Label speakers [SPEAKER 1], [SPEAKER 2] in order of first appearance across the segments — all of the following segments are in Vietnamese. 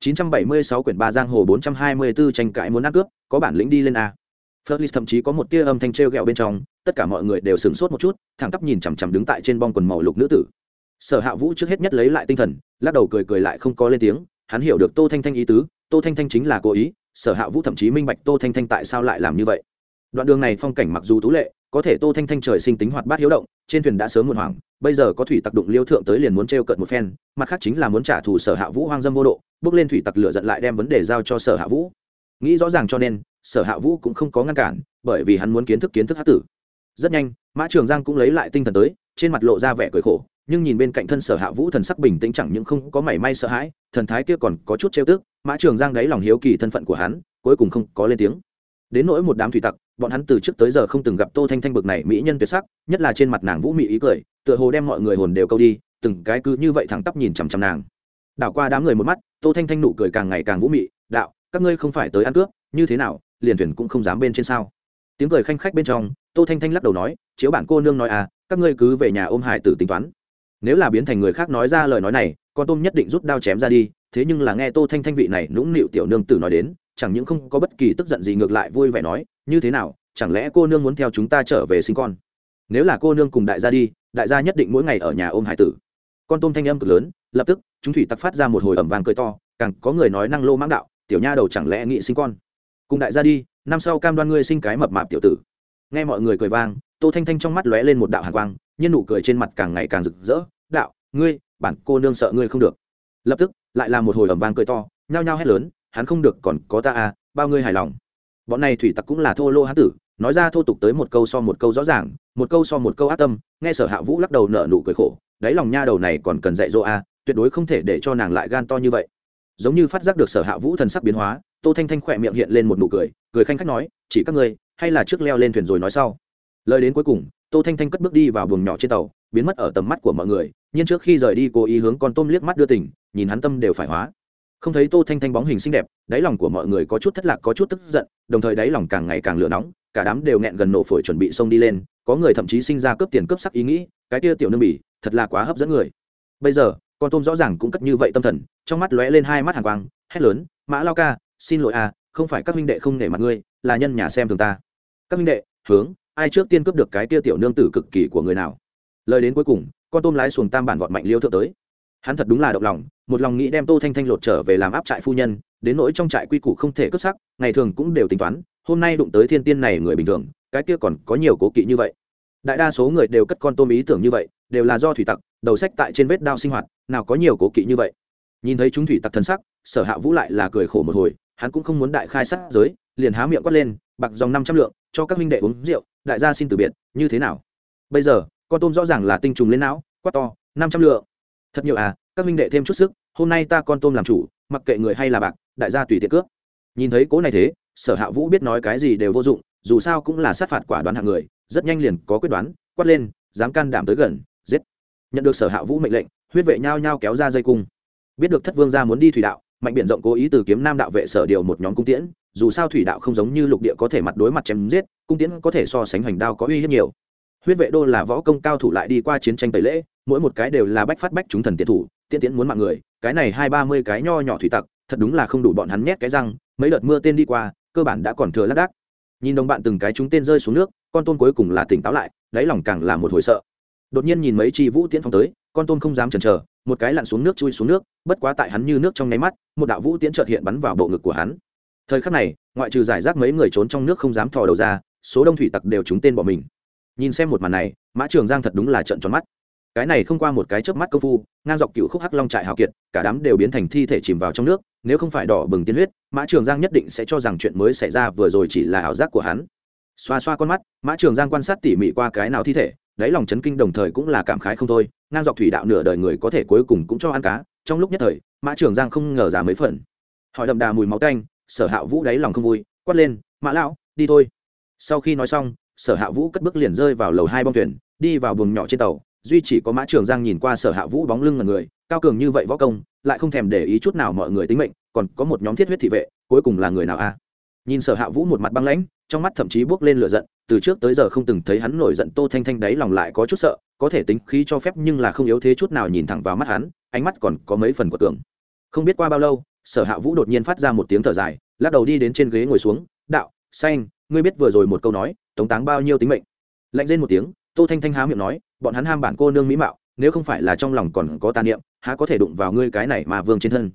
[SPEAKER 1] 976 quyển ba giang hồ 424 tranh cãi muốn ăn cướp, có bản lĩnh đi lên a. Flerlis thậm chí có một tia âm thanh trêu ghẹo bên trong, tất cả mọi người đều sửng sốt một chút, thẳng tắp nhìn chằm chằm đứng tại trên bong quần màu lục nữ tử. Sở Hạ Vũ trước hết nhất lấy lại tinh thần, lắc đầu cười cười lại không có lên tiếng, hắn hiểu được Tô Thanh Thanh ý tứ, Tô Thanh Thanh chính là cố ý, Sở Hạ Vũ thậm chí minh bạch Tô Thanh Thanh tại sao lại làm như vậy. Đoạn đường này phong cảnh mặc dù tú lệ, có thể Tô Thanh Thanh trời sinh tính hoạt bát hiếu động, trên thuyền đã sớm muộn hoảng, bây giờ có thủy tặc đụng liêu thượng tới liền muốn trêu cận một phen, mặt khác chính là muốn trả thù Sở Hạ Vũ hoang dâm vô độ, bước lên thủy tặc lửa giận lại đem vấn đề giao cho Sở Hạ Vũ. Nghĩ rõ ràng cho nên, Sở Hạ Vũ cũng không có ngăn cản, bởi vì hắn muốn kiến thức kiến thức hắc tử. Rất nhanh, Mã Trường Giang cũng lấy lại tinh thần tới, trên mặt lộ ra vẻ cười khổ, nhưng nhìn bên cạnh thân Sở Hạ Vũ thần sắc bình tĩnh chẳng những không có mảy may sợ hãi, thần thái kia còn có chút trêu tức, Mã Trường Giang đáy lòng hiếu kỳ thân phận của hắn, cuối cùng không có lên tiếng đến nỗi một đám thủy tặc, bọn hắn từ trước tới giờ không từng gặp tô thanh thanh bực này mỹ nhân tuyệt sắc, nhất là trên mặt nàng vũ mị ý cười, tựa hồ đem mọi người hồn đều câu đi, từng cái cứ như vậy thẳng tắp nhìn chằm chằm nàng. Đảo qua đám người một mắt, tô thanh thanh nụ cười càng ngày càng vũ mị, đạo, các ngươi không phải tới ăn cướp, như thế nào, liền thuyền cũng không dám bên trên sao? Tiếng cười khanh khách bên trong, tô thanh thanh lắc đầu nói, chiếu bản cô nương nói à các ngươi cứ về nhà ôm hải tử tính toán. Nếu là biến thành người khác nói ra lời nói này, con tôm nhất định rút đao chém ra đi, thế nhưng là nghe tô thanh thanh vị này nũng nịu tiểu nương tử nói đến chẳng những không có bất kỳ tức giận gì ngược lại vui vẻ nói, như thế nào, chẳng lẽ cô nương muốn theo chúng ta trở về sinh con? Nếu là cô nương cùng đại gia đi, đại gia nhất định mỗi ngày ở nhà ôm hải tử. Con tôm thanh âm cực lớn, lập tức, chúng thủy tặc phát ra một hồi ẩm vàng cười to, càng có người nói năng lô mãng đạo, tiểu nha đầu chẳng lẽ nghị sinh con? Cùng đại gia đi, năm sau cam đoan ngươi sinh cái mập mạp tiểu tử. Nghe mọi người cười vang, tô thanh thanh trong mắt lóe lên một đạo hàn quang, nhiên nụ cười trên mặt càng ngày càng rực rỡ, đạo, ngươi, bản cô nương sợ ngươi không được. Lập tức, lại là một hồi ẩm vang cười to, nhao nhao hét lớn hắn không được còn có ta à bao ngươi hài lòng. Bọn này thủy tặc cũng là thô lô hán tử, nói ra thô tục tới một câu so một câu rõ ràng, một câu so một câu ác tâm, nghe sở hạ vũ lắc đầu nợ nụ cười khổ, đáy lòng nha đầu này còn cần dạy dỗ à tuyệt đối không thể để cho nàng lại gan to như vậy. Giống như phát giác được sở hạ vũ thần sắc biến hóa, tô thanh thanh khỏe miệng hiện lên một nụ cười cười khanh khách nói, chỉ các ngươi, hay là trước leo lên thuyền rồi nói sau. Lời đến cuối cùng, tô thanh thanh cất bước đi vào buồng nhỏ trên tàu, biến mất ở tầm mắt của mọi người, nhưng trước khi rời đi, cô ý hướng con tôm liếc mắt đưa tỉnh nhìn hắn tâm đều phải hóa không thấy tô thanh thanh bóng hình xinh đẹp, đáy lòng của mọi người có chút thất lạc, có chút tức giận, đồng thời đáy lòng càng ngày càng lửa nóng, cả đám đều nghẹn gần nổ phổi chuẩn bị xông đi lên, có người thậm chí sinh ra cướp tiền cướp sắc ý nghĩ, cái kia tiểu nương bỉ, thật là quá hấp dẫn người. Bây giờ, con tôm rõ ràng cũng cất như vậy tâm thần, trong mắt lóe lên hai mắt hàng quang, hét lớn, mã lao ca, xin lỗi à không phải các minh đệ không nể mặt ngươi, là nhân nhà xem thường ta. Các minh đệ, hướng, ai trước tiên cướp được cái kia tiểu nương tử cực kỳ của người nào? Lời đến cuối cùng, con tôm lái xuồng tam bản vọt mạnh liêu thượng tới. Hắn thật đúng là động lòng một lòng nghĩ đem tô thanh thanh lột trở về làm áp trại phu nhân, đến nỗi trong trại quy củ không thể cướp sắc, ngày thường cũng đều tính toán, hôm nay đụng tới thiên tiên này người bình thường, cái kia còn có nhiều cố kỵ như vậy. Đại đa số người đều cất con tôm ý tưởng như vậy, đều là do thủy tặc, đầu sách tại trên vết đao sinh hoạt, nào có nhiều cố kỵ như vậy. Nhìn thấy chúng thủy tặc thân sắc, sở hạ vũ lại là cười khổ một hồi, hắn cũng không muốn đại khai sát giới, liền há miệng quát lên, bạc dòng năm trăm lượng, cho các minh đệ uống rượu, đại gia xin từ biệt, như thế nào? Bây giờ, con tôm rõ ràng là tinh trùng lên não, quát to, năm trăm lượng. Thật nhiều à các minh đệ thêm chút sức, hôm nay ta con tôm làm chủ, mặc kệ người hay là bạc, đại gia tùy tiện cướp. Nhìn thấy cố này thế, sở hạ vũ biết nói cái gì đều vô dụng, dù sao cũng là sát phạt quả đoán hạng người, rất nhanh liền có quyết đoán, quát lên, dám can đảm tới gần, giết. Nhận được sở hạ vũ mệnh lệnh, huyết vệ nhao nhao kéo ra dây cung. Biết được thất vương gia muốn đi thủy đạo, mạnh biển rộng cố ý từ kiếm nam đạo vệ sở điều một nhóm cung tiễn, dù sao thủy đạo không giống như lục địa có thể mặt đối mặt chém giết, cung tiễn có thể so sánh hoành đao có uy hiếp nhiều. Huyết vệ đô là võ công cao thủ lại đi qua chiến tranh tẩy lễ, mỗi một cái đều là bách phát bách chúng thần tiệt thủ tiễn tiễn muốn mạng người, cái này hai ba mươi cái nho nhỏ thủy tặc, thật đúng là không đủ bọn hắn nhét cái răng, mấy đợt mưa tên đi qua, cơ bản đã còn thừa lác đác. Nhìn đồng bạn từng cái chúng tên rơi xuống nước, con tôm cuối cùng là tỉnh táo lại, đáy lòng càng là một hồi sợ. Đột nhiên nhìn mấy chi vũ tiễn phong tới, con tôm không dám chần chờ, một cái lặn xuống nước chui xuống nước, bất quá tại hắn như nước trong nháy mắt, một đạo vũ tiễn trợt hiện bắn vào bộ ngực của hắn. Thời khắc này, ngoại trừ giải rác mấy người trốn trong nước không dám thò đầu ra, số đông thủy tặc đều trúng tên bỏ mình. Nhìn xem một màn này, mã trường giang thật đúng là trận tròn mắt cái này không qua một cái chớp mắt công phu, ngang dọc cựu khúc hắc long trại hào kiệt, cả đám đều biến thành thi thể chìm vào trong nước, nếu không phải đỏ bừng tiên huyết, mã trường giang nhất định sẽ cho rằng chuyện mới xảy ra vừa rồi chỉ là ảo giác của hắn. Xoa xoa con mắt, mã trường giang quan sát tỉ mỉ qua cái nào thi thể, đáy lòng chấn kinh đồng thời cũng là cảm khái không thôi, ngang dọc thủy đạo nửa đời người có thể cuối cùng cũng cho ăn cá, trong lúc nhất thời, mã trường giang không ngờ ra mấy phần. Hỏi đậm đà mùi máu tanh, sở hạ vũ đáy lòng không vui, quát lên, mã lão, đi thôi. Sau khi nói xong, sở hạ vũ cất bước liền rơi vào lầu hai bong thuyền, đi vào buồng nhỏ trên tàu duy chỉ có mã trường giang nhìn qua sở hạ vũ bóng lưng là người, cao cường như vậy võ công, lại không thèm để ý chút nào mọi người tính mệnh, còn có một nhóm thiết huyết thị vệ, cuối cùng là người nào a? Nhìn sở hạ vũ một mặt băng lãnh, trong mắt thậm chí bước lên lửa giận, từ trước tới giờ không từng thấy hắn nổi giận tô thanh thanh đáy lòng lại có chút sợ, có thể tính khí cho phép nhưng là không yếu thế chút nào nhìn thẳng vào mắt hắn, ánh mắt còn có mấy phần của tưởng. Không biết qua bao lâu, sở hạ vũ đột nhiên phát ra một tiếng thở dài, lắc đầu đi đến trên ghế ngồi xuống, đạo, xanh, ngươi biết vừa rồi một câu nói, tống táng bao nhiêu tính mệnh? Lạnh lên một tiếng, tô thanh thanh há miệng nói bọn hắn ham bản cô nương mỹ mạo, nếu không phải là trong lòng còn có tà niệm, há có thể đụng vào ngươi cái này mà vương trên thân.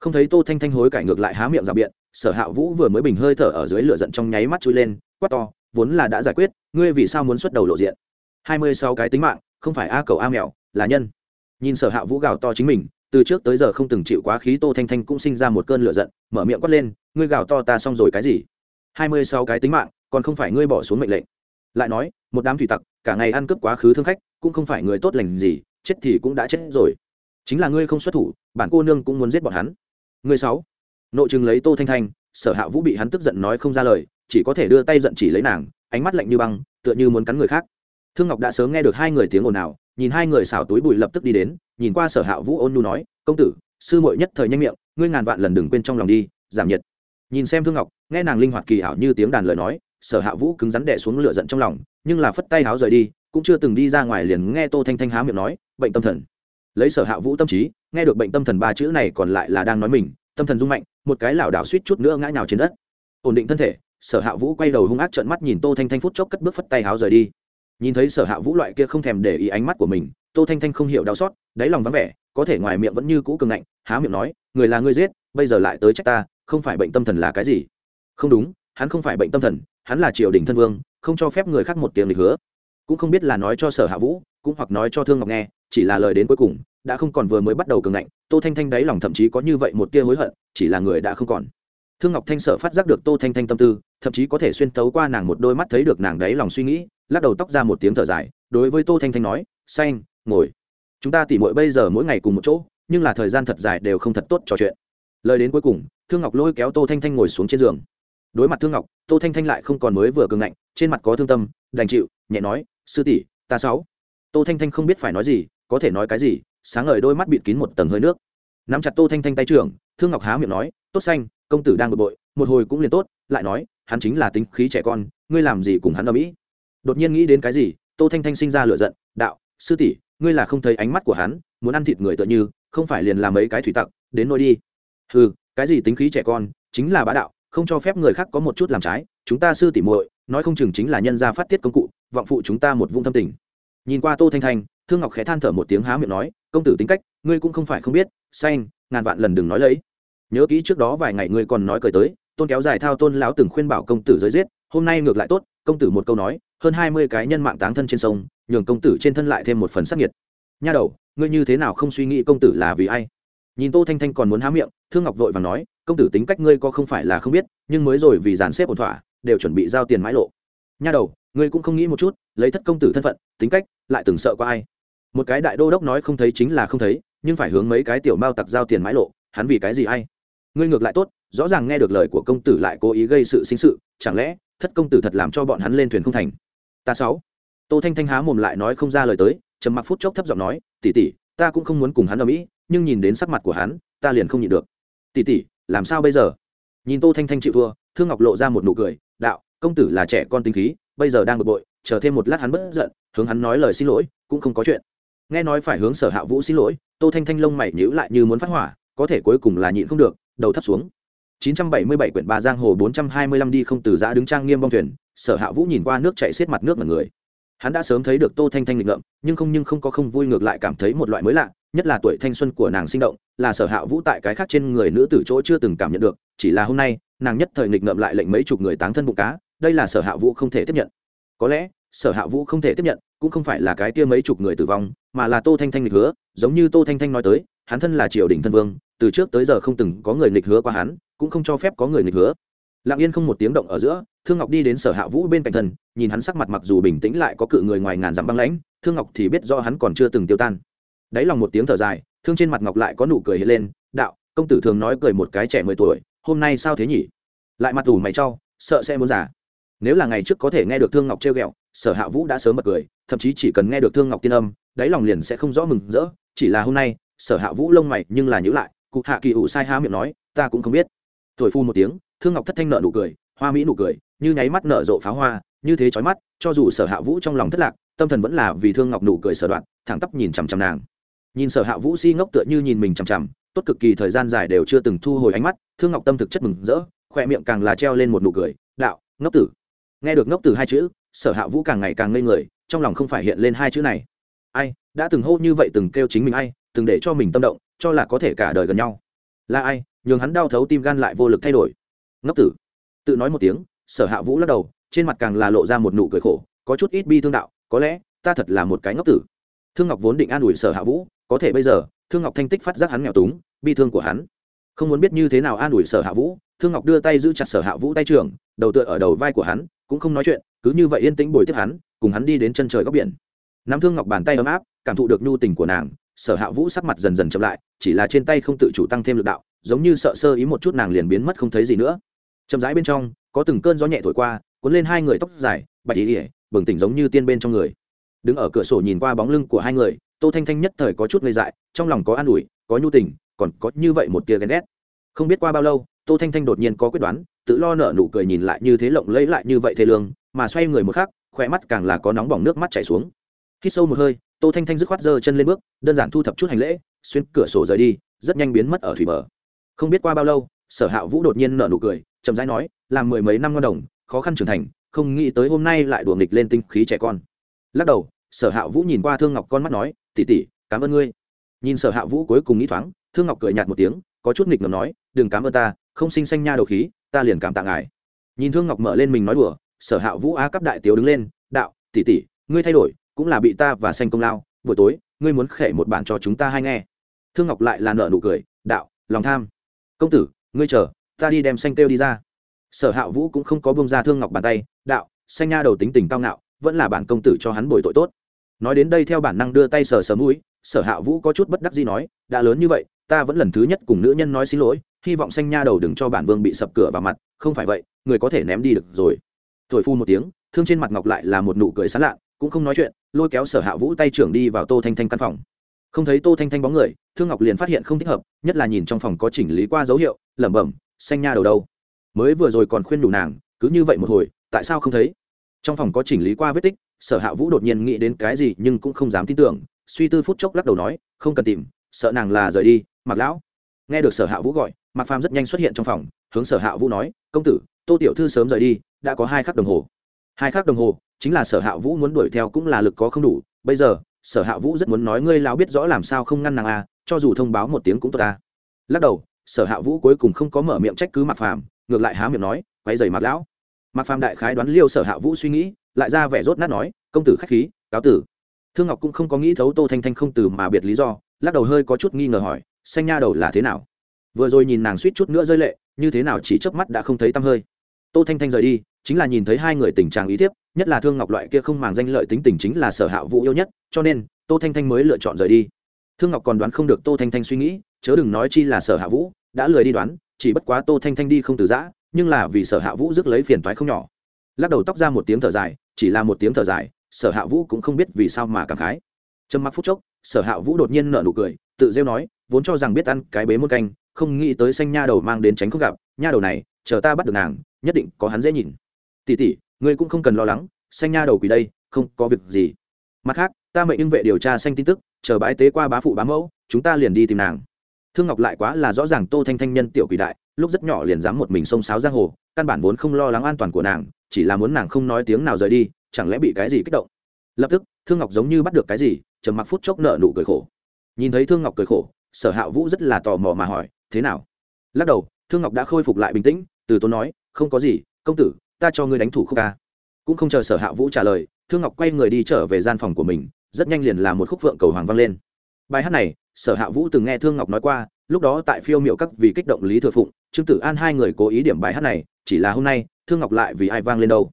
[SPEAKER 1] Không thấy tô thanh thanh hối cải ngược lại há miệng rào biện, sở hạ vũ vừa mới bình hơi thở ở dưới lửa giận trong nháy mắt chui lên, quát to, vốn là đã giải quyết, ngươi vì sao muốn xuất đầu lộ diện? Hai mươi sáu cái tính mạng, không phải a cầu a mèo, là nhân. Nhìn sở hạ vũ gào to chính mình, từ trước tới giờ không từng chịu quá khí tô thanh thanh cũng sinh ra một cơn lửa giận, mở miệng quát lên, ngươi gào to ta xong rồi cái gì? Hai mươi sáu cái tính mạng, còn không phải ngươi bỏ xuống mệnh lệnh. Lại nói, một đám thủy tặc cả ngày ăn cướp quá khứ thương khách, cũng không phải người tốt lành gì, chết thì cũng đã chết rồi. Chính là ngươi không xuất thủ, bản cô nương cũng muốn giết bọn hắn. Ngươi sáu. Nội trừng lấy tô thanh thanh, sở hạ vũ bị hắn tức giận nói không ra lời, chỉ có thể đưa tay giận chỉ lấy nàng, ánh mắt lạnh như băng, tựa như muốn cắn người khác. Thương ngọc đã sớm nghe được hai người tiếng ồn ào, nhìn hai người xảo túi bụi lập tức đi đến, nhìn qua sở hạ vũ ôn nhu nói, công tử, sư muội nhất thời nhanh miệng, ngươi ngàn vạn lần đừng quên trong lòng đi, giảm nhiệt. Nhìn xem thương ngọc, nghe nàng linh hoạt kỳ ảo như tiếng đàn lời nói sở hạ vũ cứng rắn đẻ xuống lửa giận trong lòng, nhưng là phất tay háo rời đi, cũng chưa từng đi ra ngoài liền nghe tô thanh thanh há miệng nói, bệnh tâm thần. Lấy sở hạ vũ tâm trí, nghe được bệnh tâm thần ba chữ này còn lại là đang nói mình, tâm thần rung mạnh, một cái lảo đảo suýt chút nữa ngã nhào trên đất. Ổn định thân thể, sở hạ vũ quay đầu hung ác trợn mắt nhìn tô thanh thanh phút chốc cất bước phất tay háo rời đi. Nhìn thấy sở hạ vũ loại kia không thèm để ý ánh mắt của mình, tô thanh thanh không hiểu đau xót, đáy lòng vắng vẻ, có thể ngoài miệng vẫn như cũ cường ngạnh, há miệng nói, người là người giết, bây giờ lại tới trách ta, không phải bệnh tâm thần là cái gì? Không đúng hắn không phải bệnh tâm thần, hắn là triều đình thân vương, không cho phép người khác một tiếng lịch hứa. Cũng không biết là nói cho sở hạ vũ, cũng hoặc nói cho thương ngọc nghe, chỉ là lời đến cuối cùng, đã không còn vừa mới bắt đầu cường ngạnh, tô thanh thanh đáy lòng thậm chí có như vậy một tia hối hận, chỉ là người đã không còn. Thương ngọc thanh sở phát giác được tô thanh thanh tâm tư, thậm chí có thể xuyên tấu qua nàng một đôi mắt thấy được nàng đáy lòng suy nghĩ, lắc đầu tóc ra một tiếng thở dài, đối với tô thanh thanh nói, xanh, ngồi. Chúng ta tỉ mội bây giờ mỗi ngày cùng một chỗ, nhưng là thời gian thật dài đều không thật tốt trò chuyện. Lời đến cuối cùng, thương ngọc lôi kéo tô thanh thanh ngồi xuống trên giường đối mặt thương ngọc, tô thanh thanh lại không còn mới vừa cường ngạnh, trên mặt có thương tâm, đành chịu, nhẹ nói, sư tỷ, ta sáu. Tô thanh thanh không biết phải nói gì, có thể nói cái gì, sáng ngời đôi mắt bịt kín một tầng hơi nước. Nắm chặt tô thanh thanh tay trưởng, thương ngọc há miệng nói, tốt xanh, công tử đang bực bội, một hồi cũng liền tốt. Lại nói, hắn chính là tính khí trẻ con, ngươi làm gì cùng hắn ở mỹ? Đột nhiên nghĩ đến cái gì, tô thanh thanh sinh ra lửa giận, đạo, sư tỷ, ngươi là không thấy ánh mắt của hắn, muốn ăn thịt người tựa như, không phải liền làm mấy cái thủy tặc, đến nôi đi. Ừ cái gì tính khí trẻ con, chính là bá đạo không cho phép người khác có một chút làm trái, chúng ta sư tỷ muội, nói không chừng chính là nhân gia phát tiết công cụ, vọng phụ chúng ta một vung thâm tình. Nhìn qua tô thanh thanh, thương ngọc khẽ than thở một tiếng há miệng nói, công tử tính cách, ngươi cũng không phải không biết, xanh, ngàn vạn lần đừng nói lấy. Nhớ kỹ trước đó vài ngày ngươi còn nói cười tới, tôn kéo dài thao tôn lão từng khuyên bảo công tử giới giết, hôm nay ngược lại tốt. Công tử một câu nói, hơn hai mươi cái nhân mạng táng thân trên sông, nhường công tử trên thân lại thêm một phần sắc nhiệt. Nha đầu, ngươi như thế nào không suy nghĩ công tử là vì ai? Nhìn tô thanh thanh còn muốn há miệng, thương ngọc vội và nói công tử tính cách ngươi có không phải là không biết, nhưng mới rồi vì dàn xếp ổn thỏa, đều chuẩn bị giao tiền mãi lộ. Nha đầu, ngươi cũng không nghĩ một chút, lấy thất công tử thân phận, tính cách, lại từng sợ qua ai? Một cái đại đô đốc nói không thấy chính là không thấy, nhưng phải hướng mấy cái tiểu mao tặc giao tiền mãi lộ, hắn vì cái gì hay ngươi ngược lại tốt, rõ ràng nghe được lời của công tử lại cố ý gây sự sinh sự, chẳng lẽ thất công tử thật làm cho bọn hắn lên thuyền không thành? Ta sáu. Tô thanh thanh há mồm lại nói không ra lời tới, trầm mặc phút chốc thấp giọng nói tỉ tỉ ta cũng không muốn cùng hắn ở mỹ, nhưng nhìn đến sắc mặt của hắn, ta liền không nhịn được. Tỉ tỉ làm sao bây giờ? Nhìn tô thanh thanh chịu thua, thương ngọc lộ ra một nụ cười, đạo, công tử là trẻ con tinh khí, bây giờ đang bực bội, chờ thêm một lát hắn bất giận, hướng hắn nói lời xin lỗi, cũng không có chuyện. Nghe nói phải hướng sở hạ vũ xin lỗi, tô thanh thanh lông mày nhíu lại như muốn phát hỏa, có thể cuối cùng là nhịn không được, đầu thấp xuống. 977 quyển ba giang hồ 425 đi không từ giã đứng trang nghiêm bong thuyền, sở hạ vũ nhìn qua nước chảy xiết mặt nước mà người hắn đã sớm thấy được tô thanh thanh nghịch ngợm, nhưng không nhưng không có không vui ngược lại cảm thấy một loại mới lạ, nhất là tuổi thanh xuân của nàng sinh động, là sở hạ vũ tại cái khác trên người nữ tử chỗ chưa từng cảm nhận được, chỉ là hôm nay, nàng nhất thời nghịch ngợm lại lệnh mấy chục người táng thân bụng cá, đây là sở hạ vũ không thể tiếp nhận. Có lẽ, sở hạ vũ không thể tiếp nhận, cũng không phải là cái kia mấy chục người tử vong, mà là tô thanh thanh nghịch hứa, giống như tô thanh thanh nói tới, hắn thân là triều đình thân vương, từ trước tới giờ không từng có người nghịch hứa qua hắn, cũng không cho phép có người nghịch hứa lặng yên không một tiếng động ở giữa, thương ngọc đi đến sở hạ vũ bên cạnh thân, nhìn hắn sắc mặt mặc dù bình tĩnh lại có cự người ngoài ngàn dặm băng lãnh, thương ngọc thì biết do hắn còn chưa từng tiêu tan. Đáy lòng một tiếng thở dài, thương trên mặt ngọc lại có nụ cười hiện lên, đạo, công tử thường nói cười một cái trẻ mười tuổi, hôm nay sao thế nhỉ? Lại mặt ủ mày cho, sợ sẽ muốn giả nếu là ngày trước có thể nghe được thương ngọc trêu ghẹo, sở hạ vũ đã sớm bật cười, thậm chí chỉ cần nghe được thương ngọc tiên âm, đáy lòng liền sẽ không rõ mừng rỡ, chỉ là hôm nay, sở hạ vũ lông mày nhưng là nhữ lại, cụ hạ kỳ ủ sai há miệng nói, ta cũng không biết. Thổi phu một tiếng thương ngọc thất thanh nợ nụ cười, hoa mỹ nụ cười, như nháy mắt nở rộ pháo hoa, như thế chói mắt, cho dù sở hạ vũ trong lòng thất lạc, tâm thần vẫn là vì thương ngọc nụ cười sở đoạn, thẳng tắp nhìn chằm chằm nàng. Nhìn sở hạ vũ si ngốc tựa như nhìn mình chằm chằm, tốt cực kỳ thời gian dài đều chưa từng thu hồi ánh mắt, thương ngọc tâm thực chất mừng rỡ khoe miệng càng là treo lên một nụ cười, đạo, ngốc tử. Nghe được ngốc tử hai chữ, sở hạ vũ càng ngày càng ngây người, trong lòng không phải hiện lên hai chữ này. Ai, đã từng hô như vậy từng kêu chính mình ai, từng để cho mình tâm động, cho là có thể cả đời gần nhau. Là ai? Nhường hắn đau thấu tim gan lại vô lực thay đổi ngốc tử. Tự nói một tiếng, sở hạ vũ lắc đầu, trên mặt càng là lộ ra một nụ cười khổ, có chút ít bi thương đạo, có lẽ, ta thật là một cái ngốc tử. Thương ngọc vốn định an ủi sở hạ vũ, có thể bây giờ, thương ngọc thanh tích phát giác hắn nghèo túng, bi thương của hắn. Không muốn biết như thế nào an ủi sở hạ vũ, thương ngọc đưa tay giữ chặt sở hạ vũ tay trường, đầu tựa ở đầu vai của hắn, cũng không nói chuyện, cứ như vậy yên tĩnh bồi tiếp hắn, cùng hắn đi đến chân trời góc biển. Nắm thương ngọc bàn tay ấm áp, cảm thụ được nhu tình của nàng, sở hạ vũ sắc mặt dần dần chậm lại, chỉ là trên tay không tự chủ tăng thêm lực đạo giống như sợ sơ ý một chút nàng liền biến mất không thấy gì nữa. Chậm rãi bên trong, có từng cơn gió nhẹ thổi qua, cuốn lên hai người tóc dài, bạch ý ỉa bừng tỉnh giống như tiên bên trong người. Đứng ở cửa sổ nhìn qua bóng lưng của hai người, tô thanh thanh nhất thời có chút ngây dại, trong lòng có an ủi, có nhu tình, còn có như vậy một tia ghen ghét. Không biết qua bao lâu, tô thanh thanh đột nhiên có quyết đoán, tự lo nở nụ cười nhìn lại như thế lộng lấy lại như vậy thế lương, mà xoay người một khắc khỏe mắt càng là có nóng bỏng nước mắt chảy xuống. Khi sâu một hơi, tô thanh thanh dứt khoát giơ chân lên bước, đơn giản thu thập chút hành lễ, xuyên cửa sổ rời đi, rất nhanh biến mất ở thủy bờ không biết qua bao lâu, sở hạ vũ đột nhiên nở nụ cười, chậm rãi nói, làm mười mấy năm ngon đồng, khó khăn trưởng thành, không nghĩ tới hôm nay lại đùa nghịch lên tinh khí trẻ con. Lắc đầu, sở hạ vũ nhìn qua thương ngọc con mắt nói tỉ tỉ cảm ơn ngươi. Nhìn sở hạ vũ cuối cùng nghĩ thoáng, thương ngọc cười nhạt một tiếng, có chút nghịch ngầm nói, đừng cảm ơn ta, không sinh xanh nha đầu khí, ta liền cảm tạ ngài. Nhìn thương ngọc mở lên mình nói đùa, sở hạ vũ á cấp đại tiếu đứng lên, đạo tỉ tỉ ngươi thay đổi, cũng là bị ta và xanh công lao, buổi tối, ngươi muốn khể một bản cho chúng ta hay nghe. Thương ngọc lại là nợ nụ cười, đạo, lòng tham công tử, ngươi chờ, ta đi đem xanh kêu đi ra. Sở hạ vũ cũng không có bông ra thương ngọc bàn tay, đạo, xanh nha đầu tính tình cao ngạo, vẫn là bản công tử cho hắn bồi tội tốt. Nói đến đây theo bản năng đưa tay sờ sờ mũi, sở hạ vũ có chút bất đắc gì nói, đã lớn như vậy, ta vẫn lần thứ nhất cùng nữ nhân nói xin lỗi, hy vọng xanh nha đầu đừng cho bản vương bị sập cửa vào mặt, không phải vậy, người có thể ném đi được rồi. Thổi phu một tiếng, thương trên mặt ngọc lại là một nụ cười sán lạ, cũng không nói chuyện, lôi kéo sở hạ vũ tay trưởng đi vào tô thanh thanh căn phòng. Không thấy tô thanh thanh bóng người thương ngọc liền phát hiện không thích hợp, nhất là nhìn trong phòng có chỉnh lý qua dấu hiệu, lẩm bẩm, xanh nha đầu đâu? Mới vừa rồi còn khuyên đủ nàng, cứ như vậy một hồi, tại sao không thấy? Trong phòng có chỉnh lý qua vết tích, sở hạ vũ đột nhiên nghĩ đến cái gì nhưng cũng không dám tin tưởng, suy tư phút chốc lắc đầu nói, không cần tìm, sợ nàng là rời đi mặc lão. Nghe được sở hạ vũ gọi mặc phàm rất nhanh xuất hiện trong phòng, hướng sở hạ vũ nói, công tử, tô tiểu thư sớm rời đi, đã có hai khắc đồng hồ. Hai khắc đồng hồ, chính là sở hạ vũ muốn đuổi theo cũng là lực có không đủ, bây giờ, sở hạ vũ rất muốn nói, ngươi lão biết rõ làm sao không ngăn nàng à cho dù thông báo một tiếng cũng tốt ta. Lắc đầu, sở hạ vũ cuối cùng không có mở miệng trách cứ mặc phàm, ngược lại há miệng nói quay dày mạc lão. Mặc phàm đại khái đoán liêu sở hạ vũ suy nghĩ, lại ra vẻ rốt nát nói, công tử khách khí, cáo tử. Thương ngọc cũng không có nghĩ thấu tô thanh thanh không từ mà biệt lý do, lắc đầu hơi có chút nghi ngờ hỏi, xanh nha đầu là thế nào? Vừa rồi nhìn nàng suýt chút nữa rơi lệ, như thế nào chỉ chớp mắt đã không thấy tăm hơi. Tô thanh thanh rời đi, chính là nhìn thấy hai người tình trạng ý thiếp, nhất là thương ngọc loại kia không màng danh lợi tính tình chính là sở hạ vũ yêu nhất, cho nên tô thanh thanh mới lựa chọn rời đi thương ngọc còn đoán không được tô thanh thanh suy nghĩ, chớ đừng nói chi là sở hạ vũ, đã lười đi đoán, chỉ bất quá tô thanh thanh đi không từ giã, nhưng là vì sở hạ vũ rước lấy phiền toái không nhỏ. Lắc đầu tóc ra một tiếng thở dài, chỉ là một tiếng thở dài, sở hạ vũ cũng không biết vì sao mà cảm khái. Trầm mặc phút chốc, sở hạ vũ đột nhiên nở nụ cười, tự rêu nói, vốn cho rằng biết ăn cái bế muôn canh, không nghĩ tới xanh nha đầu mang đến tránh không gặp, nha đầu này, chờ ta bắt được nàng, nhất định có hắn dễ nhìn. Tỉ tỉ ngươi cũng không cần lo lắng, xanh nha đầu quỷ đây, không có việc gì. Mặt khác, ta mệnh ưng vệ điều tra xanh tin tức chờ bãi tế qua bá phụ bá mẫu, chúng ta liền đi tìm nàng. Thương ngọc lại quá là rõ ràng tô thanh thanh nhân tiểu quỷ đại, lúc rất nhỏ liền dám một mình xông sáo giang hồ, căn bản vốn không lo lắng an toàn của nàng, chỉ là muốn nàng không nói tiếng nào rời đi, chẳng lẽ bị cái gì kích động? Lập tức, thương ngọc giống như bắt được cái gì, trầm mặc phút chốc nợ nụ cười khổ. Nhìn thấy thương ngọc cười khổ, sở hạ vũ rất là tò mò mà hỏi, thế nào? Lắc đầu, thương ngọc đã khôi phục lại bình tĩnh, từ tốn nói, không có gì, công tử, ta cho ngươi đánh thủ khúc ca. Cũng không chờ sở hạ vũ trả lời thương ngọc quay người đi trở về gian phòng của mình, rất nhanh liền là một khúc phượng cầu hoàng vang lên. Bài hát này, sở hạ vũ từng nghe thương ngọc nói qua, lúc đó tại phiêu miệu các vì kích động lý thừa phụng, trương tử an hai người cố ý điểm bài hát này, chỉ là hôm nay, thương ngọc lại vì ai vang lên đâu.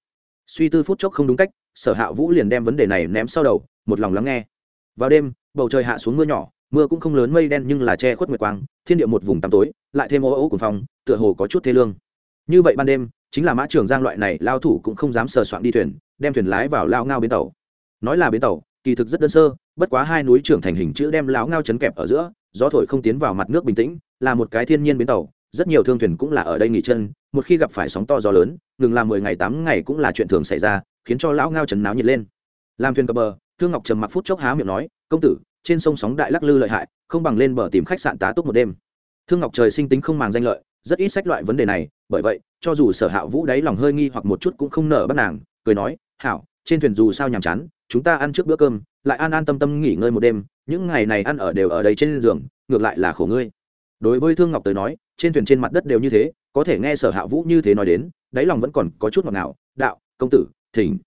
[SPEAKER 1] Suy tư phút chốc không đúng cách, sở hạ vũ liền đem vấn đề này ném sau đầu, một lòng lắng nghe. Vào đêm, bầu trời hạ xuống mưa nhỏ, mưa cũng không lớn mây đen nhưng là che khuất nguyệt quang, thiên địa một vùng tăm tối, lại thêm ô ô cùng phong, tựa hồ có chút thế lương. Như vậy ban đêm, chính là mã trường giang loại này, lao thủ cũng không dám sờ soạn đi thuyền đem thuyền lái vào lao ngao bến tàu. Nói là bến tàu, kỳ thực rất đơn sơ, bất quá hai núi trưởng thành hình chữ đem lão ngao chấn kẹp ở giữa, gió thổi không tiến vào mặt nước bình tĩnh, là một cái thiên nhiên bến tàu, rất nhiều thương thuyền cũng là ở đây nghỉ chân, một khi gặp phải sóng to gió lớn, ngừng làm mười ngày tám ngày cũng là chuyện thường xảy ra, khiến cho lão ngao chấn náo nhiệt lên. Làm thuyền cập bờ, thương ngọc trầm mặc phút chốc há miệng nói, công tử, trên sông sóng đại lắc lư lợi hại, không bằng lên bờ tìm khách sạn tá túc một đêm. Thương ngọc trời sinh tính không màng danh lợi, rất ít sách loại vấn đề này, bởi vậy, cho dù sở hạ vũ đáy lòng hơi nghi hoặc một chút cũng không nở bắt nàng cười nói, hảo, trên thuyền dù sao nhàm chán, chúng ta ăn trước bữa cơm, lại an an tâm tâm nghỉ ngơi một đêm, những ngày này ăn ở đều ở đây trên giường, ngược lại là khổ ngươi. Đối với thương ngọc tới nói, trên thuyền trên mặt đất đều như thế, có thể nghe sở hạ vũ như thế nói đến, đáy lòng vẫn còn có chút ngọt ngào, đạo, công tử, thỉnh.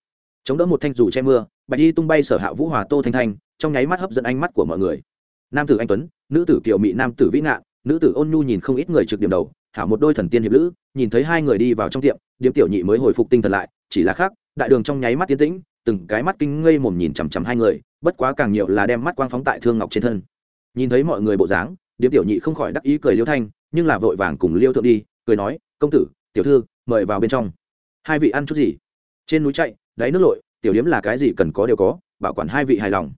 [SPEAKER 1] Chống đỡ một thanh dù che mưa, bạch y tung bay sở hạ vũ hòa tô thanh thanh, trong nháy mắt hấp dẫn ánh mắt của mọi người. Nam tử anh tuấn, nữ tử kiều mỹ nam tử vĩ ngạn, nữ tử ôn nhu nhìn không ít người trực điểm đầu, hảo một đôi thần tiên hiệp lữ, nhìn thấy hai người đi vào trong tiệm, điếm tiểu nhị mới hồi phục tinh thần lại, chỉ là khác đại đường trong nháy mắt tiến tĩnh, từng cái mắt kinh ngây mồm nhìn chằm chằm hai người, bất quá càng nhiều là đem mắt quang phóng tại thương ngọc trên thân. Nhìn thấy mọi người bộ dáng, điếm tiểu nhị không khỏi đắc ý cười liêu thanh, nhưng là vội vàng cùng liêu thượng đi, cười nói, công tử, tiểu thư, mời vào bên trong. Hai vị ăn chút gì? Trên núi chạy, đáy nước lội, tiểu điếm là cái gì cần có đều có, bảo quản hai vị hài lòng.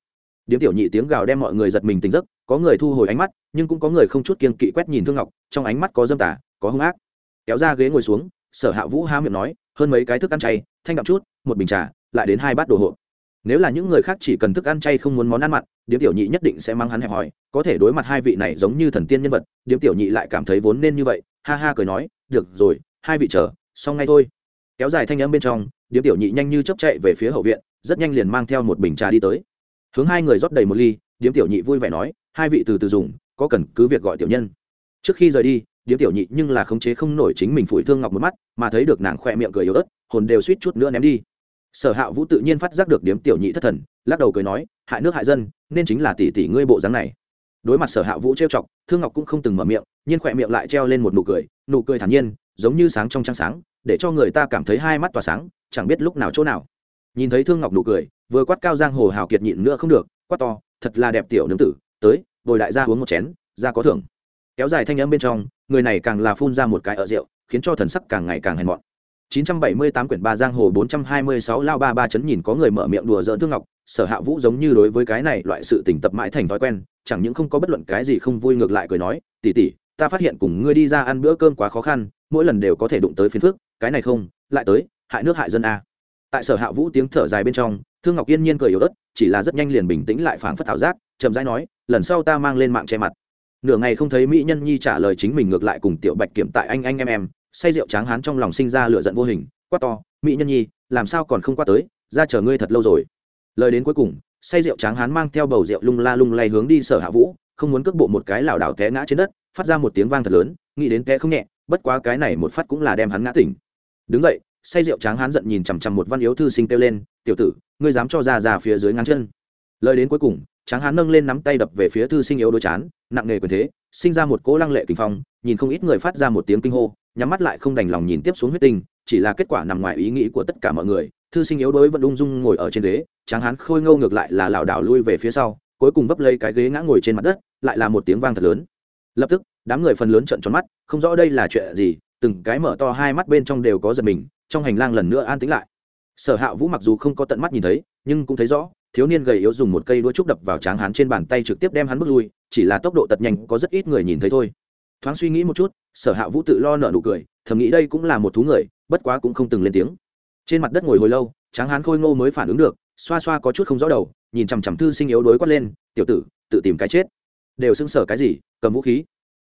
[SPEAKER 1] Điếm tiểu nhị tiếng gào đem mọi người giật mình tỉnh giấc, có người thu hồi ánh mắt, nhưng cũng có người không chút kiên kỵ quét nhìn thương ngọc, trong ánh mắt có dâm tả có hung ác. Kéo ra ghế ngồi xuống, sở hạ vũ há miệng nói hơn mấy cái thức ăn chay, thanh đạm chút, một bình trà, lại đến hai bát đồ hộp. Nếu là những người khác chỉ cần thức ăn chay không muốn món ăn mặn, điếm tiểu nhị nhất định sẽ mang hắn hẹp hòi, có thể đối mặt hai vị này giống như thần tiên nhân vật, điếm tiểu nhị lại cảm thấy vốn nên như vậy, ha ha cười nói, được rồi, hai vị chờ, xong ngay thôi. Kéo dài thanh âm bên trong, điếm tiểu nhị nhanh như chấp chạy về phía hậu viện, rất nhanh liền mang theo một bình trà đi tới. Hướng hai người rót đầy một ly, điếm tiểu nhị vui vẻ nói, hai vị từ từ dùng, có cần cứ việc gọi tiểu nhân. Trước khi rời đi điếm tiểu nhị nhưng là khống chế không nổi chính mình phủi thương ngọc một mắt, mà thấy được nàng khoe miệng cười yếu ớt, hồn đều suýt chút nữa ném đi. Sở hạ vũ tự nhiên phát giác được điếm tiểu nhị thất thần, lắc đầu cười nói, hại nước hại dân, nên chính là tỷ tỷ ngươi bộ dáng này. Đối mặt sở hạ vũ trêu chọc, thương ngọc cũng không từng mở miệng, nhưng khỏe miệng lại treo lên một nụ cười nụ cười thản nhiên, giống như sáng trong trăng sáng, để cho người ta cảm thấy hai mắt tỏa sáng, chẳng biết lúc nào chỗ nào. Nhìn thấy thương ngọc nụ cười, vừa quát cao giang hồ hào kiệt nhịn nữa không được, quát to, thật là đẹp tiểu nương tử, tới, bồi đại gia uống một chén ra có thưởng kéo dài thanh âm bên trong, người này càng là phun ra một cái ở rượu, khiến cho thần sắc càng ngày càng hèn mọn. 978 quyển ba giang hồ 426 lao ba ba chấn nhìn có người mở miệng đùa giỡn thương ngọc, sở hạ vũ giống như đối với cái này loại sự tình tập mãi thành thói quen, chẳng những không có bất luận cái gì không vui ngược lại cười nói tỉ tỉ ta phát hiện cùng ngươi đi ra ăn bữa cơm quá khó khăn, mỗi lần đều có thể đụng tới phiền phức, cái này không, lại tới, hại nước hại dân a. Tại sở hạ vũ tiếng thở dài bên trong, thương ngọc yên nhiên cười yếu ớt, chỉ là rất nhanh liền bình tĩnh lại phảng phất thảo giác, chậm rãi nói, lần sau ta mang lên mạng che mặt nửa ngày không thấy mỹ nhân nhi trả lời chính mình ngược lại cùng tiểu bạch kiểm tại anh anh, em em. Say rượu tráng hán trong lòng sinh ra lửa giận vô hình, quát to, mỹ nhân nhi, làm sao còn không qua tới? Ra chờ ngươi thật lâu rồi. Lời đến cuối cùng, say rượu tráng hán mang theo bầu rượu lung la lung lay hướng đi sở hạ vũ, không muốn cước bộ một cái lảo đảo té ngã trên đất, phát ra một tiếng vang thật lớn, nghĩ đến té không nhẹ, bất quá cái này một phát cũng là đem hắn ngã tỉnh. Đứng vậy say rượu tráng hán giận nhìn chằm chằm một văn yếu thư sinh kêu lên, tiểu tử, ngươi dám cho ra ra phía dưới ngang chân. Lời đến cuối cùng tráng hán nâng lên nắm tay đập về phía thư sinh yếu đôi chán, nặng nề quyền thế, sinh ra một cỗ lăng lệ kinh phong, nhìn không ít người phát ra một tiếng kinh hô, nhắm mắt lại không đành lòng nhìn tiếp xuống huyết tinh, chỉ là kết quả nằm ngoài ý nghĩ của tất cả mọi người. Thư sinh yếu đuối vẫn ung dung ngồi ở trên ghế, tráng hán khôi ngâu ngược lại là lảo đảo lui về phía sau, cuối cùng vấp lấy cái ghế ngã ngồi trên mặt đất, lại là một tiếng vang thật lớn. Lập tức, đám người phần lớn trợn tròn mắt, không rõ đây là chuyện gì, từng cái mở to hai mắt bên trong đều có giật mình, trong hành lang lần nữa an tĩnh lại. Sở hạ vũ mặc dù không có tận mắt nhìn thấy, nhưng cũng thấy rõ thiếu niên gầy yếu dùng một cây đũa trúc đập vào tráng hán trên bàn tay trực tiếp đem hắn bước lui, chỉ là tốc độ tật nhanh, có rất ít người nhìn thấy thôi. Thoáng suy nghĩ một chút, sở hạ vũ tự lo nợ nụ cười, thầm nghĩ đây cũng là một thú người, bất quá cũng không từng lên tiếng. Trên mặt đất ngồi hồi lâu, tráng hán khôi ngô mới phản ứng được, xoa xoa có chút không rõ đầu, nhìn chằm chằm thư sinh yếu đuối quát lên, tiểu tử, tự tìm cái chết. Đều xứng sở cái gì, cầm vũ khí.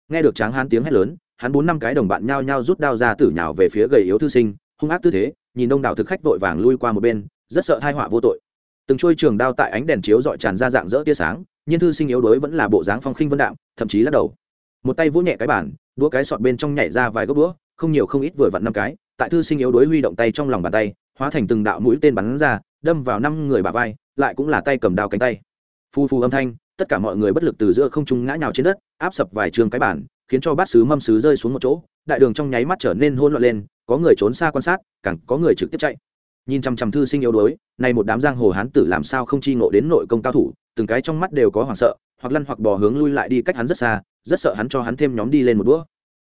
[SPEAKER 1] Nghe được tráng hán tiếng hét lớn, hắn bốn năm cái đồng bạn nhao nhao rút đao ra tử nhào về phía gầy yếu thư sinh, hung ác tư thế, nhìn đông đảo thực khách vội vàng lui qua một bên, rất sợ thai họa vô tội từng trôi trường đao tại ánh đèn chiếu dọi tràn ra dạng dỡ tia sáng nhưng thư sinh yếu đuối vẫn là bộ dáng phong khinh vân đạm, thậm chí lắc đầu. Một tay vỗ nhẹ cái bản đũa cái sọt bên trong nhảy ra vài gốc đũa, không nhiều không ít vừa vặn năm cái, tại thư sinh yếu đuối huy động tay trong lòng bàn tay, hóa thành từng đạo mũi tên bắn ra, đâm vào năm người bà vai, lại cũng là tay cầm đao cánh tay. Phu phu âm thanh, tất cả mọi người bất lực từ giữa không trung ngã nhào trên đất, áp sập vài trường cái bản khiến cho bát sứ mâm sứ rơi xuống một chỗ, đại đường trong nháy mắt trở nên hỗn loạn lên, có người trốn xa quan sát, càng có người trực tiếp chạy nhìn chằm chằm thư sinh yếu đuối này một đám giang hồ hán tử làm sao không chi ngộ đến nội công cao thủ, từng cái trong mắt đều có hoảng sợ, hoặc lăn hoặc bò hướng lui lại đi cách hắn rất xa, rất sợ hắn cho hắn thêm nhóm đi lên một đũa.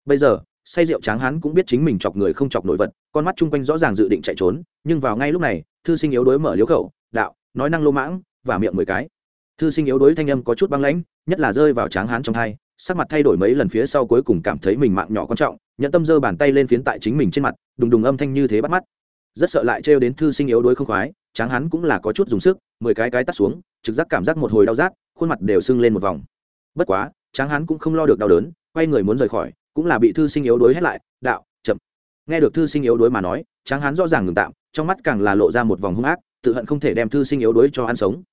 [SPEAKER 1] Bây giờ, say rượu tráng hắn cũng biết chính mình chọc người không chọc nổi vật, con mắt chung quanh rõ ràng dự định chạy trốn, nhưng vào ngay lúc này, thư sinh yếu đuối mở liếu khẩu, đạo, nói năng lô mãng, và miệng mười cái. Thư sinh yếu đuối thanh âm có chút băng lãnh, nhất là rơi vào tráng hán trong hai, sắc mặt thay đổi mấy lần phía sau cuối cùng cảm thấy mình mạng nhỏ quan trọng nhận tâm giơ bàn tay lên phiến tại chính mình trên mặt, đùng đùng âm thanh như thế bắt mắt rất sợ lại trêu đến thư sinh yếu đuối không khoái, tráng hắn cũng là có chút dùng sức, mười cái cái tắt xuống, trực giác cảm giác một hồi đau rát, khuôn mặt đều sưng lên một vòng. Bất quá, tráng hắn cũng không lo được đau đớn, quay người muốn rời khỏi, cũng là bị thư sinh yếu đuối hết lại, đạo, chậm. Nghe được thư sinh yếu đuối mà nói, tráng hắn rõ ràng ngừng tạm, trong mắt càng là lộ ra một vòng hung ác, tự hận không thể đem thư sinh yếu đuối cho ăn sống.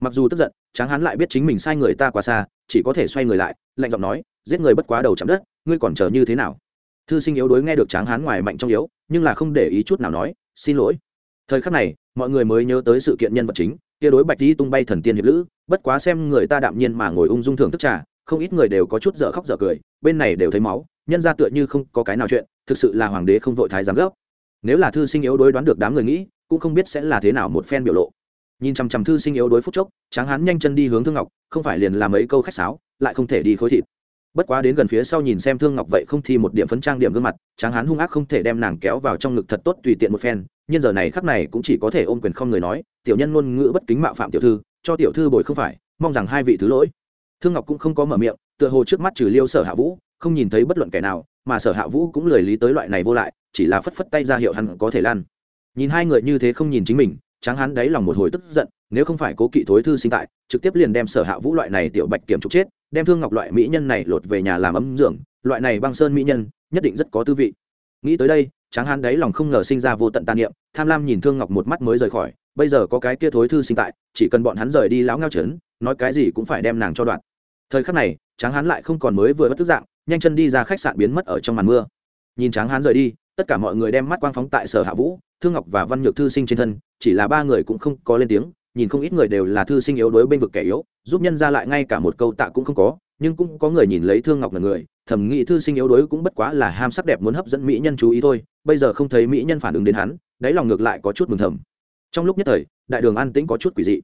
[SPEAKER 1] Mặc dù tức giận, tráng hắn lại biết chính mình sai người ta quá xa, chỉ có thể xoay người lại, lạnh giọng nói, giết người bất quá đầu chạm đất, ngươi còn chờ như thế nào? Thư sinh yếu đuối nghe được tráng hán ngoài mạnh trong yếu, nhưng là không để ý chút nào nói xin lỗi. Thời khắc này, mọi người mới nhớ tới sự kiện nhân vật chính, kia đối bạch di tung bay thần tiên hiệp lữ, bất quá xem người ta đạm nhiên mà ngồi ung dung thưởng thức trà, không ít người đều có chút dở khóc dở cười, bên này đều thấy máu, nhân ra tựa như không có cái nào chuyện, thực sự là hoàng đế không vội thái giám gấp nếu là thư sinh yếu đối đoán được đám người nghĩ, cũng không biết sẽ là thế nào một phen biểu lộ. Nhìn chằm chằm thư sinh yếu đối phút chốc, tráng hán nhanh chân đi hướng thương ngọc, không phải liền làm mấy câu khách sáo, lại không thể đi khối thịt bất quá đến gần phía sau nhìn xem thương ngọc vậy không thi một điểm phấn trang điểm gương mặt, tráng hán hung ác không thể đem nàng kéo vào trong ngực thật tốt tùy tiện một phen, nhưng giờ này khắc này cũng chỉ có thể ôm quyền không người nói, tiểu nhân ngôn ngữ bất kính mạo phạm tiểu thư, cho tiểu thư bồi không phải, mong rằng hai vị thứ lỗi. Thương ngọc cũng không có mở miệng, tựa hồ trước mắt trừ liêu sở hạ vũ, không nhìn thấy bất luận kẻ nào, mà sở hạ vũ cũng lười lý tới loại này vô lại, chỉ là phất phất tay ra hiệu hắn có thể lan. Nhìn hai người như thế không nhìn chính mình, tráng Hán đáy lòng một hồi tức giận, nếu không phải cố kỵ thối thư sinh tại, trực tiếp liền đem sở hạ vũ loại này tiểu bạch kiểm trục chết đem thương ngọc loại mỹ nhân này lột về nhà làm ấm dưỡng loại này băng sơn mỹ nhân, nhất định rất có tư vị. Nghĩ tới đây, tráng hán đáy lòng không ngờ sinh ra vô tận tàn niệm, tham lam nhìn thương ngọc một mắt mới rời khỏi, bây giờ có cái kia thối thư sinh tại, chỉ cần bọn hắn rời đi lão ngao trấn, nói cái gì cũng phải đem nàng cho đoạn. Thời khắc này, tráng hán lại không còn mới vừa bất tức dạng, nhanh chân đi ra khách sạn biến mất ở trong màn mưa. Nhìn tráng hán rời đi, tất cả mọi người đem mắt quang phóng tại sở hạ vũ, thương ngọc và văn nhược thư sinh trên thân, chỉ là ba người cũng không có lên tiếng nhìn không ít người đều là thư sinh yếu đối bên vực kẻ yếu, giúp nhân ra lại ngay cả một câu tạ cũng không có, nhưng cũng có người nhìn lấy thương ngọc là người thẩm nghĩ thư sinh yếu đối cũng bất quá là ham sắc đẹp muốn hấp dẫn mỹ nhân chú ý thôi, bây giờ không thấy mỹ nhân phản ứng đến hắn, đáy lòng ngược lại có chút mừng thầm. Trong lúc nhất thời, đại đường an tĩnh có chút quỷ dị.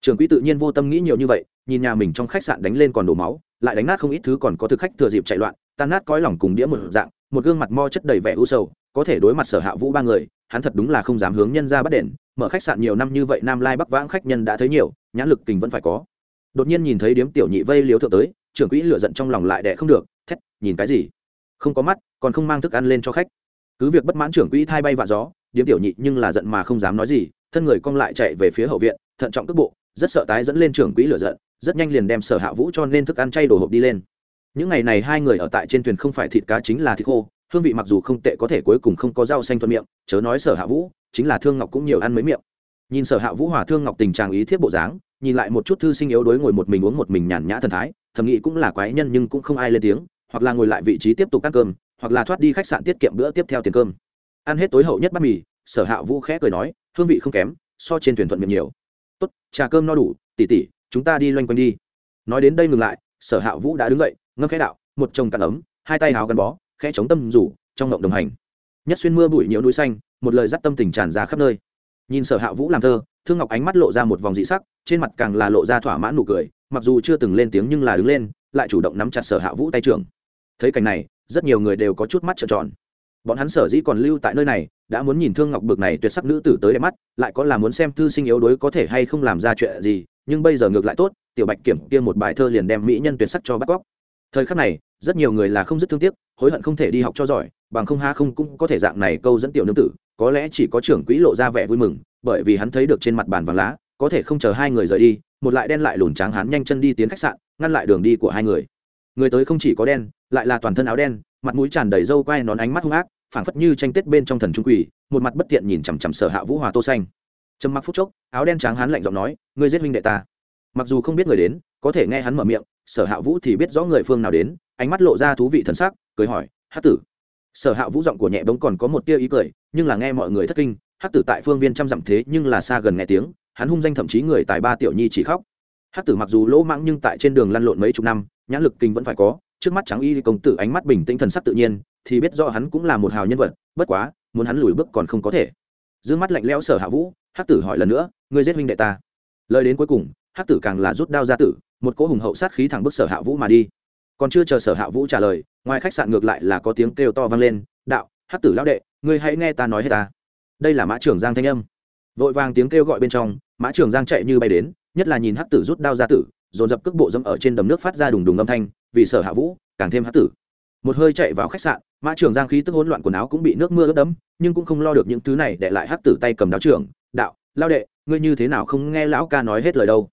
[SPEAKER 1] Trường quỹ tự nhiên vô tâm nghĩ nhiều như vậy, nhìn nhà mình trong khách sạn đánh lên còn đổ máu, lại đánh nát không ít thứ còn có thực khách thừa dịp chạy loạn, tan nát cõi lòng cùng đĩa một dạng, một gương mặt mo chất đầy vẻ u sầu, có thể đối mặt sở hạ vũ ba người hắn thật đúng là không dám hướng nhân ra bắt đền, mở khách sạn nhiều năm như vậy, nam lai bắc vãng khách nhân đã thấy nhiều, nhãn lực tình vẫn phải có. Đột nhiên nhìn thấy điếm tiểu nhị vây liếu thượng tới, trưởng quỹ lựa giận trong lòng lại đẻ không được, thét, nhìn cái gì? Không có mắt, còn không mang thức ăn lên cho khách. Cứ việc bất mãn trưởng quỹ thay bay vạ gió, điếm tiểu nhị nhưng là giận mà không dám nói gì, thân người cong lại chạy về phía hậu viện, thận trọng cước bộ, rất sợ tái dẫn lên trưởng quỹ lửa giận, rất nhanh liền đem sở hạ vũ cho nên thức ăn chay đồ hộp đi lên. Những ngày này hai người ở tại trên thuyền không phải thịt cá chính là thịt khô hương vị mặc dù không tệ có thể cuối cùng không có rau xanh thuận miệng, chớ nói sở hạ vũ, chính là thương ngọc cũng nhiều ăn mấy miệng. Nhìn sở hạ vũ hòa thương ngọc tình trạng ý thiết bộ dáng, nhìn lại một chút thư sinh yếu đối ngồi một mình uống một mình nhàn nhã thần thái, thầm nghĩ cũng là quái nhân nhưng cũng không ai lên tiếng, hoặc là ngồi lại vị trí tiếp tục ăn cơm, hoặc là thoát đi khách sạn tiết kiệm bữa tiếp theo tiền cơm. Ăn hết tối hậu nhất bát mì, sở hạ vũ khẽ cười nói, hương vị không kém, so trên thuyền thuận miệng nhiều. Tốt, trà cơm no đủ tỉ tỉ chúng ta đi loanh quanh đi. Nói đến đây ngừng lại, sở hạ vũ đã đứng dậy, ngâm khẽ đạo, một chồng cạn ấm, hai tay háo gắn bó khẽ chống tâm rủ, trong ngộng đồng hành. Nhất xuyên mưa bụi nhiễu núi xanh, một lời dắt tâm tình tràn ra khắp nơi. Nhìn sở hạ vũ làm thơ, thương ngọc ánh mắt lộ ra một vòng dị sắc, trên mặt càng là lộ ra thỏa mãn nụ cười, mặc dù chưa từng lên tiếng nhưng là đứng lên, lại chủ động nắm chặt sở hạ vũ tay trưởng. Thấy cảnh này, rất nhiều người đều có chút mắt trợn tròn. Bọn hắn sở dĩ còn lưu tại nơi này, đã muốn nhìn thương ngọc bực này tuyệt sắc nữ tử tới đẹp mắt, lại có là muốn xem thư sinh yếu đuối có thể hay không làm ra chuyện gì, nhưng bây giờ ngược lại tốt, tiểu bạch kiểm kia một bài thơ liền đem mỹ nhân tuyệt sắc cho bắt cóc thời khắc này, rất nhiều người là không rất thương tiếc, hối hận không thể đi học cho giỏi, bằng không ha không cũng có thể dạng này câu dẫn tiểu nương tử, có lẽ chỉ có trưởng quỹ lộ ra vẻ vui mừng, bởi vì hắn thấy được trên mặt bàn vàng lá, có thể không chờ hai người rời đi, một lại đen lại lùn tráng hắn nhanh chân đi tiến khách sạn, ngăn lại đường đi của hai người. Người tới không chỉ có đen, lại là toàn thân áo đen, mặt mũi tràn đầy râu quai nón ánh mắt hung ác, phảng phất như tranh tết bên trong thần trung quỷ, một mặt bất tiện nhìn chằm chằm sở hạ vũ hòa tô xanh. Trầm mặc phút chốc, áo đen trắng hắn lạnh giọng nói, ngươi giết huynh đệ ta. Mặc dù không biết người đến, có thể nghe hắn mở miệng sở hạ vũ thì biết rõ người phương nào đến, ánh mắt lộ ra thú vị thần sắc, cười hỏi hát tử. Sở hạ vũ giọng của nhẹ bóng còn có một tia ý cười, nhưng là nghe mọi người thất kinh hát tử tại phương viên trăm dặm thế nhưng là xa gần nghe tiếng, hắn hung danh thậm chí người tài ba tiểu nhi chỉ khóc. Hát tử mặc dù lỗ mãng nhưng tại trên đường lăn lộn mấy chục năm, nhãn lực kinh vẫn phải có, trước mắt trắng y công tử ánh mắt bình tĩnh thần sắc tự nhiên, thì biết rõ hắn cũng là một hào nhân vật, bất quá, muốn hắn lùi bước còn không có thể. D mắt lạnh lẽo sở hạ vũ Hát tử hỏi lần nữa, ngươi giết huynh đệ ta? Lời đến cuối cùng Hát tử càng là rút đao ra tử một cỗ hùng hậu sát khí thẳng bức sở hạ vũ mà đi. Còn chưa chờ sở hạ vũ trả lời, ngoài khách sạn ngược lại là có tiếng kêu to vang lên, đạo, hắc tử lão đệ, ngươi hãy nghe ta nói hết ta. Đây là mã trưởng giang thanh âm. Vội vàng tiếng kêu gọi bên trong, mã trưởng giang chạy như bay đến, nhất là nhìn hắc tử rút đao ra tử, dồn dập cước bộ dẫm ở trên đầm nước phát ra đùng đùng âm thanh, vì sở hạ vũ, càng thêm hắc tử. Một hơi chạy vào khách sạn, mã trưởng giang khí tức hỗn loạn quần áo cũng bị nước mưa ướt đẫm, nhưng cũng không lo được những thứ này để lại hắc tử tay cầm đáo trưởng, đạo lao đệ, ngươi như thế nào không nghe lão ca nói hết lời đâu?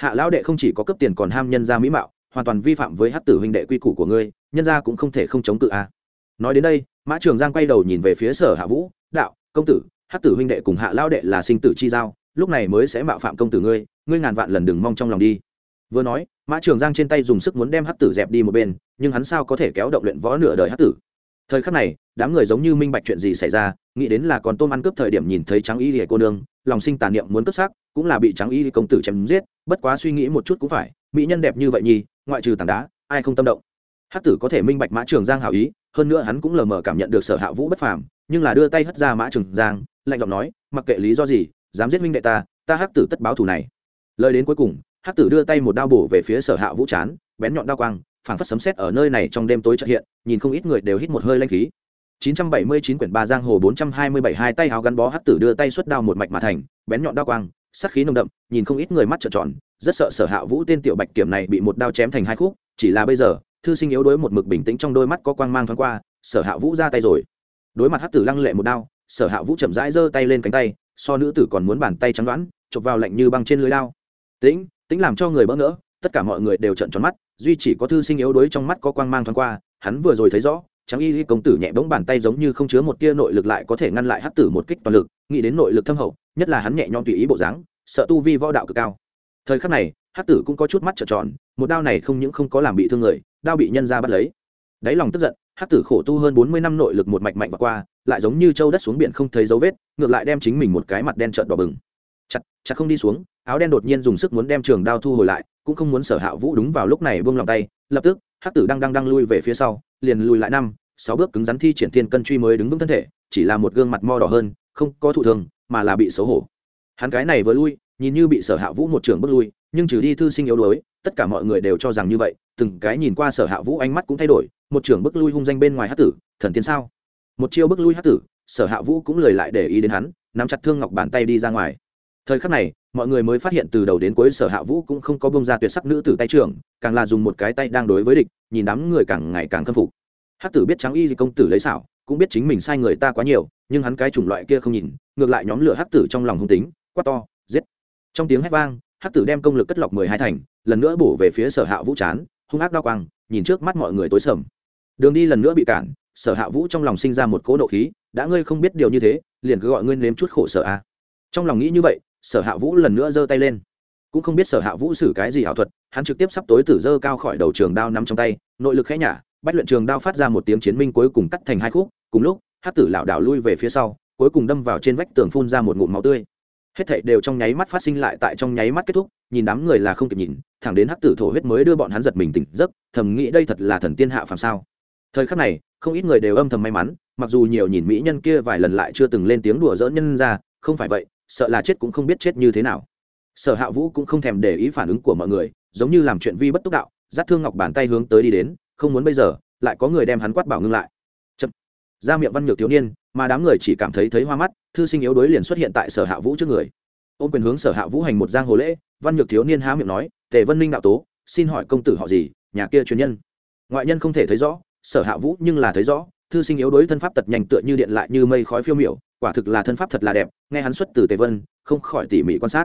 [SPEAKER 1] Hạ lão đệ không chỉ có cấp tiền còn ham nhân gia mỹ mạo, hoàn toàn vi phạm với Hát tử huynh đệ quy củ của ngươi, nhân gia cũng không thể không chống cự a à. nói đến đây, mã trường giang quay đầu nhìn về phía sở hạ vũ, đạo, công tử hát tử huynh đệ cùng hạ Lão đệ là sinh tử chi giao, lúc này mới sẽ mạo phạm công tử ngươi ngươi ngàn vạn lần đừng mong trong lòng đi vừa nói, mã trường giang trên tay dùng sức muốn đem hát tử dẹp đi một bên, nhưng hắn sao có thể kéo động luyện võ nửa đời hát tử thời khắc này, đám người giống như minh bạch chuyện gì xảy ra, nghĩ đến là còn tôm ăn cướp thời điểm nhìn thấy trắng y lìa cô nương, lòng sinh tàn niệm muốn cướp xác cũng là bị trắng y công tử chém giết bất quá suy nghĩ một chút cũng phải mỹ nhân đẹp như vậy nhì, ngoại trừ tảng đá ai không tâm động. Hát tử có thể minh bạch mã trường giang hảo ý hơn nữa hắn cũng lờ mờ cảm nhận được sở hạ vũ bất phàm nhưng là đưa tay hất ra mã trường giang lạnh giọng nói mặc kệ lý do gì dám giết minh đệ ta ta hát tử tất báo thù này. Lời đến cuối cùng hát tử đưa tay một đao bổ về phía sở hạ vũ chán bén nhọn đao quang phảng phất sấm sét ở nơi này trong đêm tối chợt hiện nhìn không ít người đều hít một hơi lanh khí. 979 quyển ba giang hồ 427 hai tay áo gắn bó hắc tử đưa tay xuất đao một mạch mà thành, bén nhọn đao quang, sắc khí nồng đậm, nhìn không ít người mắt trợn tròn, rất sợ Sở Hạ Vũ tên tiểu bạch kiểm này bị một đao chém thành hai khúc, chỉ là bây giờ, thư sinh yếu đuối một mực bình tĩnh trong đôi mắt có quang mang thoáng qua, Sở Hạ Vũ ra tay rồi. Đối mặt hắc tử lăng lệ một đao, Sở Hạ Vũ chậm rãi giơ tay lên cánh tay, so nữ tử còn muốn bàn tay trắng đoán, chụp vào lạnh như băng trên lưỡi lao Tĩnh, tĩnh làm cho người bỡ ngỡ, tất cả mọi người đều trợn tròn mắt, duy chỉ có thư sinh yếu đuối trong mắt có quang mang thoáng qua, hắn vừa rồi thấy rõ, trắng y công tử nhẹ bỗng bàn tay giống như không chứa một tia nội lực lại có thể ngăn lại hắc tử một kích toàn lực nghĩ đến nội lực thâm hậu nhất là hắn nhẹ nhõm tùy ý bộ dáng, sợ tu vi võ đạo cực cao. Thời khắc này, hắc tử cũng có chút mắt trợn tròn, một đao này không những không có làm bị thương người, đao bị nhân ra bắt lấy. Đáy lòng tức giận, hắc tử khổ tu hơn bốn mươi năm nội lực một mạch mạnh và qua, lại giống như châu đất xuống biển không thấy dấu vết, ngược lại đem chính mình một cái mặt đen trợn đỏ bừng. Chặt chặt không đi xuống, áo đen đột nhiên dùng sức muốn đem trường đao thu hồi lại, cũng không muốn sở hạ vũ đúng vào lúc này buông lòng tay, lập tức, hắc tử đang đang đang lui về phía sau, liền lùi lại năm, sáu bước cứng rắn thi triển thiên cân truy mới đứng vững thân thể, chỉ là một gương mặt mo đỏ hơn, không có thụ thường mà là bị xấu hổ. Hắn cái này vừa lui, nhìn như bị sở hạ vũ một trường bước lui, nhưng trừ đi thư sinh yếu đuối, tất cả mọi người đều cho rằng như vậy, từng cái nhìn qua sở hạ vũ ánh mắt cũng thay đổi, một trưởng bước lui hung danh bên ngoài hát tử, thần tiên sao? Một chiêu bước lui hát tử, sở hạ vũ cũng lời lại để ý đến hắn, nắm chặt thương ngọc bàn tay đi ra ngoài. Thời khắc này, mọi người mới phát hiện từ đầu đến cuối sở hạ vũ cũng không có bông ra tuyệt sắc nữ tử tay trưởng, càng là dùng một cái tay đang đối với địch, nhìn đám người càng ngày càng khâm phục. Hát tử biết trắng y công tử lấy xảo, cũng biết chính mình sai người ta quá nhiều nhưng hắn cái chủng loại kia không nhìn, ngược lại nhóm lửa hắc tử trong lòng hung tính, quát to, giết. Trong tiếng hét vang, hắc tử đem công lực cất lọc mười hai thành, lần nữa bổ về phía sở hạ vũ chán, hung ác đao quang, nhìn trước mắt mọi người tối sầm. Đường đi lần nữa bị cản, sở hạ vũ trong lòng sinh ra một cỗ nộ khí, đã ngươi không biết điều như thế, liền cứ gọi ngươi nếm chút khổ sở a. Trong lòng nghĩ như vậy, sở hạ vũ lần nữa giơ tay lên. Cũng không biết sở hạ vũ xử cái gì ảo thuật, hắn trực tiếp sắp tối tử dơ cao khỏi đầu trường đao nắm trong tay, nội lực khẽ nhả, bách luyện trường đao phát ra một tiếng chiến minh cuối cùng cắt thành hai khúc, cùng lúc hát tử lảo đảo lui về phía sau, cuối cùng đâm vào trên vách tường phun ra một ngụm máu tươi. Hết thảy đều trong nháy mắt phát sinh lại tại trong nháy mắt kết thúc, nhìn đám người là không kịp nhìn, thẳng đến hát tử thổ huyết mới đưa bọn hắn giật mình tỉnh giấc, thầm nghĩ đây thật là thần tiên hạ phàm sao. Thời khắc này, không ít người đều âm thầm may mắn, mặc dù nhiều nhìn mỹ nhân kia vài lần lại chưa từng lên tiếng đùa dỡ nhân ra, không phải vậy, sợ là chết cũng không biết chết như thế nào. Sở hạ vũ cũng không thèm để ý phản ứng của mọi người, giống như làm chuyện vi bất túc đạo, dắt thương ngọc bàn tay hướng tới đi đến, không muốn bây giờ, lại có người đem hắn quát bảo ngưng lại ra miệng văn nhược thiếu niên, mà đám người chỉ cảm thấy thấy hoa mắt, thư sinh yếu đuối liền xuất hiện tại sở hạ vũ trước người. Ôm quyền hướng sở hạ vũ hành một giang hồ lễ, văn nhược thiếu niên há miệng nói, tề vân minh đạo tố, xin hỏi công tử họ gì, nhà kia truyền nhân? Ngoại nhân không thể thấy rõ, sở hạ vũ nhưng là thấy rõ, thư sinh yếu đuối thân pháp tật nhanh tựa như điện lại như mây khói phiêu miểu, quả thực là thân pháp thật là đẹp, nghe hắn xuất từ tề vân, không khỏi tỉ mỉ quan sát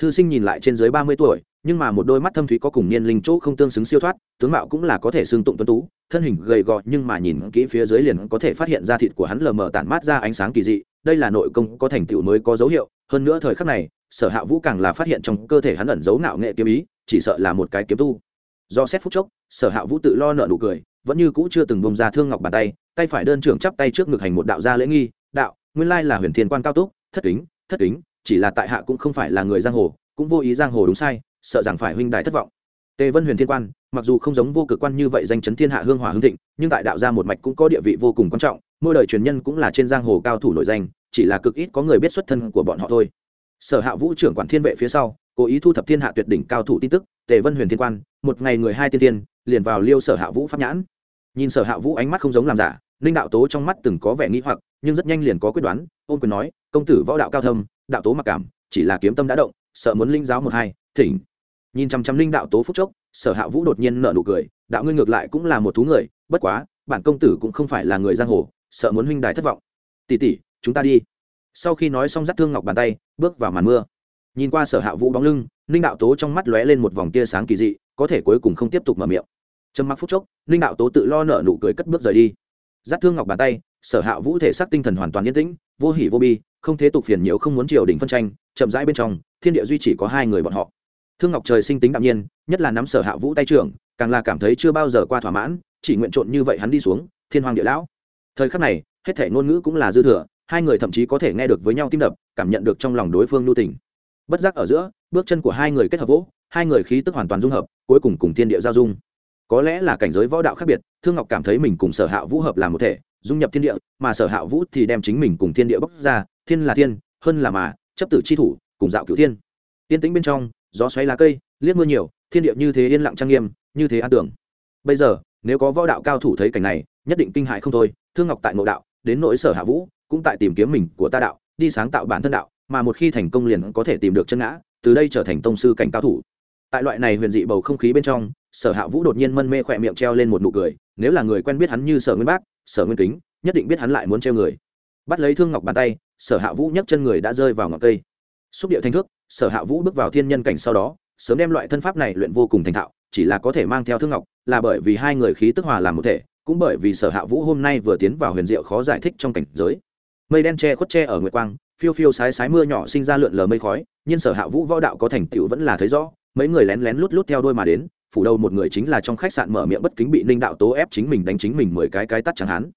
[SPEAKER 1] thư sinh nhìn lại trên dưới ba mươi tuổi, nhưng mà một đôi mắt thâm thúy có cùng niên linh chỗ không tương xứng siêu thoát, tướng mạo cũng là có thể xương tụng tuấn tú, thân hình gầy gò nhưng mà nhìn kỹ phía dưới liền có thể phát hiện ra thịt của hắn lờ mờ tản mát ra ánh sáng kỳ dị, đây là nội công có thành tựu mới có dấu hiệu, hơn nữa thời khắc này, sở hạ vũ càng là phát hiện trong cơ thể hắn ẩn giấu ngạo nghệ kiếm ý, chỉ sợ là một cái kiếm tu. Do xét phút chốc, sở hạ vũ tự lo nợ nụ cười, vẫn như cũ chưa từng bông ra thương ngọc bàn tay tay phải đơn trưởng chắp tay trước ngực hành một đạo gia lễ nghi, đạo, nguyên lai là huyền thiên quan cao túc, thất kính thất kính chỉ là tại hạ cũng không phải là người giang hồ, cũng vô ý giang hồ đúng sai, sợ rằng phải huynh đại thất vọng. Tề vân huyền thiên quan, mặc dù không giống vô cực quan như vậy danh chấn thiên hạ hương hỏa hương thịnh, nhưng tại đạo gia một mạch cũng có địa vị vô cùng quan trọng, mỗi đời truyền nhân cũng là trên giang hồ cao thủ nổi danh, chỉ là cực ít có người biết xuất thân của bọn họ thôi. Sở hạ vũ trưởng quản thiên vệ phía sau, cố ý thu thập thiên hạ tuyệt đỉnh cao thủ tin tức, tề vân huyền thiên quan, một ngày người hai tiên tiên, liền vào liêu sở hạ vũ pháp nhãn. Nhìn sở hạ vũ ánh mắt không giống làm giả, ninh đạo tố trong mắt từng có vẻ nghĩ hoặc, nhưng rất nhanh liền có quyết đoán, ôn quyền nói, công tử võ đạo cao thâm đạo tố mặc cảm, chỉ là kiếm tâm đã động, sợ muốn linh giáo một hai, thỉnh. Nhìn chăm chăm linh đạo tố phúc chốc, sở hạ vũ đột nhiên nở nụ cười, đạo ngươi ngược lại cũng là một thú người, bất quá, bản công tử cũng không phải là người giang hồ, sợ muốn huynh đài thất vọng. Tỉ tỉ chúng ta đi. Sau khi nói xong dắt thương ngọc bàn tay, bước vào màn mưa. Nhìn qua sở hạ vũ bóng lưng ninh đạo tố trong mắt lóe lên một vòng tia sáng kỳ dị, có thể cuối cùng không tiếp tục mở miệng. Trầm mặc phút chốc ninh đạo tố tự lo nở nụ cười cất bước rời đi. Dắt thương ngọc bàn tay, sở hạ vũ thể xác tinh thần hoàn toàn yên tĩnh vô hỉ vô bi, không thế tục phiền nhiễu, không muốn triều đình phân tranh, chậm rãi bên trong, thiên địa duy chỉ có hai người bọn họ. Thương ngọc trời sinh tính đạm nhiên, nhất là nắm sở hạ vũ tay trưởng, càng là cảm thấy chưa bao giờ qua thỏa mãn, chỉ nguyện trộn như vậy hắn đi xuống, thiên hoàng địa lão. Thời khắc này, hết thể ngôn ngữ cũng là dư thừa, hai người thậm chí có thể nghe được với nhau tim đập, cảm nhận được trong lòng đối phương lưu tình. Bất giác ở giữa, bước chân của hai người kết hợp vỗ, hai người khí tức hoàn toàn dung hợp, cuối cùng cùng thiên địa giao dung. Có lẽ là cảnh giới võ đạo khác biệt, thương ngọc cảm thấy mình cùng sở hạ vũ hợp làm một thể dung nhập thiên địa, mà sở hạ vũ thì đem chính mình cùng thiên địa bóc ra, thiên là thiên, hơn là mà, chấp tử chi thủ, cùng dạo cửu thiên. Yên tĩnh bên trong, gió xoáy lá cây, liếc mưa nhiều, thiên địa như thế yên lặng trang nghiêm, như thế an tưởng. Bây giờ, nếu có võ đạo cao thủ thấy cảnh này, nhất định kinh hại không thôi, thương ngọc tại nội đạo, đến nỗi sở hạ vũ, cũng tại tìm kiếm mình của ta đạo, đi sáng tạo bản thân đạo, mà một khi thành công liền có thể tìm được chân ngã, từ đây trở thành tông sư cảnh cao thủ. Tại loại này huyền dị bầu không khí bên trong, sở hạ vũ đột nhiên mân mê khỏe miệng treo lên một nụ cười, nếu là người quen biết hắn như sở nguyên bác sở nguyên kính, nhất định biết hắn lại muốn treo người. Bắt lấy thương ngọc bàn tay, sở hạ vũ nhấc chân người đã rơi vào ngọn cây. Xúc điệu thanh thước, sở hạ vũ bước vào thiên nhân cảnh sau đó, sớm đem loại thân pháp này luyện vô cùng thành thạo, chỉ là có thể mang theo thương ngọc, là bởi vì hai người khí tức hòa làm một thể, cũng bởi vì sở hạ vũ hôm nay vừa tiến vào huyền diệu khó giải thích trong cảnh giới. Mây đen che khuất che ở nguyệt quang, phiêu phiêu sái sái mưa nhỏ sinh ra lượn lờ mây khói, nhưng sở hạ vũ võ đạo có thành tựu vẫn là thấy rõ, mấy người lén lén lút lút theo đôi mà đến phủ đầu một người chính là trong khách sạn mở miệng bất kính bị ninh đạo tố ép chính mình đánh chính mình mười cái cái tát chẳng hán.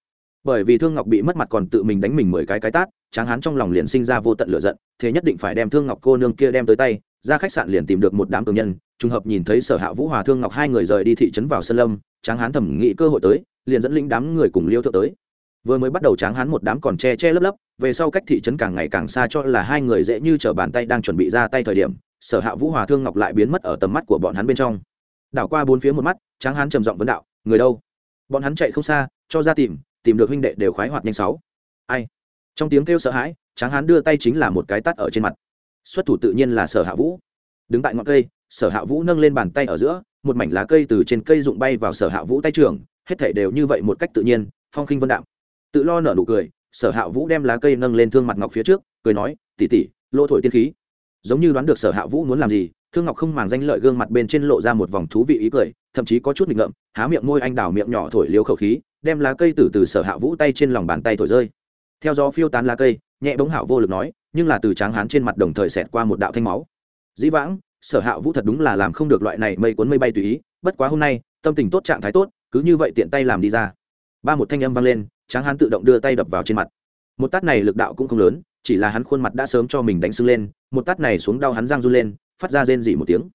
[SPEAKER 1] Bởi vì thương ngọc bị mất mặt còn tự mình đánh mình mười cái cái tát tráng hán trong lòng liền sinh ra vô tận lửa giận, thế nhất định phải đem thương ngọc cô nương kia đem tới tay, ra khách sạn liền tìm được một đám cường nhân, trùng hợp nhìn thấy sở hạ vũ hòa thương ngọc hai người rời đi thị trấn vào sân lâm tráng hán thẩm nghĩ cơ hội tới, liền dẫn lĩnh đám người cùng liêu thượng tới. Vừa mới bắt đầu tráng hán một đám còn che che lấp lấp, về sau cách thị trấn càng ngày càng xa cho là hai người dễ như t bàn tay đang chuẩn bị ra tay thời điểm, sở hạ vũ hòa thương ngọc lại biến mất ở tầm mắt của bọn hắn bên trong đảo qua bốn phía một mắt, tráng hán trầm giọng vấn đạo, người đâu? Bọn hắn chạy không xa, cho ra tìm tìm được huynh đệ đều khoái hoạt nhanh sáu. Ai? Trong tiếng kêu sợ hãi, tráng hán đưa tay chính là một cái tắt ở trên mặt. Xuất thủ tự nhiên là sở hạ vũ. Đứng tại ngọn cây, sở hạ vũ nâng lên bàn tay ở giữa, một mảnh lá cây từ trên cây rụng bay vào sở hạ vũ tay trường hết thể đều như vậy một cách tự nhiên, phong khinh vân đạm. Tự lo nở nụ cười, sở hạ vũ đem lá cây nâng lên thương mặt ngọc phía trước, cười nói tỉ tỉ lỗ thổi tiên khí. Giống như đoán được sở hạ vũ muốn làm gì thương ngọc không màng danh lợi gương mặt bên trên lộ ra một vòng thú vị ý cười, thậm chí có chút nghịch ngợm, há miệng môi anh đào miệng nhỏ thổi liêu khẩu khí, đem lá cây từ từ sở hạ vũ tay trên lòng bàn tay thổi rơi. Theo gió phiêu tán lá cây, nhẹ bóng hảo vô lực nói, nhưng là từ tráng hán trên mặt đồng thời xẹt qua một đạo thanh máu. Dĩ vãng, sở hạ vũ thật đúng là làm không được loại này mây cuốn mây bay tùy ý, bất quá hôm nay, tâm tình tốt trạng thái tốt, cứ như vậy tiện tay làm đi ra. Ba một thanh âm vang lên, tráng hán tự động đưa tay đập vào trên mặt. Một tát này lực đạo cũng không lớn, chỉ là hắn khuôn mặt đã sớm cho mình đánh sưng lên, một tát này xuống đau hắn răng run lên phát ra rên dỉ một tiếng.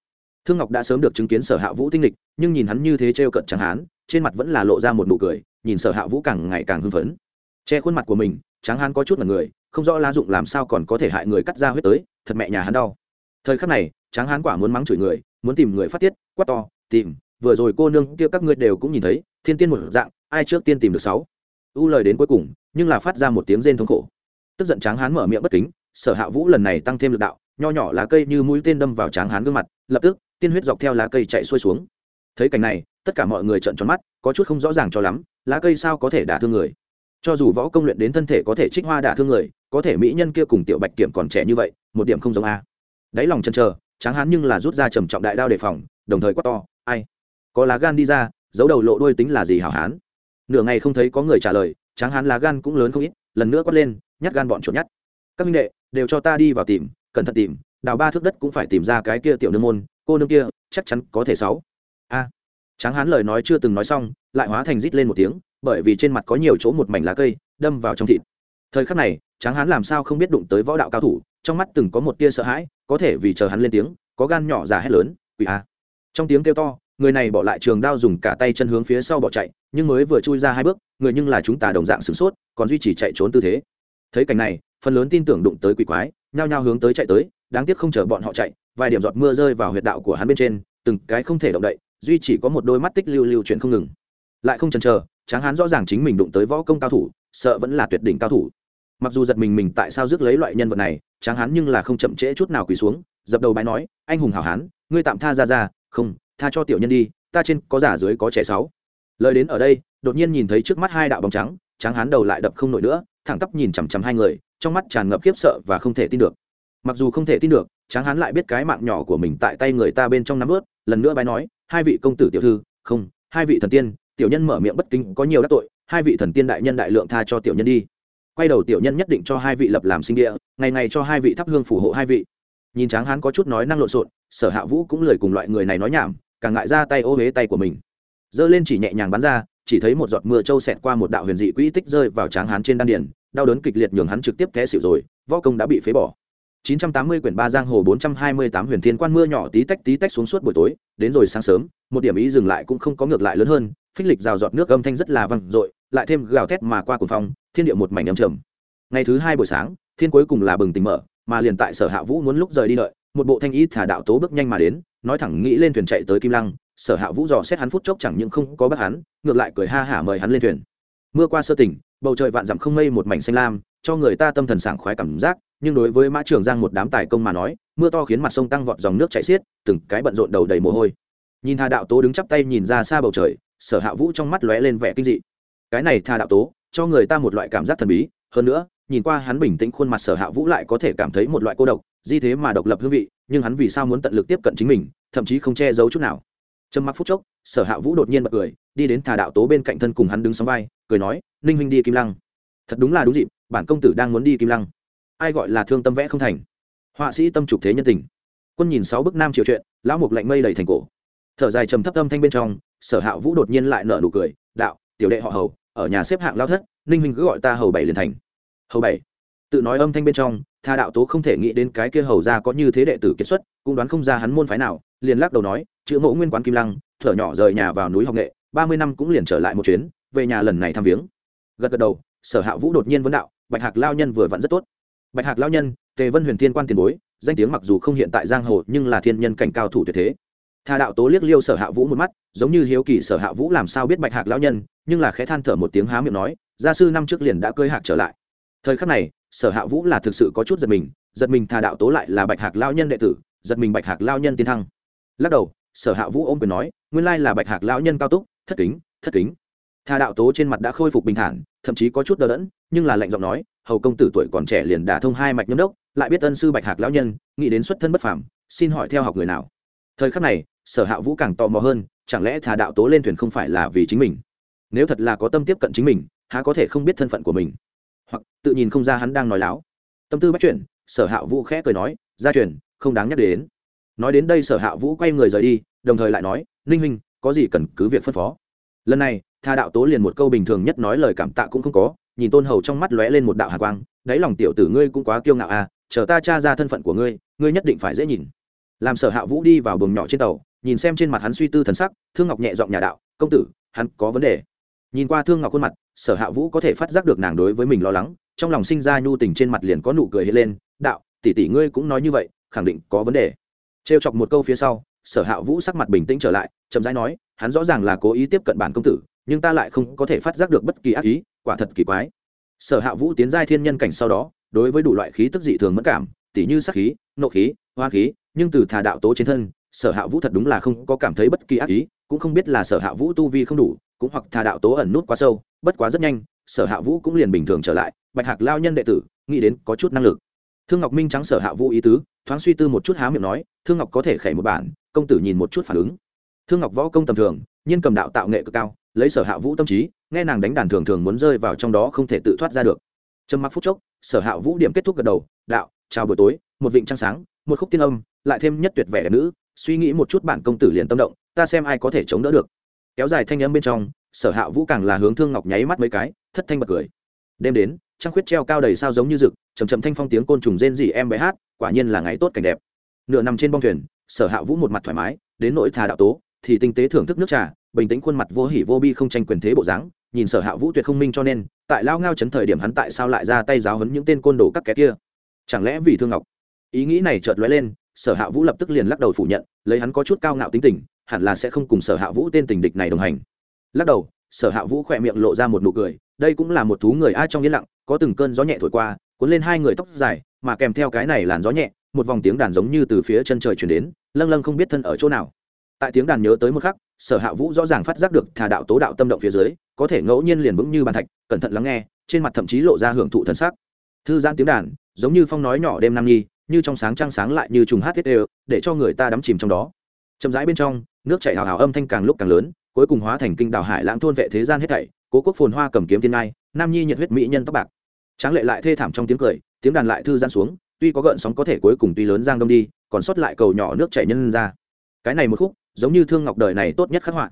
[SPEAKER 1] Thương ngọc đã sớm được chứng kiến sở hạ vũ tinh lịch, nhưng nhìn hắn như thế trêu cận tráng hán, trên mặt vẫn là lộ ra một nụ cười, nhìn sở hạ vũ càng ngày càng hưng phấn. Che khuôn mặt của mình, tráng hán có chút mặt người, không rõ lá dụng làm sao còn có thể hại người cắt ra huyết tới, thật mẹ nhà hắn đau. Thời khắc này, tráng hán quả muốn mắng chửi người, muốn tìm người phát tiết, quát to, tìm, vừa rồi cô nương kia các ngươi đều cũng nhìn thấy, thiên tiên một dạng, ai trước tiên tìm được sáu? U lời đến cuối cùng, nhưng là phát ra một tiếng rên thống khổ. Tức giận tráng hán mở miệng bất kính, sở hạ vũ lần này tăng thêm lực đạo nho nhỏ lá cây như mũi tên đâm vào tráng hán gương mặt, lập tức, tiên huyết dọc theo lá cây chạy xuôi xuống. Thấy cảnh này, tất cả mọi người trợn tròn mắt, có chút không rõ ràng cho lắm, lá cây sao có thể đả thương người? Cho dù võ công luyện đến thân thể có thể trích hoa đả thương người, có thể mỹ nhân kia cùng tiểu bạch kiểm còn trẻ như vậy, một điểm không giống a. Đáy lòng chân chờ, tráng hán nhưng là rút ra trầm trọng đại đao đề phòng, đồng thời quát to, ai? Có lá gan đi ra, giấu đầu lộ đuôi tính là gì hảo hán? Nửa ngày không thấy có người trả lời, tráng hán lá gan cũng lớn không ít, lần nữa quát lên, nhát gan bọn chuột nhát. Các minh đệ, đều cho ta đi vào tìm cẩn thận tìm, đào ba thước đất cũng phải tìm ra cái kia tiểu nương môn, cô nương kia, chắc chắn có thể sáu. A. Tráng hán lời nói chưa từng nói xong, lại hóa thành rít lên một tiếng, bởi vì trên mặt có nhiều chỗ một mảnh lá cây, đâm vào trong thịt. Thời khắc này, tráng hán làm sao không biết đụng tới võ đạo cao thủ, trong mắt từng có một tia sợ hãi, có thể vì chờ hắn lên tiếng, có gan nhỏ già hét lớn, quỷ a. Trong tiếng kêu to, người này bỏ lại trường đao dùng cả tay chân hướng phía sau bỏ chạy, nhưng mới vừa chui ra hai bước, người nhưng là chúng ta đồng dạng sửng sốt, còn duy trì chạy trốn tư thế. Thấy cảnh này, phần lớn tin tưởng đụng tới quỷ quái nhao nhao hướng tới chạy tới, đáng tiếc không chờ bọn họ chạy, vài điểm giọt mưa rơi vào huyệt đạo của hắn bên trên, từng cái không thể động đậy, duy chỉ có một đôi mắt tích lưu lưu chuyển không ngừng. Lại không chần chờ, tráng hán rõ ràng chính mình đụng tới võ công cao thủ, sợ vẫn là tuyệt đỉnh cao thủ. Mặc dù giật mình mình tại sao rước lấy loại nhân vật này, tráng hán nhưng là không chậm trễ chút nào quỳ xuống, dập đầu bái nói, anh hùng hảo hán, ngươi tạm tha ra ra, không, tha cho tiểu nhân đi, ta trên có giả dưới có trẻ sáu. Lời đến ở đây, đột nhiên nhìn thấy trước mắt hai đạo bóng trắng tráng hán đầu lại đập không nổi nữa, thẳng tắp nhìn chằm chằm hai người, trong mắt tràn ngập khiếp sợ và không thể tin được. Mặc dù không thể tin được, tráng hán lại biết cái mạng nhỏ của mình tại tay người ta bên trong nắm ướt, lần nữa bái nói, hai vị công tử tiểu thư, không, hai vị thần tiên, tiểu nhân mở miệng bất kính, có nhiều đắc tội, hai vị thần tiên đại nhân đại lượng tha cho tiểu nhân đi. Quay đầu tiểu nhân nhất định cho hai vị lập làm sinh địa, ngày ngày cho hai vị thắp hương phù hộ hai vị. Nhìn tráng hán có chút nói năng lộn xộn, sở hạ vũ cũng lời cùng loại người này nói nhảm, càng ngại ra tay ô huế tay của mình. Giơ lên chỉ nhẹ nhàng bắn ra chỉ thấy một giọt mưa trâu xẹt qua một đạo huyền dị quỹ tích rơi vào tráng hán trên đan điền, đau đớn kịch liệt nhường hắn trực tiếp té xỉu rồi, võ công đã bị phế bỏ. 980 quyển ba giang hồ 428 huyền thiên quan mưa nhỏ tí tách tí tách xuống suốt buổi tối, đến rồi sáng sớm, một điểm ý dừng lại cũng không có ngược lại lớn hơn, phích lịch rào giọt nước âm thanh rất là vang dội, lại thêm gào thét mà qua cuồng phong, thiên địa một mảnh âm trầm. Ngày thứ hai buổi sáng, thiên cuối cùng là bừng tỉnh mở, mà liền tại sở hạ vũ muốn lúc rời đi đợi, một bộ thanh ý thả đạo tố bước nhanh mà đến, nói thẳng nghĩ lên thuyền chạy tới kim lăng sở hạ vũ dò xét hắn phút chốc chẳng những không có bắt hắn, ngược lại cười ha hả mời hắn lên thuyền. Mưa qua sơ tỉnh, bầu trời vạn dặm không mây một mảnh xanh lam, cho người ta tâm thần sảng khoái cảm giác, nhưng đối với mã trường giang một đám tài công mà nói, mưa to khiến mặt sông tăng vọt dòng nước chảy xiết, từng cái bận rộn đầu đầy mồ hôi. Nhìn thà đạo tố đứng chắp tay nhìn ra xa bầu trời, sở hạ vũ trong mắt lóe lên vẻ kinh dị. Cái này thà đạo tố, cho người ta một loại cảm giác thần bí, hơn nữa, nhìn qua hắn bình tĩnh khuôn mặt sở hạ vũ lại có thể cảm thấy một loại cô độc, di thế mà độc lập hương vị, nhưng hắn vì sao muốn tận lực tiếp cận chính mình, thậm chí không che giấu chút nào trầm mặc phút chốc, sở hạ vũ đột nhiên bật cười, đi đến thà đạo tố bên cạnh thân cùng hắn đứng sóng vai, cười nói, ninh huynh đi kim lăng. Thật đúng là đúng dịp, bản công tử đang muốn đi kim lăng. Ai gọi là thương tâm vẽ không thành? Họa sĩ tâm trục thế nhân tình. Quân nhìn sáu bức nam triều chuyện lão mục lạnh mây đầy thành cổ. Thở dài trầm thấp âm thanh bên trong, sở hạ vũ đột nhiên lại nở nụ cười, đạo, tiểu đệ họ hầu, ở nhà xếp hạng lao thất, ninh huynh cứ gọi ta hầu bảy liền thành. Hầu bảy? Tự nói âm thanh bên trong tha đạo tố không thể nghĩ đến cái kia hầu ra có như thế đệ tử kết xuất, cũng đoán không ra hắn môn phái nào liền lắc đầu nói, chữ mẫu nguyên quán kim lăng, thở nhỏ rời nhà vào núi học nghệ, ba mươi năm cũng liền trở lại một chuyến, về nhà lần này thăm viếng. Gật gật đầu, sở hạ vũ đột nhiên vấn đạo, bạch hạc lao nhân vừa vặn rất tốt. Bạch hạc lao nhân, tề vân huyền thiên quan tiền bối, danh tiếng mặc dù không hiện tại giang hồ, nhưng là thiên nhân cảnh cao thủ tuyệt thế. Tha đạo tố liếc liêu sở hạ vũ một mắt, giống như hiếu kỳ sở hạ vũ làm sao biết bạch hạc lao nhân, nhưng là khẽ than thở một tiếng há miệng nói, gia sư năm trước liền đã cơi hạc trở lại. Thời khắc này, sở hạ vũ là thực sự có chút giật mình giật mình thà đạo tố lại là bạch hạc lao nhân đệ tử, giật mình bạch hạc lao nhân tiến thăng lắc đầu, sở hạ vũ ôm quyền nói, nguyên lai là bạch hạc lão nhân cao túc, thất kính thất kính. Thà đạo tố trên mặt đã khôi phục bình thản, thậm chí có chút đờ đẫn, nhưng là lạnh giọng nói, hầu công tử tuổi còn trẻ liền đả thông hai mạch nhâm đốc, lại biết ân sư bạch hạc lão nhân, nghĩ đến xuất thân bất phàm, xin hỏi theo học người nào? Thời khắc này, sở hạ vũ càng tò mò hơn, chẳng lẽ thà đạo tố lên thuyền không phải là vì chính mình? Nếu thật là có tâm tiếp cận chính mình, há có thể không biết thân phận của mình? Hoặc, tự nhìn không ra hắn đang nói láo. Tâm tư bắt chuyển sở hạ vũ khẽ cười nói, gia truyền, không đáng nhắc đến nói đến đây sở hạ vũ quay người rời đi, đồng thời lại nói, ninh huynh, có gì cần cứ việc phân phó. Lần này, tha đạo tố liền một câu bình thường nhất nói lời cảm tạ cũng không có, nhìn tôn hầu trong mắt lóe lên một đạo hạ quang, đáy lòng tiểu tử ngươi cũng quá kiêu ngạo à chờ ta tra ra thân phận của ngươi ngươi nhất định phải dễ nhìn. Làm sở hạ vũ đi vào buồng nhỏ trên tàu, nhìn xem trên mặt hắn suy tư thần sắc, thương ngọc nhẹ giọng nhà đạo, công tử, hắn có vấn đề. Nhìn qua thương ngọc khuôn mặt, sở hạ vũ có thể phát giác được nàng đối với mình lo lắng, trong lòng sinh ra nhu tình trên mặt liền có nụ cười hiện lên, đạo, tỷ tỷ ngươi cũng nói như vậy, khẳng định có vấn đề trêu chọc một câu phía sau, sở hạ vũ sắc mặt bình tĩnh trở lại, chậm rãi nói, hắn rõ ràng là cố ý tiếp cận bản công tử, nhưng ta lại không có thể phát giác được bất kỳ ác ý, quả thật kỳ quái. Sở hạ vũ tiến giai thiên nhân cảnh sau đó, đối với đủ loại khí tức dị thường mất cảm, tỉ như sắc khí, nộ khí hoa khí, nhưng từ thà đạo tố trên thân, sở hạ vũ thật đúng là không có cảm thấy bất kỳ ác ý, cũng không biết là sở hạ vũ tu vi không đủ, cũng hoặc thà đạo tố ẩn nút quá sâu, bất quá rất nhanh, sở hạ vũ cũng liền bình thường trở lại, bạch hạc lao nhân đệ tử, nghĩ đến có chút năng lực thương ngọc minh trắng sở hạ vũ ý tứ, thoáng suy tư một chút há miệng nói, thương ngọc có thể khẩy một bản, công tử nhìn một chút phản ứng. Thương ngọc võ công tầm thường nhưng cầm đạo tạo nghệ cực cao, lấy sở hạ vũ tâm trí, nghe nàng đánh đàn thường thường muốn rơi vào trong đó không thể tự thoát ra được. Trầm mặc phút chốc, sở hạ vũ điểm kết thúc gật đầu, đạo, chào buổi tối, một vịnh trăng sáng, một khúc tiên âm, lại thêm nhất tuyệt vẻ đẹp nữ, suy nghĩ một chút bản công tử liền tâm động, ta xem ai có thể chống đỡ được. Kéo dài thanh âm bên trong, sở hạ vũ càng là hướng thương ngọc nháy mắt mấy cái, thất thanh bật cười. Đêm đến, trăng khuyết treo cao đầy sao giống như rực chầm chậm thanh phong tiếng côn trùng rên rỉ em bé hát, quả nhiên là ngày tốt cảnh đẹp. Nửa nằm trên bong thuyền, sở hạ vũ một mặt thoải mái, đến nỗi thà đạo tố, thì tinh tế thưởng thức nước trà, bình tĩnh khuôn mặt vô hỉ vô bi không tranh quyền thế bộ dáng, nhìn sở hạ vũ tuyệt không minh cho nên, tại lao ngao chấn thời điểm hắn tại sao lại ra tay giáo hấn những tên côn đồ các kẻ kia? Chẳng lẽ vì thương ngọc? Ý nghĩ này chợt lóe lên, sở hạ vũ lập tức liền lắc đầu phủ nhận, lấy hắn có chút cao ngạo tính tình, hẳn là sẽ không cùng sở hạ vũ tên tình địch này đồng hành. Lắc đầu, sở hạ vũ khỏe miệng lộ ra một nụ cười, đây cũng là một thú người ai trong yên lặng, có từng cơn gió nhẹ thổi qua cuốn lên hai người tóc dài, mà kèm theo cái này làn gió nhẹ, một vòng tiếng đàn giống như từ phía chân trời chuyển đến, lâng lâng không biết thân ở chỗ nào. Tại tiếng đàn nhớ tới một khắc, sở hạ vũ rõ ràng phát giác được thà đạo tố đạo tâm động phía dưới, có thể ngẫu nhiên liền vững như bàn thạch, cẩn thận lắng nghe, trên mặt thậm chí lộ ra hưởng thụ thần sắc. Thư giãn tiếng đàn, giống như phong nói nhỏ đêm nam nhi, như trong sáng trăng sáng lại như trùng hát thiết đều, để cho người ta đắm chìm trong đó. Chậm rãi bên trong, nước chảy hào hào âm thanh càng lúc càng lớn, cuối cùng hóa thành kinh đảo hải lãng thôn vệ thế gian hết thảy, cố quốc phồn hoa cầm kiếm thiên ngai, nam nhi nhiệt huyết mỹ nhân tóc bạc tráng lệ lại thê thảm trong tiếng cười, tiếng đàn lại thư giãn xuống, tuy có gợn sóng có thể cuối cùng tuy lớn giang đông đi, còn sót lại cầu nhỏ nước chảy nhân ra. Cái này một khúc, giống như thương ngọc đời này tốt nhất khắc họa.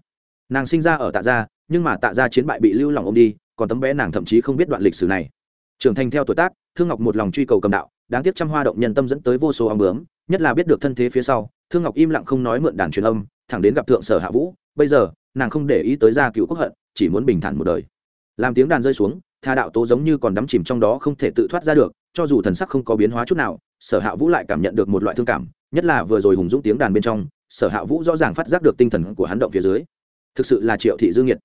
[SPEAKER 1] Nàng sinh ra ở tạ gia, nhưng mà tạ gia chiến bại bị lưu lòng ông đi, còn tấm bé nàng thậm chí không biết đoạn lịch sử này. Trưởng thành theo tuổi tác, thương ngọc một lòng truy cầu cầm đạo, đáng tiếc trăm hoa động nhân tâm dẫn tới vô số ong bướm, nhất là biết được thân thế phía sau, thương ngọc im lặng không nói mượn đàn truyền âm, thẳng đến gặp thượng sở hạ vũ, bây giờ, nàng không để ý tới gia cựu quốc hận, chỉ muốn bình thản một đời. Làm tiếng đàn rơi xuống tha đạo tố giống như còn đắm chìm trong đó không thể tự thoát ra được, cho dù thần sắc không có biến hóa chút nào, sở hạ vũ lại cảm nhận được một loại thương cảm, nhất là vừa rồi hùng dũng tiếng đàn bên trong, sở hạ vũ rõ ràng phát giác được tinh thần của hắn động phía dưới. Thực sự là triệu thị dương nhiệt.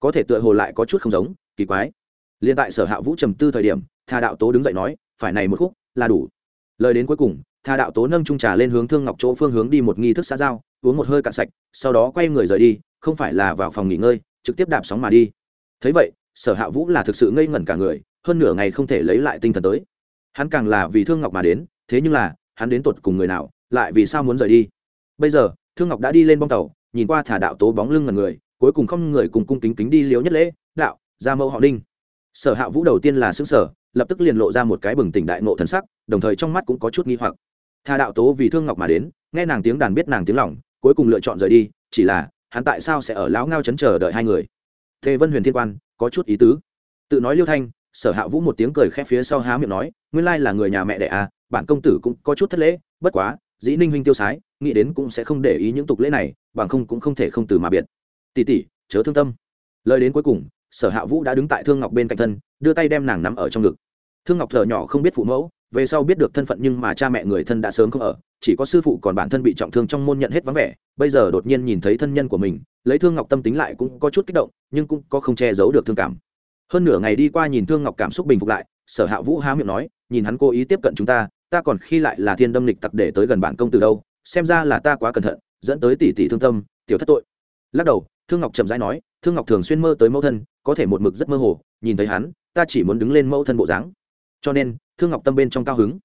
[SPEAKER 1] Có thể tựa hồ lại có chút không giống, kỳ quái. Liên tại sở hạ vũ trầm tư thời điểm, tha đạo tố đứng dậy nói, phải này một khúc, là đủ. Lời đến cuối cùng, tha đạo tố nâng trung trà lên hướng thương ngọc chỗ phương hướng đi một nghi thức xã giao, uống một hơi cạn sạch, sau đó quay người rời đi, không phải là vào phòng nghỉ ngơi, trực tiếp đạp sóng mà đi. Thấy vậy sở hạ vũ là thực sự ngây ngẩn cả người, hơn nửa ngày không thể lấy lại tinh thần tới. Hắn càng là vì thương ngọc mà đến, thế nhưng là, hắn đến tột cùng người nào, lại vì sao muốn rời đi? Bây giờ, thương ngọc đã đi lên bong tàu, nhìn qua thả đạo tố bóng lưng ngần người, cuối cùng không người cùng cung kính kính đi liếu nhất lễ, đạo, ra mẫu họ ninh sở hạ vũ đầu tiên là xứ sở lập tức liền lộ ra một cái bừng tỉnh đại nộ thần sắc, đồng thời trong mắt cũng có chút nghi hoặc. Tha đạo tố vì thương ngọc mà đến, nghe nàng tiếng đàn biết nàng tiếng lòng, cuối cùng lựa chọn rời đi, chỉ là, hắn tại sao sẽ ở lão ngao chấn chờ đợi hai người? Thế vân huyền thiên quan có chút ý tứ. Tự nói liêu thanh, sở hạ vũ một tiếng cười khẽ phía sau há miệng nói, nguyên lai là người nhà mẹ đẻ à bản công tử cũng có chút thất lễ, bất quá, dĩ ninh huynh tiêu sái, nghĩ đến cũng sẽ không để ý những tục lễ này, bằng không cũng không thể không từ mà biệt. Tỷ tỷ, chớ thương tâm. Lời đến cuối cùng, sở hạ vũ đã đứng tại thương ngọc bên cạnh thân, đưa tay đem nàng nắm ở trong ngực. Thương ngọc thở nhỏ không biết phụ mẫu, về sau biết được thân phận nhưng mà cha mẹ người thân đã sớm không ở, chỉ có sư phụ còn bản thân bị trọng thương trong môn nhận hết vắng vẻ, bây giờ đột nhiên nhìn thấy thân nhân của mình lấy thương ngọc tâm tính lại cũng có chút kích động, nhưng cũng có không che giấu được thương cảm. Hơn nửa ngày đi qua nhìn thương ngọc cảm xúc bình phục lại, sở hạ vũ há miệng nói, nhìn hắn cố ý tiếp cận chúng ta ta còn khi lại là thiên đâm lịch tặc để tới gần bản công từ đâu, xem ra là ta quá cẩn thận, dẫn tới tỷ tỷ thương tâm, tiểu thất tội. Lắc đầu, thương ngọc chậm rãi nói, thương ngọc thường xuyên mơ tới mẫu thân, có thể một mực rất mơ hồ, nhìn thấy hắn, ta chỉ muốn đứng lên mẫu thân bộ dáng. Cho nên, thương ngọc tâm bên trong cao hứng.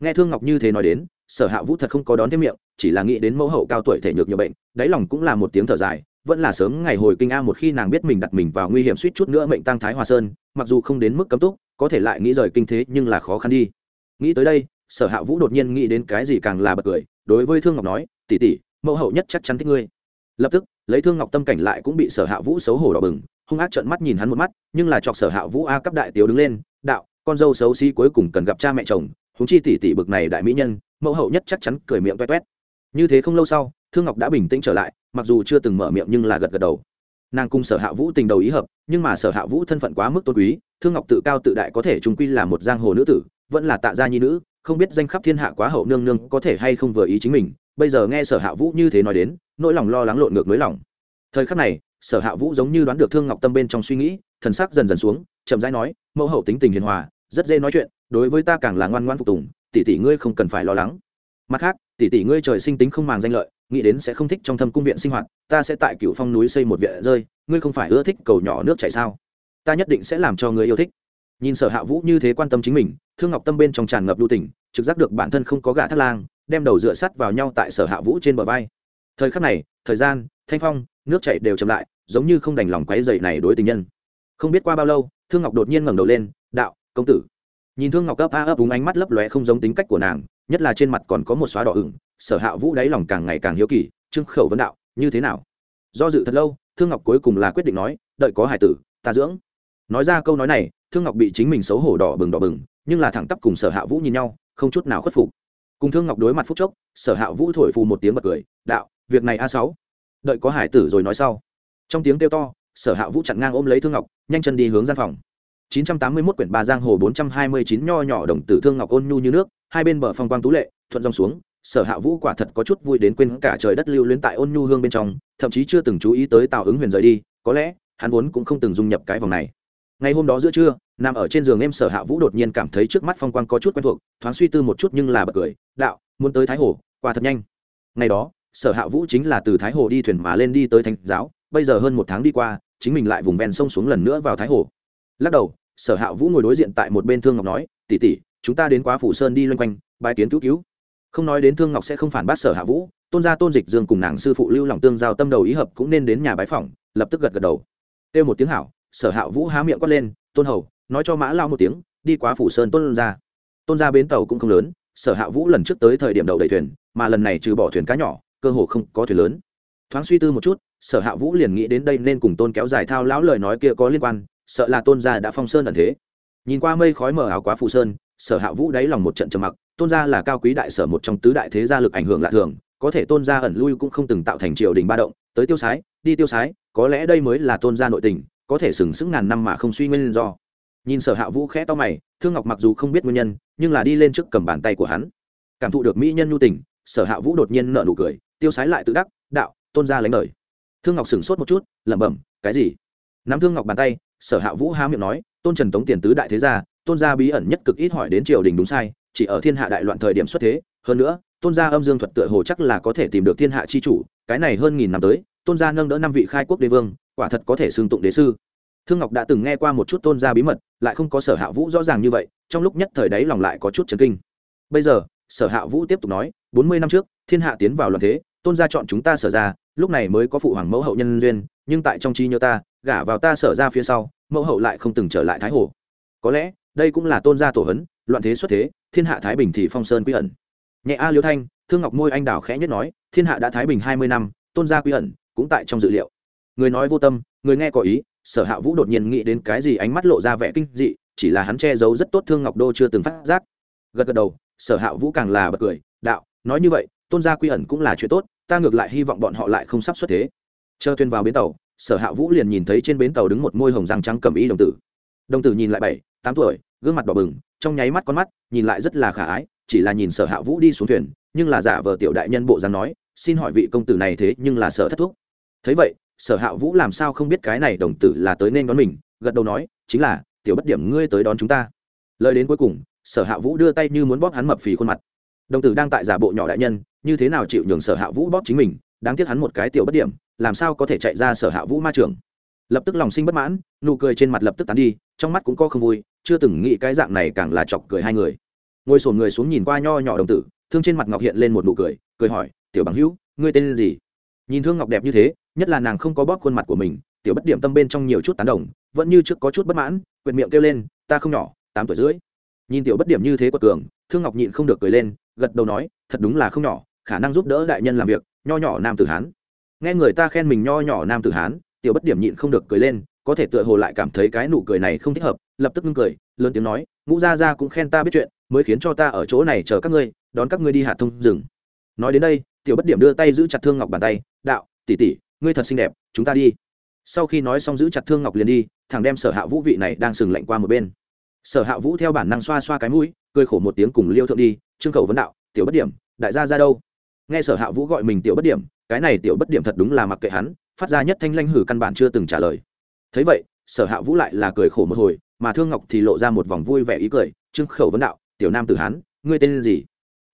[SPEAKER 1] Nghe thương ngọc như thế nói đến, sở hạ vũ thật không có đón thêm miệng, chỉ là nghĩ đến mẫu hậu cao tuổi thể nhược nhiều bệnh, đáy lòng cũng là một tiếng thở dài vẫn là sớm ngày hồi kinh a một khi nàng biết mình đặt mình vào nguy hiểm suýt chút nữa mệnh tăng thái hòa sơn, mặc dù không đến mức cấm túc, có thể lại nghĩ rời kinh thế nhưng là khó khăn đi. Nghĩ tới đây, sở hạ vũ đột nhiên nghĩ đến cái gì càng là bật cười, đối với thương ngọc nói tỉ tỉ mẫu hậu nhất chắc chắn thích ngươi. Lập tức, lấy thương ngọc tâm cảnh lại cũng bị sở hạ vũ xấu hổ đỏ bừng, hung ác trợn mắt nhìn hắn một mắt, nhưng là chọc sở hạ vũ a cấp đại tiểu đứng lên, đạo, con dâu xấu xí cuối cùng cần gặp cha mẹ chồng húng chi tỷ tỷ bực này đại mỹ nhân, mẫu hậu nhất chắc chắn cười miệng toét toét như thế không lâu sau thương ngọc đã bình tĩnh trở lại, mặc dù chưa từng mở miệng nhưng là gật gật đầu. Nàng cùng sở hạ vũ tình đầu ý hợp, nhưng mà sở hạ vũ thân phận quá mức tôn quý, thương ngọc tự cao tự đại có thể trung quy là một giang hồ nữ tử, vẫn là tạ gia nhi nữ, không biết danh khắp thiên hạ quá hậu nương nương có thể hay không vừa ý chính mình. Bây giờ nghe sở hạ vũ như thế nói đến, nỗi lòng lo lắng lộn ngược nới lòng. Thời khắc này, sở hạ vũ giống như đoán được thương ngọc tâm bên trong suy nghĩ, thần sắc dần dần xuống, chậm rãi nói, mẫu hậu tính tình hiền hòa, rất dễ nói chuyện, đối với ta càng là ngoan ngoan phục tùng, tỷ tỷ ngươi không cần phải lo lắng. Mặt khác, tỷ tỷ ngươi trời sinh tính không màng danh lợi nghĩ đến sẽ không thích trong thâm cung viện sinh hoạt, ta sẽ tại cựu phong núi xây một viện rơi, ngươi không phải ưa thích cầu nhỏ nước chảy sao? Ta nhất định sẽ làm cho ngươi yêu thích. Nhìn sở hạ vũ như thế quan tâm chính mình, thương ngọc tâm bên trong tràn ngập lưu tình, trực giác được bản thân không có gã thắt lang, đem đầu dựa sắt vào nhau tại sở hạ vũ trên bờ vai. Thời khắc này, thời gian, thanh phong, nước chảy đều chậm lại, giống như không đành lòng quấy dậy này đối tình nhân. Không biết qua bao lâu, thương ngọc đột nhiên ngẩng đầu lên, đạo, công tử. Nhìn thương ngọc ấp a ấp đúng ánh mắt lấp lóe không giống tính cách của nàng, nhất là trên mặt còn có một xóa đỏ ửng sở hạ vũ đáy lòng càng ngày càng hiếu kỳ trưng khẩu vấn đạo, như thế nào? Do dự thật lâu, thương ngọc cuối cùng là quyết định nói, đợi có hải tử, ta dưỡng. Nói ra câu nói này, thương ngọc bị chính mình xấu hổ đỏ bừng đỏ bừng, nhưng là thẳng tắp cùng sở hạ vũ nhìn nhau, không chút nào khuất phục. Cùng thương ngọc đối mặt phúc chốc, sở hạ vũ thổi phù một tiếng bật cười, đạo, việc này a sáu. Đợi có hải tử rồi nói sau. Trong tiếng kêu to, sở hạ vũ chặn ngang ôm lấy thương ngọc, nhanh chân đi hướng gian phòng. 981 quyển ba giang hồ 429 nho nhỏ đồng tử thương ngọc ôn nhu như nước, hai bên bờ phong quang tú lệ, thuận dòng xuống sở hạ vũ quả thật có chút vui đến quên cả trời đất lưu luyến tại ôn nhu hương bên trong, thậm chí chưa từng chú ý tới tào ứng huyền rời đi, có lẽ, hắn vốn cũng không từng dung nhập cái vòng này. Ngày hôm đó giữa trưa, nằm ở trên giường em sở hạ vũ đột nhiên cảm thấy trước mắt phong quang có chút quen thuộc, thoáng suy tư một chút nhưng là bật cười, đạo, muốn tới thái hồ qua thật nhanh. Ngày đó, sở hạ vũ chính là từ thái hồ đi thuyền mà lên đi tới thành giáo, bây giờ hơn một tháng đi qua, chính mình lại vùng ven sông xuống lần nữa vào thái hồ. Lắc đầu, sở hạ vũ ngồi đối diện tại một bên thương ngọc nói tỉ tỉ chúng ta đến quá phủ sơn đi loanh quanh bài kiến cứu cứu không nói đến thương ngọc sẽ không phản bác sở hạ vũ, tôn gia tôn dịch dương cùng nàng sư phụ lưu lòng tương giao tâm đầu ý hợp cũng nên đến nhà bái phỏng, lập tức gật gật đầu. Kêu một tiếng hảo, sở hạ vũ há miệng quát lên, tôn hầu, nói cho mã lao một tiếng, đi quá phủ sơn tôn ra tôn ra bến tàu cũng không lớn, sở hạ vũ lần trước tới thời điểm đầu đầy thuyền, mà lần này trừ bỏ thuyền cá nhỏ, cơ hồ không có thuyền lớn. Thoáng suy tư một chút, sở hạ vũ liền nghĩ đến đây nên cùng tôn kéo dài thao lão lời nói kia có liên quan, sợ là tôn gia đã phong sơn ẩn thế. Nhìn qua mây khói mờ áo quá phủ sơn sở hạ vũ đáy lòng một trận trầm mặc, tôn gia là cao quý đại sở một trong tứ đại thế gia lực ảnh hưởng lạ thường, có thể tôn gia ẩn lui cũng không từng tạo thành triều đình ba động, tới tiêu sái, đi tiêu sái, có lẽ đây mới là tôn gia nội tình, có thể sừng sững ngàn năm mà không suy nguyên do. Nhìn sở hạ vũ khẽ to mày, thương ngọc mặc dù không biết nguyên nhân, nhưng là đi lên trước cầm bàn tay của hắn. Cảm thụ được mỹ nhân nhu tình, sở hạ vũ đột nhiên nợ nụ cười, tiêu sái lại tự đắc, đạo, tôn gia lánh đời. Thương ngọc sửng sốt một chút, lẩm bẩm, cái gì? Nắm thương ngọc bàn tay, sở hạ vũ há miệng nói, tôn trần tống tiền tứ đại thế gia tôn gia bí ẩn nhất cực ít hỏi đến triều đình đúng sai, chỉ ở thiên hạ đại loạn thời điểm xuất thế, hơn nữa, tôn gia âm dương thuật tựa hồ chắc là có thể tìm được thiên hạ chi chủ, cái này hơn nghìn năm tới, tôn gia nâng đỡ năm vị khai quốc đế vương, quả thật có thể xưng tụng đế sư. Thương ngọc đã từng nghe qua một chút tôn gia bí mật, lại không có sở hạ vũ rõ ràng như vậy, trong lúc nhất thời đấy lòng lại có chút chấn kinh. Bây giờ, sở hạ vũ tiếp tục nói, bốn mươi năm trước, thiên hạ tiến vào loạn thế, tôn gia chọn chúng ta sở ra, lúc này mới có phụ hoàng mẫu hậu nhân duyên, nhưng tại trong trí nhớ ta, gả vào ta sở ra phía sau, mẫu hậu lại không từng trở lại thái hồ. Có lẽ đây cũng là tôn gia tổ hấn, loạn thế xuất thế, thiên hạ thái bình thì phong sơn quy ẩn. Nhẹ a liêu thanh, thương ngọc môi anh đào khẽ nhất nói, thiên hạ đã thái bình hai mươi năm, tôn gia quy ẩn cũng tại trong dự liệu. Người nói vô tâm, người nghe có ý, sở hạ vũ đột nhiên nghĩ đến cái gì ánh mắt lộ ra vẻ kinh dị, chỉ là hắn che giấu rất tốt thương ngọc đô chưa từng phát giác. Gật gật đầu, sở hạ vũ càng là bật cười, đạo, nói như vậy, tôn gia quy ẩn cũng là chuyện tốt, ta ngược lại hy vọng bọn họ lại không sắp xuất thế. Chờ tuyên vào bến tàu, sở hạ vũ liền nhìn thấy trên bến tàu đứng một môi hồng răng trắng cầm y đồng tử đồng tử nhìn lại bảy, tám tuổi, gương mặt đỏ bừng, trong nháy mắt con mắt, nhìn lại rất là khả ái, chỉ là nhìn sở hạ vũ đi xuống thuyền, nhưng là giả vờ tiểu đại nhân bộ dáng nói, xin hỏi vị công tử này thế nhưng là sở thất thúc? Thấy vậy, sở hạ vũ làm sao không biết cái này đồng tử là tới nên đón mình, gật đầu nói, chính là, tiểu bất điểm ngươi tới đón chúng ta. Lời đến cuối cùng, sở hạ vũ đưa tay như muốn bóp hắn mập phì khuôn mặt. Đồng tử đang tại giả bộ nhỏ đại nhân, như thế nào chịu nhường sở hạ vũ bóp chính mình, đáng tiếc hắn một cái tiểu bất điểm, làm sao có thể chạy ra sở hạ vũ ma trường. Lập tức lòng sinh bất mãn, nụ cười trên mặt lập tức tán đi trong mắt cũng có không vui, chưa từng nghĩ cái dạng này càng là chọc cười hai người. Ngồi sổn người xuống nhìn qua nho nhỏ đồng tử, thương trên mặt ngọc hiện lên một nụ cười cười hỏi, tiểu bằng hữu, ngươi tên gì? Nhìn thương ngọc đẹp như thế, nhất là nàng không có bóp khuôn mặt của mình, tiểu bất điểm tâm bên trong nhiều chút tán đồng, vẫn như trước có chút bất mãn, quyệt miệng kêu lên, ta không nhỏ, tám tuổi rưỡi. Nhìn tiểu bất điểm như thế quật cường, thương ngọc nhịn không được cười lên, gật đầu nói, thật đúng là không nhỏ, khả năng giúp đỡ đại nhân làm việc, nho nhỏ nam tử hán. Nghe người ta khen mình nho nhỏ nam tử hán, tiểu bất điểm nhịn không được cười lên có thể tựa hồ lại cảm thấy cái nụ cười này không thích hợp, lập tức ngưng cười, lớn tiếng nói, ngũ gia gia cũng khen ta biết chuyện, mới khiến cho ta ở chỗ này chờ các ngươi, đón các ngươi đi hạ thông rừng. Nói đến đây, tiểu bất điểm đưa tay giữ chặt thương ngọc bàn tay, đạo, tỷ tỷ, ngươi thật xinh đẹp, chúng ta đi. Sau khi nói xong giữ chặt thương ngọc liền đi, thằng đem sở hạ vũ vị này đang sừng lạnh qua một bên. Sở hạ vũ theo bản năng xoa xoa cái mũi, cười khổ một tiếng cùng liêu thượng đi, trương khẩu vấn đạo, tiểu bất điểm, đại gia ra đâu? Nghe sở hạ vũ gọi mình tiểu bất điểm, cái này tiểu bất điểm thật đúng là mặc kệ hắn, phát ra nhất thanh lanh hử căn bản chưa từng trả lời thấy vậy, sở hạ vũ lại là cười khổ một hồi, mà thương ngọc thì lộ ra một vòng vui vẻ ý cười, trương khẩu vấn đạo, tiểu nam tử hán, ngươi tên gì?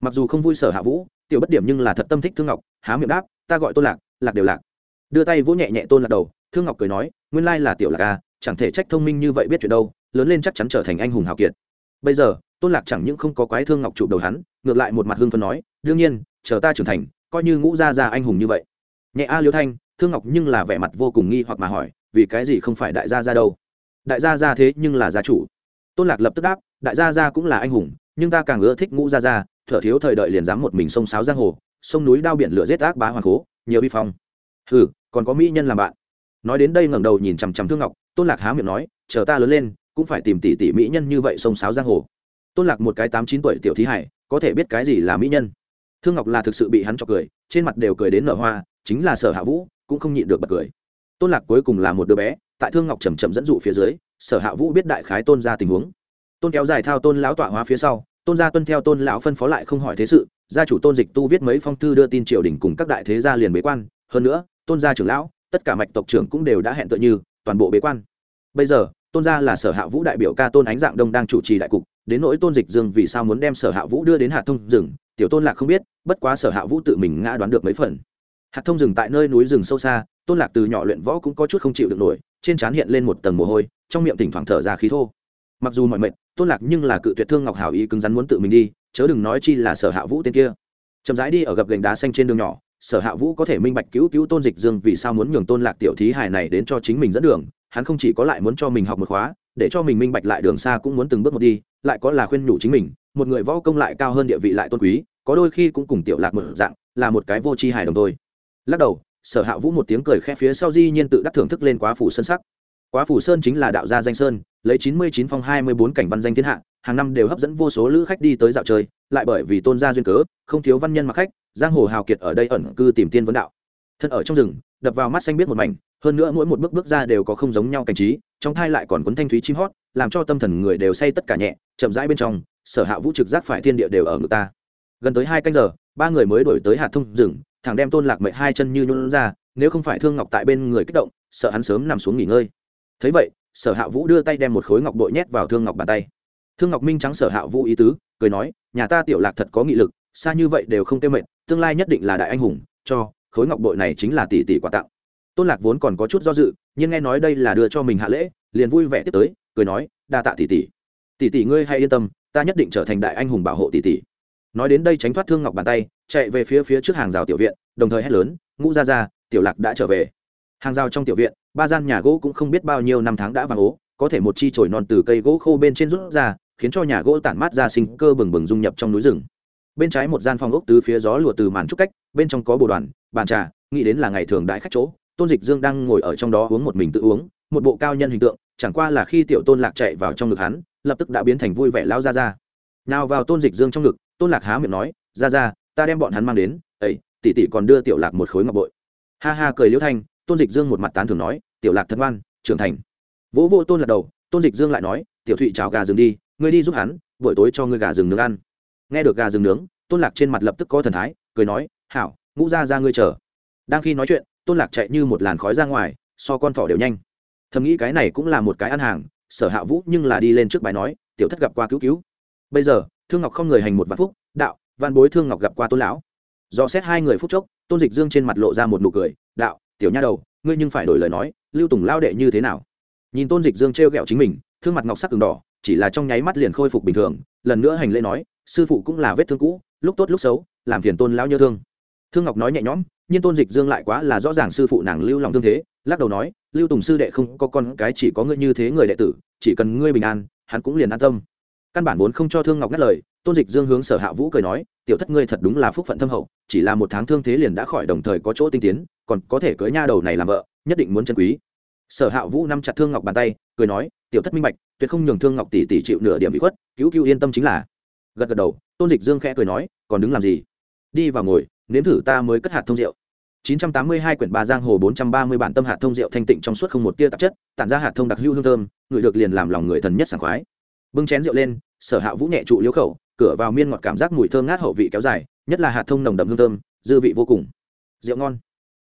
[SPEAKER 1] Mặc dù không vui sở hạ vũ, tiểu bất điểm nhưng là thật tâm thích thương ngọc, há miệng đáp, ta gọi tôn lạc lạc đều lạc. Đưa tay vỗ nhẹ nhẹ tôn lạc đầu, thương ngọc cười nói, nguyên lai là tiểu lạc ca chẳng thể trách thông minh như vậy biết chuyện đâu, lớn lên chắc chắn trở thành anh hùng hào kiệt. Bây giờ, tôn lạc chẳng những không có quái thương ngọc chụp đầu hắn, ngược lại một mặt hương phân nói, đương nhiên, chờ ta trưởng thành, coi như ngũ gia gia anh hùng như vậy. Nhẹ a liêu thanh, thương ngọc nhưng là vẻ mặt vô cùng nghi hoặc mà hỏi vì cái gì không phải đại gia gia đâu? Đại gia gia thế nhưng là gia chủ. Tôn lạc lập tức đáp, đại gia gia cũng là anh hùng, nhưng ta càng ưa thích ngũ gia gia, thở thiếu thời đợi liền dám một mình sông sáo giang hồ, sông núi đao biển lửa giết ác bá hoàng cố, nhiều vi phong. Hừ, còn có mỹ nhân làm bạn. Nói đến đây ngẩng đầu nhìn chằm chằm thương ngọc, tôn lạc há miệng nói, chờ ta lớn lên, cũng phải tìm tỷ tỷ mỹ nhân như vậy sông sáo giang hồ. Tôn lạc một cái tám chín tuổi tiểu thí hải, có thể biết cái gì là mỹ nhân? Thương ngọc là thực sự bị hắn cho cười, trên mặt đều cười đến nở hoa, chính là sở hạ vũ, cũng không nhịn được bật cười tôn lạc cuối cùng là một đứa bé, tại thương ngọc chầm chậm dẫn dụ phía dưới, sở hạ vũ biết đại khái tôn ra tình huống. Tôn kéo dài thao tôn lão tọa hóa phía sau, tôn gia tuân theo tôn lão phân phó lại không hỏi thế sự, gia chủ tôn dịch tu viết mấy phong thư đưa tin triều đình cùng các đại thế gia liền bế quan, hơn nữa, tôn gia trưởng lão, tất cả mạch tộc trưởng cũng đều đã hẹn tựa như, toàn bộ bế quan. Bây giờ, tôn gia là sở hạ vũ đại biểu ca tôn ánh dạng đông đang chủ trì đại cục, đến nỗi tôn dịch dương vì sao muốn đem sở hạ vũ đưa đến hạ thông rừng, tiểu tôn lạc không biết, bất quá sở hạ vũ tự mình ngã đoán được mấy phần hạt thông rừng tại nơi núi rừng sâu xa, tôn lạc từ nhỏ luyện võ cũng có chút không chịu được nổi, trên trán hiện lên một tầng mồ hôi, trong miệng thỉnh thoảng thở ra khí thô. Mặc dù mọi mệt, tôn lạc nhưng là cự tuyệt thương ngọc hảo ý cứng rắn muốn tự mình đi, chớ đừng nói chi là sở hạ vũ tên kia. Chậm rãi đi ở gập gành đá xanh trên đường nhỏ, sở hạ vũ có thể minh bạch cứu cứu tôn dịch dương vì sao muốn nhường tôn lạc tiểu thí hài này đến cho chính mình dẫn đường, hắn không chỉ có lại muốn cho mình học một khóa, để cho mình minh bạch lại đường xa cũng muốn từng bước một đi, lại có là khuyên nhủ chính mình, một người võ công lại cao hơn địa vị lại tôn quý, có đôi khi cũng cùng tiểu lạc một dạng, là một cái vô tri hài đồng thôi lắc đầu, sở hạ vũ một tiếng cười khẽ phía sau di nhiên tự đắc thưởng thức lên quá phủ sơn sắc. Quá phủ sơn chính là đạo gia danh sơn, lấy chín mươi chín phong hai mươi bốn cảnh văn danh thiên hạ, hàng năm đều hấp dẫn vô số lữ khách đi tới dạo chơi, lại bởi vì tôn gia duyên cớ, không thiếu văn nhân mặc khách, giang hồ hào kiệt ở đây ẩn cư tìm tiên vấn đạo. Thân ở trong rừng, đập vào mắt xanh biết một mảnh, hơn nữa mỗi một bước bước ra đều có không giống nhau cảnh trí, trong thai lại còn cuốn thanh thúy chim hót, làm cho tâm thần người đều say tất cả nhẹ, chậm rãi bên trong, sở hạ vũ trực giác phải thiên địa đều ở ngực ta. Gần tới hai canh giờ, ba người mới đổi tới hạt thông rừng thẳng đem tôn lạc mệnh hai chân như nhún ra, nếu không phải thương ngọc tại bên người kích động, sợ hắn sớm nằm xuống nghỉ ngơi. Thấy vậy, sở hạ vũ đưa tay đem một khối ngọc bội nhét vào thương ngọc bàn tay. Thương ngọc minh trắng sở hạ vũ ý tứ, cười nói, nhà ta tiểu lạc thật có nghị lực, xa như vậy đều không tiêu mệnh tương lai nhất định là đại anh hùng, cho, khối ngọc bội này chính là tỷ tỷ quà tặng. Tôn lạc vốn còn có chút do dự, nhưng nghe nói đây là đưa cho mình hạ lễ, liền vui vẻ tiếp tới, cười nói, đa tạ tỷ tỷ. Tỷ tỷ ngươi hay yên tâm, ta nhất định trở thành đại anh hùng bảo hộ tỷ tỷ nói đến đây tránh thoát thương ngọc bàn tay, chạy về phía phía trước hàng rào tiểu viện, đồng thời hét lớn, ngũ ra ra tiểu lạc đã trở về. Hàng rào trong tiểu viện, ba gian nhà gỗ cũng không biết bao nhiêu năm tháng đã vàng ố, có thể một chi chồi non từ cây gỗ khô bên trên rút ra, khiến cho nhà gỗ tản mát ra sinh cơ bừng bừng dung nhập trong núi rừng. Bên trái một gian phòng ốc từ phía gió lùa từ màn trúc cách, bên trong có bồ đoàn, bàn trà, nghĩ đến là ngày thường đại khách chỗ, tôn dịch dương đang ngồi ở trong đó uống một mình tự uống, một bộ cao nhân hình tượng, chẳng qua là khi tiểu tôn lạc chạy vào trong ngực hắn, lập tức đã biến thành vui vẻ lao ra ra. Nào vào tôn dịch dương trong ngực tôn lạc há miệng nói, ra ra, ta đem bọn hắn mang đến, ấy, tỷ tỷ còn đưa tiểu lạc một khối ngọc bội. Ha ha cười liễu thanh, tôn dịch dương một mặt tán thường nói, tiểu lạc thân ngoan, trưởng thành. Vỗ vô tôn lạc đầu, tôn dịch dương lại nói, tiểu thụy chào gà rừng đi, ngươi đi giúp hắn, buổi tối cho ngươi gà rừng nướng ăn. Nghe được gà rừng nướng, tôn lạc trên mặt lập tức có thần thái, cười nói, hảo, ngũ ra ra ngươi chờ. Đang khi nói chuyện, tôn lạc chạy như một làn khói ra ngoài, so con thỏ đều nhanh. Thầm nghĩ cái này cũng là một cái ăn hàng, sở hạ vũ nhưng là đi lên trước bài nói, tiểu thất gặp qua cứu cứu. Bây giờ thương ngọc không người hành một vạn phúc, đạo văn bối thương ngọc gặp qua tôn lão. Do xét hai người phúc chốc, tôn dịch dương trên mặt lộ ra một nụ cười, đạo, tiểu nha đầu, ngươi nhưng phải đổi lời nói, lưu tùng lao đệ như thế nào? Nhìn tôn dịch dương t r e o g ẹ o chính mình, thương mặt ngọc sắc cường đỏ, chỉ là trong nháy mắt liền khôi phục bình thường, lần nữa hành lễ nói, sư phụ cũng là vết thương cũ, lúc tốt lúc xấu, làm phiền tôn lão nhớ thương. Thương ngọc nói nhẹ nhõm, nhưng tôn dịch dương lại quá là rõ ràng sư phụ nàng lưu lòng thương thế, lắc đầu nói, lưu tùng sư đệ không có con cái chỉ có ngươi như thế người đệ tử, chỉ cần ngươi bình an, hắn cũng liền an tâm căn bản vốn không cho thương ngọc ngắt lời, tôn dịch dương hướng sở hạ vũ cười nói, tiểu thất ngươi thật đúng là phúc phận thâm hậu, chỉ là một tháng thương thế liền đã khỏi đồng thời có chỗ tinh tiến, còn có thể cưới nha đầu này làm vợ, nhất định muốn chân quý. Sở hạ vũ nắm chặt thương ngọc bàn tay, cười nói, tiểu thất minh bạch, tuyệt không nhường thương ngọc tỷ tỷ chịu nửa điểm bị khuất, cứu cứu yên tâm chính là. Gật gật đầu, tôn dịch dương khẽ cười nói, còn đứng làm gì? Đi vào ngồi, nếm thử ta mới cất hạt thông rượu. 982 quyển ba giang hồ 430 bản tâm hạt thông rượu thanh tịnh trong suốt không một tia tạp chất, tản ra hạt thông đặc hữu hương thơm, người được liền làm lòng người thần nhất sảng khoái. Bưng chén rượu lên sở hạ vũ nhẹ trụ liễu khẩu, cửa vào miên ngọt cảm giác mùi thơm ngát hậu vị kéo dài, nhất là hạt thông nồng đậm hương thơm, dư vị vô cùng. Rượu ngon.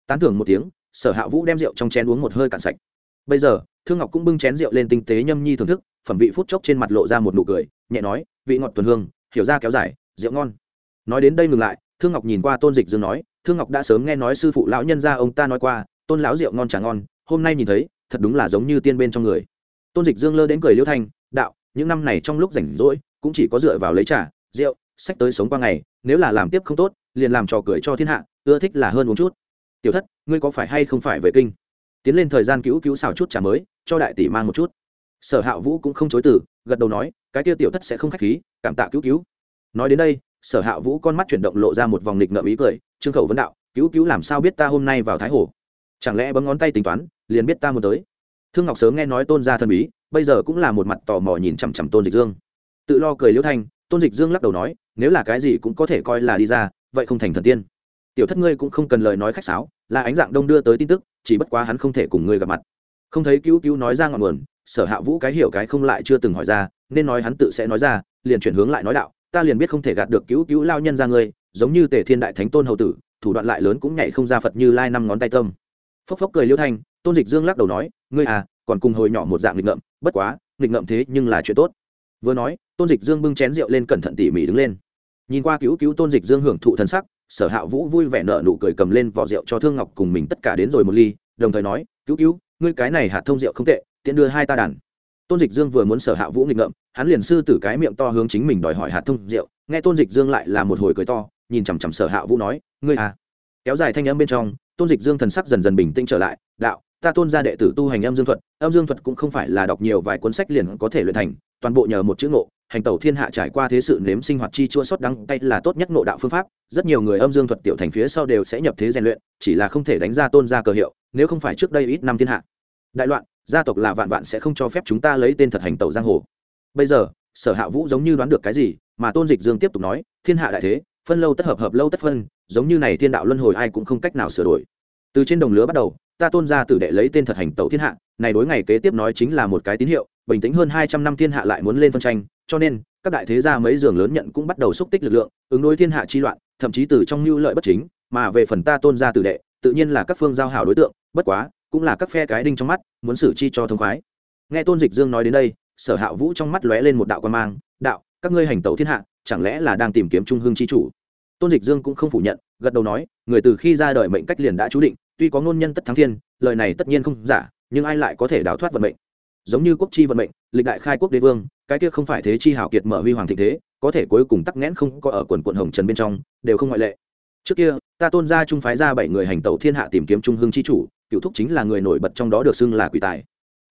[SPEAKER 1] Tán thưởng một tiếng, sở hạ vũ đem rượu trong chén uống một hơi cạn sạch. Bây giờ, thương ngọc cũng bưng chén rượu lên tinh tế nhâm nhi thưởng thức, phẩm vị phút chốc trên mặt lộ ra một nụ cười, nhẹ nói, vị ngọt tuần hương, hiểu ra kéo dài, rượu ngon. Nói đến đây ngừng lại, thương ngọc nhìn qua tôn dịch dương nói, thương ngọc đã sớm nghe nói sư phụ lão nhân gia ông ta nói qua, tôn lão rượu ngon chả ngon, hôm nay nhìn thấy, thật đúng là giống như tiên bên trong người. Tôn dịch dương lơ đến cười liêu thanh, đạo những năm này trong lúc rảnh rỗi, cũng chỉ có dựa vào lấy trà, rượu, sách tới sống qua ngày, nếu là làm tiếp không tốt, liền làm trò cười cho thiên hạ, ưa thích là hơn uống chút. Tiểu thất, ngươi có phải hay không phải về kinh? Tiến lên thời gian cứu cứu xào chút trà mới, cho đại tỷ mang một chút. Sở hạ vũ cũng không chối từ, gật đầu nói, cái tiêu tiểu thất sẽ không k h á c h khí, cảm tạ cứu cứu. Nói đến đây, sở hạ vũ con mắt chuyển động lộ ra một vòng nghịch ngợm ý cười, trương khẩu vấn đạo, cứu cứu làm sao biết ta hôm nay vào thái hồ? Chẳng lẽ bấm ngón tay tính toán, liền biết ta muốn tới? Thương ngọc sớm nghe nói tôn gia thần bí bây giờ cũng là một mặt tò mò nhìn chằm chằm tôn dịch dương. Tự lo cười liễu thanh, tôn dịch dương lắc đầu nói, nếu là cái gì cũng có thể coi là đi ra, vậy không thành thần tiên. Tiểu thất ngươi cũng không cần lời nói khách sáo, là ánh dạng đông đưa tới tin tức, chỉ bất quá hắn không thể cùng ngươi gặp mặt. Không thấy cứu cứu nói ra ngọn nguồn, sở hạ vũ cái hiểu cái không lại chưa từng hỏi ra, nên nói hắn tự sẽ nói ra, liền chuyển hướng lại nói đạo, ta liền biết không thể gạt được cứu cứu lao nhân ra ngươi, giống như tề thiên đại thánh tôn hầu tử, thủ đoạn lại lớn cũng nhảy không ra phật như lai năm ngón tay tâm. Phốc phốc cười liêu thanh, tôn dịch dương lắc đầu nói, ngươi à còn cùng hồi nhỏ một dạng nghịch ngợm, bất quá, nghịch ngợm thế nhưng là chuyện tốt. Vừa nói, tôn dịch dương bưng chén rượu lên cẩn thận tỉ mỉ đứng lên. Nhìn qua cứu cứu tôn dịch dương hưởng thụ thân sắc, sở hạ vũ vui vẻ nợ nụ cười cầm lên vỏ rượu cho thương ngọc cùng mình tất cả đến rồi một ly, đồng thời nói, cứu cứu, ngươi cái này hạt thông rượu không tệ, tiện đưa hai ta đàn. Tôn dịch dương vừa muốn sở hạ vũ nghịch ngợm, hắn liền sư tử cái miệng to hướng chính mình đòi hỏi hạt thông rượu, nghe tôn dịch dương lại là một hồi cười to, nhìn chằm chằm sở hạ vũ nói, ngươi à. Kéo dài thanh âm bên trong, tôn dịch dương thần sắc dần dần bình tĩnh trở lại, đạo ta tôn gia đệ tử tu hành âm dương thuật, âm dương thuật cũng không phải là đọc nhiều vài cuốn sách liền có thể luyện thành, toàn bộ nhờ một chữ ngộ, hành tẩu thiên hạ trải qua thế sự nếm sinh hoạt chi chua sót đắng cay là tốt nhất ngộ đạo phương pháp, rất nhiều người âm dương thuật tiểu thành phía sau đều sẽ nhập thế rèn luyện, chỉ là không thể đánh ra tôn gia cờ hiệu, nếu không phải trước đây ít năm thiên hạ. Đại loạn, gia tộc là vạn vạn sẽ không cho phép chúng ta lấy tên thật hành tẩu giang hồ. Bây giờ, sở hạ vũ giống như đoán được cái gì, mà tôn dịch dương tiếp tục nói, thiên hạ đại thế, phân lâu tất hợp hợp lâu tất phân, giống như này thiên đạo luân hồi ai cũng không cách nào sửa đổi. Từ trên đồng lứa bắt đầu ta tôn ra tử đệ lấy tên thật hành tẩu thiên hạ, này đối ngày kế tiếp nói chính là một cái tín hiệu, bình tĩnh hơn hai trăm năm thiên hạ lại muốn lên phân tranh, cho nên, các đại thế gia mấy giường lớn nhận cũng bắt đầu xúc tích lực lượng, ứng đối thiên hạ chi loạn, thậm chí từ trong mưu lợi bất chính, mà về phần ta tôn ra tử đệ, tự nhiên là các phương giao hảo đối tượng, bất quá, cũng là các phe cái đinh trong mắt, muốn xử chi cho thông khoái. Nghe tôn dịch dương nói đến đây, sở hạ vũ trong mắt lóe lên một đạo quan mang, đạo, các ngươi hành tẩu thiên hạ, chẳng lẽ là đang tìm kiếm trung hương chi chủ? Tôn dịch dương cũng không phủ nhận, gật đầu nói, người từ khi ra đời mệnh cách liền đã chú định tuy có ngôn nhân tất thắng thiên, lời này tất nhiên không giả, nhưng ai lại có thể đào thoát vận mệnh? Giống như quốc chi vận mệnh, lịch đại khai quốc đế vương, cái kia không phải thế chi hảo kiệt mở huy hoàng thịnh thế, có thể cuối cùng tắc nghẽn không có ở quần quận hồng trần bên trong, đều không ngoại lệ. Trước kia, ta tôn gia trung phái ra bảy người hành tẩu thiên hạ tìm kiếm trung hương chi chủ, cựu thúc chính là người nổi bật trong đó được xưng là quỷ tài.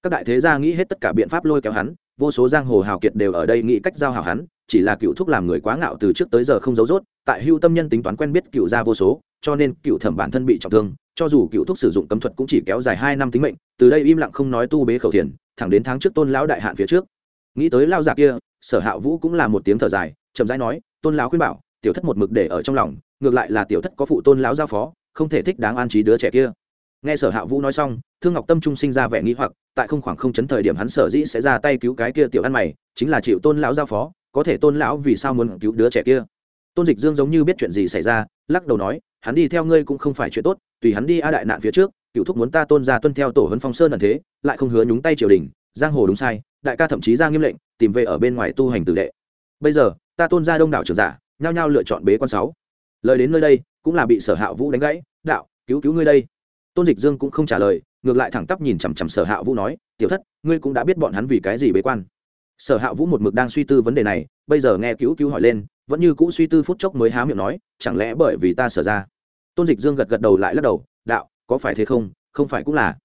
[SPEAKER 1] Các đại thế gia nghĩ hết tất cả biện pháp lôi kéo hắn, vô số giang hồ hào kiệt đều ở đây nghĩ cách giao hảo hắn, chỉ là cựu thúc làm người quá ngạo từ trước tới giờ không giấu rốt, tại hưu tâm nhân tính toán quen biết cựu gia vô số, cho nên cựu thẩm bản thân bị trọng thương cho dù cựu thuốc sử dụng cấm thuật cũng chỉ kéo dài hai năm tính mệnh, từ đây im lặng không nói tu bế khẩu thiền, thẳng đến tháng trước tôn lão đại hạn phía trước. Nghĩ tới lao già kia, sở hạ vũ cũng là một tiếng thở dài, chậm rãi nói, tôn lão khuyên bảo, tiểu thất một mực để ở trong lòng, ngược lại là tiểu thất có phụ tôn lão giao phó, không thể thích đáng an trí đứa trẻ kia. Nghe sở hạ vũ nói xong, thương ngọc tâm trung sinh ra vẻ nghĩ hoặc, tại không khoảng không chấn thời điểm hắn sở dĩ sẽ ra tay cứu cái kia tiểu ăn mày, chính là chịu tôn lão giao phó, có thể tôn lão vì sao muốn cứu đứa trẻ kia. Tôn dịch dương giống như biết chuyện gì xảy ra, lắc đầu nói hắn đi theo ngươi cũng không phải chuyện tốt, tùy hắn đi a đại nạn phía trước, cựu thúc muốn ta tôn ra tuân theo tổ hấn phong sơn ẩn thế, lại không hứa nhúng tay triều đình, giang hồ đúng sai, đại ca thậm chí ra nghiêm lệnh, tìm về ở bên ngoài tu hành tử đệ. Bây giờ, ta tôn ra đông đảo trưởng giả, nhao nhao lựa chọn bế quan sáu. Lời đến nơi đây, cũng là bị sở hạ vũ đánh gãy, đạo, cứu cứu ngươi đây. Tôn dịch dương cũng không trả lời, ngược lại thẳng tắp nhìn chằm chằm sở hạ vũ nói, tiểu thất, ngươi cũng đã biết bọn hắn vì cái gì bế quan. Sở hạ vũ một mực đang suy tư vấn đề này, bây giờ nghe cứu cứu hỏi lên, vẫn như cũ suy tư phút chốc mới há miệng nói, chẳng lẽ bởi vì ta sở ra? Tôn dịch dương gật gật đầu lại lắc đầu, đạo, có phải thế không? Không phải cũng là.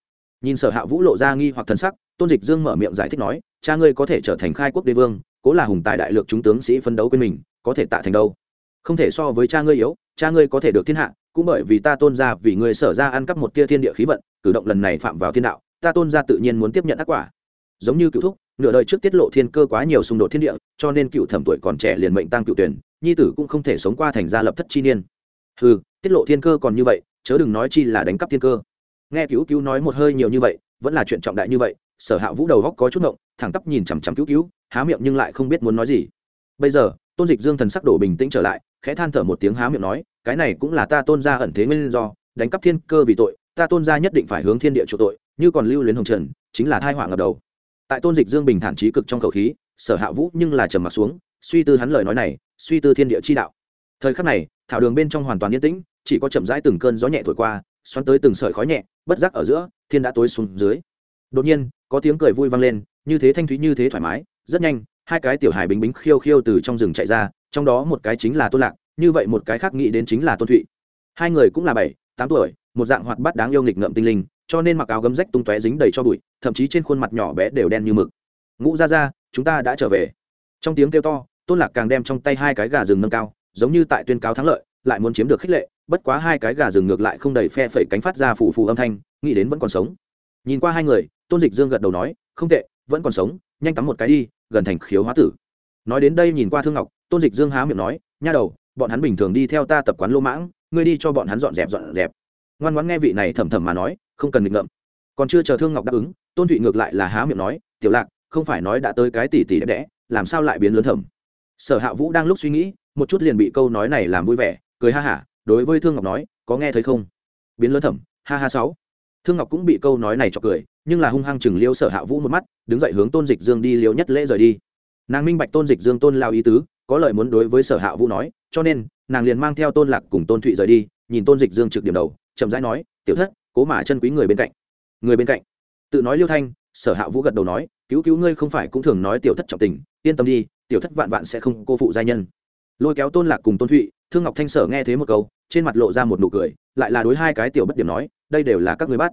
[SPEAKER 1] Nhìn sở hạ vũ lộ ra nghi hoặc thần sắc, tôn dịch dương mở miệng giải thích nói, cha ngươi có thể trở thành khai quốc đế vương, cố là hùng tài đại lược chúng tướng sĩ phân đấu quên mình, có thể tạ thành đâu? Không thể so với cha ngươi yếu, cha ngươi có thể được thiên hạ, cũng bởi vì ta tôn ra vì người sở ra ăn cắp một tia thiên địa khí vận, cử động lần này phạm vào thiên đạo, ta tôn ra tự nhiên muốn tiếp nhận ác quả. Giống như cựu thúc, nửa đời trước tiết lộ thiên cơ quá nhiều xung đột thiên địa, cho nên cựu thẩm tuổi còn trẻ liền mệnh tăng cựu tuyển, nhi tử cũng không thể sống qua thành gia lập thất chi niên. Ừ tiết lộ thiên cơ còn như vậy, chớ đừng nói chi là đánh cắp thiên cơ. Nghe cứu cứu nói một hơi nhiều như vậy, vẫn là chuyện trọng đại như vậy, sở hạ vũ đầu góc có chút ngộng, thẳng tắp nhìn chằm chằm cứu cứu, há miệng nhưng lại không biết muốn nói gì. Bây giờ, tôn dịch dương thần sắc đổ bình tĩnh trở lại, khẽ than thở một tiếng há miệng nói, cái này cũng là ta tôn gia ẩn thế nguyên do, đánh cắp thiên cơ vì tội, ta tôn gia nhất định phải hướng thiên địa chỗ tội, như còn lưu luyến hồng trần, chính là thai họa ngập đầu. Tại tôn dịch dương bình thản trí cực trong khẩu khí, sở hạ vũ nhưng là trầm mặt xuống, suy tư hắn lời nói này, suy tư thiên địa chi đạo thời khắc này, thảo đường bên trong hoàn toàn yên tĩnh, chỉ có chậm rãi từng cơn gió nhẹ thổi qua, xoắn tới từng sợi khói nhẹ, bất giác ở giữa, thiên đã tối xuống dưới. Đột nhiên, có tiếng cười vui vang lên, như thế thanh thúy như thế thoải mái, rất nhanh, hai cái tiểu hài bính bính khiêu khiêu từ trong rừng chạy ra, trong đó một cái chính là tôn lạc, như vậy một cái khác nghĩ đến chính là tôn thụy. Hai người cũng là bảy, tám tuổi, một dạng hoạt bát đáng yêu nghịch ngợm tinh linh, cho nên mặc áo gấm rách tung tóe dính đầy cho bụi, thậm chí trên khuôn mặt nhỏ bé đều đen như mực. Ngũ ra ra chúng ta đã trở về. Trong tiếng kêu to, tôn lạc càng đem trong tay hai cái gà rừng nâng cao giống như tại tuyên cáo thắng lợi, lại muốn chiếm được khích lệ, bất quá hai cái gà rừng ngược lại không đầy phe phẩy cánh phát ra phủ phù âm thanh, nghĩ đến vẫn còn sống. Nhìn qua hai người, tôn dịch dương gật đầu nói, không tệ, vẫn còn sống, nhanh tắm một cái đi, gần thành khiếu hóa tử. Nói đến đây nhìn qua thương ngọc, tôn dịch dương há miệng nói, nha đầu, bọn hắn bình thường đi theo ta tập quán lô mãng, ngươi đi cho bọn hắn dọn dẹp dọn dẹp. Ngoan ngoãn nghe vị này thầm thầm mà nói, không cần nghịch ngợm. Còn chưa chờ thương ngọc đáp ứng, tôn thụy ngược lại là há miệng nói, tiểu lạc, không phải nói đã tới cái tỷ tỷ đẹp đẽ, làm sao lại biến lớn thầm? Sở hạ vũ đang lúc suy nghĩ một chút liền bị câu nói này làm vui vẻ cười ha hả đối với thương ngọc nói có nghe thấy không? Biến lớn thẩm, ha ha sáu. Thương ngọc cũng bị câu nói này cho cười nhưng là hung hăng chừng liêu sở hạ vũ một mắt đứng dậy hướng tôn dịch dương đi liêu nhất lễ rời đi. Nàng minh bạch tôn dịch dương tôn lao ý tứ có lời muốn đối với sở hạ vũ nói cho nên nàng liền mang theo tôn lạc cùng tôn thụy rời đi nhìn tôn dịch dương trực điểm đầu chậm rãi nói tiểu thất cố mà chân quý người bên cạnh. Người bên cạnh? Tự nói liêu thanh sở hạ vũ gật đầu nói cứu cứu ngươi không phải cũng thường nói tiểu thất trọng tình yên tâm đi tiểu thất vạn vạn sẽ không cô phụ gia nhân. Lôi kéo tôn lạc cùng tôn thụy, thương ngọc thanh sở nghe thế một câu, trên mặt lộ ra một nụ cười, lại là đối hai cái tiểu bất điểm nói, đây đều là các người bắt.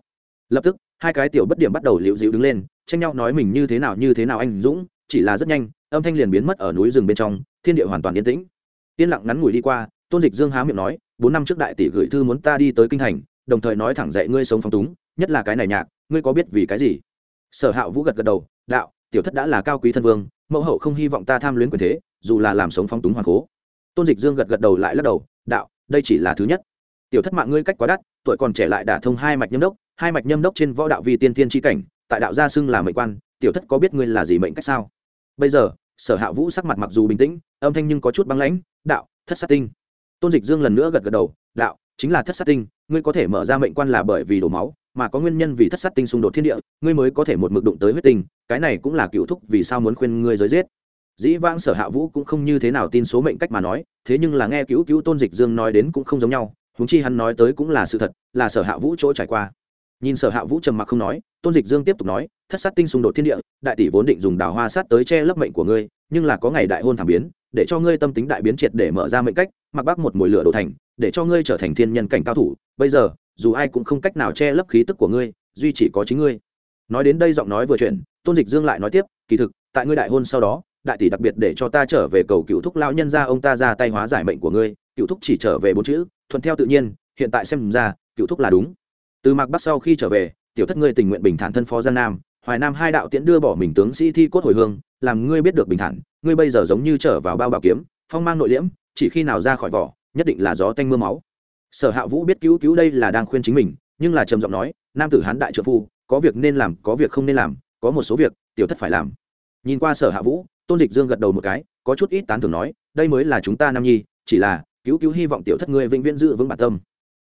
[SPEAKER 1] Lập tức, hai cái tiểu bất điểm bắt đầu liễu dịu đứng lên, tranh nhau nói mình như thế nào như thế nào anh dũng, chỉ là rất nhanh, âm thanh liền biến mất ở núi rừng bên trong, thiên địa hoàn toàn yên tĩnh. Yên lặng ngắn ngủi đi qua, tôn dịch dương há miệng nói, bốn năm trước đại tỷ gửi thư muốn ta đi tới kinh thành, đồng thời nói thẳng dạy ngươi sống phong túng, nhất là cái này nhạc, ngươi có biết vì cái gì? Sở hạ vũ gật gật đầu, đạo, tiểu thất đã là cao quý thân vương mẫu hậu không hy vọng ta tham luyến quyền thế, dù là làm sống phong túng hoàng cố. Tôn dịch dương gật gật đầu lại lắc đầu, đạo, đây chỉ là thứ nhất. Tiểu thất mạng ngươi cách quá đắt, tuổi còn trẻ lại đả thông hai mạch nhâm đốc, hai mạch nhâm đốc trên võ đạo vi tiên tiên tri cảnh, tại đạo gia xưng là mệnh quan, tiểu thất có biết ngươi là gì mệnh cách sao? Bây giờ, sở hạ vũ sắc mặt mặc dù bình tĩnh, âm thanh nhưng có chút băng lãnh, đạo, thất sát tinh. Tôn dịch dương lần nữa gật gật đầu, đạo, chính là thất sát tinh, ngươi có thể mở ra mệnh quan là bởi vì đổ máu mà có nguyên nhân vì thất sát tinh xung đột thiên địa, ngươi mới có thể một mực đụng tới huyết tinh, cái này cũng là cựu thúc vì sao muốn khuyên ngươi giới giết. Dĩ vãng sở hạ vũ cũng không như thế nào tin số mệnh cách mà nói, thế nhưng là nghe cứu cứu tôn dịch dương nói đến cũng không giống nhau húng chi hắn nói tới cũng là sự thật, là sở hạ vũ chỗ trải qua. Nhìn sở hạ vũ trầm mặc không nói, tôn dịch dương tiếp tục nói, thất sát tinh xung đột thiên địa, đại tỷ vốn định dùng đào hoa sát tới che lấp mệnh của ngươi, nhưng là có ngày đại hôn thảm biến, để cho ngươi tâm tính đại biến triệt để mở ra mệnh cách, mặc bác một mùi lửa đổ thành, để cho ngươi trở thành thiên nhân cảnh cao thủ, bây giờ dù ai cũng không cách nào che lấp khí tức của ngươi, duy chỉ có chính ngươi. Nói đến đây giọng nói vừa chuyển, tôn dịch dương lại nói tiếp, kỳ thực, tại ngươi đại hôn sau đó, đại tỷ đặc biệt để cho ta trở về cầu cựu thúc lao nhân ra ông ta ra tay hóa giải mệnh của ngươi, cựu thúc chỉ trở về bốn chữ, thuận theo tự nhiên, hiện tại xem ra, cựu thúc là đúng. Từ mạc bắc sau khi trở về, tiểu thất ngươi tình nguyện bình thản thân phó giang nam, hoài nam hai đạo tiễn đưa bỏ mình tướng sĩ thi cốt hồi hương, làm ngươi biết được bình thản, ngươi bây giờ giống như trở vào bao bảo kiếm, phong mang nội liễm, chỉ khi nào ra khỏi vỏ, nhất định là gió tanh mưa máu sở hạ vũ biết cứu cứu đây là đang khuyên chính mình, nhưng là trầm giọng nói, nam tử hán đại trợ phu, có việc nên làm, có việc không nên làm, có một số việc, tiểu thất phải làm. Nhìn qua sở hạ vũ, tôn dịch dương gật đầu một cái, có chút ít tán thưởng nói, đây mới là chúng ta nam nhi, chỉ là, cứu cứu hy vọng tiểu thất ngươi vĩnh viễn giữ vững bản tâm.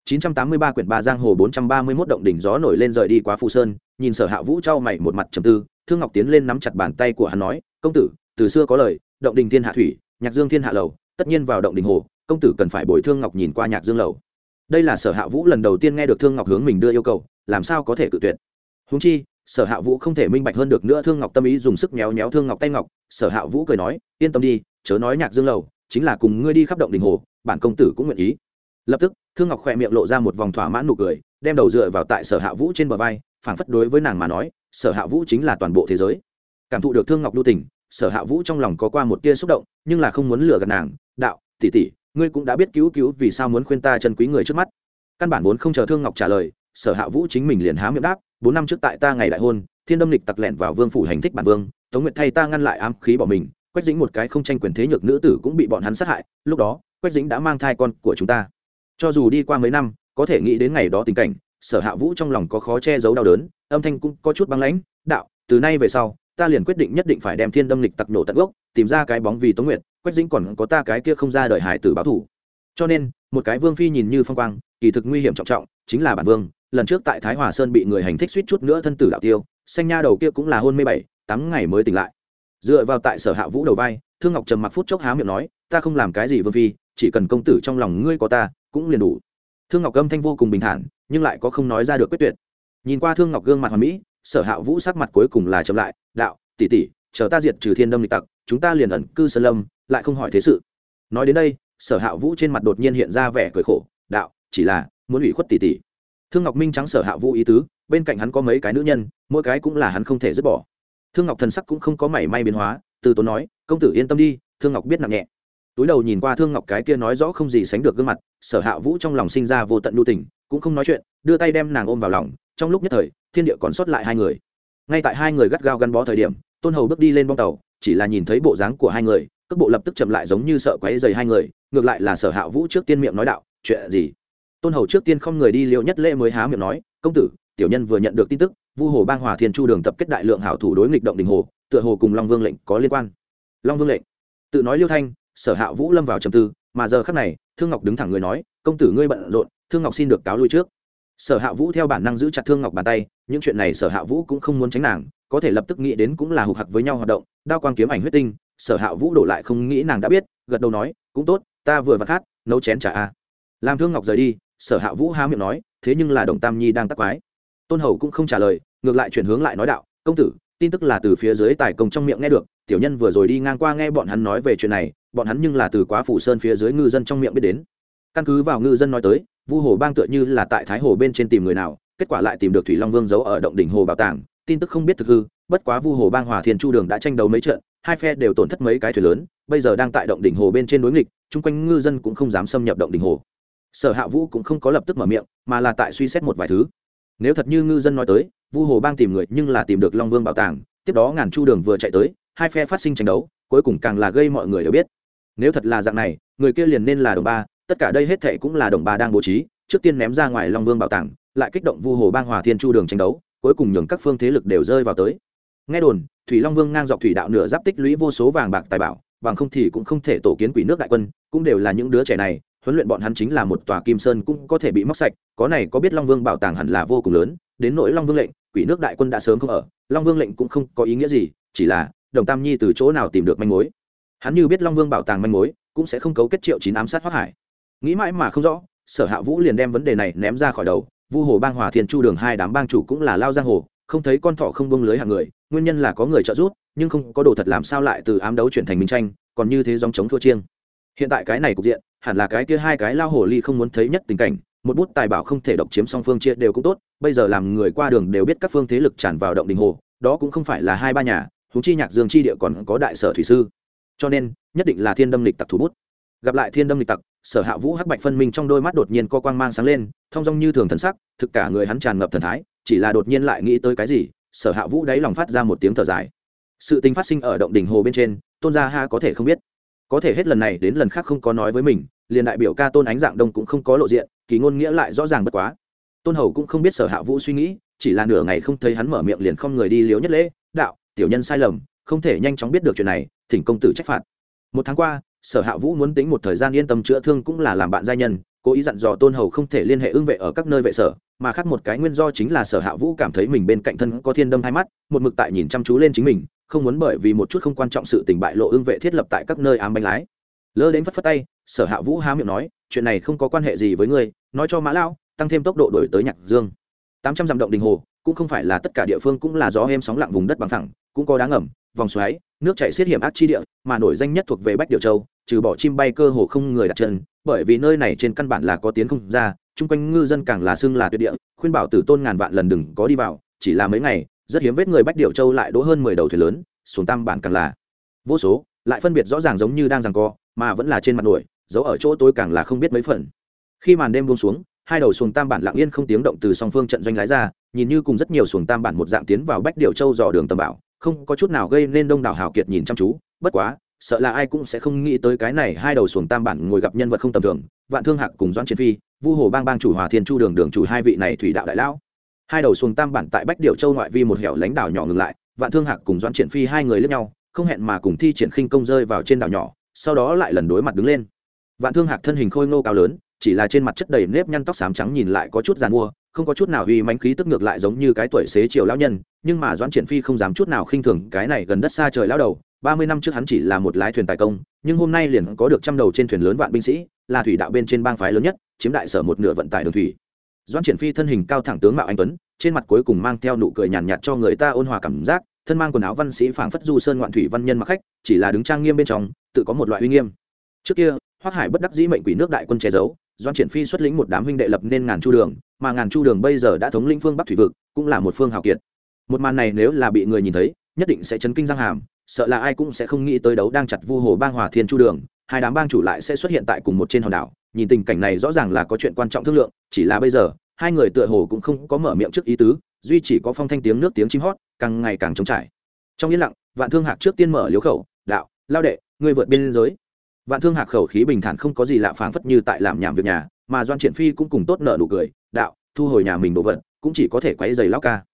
[SPEAKER 1] 983 quyển ba giang hồ 431 động đỉnh gió nổi lên rời đi quá phù sơn, nhìn sở hạ vũ trao mày một mặt trầm tư, thương ngọc tiến lên nắm chặt bàn tay của hắn nói, công tử, từ xưa có lời, động đình thiên hạ thủy, nhạc dương thiên hạ lầu, tất nhiên vào động đình hồ, công tử cần phải bồi thương ngọc nhìn qua nhạc dương lầu đây là sở hạ vũ lần đầu tiên nghe được thương ngọc hướng mình đưa yêu cầu, làm sao có thể cự tuyệt? Húng chi, sở hạ vũ không thể minh bạch hơn được nữa thương ngọc tâm ý dùng sức méo méo thương ngọc tay ngọc, sở hạ vũ cười nói, yên tâm đi, chớ nói nhạc dương lầu, chính là cùng ngươi đi khắp động đình hồ, bản công tử cũng nguyện ý. Lập tức, thương ngọc khỏe miệng lộ ra một vòng thỏa mãn nụ cười, đem đầu dựa vào tại sở hạ vũ trên bờ vai, phảng phất đối với nàng mà nói, sở hạ vũ chính là toàn bộ thế giới. Cảm thụ được thương ngọc lưu tình, sở hạ vũ trong lòng có qua một tia xúc động, nhưng là không muốn lừa gạt nàng, đạo, tỷ tỷ ngươi cũng đã biết cứu cứu vì sao muốn khuyên ta chân quý người trước mắt. Căn bản vốn không chờ thương ngọc trả lời, sở hạ vũ chính mình liền há miệng đáp, bốn năm trước tại ta ngày đại hôn, thiên đâm lịch tặc lẹn vào vương phủ hành thích bản vương, tống nguyệt thay ta ngăn lại ám khí bỏ mình, quách dĩnh một cái không tranh quyền thế nhược nữ tử cũng bị bọn hắn sát hại, lúc đó, quách dĩnh đã mang thai con của chúng ta. Cho dù đi qua mấy năm, có thể nghĩ đến ngày đó tình cảnh, sở hạ vũ trong lòng có khó che giấu đau đớn, âm thanh cũng có chút băng lãnh, đạo, từ nay về sau ta liền quyết định nhất định phải đem thiên đâm lịch tặc nổ tận gốc, tìm ra cái bóng vì tống nguyệt, quách dĩnh còn có ta cái kia không ra đời hải tử báo thủ. Cho nên, một cái vương phi nhìn như phong quang, kỳ thực nguy hiểm trọng trọng, chính là bản vương. Lần trước tại thái hòa sơn bị người hành thích suýt chút nữa thân tử đạo tiêu, xanh nha đầu kia cũng là hôn mê bảy, tám ngày mới tỉnh lại. Dựa vào tại sở hạ vũ đầu vai, thương ngọc trầm mặc phút chốc há miệng nói, ta không làm cái gì vương phi, chỉ cần công tử trong lòng ngươi có ta, cũng liền đủ. Thương ngọc âm thanh vô cùng bình thản, nhưng lại có không nói ra được quyết tuyệt. Nhìn qua thương ngọc gương mặt hoàn mỹ sở hạ vũ sắc mặt cuối cùng là chậm lại, đạo, tỷ tỷ, chờ ta diệt trừ thiên đâm lịch tặc, chúng ta liền ẩn cư sơn lâm, lại không hỏi thế sự. Nói đến đây, sở hạ vũ trên mặt đột nhiên hiện ra vẻ cười khổ, đạo, chỉ là muốn ủy khuất tỷ tỷ. Thương ngọc minh trắng sở hạ vũ ý tứ, bên cạnh hắn có mấy cái nữ nhân, mỗi cái cũng là hắn không thể dứt bỏ. Thương ngọc thần sắc cũng không có mảy may biến hóa, từ tốn nói, công tử yên tâm đi, thương ngọc biết nặng nhẹ. Túi đầu nhìn qua thương ngọc cái kia nói rõ không gì sánh được gương mặt, sở hạ vũ trong lòng sinh ra vô tận nhu tình, cũng không nói chuyện, đưa tay đem nàng ôm vào lòng, trong lúc nhất thời thiên địa còn sót lại hai người. Ngay tại hai người gắt gao gắn bó thời điểm, tôn hầu bước đi lên bong tàu, chỉ là nhìn thấy bộ dáng của hai người các bộ lập tức chậm lại giống như sợ quấy dày hai người, ngược lại là sở hạ vũ trước tiên miệng nói đạo, chuyện gì? Tôn hầu trước tiên không người đi liệu nhất lễ mới há miệng nói, công tử, tiểu nhân vừa nhận được tin tức, vu hồ bang hòa thiên chu đường tập kết đại lượng hảo thủ đối nghịch động đình hồ, tựa hồ cùng long vương lệnh có liên quan. Long vương lệnh. Tự nói liêu thanh, sở hạ vũ lâm vào trầm tư, mà giờ khắc này, thương ngọc đứng thẳng người nói, công tử ngươi bận rộn, thương ngọc xin được cáo lui trước sở hạ vũ theo bản năng giữ chặt thương ngọc bàn tay, những chuyện này sở hạ vũ cũng không muốn tránh nàng, có thể lập tức nghĩ đến cũng là hụt hặc với nhau hoạt động, đao quang kiếm ảnh huyết tinh, sở hạ vũ đổ lại không nghĩ nàng đã biết, gật đầu nói, cũng tốt, ta vừa vặt khát, nấu chén trả a. Làm thương ngọc rời đi, sở hạ vũ há miệng nói, thế nhưng là đồng tam nhi đang tắc quái. Tôn hầu cũng không trả lời, ngược lại chuyển hướng lại nói đạo, công tử, tin tức là từ phía dưới tài công trong miệng nghe được, tiểu nhân vừa rồi đi ngang qua nghe bọn hắn nói về chuyện này, bọn hắn nhưng là từ quá phủ sơn phía dưới ngư dân trong miệng biết đến. Căn cứ vào ngư dân nói tới vu hồ bang tựa như là tại thái hồ bên trên tìm người nào, kết quả lại tìm được thủy long vương giấu ở động đỉnh hồ bảo tàng, tin tức không biết thực hư, bất quá vu hồ bang hòa thiên chu đường đã tranh đấu mấy trận, hai phe đều tổn thất mấy cái thuyền lớn, bây giờ đang tại động đỉnh hồ bên trên đối nghịch, chung quanh ngư dân cũng không dám xâm nhập động đỉnh hồ. Sở hạ vũ cũng không có lập tức mở miệng, mà là tại suy xét một vài thứ. Nếu thật như ngư dân nói tới, vu hồ bang tìm người nhưng là tìm được long vương bảo tàng, tiếp đó ngàn chu đường vừa chạy tới, hai phe phát sinh tranh đấu, cuối cùng càng là gây mọi người đều biết. Nếu thật là dạng này, người kia liền nên là đồng ba tất cả đây hết thệ cũng là đồng bà đang bố trí, trước tiên ném ra ngoài long vương bảo tàng, lại kích động vu hồ bang hòa thiên chu đường tranh đấu, cuối cùng nhường các phương thế lực đều rơi vào tới. Nghe đồn, thủy long vương ngang dọc thủy đạo nửa giáp tích lũy vô số vàng bạc tài bảo, bằng không thì cũng không thể tổ kiến quỷ nước đại quân, cũng đều là những đứa trẻ này, huấn luyện bọn hắn chính là một tòa kim sơn cũng có thể bị móc sạch, có này có biết long vương bảo tàng hẳn là vô cùng lớn, đến nỗi long vương lệnh, quỷ nước đại quân đã sớm không ở, long vương lệnh cũng không có ý nghĩa gì, chỉ là, đồng tam nhi từ chỗ nào tìm được manh mối? Hắn như biết long vương bảo tàng manh mối, cũng sẽ không cấu kết triệu chín ám sát hoác hải nghĩ mãi mà không rõ, sở hạ vũ liền đem vấn đề này ném ra khỏi đầu. Vu hồ bang hòa thiên chu đường hai đám bang chủ cũng là lao giang hồ, không thấy con thỏ không bông lưới hàng người, nguyên nhân là có người trợ giúp, nhưng không có đồ thật làm sao lại từ ám đấu chuyển thành minh tranh, còn như thế dòng chống thua chiêng. Hiện tại cái này cục diện, hẳn là cái kia hai cái lao hồ ly không muốn thấy nhất tình cảnh, một bút tài bảo không thể độc chiếm song phương chia đều cũng tốt, bây giờ làm người qua đường đều biết các phương thế lực tràn vào động đình hồ, đó cũng không phải là hai ba nhà húng chi nhạc dương chi địa còn có đại sở thủy sư. Cho nên, nhất định là thiên đâm lịch tặc thủ bút. Gặp lại thiên đâm lịch tặc sở hạ vũ hắc bạch phân minh trong đôi mắt đột nhiên co quang mang sáng lên thong dong như thường thần sắc, thực cả người hắn tràn ngập thần thái, chỉ là đột nhiên lại nghĩ tới cái gì, sở hạ vũ đáy lòng phát ra một tiếng thở dài. Sự tình phát sinh ở động đỉnh hồ bên trên, tôn gia ha có thể không biết. Có thể hết lần này đến lần khác không có nói với mình, liền đại biểu ca tôn ánh dạng đông cũng không có lộ diện, kỳ ngôn nghĩa lại rõ ràng bất quá. Tôn hầu cũng không biết sở hạ vũ suy nghĩ, chỉ là nửa ngày không thấy hắn mở miệng liền không người đi liếu nhất lễ, đạo, tiểu nhân sai lầm, không thể nhanh chóng biết được chuyện này, thỉnh công tử trách phạt. Một tháng qua sở hạ vũ muốn tính một thời gian yên tâm chữa thương cũng là làm bạn gia nhân, cố ý dặn dò tôn hầu không thể liên hệ ưng vệ ở các nơi vệ sở, mà khác một cái nguyên do chính là sở hạ vũ cảm thấy mình bên cạnh thân có thiên đâm hai mắt, một mực tại nhìn chăm chú lên chính mình, không muốn bởi vì một chút không quan trọng sự tình bại lộ ưng vệ thiết lập tại các nơi ám bánh lái. Lơ đến phất phất tay, sở hạ vũ há miệng nói, chuyện này không có quan hệ gì với ngươi, nói cho mã lao tăng thêm tốc độ đổi tới nhạc dương. Tám trăm dặm động đình hồ, cũng không phải là tất cả địa phương cũng là gió êm sóng lặng vùng đất bằng thẳng cũng có đá ngầm, vòng xoáy nước chảy xiết hiểm ác chi địa, mà nổi danh nhất thuộc về bách điều châu, trừ bỏ chim bay cơ hồ không người đặt chân, bởi vì nơi này trên căn bản là có tiến không ra, chung quanh ngư dân càng là xưng là tuyệt địa, khuyên bảo tử tôn ngàn vạn lần đừng có đi vào, chỉ là mấy ngày, rất hiếm vết người bách điểu châu lại đỗ hơn mười đầu thuyền lớn, xuống tam bản càng là. Vô số, lại phân biệt rõ ràng giống như đang rằng co, mà vẫn là trên mặt nổi, giấu ở chỗ tối càng là không biết mấy phần. Khi màn đêm buông xuống, hai đầu xuồng tam bản lặng yên không tiếng động từ song phương trận doanh lái ra, nhìn như cùng rất nhiều xuồng tam bản một dạng tiến vào bách điệu châu dò đường tầm bảo không có chút nào gây nên đông đảo hào kiệt nhìn chăm chú. Bất quá, sợ là ai cũng sẽ không nghĩ tới cái này hai đầu xuồng tam bản ngồi gặp nhân vật không tầm thường, vạn thương hạc cùng doãn chiến phi, vu hồ bang bang chủ hòa thiên chu đường đường chủ hai vị này thủy đạo đại lão. Hai đầu xuồng tam bản tại bách điệu châu ngoại vi một hẻo lánh đảo nhỏ ngừng lại, vạn thương hạc cùng doãn triển phi hai người lướt nhau, không hẹn mà cùng thi triển khinh công rơi vào trên đảo nhỏ, sau đó lại lần đối mặt đứng lên. Vạn thương hạc thân hình khôi ngô cao lớn, chỉ là trên mặt chất đầy nếp nhăn tóc xám trắng nhìn lại có chút giàn mua không có chút nào uy mánh khí tức ngược lại giống như cái tuổi xế chiều lão nhân, nhưng mà doãn triển phi không dám chút nào khinh thường cái này gần đất xa trời lão đầu. Ba mươi năm trước hắn chỉ là một lái thuyền tài công, nhưng hôm nay liền có được trăm đầu trên thuyền lớn vạn binh sĩ, là thủy đạo bên trên bang phái lớn nhất, chiếm đại sở một nửa vận tải đường thủy. Doãn triển phi thân hình cao thẳng tướng mạo anh tuấn, trên mặt cuối cùng mang theo nụ cười nhàn nhạt cho người ta ôn hòa cảm giác, thân mang quần áo văn sĩ phảng phất du sơn ngoạn thủy văn nhân mặc khách, chỉ là đứng trang nghiêm bên trong, tự có một loại uy nghiêm. Trước kia hoắc hải bất đắc dĩ mệnh quỷ nước đại quân che giấu doan triển phi xuất lĩnh một đám huynh đệ lập nên ngàn chu đường, mà ngàn chu đường bây giờ đã thống lĩnh phương bắc thủy vực, cũng là một phương hào kiệt. Một màn này nếu là bị người nhìn thấy, nhất định sẽ chấn kinh răng hàm, sợ là ai cũng sẽ không nghĩ tới đấu đang chặt vu hồ bang hòa thiên chu đường, hai đám bang chủ lại sẽ xuất hiện tại cùng một trên hòn đảo. Nhìn tình cảnh này rõ ràng là có chuyện quan trọng thương lượng, chỉ là bây giờ, hai người tựa hồ cũng không có mở miệng trước ý tứ, duy chỉ có phong thanh tiếng nước tiếng chim hót, càng ngày càng trống trải. Trong yên lặng, vạn thương hạc trước tiên mở liếu khẩu, đạo, lao đệ, ngươi vượt biên giới vạn thương hạc khẩu khí bình thản không có gì lạ phảng phất như tại làm nhảm việc nhà, mà doan triển phi cũng cùng tốt nợ nụ cười, đạo, thu hồi nhà mình đồ vật, cũng chỉ có thể quấy giày lao ca.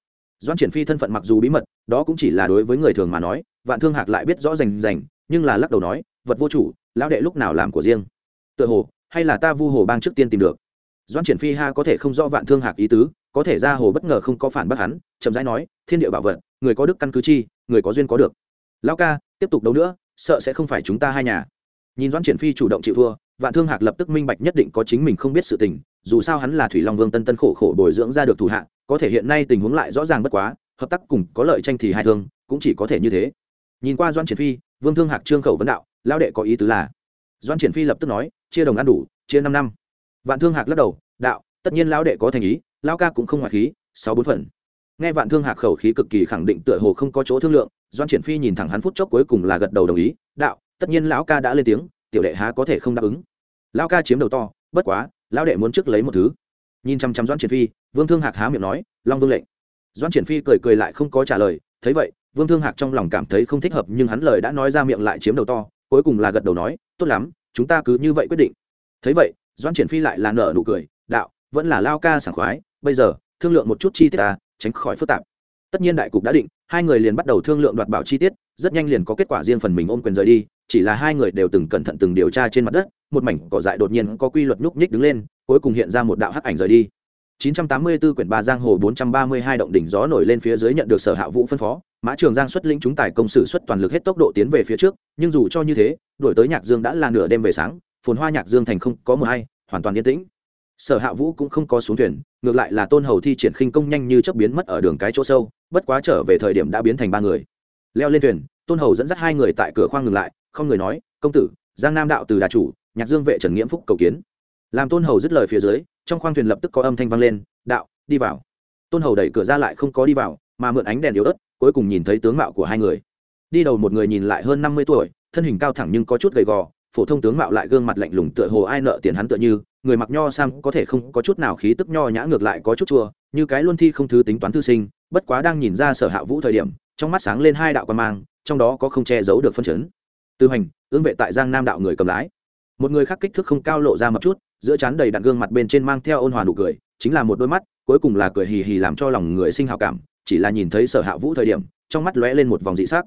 [SPEAKER 1] Doan triển phi thân phận mặc dù bí mật, đó cũng chỉ là đối với người thường mà nói, vạn thương hạc lại biết rõ rành rành, nhưng là lắc đầu nói, vật vô chủ, lão đệ lúc nào làm của riêng? Tựa hồ, hay là ta vu hồ bang trước tiên tìm được? Doan triển phi ha có thể không rõ vạn thương hạc ý tứ, có thể ra hồ bất ngờ không có phản bác hắn, chậm rãi nói, thiên địa bảo vật, người có đức căn cứ chi, người có duyên có được. Lão ca, tiếp tục đấu nữa, sợ sẽ không phải chúng ta hai nhà nhìn doãn triển phi chủ động chịu thua, vạn thương hạc lập tức minh bạch nhất định có chính mình không biết sự tình, dù sao hắn là thủy long vương tân tân khổ khổ bồi dưỡng ra được thủ hạ, có thể hiện nay tình huống lại rõ ràng bất quá, hợp tác cùng có lợi tranh thì hai thương, cũng chỉ có thể như thế. Nhìn qua Doãn triển phi, vương thương hạc trương khẩu vấn đạo lao đệ có ý tứ là? Doãn triển phi lập tức nói, chia đồng ăn đủ, chia năm năm. Vạn thương hạc lắc đầu, đạo, tất nhiên lão đệ có thành ý lao ca cũng không ngoại khí, sáu bốn phần. Nghe vạn thương hạc khẩu khí cực kỳ khẳng định tựa hồ không có chỗ thương lượng doan triển phi nhìn thẳng hắn phút chốc cuối cùng là gật đầu đồng ý, đạo tất nhiên lão ca đã lên tiếng, tiểu đệ há có thể không đáp ứng. Lão ca chiếm đầu to, bất quá, lão đệ muốn trước lấy một thứ. Nhìn chăm chăm doãn triển phi, vương thương hạc há miệng nói, long vương lệnh. Doãn triển phi cười cười lại không có trả lời, thấy vậy, vương thương hạc trong lòng cảm thấy không thích hợp, nhưng hắn lời đã nói ra miệng lại chiếm đầu to, cuối cùng là gật đầu nói, tốt lắm, chúng ta cứ như vậy quyết định. Thấy vậy, doãn triển phi lại là nở nụ cười, đạo, vẫn là lao ca sảng khoái, bây giờ, thương lượng một chút chi tiết ta, tránh khỏi phức tạp. Tất nhiên đại cục đã định, hai người liền bắt đầu thương lượng đoạt bảo chi tiết, rất nhanh liền có kết quả riêng phần mình ôm quyền rời đi chỉ là hai người đều từng cẩn thận từng điều tra trên mặt đất, một mảnh cỏ dại đột nhiên có quy luật nhúc nhích đứng lên, cuối cùng hiện ra một đạo hắc ảnh rời đi. 984 quyển ba giang hồ 432 động đỉnh gió nổi lên phía dưới nhận được sở hạ vũ phân phó, mã trường giang xuất lĩnh chúng tài công sự xuất toàn lực hết tốc độ tiến về phía trước, nhưng dù cho như thế, đuổi tới nhạc dương đã là nửa đêm về sáng, phồn hoa nhạc dương thành không có mưa hay, hoàn toàn yên tĩnh. Sở hạ vũ cũng không có xuống thuyền, ngược lại là tôn hầu thi triển khinh công nhanh như chớp biến mất ở đường cái chỗ sâu, bất quá trở về thời điểm đã biến thành ba người. Leo lên thuyền, tôn hầu dẫn dắt hai người tại cửa khoang ngừng lại không người nói, công tử, giang nam đạo từ đà chủ, nhạc dương vệ trần nghiễm phúc cầu kiến. Làm tôn hầu dứt lời phía dưới, trong khoang thuyền lập tức có âm thanh vang lên, đạo, đi vào. Tôn hầu đẩy cửa ra lại không có đi vào, mà mượn ánh đèn yếu ớt, cuối cùng nhìn thấy tướng mạo của hai người. Đi đầu một người nhìn lại hơn năm mươi tuổi, thân hình cao thẳng nhưng có chút gầy gò, phổ thông tướng mạo lại gương mặt lạnh lùng tựa hồ ai nợ tiền hắn tựa như, người mặc nho sam có thể không có chút nào khí tức nho nhã ngược lại có chút chua, như cái luân thi không thứ tính toán thư sinh, bất quá đang nhìn ra sở hạ vũ thời điểm, trong mắt sáng lên hai đạo quan mang, trong đó có không che giấu được phân chấn tư hành ương vệ tại giang nam đạo người cầm lái. Một người khác kích thước không cao lộ ra một chút, giữa trán đầy đặn gương mặt bên trên mang theo ôn hòa nụ cười, chính là một đôi mắt, cuối cùng là cười hì hì làm cho lòng người sinh hào cảm, chỉ là nhìn thấy sở hạ vũ thời điểm, trong mắt lóe lên một vòng dị sắc.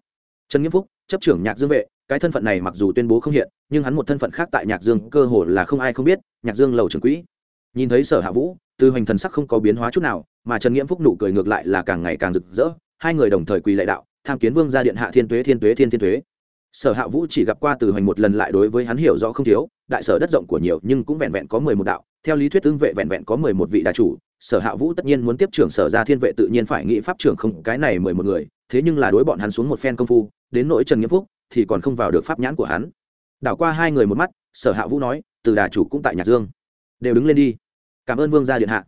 [SPEAKER 1] Trần nghiêm phúc, chấp trưởng nhạc dương vệ, cái thân phận này mặc dù tuyên bố không hiện, nhưng hắn một thân phận khác tại nhạc dương, cơ hồ là không ai không biết, nhạc dương lầu trưởng quỹ. Nhìn thấy sở hạ vũ, Tư hoành thần sắc không có biến hóa chút nào, mà trần nghiễm phúc nụ cười ngược lại là càng ngày càng rực rỡ, hai người đồng thời quỳ lệ đạo, tham kiến vương gia điện hạ thiên tuế thiên tuế thiên thiên tuế sở hạ vũ chỉ gặp qua từ hoành một lần lại đối với hắn hiểu rõ không thiếu đại sở đất rộng của nhiều nhưng cũng vẹn vẹn có mười một đạo theo lý thuyết tương vệ vẹn vẹn có mười một vị đại chủ sở hạ vũ tất nhiên muốn tiếp trưởng sở ra thiên vệ tự nhiên phải nghĩ pháp trưởng không cái này mười một người thế nhưng là đối bọn hắn xuống một phen công phu đến nỗi trần nghĩa phúc thì còn không vào được pháp nhãn của hắn. Đảo qua hai người một mắt sở hạ vũ nói từ đà chủ cũng tại nhạc dương đều đứng lên đi. Cảm ơn vương gia điện hạ.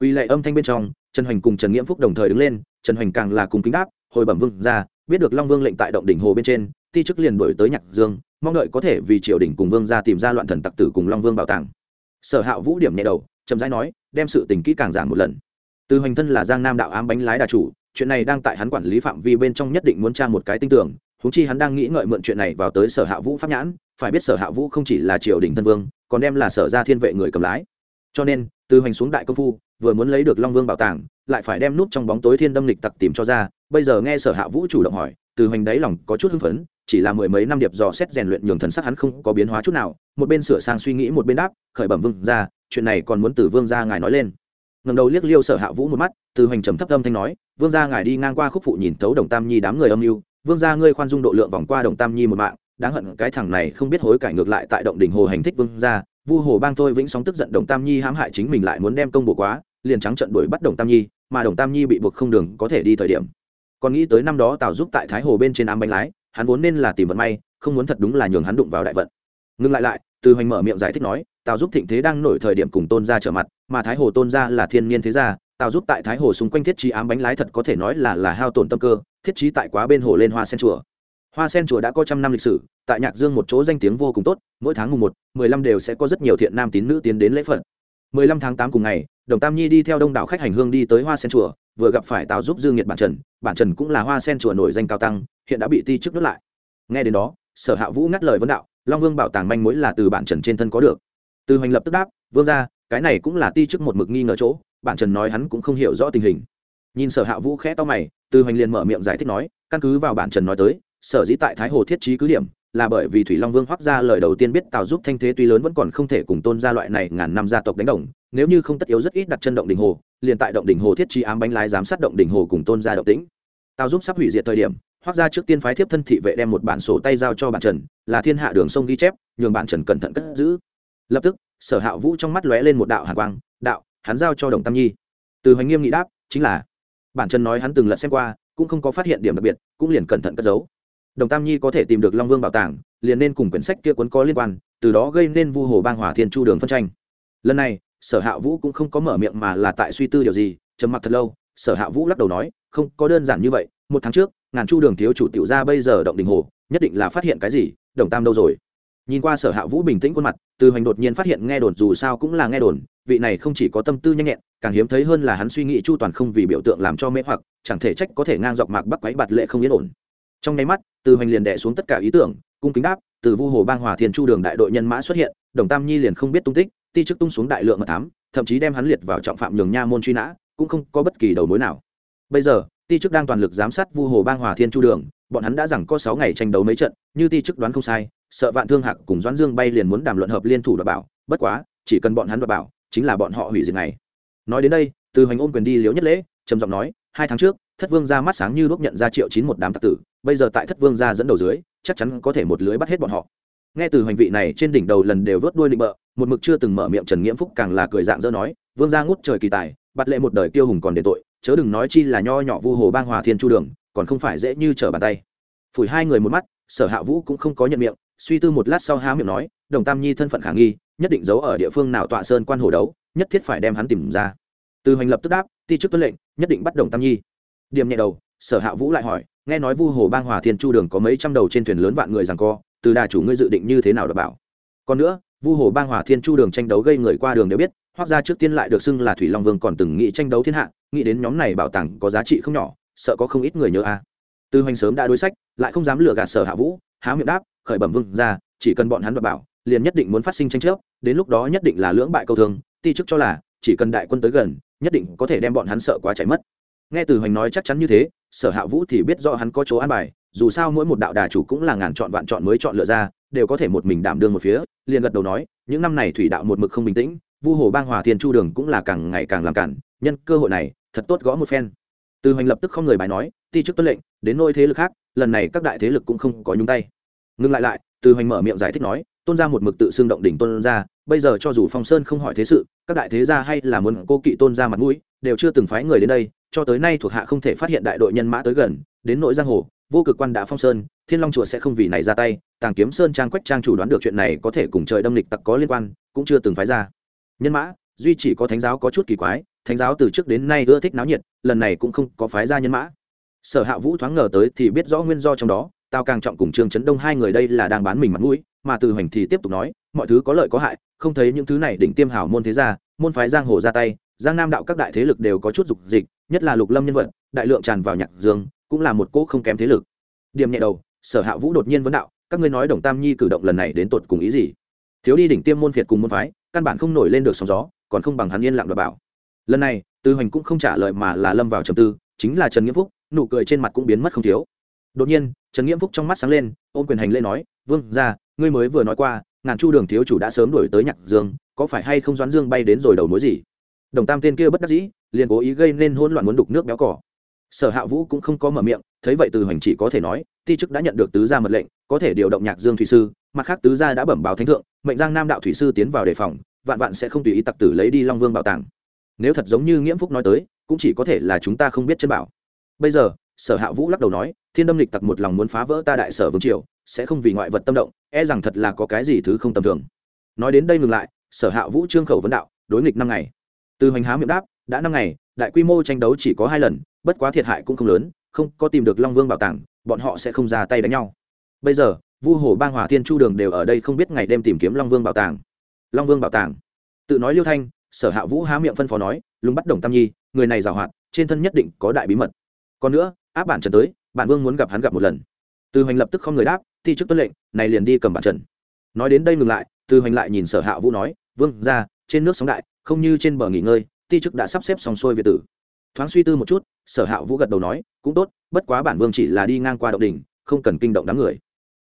[SPEAKER 1] Uy lệ âm thanh bên trong trần hoành cùng trần nghĩa phúc đồng thời đứng lên trần hoành càng là cùng kính đáp hồi bẩm vương gia, biết được long vương lệnh tại động đỉnh hồ bên trên ti chức liền đổi tới nhạc dương, mong đợi có thể vì triều đình cùng vương ra tìm ra loạn thần tặc tử cùng long vương bảo tàng. Sở hạ vũ điểm nhẹ đầu, chậm rãi nói, đem sự tình kỹ càng giảng một lần. Từ hoành thân là giang nam đạo ám bánh lái đà chủ, chuyện này đang tại hắn quản lý phạm vi bên trong nhất định muốn tra một cái tinh tưởng húng chi hắn đang nghĩ ngợi mượn chuyện này vào tới sở hạ vũ pháp nhãn, phải biết sở hạ vũ không chỉ là triều đình thân vương, còn đem là sở ra thiên vệ người cầm lái. Cho nên, từ hoành xuống đại công phu, vừa muốn lấy được long vương bảo tàng, lại phải đem nút trong bóng tối thiên đâm lịch tặc tìm cho ra, bây giờ nghe sở hạ vũ chủ động hỏi, từ hoành đáy lòng có chút hưng phấn chỉ là mười mấy năm điệp dò xét rèn luyện nhường thần sắc hắn không có biến hóa chút nào, một bên sửa sang suy nghĩ một bên đáp, khởi bẩm vương ra chuyện này còn muốn từ vương ra ngài nói lên. Ngầm đầu liếc liêu sở hạ vũ một mắt, từ hoành trầm thấp âm thanh nói, vương gia ngài đi ngang qua khúc phụ nhìn thấu đồng tam nhi đám người âm mưu, vương gia ngươi khoan dung độ lượng vòng qua đồng tam nhi một mạng, đáng hận cái thằng này không biết hối cải ngược lại tại động đỉnh hồ hành thích vương gia, vu hồ bang thôi vĩnh sóng tức giận đồng tam nhi hãm hại chính mình lại muốn đem công bổ quá, liền trắng trận đuổi bắt đồng tam nhi, mà đồng tam nhi bị buộc không đường có thể đi thời điểm. Còn nghĩ tới năm đó tào giúp tại thái hồ bên trên ám bánh lái hắn vốn nên là tìm vận may, không muốn thật đúng là nhường hắn đụng vào đại vận. Ngừng lại lại, từ hoành mở miệng giải thích nói, tào giúp thịnh thế đang nổi thời điểm cùng tôn gia trở mặt, mà thái hồ tôn gia là thiên niên thế gia, tào giúp tại thái hồ xung quanh thiết trí ám bánh lái thật có thể nói là là hao tổn tâm cơ, thiết trí tại quá bên hồ lên hoa sen chùa. Hoa sen chùa đã có trăm năm lịch sử, tại nhạc dương một chỗ danh tiếng vô cùng tốt, mỗi tháng mùng một, mười lăm đều sẽ có rất nhiều thiện nam tín nữ tiến đến lễ phật. mười lăm tháng tám cùng ngày, đồng tam nhi đi theo đông đảo khách hành hương đi tới hoa sen chùa, vừa gặp phải tào giúp dương nhiệt bản trần bản trần cũng là hoa sen chùa nổi danh cao tăng hiện đã bị ti chức nước lại. Nghe đến đó, sở hạ vũ ngắt lời vấn đạo, long vương bảo tàng manh mối là từ bản trần trên thân có được. Từ hoành lập tức đáp, vương ra cái này cũng là ti chức một mực nghi ngờ chỗ, bản trần nói hắn cũng không hiểu rõ tình hình. Nhìn sở hạ vũ khẽ to mày, từ hoành liền mở miệng giải thích nói, căn cứ vào bản trần nói tới, sở dĩ tại thái hồ thiết trí cứ điểm, là bởi vì thủy long vương hoác ra lời đầu tiên biết tào giúp thanh thế tuy lớn vẫn còn không thể cùng tôn gia loại này ngàn năm gia tộc đánh đồng, nếu như không tất yếu rất ít đặt chân động đỉnh hồ, liền tại động đỉnh hồ thiết trí ám bánh lái giám sát động đỉnh hồ cùng tôn gia động tĩnh. Tào giúp sắp hủy diệt thời điểm hoác ra trước tiên phái thiếp thân thị vệ đem một bản sổ tay giao cho bản trần, là thiên hạ đường sông ghi chép, nhường bản trần cẩn thận cất giữ. Lập tức, sở hạ vũ trong mắt lóe lên một đạo hàn quang, đạo, hắn giao cho đồng tam nhi. Từ hoành nghiêm nghị đáp, chính là. Bản trần nói hắn từng lật xem qua, cũng không có phát hiện điểm đặc biệt, cũng liền cẩn thận cất giấu. Đồng tam nhi có thể tìm được long vương bảo tàng, liền nên cùng quyển sách kia cuốn có liên quan, từ đó gây nên vu hồ bang hỏa thiên chu đường phân tranh. Lần này, sở hạ vũ cũng không có mở miệng mà là tại suy tư điều gì, trầm mặc thật lâu, sở hạ vũ lắc đầu nói, không, có đơn giản như vậy, một tháng trước ngàn chu đường thiếu chủ tiểu ra bây giờ động đình hồ, nhất định là phát hiện cái gì, đồng tam đâu rồi? Nhìn qua sở hạ vũ bình tĩnh khuôn mặt, từ hoành đột nhiên phát hiện nghe đồn dù sao cũng là nghe đồn, vị này không chỉ có tâm tư nhanh nhẹn, càng hiếm thấy hơn là hắn suy nghĩ chu toàn không vì biểu tượng làm cho mê hoặc, chẳng thể trách có thể ngang dọc mạc bắc quáy bạt lệ không yên ổn. Trong nháy mắt, từ hoành liền đẻ xuống tất cả ý tưởng, cung kính đáp, từ vu hồ bang hòa thiên chu đường đại đội nhân mã xuất hiện, đồng tam nhi liền không biết tung tích, ti chức tung xuống đại lượng mật thám, thậm chí đem hắn liệt vào trọng phạm nhường nha môn truy nã, cũng không có bất kỳ đầu mối nào. Bây giờ ti chức đang toàn lực giám sát vu hồ bang hòa thiên chu đường, bọn hắn đã rằng có sáu ngày tranh đấu mấy trận, như ti chức đoán không sai, sợ vạn thương hạc cùng doãn dương bay liền muốn đàm luận hợp liên thủ đoạt bảo, bất quá, chỉ cần bọn hắn đoạt bảo, chính là bọn họ hủy diệt này nói đến đây, từ hoành ôm quyền đi liễu nhất lễ, trầm giọng nói, hai tháng trước, thất vương ra mắt sáng như đốt nhận ra triệu chín một đám tặc tử, bây giờ tại thất vương ra dẫn đầu dưới, chắc chắn có thể một lưới bắt hết bọn họ. Nghe từ hoành vị này trên đỉnh đầu lần đều vớt đuôi định bợ, một mực chưa từng mở miệng trần nghiễm phúc càng là cười dạng dỡ nói, vương gia ngút trời kỳ tài, bắt lệ một đời tiêu hùng còn để tội chớ đừng nói chi là nho nhỏ vu hồ bang hòa thiên chu đường, còn không phải dễ như trở bàn tay. Phủi hai người một mắt, sở hạ vũ cũng không có nhận miệng, suy tư một lát sau há miệng nói, đồng tam nhi thân phận khả nghi, nhất định giấu ở địa phương nào tọa sơn quan hồ đấu, nhất thiết phải đem hắn tìm ra. Từ hành lập tức đáp, ti chức tuân lệnh, nhất định bắt đồng tam nhi. Điểm nhẹ đầu, sở hạ vũ lại hỏi, nghe nói vu hồ bang hòa thiên chu đường có mấy trăm đầu trên thuyền lớn vạn người rằng co, từ đà chủ ngươi dự định như thế nào đảm bảo? Còn nữa, vu hồ bang hòa thiên chu đường tranh đấu gây người qua đường đều biết hoác ra trước tiên lại được xưng là thủy long vương còn từng nghĩ tranh đấu thiên hạ, nghĩ đến nhóm này bảo tàng có giá trị không nhỏ, sợ có không ít người nhớ a à. tư hoành sớm đã đối sách, lại không dám lừa gạt sở hạ vũ, há miệng đáp, khởi bẩm vương ra chỉ cần bọn hắn đảm bảo, liền nhất định muốn phát sinh tranh chấp, đến lúc đó nhất định là lưỡng bại câu thương, ti chức cho là, chỉ cần đại quân tới gần, nhất định có thể đem bọn hắn sợ quá chạy mất nghe từ hoành nói chắc chắn như thế, sở hạ vũ thì biết rõ hắn có chỗ an bài, dù sao mỗi một đạo đà chủ cũng là ngàn chọn vạn chọn mới chọn lựa ra, đều có thể một mình đảm đương một phía, liền gật đầu nói, những năm này thủy đạo một mực không bình tĩnh vu hồ bang hòa thiên chu đường cũng là càng ngày càng làm cản, nhân cơ hội này, thật tốt gõ một phen. Từ hoành lập tức không người bài nói, ti chức tuân lệnh, đến nôi thế lực khác, lần này các đại thế lực cũng không có nhúng tay. Ngừng lại lại, từ hoành mở miệng giải thích nói, tôn ra một mực tự xưng động đỉnh tôn ra bây giờ cho dù phong sơn không hỏi thế sự, các đại thế gia hay là muốn cô kỵ tôn ra mặt mũi, đều chưa từng phái người đến đây, cho tới nay thuộc hạ không thể phát hiện đại đội nhân mã tới gần, đến nội giang hồ, vô cực quan đã phong sơn, thiên long chùa sẽ không vì này ra tay, tàng kiếm sơn trang quách trang chủ đoán được chuyện này có thể cùng trời đâm lịch tặc có liên quan, cũng chưa từng phái ra nhân mã, duy chỉ có thánh giáo có chút kỳ quái, thánh giáo từ trước đến nay ưa thích náo nhiệt, lần này cũng không có phái ra nhân mã. Sở hạ vũ thoáng ngờ tới thì biết rõ nguyên do trong đó tao càng trọng cùng trương trấn đông hai người đây là đang bán mình mặt mũi, mà từ hoành thì tiếp tục nói, mọi thứ có lợi có hại, không thấy những thứ này đỉnh tiêm hảo môn thế gia, môn phái giang hồ ra tay, giang nam đạo các đại thế lực đều có chút dục dịch, nhất là lục lâm nhân vật, đại lượng tràn vào nhạc dương, cũng là một cỗ không kém thế lực. Điểm nhẹ đầu, sở hạ vũ đột nhiên vấn đạo, các ngươi nói đồng tam nhi cử động lần này đến tột cùng ý gì? Thiếu đi đỉnh tiêm môn phiệt cùng môn phái căn bản không nổi lên được sóng gió, còn không bằng hắn yên lặng và bảo. Lần này, tư hoành cũng không trả lời mà là lâm vào trầm tư, chính là trần nghĩa phúc, nụ cười trên mặt cũng biến mất không thiếu. Đột nhiên, trần nghĩa phúc trong mắt sáng lên, ôm quyền hành lên nói, vương ra ngươi mới vừa nói qua, ngàn chu đường thiếu chủ đã sớm đổi tới nhạc dương, có phải hay không doãn dương bay đến rồi đầu mối gì? Đồng tam tên kia bất đắc dĩ, liền cố ý gây nên hỗn loạn muốn đục nước béo cỏ sở hạ vũ cũng không có mở miệng, thấy vậy từ hoành chỉ có thể nói, ti chức đã nhận được tứ gia mật lệnh, có thể điều động nhạc dương thủy sư, mặt khác tứ gia đã bẩm báo thánh thượng mệnh giang nam đạo thủy sư tiến vào đề phòng, vạn vạn sẽ không tùy ý tặc tử lấy đi long vương bảo tàng. Nếu thật giống như nghiễm phúc nói tới, cũng chỉ có thể là chúng ta không biết chân bảo. Bây giờ, sở hạ vũ lắc đầu nói, thiên đâm lịch tặc một lòng muốn phá vỡ ta đại sở vương triều, sẽ không vì ngoại vật tâm động e rằng thật là có cái gì thứ không tầm thường. Nói đến đây ngừng lại, sở hạ vũ trương khẩu vấn đạo, đối nghịch năm ngày. Từ hoành há miệng đáp, đã năm ngày, đại quy mô tranh đấu chỉ có hai lần, bất quá thiệt hại cũng không lớn, không có tìm được long vương bảo tàng, bọn họ sẽ không ra tay đánh nhau. Bây giờ vu hồ bang hòa thiên chu đường đều ở đây không biết ngày đêm tìm kiếm long vương bảo tàng. Long vương bảo tàng. Tự nói liêu thanh, sở hạ vũ há miệng phân phó nói, lùng bắt đồng tam nhi, người này giàu hoạt, trên thân nhất định có đại bí mật. Còn nữa, áp bản trần tới, bản vương muốn gặp hắn gặp một lần. Từ hoành lập tức không người đáp, thi chức tuân lệnh, này liền đi cầm bản trần. Nói đến đây ngừng lại, từ hoành lại nhìn sở hạ vũ nói, vương ra, trên nước sóng đại, không như trên bờ nghỉ ngơi ti chức đã sắp xếp xong xuôi việt tử. Thoáng suy tư một chút, sở hạ vũ gật đầu nói, cũng tốt, bất quá bản vương chỉ là đi ngang qua động đình không cần kinh động đám người.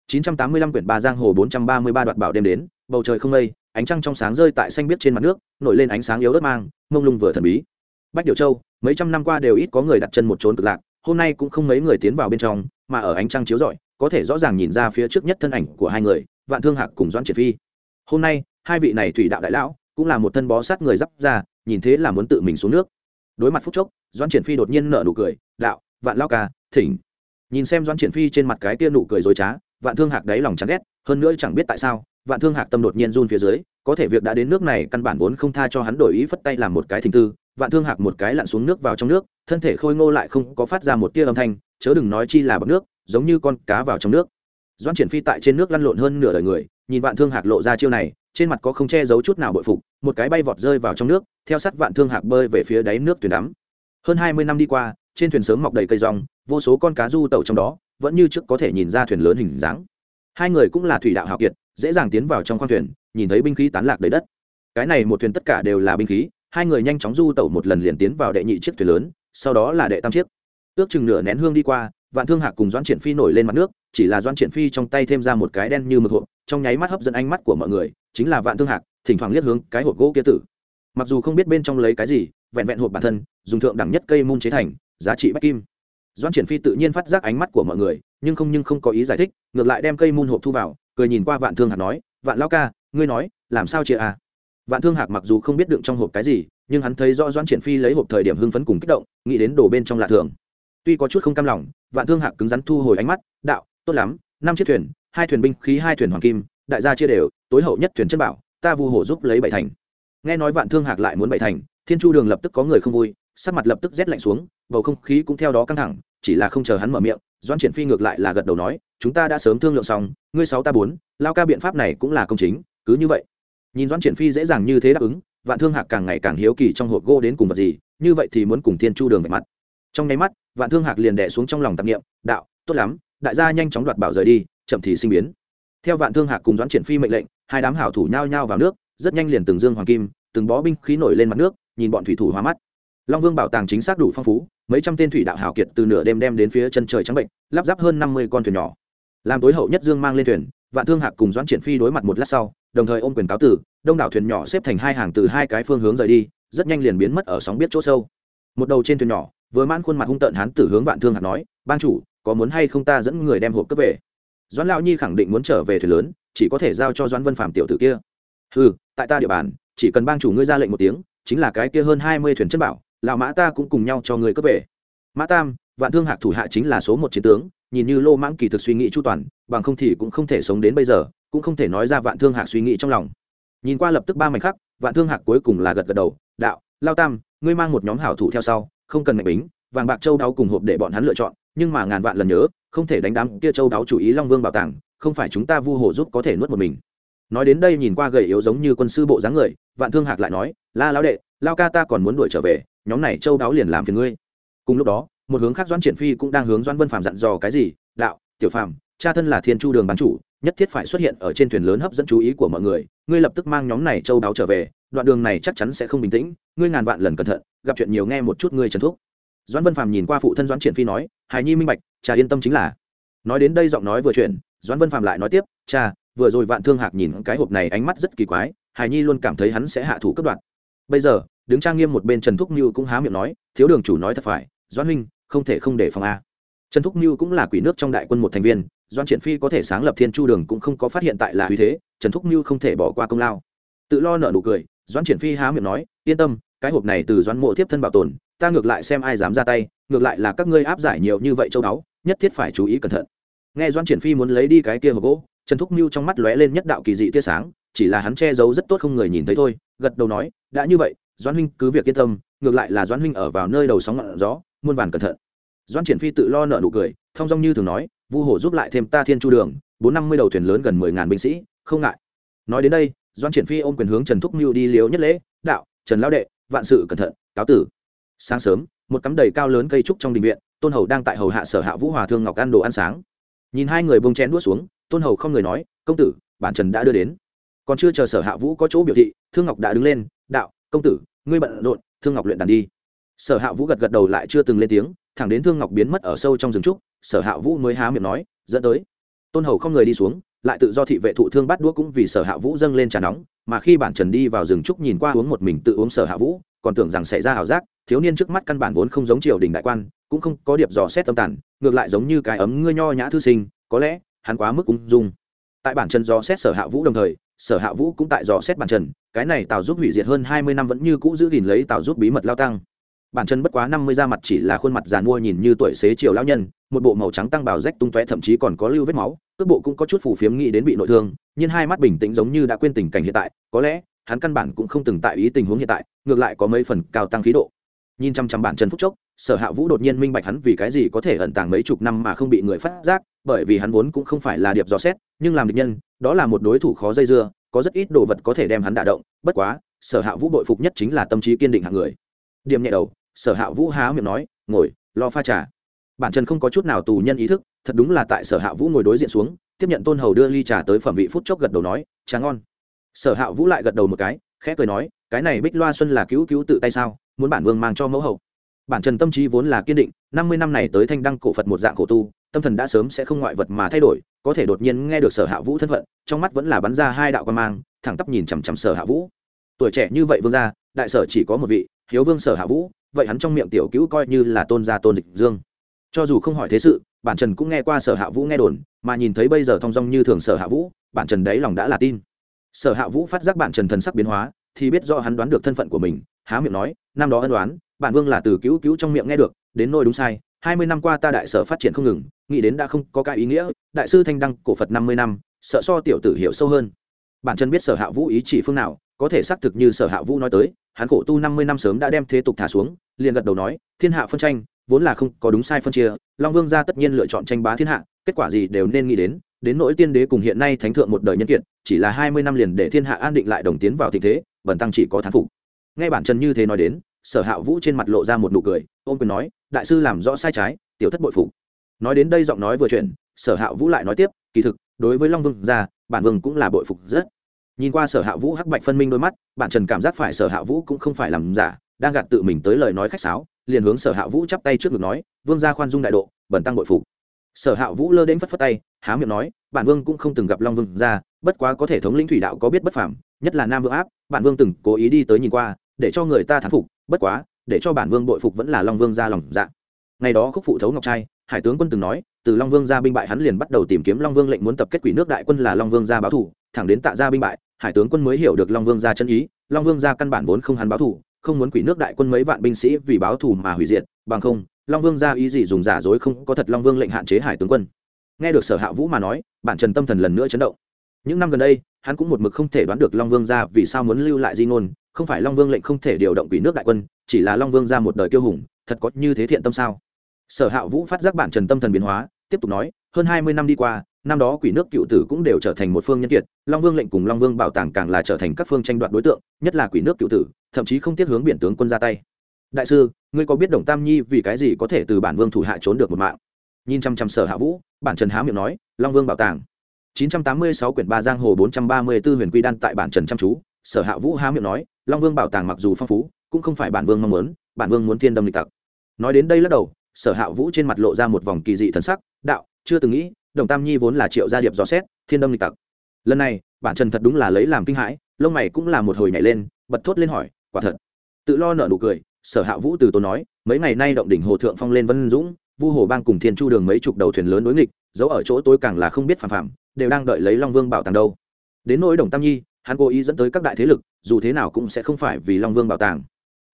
[SPEAKER 1] 985 quyển ba giang hồ 433 đoạt bảo đêm đến, bầu trời không mây, ánh trăng trong sáng rơi tại xanh biếc trên mặt nước, nổi lên ánh sáng yếu ớt mang, mông lung vừa thần bí. Bách Điểu châu, mấy trăm năm qua đều ít có người đặt chân một chốn cực lạc, hôm nay cũng không mấy người tiến vào bên trong, mà ở ánh trăng chiếu rọi, có thể rõ ràng nhìn ra phía trước nhất thân ảnh của hai người, vạn thương hạc cùng doãn triệt phi. Hôm nay, hai vị này thủy đạo đại lão, cũng là một thân bó sát người giáp ra, nhìn thế là muốn tự mình xuống nước. Đối mặt phút chốc, doãn triển phi đột nhiên nở nụ cười, đạo, vạn lão ca, thỉnh. Nhìn xem doãn triển phi trên mặt cái kia nụ cười rối trá vạn thương hạc đáy lòng chán ghét, hơn nữa chẳng biết tại sao, vạn thương hạc tâm đột nhiên run phía dưới, có thể việc đã đến nước này căn bản vốn không tha cho hắn đổi ý phất tay làm một cái thình tư, vạn thương hạc một cái lặn xuống nước vào trong nước, thân thể khôi ngô lại không có phát ra một tia âm thanh, chớ đừng nói chi là bọc nước, giống như con cá vào trong nước. Doãn triển phi tại trên nước lăn lộn hơn nửa đời người, nhìn vạn thương hạc lộ ra chiêu này, trên mặt có không che giấu chút nào bội phục, một cái bay vọt rơi vào trong nước, theo sát vạn thương hạc bơi về phía đáy nước thuyền đắm. Hơn hai mươi năm đi qua, trên thuyền sớm mọc đầy cây rong, vô số con cá du tẩu trong đó vẫn như trước có thể nhìn ra thuyền lớn hình dáng. Hai người cũng là thủy đạo hào kiệt, dễ dàng tiến vào trong khoang thuyền, nhìn thấy binh khí tán lạc đầy đất. Cái này một thuyền tất cả đều là binh khí, hai người nhanh chóng du tẩu một lần liền tiến vào đệ nhị chiếc thuyền lớn, sau đó là đệ tam chiếc. Ước chừng nửa nén hương đi qua, vạn thương hạc cùng doãn triển phi nổi lên mặt nước, chỉ là doãn triển phi trong tay thêm ra một cái đen như mực hộp, trong nháy mắt hấp dẫn ánh mắt của mọi người, chính là vạn thương hạc, thỉnh thoảng liếc hướng cái hộp gỗ kia tử. Mặc dù không biết bên trong lấy cái gì, vẹn vẹn hộp bản thân, dùng thượng đẳng nhất cây môn chế thành, giá trị bách kim. Doan triển phi tự nhiên phát giác ánh mắt của mọi người, nhưng không nhưng không có ý giải thích, ngược lại đem cây môn hộp thu vào, cười nhìn qua vạn thương hạc nói, vạn lao ca, ngươi nói, làm sao chia à? Vạn thương hạc mặc dù không biết đựng trong hộp cái gì, nhưng hắn thấy rõ Doan triển phi lấy hộp thời điểm hưng phấn cùng kích động, nghĩ đến đồ bên trong lạ thường. Tuy có chút không cam lòng, vạn thương hạc cứng rắn thu hồi ánh mắt, đạo, tốt lắm, năm chiếc thuyền, hai thuyền binh khí, hai thuyền hoàng kim, đại gia chia đều, tối hậu nhất thuyền chân bảo, ta vu hồ giúp lấy bảy thành. Nghe nói vạn thương hạc lại muốn bảy thành, thiên chu đường lập tức có người không vui sắc mặt lập tức rét lạnh xuống, bầu không khí cũng theo đó căng thẳng, chỉ là không chờ hắn mở miệng doan triển phi ngược lại là gật đầu nói, chúng ta đã sớm thương lượng xong, ngươi sáu ta bốn, lao ca biện pháp này cũng là công chính, cứ như vậy. Nhìn doan triển phi dễ dàng như thế đáp ứng, vạn thương hạc càng ngày càng hiếu kỳ trong hộp gỗ đến cùng vật gì, như vậy thì muốn cùng thiên chu đường về mặt. Trong nháy mắt, vạn thương hạc liền đẻ xuống trong lòng tạp nghiệm đạo, tốt lắm, đại gia nhanh chóng đoạt bảo rời đi, chậm thì sinh biến. Theo vạn thương hạc cùng doãn triển phi mệnh lệnh, hai đám hảo thủ nhao nhao vào nước, rất nhanh liền từng dương hoàng kim, từng bó binh khí nổi lên mặt nước, nhìn bọn thủy thủ hóa mắt long vương bảo tàng chính xác đủ phong phú, mấy trăm tên thủy đạo hảo kiệt từ nửa đêm đem đến phía chân trời trắng bệnh, lắp ráp hơn năm mươi con thuyền nhỏ. Làm tối hậu nhất dương mang lên thuyền, vạn thương hạc cùng doãn triển phi đối mặt một lát sau, đồng thời ôm quyền cáo tử, đông đảo thuyền nhỏ xếp thành hai hàng từ hai cái phương hướng rời đi, rất nhanh liền biến mất ở sóng biết chỗ sâu. Một đầu trên thuyền nhỏ, vừa man khuôn mặt hung tợn hắn tử hướng vạn thương hạc nói ban chủ, có muốn hay không ta dẫn người đem hộp cướp về? Doãn lão nhi khẳng định muốn trở về thuyền lớn, chỉ có thể giao cho doãn vân phạm tiểu tử kia. Ừ tại ta địa bàn, chỉ cần bang chủ ngươi ra lệnh một tiếng, chính là cái kia hơn hai mươi thuyền chất bảo lão mã ta cũng cùng nhau cho người cướp về. Mã tam, vạn thương hạc thủ hạ chính là số một chiến tướng, nhìn như lô mãng kỳ thực suy nghĩ chu toàn, bằng không thì cũng không thể sống đến bây giờ, cũng không thể nói ra vạn thương hạc suy nghĩ trong lòng. Nhìn qua lập tức ba mảnh khắc, vạn thương hạc cuối cùng là gật gật đầu, đạo, lao tam, ngươi mang một nhóm hảo thủ theo sau, không cần mạnh bính, vàng bạc châu đáo cùng hộp để bọn hắn lựa chọn, nhưng mà ngàn vạn lần nhớ, không thể đánh đám kia châu đáo chủ ý long vương bảo tàng, không phải chúng ta vu hồ giúp có thể nuốt một mình. Nói đến đây nhìn qua gầy yếu giống như quân sư bộ dáng người, vạn thương hạc lại nói, la lão đệ, lao ca ta còn muốn đuổi trở về nhóm này châu đáo liền làm phiền ngươi. Cùng lúc đó, một hướng khác doãn triển phi cũng đang hướng doãn vân phạm dặn dò cái gì? Đạo, tiểu phàm, cha thân là thiên chu đường bán chủ, nhất thiết phải xuất hiện ở trên thuyền lớn hấp dẫn chú ý của mọi người. Ngươi lập tức mang nhóm này châu đáo trở về, đoạn đường này chắc chắn sẽ không bình tĩnh. Ngươi ngàn vạn lần cẩn thận, gặp chuyện nhiều nghe một chút ngươi trần thúc doãn vân phàm nhìn qua phụ thân doãn triển phi nói, hài nhi minh bạch, cha yên tâm chính là. Nói đến đây giọng nói vừa chuyển, doãn vân phàm lại nói tiếp, cha, vừa rồi vạn thương hạc nhìn cái hộp này ánh mắt rất kỳ quái, hài nhi luôn cảm thấy hắn sẽ hạ thủ cấp đoạn bây giờ đứng trang nghiêm một bên trần thúc như cũng há miệng nói, thiếu đường chủ nói thật phải, doãn huynh, không thể không để phòng a. Trần thúc như cũng là quỷ nước trong đại quân một thành viên, doãn triển phi có thể sáng lập thiên chu đường cũng không có phát hiện tại là uy thế, trần thúc như không thể bỏ qua công lao. Tự lo nợ nụ cười, doãn triển phi há miệng nói, yên tâm, cái hộp này từ doãn mộ tiếp thân bảo tồn, ta ngược lại xem ai dám ra tay, ngược lại là các ngươi áp giải nhiều như vậy châu đáo nhất thiết phải chú ý cẩn thận. Nghe doan triển phi muốn lấy đi cái kia hộp gỗ, trần thúc như trong mắt lóe lên nhất đạo kỳ dị tia sáng, chỉ là hắn che giấu rất tốt không người nhìn thấy thôi, gật đầu nói, đã như vậy Doãn huynh cứ việc yên tâm, ngược lại là Doãn huynh ở vào nơi đầu sóng ngọn gió, muôn vàn cẩn thận. Doãn triển phi tự lo nợ nụ cười thong dong như thường nói, vu hổ giúp lại thêm ta thiên chu đường, bốn năm mươi đầu thuyền lớn gần mười ngàn binh sĩ, không ngại. Nói đến đây, Doãn triển phi ôm quyền hướng trần thúc mưu đi liếu nhất lễ, đạo, trần lão đệ, vạn sự cẩn thận, cáo tử. Sáng sớm, một cắm đầy cao lớn cây trúc trong đình viện, tôn hầu đang tại hầu hạ sở hạ vũ hòa thương ngọc ăn đồ ăn sáng. Nhìn hai người bông chén đuốt xuống, tôn hầu không người nói, công tử, bản trần đã đưa đến. Còn chưa chờ sở hạ vũ có chỗ biểu thị, thương ngọc đã đứng lên, đạo công tử ngươi bận rộn thương ngọc luyện đàn đi. Sở hạ vũ gật gật đầu lại chưa từng lên tiếng thẳng đến thương ngọc biến mất ở sâu trong rừng trúc sở hạ vũ mới há miệng nói dẫn tới. Tôn hầu không người đi xuống lại tự do thị vệ thụ thương bắt đũa cũng vì sở hạ vũ dâng lên trà nóng mà khi bản trần đi vào rừng trúc nhìn qua uống một mình tự uống sở hạ vũ còn tưởng rằng xảy ra ảo giác thiếu niên trước mắt căn bản vốn không giống triều đình đại quan cũng không có điệp dò xét tâm tản, ngược lại giống như cái ấm ngươi nho nhã thư sinh có lẽ hắn quá mức ung dung. Tại bản trần dò xét sở hạ vũ đồng thời sở hạ vũ cũng tại dò xét bản trần cái này tào giúp hủy diệt hơn hai mươi năm vẫn như cũ giữ gìn lấy tào giúp bí mật lao tăng. Bản chân bất quá năm mươi da mặt chỉ là khuôn mặt giàn mua nhìn như tuổi xế chiều lao nhân, một bộ màu trắng tăng bào rách tung tóe thậm chí còn có lưu vết máu, cước bộ cũng có chút phủ phiếm nghĩ đến bị nội thương, nhưng hai mắt bình tĩnh giống như đã quên tình cảnh hiện tại, có lẽ, hắn căn bản cũng không từng tại ý tình huống hiện tại, ngược lại có mấy phần cao tăng khí độ. Nhìn chăm chăm bản chân phúc chốc, sở hạ vũ đột nhiên minh bạch hắn vì cái gì có thể ẩn tàng mấy chục năm mà không bị người phát giác, bởi vì hắn vốn cũng không phải là điệp dò xét, nhưng làm địch nhân đó là một đối thủ khó dây dưa, có rất ít đồ vật có thể đem hắn đả động, bất quá, sở hạ vũ bội phục nhất chính là tâm trí kiên định hạng người. Điểm nhẹ đầu, sở hạ vũ há miệng nói, ngồi, lo pha trà. Bản chân không có chút nào tù nhân ý thức, thật đúng là tại sở hạ vũ ngồi đối diện xuống, tiếp nhận tôn hầu đưa ly trà tới phẩm vị phút chốc gật đầu nói, trà ngon. Sở hạ vũ lại gật đầu một cái, khẽ cười nói, cái này bích loa xuân là cứu cứu tự tay sao, muốn bản vương mang cho mẫu hậu. Bản trần tâm trí vốn là kiên định, năm mươi năm này tới thanh đăng cổ phật một dạng khổ tu tâm thần đã sớm sẽ không ngoại vật mà thay đổi, có thể đột nhiên nghe được sở hạ vũ thân phận, trong mắt vẫn là bắn ra hai đạo quan mang, thẳng tắp nhìn chằm chằm sở hạ vũ. Tuổi trẻ như vậy vương gia, đại sở chỉ có một vị, hiếu vương sở hạ vũ, vậy hắn trong miệng tiểu cứu coi như là tôn gia tôn dịch dương. Cho dù không hỏi thế sự, bản trần cũng nghe qua sở hạ vũ nghe đồn, mà nhìn thấy bây giờ thong dong như thường sở hạ vũ, bản trần đấy lòng đã là tin. Sở hạ vũ phát giác bản trần thần sắc biến hóa, thì biết do hắn đoán được thân phận của mình, há miệng nói, năm đó ân đoán bản vương là từ cứu cứu trong miệng nghe được, đến nôi đúng sai, hai mươi năm qua ta đại sở phát triển không ngừng nghĩ đến đã không có cái ý nghĩa, đại sư thanh đăng cổ phật năm mươi năm, sợ so tiểu tử hiểu sâu hơn. Bản chân biết sở hạ vũ ý chỉ phương nào, có thể xác thực như sở hạ vũ nói tới, hắn khổ tu năm mươi năm sớm đã đem thế tục thả xuống, liền gật đầu nói, thiên hạ phân tranh, vốn là không có đúng sai phân chia, long vương gia tất nhiên lựa chọn tranh bá thiên hạ, kết quả gì đều nên nghĩ đến đến nỗi tiên đế cùng hiện nay thánh thượng một đời nhân kiệt, chỉ là hai mươi năm liền để thiên hạ an định lại đồng tiến vào tình thế, bần tăng chỉ có thán phục. Nghe bản chân như thế nói đến, sở hạ vũ trên mặt lộ ra một nụ cười, ôm quyền nói, đại sư làm rõ sai trái, tiểu thất bội phục nói đến đây giọng nói vừa chuyển, sở hạ vũ lại nói tiếp, kỳ thực, đối với long vương gia bản vương cũng là bội phục rất. Nhìn qua sở hạ vũ hắc bạch phân minh đôi mắt bản trần cảm giác phải sở hạ vũ cũng không phải làm giả, đang gạt tự mình tới lời nói khách sáo, liền hướng sở hạ vũ chắp tay trước ngực nói, vương gia khoan dung đại độ bẩn tăng bội phục. Sở hạ vũ lơ đến phất phất tay, há miệng nói, bản vương cũng không từng gặp long vương gia bất quá có thể thống lĩnh thủy đạo có biết bất phàm, nhất là nam vương áp, bản vương từng cố ý đi tới nhìn qua, để cho người ta thán phục, bất quá, để cho bản vương bội phục vẫn là long vương gia lòng dạ. Ngày đó khúc phụ thấu ngọc trai hải tướng quân từng nói từ long vương gia binh bại hắn liền bắt đầu tìm kiếm long vương lệnh muốn tập kết quỷ nước đại quân là long vương gia báo thủ thẳng đến tạ gia binh bại hải tướng quân mới hiểu được long vương gia chân ý long vương gia căn bản vốn không hắn báo thủ không muốn quỷ nước đại quân mấy vạn binh sĩ vì báo thù mà hủy diệt bằng không long vương gia ý gì dùng giả dối không có thật long vương lệnh hạn chế hải tướng quân nghe được sở hạ vũ mà nói bản trần tâm thần lần nữa chấn động những năm gần đây hắn cũng một mực không thể đoán được long vương gia vì sao muốn lưu lại di ngôn không phải long vương lệnh không thể điều động quỷ nước đại quân chỉ là long vương ra một đời kiêu hùng thật có như thế thiện tâm sao sở hạ vũ phát giác bản trần tâm thần biến hóa, tiếp tục nói, hơn hai mươi năm đi qua, năm đó quỷ nước cựu tử cũng đều trở thành một phương nhân kiệt, long vương lệnh cùng long vương bảo tàng càng là trở thành các phương tranh đoạt đối tượng, nhất là quỷ nước cựu tử, thậm chí không tiếc hướng biển tướng quân ra tay. Đại sư, ngươi có biết đồng tam nhi vì cái gì có thể từ bản vương thủ hạ trốn được một mạng? Nhìn chăm chăm sở hạ vũ, bản trần há miệng nói, long vương bảo tàng. 986 quyển ba giang hồ 434 huyền quy đan tại bản trần chăm chú, sở hạ vũ há miệng nói, long vương bảo tàng mặc dù phong phú, cũng không phải bản vương mong muốn, bản vương muốn thiên đâm lịch tặc. Nói đến đây lắc đầu sở hạ vũ trên mặt lộ ra một vòng kỳ dị thần sắc, đạo, chưa từng nghĩ, đồng tam nhi vốn là triệu gia điệp dò xét, thiên đâm lịch tặc. Lần này, bản trần thật đúng là lấy làm kinh hãi, lông mày cũng là một hồi nhảy lên, bật thốt lên hỏi, quả thật? Tự lo nợ nụ cười, sở hạ vũ từ tốn nói, mấy ngày nay động đỉnh hồ thượng phong lên vân dũng, vu hồ bang cùng thiên chu đường mấy chục đầu thuyền lớn đối nghịch, giấu ở chỗ tôi càng là không biết phản phạm đều đang đợi lấy long vương bảo tàng đâu. Đến nỗi đồng tam nhi, hắn cố ý dẫn tới các đại thế lực, dù thế nào cũng sẽ không phải vì long vương bảo tàng.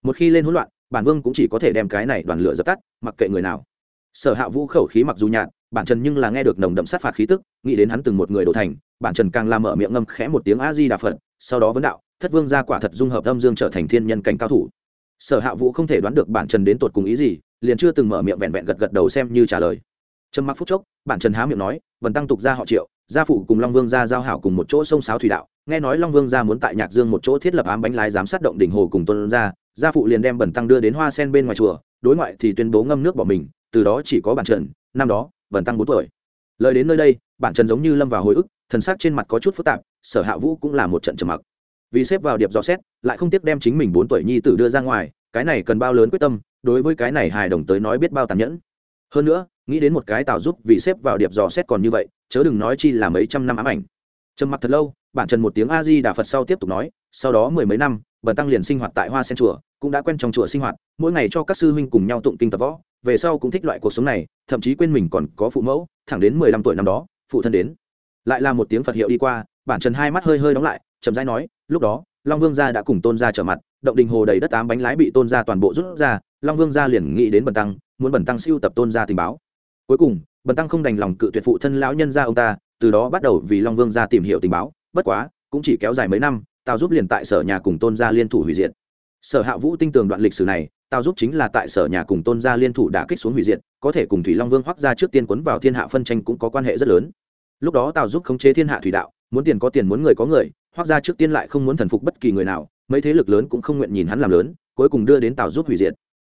[SPEAKER 1] Một khi lên hỗn loạn bản vương cũng chỉ có thể đem cái này đoàn lửa dập tắt, mặc kệ người nào. Sở hạ vũ khẩu khí mặc dù nhạt, bản trần nhưng là nghe được nồng đậm sát phạt khí tức, nghĩ đến hắn từng một người đổ thành, bản trần càng làm mở miệng ngâm khẽ một tiếng a di đà phật sau đó vấn đạo, thất vương ra quả thật dung hợp âm dương trở thành thiên nhân cảnh cao thủ. Sở hạ vũ không thể đoán được bản trần đến tột cùng ý gì, liền chưa từng mở miệng vẹn vẹn gật gật đầu xem như trả lời. Trầm mặc phút chốc, bản trần há miệng nói, vần tăng tục ra họ triệu, gia phụ cùng long vương gia giao hảo cùng một chỗ sông sáo thủy đạo, nghe nói long vương gia muốn tại nhạc dương một chỗ thiết lập ám bánh lái giám sát động đỉnh hồ cùng tuân gia gia phụ liền đem bẩn tăng đưa đến hoa sen bên ngoài chùa, đối ngoại thì tuyên bố ngâm nước bỏ mình, từ đó chỉ có bản trần, năm đó, bẩn tăng bốn tuổi. Lời đến nơi đây, bản trần giống như lâm vào hồi ức, thần sắc trên mặt có chút phức tạp, sở hạ vũ cũng là một trận trầm mặc. Vì xếp vào điệp dò xét, lại không tiếc đem chính mình bốn tuổi nhi tử đưa ra ngoài, cái này cần bao lớn quyết tâm, đối với cái này hài đồng tới nói biết bao tàn nhẫn. Hơn nữa, nghĩ đến một cái tạo giúp vì xếp vào điệp dò xét còn như vậy, chớ đừng nói chi là mấy trăm năm ám ảnh. Trầm mặc thật lâu, bản trần một tiếng a di đà phật sau tiếp tục nói, sau đó mười mấy năm bần tăng liền sinh hoạt tại hoa sen chùa, cũng đã quen trong chùa sinh hoạt, mỗi ngày cho các sư huynh cùng nhau tụng kinh tập võ, về sau cũng thích loại cuộc sống này, thậm chí quên mình còn có phụ mẫu, thẳng đến mười lăm tuổi năm đó, phụ thân đến. Lại là một tiếng phật hiệu đi qua, bản trần hai mắt hơi hơi đóng lại, chậm rãi nói, lúc đó, long vương gia đã cùng tôn gia trở mặt, động đình hồ đầy đất tám bánh lái bị tôn gia toàn bộ rút ra, long vương gia liền nghĩ đến bần tăng, muốn bần tăng siêu tập tôn gia tình báo. Cuối cùng, bần tăng không đành lòng cự tuyệt phụ thân lão nhân gia ông ta, từ đó bắt đầu vì long vương gia tìm hiểu tình báo, bất quá, cũng chỉ kéo dài mấy năm tào giúp liền tại sở nhà cùng tôn gia liên thủ hủy diệt. Sở hạ vũ tinh tường đoạn lịch sử này, tào giúp chính là tại sở nhà cùng tôn gia liên thủ đã kích xuống hủy diệt, có thể cùng thủy long vương hoác ra trước tiên quấn vào thiên hạ phân tranh cũng có quan hệ rất lớn. Lúc đó tào giúp khống chế thiên hạ thủy đạo, muốn tiền có tiền muốn người có người hoác ra trước tiên lại không muốn thần phục bất kỳ người nào, mấy thế lực lớn cũng không nguyện nhìn hắn làm lớn, cuối cùng đưa đến tào giúp hủy diệt.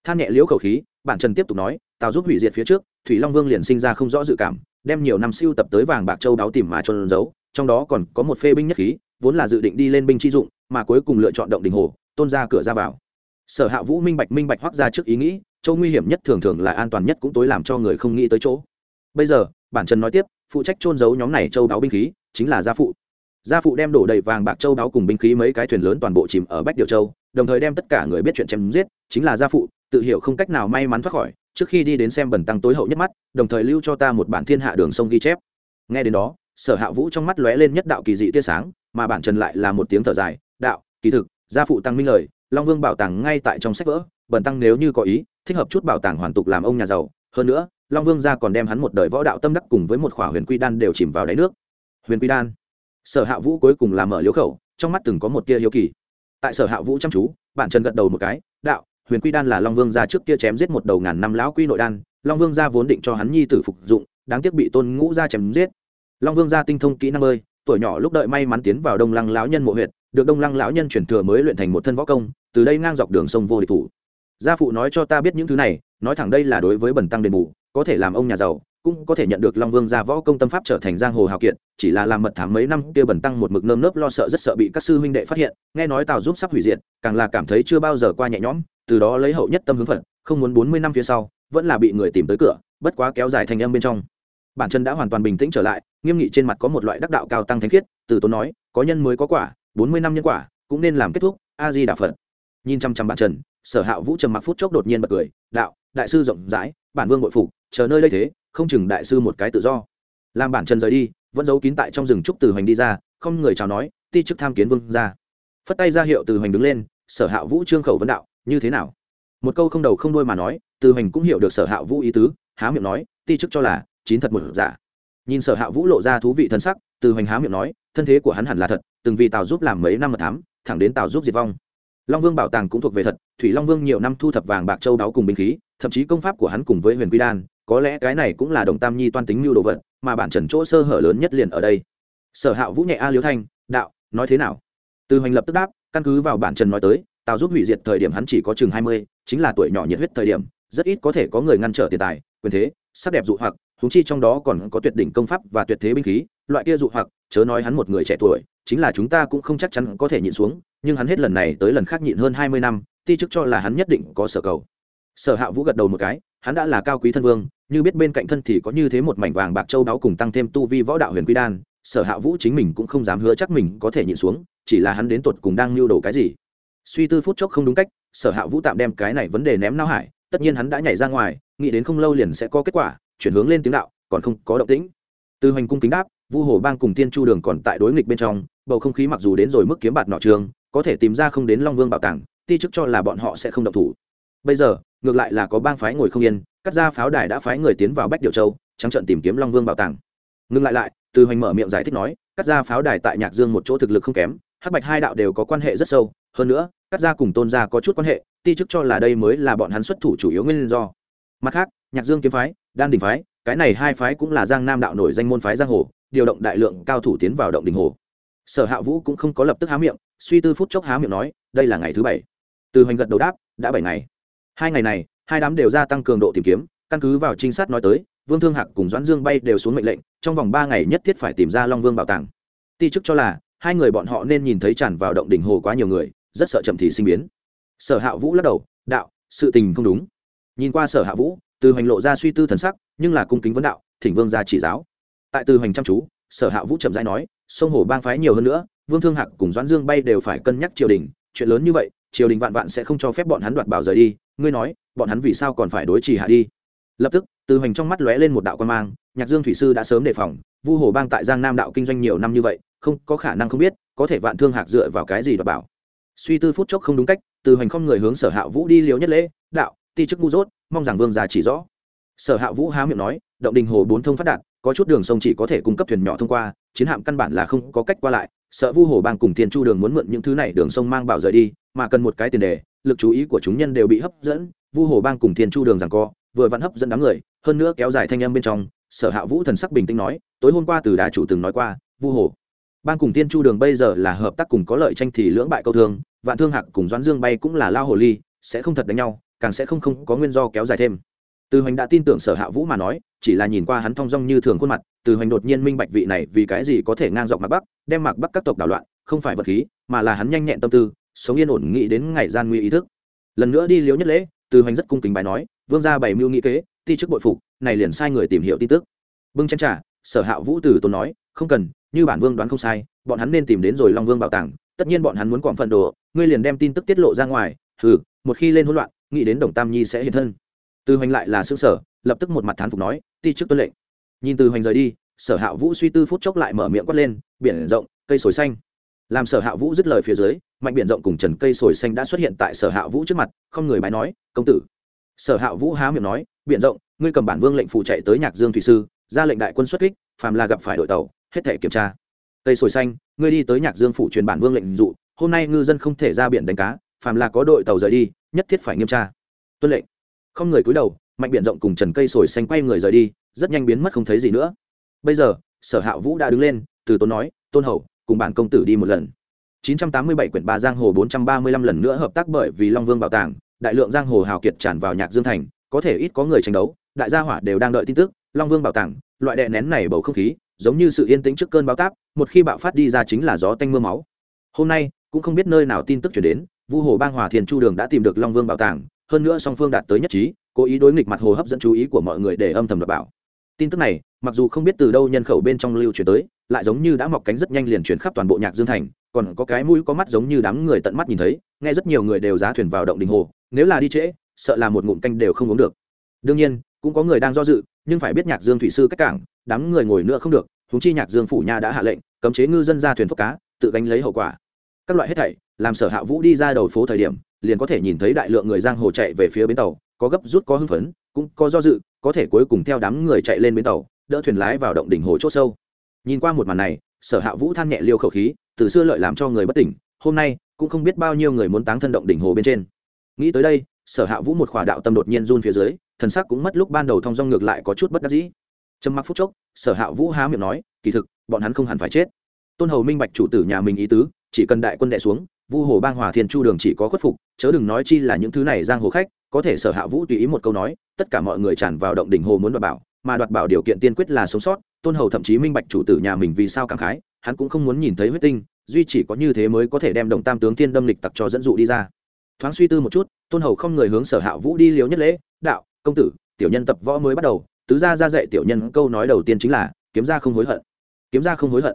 [SPEAKER 1] Than nhẹ liễu khẩu khí bản trần tiếp tục nói, tào giúp hủy diệt phía trước, thủy long vương liền sinh ra không rõ dự cảm, đem nhiều năm siêu tập tới vàng bạc châu đáo tìm mà trôn giấu, trong đó còn có một phê binh nhất khí vốn là dự định đi lên binh chi dụng, mà cuối cùng lựa chọn động đình hồ, tôn ra cửa ra vào. Sở hạ vũ minh bạch minh bạch hoác ra trước ý nghĩ châu nguy hiểm nhất thường thường là an toàn nhất cũng tối làm cho người không nghĩ tới chỗ. Bây giờ, bản trần nói tiếp, phụ trách trôn giấu nhóm này châu đáo binh khí, chính là gia phụ. Gia phụ đem đổ đầy vàng bạc châu đáo cùng binh khí mấy cái thuyền lớn toàn bộ chìm ở bách điều châu, đồng thời đem tất cả người biết chuyện chém giết, chính là gia phụ, tự hiểu không cách nào may mắn thoát khỏi, trước khi đi đến xem bẩn tăng tối hậu nhất mắt, đồng thời lưu cho ta một bản thiên hạ đường sông ghi chép. Nghe đến đó, sở hạ vũ trong mắt lóe lên nhất đạo kỳ dị tia sáng mà bản trần lại là một tiếng thở dài, đạo, kỳ thực, gia phụ tăng minh lời, long vương bảo tàng ngay tại trong sách vỡ bẩn tăng nếu như có ý, thích hợp chút bảo tàng hoàn tục làm ông nhà giàu. Hơn nữa, long vương gia còn đem hắn một đời võ đạo tâm đắc cùng với một khỏa huyền quy đan đều chìm vào đáy nước. Huyền quy đan. Sở hạ vũ cuối cùng làm mở liếu khẩu, trong mắt từng có một tia hiếu kỳ. Tại sở hạ vũ chăm chú, bản trần gật đầu một cái, đạo, huyền quy đan là long vương gia trước kia chém giết một đầu ngàn năm lão quy nội đan, long vương gia vốn định cho hắn nhi tử phục dụng, đáng tiếc bị tôn ngũ gia chém giết. Long vương gia tinh thông kỹ năng bơi tuổi nhỏ lúc đợi may mắn tiến vào đông lăng lão nhân mộ huyện được đông lăng lão nhân chuyển thừa mới luyện thành một thân võ công, từ đây ngang dọc đường sông vô địch thủ. Gia phụ nói cho ta biết những thứ này, nói thẳng đây là đối với bẩn tăng đền bù, có thể làm ông nhà giàu, cũng có thể nhận được long vương gia võ công tâm pháp trở thành giang hồ hào kiệt, chỉ là làm mật thám mấy năm kia bẩn tăng một mực nơm nớp lo sợ rất sợ bị các sư huynh đệ phát hiện, nghe nói tào giúp sắp hủy diệt, càng là cảm thấy chưa bao giờ qua nhẹ nhõm, từ đó lấy hậu nhất tâm hướng phật, không muốn bốn mươi năm phía sau, vẫn là bị người tìm tới cửa, bất quá kéo dài thành âm bên trong bản chân đã hoàn toàn bình tĩnh trở lại, nghiêm nghị trên mặt có một loại đắc đạo cao tăng thánh khiết, từ tốn nói, có nhân mới có quả, bốn mươi năm nhân quả, cũng nên làm kết thúc a di đà phật. Nhìn chăm chăm bản trần sở hạ vũ trầm mặc phút chốc đột nhiên bật cười, đạo, đại sư rộng rãi, bản vương bội phục, chờ nơi đây thế, không chừng đại sư một cái tự do. Làm bản trần rời đi, vẫn giấu kín tại trong rừng trúc từ hoành đi ra, không người chào nói, ti chức tham kiến vương ra phất tay ra hiệu từ hoành đứng lên, sở hạ vũ trương khẩu vấn đạo, như thế nào? Một câu không đầu không đuôi mà nói, từ hoành cũng hiểu được sở hạ vũ ý tứ, há miệng nói, ti chức cho là chín thật một giả. Nhìn sở hạ vũ lộ ra thú vị thân sắc, từ hoành há miệng nói, thân thế của hắn hẳn là thật, từng vì tào giúp làm mấy năm mật thám, thẳng đến tào giúp diệt vong. Long vương bảo tàng cũng thuộc về thật, thủy long vương nhiều năm thu thập vàng bạc châu đáo cùng binh khí, thậm chí công pháp của hắn cùng với huyền quy đan, có lẽ cái này cũng là đồng tam nhi toan tính mưu đồ vật, mà bản trần chỗ sơ hở lớn nhất liền ở đây. Sở hạ vũ nhẹ a liếu thanh, đạo, nói thế nào? Từ hoành lập tức đáp, căn cứ vào bản trần nói tới, tào giúp hủy diệt thời điểm hắn chỉ có chừng hai mươi, chính là tuổi nhỏ nhiệt huyết thời điểm, rất ít có thể có người ngăn trở tiền tài, quyền thế, sắc đẹp dụ hoặc huống chi trong đó còn có tuyệt đỉnh công pháp và tuyệt thế binh khí, loại kia dụ hoặc, chớ nói hắn một người trẻ tuổi, chính là chúng ta cũng không chắc chắn có thể nhịn xuống, nhưng hắn hết lần này tới lần khác nhịn hơn hai mươi năm, ti chức cho là hắn nhất định có sở cầu. Sở hạ vũ gật đầu một cái, hắn đã là cao quý thân vương, như biết bên cạnh thân thì có như thế một mảnh vàng bạc châu đáo cùng tăng thêm tu vi võ đạo huyền quy đan, sở hạ vũ chính mình cũng không dám hứa chắc mình có thể nhịn xuống, chỉ là hắn đến tột cùng đang lưu đồ cái gì. Suy tư phút chốc không đúng cách, sở hạ vũ tạm đem cái này vấn đề ném náo hải, tất nhiên hắn đã nhảy ra ngoài, nghĩ đến không lâu liền sẽ có kết quả chuyển hướng lên tiếng đạo, còn không có động tĩnh. Từ hoành cung kính đáp, vu hồ bang cùng tiên chu đường còn tại đối nghịch bên trong, bầu không khí mặc dù đến rồi mức kiếm bạt nọ trường, có thể tìm ra không đến long vương bảo tàng, ti chức cho là bọn họ sẽ không động thủ. Bây giờ, ngược lại là có bang phái ngồi không yên, cắt ra pháo đài đã phái người tiến vào bách điều châu, trắng trận tìm kiếm long vương bảo tàng. Ngừng lại lại, từ hoành mở miệng giải thích nói, cắt ra pháo đài tại nhạc dương một chỗ thực lực không kém, hắc bạch hai đạo đều có quan hệ rất sâu, hơn nữa, cắt ra cùng tôn gia có chút quan hệ, ti chức cho là đây mới là bọn hắn xuất thủ chủ yếu nguyên do. Mặt khác, nhạc dương kiếm phái đan đình phái, cái này hai phái cũng là giang nam đạo nổi danh môn phái giang hồ, điều động đại lượng cao thủ tiến vào động đình hồ. Sở hạ vũ cũng không có lập tức há miệng, suy tư phút chốc há miệng nói, đây là ngày thứ bảy. Từ hoành gật đầu đáp, đã bảy ngày. Hai ngày này, hai đám đều gia tăng cường độ tìm kiếm, căn cứ vào trinh sát nói tới, vương thương hạc cùng doãn dương bay đều xuống mệnh lệnh, trong vòng ba ngày nhất thiết phải tìm ra long vương bảo tàng. Ti chức cho là, hai người bọn họ nên nhìn thấy tràn vào động đỉnh hồ quá nhiều người, rất sợ chậm thì sinh biến. Sở hạ vũ lắc đầu, đạo, sự tình không đúng. Nhìn qua sở hạ vũ từ hoành lộ ra suy tư thần sắc, nhưng là cung kính vấn đạo, thỉnh vương ra chỉ giáo. Tại từ hoành chăm chú, sở hạ vũ chậm rãi nói, sông hồ bang phái nhiều hơn nữa, vương thương hạc cùng doãn dương bay đều phải cân nhắc triều đình, chuyện lớn như vậy, triều đình vạn vạn sẽ không cho phép bọn hắn đoạt bảo rời đi, ngươi nói, bọn hắn vì sao còn phải đối trì hạ đi? Lập tức, từ hoành trong mắt lóe lên một đạo quan mang, nhạc dương thủy sư đã sớm đề phòng, vu hồ bang tại giang nam đạo kinh doanh nhiều năm như vậy, không có khả năng không biết, có thể vạn thương hạc dựa vào cái gì đoạt bảo. Suy tư phút chốc không đúng cách, từ hoành không người hướng sở hạ vũ đi liều nhất lễ, đạo, ti chức ngu dốt mong rằng vương gia chỉ rõ. Sở hạ vũ há miệng nói, động đình hồ bốn thông phát đạt, có chút đường sông chỉ có thể cung cấp thuyền nhỏ thông qua, chiến hạm căn bản là không có cách qua lại. Sợ vu hồ bang cùng thiên chu đường muốn mượn những thứ này đường sông mang bảo rời đi, mà cần một cái tiền đề, lực chú ý của chúng nhân đều bị hấp dẫn. Vu hồ bang cùng thiên chu đường rằng co, vừa vặn hấp dẫn đám người, hơn nữa kéo dài thanh âm bên trong, sở hạ vũ thần sắc bình tĩnh nói, tối hôm qua từ đà chủ từng nói qua, vu hồ bang cùng thiên chu đường bây giờ là hợp tác cùng có lợi tranh thì lưỡng bại câu thương, vạn thương hạc cùng doãn dương bay cũng là lao hồ ly, sẽ không thật đánh nhau càng sẽ không không có nguyên do kéo dài thêm. Từ hoành đã tin tưởng sở hạ vũ mà nói, chỉ là nhìn qua hắn thong dong như thường khuôn mặt, từ hoành đột nhiên minh bạch vị này vì cái gì có thể ngang dọc mạc bắc, đem mạc bắc các tộc đảo loạn, không phải vật khí, mà là hắn nhanh nhẹn tâm tư, sống yên ổn nghĩ đến ngày gian nguy ý thức. Lần nữa đi liếu nhất lễ, từ hoành rất cung kính bài nói, vương gia bảy mưu nghĩ kế, ti chức bội phục, này liền sai người tìm hiểu tin tức. Bưng chén trả sở hạ vũ từ tốn nói, không cần, như bản vương đoán không sai, bọn hắn nên tìm đến rồi long vương bảo tàng, tất nhiên bọn hắn muốn quảng phận đồ, ngươi liền đem tin tức tiết lộ ra ngoài, hừ, một khi lên hỗn loạn nghĩ đến đồng tam nhi sẽ hiện thân. Từ hoành lại là xương sở lập tức một mặt thán phục nói, ti chức tuân lệnh. Nhìn từ hoành rời đi, sở hạ vũ suy tư phút chốc lại mở miệng quát lên, biển rộng, cây sồi xanh. Làm sở hạ vũ dứt lời phía dưới mạnh biển rộng cùng trần cây sồi xanh đã xuất hiện tại sở hạ vũ trước mặt, không người bái nói, công tử. Sở hạ vũ há miệng nói, biển rộng, ngươi cầm bản vương lệnh phụ chạy tới nhạc dương thủy sư, ra lệnh đại quân xuất kích, phàm là gặp phải đội tàu, hết thể kiểm tra. Cây sồi xanh, ngươi đi tới nhạc dương phủ truyền bản vương lệnh dụ, hôm nay ngư dân không thể ra biển đánh cá, phàm là có đội tàu rời đi nhất thiết phải nghiêm tra. Tuân lệnh. Không người cúi đầu mạnh biện rộng cùng trần cây sồi xanh quay người rời đi, rất nhanh biến mất không thấy gì nữa. Bây giờ, sở hạ vũ đã đứng lên, từ tôn nói, tôn hầu cùng bản công tử đi một lần. 987 quyển ba giang hồ 435 lần nữa hợp tác bởi vì long vương bảo tàng, đại lượng giang hồ hào kiệt tràn vào nhạc dương thành, có thể ít có người tranh đấu, đại gia hỏa đều đang đợi tin tức, long vương bảo tàng, loại đè nén này bầu không khí, giống như sự yên tĩnh trước cơn bão táp, một khi bạo phát đi ra chính là gió tanh mưa máu. Hôm nay, cũng không biết nơi nào tin tức chuyển đến vu hồ bang hòa thiền chu đường đã tìm được long vương bảo tàng, hơn nữa song phương đạt tới nhất trí, cố ý đối nghịch mặt hồ hấp dẫn chú ý của mọi người để âm thầm đập bảo. Tin tức này, mặc dù không biết từ đâu nhân khẩu bên trong lưu truyền tới, lại giống như đã mọc cánh rất nhanh liền chuyển khắp toàn bộ nhạc dương thành, còn có cái mũi có mắt giống như đám người tận mắt nhìn thấy, nghe rất nhiều người đều giá thuyền vào động đình hồ, nếu là đi trễ, sợ là một ngụm canh đều không uống được. Đương nhiên, cũng có người đang do dự, nhưng phải biết nhạc dương thủy sư cách cảng, đám người ngồi nữa không được húng chi nhạc dương phủ nha đã hạ lệnh, cấm chế ngư dân ra thuyền phốc cá, tự gánh lấy hậu quả các loại hết thảy, làm sở hạ vũ đi ra đầu phố thời điểm, liền có thể nhìn thấy đại lượng người giang hồ chạy về phía bến tàu, có gấp rút, có hưng phấn, cũng có do dự, có thể cuối cùng theo đám người chạy lên bến tàu, đỡ thuyền lái vào động đỉnh hồ c h ỗ sâu. Nhìn qua một màn này, sở hạ vũ than nhẹ liêu khẩu khí, từ xưa lợi làm cho người bất tỉnh, hôm nay cũng không biết bao nhiêu người muốn táng thân động đỉnh hồ bên trên. Nghĩ tới đây, sở hạ vũ một khỏa đạo tâm đột nhiên run phía dưới, thần sắc cũng mất lúc ban đầu thong dong ngược lại có chút bất đắc dĩ. Trầm mặc phút chốc, sở hạ vũ há miệng nói, kỳ thực, bọn hắn không hẳn phải chết. Tôn hầu minh bạch chủ tử nhà mình ý tứ chỉ cần đại quân đệ xuống, vu hồ bang hòa thiên chu đường chỉ có khuất phục, chớ đừng nói chi là những thứ này giang hồ khách, có thể sở hạ vũ tùy ý một câu nói, tất cả mọi người tràn vào động đỉnh hồ muốn đoạt bảo, mà đoạt bảo điều kiện tiên quyết là sống sót, tôn hầu thậm chí minh bạch chủ tử nhà mình vì sao cảm khái, hắn cũng không muốn nhìn thấy huyết tinh, duy chỉ có như thế mới có thể đem động tam tướng thiên đâm lịch tặc cho dẫn dụ đi ra. Thoáng suy tư một chút, tôn hầu không người hướng sở hạ vũ đi liếu nhất lễ, đạo, công tử, tiểu nhân tập võ mới bắt đầu, tứ gia ra dạy tiểu nhân câu nói đầu tiên chính là, kiếm ra không hối hận. Kiếm ra không hối hận.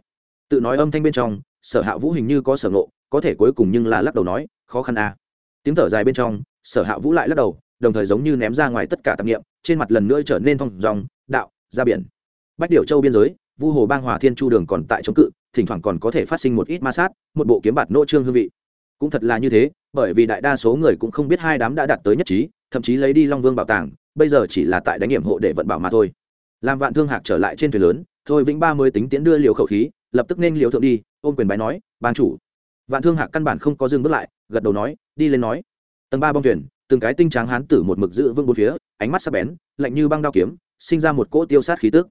[SPEAKER 1] Tự nói âm thanh bên trong sở hạ vũ hình như có sở ngộ, có thể cuối cùng nhưng là lắc đầu nói, khó khăn à. tiếng thở dài bên trong, sở hạ vũ lại lắc đầu, đồng thời giống như ném ra ngoài tất cả tạp nghiệm trên mặt lần nữa trở nên thong dòng, đạo, ra biển. Bách điệu châu biên giới, vu hồ bang hòa thiên chu đường còn tại chống cự, thỉnh thoảng còn có thể phát sinh một ít ma sát, một bộ kiếm bạt nỗ trương hương vị. Cũng thật là như thế, bởi vì đại đa số người cũng không biết hai đám đã đạt tới nhất trí, thậm chí lấy đi long vương bảo tàng, bây giờ chỉ là tại đánh nghiệm hộ để vận bảo mà thôi. Làm vạn thương hạc trở lại trên thuyền lớn, thôi vĩnh ba mới tính tiến đưa liều khẩu khí lập tức nên liều thượng đi, ôm quyền bái nói, ban chủ. Vạn thương hạc căn bản không có dừng bước lại, gật đầu nói, đi lên nói. Tầng ba bong thuyền, từng cái tinh tráng hán tử một mực giữ vương bốn phía, ánh mắt sắc bén, lạnh như băng đao kiếm, sinh ra một cỗ tiêu sát khí tức.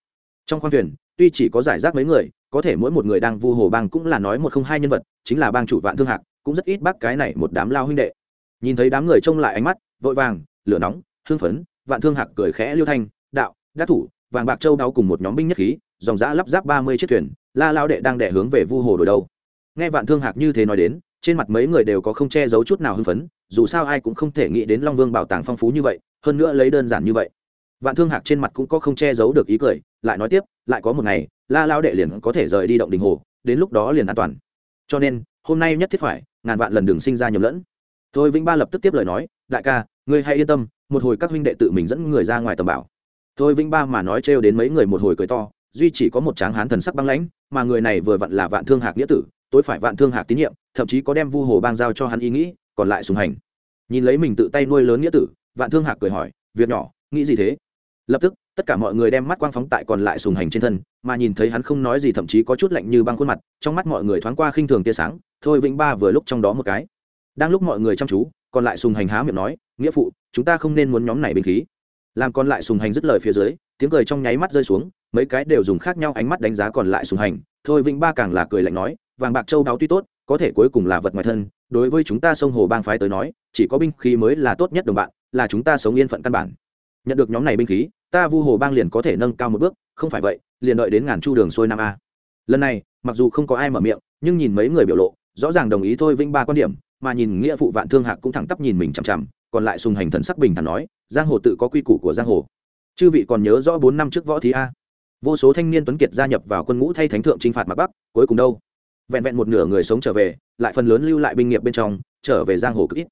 [SPEAKER 1] Trong khoang thuyền, tuy chỉ có giải rác mấy người, có thể mỗi một người đang vu hồ bang cũng là nói một không hai nhân vật, chính là bang chủ vạn thương hạc, cũng rất ít bác cái này một đám lao huynh đệ. Nhìn thấy đám người trông lại ánh mắt, vội vàng, lửa nóng hương phấn, vạn thương hạc cười khẽ liêu thanh, đạo, đắc thủ, vàng bạc châu đau cùng một nhóm binh nhất khí, dòng giã lắp ráp ba mươi chiếc thuyền la lao đệ đang đẻ hướng về vu hồ đổi đâu? Nghe vạn thương hạc như thế nói đến, trên mặt mấy người đều có không che giấu chút nào hưng phấn, dù sao ai cũng không thể nghĩ đến long vương bảo tàng phong phú như vậy, hơn nữa lấy đơn giản như vậy. Vạn thương hạc trên mặt cũng có không che giấu được ý cười, lại nói tiếp, lại có một ngày, la lao đệ liền có thể rời đi động đình hồ, đến lúc đó liền an toàn. Cho nên, hôm nay nhất thiết phải, ngàn vạn lần đừng sinh ra nhầm lẫn. Thôi vĩnh ba lập tức tiếp lời nói, đại ca, ngươi hãy yên tâm, một hồi các huynh đệ tự mình dẫn người ra ngoài tầm bảo. Thôi vĩnh ba mà nói trêu đến mấy người một hồi cười to duy chỉ có một tráng hán thần sắc băng lãnh, mà người này vừa vặn là vạn thương hạc nghĩa tử, tối phải vạn thương hạc tín nhiệm, thậm chí có đem vu hồ bang giao cho hắn ý nghĩ, còn lại sùng hành. Nhìn lấy mình tự tay nuôi lớn nghĩa tử, vạn thương hạc cười hỏi, việc nhỏ, nghĩ gì thế? Lập tức, tất cả mọi người đem mắt quang phóng tại còn lại sùng hành trên thân, mà nhìn thấy hắn không nói gì thậm chí có chút lạnh như băng khuôn mặt, trong mắt mọi người thoáng qua khinh thường tia sáng, thôi vĩnh ba vừa lúc trong đó một cái. Đang lúc mọi người chăm chú, còn lại sùng hành há miệng nói, nghĩa phụ, chúng ta không nên muốn nhóm này binh khí. Làm còn lại sùng hành dứt lời phía dưới, tiếng cười trong nháy mắt rơi xuống mấy cái đều dùng khác nhau ánh mắt đánh giá còn lại sùng hành. Thôi vĩnh ba càng là cười lạnh nói, vàng bạc châu đáo tuy tốt, có thể cuối cùng là vật ngoài thân, đối với chúng ta sông hồ bang phái tới nói, chỉ có binh khí mới là tốt nhất đồng bạn, là chúng ta sống yên phận căn bản. Nhận được nhóm này binh khí, ta vu hồ bang liền có thể nâng cao một bước, không phải vậy, liền đợi đến ngàn chu đường xuôi nam a. Lần này, mặc dù không có ai mở miệng, nhưng nhìn mấy người biểu lộ, rõ ràng đồng ý thôi vĩnh ba quan điểm, mà nhìn nghĩa phụ vạn thương hạc cũng thẳng tắp nhìn mình chằm chằm, còn lại sùng hành thần sắc bình thản nói, giang hồ tự có quy củ của giang hồ. Chư vị còn nhớ rõ bốn năm trước võ thí a? Vô số thanh niên tuấn kiệt gia nhập vào quân ngũ thay thánh thượng t r i n h phạt mặt bắc, cuối cùng đâu? Vẹn vẹn một nửa người sống trở về, lại phần lớn lưu lại binh nghiệp bên trong, trở về giang hồ cực ít.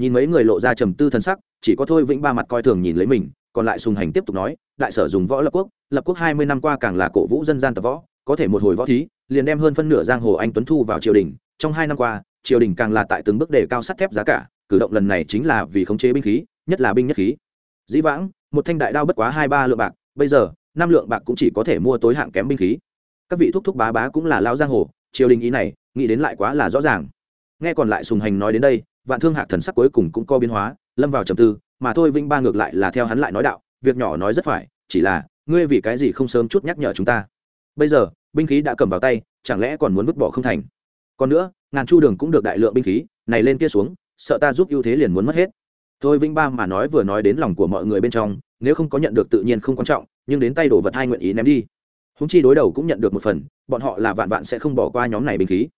[SPEAKER 1] Nhìn mấy người lộ ra trầm tư thân sắc, chỉ có thôi vĩnh ba mặt coi thường nhìn lấy mình, còn lại sùng hành tiếp tục nói, đại sở dùng võ lập quốc lập quốc hai mươi năm qua càng là cổ vũ dân gian tập võ, có thể một hồi võ thí, liền đem hơn phân nửa giang hồ anh tuấn thu vào triều đình. Trong hai năm qua, triều đình càng là tại từng bước đề cao sắt thép giá cả, cử động lần này chính là vì khống chế binh khí, nhất là binh nhất khí. Dĩ vãng, một thanh đại đao bất quá hai ba lượng bạc, bây giờ năm lượng bạc cũng chỉ có thể mua tối hạng kém binh khí. Các vị thúc thúc bá bá cũng là lao giang hồ, triều đình ý này, nghĩ đến lại quá là rõ ràng. Nghe còn lại sùng hành nói đến đây, vạn thương hạc thần sắc cuối cùng cũng có biến hóa, lâm vào trầm tư, mà thôi vinh ba ngược lại là theo hắn lại nói đạo, việc nhỏ nói rất phải, chỉ là, ngươi vì cái gì không sớm chút nhắc nhở chúng ta? Bây giờ, binh khí đã cầm vào tay, chẳng lẽ còn muốn vứt bỏ không thành? Còn nữa, ngàn chu đường cũng được đại lượng binh khí, này lên kia xuống, sợ ta giúp ưu thế liền muốn mất hết. Thôi vinh ba mà nói vừa nói đến lòng của mọi người bên trong, nếu không có nhận được tự nhiên không quan trọng nhưng đến tay đồ vật hai nguyện ý ném đi. Húng chi đối đầu cũng nhận được một phần, bọn họ là vạn vạn sẽ không bỏ qua nhóm này binh khí.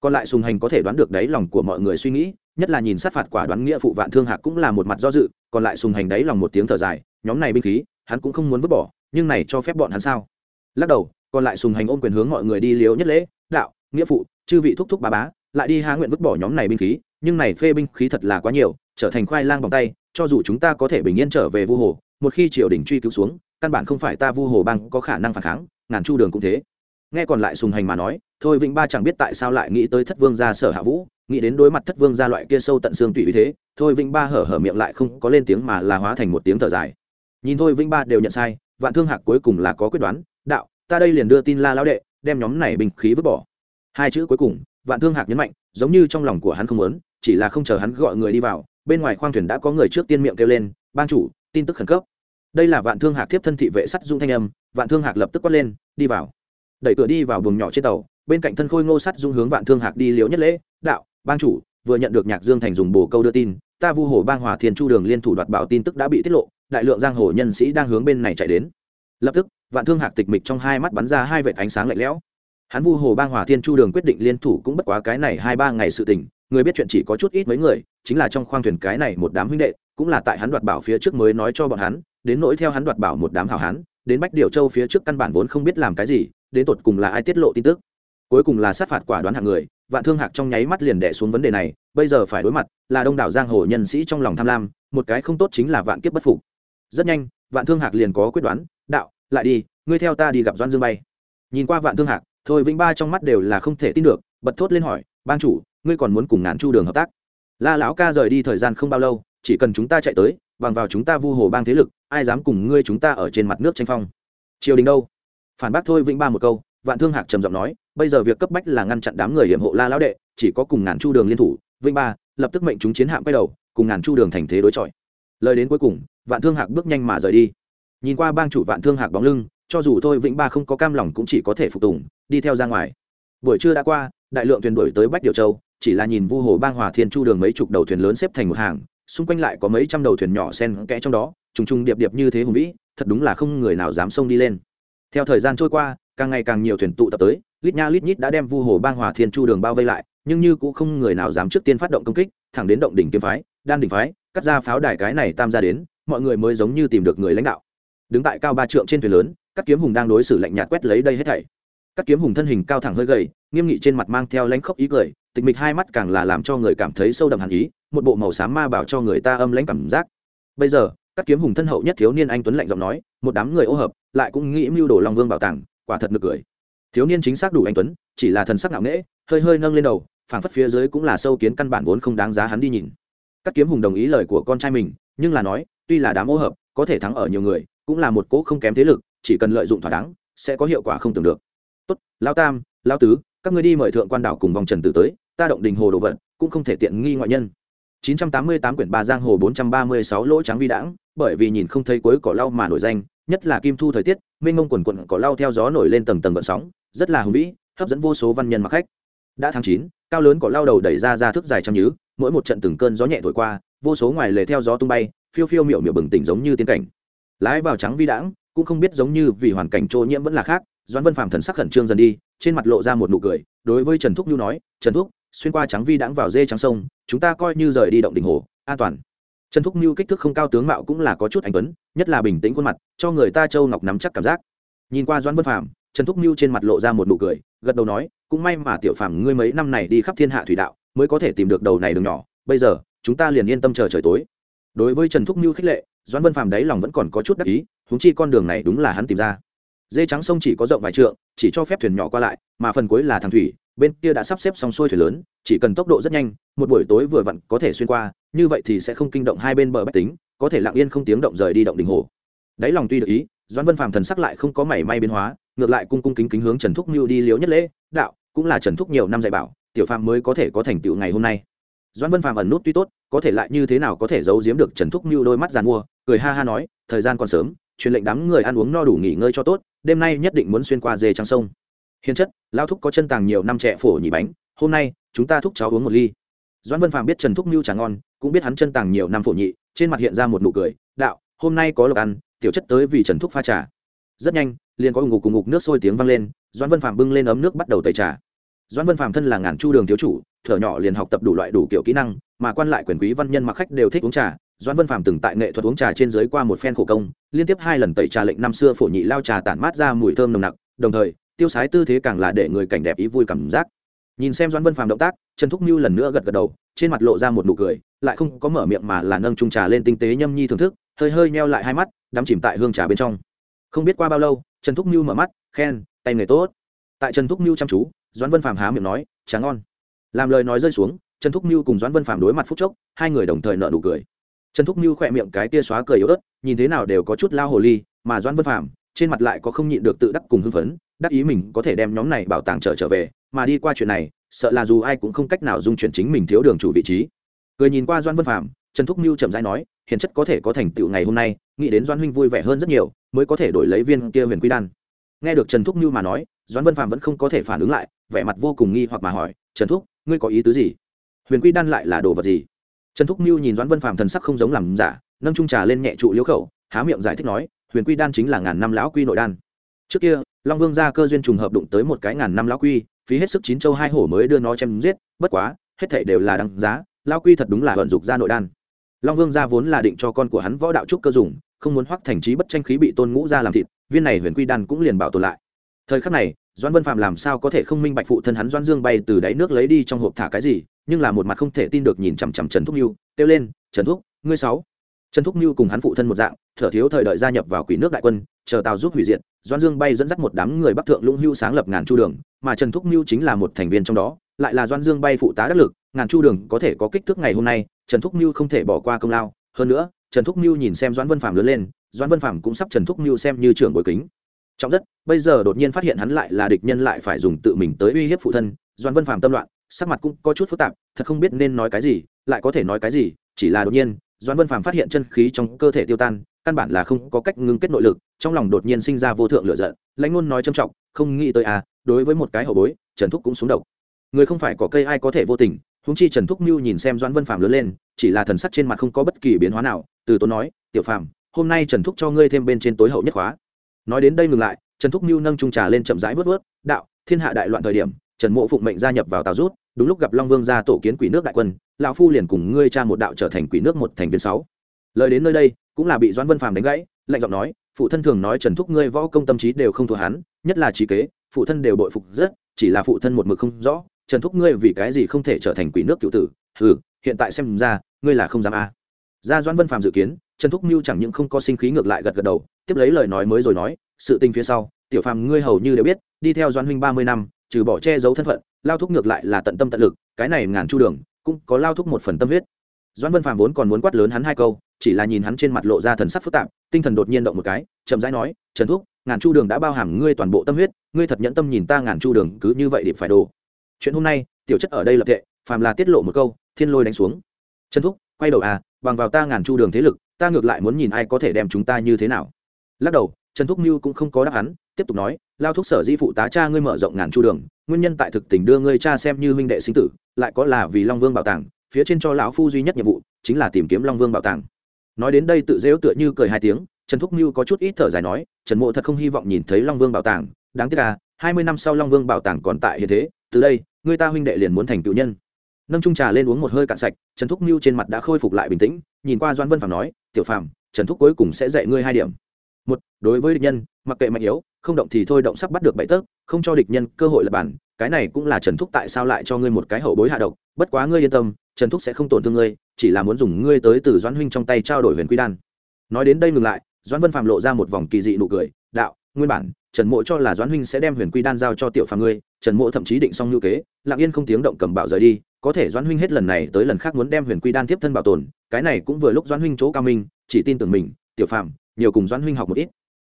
[SPEAKER 1] Còn lại sùng hành có thể đoán được đáy lòng của mọi người suy nghĩ, nhất là nhìn sát phạt quả đoán nghĩa phụ vạn thương hạc cũng là một mặt do dự, còn lại sùng hành đáy lòng một tiếng thở dài, nhóm này binh khí, hắn cũng không muốn vứt bỏ, nhưng này cho phép bọn hắn sao? Lắc đầu, còn lại sùng hành ôm quyền hướng mọi người đi liếu nhất lễ, đạo, nghĩa phụ, chư vị thúc thúc bà bá, lại đi há nguyện vứt bỏ nhóm này binh khí, nhưng này phê binh khí thật là quá nhiều, trở thành khoai lang bằng tay, cho dù chúng ta có thể bình yên trở về vu hồ, một khi triều đình truy cứu xuống căn bản không phải ta vu hồ bang có khả năng phản kháng, ngàn chu đường cũng thế. Nghe còn lại sùng hành mà nói, thôi vĩnh ba chẳng biết tại sao lại nghĩ tới thất vương gia sở hạ vũ, nghĩ đến đối mặt thất vương gia loại kia sâu tận xương tùy ý thế, thôi vĩnh ba hở hở miệng lại không có lên tiếng mà là hóa thành một tiếng thở dài. Nhìn thôi vĩnh ba đều nhận sai, vạn thương hạc cuối cùng là có quyết đoán, đạo, ta đây liền đưa tin la lão đệ, đem nhóm này bình khí vứt bỏ. Hai chữ cuối cùng, vạn thương hạc nhấn mạnh, giống như trong lòng của hắn không muốn, chỉ là không chờ hắn gọi người đi vào, bên ngoài khoang thuyền đã có người trước tiên miệng kêu lên, ban chủ, tin tức khẩn cấp đây là vạn thương hạc tiếp thân thị vệ sắt dung thanh âm, vạn thương hạc lập tức quát lên, đi vào. Đẩy cửa đi vào buồng nhỏ trên tàu, bên cạnh thân khôi ngô sắt dung hướng vạn thương hạc đi liễu nhất lễ, đạo ban chủ, vừa nhận được nhạc dương thành dùng bồ câu đưa tin, ta vu hồ bang hòa thiên chu đường liên thủ đoạt bảo tin tức đã bị tiết lộ, đại lượng giang hồ nhân sĩ đang hướng bên này chạy đến. Lập tức, vạn thương hạc tịch mịch trong hai mắt bắn ra hai vệt ánh sáng lạnh lẽo. Hắn vu hồ bang hòa thiên chu đường quyết định liên thủ cũng bất quá cái này hai ba ngày sự tình, người biết chuyện chỉ có chút ít mấy người, chính là trong khoang thuyền cái này một đám huynh đệ, cũng là tại hắn đoạt bảo phía trước mới nói cho bọn hắn đến nỗi theo hắn đoạt bảo một đám hảo hán, đến bách điều châu phía trước căn bản vốn không biết làm cái gì, đến tột cùng là ai tiết lộ tin tức. Cuối cùng là sát phạt quả đoán hạng người, vạn thương hạc trong nháy mắt liền đẻ xuống vấn đề này, bây giờ phải đối mặt là đông đảo giang hồ nhân sĩ trong lòng tham lam, một cái không tốt chính là vạn kiếp bất phục. Rất nhanh, vạn thương hạc liền có quyết đoán, đạo, lại đi, ngươi theo ta đi gặp doan dương bay. Nhìn qua vạn thương hạc, thôi vĩnh ba trong mắt đều là không thể tin được, bật thốt lên hỏi ban chủ, ngươi còn muốn cùng ngàn chu đường hợp tác? La lão ca rời đi thời gian không bao lâu, chỉ cần chúng ta chạy tới bằng vào chúng ta vu hồ bang thế lực, ai dám cùng ngươi chúng ta ở trên mặt nước tranh phong? Triều đình đâu? Phản bác thôi vĩnh ba một câu, vạn thương hạc trầm giọng nói, bây giờ việc cấp bách là ngăn chặn đám người hiểm hộ la lão đệ, chỉ có cùng ngàn chu đường liên thủ. Vĩnh ba, lập tức mệnh chúng chiến hạm quay đầu, cùng ngàn chu đường thành thế đối chọi. Lời đến cuối cùng, vạn thương hạc bước nhanh mà rời đi. Nhìn qua bang chủ vạn thương hạc bóng lưng, cho dù thôi vĩnh ba không có cam lòng cũng chỉ có thể phục tùng, đi theo ra ngoài. Buổi trưa đã qua, đại lượng thuyền đuổi tới bách điều châu, chỉ là nhìn vu hồ bang hòa thiên chu đường mấy chục đầu thuyền lớn xếp thành một hàng xung quanh lại có mấy trăm đầu thuyền nhỏ sen kẽ trong đó, trùng trùng điệp điệp như thế hùng vĩ, thật đúng là không người nào dám xông đi lên. Theo thời gian trôi qua, càng ngày càng nhiều thuyền tụ tập tới, lít nha lít nhít đã đem vu hồ bang hòa thiên chu đường bao vây lại, nhưng như cũng không người nào dám trước tiên phát động công kích, thẳng đến động đỉnh kiếm phái, đan đỉnh phái, cắt ra pháo đài cái này tam ra đến, mọi người mới giống như tìm được người lãnh đạo. Đứng tại cao ba trượng trên thuyền lớn các kiếm hùng đang đối xử lạnh nhạt quét lấy đây hết thảy. Các kiếm hùng thân hình cao thẳng hơi gầy, nghiêm nghị trên mặt mang theo lãnh khốc ý cười tịch mịch hai mắt càng là làm cho người cảm thấy sâu đậm hàn ý, một bộ màu xám ma bảo cho người ta âm lãnh cảm giác. Bây giờ, các kiếm hùng thân hậu nhất thiếu niên anh tuấn lạnh giọng nói, một đám người ô hợp, lại cũng nghĩ mưu đồ long vương bảo tàng, quả thật nực cười. Thiếu niên chính xác đủ anh tuấn, chỉ là thần sắc ngạo nghễ, hơi hơi nâng lên đầu, phảng phất phía dưới cũng là sâu kiến căn bản vốn không đáng giá hắn đi nhìn. Các kiếm hùng đồng ý lời của con trai mình, nhưng là nói, tuy là đám ô hợp, có thể thắng ở nhiều người, cũng là một cỗ không kém thế lực, chỉ cần lợi dụng thỏa đáng, sẽ có hiệu quả không tưởng được. Tốt lao tam lao tứ, các ngươi đi mời thượng quan đảo cùng vòng trần tử tới ta động đình hồ đồ vật, cũng không thể tiện nghi ngoại nhân. 988 quyển ba giang hồ 436 lỗ trắng vi đãng, bởi vì nhìn không thấy cuối cỏ lau mà nổi danh, nhất là kim thu thời tiết, mênh mông quần quần cỏ lau theo gió nổi lên tầng tầng gợn sóng, rất là hùng vĩ, hấp dẫn vô số văn nhân mặc khách. Đã tháng chín, cao lớn cỏ lau đầu đẩy ra ra thức dài trăm nhứ, mỗi một trận từng cơn gió nhẹ thổi qua, vô số ngoài lề theo gió tung bay, phiêu phiêu miểu miểu bừng tỉnh giống như tiên cảnh. Lái vào trắng vi đãng, cũng không biết giống như vì hoàn cảnh trô nhiễm vẫn là khác, doãn vân phàm thần sắc khẩn trương dần đi, trên mặt lộ ra một nụ cười, đối với trần thúc nhu nói, trần thúc xuyên qua trắng vi đãng vào dê trắng sông, chúng ta coi như rời đi động đình hồ, an toàn. Trần thúc mưu kích thước không cao tướng mạo cũng là có chút anh tuấn, nhất là bình tĩnh khuôn mặt, cho người ta châu ngọc nắm chắc cảm giác. Nhìn qua doãn vân phàm, trần thúc mưu trên mặt lộ ra một nụ cười, gật đầu nói, cũng may mà tiểu phàm ngươi mấy năm này đi khắp thiên hạ thủy đạo, mới có thể tìm được đầu này đường nhỏ, bây giờ, chúng ta liền yên tâm chờ trời tối. Đối với trần thúc mưu khích lệ, doãn vân phàm đấy lòng vẫn còn có chút đắc ý húng chi con đường này đúng là hắn tìm ra. Dê trắng sông chỉ có rộng vài trượng, chỉ cho phép thuyền nhỏ qua lại, mà phần cuối là thằng thủy bên kia đã sắp xếp xong xuôi thuyền lớn, chỉ cần tốc độ rất nhanh, một buổi tối vừa vặn có thể xuyên qua, như vậy thì sẽ không kinh động hai bên bờ bách tính, có thể lặng yên không tiếng động rời đi động đình hồ. Đáy lòng tuy được ý, doãn vân phàm thần sắc lại không có mảy may biến hóa, ngược lại cung cung kính kính hướng trần thúc mưu đi liếu nhất lễ, đạo, cũng là trần thúc nhiều năm dạy bảo, tiểu phàm mới có thể có thành tựu ngày hôm nay. Doãn vân phàm ẩn nút tuy tốt, có thể lại như thế nào có thể giấu giếm được trần thúc mưu đôi mắt giàn mua, cười ha ha nói, thời gian còn sớm, truyền lệnh đám người ăn uống no đủ nghỉ ngơi cho tốt, đêm nay nhất định muốn xuyên qua dê trăng sông hiền chất lao thúc có chân tàng nhiều năm trẻ phổ nhị bánh, hôm nay, chúng ta thúc cháu uống một ly. Doãn vân phàm biết trần thúc mưu trà ngon, cũng biết hắn chân tàng nhiều năm phổ nhị, trên mặt hiện ra một nụ cười, đạo, hôm nay có lộc ăn, tiểu chất tới vì trần thúc pha trà. Rất nhanh, liền có ủng ngục cùng ngục nước sôi tiếng vang lên, doãn vân phàm bưng lên ấm nước bắt đầu tẩy trà. Doãn vân phàm thân là ngàn chu đường thiếu chủ, thở nhỏ liền học tập đủ loại đủ kiểu kỹ năng, mà quan lại quyền quý văn nhân mặc khách đều thích uống trà. Doãn vân phàm từng tại nghệ thuật uống trà trên dưới qua một phen khổ công, liên tiếp hai lần tẩy trà lệnh năm xưa phổ nhị lao trà tản mát ra mùi thơm nồng nặc, đồng thời tiêu sái tư thế càng là để người cảnh đẹp ý vui cảm giác. Nhìn xem doãn vân phàm động tác, trần thúc mưu lần nữa gật gật đầu, trên mặt lộ ra một nụ cười, lại không có mở miệng mà là nâng trung trà lên tinh tế nhâm nhi thưởng thức, hơi hơi neo lại hai mắt, đắm chìm tại hương trà bên trong. Không biết qua bao lâu, trần thúc mưu mở mắt, khen, tay nghề tốt. Tại trần thúc mưu chăm chú, doãn vân phàm há miệng nói, trà ngon. Làm lời nói rơi xuống, trần thúc mưu cùng doãn vân phàm đối mặt phút chốc, hai người đồng thời nợ nụ cười. Trần thúc mưu khỏe miệng cái tia xóa cười yếu ớt, nhìn thế nào đều có chút lao hồ ly, mà doãn vân phàm trên mặt lại có không nhịn được tự đắc cùng hưng phấn đắc ý mình có thể đem nhóm này bảo tàng trở trở về mà đi qua chuyện này sợ là dù ai cũng không cách nào dung chuyển chính mình thiếu đường chủ vị trí. Cười nhìn qua Doan vân Phạm, trần thúc mưu chậm rãi nói hiền chất có thể có thành tựu ngày hôm nay nghĩ đến Doan huynh vui vẻ hơn rất nhiều mới có thể đổi lấy viên kia huyền quy đan. Nghe được trần thúc mưu mà nói Doan vân Phạm vẫn không có thể phản ứng lại vẻ mặt vô cùng nghi hoặc mà hỏi trần thúc ngươi có ý tứ gì? Huyền quy đan lại là đồ vật gì? Trần thúc mưu nhìn Doan vân Phạm thần sắc không giống làm giả nâng trung trà lên nhẹ trụ liễu khẩu há miệng giải thích nói huyền quy đan chính là ngàn năm lão quy nội đan. Trước kia, long vương gia cơ duyên trùng hợp đụng tới một cái ngàn năm lão quy, phí hết sức chín châu hai hổ mới đưa nó chém giết, bất quá, hết thảy đều là đăng giá, lão quy thật đúng là vận dục ra nội đan. Long vương gia vốn là định cho con của hắn võ đạo trúc cơ dùng, không muốn hoắc thành trí bất tranh khí bị tôn ngũ ra làm thịt, viên này huyền quy đan cũng liền bảo tồn lại. Thời khắc này, doãn vân phạm làm sao có thể không minh bạch phụ thân hắn doãn dương bay từ đáy nước lấy đi trong hộp thả cái gì, nhưng là một mặt không thể tin được nhìn chằm chằm trần thúc mưu kêu lên, trần thúc, ngươi sáu trần thúc mưu cùng hắn phụ thân một dạng, thở thiếu thời đợi gia nhập vào quỷ nước đại quân, chờ tàu giúp hủy diệt Doan dương bay dẫn dắt một đám người bắc thượng lũng hưu sáng lập ngàn chu đường, mà trần thúc mưu chính là một thành viên trong đó, lại là Doan dương bay phụ tá đắc lực, ngàn chu đường có thể có kích thước ngày hôm nay, trần thúc mưu không thể bỏ qua công lao. Hơn nữa, trần thúc mưu nhìn xem doãn vân phạm lớn lên, doãn vân phạm cũng sắp trần thúc mưu xem như trưởng bồi kính. Trọng rất, bây giờ đột nhiên phát hiện hắn lại là địch nhân lại phải dùng tự mình tới uy hiếp phụ thân, doãn vân phạm tâm loạn, sắc mặt cũng có chút phức tạp, thật không biết nên nói cái gì, lại có thể nói cái gì, chỉ là đột nhiên doãn vân Phàm phát hiện chân khí trong cơ thể tiêu tan căn bản là không có cách ngưng kết nội lực trong lòng đột nhiên sinh ra vô thượng lựa giận lãnh ngôn nói trầm trọng không nghĩ tới à đối với một cái hậu bối trần thúc cũng xuống độc. Người không phải có cây ai có thể vô tình. Húng chi trần thúc mưu nhìn xem doãn vân Phàm lớn lên chỉ là thần sắc trên mặt không có bất kỳ biến hóa nào từ tốn nói tiểu Phàm, hôm nay trần thúc cho ngươi thêm bên trên tối hậu nhất khóa. Nói đến đây ngừng lại trần thúc mưu nâng trung trà lên chậm rãi vớt vớt đạo thiên hạ đại loạn thời điểm trần mộ phụng mệnh gia nhập vào tào rút đúng lúc gặp long vương ra tổ kiến quỷ nước đại quân, lão phu liền cùng ngươi cha một đạo trở thành quỷ nước một thành viên sáu lời đến nơi đây, cũng là bị doãn vân phàm đánh gãy, lạnh giọng nói, phụ thân thường nói trần thúc ngươi võ công tâm trí đều không thua hắn, nhất là trí kế, phụ thân đều bội phục rất, chỉ là phụ thân một mực không rõ, trần thúc ngươi vì cái gì không thể trở thành quỷ nước cựu tử ừ hiện tại xem ra, ngươi là không dám a à. ra doãn vân phàm dự kiến, trần thúc mưu chẳng những không có sinh khí ngược lại gật gật đầu, tiếp lấy lời nói mới rồi nói, sự tình phía sau, tiểu phàm ngươi hầu như đều biết, đi theo doãn huynh ba mươi năm trừ bỏ che giấu thân phận, lao thúc ngược lại là tận tâm tận lực, cái này ngàn chu đường, cũng có lao thúc một phần tâm huyết. Doãn vân phàm vốn còn muốn quát lớn hắn hai câu, chỉ là nhìn hắn trên mặt lộ ra thần sắc phức tạp, tinh thần đột nhiên động một cái, chậm rãi nói, trần thúc, ngàn chu đường đã bao hàm ngươi toàn bộ tâm huyết, ngươi thật nhẫn tâm nhìn ta ngàn chu đường cứ như vậy điệp phải đồ. Chuyện hôm nay, tiểu chất ở đây lập tệ phàm là tiết lộ một câu, thiên lôi đánh xuống. Trần thúc, quay đầu à bằng vào ta ngàn chu đường thế lực, ta ngược lại muốn nhìn ai có thể đem chúng ta như thế nào. Lắc đầu, trần thúc mưu cũng không có đáp án tiếp tục nói, lao thúc sở di phụ tá cha ngươi mở rộng ngàn chu đường, nguyên nhân tại thực tình đưa ngươi cha xem như huynh đệ sinh tử, lại có là vì long vương bảo tàng, phía trên cho lão phu duy nhất nhiệm vụ, chính là tìm kiếm long vương bảo tàng. Nói đến đây tự dễu tựa như cười hai tiếng, trần thúc mưu có chút ít thở dài nói, trần mộ thật không hy vọng nhìn thấy long vương bảo tàng, đáng tiếc là hai mươi năm sau long vương bảo tàng còn tại hiện thế, từ đây, người ta huynh đệ liền muốn thành cựu nhân. Nâng trung trà lên uống một hơi cạn sạch, trần thúc mưu trên mặt đã khôi phục lại bình tĩnh, nhìn qua doan vân phàm nói, tiểu phàm, trần thúc cuối cùng sẽ dạy ngươi hai điểm một, đối với địch nhân, mặc kệ mạnh yếu, không động thì thôi động sắp bắt được bậy tớp không cho địch nhân cơ hội lập bản. Cái này cũng là trần thúc tại sao lại cho ngươi một cái hậu bối hạ độc. Bất quá ngươi yên tâm, trần thúc sẽ không tổn thương ngươi, chỉ là muốn dùng ngươi tới từ doãn huynh trong tay trao đổi huyền quy đan. Nói đến đây ngừng lại, doãn vân phạm lộ ra một vòng kỳ dị nụ cười. Đạo, nguyên bản, trần mộ cho là doãn huynh sẽ đem huyền quy đan giao cho tiểu phàm ngươi. Trần mộ thậm chí định xong ngữ kế, lặng yên không tiếng động cầm bảo rời đi. Có thể doãn huynh hết lần này tới lần khác muốn đem huyền quy đan tiếp thân bảo tồn, cái này cũng vừa lúc doãn huynh chỗ cao minh, chỉ tin tưởng mình, tiểu phàm nhiều cùng doãn huynh học một ít.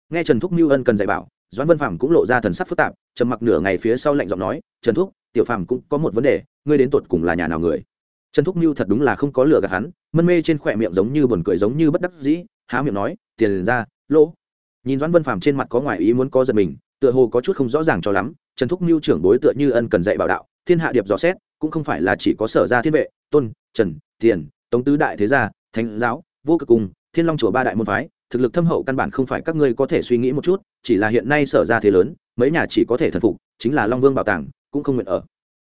[SPEAKER 1] Nghe trần thúc mưu ân cần dạy bảo, doãn vân phạm cũng lộ ra thần sắc phức tạp, trầm mặc nửa ngày phía sau lạnh giọng nói, trần thúc, tiểu phàm cũng có một vấn đề, ngươi đến tột cùng là nhà nào người? Trần thúc mưu thật đúng là không có lừa gạt hắn, mân mê trên khỏe miệng giống như buồn cười giống như bất đắc dĩ, há miệng nói, tiền ra, lỗ. Nhìn doãn vân phàm trên mặt có ngoài ý muốn có giật mình, tựa hồ có chút không rõ ràng cho lắm, trần thúc mưu trưởng bối tựa như ân cần dạy bảo đạo, thiên hạ điệp dò xét, cũng không phải là chỉ có sở gia thiên vệ, tôn, trần, tiền, tống tứ đại thế gia, thánh giáo, vô cực cung thiên long chùa ba đại môn phái thực lực thâm hậu căn bản không phải các ngươi có thể suy nghĩ một chút, chỉ là hiện nay sở ra thế lớn, mấy nhà chỉ có thể thần phục, chính là long vương bảo tàng, cũng không nguyện ở.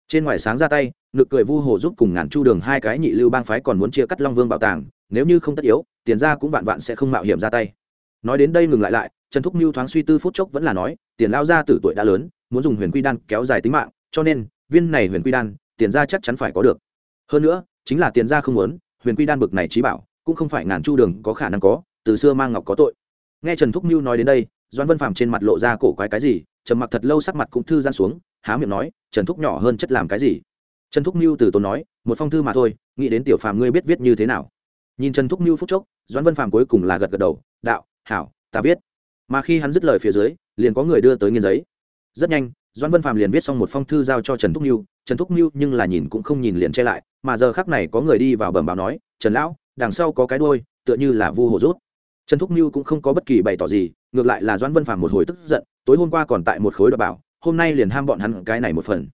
[SPEAKER 1] Trên ngoài sáng ra tay, nực cười vu hồ giúp cùng ngàn chu đường hai cái nhị lưu bang phái còn muốn chia cắt long vương bảo tàng, nếu như không tất yếu, tiền ra cũng vạn vạn sẽ không mạo hiểm ra tay. Nói đến đây ngừng lại lại, trần thúc mưu thoáng suy tư phút chốc vẫn là nói, tiền lao ra từ tuổi đã lớn, muốn dùng huyền quy đan kéo dài tính mạng, cho nên, viên này huyền quy đan, tiền ra chắc chắn phải có được. Hơn nữa, chính là tiền ra không muốn, huyền quy đan bực này trí bảo, cũng không phải ngàn chu đường có khả năng có từ xưa mang ngọc có tội. Nghe trần thúc mưu nói đến đây doan vân phàm trên mặt lộ ra cổ quái cái gì, trầm mặc thật lâu sắc mặt cũng thư gian xuống, há miệng nói, trần thúc nhỏ hơn chất làm cái gì? Trần thúc mưu từ tốn nói, một phong thư mà thôi, nghĩ đến tiểu phàm ngươi biết viết như thế nào. Nhìn trần thúc mưu phúc chốc doan vân phàm cuối cùng là gật gật đầu, đạo, hảo, ta viết. Mà khi hắn dứt lời phía dưới, liền có người đưa tới nghiên giấy. Rất nhanh doan vân phàm liền viết xong một phong thư giao cho trần thúc mưu, trần thúc mưu nhưng là nhìn cũng không nhìn liền che lại, mà giờ khắc này có người đi vào bẩm báo nói, trần lão, đằng sau có cái đôi tựa như là vu hồ rút trần thúc mưu cũng không có bất kỳ bày tỏ gì, ngược lại là doãn vân phàm một hồi tức giận, tối hôm qua còn tại một khối đ bảo, hôm nay liền ham bọn hắn cái này một phần.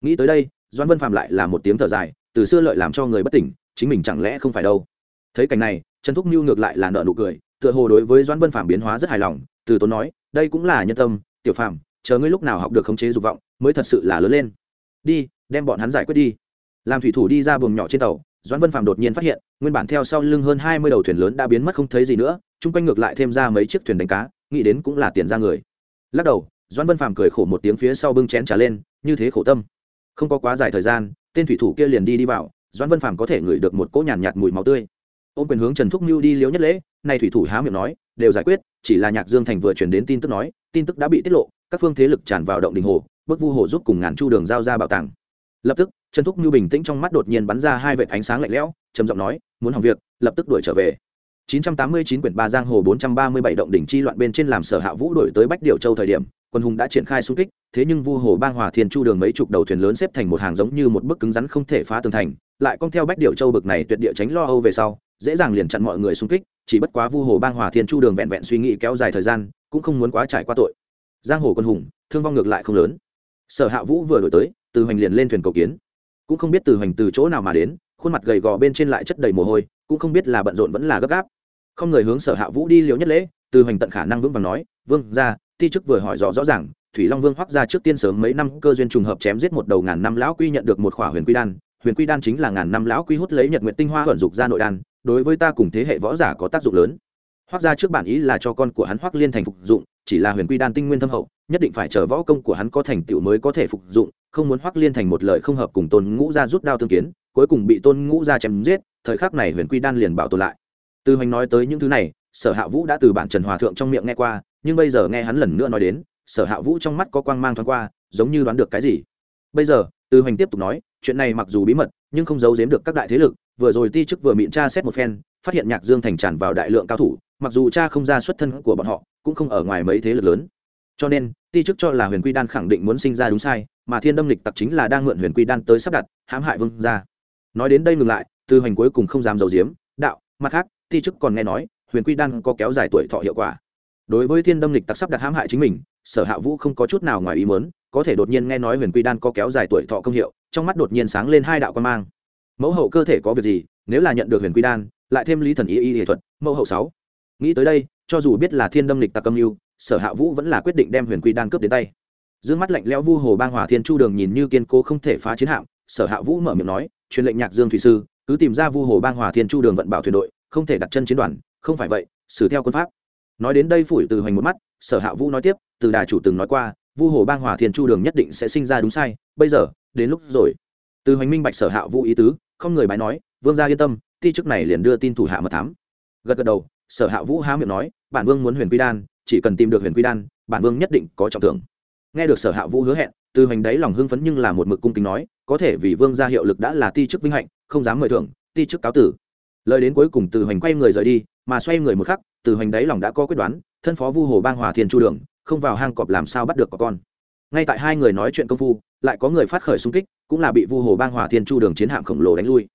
[SPEAKER 1] Nghĩ tới đây, doãn vân phàm lại là một tiếng thở dài, từ xưa lợi làm cho người bất tỉnh, chính mình chẳng lẽ không phải đâu. Thấy cảnh này, trần thúc mưu ngược lại là nợ nụ cười, tựa hồ đối với doãn vân phàm biến hóa rất hài lòng, từ tốn nói, đây cũng là nhân tâm, tiểu phàm, chờ ngươi lúc nào học được khống chế dục vọng, mới thật sự là lớn lên. Đi, đem bọn hắn giải quyết đi. Làm thủy thủ đi ra buồng nhỏ trên tàu, doãn vân phàm đột nhiên phát hiện, nguyên bản theo sau lưng hơn hai mươi đầu thuyền lớn đã biến mất không thấy gì nữa chung quanh ngược lại thêm ra mấy chiếc thuyền đánh cá nghĩ đến cũng là tiền ra người. Lắc đầu doãn vân phàm cười khổ một tiếng phía sau bưng chén trả lên như thế khổ tâm. Không có quá dài thời gian tên thủy thủ kia liền đi đi vào doãn vân phàm có thể ngửi được một cỗ nhàn nhạt, nhạt mùi máu tươi. Ô quyền hướng trần thúc mưu đi liếu nhất lễ nay thủy thủ há miệng nói đều giải quyết chỉ là nhạc dương thành vừa truyền đến tin tức nói tin tức đã bị tiết lộ các phương thế lực tràn vào động đình hồ bước vu hồ giúp cùng ngàn chu đường giao ra bảo tàng. Lập tức trần thúc mưu bình tĩnh trong mắt đột nhiên bắn ra hai vệt ánh sáng lạnh lẽo trầm giọng nói muốn hỏng việc lập tức đuổi trở về. 989 quyển ba giang hồ 437 động đỉnh chi loạn bên trên làm sở hạ vũ đổi tới bách điểu châu thời điểm, quân hùng đã triển khai xung kích, thế nhưng vu hồ bang hòa thiên chu đường mấy chục đầu thuyền lớn xếp thành một hàng giống như một bức cứng rắn không thể phá tường thành, lại con theo bách điệu châu bực này tuyệt địa tránh lo âu về sau, dễ dàng liền chặn mọi người xung kích, chỉ bất quá vu hồ bang hòa thiên chu đường vẹn vẹn suy nghĩ kéo dài thời gian, cũng không muốn quá trải qua tội. Giang hồ quân hùng, thương vong ngược lại không lớn. Sở hạ vũ vừa đổi tới, từ hoành liền lên thuyền cầu kiến. Cũng không biết từ hoành từ chỗ nào mà đến, khuôn mặt gầy gò bên trên lại chất đầy mồ hôi, cũng không biết là bận rộn vẫn là gấp gáp không người hướng sở hạ vũ đi liều nhất lễ, từ hoành tận khả năng vững vàng nói, vương ra ti chức vừa hỏi rõ rõ ràng, thủy long vương hoắc ra trước tiên sớm mấy năm cơ duyên trùng hợp chém giết một đầu ngàn năm lão quy nhận được một khỏa huyền quy đan, huyền quy đan chính là ngàn năm lão quy hút lấy nhật nguyện tinh hoa thuận dục ra nội đan, đối với ta cùng thế hệ võ giả có tác dụng lớn. Hoắc ra trước bản ý là cho con của hắn hoắc liên thành phục dụng, chỉ là huyền quy đan tinh nguyên thâm hậu, nhất định phải chờ võ công của hắn có thành tựu mới có thể phục dụng, không muốn hoắc liên thành một lời không hợp cùng tôn ngũ gia rút đao tương kiến, cuối cùng bị tôn ngũ gia chém giết, thời khắc này huyền quy đan liền bảo tồn lại từ hoành nói tới những thứ này, sở hạ vũ đã từ bản trần hòa thượng trong miệng nghe qua, nhưng bây giờ nghe hắn lần nữa nói đến, sở hạ vũ trong mắt có quang mang thoáng qua, giống như đoán được cái gì. Bây giờ từ hoành tiếp tục nói, chuyện này mặc dù bí mật, nhưng không giấu giếm được các đại thế lực, vừa rồi ti chức vừa miệng tra xét một phen, phát hiện nhạc dương thành tràn vào đại lượng cao thủ, mặc dù cha không ra xuất thân của bọn họ, cũng không ở ngoài mấy thế lực lớn. Cho nên, ti chức cho là huyền quy đan khẳng định muốn sinh ra đúng sai, mà thiên đâm lịch tặc chính là đang mượn huyền quy đan tới sắp đặt, hãm hại vương ra nói đến đây ngừng lại từ hoành cuối cùng không dám giấu giếm, đạo, mặt khác ti chức còn nghe nói, huyền quy đan có kéo dài tuổi thọ hiệu quả. Đối với thiên đâm lịch tặc sắp đặt hãm hại chính mình, sở hạ vũ không có chút nào ngoài ý mớn có thể đột nhiên nghe nói huyền quy đan có kéo dài tuổi thọ công hiệu, trong mắt đột nhiên sáng lên hai đạo quan mang. Mẫu hậu cơ thể có việc gì, nếu là nhận được huyền quy đan, lại thêm lý thần y y nghệ thuật, mẫu hậu sáu. Nghĩ tới đây, cho dù biết là thiên đâm lịch tặc âm mưu, sở hạ vũ vẫn là quyết định đem huyền quy đan cướp đến tay. D ư ơ n g mắt lạnh lẽo vu hồ bang hòa thiên chu đường nhìn như kiên cố không thể phá chiến hạm, sở hạ vũ mở miệng nói, truyền lệnh nhạc dương thủy sư, cứ tìm ra vu hồ bang hòa thiên chu đường vận bảo thuyền đội không thể đặt chân chiến đoàn, không phải vậy, xử theo quân pháp. Nói đến đây phủi từ hoành một mắt, sở hạ vũ nói tiếp, từ đà chủ từng nói qua, vu hồ bang hòa thiên chu đường nhất định sẽ sinh ra đúng sai, bây giờ, đến lúc rồi. Từ hoành minh bạch sở hạ vũ ý tứ, không người bái nói, vương gia yên tâm ti chức này liền đưa tin thủ hạ mật thám. Gật gật đầu, sở hạ vũ há miệng nói, bản vương muốn huyền quy đan, chỉ cần tìm được huyền quy đan, bản vương nhất định có trọng thưởng. Nghe được sở hạ vũ hứa hẹn, từ hoành đáy lòng hưng phấn nhưng là một mực cung kính nói, có thể vì vương gia hiệu lực đã là ti chức vinh hạnh, không dám mời thưởng, ti chức cáo tử lời đến cuối cùng từ hoành quay người rời đi, mà xoay người một khắc, từ hoành đáy lòng đã có quyết đoán, thân phó vu hồ bang hòa thiên chu đường, không vào hang cọp làm sao bắt được có con. Ngay tại hai người nói chuyện công phu, lại có người phát khởi xung kích, cũng là bị vu hồ bang hòa thiên chu đường chiến hạm khổng lồ đánh lui.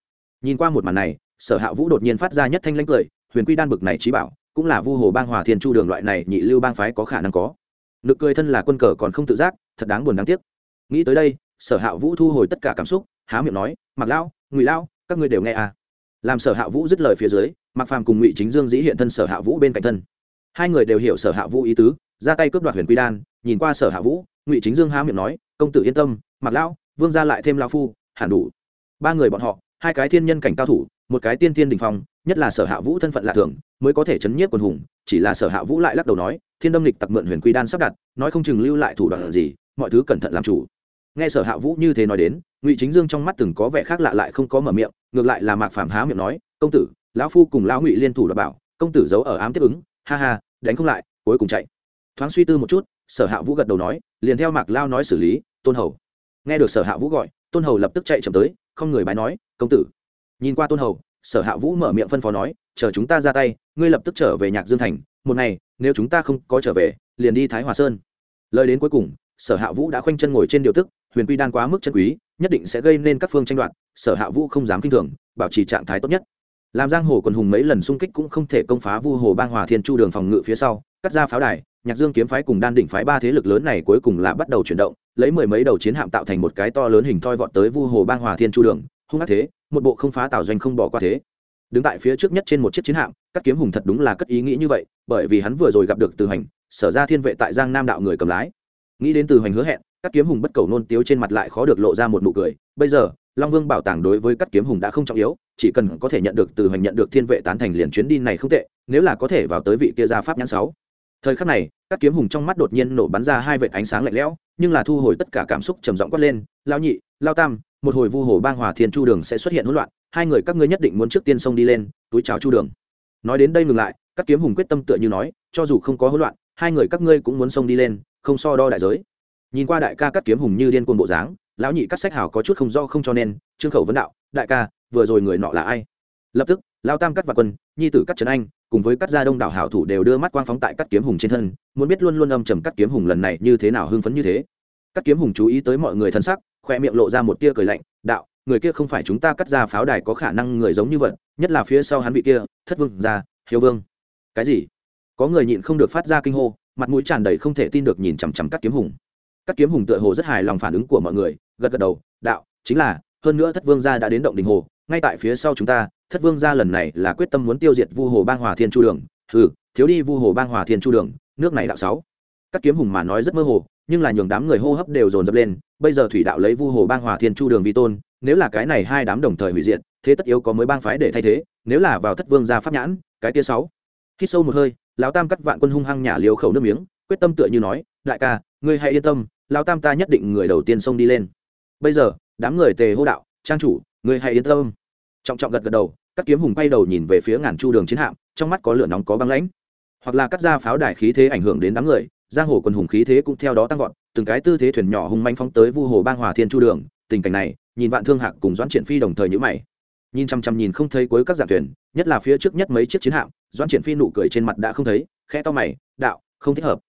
[SPEAKER 1] Nhìn qua một màn này, sở hạ vũ đột nhiên phát ra nhất thanh lãnh cười, huyền quy đan bực này trí bảo, cũng là vu hồ bang hòa thiên chu đường loại này nhị lưu bang phái có khả năng có. Nực cười thân là quân cờ còn không tự giác, thật đáng buồn đáng tiếc. Nghĩ tới đây, sở hạ vũ thu hồi tất cả cảm xúc, há miệng nói mặc lão, ngụy lão, các ngươi đều nghe à làm sở hạ vũ dứt lời phía dưới mặc phàm cùng ngụy chính dương dĩ hiện thân sở hạ vũ bên cạnh thân. Hai người đều hiểu sở hạ vũ ý tứ, ra tay cướp đoạt huyền quy đan, nhìn qua sở hạ vũ, ngụy chính dương há miệng nói, công tử yên tâm mặc lão, vương ra lại thêm lao phu, hẳn đủ. Ba người bọn họ, hai cái thiên nhân cảnh cao thủ, một cái tiên thiên đình phong, nhất là sở hạ vũ thân phận lạ thường, mới có thể chấn nhiếp quần hùng, chỉ là sở hạ vũ lại lắc đầu nói, thiên đâm lịch tặc mượn huyền quy đan sắp đặt, nói không chừng lưu lại thủ đoạn gì, mọi thứ cẩn thận làm chủ. Nghe sở hạ vũ như thế nói đến, ngụy chính dương trong mắt từng có vẻ khác lạ lại không có mở miệng ngược lại là mạc phàm há miệng nói, công tử, lão phu cùng lão ngụy liên thủ đảm bảo, công tử giấu ở ám tiếp ứng, ha ha, đánh không lại, cuối cùng chạy. Thoáng suy tư một chút, sở hạ vũ gật đầu nói, liền theo mạc lao nói xử lý, tôn hầu. Nghe được sở hạ vũ gọi, tôn hầu lập tức chạy chậm tới, không người bái nói, công tử. Nhìn qua tôn hầu, sở hạ vũ mở miệng phân phó nói, chờ chúng ta ra tay, ngươi lập tức trở về nhạc dương thành, một ngày, nếu chúng ta không có trở về, liền đi thái hòa sơn. Lời đến cuối cùng, sở hạ vũ đã khoanh chân ngồi trên điều tức, huyền quy đan quá mức chân quý nhất định sẽ gây nên các phương tranh đoạt, sở hạ vũ không dám k i n h thường, bảo trì trạng thái tốt nhất. Làm giang hồ quần hùng mấy lần xung kích cũng không thể công phá vu hồ bang hòa thiên chu đường phòng ngự phía sau, cắt ra pháo đài, nhạc dương kiếm phái cùng đan đỉnh phái ba thế lực lớn này cuối cùng là bắt đầu chuyển động, lấy mười mấy đầu chiến hạm tạo thành một cái to lớn hình thoi vọt tới vu hồ bang hòa thiên chu đường, hung ác thế, một bộ không phá tạo doanh không bỏ qua thế. Đứng tại phía trước nhất trên một chiếc chiến hạm các kiếm hùng thật đúng là cất ý nghĩ như vậy, bởi vì hắn vừa rồi gặp được từ hành sở ra thiên vệ tại giang nam đạo người cầm lái. Nghĩ đến từ hành hứa hẹn các kiếm hùng bất cầu nôn tiếu trên mặt lại khó được lộ ra một nụ cười. Bây giờ, long vương bảo tàng đối với các kiếm hùng đã không trọng yếu, chỉ cần có thể nhận được từ hành nhận được thiên vệ tán thành liền chuyến đi này không tệ, nếu là có thể vào tới vị kia ra pháp nhãn sáu. Thời khắc này các kiếm hùng trong mắt đột nhiên nổ bắn ra hai vệt ánh sáng lạnh lẽo, nhưng là thu hồi tất cả cảm xúc trầm giọng quát lên lao nhị, lao tam, một hồi vu hồ bang hòa thiên chu đường sẽ xuất hiện hỗn loạn, hai người các ngươi nhất định muốn trước tiên sông đi lên, túi chào chu đường. Nói đến đây ngừng lại các kiếm hùng quyết tâm tựa như nói, cho dù không có hỗn loạn, hai người các ngươi cũng muốn sông đi lên, không so đo đại giới nhìn qua đại ca cắt kiếm hùng như điên cuồng bộ dáng, lão nhị cắt sách hào có chút không do không cho nên, trương khẩu vấn đạo, đại ca, vừa rồi người nọ là ai? Lập tức lao tam cắt và quân, nhi tử cắt trấn anh, cùng với cắt gia đông đảo hảo thủ đều đưa mắt quang phóng tại cắt kiếm hùng trên thân, muốn biết luôn luôn âm trầm cắt kiếm hùng lần này như thế nào hưng phấn như thế. Cắt kiếm hùng chú ý tới mọi người thân sắc, khoe miệng lộ ra một tia cười lạnh, đạo, người kia không phải chúng ta cắt ra pháo đài có khả năng người giống như vậy, nhất là phía sau hắn vị kia, thất vương ra hiếu vương. Cái gì? Có người nhịn không được phát ra kinh hô, mặt mũi tràn đầy không thể tin được nhìn chằm chằm cắt kiếm hùng cắt kiếm hùng tựa hồ rất hài lòng phản ứng của mọi người, gật gật đầu, đạo, chính là, hơn nữa thất vương gia đã đến động đình hồ, ngay tại phía sau chúng ta, thất vương gia lần này là quyết tâm muốn tiêu diệt vu hồ bang hòa thiên chu đường. Ừ thiếu đi vu hồ bang hòa thiên chu đường, nước này đạo sáu. Các kiếm hùng mà nói rất mơ hồ, nhưng là nhường đám người hô hấp đều dồn dập lên, bây giờ thủy đạo lấy vu hồ bang hòa thiên chu đường vi tôn, nếu là cái này hai đám đồng thời hủy diệt, thế tất yếu có mới bang phái để thay thế, nếu là vào thất vương gia pháp nhãn, cái kia sáu. Khi sâu một hơi, lão tam cắt vạn quân hung hăng nhả liều khẩu nước miếng, quyết tâm tựa như nói, đại ca, ngươi hãy yên tâm lão tam ta nhất định người đầu tiên xông đi lên. Bây giờ, đám người tề hô đạo, trang chủ ngươi hãy yên tâm. Trọng trọng gật gật đầu các kiếm hùng bay đầu nhìn về phía ngàn chu đường chiến hạm, trong mắt có lửa nóng có băng lãnh. Hoặc là cắt ra pháo đài khí thế ảnh hưởng đến đám người, giang hồ quần hùng khí thế cũng theo đó tăng vọt, từng cái tư thế thuyền nhỏ hung manh phóng tới vu hồ bang hòa thiên chu đường, tình cảnh này, nhìn vạn thương hạc cùng doãn triển phi đồng thời nhữ mày. Nhìn chăm chăm nhìn không thấy cuối các dạng thuyền, nhất là phía trước nhất mấy chiếc chiến hạm, doãn triển phi nụ cười trên mặt đã không thấy, khẽ to mày, đạo, không thích hợp.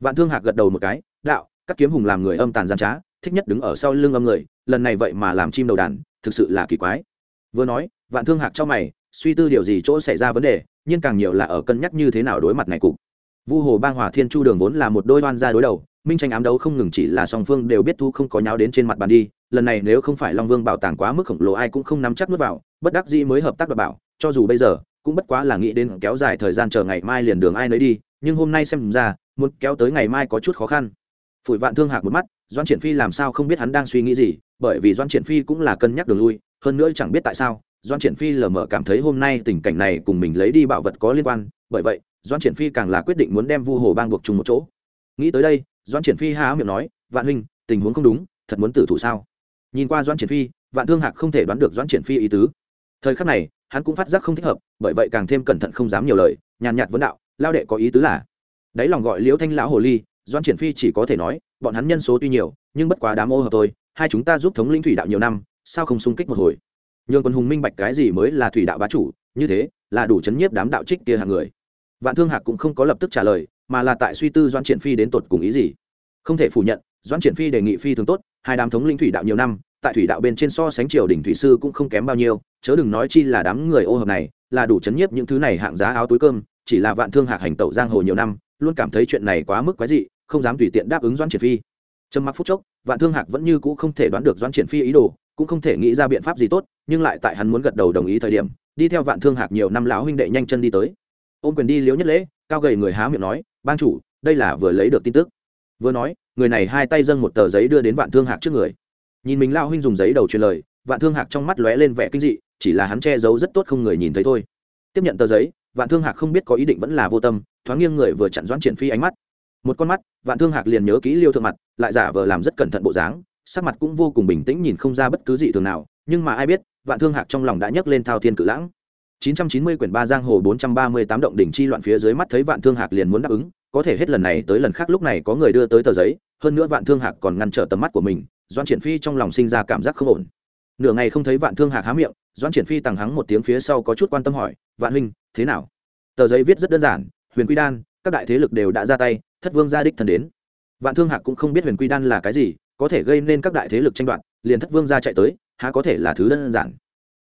[SPEAKER 1] Vạn thương hạc gật đầu một cái, đạo các kiếm hùng làm người âm tàn gian trá, thích nhất đứng ở sau lưng âm người, lần này vậy mà làm chim đầu đàn, thực sự là kỳ quái. Vừa nói, vạn thương hạc cho mày, suy tư điều gì chỗ xảy ra vấn đề, nhưng càng nhiều là ở cân nhắc như thế nào đối mặt này cục. Vu hồ bang hòa thiên chu đường vốn là một đôi oan gia đối đầu, minh tranh ám đấu không ngừng chỉ là song phương đều biết thu không có nháo đến trên mặt bàn đi, lần này nếu không phải long vương bảo tàng quá mức khổng lồ ai cũng không nắm chắc nuốt vào, bất đắc dĩ mới hợp tác đảm bảo, cho dù bây giờ, cũng bất quá là nghĩ đến kéo dài thời gian chờ ngày mai liền đường ai nấy đi, nhưng hôm nay xem ra, muốn kéo tới ngày mai có chút khó khăn phủi vạn thương hạc một mắt doan triển phi làm sao không biết hắn đang suy nghĩ gì, bởi vì doan triển phi cũng là cân nhắc đường lui, hơn nữa chẳng biết tại sao doan triển phi lờ mờ cảm thấy hôm nay tình cảnh này cùng mình lấy đi bảo vật có liên quan, bởi vậy doan triển phi càng là quyết định muốn đem vu hồ bang buộc chung một chỗ. Nghĩ tới đây doan triển phi há miệng nói, vạn huynh, tình huống không đúng, thật muốn tử thủ sao? Nhìn qua doan triển phi, vạn thương hạc không thể đoán được doan triển phi ý tứ. Thời khắc này, hắn cũng phát giác không thích hợp, bởi vậy càng thêm cẩn thận không dám nhiều lời, nhàn nhạt vấn đạo lao đệ có ý tứ là? Đáy lòng gọi liễu thanh lão hồ ly doan triển phi chỉ có thể nói, bọn hắn nhân số tuy nhiều, nhưng bất quá đám ô hợp tôi hai chúng ta giúp thống lĩnh thủy đạo nhiều năm, sao không xung kích một hồi? Nhường quân hùng minh bạch cái gì mới là thủy đạo bá chủ, như thế, là đủ chấn nhiếp đám đạo trích kia hàng người. Vạn thương hạc cũng không có lập tức trả lời, mà là tại suy tư doan triển phi đến tột cùng ý gì. Không thể phủ nhận, doan triển phi đề nghị phi thường tốt, hai đám thống lĩnh thủy đạo nhiều năm, tại thủy đạo bên trên so sánh triều đình thủy sư cũng không kém bao nhiêu, chớ đừng nói chi là đám người ô hợp này, là đủ chấn nhiếp những thứ này hạng giá áo túi cơm, chỉ là vạn thương hạc hành tẩu giang hồ nhiều năm luôn cảm thấy chuyện này quá mức quái dị, không dám tùy tiện đáp ứng doan triển phi. Trầm mặc phút chốc, vạn thương hạc vẫn như cũ không thể đoán được doan triển phi ý đồ, cũng không thể nghĩ ra biện pháp gì tốt, nhưng lại tại hắn muốn gật đầu đồng ý thời điểm, đi theo vạn thương hạc nhiều năm lão huynh đệ nhanh chân đi tới. Ôm quyền đi liếu nhất lễ, cao gầy người há miệng nói ban chủ, đây là vừa lấy được tin tức. Vừa nói, người này hai tay dâng một tờ giấy đưa đến vạn thương hạc trước người. Nhìn mình lao huynh dùng giấy đầu truyền lời, vạn thương hạc trong mắt lóe lên vẻ kinh dị, chỉ là hắn che giấu rất tốt không người nhìn thấy thôi. Tiếp nhận tờ giấy vạn thương hạc không biết có ý định vẫn là vô tâm, thoáng nghiêng người vừa chặn doãn triển phi ánh mắt. Một con mắt, vạn thương hạc liền nhớ kỹ liêu thượng mặt, lại giả vờ làm rất cẩn thận bộ dáng, sắc mặt cũng vô cùng bình tĩnh nhìn không ra bất cứ gì thường nào, nhưng mà ai biết, vạn thương hạc trong lòng đã nhấc lên thao thiên cự lãng. 990 quyển ba giang hồ 438 động đỉnh chi loạn phía dưới mắt thấy vạn thương hạc liền muốn đáp ứng, có thể hết lần này tới lần khác lúc này có người đưa tới tờ giấy, hơn nữa vạn thương hạc còn ngăn trở tầm mắt của mình, Doãn triển phi trong lòng sinh ra cảm giác không ổn. Nửa ngày không thấy vạn thương hạc há miệng, Doãn triển phi tằng hắng một tiếng phía sau có chút quan tâm hỏi, vạn huynh thế nào? Tờ giấy viết rất đơn giản, huyền quy đan, các đại thế lực đều đã ra tay, thất vương gia đích thần đến. Vạn thương hạc cũng không biết huyền quy đan là cái gì, có thể gây nên các đại thế lực tranh đoạt, liền thất vương gia chạy tới, há có thể là thứ đơn giản.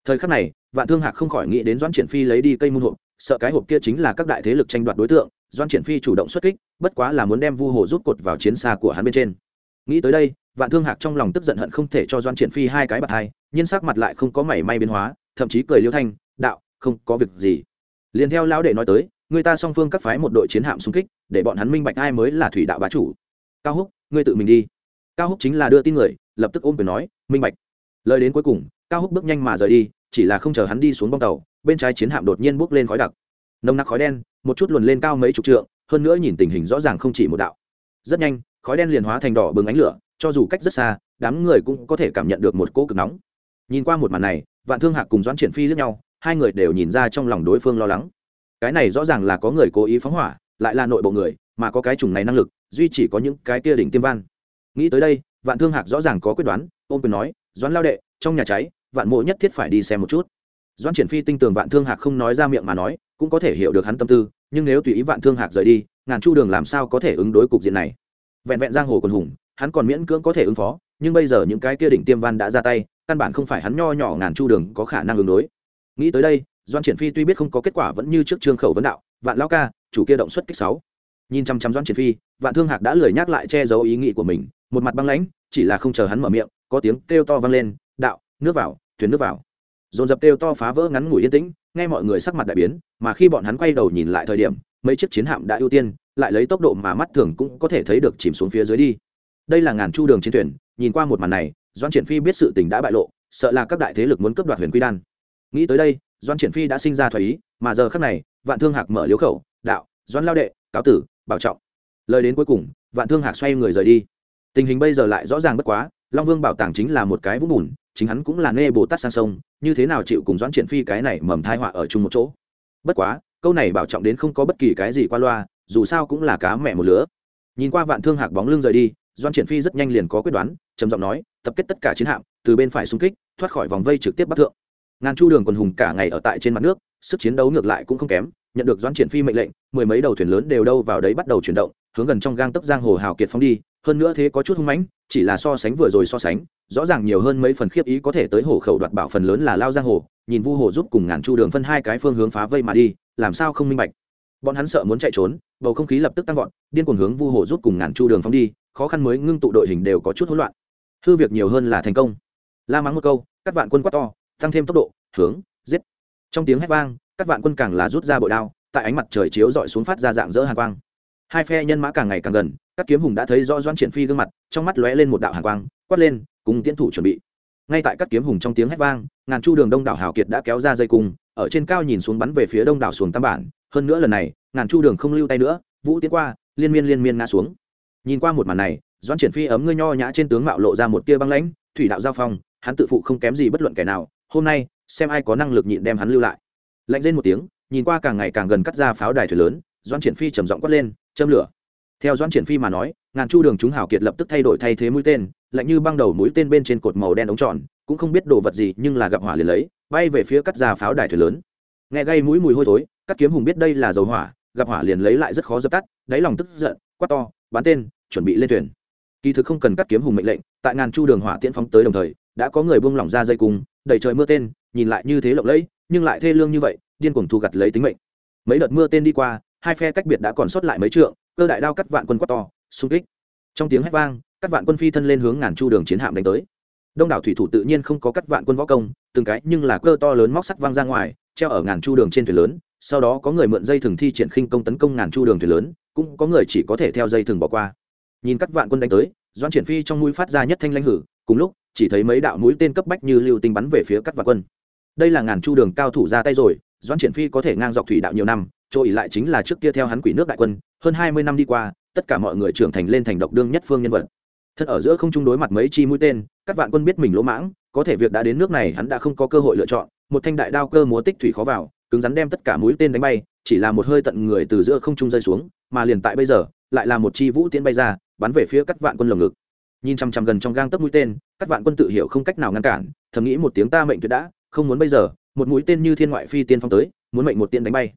[SPEAKER 1] Thời khắc này, vạn thương hạc không khỏi nghĩ đến doãn triển phi lấy đi cây môn hộp sợ cái hộp kia chính là các đại thế lực tranh đoạt đối tượng, doãn triển phi chủ động xuất kích, bất quá là muốn đem vu hồ rút cột vào chiến xa của hắn bên trên. Nghĩ tới đây, vạn thương hạc trong lòng tức giận hận không thể cho doãn triển phi hai cái bạt hai, nhưng sắc mặt lại không có mảy may biến hóa, thậm chí cười liêu thanh, đạo, không có việc gì liền theo lão đệ nói tới, người ta song phương các phái một đội chiến hạm xung kích, để bọn hắn minh bạch ai mới là thủy đạo bá chủ. Cao húc, ngươi tự mình đi. Cao húc chính là đưa tin người, lập tức ôm quyền nói, minh bạch. Lời đến cuối cùng, cao húc bước nhanh mà rời đi, chỉ là không chờ hắn đi xuống bong tàu, bên trái chiến hạm đột nhiên bốc lên khói đặc. Nồng nặc khói đen, một chút luồn lên cao mấy chục trượng, hơn nữa nhìn tình hình rõ ràng không chỉ một đạo. Rất nhanh, khói đen liền hóa thành đỏ bừng ánh lửa, cho dù cách rất xa, đám người cũng có thể cảm nhận được một cỗ cực nóng. Nhìn qua một màn này, vạn thương hạc cùng doãn triển phi lướt nhau hai người đều nhìn ra trong lòng đối phương lo lắng. Cái này rõ ràng là có người cố ý phóng hỏa, lại là nội bộ người, mà có cái chủng này năng lực, duy chỉ có những cái kia đỉnh tiêm văn. Nghĩ tới đây, vạn thương hạc rõ ràng có quyết đoán, ôm quyền nói, doãn lao đệ, trong nhà cháy, vạn mộ nhất thiết phải đi xem một chút. Doãn triển phi tinh tường vạn thương hạc không nói ra miệng mà nói, cũng có thể hiểu được hắn tâm tư, nhưng nếu tùy ý vạn thương hạc rời đi, ngàn chu đường làm sao có thể ứng đối cục diện này? Vẹn vẹn giang hồ còn hùng, hắn còn miễn cưỡng có thể ứng phó, nhưng bây giờ những cái kia đỉnh tiêm văn đã ra tay, căn bản không phải hắn nho nhỏ ngàn chu đường có khả năng ứng đối nghĩ tới đây, doan triển phi tuy biết không có kết quả vẫn như trước trương khẩu vấn đạo, vạn lao ca, chủ kia động xuất kích sáu. Nhìn chăm chăm doan triển phi, vạn thương hạc đã lười nhắc lại che giấu ý nghĩ của mình, một mặt băng lãnh, chỉ là không chờ hắn mở miệng, có tiếng kêu to vang lên, đạo, nước vào, thuyền nước vào. Dồn dập kêu to phá vỡ ngắn ngủi yên tĩnh, nghe mọi người sắc mặt đại biến, mà khi bọn hắn quay đầu nhìn lại thời điểm, mấy chiếc chiến hạm đã ưu tiên, lại lấy tốc độ mà mắt thường cũng có thể thấy được chìm xuống phía dưới đi. Đây là ngàn chu đường chiến thuyền, nhìn qua một màn này, doan triển phi biết sự tình đã bại lộ, sợ là các đại thế lực muốn cướp đoạt huyền quy đan nghĩ tới đây, doan triển phi đã sinh ra thoái ý, mà giờ khác này, vạn thương hạc mở liếu khẩu, đạo, doan lao đệ, cáo tử, bảo trọng. Lời đến cuối cùng, vạn thương hạc xoay người rời đi. Tình hình bây giờ lại rõ ràng bất quá, long vương bảo tàng chính là một cái vũng bùn, chính hắn cũng là nê bồ tát sang sông, như thế nào chịu cùng doãn triển phi cái này mầm thai họa ở chung một chỗ? Bất quá, câu này bảo trọng đến không có bất kỳ cái gì qua loa, dù sao cũng là cá mẹ một lứa. Nhìn qua vạn thương hạc bóng lưng rời đi, doan triển phi rất nhanh liền có quyết đoán, trầm giọng nói, tập kết tất cả chiến hạm, từ bên phải xung kích, thoát khỏi vòng vây trực tiếp bắc thượng ngàn chu đường còn hùng cả ngày ở tại trên mặt nước, sức chiến đấu ngược lại cũng không kém, nhận được doan triển phi mệnh lệnh, mười mấy đầu thuyền lớn đều đâu vào đấy bắt đầu chuyển động, hướng gần trong gang tấp giang hồ hào kiệt phóng đi, hơn nữa thế có chút hung mãnh, chỉ là so sánh vừa rồi so sánh, rõ ràng nhiều hơn mấy phần khiếp ý có thể tới hồ khẩu đoạt bảo phần lớn là lao giang hồ, nhìn vu hồ giúp cùng ngàn chu đường phân hai cái phương hướng phá vây mà đi, làm sao không minh bạch. Bọn hắn sợ muốn chạy trốn, bầu không khí lập tức tăng vọt, điên cuồng hướng vu hồ giúp cùng ngàn chu đường phóng đi, khó khăn mới ngưng tụ đội hình đều có chút hỗn loạn. Hư việc nhiều hơn là thành công. La mắng một câu các vạn quân quát to tăng thêm tốc độ, hướng, giết. Trong tiếng hét vang, các vạn quân càng là rút ra bội đao, tại ánh mặt trời chiếu dọi xuống phát ra dạng dỡ hàng quang. Hai phe nhân mã càng ngày càng gần, các kiếm hùng đã thấy rõ doan triển phi gương mặt, trong mắt lóe lên một đạo hàng quang, quát lên, cùng tiến thủ chuẩn bị. Ngay tại các kiếm hùng trong tiếng hét vang, ngàn chu đường đông đảo hào kiệt đã kéo ra dây cung, ở trên cao nhìn xuống bắn về phía đông đảo xuồng tam bản. Hơn nữa lần này, ngàn chu đường không lưu tay nữa, vũ tiến qua, liên miên liên miên ngã xuống. Nhìn qua một màn này doan triển phi ấm ngươi nho nhã trên tướng mạo lộ ra một tia băng lãnh, thủy đạo giao phong, hắn tự phụ không kém gì bất luận kẻ nào hôm nay, xem ai có năng lực nhịn đem hắn lưu lại. Lạnh lên một tiếng, nhìn qua càng ngày càng gần cắt ra pháo đài thuyền lớn doan triển phi trầm giọng quát lên, châm lửa. Theo doan triển phi mà nói, ngàn chu đường chúng hào kiệt lập tức thay đổi thay thế mũi tên, lạnh như băng đầu mũi tên bên trên cột màu đen ống tròn, cũng không biết đồ vật gì, nhưng là gặp hỏa liền lấy, bay về phía cắt ra pháo đài thuyền lớn. Nghe gây mũi mùi hôi thối các kiếm hùng biết đây là dầu hỏa, gặp hỏa liền lấy lại rất khó dập tắt, đáy lòng tức giận, quát to, bắn tên, chuẩn bị lên thuyền. Kỳ thực không cần cắt kiếm hùng mệnh lệnh, tại ngàn chu đường hỏa tiễn phóng tới đồng thời đã có người buông lỏng ra dây cung, đẩy trời mưa tên, nhìn lại như thế lộng lẫy, nhưng lại thê lương như vậy, điên cuồng thu gặt lấy tính mệnh. Mấy đợt mưa tên đi qua, hai phe cách biệt đã còn sót lại mấy trượng, cơ đại đao cắt vạn quân quát to, xung kích. Trong tiếng hét vang các vạn quân phi thân lên hướng ngàn chu đường chiến hạm đánh tới. Đông đảo thủy thủ tự nhiên không có cắt vạn quân võ công, từng cái nhưng là cơ to lớn móc sắt vang ra ngoài, treo ở ngàn chu đường trên thuyền lớn, sau đó có người mượn dây thừng thi triển khinh công tấn công ngàn chu đường thuyền lớn, cũng có người chỉ có thể theo dây thừng bỏ qua. Nhìn các vạn quân đánh tới doan triển phi trong mũi phát ra nhất thanh lãnh hử, cùng lúc chỉ thấy mấy đạo mũi tên cấp bách như lưu tinh bắn về phía cắt vạn quân. Đây là ngàn chu đường cao thủ ra tay rồi doan triển phi có thể ngang dọc thủy đạo nhiều năm, chỗ ỉ lại chính là trước kia theo hắn quỷ nước đại quân, hơn hai mươi năm đi qua, tất cả mọi người trưởng thành lên thành độc đương nhất phương nhân vật. Thật ở giữa không chung đối mặt mấy chi mũi tên, các vạn quân biết mình lỗ mãng, có thể việc đã đến nước này hắn đã không có cơ hội lựa chọn, một thanh đại đao cơ múa tích thủy khó vào, cứng rắn đem tất cả mũi tên đánh bay, chỉ là một hơi tận người từ giữa không trung rơi xuống, mà liền tại bây giờ, lại là một chi vũ tiễn bay ra, bắn về phía các vạn quân lồng ngực. Nhìn chằm chằm gần trong gang tấc mũi tên các vạn quân tự hiểu không cách nào ngăn cản, thầm nghĩ một tiếng ta mệnh tuyệt đã, không muốn bây giờ, một mũi tên như thiên ngoại phi tiên phong tới, muốn mệnh một tiên đánh bay.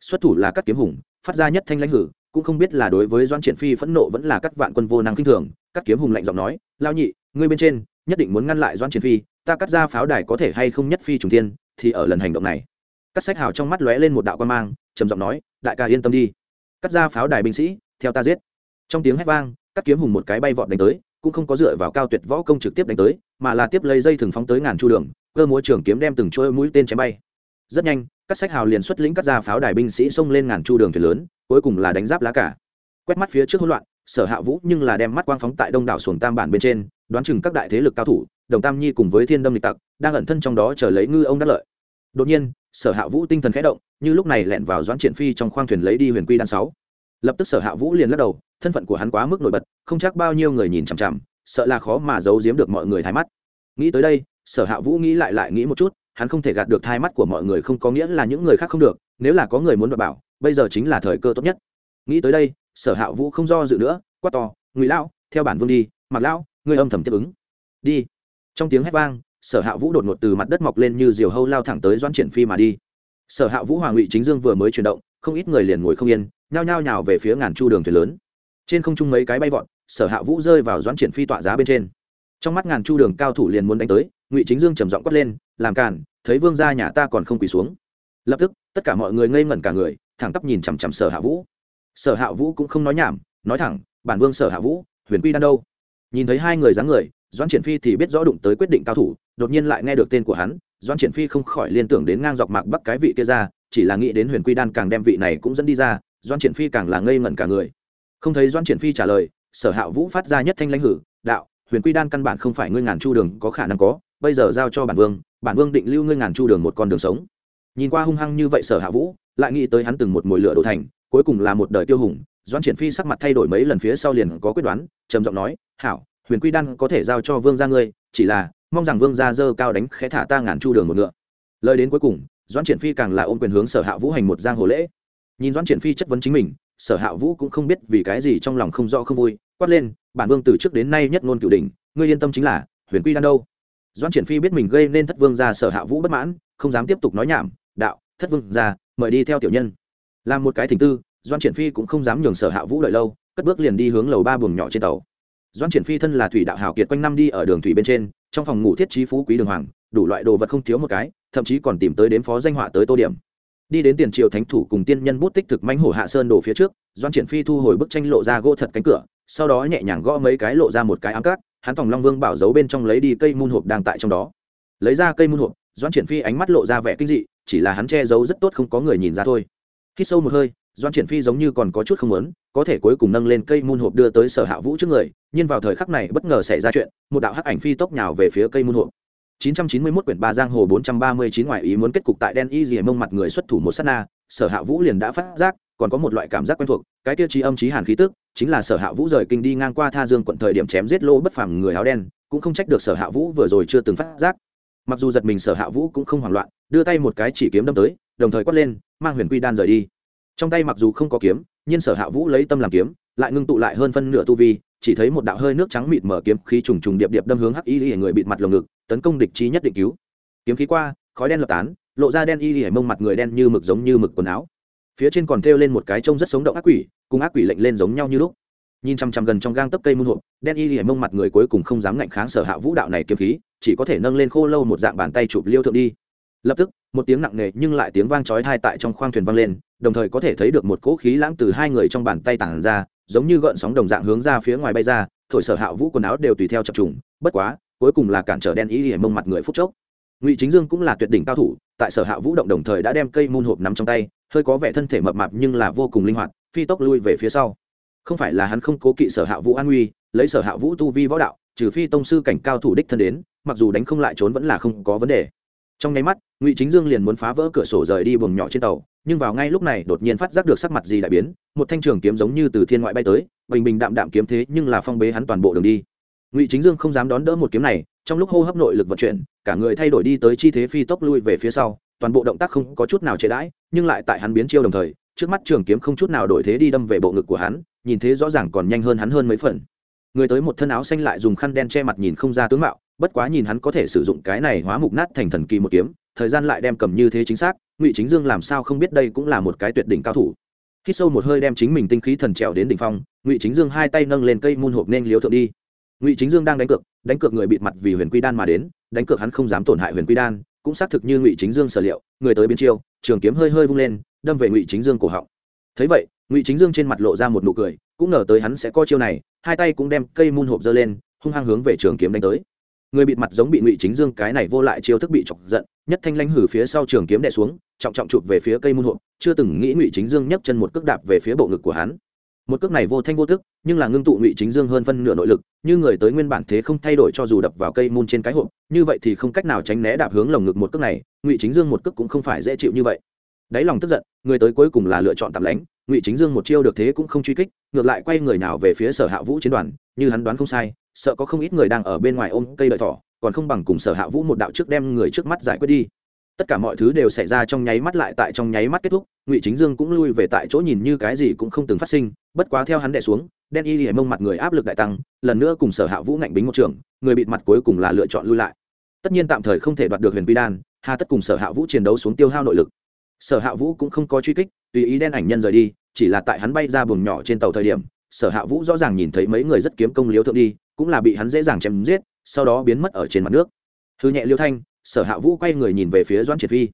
[SPEAKER 1] Xuất thủ là các kiếm hùng, phát ra nhất thanh lãnh hử, cũng không biết là đối với doan triển phi phẫn nộ vẫn là các vạn quân vô năng kinh thường các kiếm hùng lạnh giọng nói lao nhị, ngươi bên trên, nhất định muốn ngăn lại doan triển phi, ta cắt ra pháo đài có thể hay không nhất phi trùng tiên thì ở lần hành động này. Các sách hào trong mắt lóe lên một đạo quan mang, trầm giọng nói, đại ca yên tâm đi. Cắt ra pháo đài binh sĩ, theo ta giết. Trong tiếng hét vang các kiếm hùng một cái bay vọt đánh tới cũng không có dựa vào cao tuyệt võ công trực tiếp đánh tới, mà là tiếp lấy dây thừng phóng tới ngàn chu đường, cơ múa trường kiếm đem từng chuôi mũi tên chém bay. Rất nhanh, các sách hào liền xuất lĩnh cắt ra pháo đài binh sĩ xông lên ngàn chu đường thuyền lớn, cuối cùng là đánh giáp lá cả. Quét mắt phía trước hỗn loạn, sở hạ vũ nhưng là đem mắt quang phóng tại đông đảo xuồng tam bản bên trên, đoán chừng các đại thế lực cao thủ, đồng tam nhi cùng với thiên đâm lịch tặc, đang ẩn thân trong đó chờ lấy ngư ông đắc lợi. Đột nhiên, sở hạ vũ tinh thần khẽ động, như lúc này lẹn vào doãn triển phi trong khoang thuyền lấy đi huyền quy đan sáu. Lập tức sở hạ vũ liền lắc đầu thân phận của hắn quá mức nổi bật, không chắc bao nhiêu người nhìn chằm chằm, sợ là khó mà giấu giếm được mọi người thái mắt. Nghĩ tới đây, sở hạ vũ nghĩ lại lại nghĩ một chút, hắn không thể gạt được thai mắt của mọi người không có nghĩa là những người khác không được, nếu là có người muốn đoạt bảo, bây giờ chính là thời cơ tốt nhất. Nghĩ tới đây, sở hạ vũ không do dự nữa, quát to, ngụy lão, theo bản vương đi mặc lão, ngươi âm thầm tiếp ứng. Đi. Trong tiếng hét vang, sở hạ vũ đột ngột từ mặt đất mọc lên như diều hâu lao thẳng tới doan triển phi mà đi. Sở hạ vũ hoàng ngụy chính dương vừa mới chuyển động, không ít người liền ngồi không yên, nhao nhao nhào về phía ngàn chu đường thuyền lớn trên không trung mấy cái bay vọt, sở hạ vũ rơi vào doãn triển phi tọa giá bên trên. Trong mắt ngàn chu đường cao thủ liền muốn đánh tới, ngụy chính dương trầm giọng quát lên, làm càn, thấy vương gia nhà ta còn không quỳ xuống. Lập tức, tất cả mọi người ngây ngẩn cả người, thẳng tắp nhìn chằm chằm sở hạ vũ. Sở hạ vũ cũng không nói nhảm, nói thẳng, bản vương sở hạ vũ, huyền quy đan đâu? Nhìn thấy hai người dáng người, doãn triển phi thì biết rõ đụng tới quyết định cao thủ, đột nhiên lại nghe được tên của hắn, doãn triển phi không khỏi liên tưởng đến ngang dọc mạc bắc cái vị kia ra, chỉ là nghĩ đến huyền quy đan càng đem vị này cũng dẫn đi ra, doãn triển phi càng là ngây ngẩn cả người không thấy Doan triển phi trả lời, sở hạ vũ phát ra nhất thanh lãnh hử, đạo, huyền quy đan căn bản không phải ngươi ngàn chu đường có khả năng có, bây giờ giao cho bản vương bản vương định lưu ngươi ngàn chu đường một con đường sống. Nhìn qua hung hăng như vậy sở hạ vũ, lại nghĩ tới hắn từng một mồi lửa đổ thành, cuối cùng là một đời tiêu hùng Doan triển phi sắc mặt thay đổi mấy lần phía sau liền có quyết đoán, trầm giọng nói, hảo, huyền quy đan có thể giao cho vương gia ngươi, chỉ là, mong rằng vương gia dơ cao đánh khẽ thả ta ngàn chu đường một ngựa. Lời đến cuối cùng Doan triển phi càng là ôm quyền hướng sở hạ vũ hành một giang hồ lễ. Nhìn Doan triển phi chất vấn chính mình sở hạ vũ cũng không biết vì cái gì trong lòng không rõ không vui, quát lên, bản vương từ trước đến nay nhất ngôn cửu đỉnh, ngươi yên tâm chính là, huyền quy đan đâu? Doan triển phi biết mình gây nên thất vương ra sở hạ vũ bất mãn, không dám tiếp tục nói nhảm, đạo, thất vương ra mời đi theo tiểu nhân. Làm một cái thỉnh tư doan triển phi cũng không dám nhường sở hạ vũ đợi lâu, cất bước liền đi hướng lầu ba buồng nhỏ trên tàu. Doan triển phi thân là thủy đạo hào kiệt quanh năm đi ở đường thủy bên trên, trong phòng ngủ thiết trí phú quý đường hoàng, đủ loại đồ vật không thiếu một cái, thậm chí còn tìm tới đến phó danh họa tới tô điểm đi đến tiền triều thánh thủ cùng tiên nhân bút tích thực manh hổ hạ sơn đổ phía trước, doan triển phi thu hồi bức tranh lộ ra gỗ thật cánh cửa, sau đó nhẹ nhàng gõ mấy cái lộ ra một cái ám cát hắn tòng long vương bảo giấu bên trong lấy đi cây mun hộp đang tại trong đó. Lấy ra cây mun hộp, doan triển phi ánh mắt lộ ra vẻ kinh dị, chỉ là hắn che giấu rất tốt không có người nhìn ra thôi. Khi sâu một hơi, doan triển phi giống như còn có chút không muốn, có thể cuối cùng nâng lên cây mun hộp đưa tới sở hạ vũ trước người, nhưng vào thời khắc này bất ngờ xảy ra chuyện, một đạo hắc ảnh phi tốc nhào về phía cây mun hộp. 991 quyển ba giang hồ 439 ngoại ý muốn kết cục tại đen y dì mông mặt người xuất thủ một sát na, sở hạ vũ liền đã phát giác, còn có một loại cảm giác quen thuộc, cái tiêu chí âm chí hàn khí tức, chính là sở hạ vũ rời kinh đi ngang qua tha dương quận thời điểm chém giết lô bất phàm người áo đen, cũng không trách được sở hạ vũ vừa rồi chưa từng phát giác. Mặc dù giật mình sở hạ vũ cũng không hoảng loạn, đưa tay một cái chỉ kiếm đâm tới, đồng thời quát lên, mang huyền quy đan rời đi. Trong tay mặc dù không có kiếm, nhưng sở hạ vũ lấy tâm làm kiếm, lại ngưng tụ lại hơn phân nửa tu vi chỉ thấy một đạo hơi nước trắng mịt mở kiếm khí trùng trùng điệp điệp đâm hướng hắc y lìa người bịt mặt lồng ngực, tấn công địch chi nhất định cứu. Kiếm khí qua, khói đen lập tán, lộ ra đen y lìa mông mặt người đen như mực giống như mực quần áo. Phía trên còn thêu lên một cái trông rất sống động ác quỷ, cùng ác quỷ lệnh lên giống nhau như lúc. Nhìn chằm chằm gần trong gang tấp cây muôn hộp, đen y lìa mông mặt người cuối cùng không dám ngạnh kháng sở hạ vũ đạo này kiếm khí, chỉ có thể nâng lên khô lâu một dạng bàn tay chụp liêu thượng đi. Lập tức, một tiếng nặng nề nhưng lại tiếng vang chói tai tại trong khoang thuyền vang lên, đồng thời có thể thấy được một cỗ khí lãng từ hai người trong bàn tay tản ra giống như gợn sóng đồng dạng hướng ra phía ngoài bay ra, thổi sở hạ vũ quần áo đều tùy theo chập trùng, bất quá, cuối cùng là cản trở đen ý hiểm mông mặt người phút chốc. Ngụy chính dương cũng là tuyệt đỉnh cao thủ, tại sở hạ vũ động đồng thời đã đem cây môn hộp nắm trong tay, hơi có vẻ thân thể mập mạp nhưng là vô cùng linh hoạt, phi tốc lui về phía sau. Không phải là hắn không cố kỵ sở hạ vũ an nguy, lấy sở hạ vũ tu vi võ đạo, trừ phi tông sư cảnh cao thủ đích thân đến, mặc dù đánh không lại trốn vẫn là không có vấn đề trong nháy mắt, ngụy chính dương liền muốn phá vỡ cửa sổ rời đi buồng nhỏ trên tàu, nhưng vào ngay lúc này đột nhiên phát giác được sắc mặt gì đại biến, một thanh trường kiếm giống như từ thiên ngoại bay tới, bình bình đạm đạm kiếm thế nhưng là phong bế hắn toàn bộ đường đi. Ngụy chính dương không dám đón đỡ một kiếm này, trong lúc hô hấp nội lực vận chuyển, cả người thay đổi đi tới chi thế phi tốc lui về phía sau, toàn bộ động tác không có chút nào chế đãi, nhưng lại tại hắn biến chiêu đồng thời, trước mắt trường kiếm không chút nào đổi thế đi đâm về bộ ngực của hắn, nhìn thế rõ ràng còn nhanh hơn hắn hơn mấy phần. Người tới một thân áo xanh lại dùng khăn đen che mặt nhìn không ra tướng mạo bất quá nhìn hắn có thể sử dụng cái này hóa mục nát thành thần kỳ một kiếm, thời gian lại đem cầm như thế chính xác, ngụy chính dương làm sao không biết đây cũng là một cái tuyệt đỉnh cao thủ. Hít sâu một hơi đem chính mình tinh khí thần trèo đến đỉnh phong, ngụy chính dương hai tay nâng lên cây môn hộp nên liếu thượng đi. Ngụy chính dương đang đánh cược đánh cược người bịt mặt vì huyền quy đan mà đến, đánh cược hắn không dám tổn hại huyền quy đan, cũng xác thực như ngụy chính dương sở liệu, người tới biến chiêu, trường kiếm hơi hơi vung lên, đâm về ngụy chính dương cổ họng. Thấy vậy, ngụy chính dương trên mặt lộ ra một nụ cười, cũng ngờ tới hắn sẽ có chiêu này, hai tay cũng đem cây môn hộp giơ lên, hung hăng hướng về trường kiếm đánh tới người bịt mặt giống bị ngụy chính dương cái này vô lại chiêu thức bị chọc giận, nhất thanh lanh hử phía sau trường kiếm đè xuống, trọng trọng chụp về phía cây môn hộ, chưa từng nghĩ ngụy chính dương nhấc chân một cước đạp về phía bộ ngực của hắn. Một cước này vô thanh vô tức, nhưng là ngưng tụ ngụy chính dương hơn phân nửa nội lực, như người tới nguyên bản thế không thay đổi cho dù đập vào cây môn trên cái hộp, như vậy thì không cách nào tránh né đạp hướng lồng ngực một cước này, ngụy chính dương một cước cũng không phải dễ chịu như vậy. Đáy lòng tức giận, người tới cuối cùng là lựa chọn tạm lánh, ngụy chính dương một chiêu được thế cũng không truy kích, ngược lại quay người nào về phía sở hạ vũ chiến đoàn, như hắn đoán không sai sợ có không ít người đang ở bên ngoài ôm cây đợi thỏ, còn không bằng cùng sở hạ vũ một đạo trước đem người trước mắt giải quyết đi. Tất cả mọi thứ đều xảy ra trong nháy mắt lại tại trong nháy mắt kết thúc, ngụy chính dương cũng lui về tại chỗ nhìn như cái gì cũng không từng phát sinh, bất quá theo hắn đẻ xuống, đen y hề mông mặt người áp lực đại tăng, lần nữa cùng sở hạ vũ ngạnh bính một trường, người bịt mặt cuối cùng là lựa chọn lui lại. Tất nhiên tạm thời không thể đoạt được huyền quy đan, hà tất cùng sở hạ vũ chiến đấu xuống tiêu hao nội lực. Sở hạ vũ cũng không có truy kích, tùy ý đen ảnh nhân rời đi, chỉ là tại hắn bay ra buồng nhỏ trên tàu thời điểm, sở hạ vũ rõ ràng nhìn thấy mấy người rất kiếm công liếu thượng đi cũng là bị hắn dễ dàng chém giết, sau đó biến mất ở trên mặt nước. Hư nhẹ liêu thanh, sở hạ vũ quay người nhìn về phía doãn triển phi.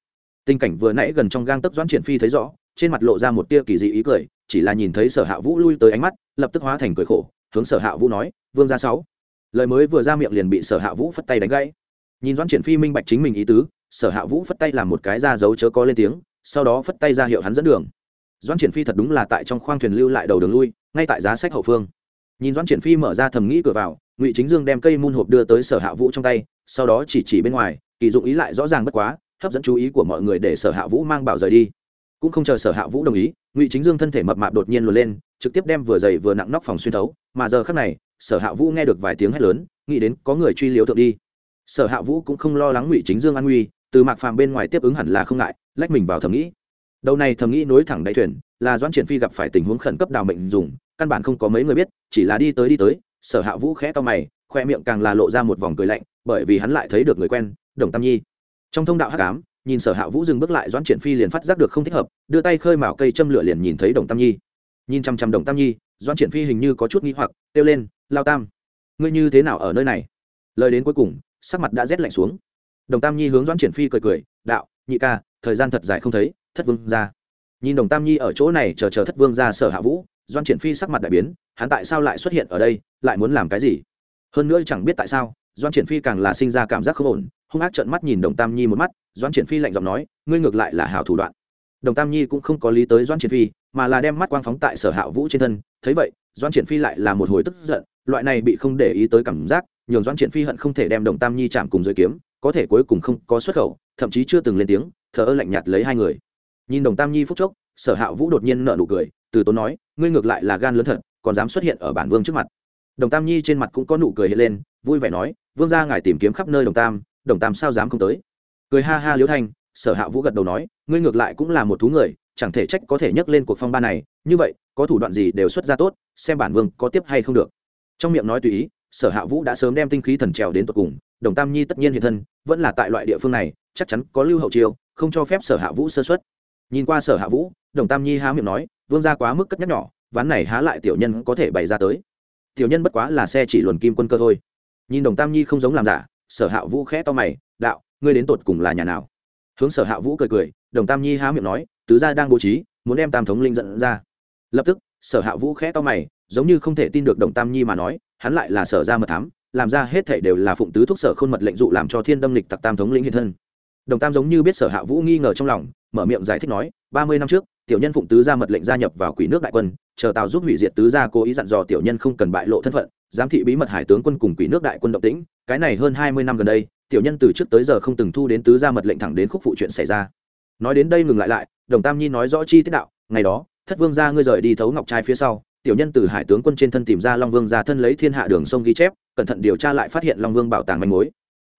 [SPEAKER 1] Tình cảnh vừa nãy gần trong gang tấc doãn triển phi thấy rõ, trên mặt lộ ra một tia kỳ dị ý cười, chỉ là nhìn thấy sở hạ vũ lui tới ánh mắt, lập tức hóa thành cười khổ, hướng sở hạ vũ nói, vương gia sáu. Lời mới vừa ra miệng liền bị sở hạ vũ phất tay đánh gãy. Nhìn doãn triển phi minh bạch chính mình ý tứ, sở hạ vũ phất tay làm một cái ra dấu chớ có lên tiếng, sau đó phất tay ra hiệu hắn dẫn đường. Doãn triển phi thật đúng là tại trong khoang thuyền lưu lại đầu đường lui, ngay tại giá sách hậu phương nhìn doãn triển phi mở ra thầm nghĩ cửa vào, ngụy chính dương đem cây môn hộp đưa tới sở hạ vũ trong tay, sau đó chỉ chỉ bên ngoài, kỳ dụng ý lại rõ ràng bất quá, hấp dẫn chú ý của mọi người để sở hạ vũ mang bảo rời đi. Cũng không chờ sở hạ vũ đồng ý, ngụy chính dương thân thể mập mạp đột nhiên luồn lên, trực tiếp đem vừa dày vừa nặng nóc phòng xuyên thấu, mà giờ khác này, sở hạ vũ nghe được vài tiếng hét lớn, nghĩ đến có người truy liếu thượng đi. Sở hạ vũ cũng không lo lắng ngụy chính dương an nguy, từ mạc phàm bên ngoài tiếp ứng hẳn là không ngại, lách mình vào thầm nghĩ. Đầu này thầm nghĩ nối thẳng đáy thuyền, là doãn triển phi gặp phải tình huống khẩn cấp đào mệnh dùng căn bản không có mấy người biết, chỉ là đi tới đi tới, sở hạ vũ khẽ to mày, khoe miệng càng là lộ ra một vòng cười lạnh, bởi vì hắn lại thấy được người quen, đồng tam nhi. Trong thông đạo hắc ám, nhìn sở hạ vũ dừng bước lại doãn triển phi liền phát giác được không thích hợp, đưa tay khơi mào cây châm lửa liền nhìn thấy đồng tam nhi. Nhìn chăm chăm đồng tam nhi, doãn triển phi hình như có chút nghĩ hoặc, kêu lên, lao tam, ngươi như thế nào ở nơi này? Lời đến cuối cùng, sắc mặt đã rét lạnh xuống. Đồng tam nhi hướng doãn triển phi cười cười, đạo, nhị ca, thời gian thật dài không thấy, thất vương ra nhìn đồng tam nhi ở chỗ này chờ chờ thất vương ra sở hạ vũ doan triển phi sắc mặt đại biến, hắn tại sao lại xuất hiện ở đây, lại muốn làm cái gì? Hơn nữa chẳng biết tại sao, doan triển phi càng là sinh ra cảm giác không ổn, hung ác trợn mắt nhìn đồng tam nhi một mắt, doan triển phi lạnh giọng nói, ngươi ngược lại là hảo thủ đoạn. Đồng tam nhi cũng không có lý tới doan triển phi, mà là đem mắt quang phóng tại sở hạ vũ trên thân, thấy vậy, doan triển phi lại là một hồi tức giận, loại này bị không để ý tới cảm giác, nhường doan triển phi hận không thể đem đồng tam nhi chạm cùng dưới kiếm, có thể cuối cùng không có xuất khẩu, thậm chí chưa từng lên tiếng, thờ ơ lạnh nhạt lấy hai người. Nhìn đồng tam nhi phúc chốc, sở hạ vũ đột nhiên nợ nụ cười từ tốn nói, ngươi ngược lại là gan lớn thật, còn dám xuất hiện ở bản vương trước mặt. Đồng tam nhi trên mặt cũng có nụ cười hiện lên, vui vẻ nói, vương ra ngài tìm kiếm khắp nơi đồng tam đồng tam sao dám không tới? Cười ha ha liễu thanh, sở hạ vũ gật đầu nói, ngươi ngược lại cũng là một thú người, chẳng thể trách có thể nhấc lên cuộc phong ba này, như vậy, có thủ đoạn gì đều xuất ra tốt, xem bản vương có tiếp hay không được. Trong miệng nói tùy ý, sở hạ vũ đã sớm đem tinh khí thần trèo đến tột cùng, đồng tam nhi tất nhiên hiện thân, vẫn là tại loại địa phương này, chắc chắn có lưu hậu chiêu, không cho phép sở hạ vũ sơ xuất. Nhìn qua sở hạ vũ, đồng tam nhi há miệng nói vương ra quá mức cất nhắc nhỏ, ván này há lại tiểu nhân có thể bày ra tới. Tiểu nhân bất quá là xe chỉ luồn kim quân cơ thôi. Nhìn đồng tam nhi không giống làm giả, sở hạ vũ khẽ to mày, đạo, ngươi đến tột cùng là nhà nào? Hướng sở hạ vũ cười cười, đồng tam nhi há miệng nói, tứ gia đang bố trí, muốn đem tam thống linh dẫn ra. Lập tức, sở hạ vũ khẽ to mày, giống như không thể tin được đồng tam nhi mà nói, hắn lại là sở ra mật thám, làm ra hết thể đều là phụng tứ thúc sở khôn mật lệnh dụ làm cho thiên đâm lịch tặc tam thống lĩnh hiện thân. Đồng tam giống như biết sở hạ vũ nghi ngờ trong lòng, mở miệng giải thích nói, ba mươi năm trước tiểu nhân phụng tứ gia mật lệnh gia nhập vào quỷ nước đại quân, chờ tào giúp hủy diệt tứ gia cố ý dặn dò tiểu nhân không cần bại lộ thân phận, giám thị bí mật hải tướng quân cùng quỷ nước đại quân động tĩnh. Cái này hơn hai mươi năm gần đây, tiểu nhân từ trước tới giờ không từng thu đến tứ gia mật lệnh thẳng đến khúc phụ chuyện xảy ra. Nói đến đây ngừng lại lại, đồng tam nhi nói rõ chi tiết đạo, ngày đó, thất vương gia ngươi rời đi thấu ngọc trai phía sau, tiểu nhân từ hải tướng quân trên thân tìm ra long vương gia thân lấy thiên hạ đường sông ghi chép, cẩn thận điều tra lại phát hiện long vương bảo tàng manh mối.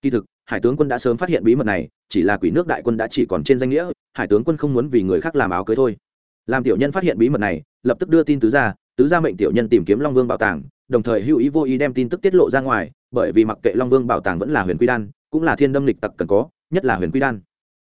[SPEAKER 1] Kỳ thực hải tướng quân đã sớm phát hiện bí mật này, chỉ là quỷ nước đại quân đã chỉ còn trên danh nghĩa, hải tướng quân không muốn vì người khác làm áo cưới thôi. Làm tiểu nhân phát hiện bí mật này, lập tức đưa tin tứ gia tứ gia mệnh tiểu nhân tìm kiếm long vương bảo tàng, đồng thời hữu ý vô ý đem tin tức tiết lộ ra ngoài, bởi vì mặc kệ long vương bảo tàng vẫn là huyền quy đan, cũng là thiên đâm lịch tặc cần có, nhất là huyền quy đan.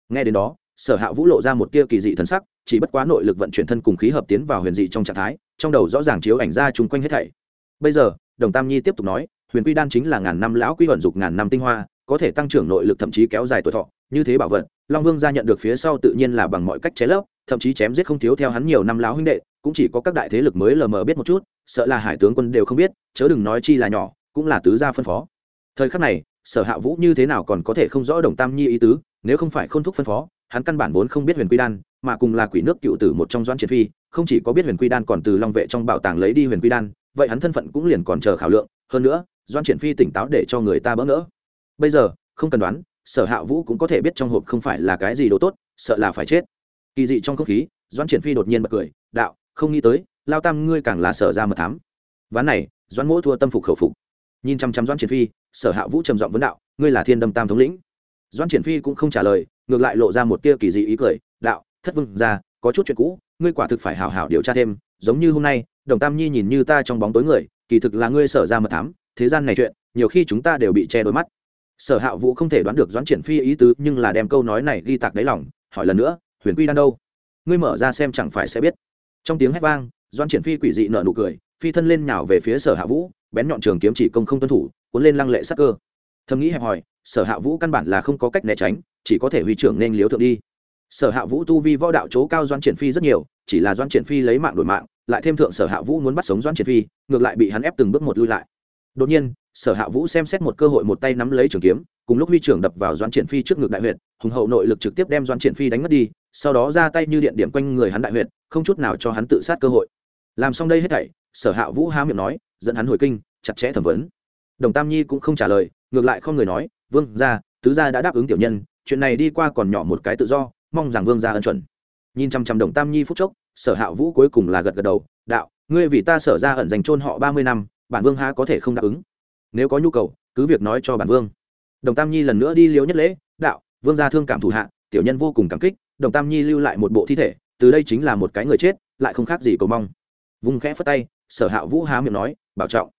[SPEAKER 1] Nghe đến đó, sở hạ vũ lộ ra một tia kỳ dị thần sắc, chỉ bất quá nội lực vận chuyển thân cùng khí hợp tiến vào huyền dị trong trạng thái, trong đầu rõ ràng chiếu ảnh ra chung quanh hết thảy. Bây giờ, đồng tam nhi tiếp tục nói, huyền quy đan chính là ngàn năm lão quy vận dục ngàn năm tinh hoa có thể tăng trưởng nội lực thậm chí kéo dài tuổi thọ. Như thế bảo vật, long vương gia nhận được phía sau tự nhiên là bằng mọi cách chế lớp thậm chí chém giết không thiếu theo hắn nhiều năm láo huynh đệ, cũng chỉ có các đại thế lực mới lờ mờ biết một chút, sợ là hải tướng quân đều không biết, chớ đừng nói chi là nhỏ, cũng là tứ gia phân phó. Thời khắc này, sở hạ vũ như thế nào còn có thể không rõ đồng tam nhi ý tứ, nếu không phải khôn thúc phân phó, hắn căn bản vốn không biết huyền quy đan, mà cùng là quỷ nước cựu tử một trong doãn triệt phi, không chỉ có biết huyền quy đan còn từ long vệ trong bảo tàng lấy đi huyền quy đan, vậy hắn thân phận cũng liền còn chờ khảo lượng. Hơn nữa, doãn triển phi tỉnh táo để cho người ta bỡ ngỡ bây giờ, không cần đoán, sở hạ vũ cũng có thể biết trong hộp không phải là cái gì đồ tốt, sợ là phải chết. Kỳ dị trong không khí, doãn triển phi đột nhiên bật cười, đạo, không nghĩ tới, lao tam ngươi càng là sở ra mật thám. Ván này, doãn mỗ thua tâm phục khẩu phục. Nhìn chăm chăm doãn triển phi, sở hạ vũ trầm giọng vấn đạo, ngươi là thiên đâm tam thống lĩnh. Doãn triển phi cũng không trả lời, ngược lại lộ ra một tia kỳ dị ý cười, đạo, thất vương ra có chút chuyện cũ, ngươi quả thực phải hảo hảo điều tra thêm, giống như hôm nay, đồng tam nhi nhìn như ta trong bóng tối người, kỳ thực là ngươi sở ra mật thám, thế gian này chuyện, nhiều khi chúng ta đều bị che đôi mắt sở hạ vũ không thể đoán được doãn triển phi ý tứ, nhưng là đem câu nói này ghi tạc đáy lòng, hỏi lần nữa, huyền quy đang đâu? Ngươi mở ra xem chẳng phải sẽ biết. Trong tiếng hét vang, doãn triển phi quỷ dị nở nụ cười, phi thân lên nhào về phía sở hạ vũ, bén nhọn trường kiếm chỉ công không tuân thủ, cuốn lên lăng lệ sắc cơ. Thầm nghĩ hẹp hòi, sở hạ vũ căn bản là không có cách né tránh, chỉ có thể huy trưởng nên liếu thượng đi. Sở hạ vũ tu vi võ đạo chỗ cao doan triển phi rất nhiều, chỉ là doan triển phi lấy mạng đổi mạng, lại thêm thượng sở hạ vũ muốn bắt sống doan triển phi, ngược lại bị hắn ép từng bước một lui lại. Đột nhiên sở hạ vũ xem xét một cơ hội một tay nắm lấy trường kiếm, cùng lúc huy trưởng đập vào doan triển phi trước ngực đại huyện hùng hậu nội lực trực tiếp đem doan triển phi đánh mất đi, sau đó ra tay như điện điểm quanh người hắn đại huyện không chút nào cho hắn tự sát cơ hội. Làm xong đây hết thảy, sở hạ vũ há miệng nói, dẫn hắn hồi kinh, chặt chẽ thẩm vấn. Đồng tam nhi cũng không trả lời, ngược lại không người nói, vương gia, tứ gia đã đáp ứng tiểu nhân, chuyện này đi qua còn nhỏ một cái tự do, mong rằng vương gia ân chuẩn. Nhìn chăm chăm đồng tam nhi phúc chốc, sở hạ vũ cuối cùng là gật gật đầu, đạo, ngươi vì ta sở ra ẩn dành chôn họ ba mươi năm, bản vương há có thể không đáp ứng? Nếu có nhu cầu, cứ việc nói cho bản vương. Đồng tam nhi lần nữa đi liếu nhất lễ, đạo, vương gia thương cảm thủ hạ, tiểu nhân vô cùng cảm kích, đồng tam nhi lưu lại một bộ thi thể, từ đây chính là một cái người chết, lại không khác gì cầu mong. Vùng khẽ phất tay, sở hạ vũ há miệng nói, bảo trọng.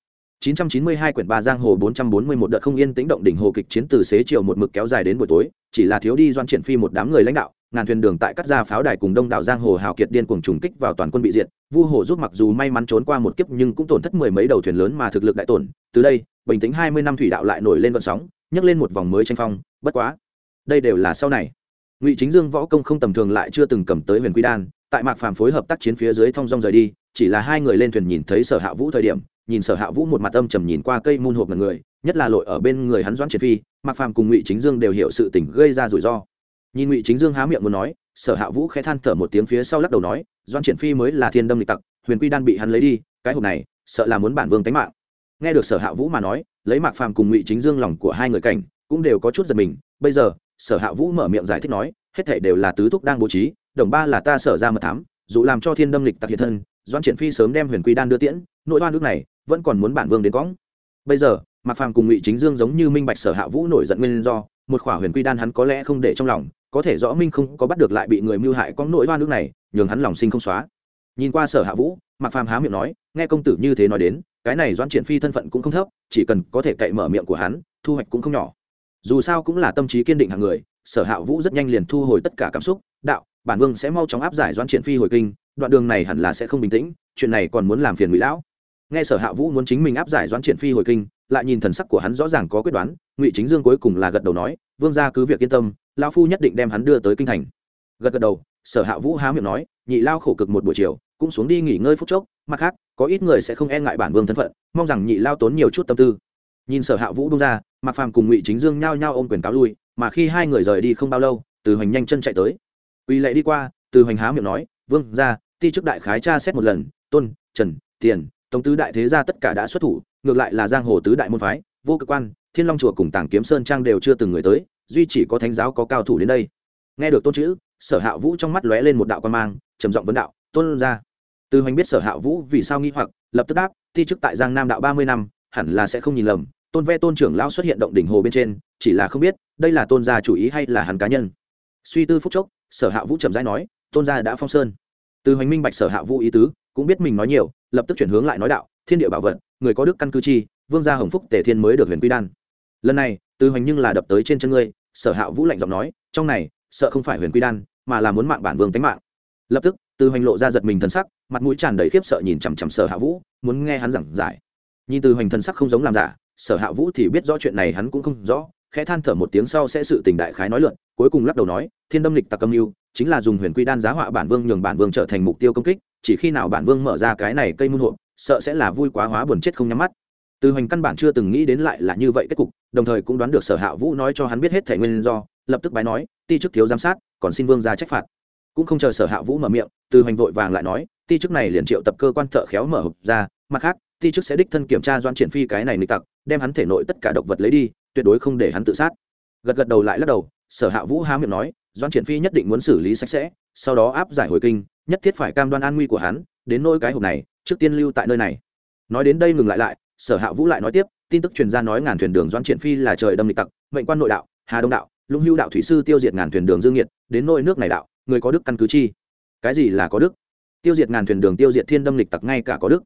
[SPEAKER 1] 992 quyển ba giang hồ 441 đợt không yên tĩnh động đỉnh hồ kịch chiến từ xế chiều một mực kéo dài đến buổi tối, chỉ là thiếu đi doan triển phi một đám người lãnh đạo ngàn thuyền đường tại cắt ra pháo đài cùng đông đảo giang hồ hào kiệt điên cuồng trùng kích vào toàn quân bị diệt. Vu hồ giúp mặc dù may mắn trốn qua một kiếp nhưng cũng tổn thất mười mấy đầu thuyền lớn mà thực lực đại tổn. Từ đây, bình tĩnh 20 năm thủy đạo lại nổi lên vận sóng, nhấc lên một vòng mới tranh phong. Bất quá, đây đều là sau này. Ngụy chính dương võ công không tầm thường lại chưa từng cầm tới huyền quy đan, tại mạc phàm phối hợp tác chiến phía dưới thong dong rời đi, chỉ là hai người lên thuyền nhìn thấy sở hạ vũ thời điểm, nhìn sở hạ vũ một mặt âm trầm nhìn qua cây môn hộp mật người, nhất là lội ở bên người hắn doãn triệt phi, mạc phàm cùng ngụy chính dương đều hiểu sự tình gây ra rủi ro nhìn ngụy chính dương há miệng muốn nói, sở hạ vũ khẽ than thở một tiếng phía sau lắc đầu nói, doan triển phi mới là thiên đâm lịch tặc, huyền quy đan bị hắn lấy đi, cái hộp này, sợ là muốn bản vương tánh mạng. Nghe được sở hạ vũ mà nói, lấy mạc phàm cùng ngụy chính dương lòng của hai người cảnh, cũng đều có chút giật mình. Bây giờ, sở hạ vũ mở miệng giải thích nói, hết thể đều là tứ thúc đang bố trí, đồng ba là ta sở ra mật thám, dù làm cho thiên đâm lịch tặc hiện thân, doan triển phi sớm đem huyền quy đan đưa tiễn nội oan nước này vẫn còn muốn bản vương đến cõng. Bây giờ, mạc phàm cùng ngụy chính dương giống như minh bạch sở hạ vũ nổi giận nguyên do, một khỏa huyền quy đan hắn có lẽ không để trong lòng có thể rõ minh không có bắt được lại bị người mưu hại có nội hoa nước này, nhường hắn lòng sinh không xóa. Nhìn qua sở hạ vũ, mạc phàm há miệng nói, nghe công tử như thế nói đến, cái này doan triển phi thân phận cũng không thấp, chỉ cần có thể cậy mở miệng của hắn, thu hoạch cũng không nhỏ. Dù sao cũng là tâm trí kiên định hàng người, sở hạ vũ rất nhanh liền thu hồi tất cả cảm xúc, đạo, bản vương sẽ mau chóng áp giải doan triển phi hồi kinh, đoạn đường này hẳn là sẽ không bình tĩnh, chuyện này còn muốn làm phiền ngụy lão. Nghe sở hạ vũ muốn chính mình áp giải doãn triển phi hồi kinh, lại nhìn thần sắc của hắn rõ ràng có quyết đoán, ngụy chính dương cuối cùng là gật đầu nói vương gia cứ việc yên tâm lao phu nhất định đem hắn đưa tới kinh thành. Gật gật đầu, sở hạ vũ há miệng nói, nhị lao khổ cực một buổi chiều, cũng xuống đi nghỉ ngơi phút chốc, mặt khác, có ít người sẽ không e ngại bản vương thân phận, mong rằng nhị lao tốn nhiều chút tâm tư. Nhìn sở hạ vũ bung ra mặc phàm cùng ngụy chính dương nhao nhao ôm quyền cáo lui, mà khi hai người rời đi không bao lâu, từ hoành nhanh chân chạy tới. Uy lệ đi qua, từ hoành há miệng nói, vương ra ti chức đại khái tra xét một lần, tôn, trần, tiền, tống tứ đại thế gia tất cả đã xuất thủ, ngược lại là giang hồ tứ đại môn phái, vô cơ quan, thiên long chùa cùng tàng kiếm sơn trang đều chưa từng người tới duy chỉ có thánh giáo có cao thủ đến đây. Nghe được tôn chữ, sở hạ vũ trong mắt lóe lên một đạo quan mang, trầm giọng vấn đạo, tôn ra. Tư hoành biết sở hạ vũ vì sao nghi hoặc, lập tức đáp, thi chức tại giang nam đạo ba mươi năm, hẳn là sẽ không nhìn lầm, tôn ve tôn trưởng lão xuất hiện động đỉnh hồ bên trên, chỉ là không biết đây là tôn gia chủ ý hay là hắn cá nhân. Suy tư phúc chốc, sở hạ vũ trầm rãi nói, tôn gia đã phong sơn. Từ hoành minh bạch sở hạ vũ ý tứ, cũng biết mình nói nhiều, lập tức chuyển hướng lại nói đạo, thiên địa bảo vật, người có đức căn cư chi, vương gia hồng phúc tề thiên mới được huyền quy đan. Lần này từ hoành nhưng là đập tới trên chân ngươi, sở hạ vũ lạnh giọng nói, trong này, sợ không phải huyền quy đan, mà là muốn mạng bản vương tánh mạng. Lập tức từ hoành lộ ra giật mình thần sắc, mặt mũi tràn đầy khiếp sợ nhìn chằm chằm sở hạ vũ, muốn nghe hắn giảng giải. Nhìn từ hoành thần sắc không giống làm giả, sở hạ vũ thì biết rõ chuyện này hắn cũng không rõ, khẽ than thở một tiếng sau sẽ sự tình đại khái nói luận cuối cùng lắc đầu nói, thiên đâm lịch tặc âm mưu, chính là dùng huyền quy đan giá họa bản vương nhường bản vương trở thành mục tiêu công kích, chỉ khi nào bản vương mở ra cái này cây muôn hộp sợ sẽ là vui quá hóa buồn chết không nhắm mắt. Từ hoành căn bản chưa từng nghĩ đến lại là như vậy kết cục đồng thời cũng đoán được sở hạ vũ nói cho hắn biết hết thể nguyên do, lập tức bái nói, ti chức thiếu giám sát, còn xin vương ra trách phạt. Cũng không chờ sở hạ vũ mở miệng, từ hoành vội vàng lại nói, ti chức này liền triệu tập cơ quan thợ khéo mở hộp ra, mặt khác, ti chức sẽ đích thân kiểm tra doan triển phi cái này nịch tặc, đem hắn thể nội tất cả động vật lấy đi, tuyệt đối không để hắn tự sát. Gật gật đầu lại lắc đầu, sở hạ vũ há miệng nói doan triển phi nhất định muốn xử lý sạch sẽ, sau đó áp giải hồi kinh, nhất thiết phải cam đoan an nguy của hắn, đến nôi cái hộp này, trước tiên lưu tại nơi này. Nói đến đây ngừng lại lại sở hạ vũ lại nói tiếp, tin tức truyền ra nói ngàn thuyền đường doan triển phi là trời đâm lịch tặc, mệnh quan nội đạo, hà đông đạo, lũng hưu đạo thủy sư tiêu diệt ngàn thuyền đường dương nhiệt, đến nôi nước này đạo, người có đức căn cứ chi. Cái gì là có đức? Tiêu diệt ngàn thuyền đường tiêu diệt thiên đâm lịch tặc ngay cả có đức.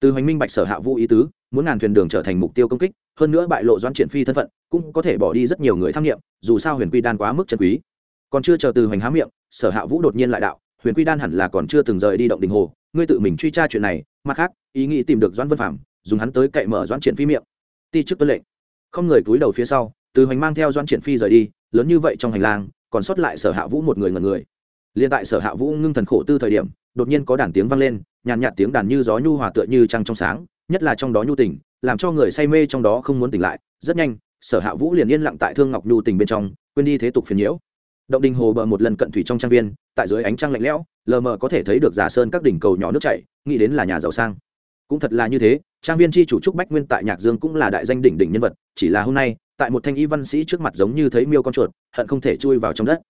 [SPEAKER 1] Từ hoành minh bạch sở hạ vũ ý tứ, muốn ngàn thuyền đường trở thành mục tiêu công kích, hơn nữa bại lộ doan triển phi thân phận, cũng có thể bỏ đi rất nhiều người tham nghiệm, dù sao huyền quy đan quá mức chân quý. Còn chưa chờ từ hoành há miệng, sở hạ vũ đột nhiên lại đạo, huyền quy đan hẳn là còn chưa từng rời đi động đình hồ, ngươi tự mình truy tra chuyện này, mặt khác, ý nghĩ tìm được doãn vân phạm dùng hắn tới cậy mở doãn triển phi miệng. Ti chức tuân lệnh. Không người cúi đầu phía sau, từ hoành mang theo doãn triển phi rời đi, lớn như vậy trong hành lang, còn sót lại sở hạ vũ một người ngần người. Liên tại sở hạ vũ ngưng thần khổ tư thời điểm, đột nhiên có đàn tiếng vang lên, nhàn nhạt tiếng đàn như gió nhu hòa tựa như trăng trong sáng, nhất là trong đó nhu tình, làm cho người say mê trong đó không muốn tỉnh lại. Rất nhanh, sở hạ vũ liền yên lặng tại thương ngọc nhu tình bên trong, quên đi thế tục phiền nhiễu. Động đình hồ bờ một lần cận thủy trong trang viên, tại dưới ánh trăng lạnh lẽo, lờ mờ có thể thấy được giả sơn các đỉnh cầu nhỏ nước chảy, nghĩ đến là nhà giàu sang cũng thật là như thế trang viên chi chủ trúc bách nguyên tại nhạc dương cũng là đại danh đỉnh đỉnh nhân vật chỉ là hôm nay tại một thanh y văn sĩ trước mặt giống như thấy miêu con chuột hận không thể chui vào trong đất.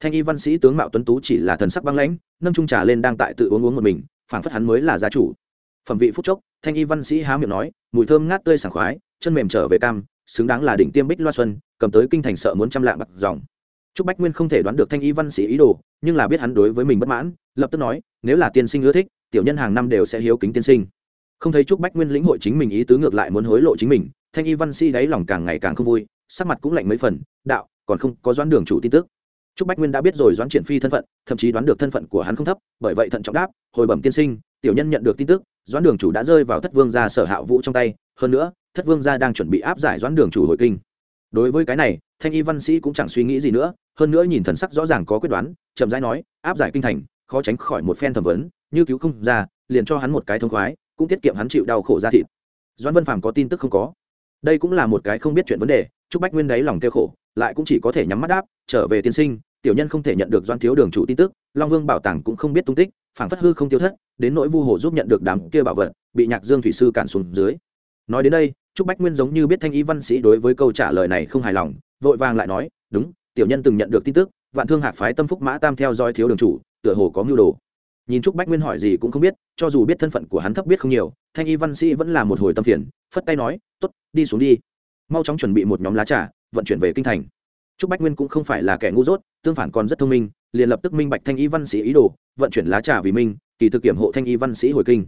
[SPEAKER 1] Thanh y văn sĩ tướng mạo tuấn tú chỉ là thần sắc băng lãnh nâng trung trà lên đang tại tự uống uống một mình phảng phất hắn mới là gia chủ. Phẩm vị phúc chốc thanh y văn sĩ há miệng nói mùi thơm ngát tươi sảng khoái chân mềm trở về cam xứng đáng là đỉnh tiêm bích loa xuân cầm tới kinh thành sợ muốn trăm lạng bạc dòng. Trúc Bách Nguyên không thể đoán được Thanh Y văn sĩ ý đồ, nhưng là biết hắn đối với mình bất mãn, lập tức nói, nếu là tiên sinh ưa thích, tiểu nhân hàng năm đều sẽ hiếu kính tiên sinh không thấy trúc bách nguyên lĩnh hội chính mình ý tứ ngược lại muốn hối lộ chính mình, thanh y văn sĩ đáy lòng càng ngày càng không vui, sắc mặt cũng lạnh mấy phần, đạo, còn không có doãn đường chủ tin tức. Trúc bách nguyên đã biết rồi doãn triển phi thân phận, thậm chí đoán được thân phận của hắn không thấp, bởi vậy thận trọng đáp, hồi bẩm tiên sinh, tiểu nhân nhận được tin tức, doãn đường chủ đã rơi vào thất vương gia sở hạ vũ trong tay, hơn nữa, thất vương gia đang chuẩn bị áp giải doãn đường chủ hồi kinh. Đối với cái này, thanh y văn sĩ cũng chẳng suy nghĩ gì nữa, hơn nữa nhìn thần sắc rõ ràng có quyết đoán, chậm rãi nói, áp giải kinh thành, khó tránh khỏi một phen thẩm vấn, như cứu không ra, liền cho hắn một cái thông khoái cũng tiết kiệm hắn chịu đau khổ ra thịt. Doãn vân phàm có tin tức không có. Đây cũng là một cái không biết chuyện vấn đề chúc bách nguyên đáy lòng kêu khổ, lại cũng chỉ có thể nhắm mắt đáp, trở về tiên sinh, tiểu nhân không thể nhận được doan thiếu đường chủ tin tức, long vương bảo tàng cũng không biết tung tích, phảng phất hư không tiêu thất, đến nỗi vu hồ giúp nhận được đám kia bảo vật, bị nhạc dương thủy sư cản xuống dưới. Nói đến đây, trúc bách nguyên giống như biết thanh ý văn sĩ đối với câu trả lời này không hài lòng, vội vàng lại nói, đúng, tiểu nhân từng nhận được tin tức, vạn thương hạc phái tâm phúc mã tam theo dõi thiếu đường chủ, tựa hồ có mưu đồ nhìn trúc bách nguyên hỏi gì cũng không biết, cho dù biết thân phận của hắn thấp biết không nhiều, thanh y văn sĩ vẫn là một hồi tâm phiền, phất tay nói t ố t đi xuống đi. Mau chóng chuẩn bị một nhóm lá trà, vận chuyển về kinh thành. Trúc bách nguyên cũng không phải là kẻ ngu dốt, tương phản còn rất thông minh, liền lập tức minh bạch thanh y văn sĩ ý đồ, vận chuyển lá trà vì minh, kỳ thực kiểm hộ thanh y văn sĩ hồi kinh.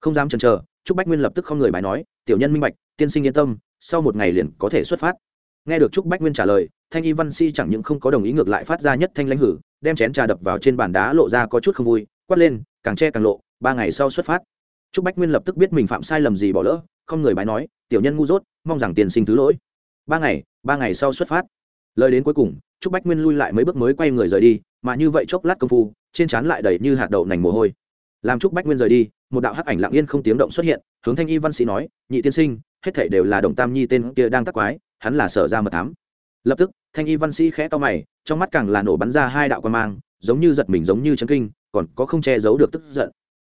[SPEAKER 1] Không dám chần chờ, trúc bách nguyên lập tức không người bài nói, tiểu nhân minh bạch, tiên sinh yên tâm, sau một ngày liền có thể xuất phát. Nghe được trúc bách nguyên trả lời, thanh y văn sĩ chẳng những không có đồng ý ngược lại phát ra nhất thanh lãnh hử, đem chén trà đập vào trên bàn đá lộ ra có chút không vui quát lên, càng che càng lộ, ba ngày sau xuất phát. Trúc bách nguyên lập tức biết mình phạm sai lầm gì bỏ lỡ, không người bái nói, tiểu nhân ngu dốt, mong rằng tiền sinh thứ lỗi. Ba ngày ba ngày sau xuất phát. Lời đến cuối cùng, trúc bách nguyên lui lại mấy bước mới quay người rời đi, mà như vậy chốc lát công phu, trên trán lại đầy như hạt đậu nành mồ hôi. Làm trúc bách nguyên rời đi, một đạo hắc ảnh lặng yên không tiếng động xuất hiện, hướng thanh y văn sĩ nói, nhị tiên sinh, hết thảy đều là đồng tam nhi tên kia đang tắc quái, hắn là sở ra mật thám. Lập tức, thanh y văn sĩ khẽ to mày, trong mắt càng là nổ bắn ra hai đạo quan mang, giống như giật mình giống như chấn kinh còn có không che giấu được tức giận.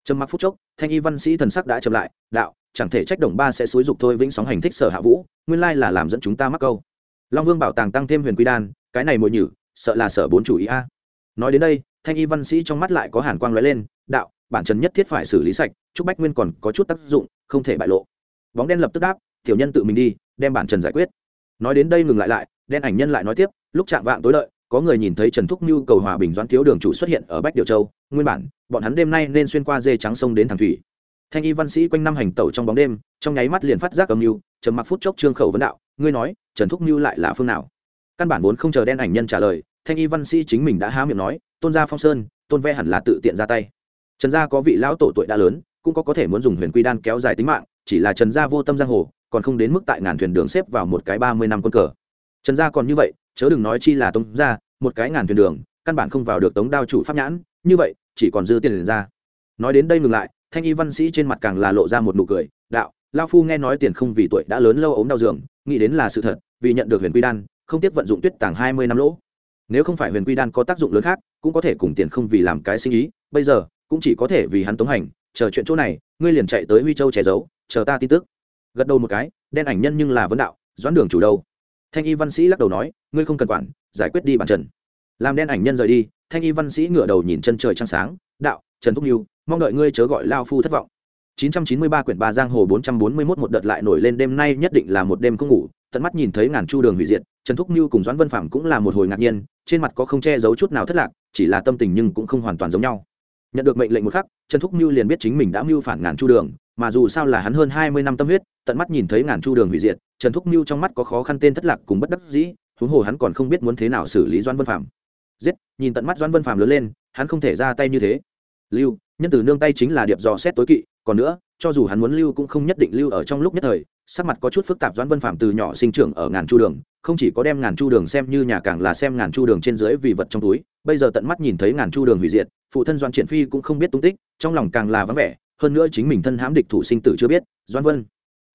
[SPEAKER 1] Trầm mặc phút chốc, thanh y văn sĩ thần sắc đã chậm lại, đạo, chẳng thể trách đồng ba sẽ xúi dục thôi vĩnh sóng hành thích sở hạ vũ, nguyên lai là làm dẫn chúng ta mắc câu. Long vương bảo tàng tăng thêm huyền quy đan, cái này mồi nhử, sợ là sở bốn chủ ý a. Nói đến đây, thanh y văn sĩ trong mắt lại có hàn quang lóe lên, đạo, bản trần nhất thiết phải xử lý sạch, chúc bách nguyên còn có chút tác dụng, không thể bại lộ. Bóng đen lập tức đáp, tiểu nhân tự mình đi, đem bản trần giải quyết. Nói đến đây ngừng lại lại, đen ảnh nhân lại nói tiếp, lúc chạm vạng tối lợi có người nhìn thấy trần thúc nhu cầu hòa bình doãn thiếu đường chủ xuất hiện ở bách điều châu, nguyên bản, bọn hắn đêm nay nên xuyên qua dê trắng sông đến thằng thủy. Thanh y văn sĩ quanh năm hành tẩu trong bóng đêm, trong nháy mắt liền phát giác âm mưu, trầm mặc phút chốc trương khẩu vấn đạo, ngươi nói, trần thúc mưu lại là phương nào? Căn bản vốn không chờ đen ảnh nhân trả lời, thanh y văn sĩ chính mình đã há miệng nói, tôn gia phong sơn, tôn ve hẳn là tự tiện ra tay. Trần gia có vị lão tổ tuổi đã lớn, cũng có có thể muốn dùng huyền quy đan kéo dài tính mạng, chỉ là trần gia vô tâm giang hồ, còn không đến mức tại ngàn thuyền đường xếp vào một cái ba mươi năm quân cờ trần gia còn như vậy, chớ đừng nói chi là tống gia, một cái ngàn thuyền đường, căn bản không vào được tống đao chủ pháp nhãn, như vậy, chỉ còn dư tiền liền ra. Nói đến đây ngừng lại, thanh y văn sĩ trên mặt càng là lộ ra một nụ cười, đạo lao phu nghe nói tiền không vì tuổi đã lớn lâu ốm đau giường, nghĩ đến là sự thật, vì nhận được huyền quy đan, không tiếc vận dụng tuyết tàng hai mươi năm lỗ. Nếu không phải huyền quy đan có tác dụng lớn khác, cũng có thể cùng tiền không vì làm cái sinh ý, bây giờ, cũng chỉ có thể vì hắn tống hành, chờ chuyện chỗ này, ngươi liền chạy tới huy châu che giấu, chờ ta tin tức. Gật đầu một cái, đen ảnh nhân nhưng là vấn đạo, doãn đường chủ đâu? Thanh y văn sĩ lắc đầu nói, ngươi không cần quản, giải quyết đi bản trần. Làm đen ảnh nhân rời đi, thanh y văn sĩ ngửa đầu nhìn chân trời trăng sáng, đạo, trần thúc nhiêu mong đợi ngươi chớ gọi lao phu thất vọng. 993 quyển ba giang hồ 441 một đợt lại nổi lên đêm nay nhất định là một đêm không ngủ, tận mắt nhìn thấy ngàn chu đường hủy diệt, trần thúc như cùng doãn vân phạm cũng là một hồi ngạc nhiên, trên mặt có không che giấu chút nào thất lạc, chỉ là tâm tình nhưng cũng không hoàn toàn giống nhau. Nhận được mệnh lệnh một khắc, trần thúc như liền biết chính mình đã mưu phản ngàn chu đường, mà dù sao là hắn hơn 20 năm tâm huyết, tận mắt nhìn thấy ngàn chu đường hủy diệt trần thúc mưu trong mắt có khó khăn tên thất lạc cùng bất đắc dĩ, huống hồ hắn còn không biết muốn thế nào xử lý Doan vân phạm giết, nhìn tận mắt Doan vân phạm lớn lên, hắn không thể ra tay như thế. Lưu, nhân từ nương tay chính là điệp dò xét tối kỵ, còn nữa, cho dù hắn muốn lưu cũng không nhất định lưu ở trong lúc nhất thời, sắc mặt có chút phức tạp doãn vân phạm từ nhỏ sinh trưởng ở ngàn chu đường, không chỉ có đem ngàn chu đường xem như nhà càng là xem ngàn chu đường trên dưới vì vật trong túi, bây giờ tận mắt nhìn thấy ngàn chu đường hủy diệt, phụ thân doan triển phi cũng không biết tung tích, trong lòng càng là vắng vẻ, hơn nữa chính mình thân hãm địch thủ sinh tử chưa biết doan vân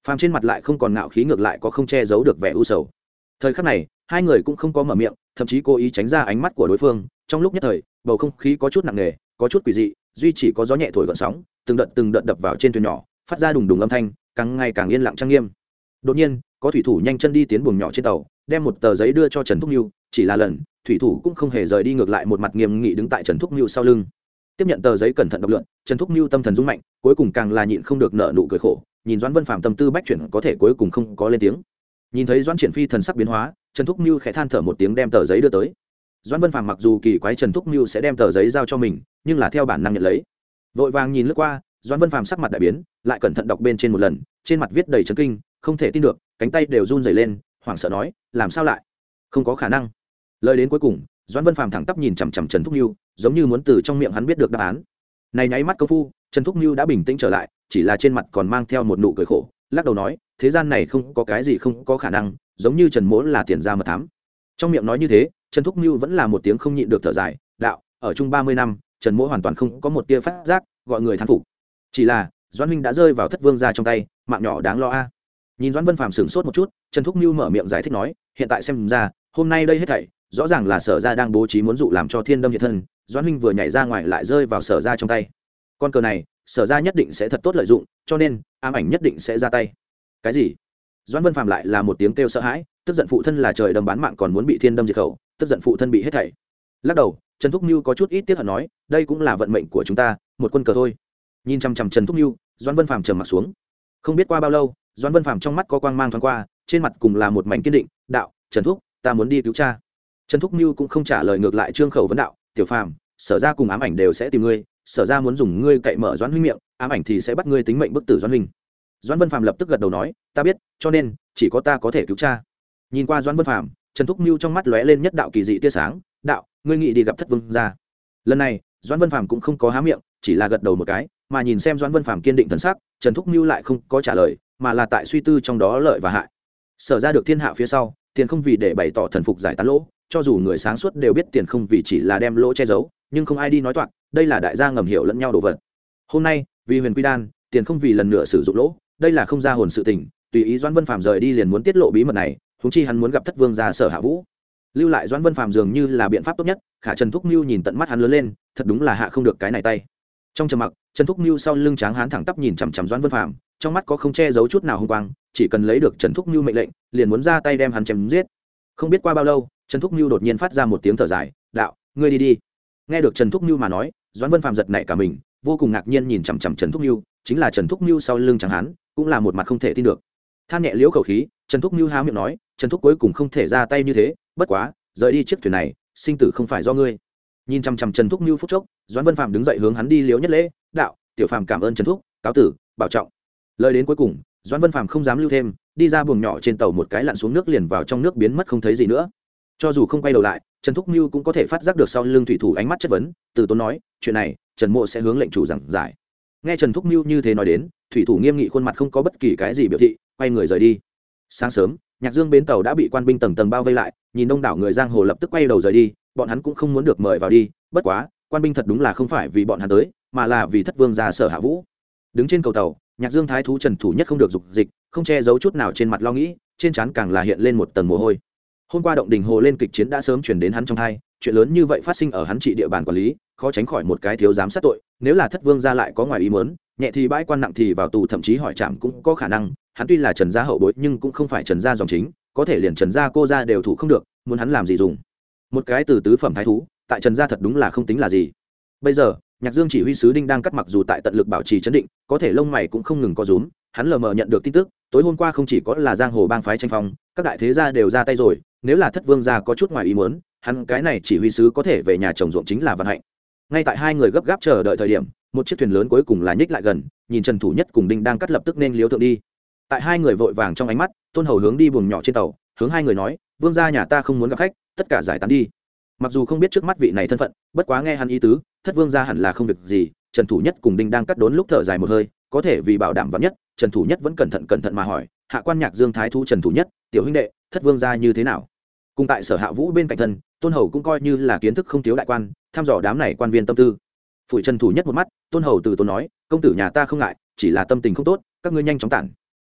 [SPEAKER 1] phàm trên mặt lại không còn ngạo khí ngược lại có không che giấu được vẻ u sầu. Thời khắc này, hai người cũng không có mở miệng, thậm chí cố ý tránh ra ánh mắt của đối phương. Trong lúc nhất thời, bầu không khí có chút nặng nề, có chút quỷ dị, duy chỉ có gió nhẹ thổi gợn sóng, từng đợt từng đợt đập vào trên thuyền nhỏ, phát ra đùng đùng âm thanh, càng ngày càng yên lặng trang nghiêm. Đột nhiên, có thủy thủ nhanh chân đi tiến buồng nhỏ trên tàu, đem một tờ giấy đưa cho trần thúc mưu chỉ là lần, thủy thủ cũng không hề rời đi ngược lại một mặt nghiêm nghị đứng tại trần thúc mưu sau lưng. Tiếp nhận tờ giấy cẩn thận đọc lượn, trần thúc mưu tâm thần rung mạnh, cuối cùng càng là nhịn không được nợ nụ cười khổ nhìn doãn vân phạm tâm tư bách chuyển có thể cuối cùng không có lên tiếng. Nhìn thấy doãn triển phi thần sắc biến hóa, trần thúc mưu khẽ than thở một tiếng đem tờ giấy đưa tới. Doãn vân phạm mặc dù kỳ quái trần thúc mưu sẽ đem tờ giấy giao cho mình, nhưng là theo bản năng nhận lấy. Vội vàng nhìn lướt qua, doãn vân phạm sắc mặt đại biến, lại cẩn thận đọc bên trên một lần, trên mặt viết đầy trấn kinh, không thể tin được, cánh tay đều run rẩy lên, hoảng sợ nói, làm sao lại? Không có khả năng. Lời đến cuối cùng, doãn vân phàm thẳng tắp nhìn chằm chằm trần thúc mưu, giống như muốn từ trong miệng hắn biết được đáp án. Này nháy mắt công phu, trần thúc mưu đã bình tĩnh trở lại chỉ là trên mặt còn mang theo một nụ cười khổ, lắc đầu nói, thế gian này không có cái gì không có khả năng, giống như trần mỗ là tiền ra mật thám. Trong miệng nói như thế, trần thúc mưu vẫn là một tiếng không nhịn được thở dài, đạo, ở chung ba mươi năm, trần mỗ hoàn toàn không có một tia phát giác, gọi người thán phục. Chỉ là, doãn huynh đã rơi vào thất vương ra trong tay, mạng nhỏ đáng lo a. Nhìn doãn vân phàm sửng sốt một chút, trần thúc mưu mở miệng giải thích nói, hiện tại xem ra, hôm nay đây hết thảy, rõ ràng là sở ra đang bố trí muốn dụ làm cho thiên đâm hiện thân, doãn huynh vừa nhảy ra ngoài lại rơi vào sở ra trong tay. Con cờ này sở ra nhất định sẽ thật tốt lợi dụng, cho nên, ám ảnh nhất định sẽ ra tay. Cái gì? Doãn vân phạm lại là một tiếng kêu sợ hãi, tức giận phụ thân là trời đâm bán mạng còn muốn bị thiên đâm diệt khẩu, tức giận phụ thân bị hết thảy. Lắc đầu, trần thúc như có chút ít tiếc hận nói, đây cũng là vận mệnh của chúng ta, một quân cờ thôi. Nhìn chăm chăm trần thúc như doãn vân phạm trầm mặt xuống. Không biết qua bao lâu, doãn vân phạm trong mắt có quang mang thoáng qua, trên mặt cùng là một mảnh kiên định, đạo, trần thúc, ta muốn đi cứu cha. Trần thúc như cũng không trả lời ngược lại trương khẩu vấn đạo, tiểu phàm, sở ra cùng ám ảnh đều sẽ tìm ngươi sở ra muốn dùng ngươi cậy mở doãn huynh miệng ám ảnh thì sẽ bắt ngươi tính mệnh bức tử doãn huynh. Doãn vân Phạm lập tức gật đầu nói ta biết cho nên chỉ có ta có thể cứu cha. Nhìn qua doãn vân Phạm, trần thúc mưu trong mắt lóe lên nhất đạo kỳ dị tia sáng đạo ngươi nghĩ đi gặp thất vương ra lần này doãn vân Phạm cũng không có há miệng chỉ là gật đầu một cái mà nhìn xem doãn vân Phạm kiên định thần sắc trần thúc mưu lại không có trả lời mà là tại suy tư trong đó lợi và hại. Sở ra được thiên hạ phía sau tiền không vì để bày tỏ thần phục giải tán lỗ cho dù người sáng suốt đều biết tiền không vì chỉ là đem lỗ che giấu nhưng không ai đi nói toạc, đây là đại gia ngầm hiểu lẫn nhau đồ vật. Hôm nay, vì huyền quy đan, tiền không vì lần nữa sử dụng lỗ, đây là không ra hồn sự tình, tùy ý doãn vân phàm rời đi liền muốn tiết lộ bí mật này húng chi hắn muốn gặp thất vương ra sở hạ vũ. Lưu lại doãn vân phàm dường như là biện pháp tốt nhất, khả trần thúc mưu nhìn tận mắt hắn lớn lên, thật đúng là hạ không được cái này tay. Trong trầm mặc, trần thúc mưu sau lưng tráng hắn thẳng tắp nhìn chằm chằm doãn vân phàm, trong mắt có không che giấu chút nào hung quang, chỉ cần lấy được trần thúc mưu mệnh lệnh, liền muốn ra tay đem hắn chém giết. Không biết qua bao lâu, trần thúc mưu đột nhiên phát ra một tiếng thở dài, đạo, ngươi đi đi nghe được trần thúc mưu mà nói, doãn vân phàm giật nảy cả mình, vô cùng ngạc nhiên nhìn chằm chằm trần thúc mưu chính là trần thúc mưu sau lưng chẳng hắn, cũng là một mặt không thể tin được. Than nhẹ liễu khẩu khí, trần thúc mưu há miệng nói, trần thúc cuối cùng không thể ra tay như thế, bất quá, rời đi chiếc thuyền này, sinh tử không phải do ngươi. Nhìn chằm chằm trần thúc mưu phúc chốc, doãn vân phạm đứng dậy hướng hắn đi liễu nhất lễ, đạo, tiểu phàm cảm ơn trần thúc, cáo tử, bảo trọng. Lời đến cuối cùng, doãn vân phạm không dám lưu thêm, đi ra buồng nhỏ trên tàu một cái lặn xuống nước liền vào trong nước biến mất không thấy gì nữa. Cho dù không quay đầu lại trần thúc mưu cũng có thể phát giác được sau lưng thủy thủ ánh mắt chất vấn, từ tốn nói, chuyện này, trần mộ sẽ hướng lệnh chủ giảng giải. Nghe trần thúc mưu như thế nói đến, thủy thủ nghiêm nghị khuôn mặt không có bất kỳ cái gì biểu thị, quay người rời đi. Sáng sớm, nhạc dương bến tàu đã bị quan binh tầng tầng bao vây lại, nhìn đông đảo người giang hồ lập tức quay đầu rời đi, bọn hắn cũng không muốn được mời vào đi, bất quá, quan binh thật đúng là không phải vì bọn hắn tới, mà là vì thất vương già sở hạ vũ. Đứng trên cầu tàu, nhạc dương thái thú trần thủ nhất không được dục dịch, không che giấu chút nào trên mặt lo nghĩ, trên trán càng là hiện lên một tầng mồ hôi hôm qua động đình hồ lên kịch chiến đã sớm chuyển đến hắn trong thai chuyện lớn như vậy phát sinh ở hắn trị địa bàn quản lý, khó tránh khỏi một cái thiếu giám sát tội, nếu là thất vương ra lại có ngoài ý mớn nhẹ thì bãi quan nặng thì vào tù thậm chí hỏi trạm cũng có khả năng, hắn tuy là trần gia hậu bối nhưng cũng không phải trần gia dòng chính, có thể liền trần gia cô gia đều thủ không được, muốn hắn làm gì dùng. Một cái từ tứ phẩm thái thú, tại trần gia thật đúng là không tính là gì. Bây giờ, nhạc dương chỉ huy sứ đinh đang cắt mặc dù tại tận lực bảo trì chấn định, có thể lông mày cũng không ngừng có rúm, hắn lờ mờ nhận được tin tức, tối hôm qua không chỉ có là giang hồ bang phái tranh phong, các đại thế gia đều ra tay rồi nếu là thất vương gia có chút ngoài ý muốn, hắn cái này chỉ huy sứ có thể về nhà trồng ruộng chính là vận hạnh. Ngay tại hai người gấp gáp chờ đợi thời điểm, một chiếc thuyền lớn cuối cùng là nhích lại gần, nhìn trần thủ nhất cùng đinh đang cắt lập tức nên liếu thượng đi. Tại hai người vội vàng trong ánh mắt, tôn hầu hướng đi buồng nhỏ trên tàu, hướng hai người nói, vương gia nhà ta không muốn gặp khách, tất cả giải tán đi. Mặc dù không biết trước mắt vị này thân phận, bất quá nghe hắn ý tứ, thất vương gia hẳn là không việc gì, trần thủ nhất cùng đinh đang cắt đốn lúc thở dài một hơi, có thể vì bảo đảm vắn nhất, trần thủ nhất vẫn cẩn thận cẩn thận mà hỏi, hạ quan nhạc dương thái thú trần thủ nhất tiểu huynh đệ, thất vương gia như thế nào? Cùng tại sở hạ vũ bên cạnh thân, tôn hầu cũng coi như là kiến thức không thiếu đại quan thăm dò đám này quan viên tâm tư. Phủi trần thủ nhất một mắt, tôn hầu từ tôn nói, công tử nhà ta không ngại, chỉ là tâm tình không tốt, các ngươi nhanh chóng tản.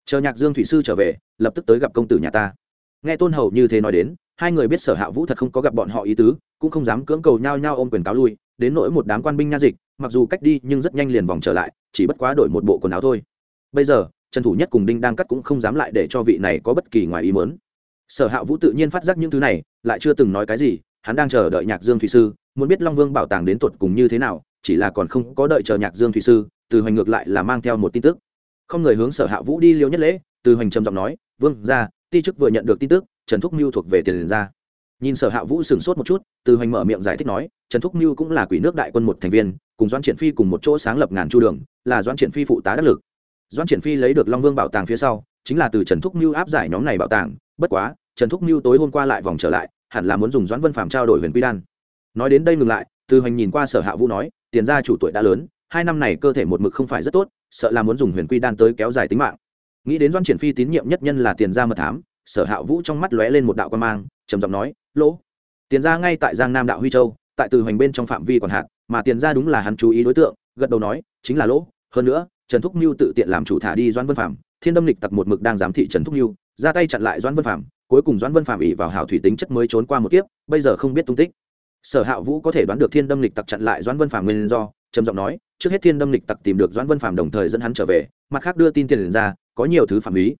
[SPEAKER 1] Chờ nhạc dương thủy sư trở về, lập tức tới gặp công tử nhà ta. Nghe tôn hầu như thế nói đến, hai người biết sở hạ vũ thật không có gặp bọn họ ý tứ, cũng không dám cưỡng cầu nhau nhau ôm quyền cáo lui, đến nỗi một đám quan binh nha dịch, mặc dù cách đi nhưng rất nhanh liền vòng trở lại, chỉ bất quá đổi một bộ quần áo thôi. Bây giờ trần thủ nhất cùng đinh đang cắt cũng không dám lại để cho vị này có bất kỳ ngoài ý mớn sở hạ vũ tự nhiên phát giác những thứ này, lại chưa từng nói cái gì, hắn đang chờ đợi nhạc dương thủy sư, muốn biết long vương bảo tàng đến tuột cùng như thế nào, chỉ là còn không có đợi chờ nhạc dương thủy sư, từ hoành ngược lại là mang theo một tin tức. Không người hướng sở hạ vũ đi liêu nhất lễ, từ hoành trầm giọng nói, vương ra ti chức vừa nhận được tin tức, trần thúc mưu thuộc về tiền ra nhìn sở hạ vũ sửng sốt một chút, từ hoành mở miệng giải thích nói, trần thúc mưu cũng là quỷ nước đại quân một thành viên, cùng doãn triển phi cùng một chỗ sáng lập ngàn chu đường, là doãn triển phi phụ tá đắc lực doãn triển phi lấy được long vương bảo tàng phía sau, chính là từ trần thúc mưu áp giải nhóm này bảo tàng, bất quá, trần thúc mưu tối hôm qua lại vòng trở lại, hẳn là muốn dùng doãn vân phạm trao đổi huyền quy đan. Nói đến đây ngừng lại, từ hoành nhìn qua sở hạ vũ nói, tiền gia chủ tuổi đã lớn, hai năm này cơ thể một mực không phải rất tốt, sợ là muốn dùng huyền quy đan tới kéo dài tính mạng. Nghĩ đến doan triển phi tín nhiệm nhất nhân là tiền gia mật thám, sở hạ vũ trong mắt lóe lên một đạo quan mang, trầm giọng nói, lỗ, tiền gia ngay tại giang nam đạo huy châu, tại từ hoành bên trong phạm vi còn hạn, mà tiền gia đúng là hắn chú ý đối tượng, gật đầu nói, chính là lỗ, hơn nữa trần thúc mưu tự tiện làm chủ thả đi doan vân phạm thiên đâm lịch tặc một mực đang giám thị trần thúc mưu ra tay chặn lại doan vân phạm cuối cùng doan vân phạm ỉ vào hảo thủy tính chất mới trốn qua một kiếp, bây giờ không biết tung tích. Sở hạ vũ có thể đoán được thiên đâm lịch tặc chặn lại doan vân phạm nguyên do, trầm giọng nói, trước hết thiên đâm lịch tặc tìm được doan vân phạm đồng thời dẫn hắn trở về, mặt khác đưa tin tiền ra, có nhiều thứ phạm ý.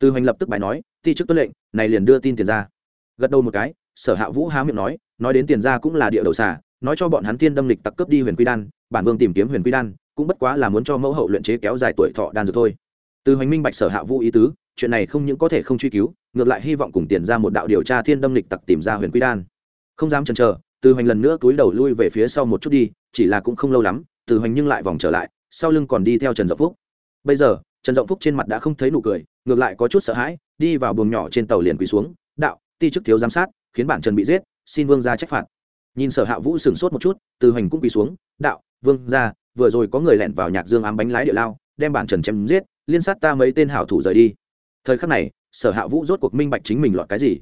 [SPEAKER 1] Từ hoành lập tức bài nói, ti chức tuân lệnh, này liền đưa tin tiền ra. Gật đầu một cái, sở hạ vũ há miệng nói nói đến tiền ra cũng là địa đầu xả nói cho bọn hắn thiên đâm lịch tặc cướp đi huyền quy đan, bản vương tìm kiếm huyền quy đan cũng bất quá là muốn cho mẫu hậu luyện chế kéo dài tuổi thọ đan dược thôi. Từ hoành minh bạch sở hạ vũ ý tứ, chuyện này không những có thể không truy cứu, ngược lại hy vọng cùng tiền ra một đạo điều tra thiên đâm lịch tặc tìm ra huyền quy đan. Không dám chần chờ, từ hoành lần nữa túi đầu lui về phía sau một chút đi, chỉ là cũng không lâu lắm, từ hoành nhưng lại vòng trở lại, sau lưng còn đi theo trần dậu phúc. Bây giờ, trần dọng phúc trên mặt đã không thấy nụ cười, ngược lại có chút sợ hãi, đi vào buồng nhỏ trên tàu liền quỳ xuống, đạo, ti chức thiếu giám sát, khiến bản trần bị giết, xin vương ra trách phạt. Nhìn sở hạ vũ sửng sốt một chút, từ hoành cũng quỳ xuống, đạo, vương ra vừa rồi có người lẻn vào nhạc dương ám bánh lái địa lao, đem bản trần chém giết, liên sát ta mấy tên hảo thủ rời đi. Thời khắc này, sở hạ vũ rốt cuộc minh bạch chính mình lọt cái gì.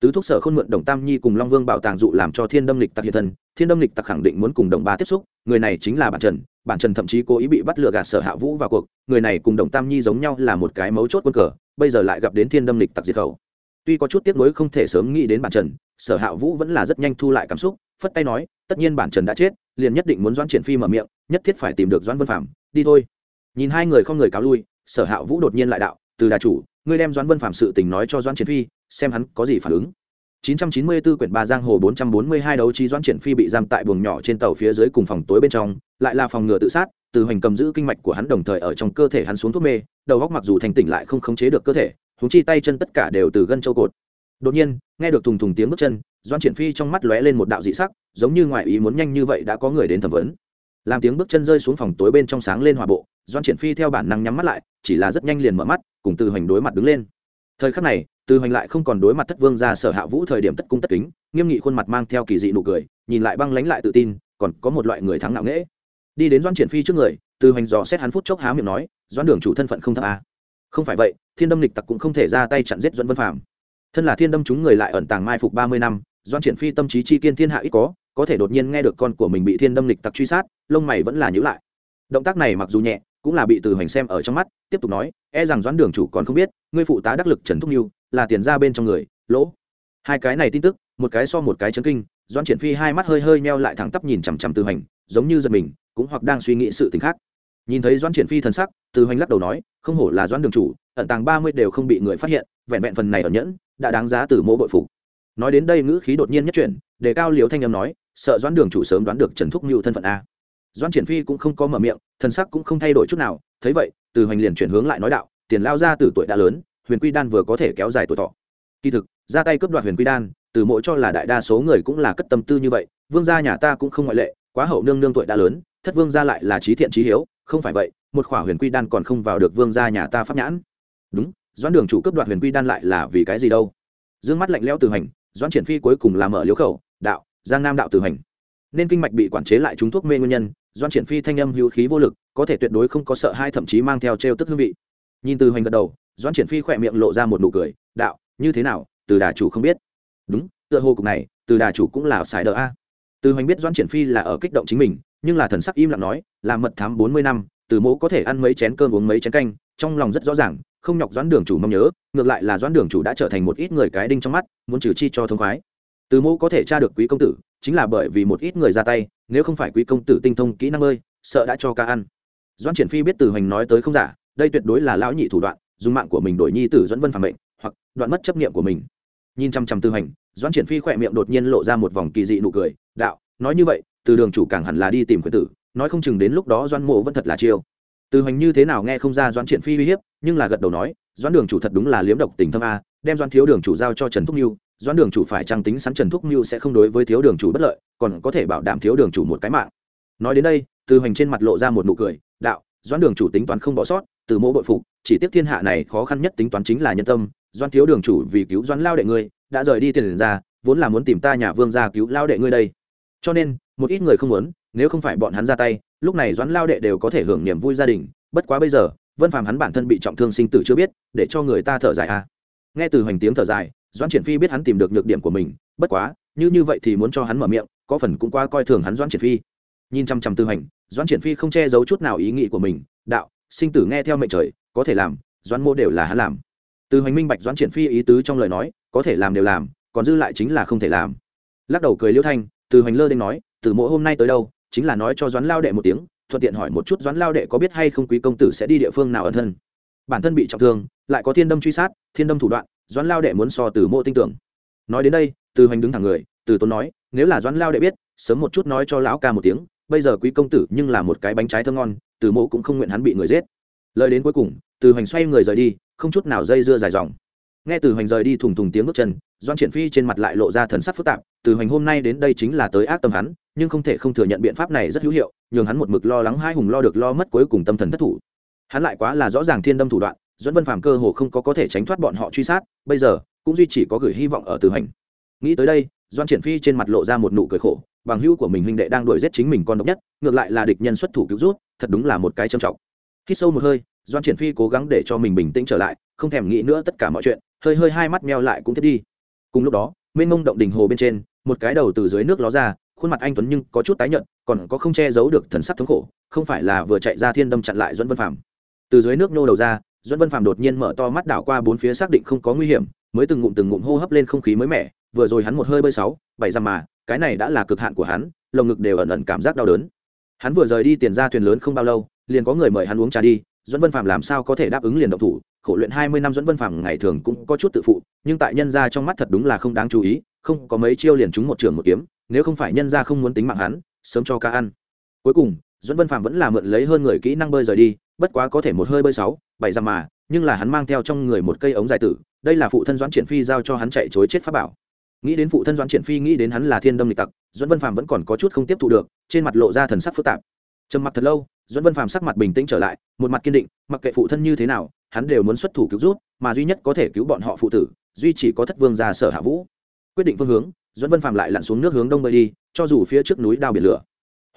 [SPEAKER 1] Tứ thúc sở khôn mượn đồng tam nhi cùng long vương bảo tàng dụ làm cho thiên đâm lịch tặc hiện thân, thiên đâm lịch tặc khẳng định muốn cùng đồng ba tiếp xúc, người này chính là bản trần bản trần thậm chí cố ý bị bắt lừa gạt sở hạ vũ vào cuộc, người này cùng đồng tam nhi giống nhau là một cái mấu chốt quân cờ, bây giờ lại gặp đến thiên đâm lịch tặc diệt khẩu. Tuy có chút tiếc nuối không thể sớm nghĩ đến bản trần, sở hạ vũ vẫn là rất nhanh thu lại cảm xúc, phất tay nói, tất nhiên bản trần đã chết liền nhất định muốn doãn triển phi mở miệng nhất thiết phải tìm được doãn vân phạm đi thôi nhìn hai người không người cáo lui sở hạ vũ đột nhiên lại đạo từ đà chủ ngươi đem doãn vân phạm sự tình nói cho doãn triển phi xem hắn có gì phản ứng 994 quyển ba giang hồ 442 đấu trí doãn triển phi bị giam tại buồng nhỏ trên tàu phía dưới cùng phòng tối bên trong, lại là phòng ngừa tự sát, từ hoành cầm giữ kinh mạch của hắn đồng thời ở trong cơ thể hắn xuống thuốc mê, đầu óc mặc dù thành tỉnh lại không khống chế được cơ thể, huống chi tay chân tất cả đều từ gân châu cột. Đột nhiên, nghe được thùng thùng tiếng bước chân, Doan triển phi trong mắt lóe lên một đạo dị sắc, giống như ngoại ý muốn nhanh như vậy đã có người đến thẩm vấn. Làm tiếng bước chân rơi xuống phòng tối bên trong sáng lên hòa bộ, Doan triển phi theo bản năng nhắm mắt lại, chỉ là rất nhanh liền mở mắt, cùng từ hoành đối mặt đứng lên. Thời khắc này, từ hoành lại không còn đối mặt thất vương ra sở hạ vũ thời điểm tất cung tất kính nghiêm nghị khuôn mặt mang theo kỳ dị nụ cười nhìn lại băng lánh lại tự tin còn có một loại người thắng nặng nễ đi đến doan triển phi trước người từ hoành dò xét hắn phút chốc há miệng nói doan đường chủ thân phận không thấp à. không phải vậy thiên đâm lịch tặc cũng không thể ra tay chặn giết doãn vân phạm thân là thiên đâm chúng người lại ẩn tàng mai phục ba mươi năm, doan triển phi tâm trí chi kiên thiên hạ ít có có thể đột nhiên nghe được con của mình bị thiên đâm lịch tặc truy sát, lông mày vẫn là nhữ lại. Động tác này mặc dù nhẹ, cũng là bị từ hoành xem ở trong mắt, tiếp tục nói e rằng doãn đường chủ còn không biết, ngươi phụ tá đắc lực trần thúc nhiêu là tiền ra bên trong người, lỗ. Hai cái này tin tức, một cái so một cái chấn kinh, doan triển phi hai mắt hơi hơi meo lại thẳng tắp nhìn chằm chằm từ hành giống như giật mình, cũng hoặc đang suy nghĩ sự t khác. Nhìn thấy doan triển phi thần sắc, từ hành lắc đầu nói, không hổ là doan đường chủ, ẩn tàng ba mươi đều không bị người phát hiện, vẹn vẹn phần này ở nhẫn đã đáng giá từ mỗ bội phục. Nói đến đây ngữ khí đột nhiên nhất chuyển đề cao liều thanh âm nói, sợ doãn đường chủ sớm đoán được trần thúc mưu thân phận a. Doãn triển phi cũng không có mở miệng thân sắc cũng không thay đổi chút nào, thấy vậy, từ hoành liền chuyển hướng lại nói đạo, tiền lao ra từ tuổi đã lớn, huyền quy đan vừa có thể kéo dài tuổi thọ. Kỳ thực, ra tay cướp đoạt huyền quy đan, từ mỗi cho là đại đa số người cũng là cất tâm tư như vậy, vương gia nhà ta cũng không ngoại lệ, quá hậu nương nương tuổi đã lớn, thất vương gia lại là trí thiện trí hiếu, không phải vậy, một khỏa huyền quy đan còn không vào được vương gia nhà ta pháp nhãn. Đúng doãn đường chủ cướp đoạt huyền quy đan lại là vì cái gì đâu? Dương mắt lạnh lẽo từ hành, doãn triển phi cuối cùng là mở liếu khẩu, đạo, giang nam đạo từ hành. Nên kinh mạch bị quản chế lại chúng thuốc mê nguyên nhân, doãn triển phi thanh âm hữu khí vô lực, có thể tuyệt đối không có sợ hai thậm chí mang theo trêu tức hương vị. Nhìn từ hành gật đầu, doãn triển phi khỏe miệng lộ ra một nụ cười, đạo, như thế nào, từ đà chủ không biết. Đúng, tựa hồ cục này, từ đà chủ cũng là xài đỡ a. Từ Hành biết doãn triển phi là ở kích động chính mình, nhưng là thần sắc im lặng nói, là mật thám bốn mươi năm từ mẫu có thể ăn mấy chén cơm uống mấy chén canh, trong lòng rất rõ ràng, không nhọc doãn đường chủ mong nhớ, ngược lại là doãn đường chủ đã trở thành một ít người cái đinh trong mắt, muốn trừ chi cho thông khoái. Từ mẫu có thể tra được quý công tử, chính là bởi vì một ít người ra tay, nếu không phải quý công tử tinh thông kỹ năng ơi, sợ đã cho ca ăn. Doãn triển phi biết từ hoành nói tới không giả, đây tuyệt đối là lão nhị thủ đoạn, dùng mạng của mình đổi nhi tử dẫn vân phản mệnh, hoặc đoạn mất chấp niệm của mình. Nhìn chăm chăm tư hành doãn triển phi khỏe miệng đột nhiên lộ ra một vòng kỳ dị nụ cười, đạo, nói như vậy, từ đường chủ càng hẳn là đi tìm quý tử nói không chừng đến lúc đó doan mộ vẫn thật là chiêu. Từ hoành như thế nào nghe không ra doan triển phi uy hiếp, nhưng là gật đầu nói doan đường chủ thật đúng là liếm độc tình thâm a, đem doan thiếu đường chủ giao cho trần thúc mưu doan đường chủ phải trang tính sắn trần thúc mưu sẽ không đối với thiếu đường chủ bất lợi, còn có thể bảo đảm thiếu đường chủ một cái mạng. Nói đến đây, từ hoành trên mặt lộ ra một nụ cười, đạo doan đường chủ tính toán không bỏ sót, từ mỗ bội phục, chỉ tiếp thiên hạ này khó khăn nhất tính toán chính là nhân tâm doan thiếu đường chủ vì cứu doan lao đệ ngươi, đã rời đi tiền ra, vốn là muốn tìm ta nhà vương ra cứu lao đệ ngươi đây. Cho nên, một ít người không muốn nếu không phải bọn hắn ra tay, lúc này doãn lao đệ đều có thể hưởng niềm vui gia đình, bất quá bây giờ, vân phàm hắn bản thân bị trọng thương sinh tử chưa biết, để cho người ta thở dài à. nghe từ hoành tiếng thở dài, doãn triển phi biết hắn tìm được nhược điểm của mình, bất quá, như như vậy thì muốn cho hắn mở miệng, có phần cũng qua coi thường hắn doãn triển phi. Nhìn chăm chăm tư hành doãn triển phi không che giấu chút nào ý nghĩ của mình, đạo, sinh tử nghe theo mệnh trời, có thể làm, doãn mô đều là hắn làm. Từ hoành minh bạch doãn triển phi ý tứ trong lời nói, có thể làm đều làm, còn dư lại chính là không thể làm. Lắc đầu cười liêu thanh, từ hoành lơ đinh nói, từ mỗi hôm nay tới đâu chính là nói cho doãn lao đệ một tiếng, thuận tiện hỏi một chút doãn lao đệ có biết hay không quý công tử sẽ đi địa phương nào ẩn thân. Bản thân bị trọng thương, lại có thiên đâm truy sát, thiên đâm thủ đoạn, doãn lao đệ muốn so từ mộ tinh tưởng. Nói đến đây, từ hoành đứng thẳng người, từ tốn nói, nếu là doãn lao đệ biết, sớm một chút nói cho lão ca một tiếng, bây giờ quý công tử nhưng là một cái bánh trái thơm ngon, từ mộ cũng không nguyện hắn bị người giết. Lời đến cuối cùng, từ hoành xoay người rời đi, không chút nào dây dưa dài dòng nghe từ hoành rời đi thùng thùng tiếng bước chân doan triển phi trên mặt lại lộ ra thần sắc phức tạp, từ hoành hôm nay đến đây chính là tới ác tâm hắn, nhưng không thể không thừa nhận biện pháp này rất hữu hiệu, nhường hắn một mực lo lắng hai hùng lo được lo mất cuối cùng tâm thần thất thủ. Hắn lại quá là rõ ràng thiên đâm thủ đoạn dẫn vân phàm cơ hồ không có có thể tránh thoát bọn họ truy sát, bây giờ, cũng duy chỉ có gửi hy vọng ở từ hoành. Nghĩ tới đây doan triển phi trên mặt lộ ra một nụ cười khổ, bằng hữu của mình huynh đệ đang đuổi giết chính mình con độc nhất, ngược lại là địch nhân xuất thủ cứu rút, thật đúng là một cái trầm trọng. Khi sâu một hơi doan triển phi cố gắng để cho mình bình tĩnh trở lại, không thèm nghĩ nữa tất cả mọi chuyện hơi hơi hai mắt meo lại cũng thiết đi. Cùng lúc đó, mênh mông động đỉnh hồ bên trên, một cái đầu từ dưới nước ló ra, khuôn mặt anh tuấn nhưng có chút tái nhợt, còn có không che giấu được thần sắc thống khổ, không phải là vừa chạy ra thiên đâm chặn lại dẫn vân phạm từ dưới nước nhô đầu ra dẫn vân phạm đột nhiên mở to mắt đảo qua bốn phía xác định không có nguy hiểm, mới từng ngụm từng ngụm hô hấp lên không khí mới mẻ, vừa rồi hắn một hơi bơi sáu, bảy dặm mà, cái này đã là cực hạn của hắn, lồng ngực đều ẩn ẩn cảm giác đau đớn. Hắn vừa rời đi tiền ra thuyền lớn không bao lâu, liền có người mời hắn uống trà đi dẫn vân phạm làm sao có thể đáp ứng liền động thủ khổ luyện hai mươi năm dẫn vân phàm ngày thường cũng có chút tự phụ, nhưng tại nhân gia trong mắt thật đúng là không đáng chú ý, không có mấy chiêu liền trúng một trường một kiếm, nếu không phải nhân gia không muốn tính mạng hắn, sớm cho ca ăn. Cuối cùng, dẫn vân phàm vẫn là mượn lấy hơn người kỹ năng bơi rời đi, bất quá có thể một hơi bơi sáu, bảy dặm mà, nhưng là hắn mang theo trong người một cây ống dài tử, đây là phụ thân doãn triển phi giao cho hắn chạy chối chết pháp bảo. Nghĩ đến phụ thân doãn triển phi nghĩ đến hắn là thiên đâm lịch tặc doãn vân phàm vẫn còn có chút không tiếp thu được, trên mặt lộ ra thần sắc phức tạp. Trầm mặt thật lâu doãn vân phàm sắc mặt bình tĩnh trở lại, một mặt kiên định, mặc kệ phụ thân như thế nào hắn đều muốn xuất thủ cứu rút mà duy nhất có thể cứu bọn họ phụ tử, duy chỉ có thất vương gia sở hạ vũ. Quyết định phương hướng doãn vân phạm lại lặn xuống nước hướng đông bơi đi, cho dù phía trước núi đao biển lửa.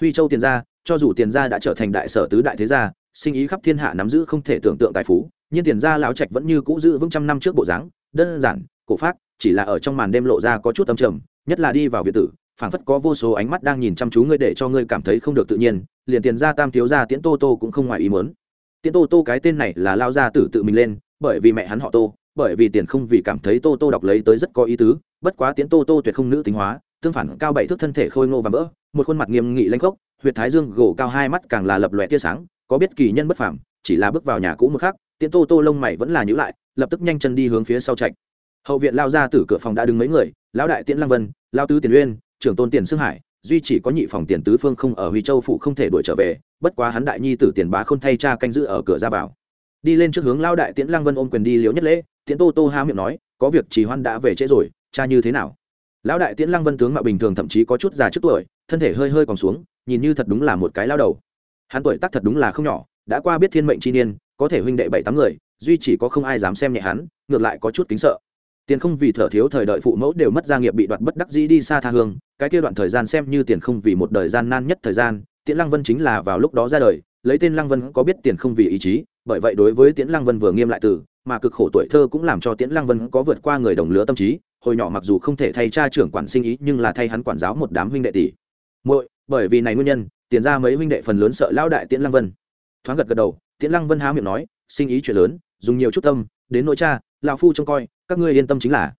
[SPEAKER 1] Huy châu tiền gia, cho dù tiền gia đã trở thành đại sở tứ đại thế gia, sinh ý khắp thiên hạ nắm giữ không thể tưởng tượng tài phú, nhưng tiền gia lão trạch vẫn như cũ giữ vững trăm năm trước bộ dáng, đơn giản, cổ phát chỉ là ở trong màn đêm lộ ra có chút âm trầm, nhất là đi vào việt tử, phảng phất có vô số ánh mắt đang nhìn chăm chú ngươi để cho ngươi cảm thấy không được tự nhiên, liền tiền gia tam thiếu gia tiễn tô tô cũng không ngoài ý muốn tiễn tô tô cái tên này là lao gia tử tự mình lên, bởi vì mẹ hắn họ tô, bởi vì tiền không vì cảm thấy tô tô đọc lấy tới rất có ý tứ, bất quá tiễn tô tô tuyệt không nữ tính hóa, tương phản cao bảy thước thân thể khôi ngô và vỡ một khuôn mặt nghiêm nghị lanh khốc, huyệt thái dương gỗ cao hai mắt càng là lập lòe tia sáng, có biết kỳ nhân bất phàm, chỉ là bước vào nhà cũ một khắc, tiễn tô tô lông mày vẫn là nhữ lại, lập tức nhanh chân đi hướng phía sau trạch hậu viện lao ra từ cửa phòng đã đứng mấy người, lão đại tiễn lăng vân lao tứ tiền uyên, trưởng tôn tiền Sương hải, duy chỉ có nhị phòng tiền tứ phương không ở huy châu phụ không thể đuổi trở về bất quá hắn đại nhi tử tiền bá khôn thay cha canh giữ ở cửa ra vào. Đi lên trước hướng lao đại tiễn lăng vân ôm quyền đi liễu nhất lễ, tiễn tô tô há miệng nói, có việc trì hoan đã về trễ rồi, cha như thế nào? Lão đại tiễn lăng vân tướng mạo bình thường thậm chí có chút già trước tuổi, thân thể hơi hơi còn xuống, nhìn như thật đúng là một cái lao đầu. Hắn tuổi tác thật đúng là không nhỏ, đã qua biết thiên mệnh chi niên, có thể huynh đệ bảy tám người, duy chỉ có không ai dám xem nhẹ hắn, ngược lại có chút kính sợ. Tiền không vì thở thiếu thời đợi phụ mẫu đều mất gia nghiệp bị đoạt bất đắc dĩ đi xa tha hương, cái kia đoạn thời gian xem như tiền không vì một đời gian nan nhất thời gian tiễn lăng vân chính là vào lúc đó ra đời, lấy tên lăng vân có biết tiền không vì ý chí, bởi vậy đối với tiễn lăng vân vừa nghiêm lại từ, mà cực khổ tuổi thơ cũng làm cho tiễn lăng vân có vượt qua người đồng lứa tâm trí, hồi nhỏ mặc dù không thể thay cha trưởng quản sinh ý nhưng là thay hắn quản giáo một đám huynh đệ tỷ. Muội, bởi vì này nguyên nhân, tiền ra mấy huynh đệ phần lớn sợ Lão đại tiễn lăng vân. Thoáng gật gật đầu, tiễn lăng vân há miệng nói, sinh ý chuyện lớn, dùng nhiều chút tâm, đến nội cha, lão phu trông coi, các ngươi yên tâm chính là.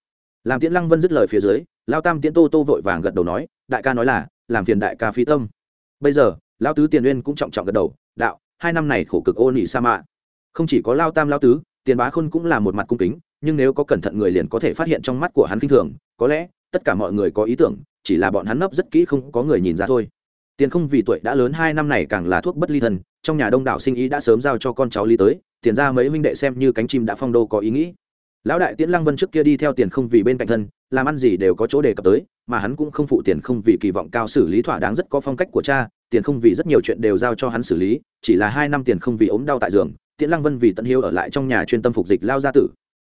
[SPEAKER 1] Làm tiễn lăng vân dứt lời phía dưới lao tam tiễn tô tô vội vàng gật đầu nói, đại ca nói là, làm phiền đại ca phi tâm bây giờ lao tứ tiền uyên cũng trọng trọng gật đầu, đạo, hai năm này khổ cực ô nỉ sa mạ. Không chỉ có lao tam lao tứ, tiền bá khôn cũng là một mặt cung kính, nhưng nếu có cẩn thận người liền có thể phát hiện trong mắt của hắn kinh thường, có lẽ, tất cả mọi người có ý tưởng, chỉ là bọn hắn nấp rất kỹ không có người nhìn ra thôi. Tiền không vì tuổi đã lớn hai năm này càng là thuốc bất ly thân trong nhà đông đảo sinh ý đã sớm giao cho con cháu ly tới, tiền ra mấy huynh đệ xem như cánh chim đã phong đô có ý nghĩ lão đại tiễn lăng vân trước kia đi theo tiền không vì bên cạnh thân, làm ăn gì đều có chỗ đề cập tới, mà hắn cũng không phụ tiền không vì kỳ vọng cao xử lý thỏa đáng rất có phong cách của cha, tiền không vì rất nhiều chuyện đều giao cho hắn xử lý, chỉ là hai năm tiền không vì ốm đau tại giường, tiễn lăng vân vì tận hiếu ở lại trong nhà chuyên tâm phục dịch lao gia tử.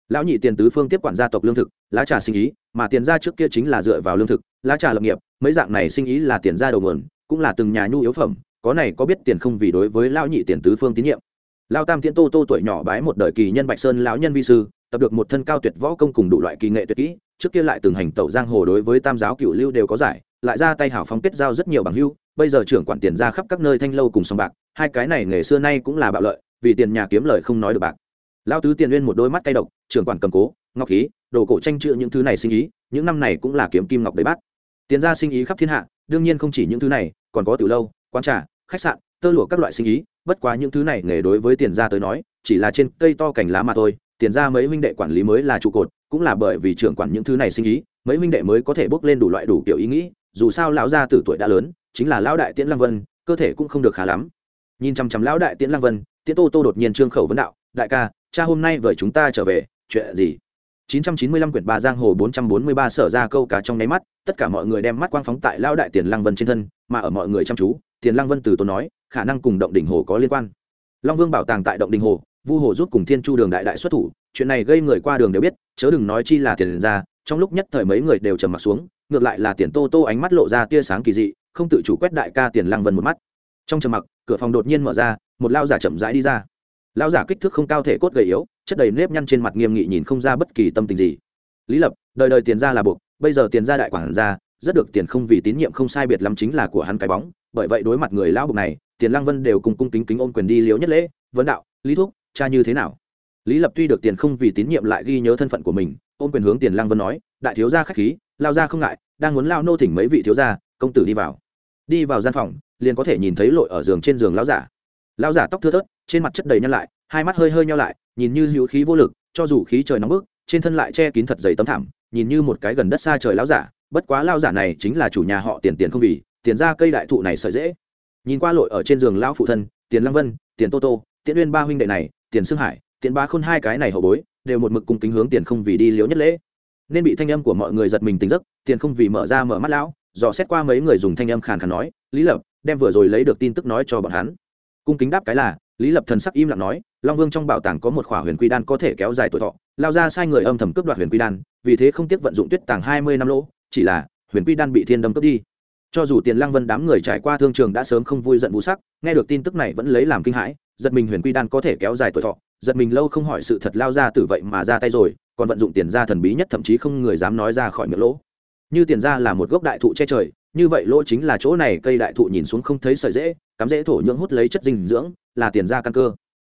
[SPEAKER 1] Lão nhị tiền tứ phương tiếp quản gia tộc lương thực, lá trà sinh ý, mà tiền ra trước kia chính là dựa vào lương thực, lá trà lập nghiệp, mấy dạng này sinh ý là tiền ra đầu nguồn, cũng là từng nhà nhu yếu phẩm, có này có biết tiền không vì đối với lão nhị tiền tứ phương tín nhiệm. Lao tam tiễn tô tô tuổi nhỏ bái một đời kỳ nhân bạch sơn lão nhân vi sư tập được một thân cao tuyệt võ công cùng đủ loại kỳ nghệ tuyệt kỹ, trước kia lại từng hành tẩu giang hồ đối với tam giáo cựu lưu đều có giải, lại ra tay hảo phóng kết giao rất nhiều bằng hưu, bây giờ trưởng quản tiền ra khắp các nơi thanh lâu cùng sòng bạc, hai cái này nghề xưa nay cũng là bạo lợi, vì tiền nhà kiếm lời không nói được bạc. Lao tứ tiền uyên một đôi mắt cay độc, trưởng quản cầm cố, ngọc khí, đồ cổ tranh chữ những thứ này sinh ý, những năm này cũng là kiếm kim ngọc đầy bát. Tiền ra sinh ý khắp thiên hạ, đương nhiên không chỉ những thứ này, còn có từ lâu, quán trà, khách sạn, tơ lụa các loại sinh ý, bất quá những thứ này nghề đối với tiền ra tới nói, chỉ là trên cây to cành lá mà thôi tiền ra mấy huynh đệ quản lý mới là trụ cột, cũng là bởi vì trưởng quản những thứ này sinh ý, mấy huynh đệ mới có thể bước lên đủ loại đủ kiểu ý nghĩ, dù sao lão gia tử tuổi đã lớn, chính là lão đại tiễn lăng vân, cơ thể cũng không được khá lắm. Nhìn chằm chằm lão đại tiễn lăng vân, tiễn tô tô đột nhiên trương khẩu vấn đạo, đại ca, cha hôm nay với chúng ta trở về, chuyện gì? 995 quyển ba giang hồ 443 sở ra câu cá trong nháy mắt, tất cả mọi người đem mắt quang phóng tại lão đại tiền lăng vân trên thân, mà ở mọi người chăm chú tiền lăng vân từ tôi nói, khả năng cùng động đỉnh hồ có liên quan. Long vương bảo tàng tại động đỉnh hồ vu hồ giúp cùng thiên chu đường đại đại xuất thủ, chuyện này gây người qua đường đều biết, chớ đừng nói chi là tiền ra, trong lúc nhất thời mấy người đều trầm mặt xuống, ngược lại là tiền tô tô ánh mắt lộ ra tia sáng kỳ dị, không tự chủ quét đại ca tiền lăng vân một mắt. Trong trầm mặc, cửa phòng đột nhiên mở ra, một lao giả chậm rãi đi ra. Lao giả kích thước không cao thể cốt gầy yếu, chất đầy nếp nhăn trên mặt nghiêm nghị nhìn không ra bất kỳ tâm tình gì. Lý lập, đời đời tiền ra là buộc, bây giờ tiền ra đại quản ra rất được tiền không vì tín nhiệm không sai biệt lắm chính là của hắn cái bóng, bởi vậy đối mặt người lão bục này, tiền lăng vân đều cùng cung kính kính ôm quyền đi liếu nhất lễ vấn đạo, lý thúc cha như thế nào? Lý lập tuy được tiền không vì tín nhiệm lại ghi nhớ thân phận của mình, ôm quyền hướng tiền lăng vân nói, đại thiếu gia khách khí, lao ra không ngại, đang muốn lao nô thỉnh mấy vị thiếu gia, công tử đi vào. Đi vào gian phòng, liền có thể nhìn thấy lội ở giường trên giường lão giả. Lão giả tóc thưa thớt, trên mặt chất đầy nhăn lại, hai mắt hơi hơi nhau lại, nhìn như hữu khí vô lực, cho dù khí trời nóng bức, trên thân lại che kín thật dày tấm thảm, nhìn như một cái gần đất xa trời lão giả, bất quá lao giả này chính là chủ nhà họ tiền tiền không vì, tiền ra cây đại thụ này sợi dễ. Nhìn qua lội ở trên giường lão phụ thân, tiền lăng vân, tiền tô tô, tiễn uyên ba huynh đệ này tiền xương hải tiền ba khôn hai cái này hậu bối, đều một mực cùng kính hướng tiền không vì đi liếu nhất lễ. Nên bị thanh âm của mọi người giật mình tỉnh giấc, tiền không vì mở ra mở mắt lão, dò xét qua mấy người dùng thanh âm khàn khàn nói, lý lập, đem vừa rồi lấy được tin tức nói cho bọn hắn. Cung kính đáp cái là, lý lập thần sắc im lặng nói, long vương trong bảo tàng có một khỏa huyền quy đan có thể kéo dài tuổi thọ, lao ra sai người âm thầm cướp đoạt huyền quy đan, vì thế không tiếc vận dụng tuyết tàng hai mươi năm lỗ, chỉ là huyền quy đan bị thiên đâm cướp đi cho dù tiền lăng vân đám người trải qua thương trường đã sớm không vui giận vũ sắc, nghe được tin tức này vẫn lấy làm kinh hãi, giật mình huyền quy đan có thể kéo dài tuổi thọ, giật mình lâu không hỏi sự thật lao ra từ vậy mà ra tay rồi, còn vận dụng tiền ra thần bí nhất thậm chí không người dám nói ra khỏi miệng lỗ. Như tiền ra là một gốc đại thụ che trời, như vậy lỗ chính là chỗ này, cây đại thụ nhìn xuống không thấy sợi dễ cắm dễ thổ nhưỡng hút lấy chất dinh dưỡng, là tiền ra căn cơ.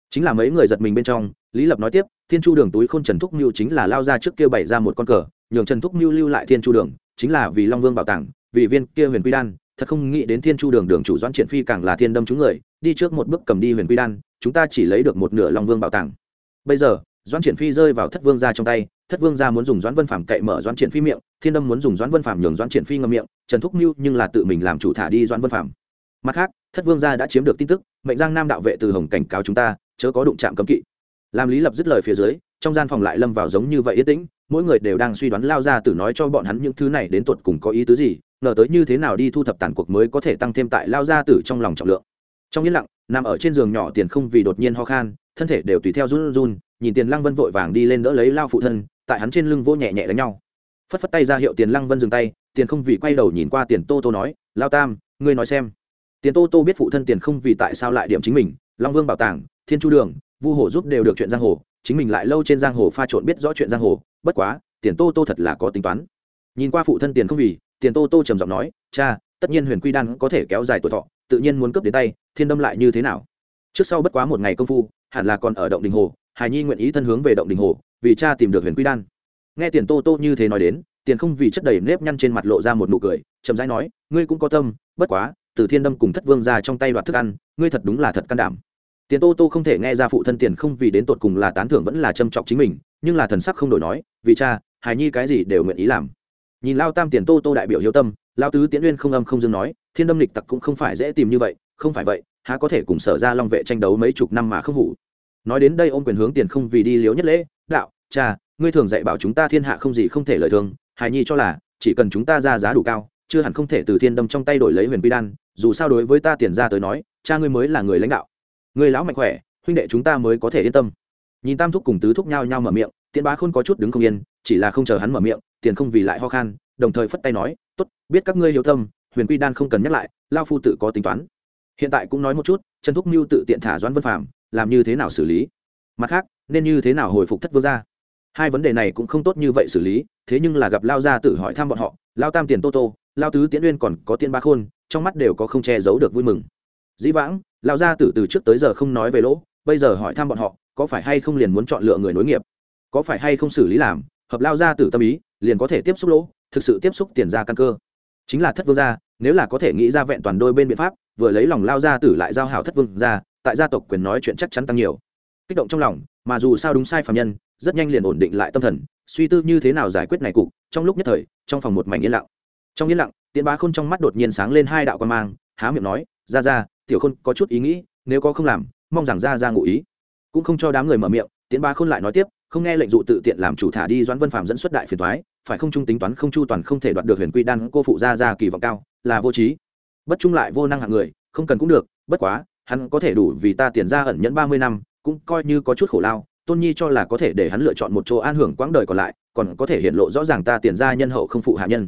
[SPEAKER 1] Chính là mấy người giật mình bên trong, lý lập nói tiếp, thiên chu đường túi khôn trần thúc mưu chính là lao ra trước kia bày ra một con cờ, nhường trần thúc mưu lưu lại thiên chu đường, chính là vì long vương bảo tàng vì viên kia huyền quy đan, thật không nghĩ đến thiên chu đường đường chủ doãn triển phi càng là thiên đâm chúng người, đi trước một bước cầm đi huyền quy đan, chúng ta chỉ lấy được một nửa long vương bảo tàng. Bây giờ, doãn triển phi rơi vào thất vương ra trong tay, thất vương ra muốn dùng doãn vân phạm cậy mở doãn triển phi miệng, thiên đâm muốn dùng doãn vân phạm nhường doãn triển phi ngâm miệng, trần thúc mưu nhưng là tự mình làm chủ thả đi doãn vân phạm mặt khác, thất vương gia đã chiếm được tin tức, mệnh giang nam đạo vệ từ hồng cảnh cáo chúng ta, chớ có đụng chạm cấm kỵ. Làm lý lập dứt lời phía dưới, trong gian phòng lại lâm vào giống như vậy yên tĩnh mỗi người đều đang suy đoán lao ra tử nói cho bọn hắn những thứ này đến tột cùng có ý tứ gì, ngờ tới như thế nào đi thu thập tàn cuộc mới có thể tăng thêm tại lao ra tử trong lòng trọng lượng. Trong yên lặng, nằm ở trên giường nhỏ tiền không vì đột nhiên ho khan, thân thể đều tùy theo run run, nhìn tiền lăng vân vội vàng đi lên đỡ lấy lao phụ thân, tại hắn trên lưng vô nhẹ nhẹ đánh nhau. Phất phất tay ra hiệu tiền lăng vân dừng tay, tiền không vì quay đầu nhìn qua tiền tô tô nói, lao tam, ngươi nói xem. Tiền tô tô biết phụ thân tiền không vì tại sao lại điểm chính mình, long vương bảo tàng, thiên chu đường, vu Hổ giúp đều được chuyện giang hồ, chính mình lại lâu trên giang hồ pha trộn biết rõ chuyện giang hồ bất quá, tiền tô tô thật là có tính toán. Nhìn qua phụ thân tiền không vì, tiền tô tô trầm giọng nói, cha, tất nhiên huyền quy đan có thể kéo dài tuổi thọ, tự nhiên muốn cướp đến tay, thiên đâm lại như thế nào? Trước sau bất quá một ngày công phu, hẳn là còn ở động đình hồ, hải nhi nguyện ý thân hướng về động đình hồ, vì cha tìm được huyền quy đan. Nghe tiền tô tô như thế nói đến, tiền không vì chất đầy nếp nhăn trên mặt lộ ra một nụ cười, chậm rãi nói, ngươi cũng có tâm, bất quá, từ thiên đâm cùng thất vương ra trong tay đoạt thức ăn, ngươi thật đúng là thật can đảm. Tiền tô tô không thể nghe ra phụ thân tiền không vì đến tột cùng là tán thưởng vẫn là châm trọng chính mình nhưng là thần sắc không đổi nói, vì cha, hài nhi cái gì đều nguyện ý làm. Nhìn lao tam tiền tô tô đại biểu hiếu tâm, lao tứ tiễn uyên không âm không dương nói, thiên đâm lịch tặc cũng không phải dễ tìm như vậy, không phải vậy, há có thể cùng sở ra long vệ tranh đấu mấy chục năm mà không hủ? Nói đến đây ôm quyền hướng tiền không vì đi liếu nhất lễ, đạo, cha, ngươi thường dạy bảo chúng ta thiên hạ không gì không thể lợi thương hài nhi cho là, chỉ cần chúng ta ra giá đủ cao, chưa hẳn không thể từ thiên đâm trong tay đổi lấy huyền quy đan, dù sao đối với ta tiền ra tới nói, cha ngươi mới là người lãnh đạo. Người lão mạnh khỏe, huynh đệ chúng ta mới có thể yên tâm nhìn tam thúc cùng tứ thúc nhau nhau mở miệng, tiễn bá khôn có chút đứng không yên, chỉ là không chờ hắn mở miệng, tiền không vì lại ho khan, đồng thời phất tay nói, tốt, biết các ngươi hiếu tâm, huyền quy đan không cần nhắc lại, lao phu tự có tính toán. Hiện tại cũng nói một chút, trần thúc mưu tự tiện thả doãn vân phạm làm như thế nào xử lý? Mặt khác, nên như thế nào hồi phục thất vương gia? Hai vấn đề này cũng không tốt như vậy xử lý, thế nhưng là gặp lao gia tự hỏi thăm bọn họ, lao tam tiền tô tô, lao tứ tiễn uyên còn có tiên ba khôn, trong mắt đều có không che giấu được vui mừng. Dĩ vãng, lao gia tử từ trước tới giờ không nói về lỗ bây giờ hỏi thăm bọn họ, có phải hay không liền muốn chọn lựa người nối nghiệp? Có phải hay không xử lý làm, hợp lao gia tử tâm ý, liền có thể tiếp xúc lỗ, thực sự tiếp xúc tiền ra căn cơ? Chính là thất vương gia, nếu là có thể nghĩ ra vẹn toàn đôi bên biện pháp, vừa lấy lòng lao gia tử lại giao hảo thất vương gia, tại gia tộc quyền nói chuyện chắc chắn tăng nhiều. Kích động trong lòng, mà dù sao đúng sai phạm nhân, rất nhanh liền ổn định lại tâm thần, suy tư như thế nào giải quyết này cục, trong lúc nhất thời, trong phòng một mảnh yên lặng. Trong yên lặng tiện bá khôn trong mắt đột nhiên sáng lên hai đạo quan mang, há miệng nói ra ra tiểu khôn có chút ý nghĩ, nếu có không làm mong rằng ra ra ngụ ý. Cũng không cho đám người mở miệng tiến ba khôn lại nói tiếp, không nghe lệnh dụ tự tiện làm chủ thả đi doãn vân phạm dẫn xuất đại phiền thoái phải không trung tính toán không chu toàn không thể đoạt được huyền quy đan cô phụ ra ra kỳ vọng cao, là vô trí. Bất trung lại vô năng hạng người, không cần cũng được, bất quá, hắn có thể đủ vì ta tiền ra ẩn nhẫn ba mươi năm, cũng coi như có chút khổ lao, tôn nhi cho là có thể để hắn lựa chọn một chỗ an hưởng quãng đời còn lại, còn có thể hiện lộ rõ ràng ta tiền ra nhân hậu không phụ hạ nhân.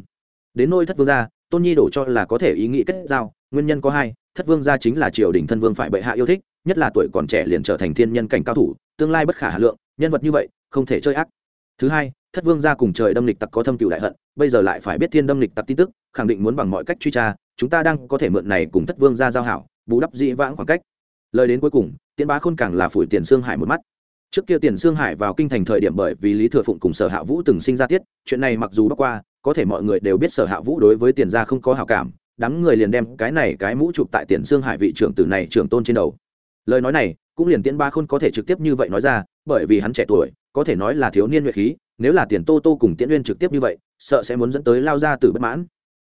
[SPEAKER 1] Đến nôi thất vương gia, tôn nhi đổ cho là có thể ý nghĩ kết giao, nguyên nhân có hai, thất vương gia chính là triều đình thân vương phải bệ hạ yêu thích nhất là tuổi còn trẻ liền trở thành thiên nhân cảnh cao thủ, tương lai bất khả hà lượng, nhân vật như vậy, không thể chơi ác. Thứ hai, thất vương gia cùng trời đâm lịch tặc có thâm cựu đại hận, bây giờ lại phải biết thiên đâm lịch tặc tin tức, khẳng định muốn bằng mọi cách truy tra, chúng ta đang có thể mượn này cùng thất vương gia giao hảo, bù đắp dĩ vãng khoảng cách. Lời đến cuối cùng, tiễn bá khôn càng là phủi tiền xương hải một mắt. Trước kia tiền xương hải vào kinh thành thời điểm bởi vì lý thừa phụng cùng sở hạ vũ từng sinh ra tiết, chuyện này mặc dù bắc qua, có thể mọi người đều biết sở hạ vũ đối với tiền gia không có hảo cảm, đám người liền đem cái này cái mũ chụp tại tiền xương hải vị trưởng tử này trưởng tôn trên đầu lời nói này, cũng liền tiễn ba khôn có thể trực tiếp như vậy nói ra, bởi vì hắn trẻ tuổi, có thể nói là thiếu niên nguyệt khí, nếu là tiền tô tô cùng tiễn uyên trực tiếp như vậy, sợ sẽ muốn dẫn tới lao ra từ bất mãn.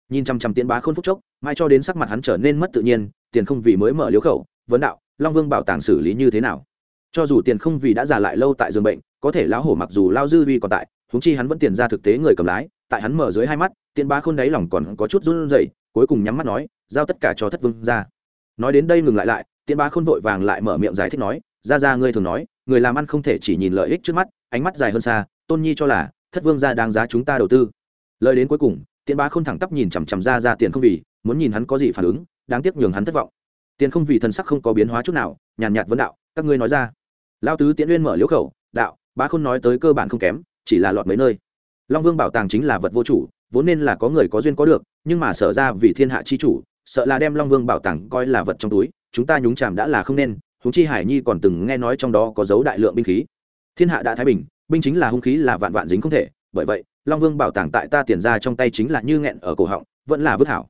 [SPEAKER 1] Nhìn chăm chăm tiễn bá khôn phúc chốc, mai cho đến sắc mặt hắn trở nên mất tự nhiên tiền không vì mới mở liếu khẩu, vấn đạo, long vương bảo tàng xử lý như thế nào? Cho dù tiền không vì đã già lại lâu tại giường bệnh, có thể lão hổ mặc dù lao dư uy còn tại húng chi hắn vẫn tiền ra thực tế người cầm lái, tại hắn mở dưới hai mắt, tiễn bá khôn đáy lòng còn có chút run rẩy, cuối cùng nhắm mắt nói, giao tất cả cho thất vương ra. Nói đến đây ngừng lại lại tiễn bá khôn vội vàng lại mở miệng giải thích nói ra ra ngươi thường nói, người làm ăn không thể chỉ nhìn lợi ích trước mắt, ánh mắt dài hơn xa, tôn nhi cho là, thất vương gia đáng giá chúng ta đầu tư. Lời đến cuối cùng, tiễn bá khôn thẳng tắp nhìn chằm chằm ra ra tiền không vì, muốn nhìn hắn có gì phản ứng, đáng tiếc nhường hắn thất vọng. Tiền không vì thần sắc không có biến hóa chút nào, nhàn nhạt vấn đạo, các ngươi nói ra. Lao tứ tiễn uyên mở liễu khẩu, đạo, bá khôn nói tới cơ bản không kém, chỉ là lọt mấy nơi. Long vương bảo tàng chính là vật vô chủ, vốn nên là có người có duyên có được, nhưng mà sở ra vì thiên hạ chi chủ, sợ là đem long vương bảo tàng coi là vật trong túi chúng ta nhúng chàm đã là không nên húng chi hải nhi còn từng nghe nói trong đó có dấu đại lượng binh khí. Thiên hạ đã thái bình, binh chính là hung khí là vạn vạn dính không thể, bởi vậy, long vương bảo tàng tại ta tiền ra trong tay chính là như nghẹn ở cổ họng, vẫn là vứt hảo.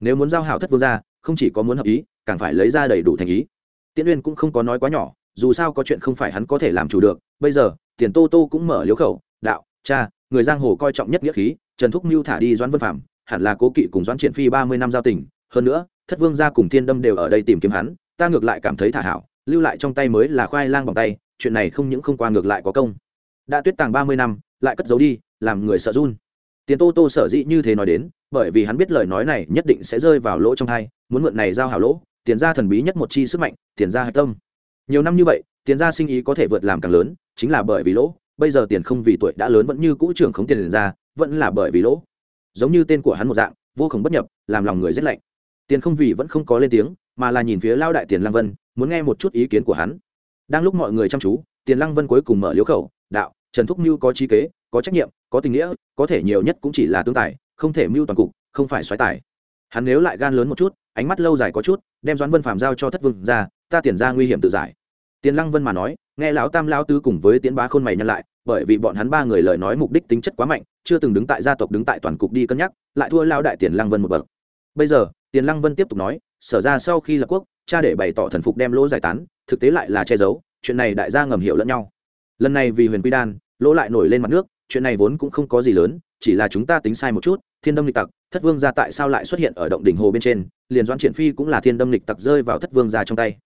[SPEAKER 1] Nếu muốn giao hảo thất vương ra không chỉ có muốn hợp ý, càng phải lấy ra đầy đủ thành ý. Tiễn uyên cũng không có nói quá nhỏ, dù sao có chuyện không phải hắn có thể làm chủ được. Bây giờ, tiền tô tô cũng mở liếu khẩu, đạo, cha, người giang hồ coi trọng nhất nghĩa khí, trần thúc mưu thả đi doãn vân phạm hẳn là cố kỵ cùng doãn triển phi ba mươi năm giao tình. Hơn nữa thất vương gia cùng thiên đâm đều ở đây tìm kiếm hắn, ta ngược lại cảm thấy thả hảo, lưu lại trong tay mới là khoai lang bằng tay, chuyện này không những không qua ngược lại có công. Đã tuyết tàng ba mươi năm, lại cất giấu đi, làm người sợ run. Tiền tô tô sở dĩ như thế nói đến, bởi vì hắn biết lời nói này nhất định sẽ rơi vào lỗ trong thai, muốn mượn này giao hảo lỗ, tiền ra thần bí nhất một chi sức mạnh, tiền ra hạch tâm. Nhiều năm như vậy, tiền ra sinh ý có thể vượt làm càng lớn, chính là bởi vì lỗ, bây giờ tiền không vì tuổi đã lớn vẫn như cũ trưởng khống tiền ra vẫn là bởi vì lỗ. Giống như tên của hắn một dạng, vô khổng bất nhập, làm lòng người rét lạnh tiền không vì vẫn không có lên tiếng, mà là nhìn phía lao đại tiền lăng vân, muốn nghe một chút ý kiến của hắn. Đang lúc mọi người chăm chú, tiền lăng vân cuối cùng mở liếu khẩu, đạo, trần thúc mưu có trí kế, có trách nhiệm, có tình nghĩa, có thể nhiều nhất cũng chỉ là tương tài, không thể mưu toàn cục, không phải xoáy tài. Hắn nếu lại gan lớn một chút, ánh mắt lâu dài có chút, đem doãn vân phàm giao cho thất vương ra, ta tiền ra nguy hiểm tự giải. Tiền lăng vân mà nói, nghe lão tam Lão tứ cùng với tiến bá khôn mày nhăn lại, bởi vì bọn hắn ba người lời nói mục đích tính chất quá mạnh, chưa từng đứng tại gia tộc, đứng tại toàn cục đi cân nhắc, lại thua lao đại tiền lăng vân một bậc. Bây giờ tiền lăng vân tiếp tục nói, sở ra sau khi lập quốc, cha để bày tỏ thần phục đem lỗ giải tán, thực tế lại là che giấu, chuyện này đại gia ngầm hiểu lẫn nhau. Lần này vì huyền quy đan, lỗ lại nổi lên mặt nước, chuyện này vốn cũng không có gì lớn, chỉ là chúng ta tính sai một chút, thiên đâm lịch tặc, thất vương gia tại sao lại xuất hiện ở động đỉnh hồ bên trên, liền doãn triển phi cũng là thiên đâm lịch tặc rơi vào thất vương gia trong tay.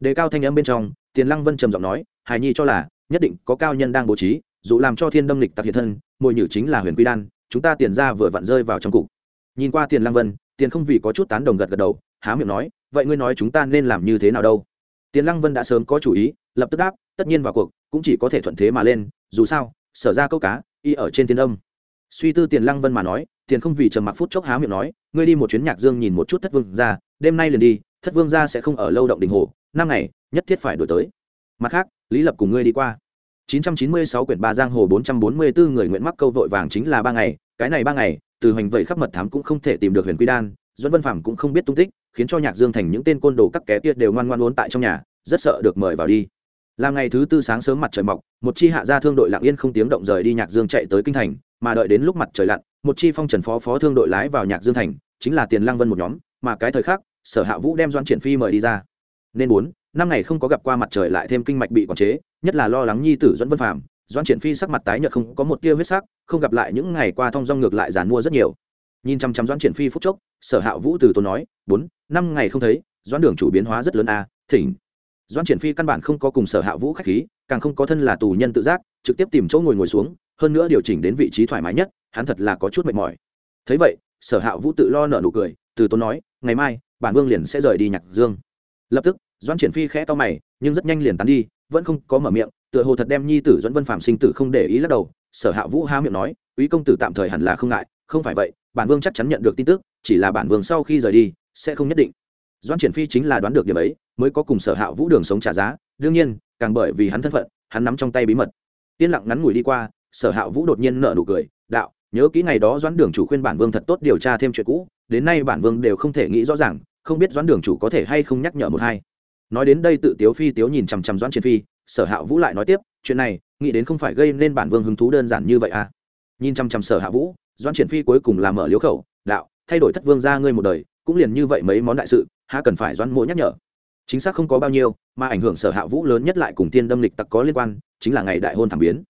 [SPEAKER 1] Đề cao thanh âm bên trong, tiền lăng vân trầm giọng nói hài nhi cho là, nhất định có cao nhân đang bố trí, dù làm cho thiên đâm lịch tặc hiện thân, mồi nhử chính là huyền quy đan, chúng ta tiền ra vừa vặn rơi vào trong cục. Nhìn qua tiền lăng vân tiền không vì có chút tán đồng gật gật đầu, há miệng nói, vậy ngươi nói chúng ta nên làm như thế nào đâu? Tiền lăng vân đã sớm có chủ ý, lập tức đáp, tất nhiên vào cuộc, cũng chỉ có thể thuận thế mà lên, dù sao, sở ra câu cá, y ở trên thiên đông suy tư tiền lăng vân mà nói, tiền không vì trầm mặc phút chốc há miệng nói, ngươi đi một chuyến nhạc dương nhìn một chút thất vương ra đêm nay liền đi, thất vương ra sẽ không ở lâu động đình hồ, năm ngày, nhất thiết phải đổi tới. Mặt khác, lý lập cùng ngươi đi qua. 996 quyển ba giang hồ 444 người nguyện mắc câu vội vàng chính là ba ngày, cái này ba ngày từ hoành vậy khắp mật thám cũng không thể tìm được huyền quy đan doãn vân phạm cũng không biết tung tích, khiến cho nhạc dương thành những tên côn đồ các ké kia đều ngoan ngoan uốn tại trong nhà, rất sợ được mời vào đi. Làm ngày thứ tư sáng sớm mặt trời mọc, một chi hạ gia thương đội lặng yên không tiếng động rời đi nhạc dương chạy tới kinh thành, mà đợi đến lúc mặt trời lặn, một chi phong trần phó phó thương đội lái vào nhạc dương thành, chính là tiền lăng vân một nhóm, mà cái thời khắc, sở hạ vũ đem doan triển phi mời đi ra. Nên bốn, năm ngày không có gặp qua mặt trời lại thêm kinh mạch bị quản chế, nhất là lo lắng nhi tử dẫn vân phạm doan triển phi sắc mặt tái nhợt không có một tia huyết sắc, không gặp lại những ngày qua thong dong ngược lại giàn mua rất nhiều. Nhìn chăm chăm doan triển phi phút chốc, sở hạ vũ từ tôi nói, bốn, năm ngày không thấy doan đường chủ biến hóa rất lớn a, thỉnh. Doan triển phi căn bản không có cùng sở hạ vũ khách khí, càng không có thân là tù nhân tự giác, trực tiếp tìm chỗ ngồi ngồi xuống, hơn nữa điều chỉnh đến vị trí thoải mái nhất, hắn thật là có chút mệt mỏi. Thấy vậy, sở hạ vũ tự lo nợ nụ cười, từ tốn nói, ngày mai, bản vương liền sẽ rời đi nhạc dương. Lập tức doan triển phi khẽ to mày, nhưng rất nhanh liền tán đi, vẫn không có mở miệng tựa hồ thật đem nhi tử dẫn vân phạm sinh tử không để ý lắc đầu, sở hạ vũ há miệng nói, quý công tử tạm thời hẳn là không ngại, không phải vậy, bản vương chắc chắn nhận được tin tức, chỉ là bản vương sau khi rời đi, sẽ không nhất định. Doan triển phi chính là đoán được điểm ấy, mới có cùng sở hạ vũ đường sống trả giá, đương nhiên, càng bởi vì hắn thân phận, hắn nắm trong tay bí mật. Yên lặng ngắn ngủi đi qua, sở hạ vũ đột nhiên nở nụ cười, đạo, nhớ kỹ ngày đó doãn đường chủ khuyên bản vương thật tốt điều tra thêm chuyện cũ, đến nay bản vương đều không thể nghĩ rõ ràng, không biết doãn đường chủ có thể hay không nhắc nhở một hai. Nói đến đây tự tiếu phi tiếu nhìn chằm chằm doãn triển phi sở hạ vũ lại nói tiếp, chuyện này, nghĩ đến không phải gây nên bản vương hứng thú đơn giản như vậy à? Nhìn chăm chăm sở hạ vũ, doãn triển phi cuối cùng là mở liếu khẩu, đạo, thay đổi thất vương ra ngươi một đời, cũng liền như vậy mấy món đại sự, há cần phải doãn mỗ nhắc nhở? Chính xác không có bao nhiêu, mà ảnh hưởng sở hạ vũ lớn nhất lại cùng tiên đâm lịch tặc có liên quan, chính là ngày đại hôn thảm biến.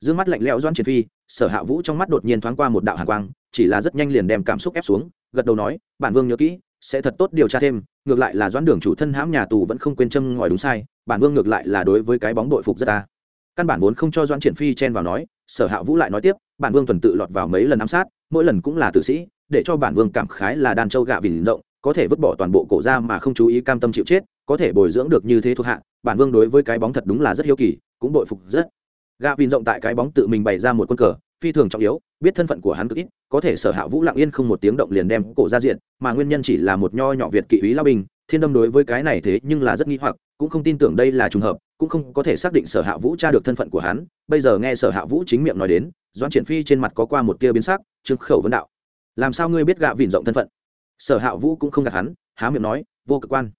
[SPEAKER 1] D mắt lạnh lẽo doãn triển phi, sở hạ vũ trong mắt đột nhiên thoáng qua một đạo hàn quang, chỉ là rất nhanh liền đem cảm xúc ép xuống, gật đầu nói, bản vương nhớ kỹ, sẽ thật tốt điều tra thêm, ngược lại là doãn đường chủ thân hãm nhà tù vẫn không quên châm ngòi đúng sai bản vương ngược lại là đối với cái bóng đội phục rất ta. Căn bản vốn không cho doãn triển phi chen vào nói, sở hạ vũ lại nói tiếp, bản vương tuần tự lọt vào mấy lần ám sát, mỗi lần cũng là tử sĩ, để cho bản vương cảm khái là đàn châu gạ vì rộng, có thể vứt bỏ toàn bộ cổ ra mà không chú ý cam tâm chịu chết, có thể bồi dưỡng được như thế thuộc hạ, bản vương đối với cái bóng thật đúng là rất hiếu kỳ, cũng bội phục rất. Gạ vỉn rộng tại cái bóng tự mình bày ra một quân cờ, phi thường trọng yếu, biết thân phận của hắn cực ít, có thể sở hạ vũ lặng yên không một tiếng động liền đem cổ ra diện, mà nguyên nhân chỉ là một nho nhỏ việt kỵ ý lao bình thiên đâm đối với cái này thế nhưng là rất nghi hoặc, cũng không tin tưởng đây là trùng hợp, cũng không có thể xác định sở hạ vũ tra được thân phận của hắn. Bây giờ nghe sở hạ vũ chính miệng nói đến, doãn triển phi trên mặt có qua một tia biến sắc, trương khẩu vấn đạo, làm sao ngươi biết gạ vỉn rộng thân phận? Sở hạ vũ cũng không gạt hắn, há miệng nói, vô cực quan.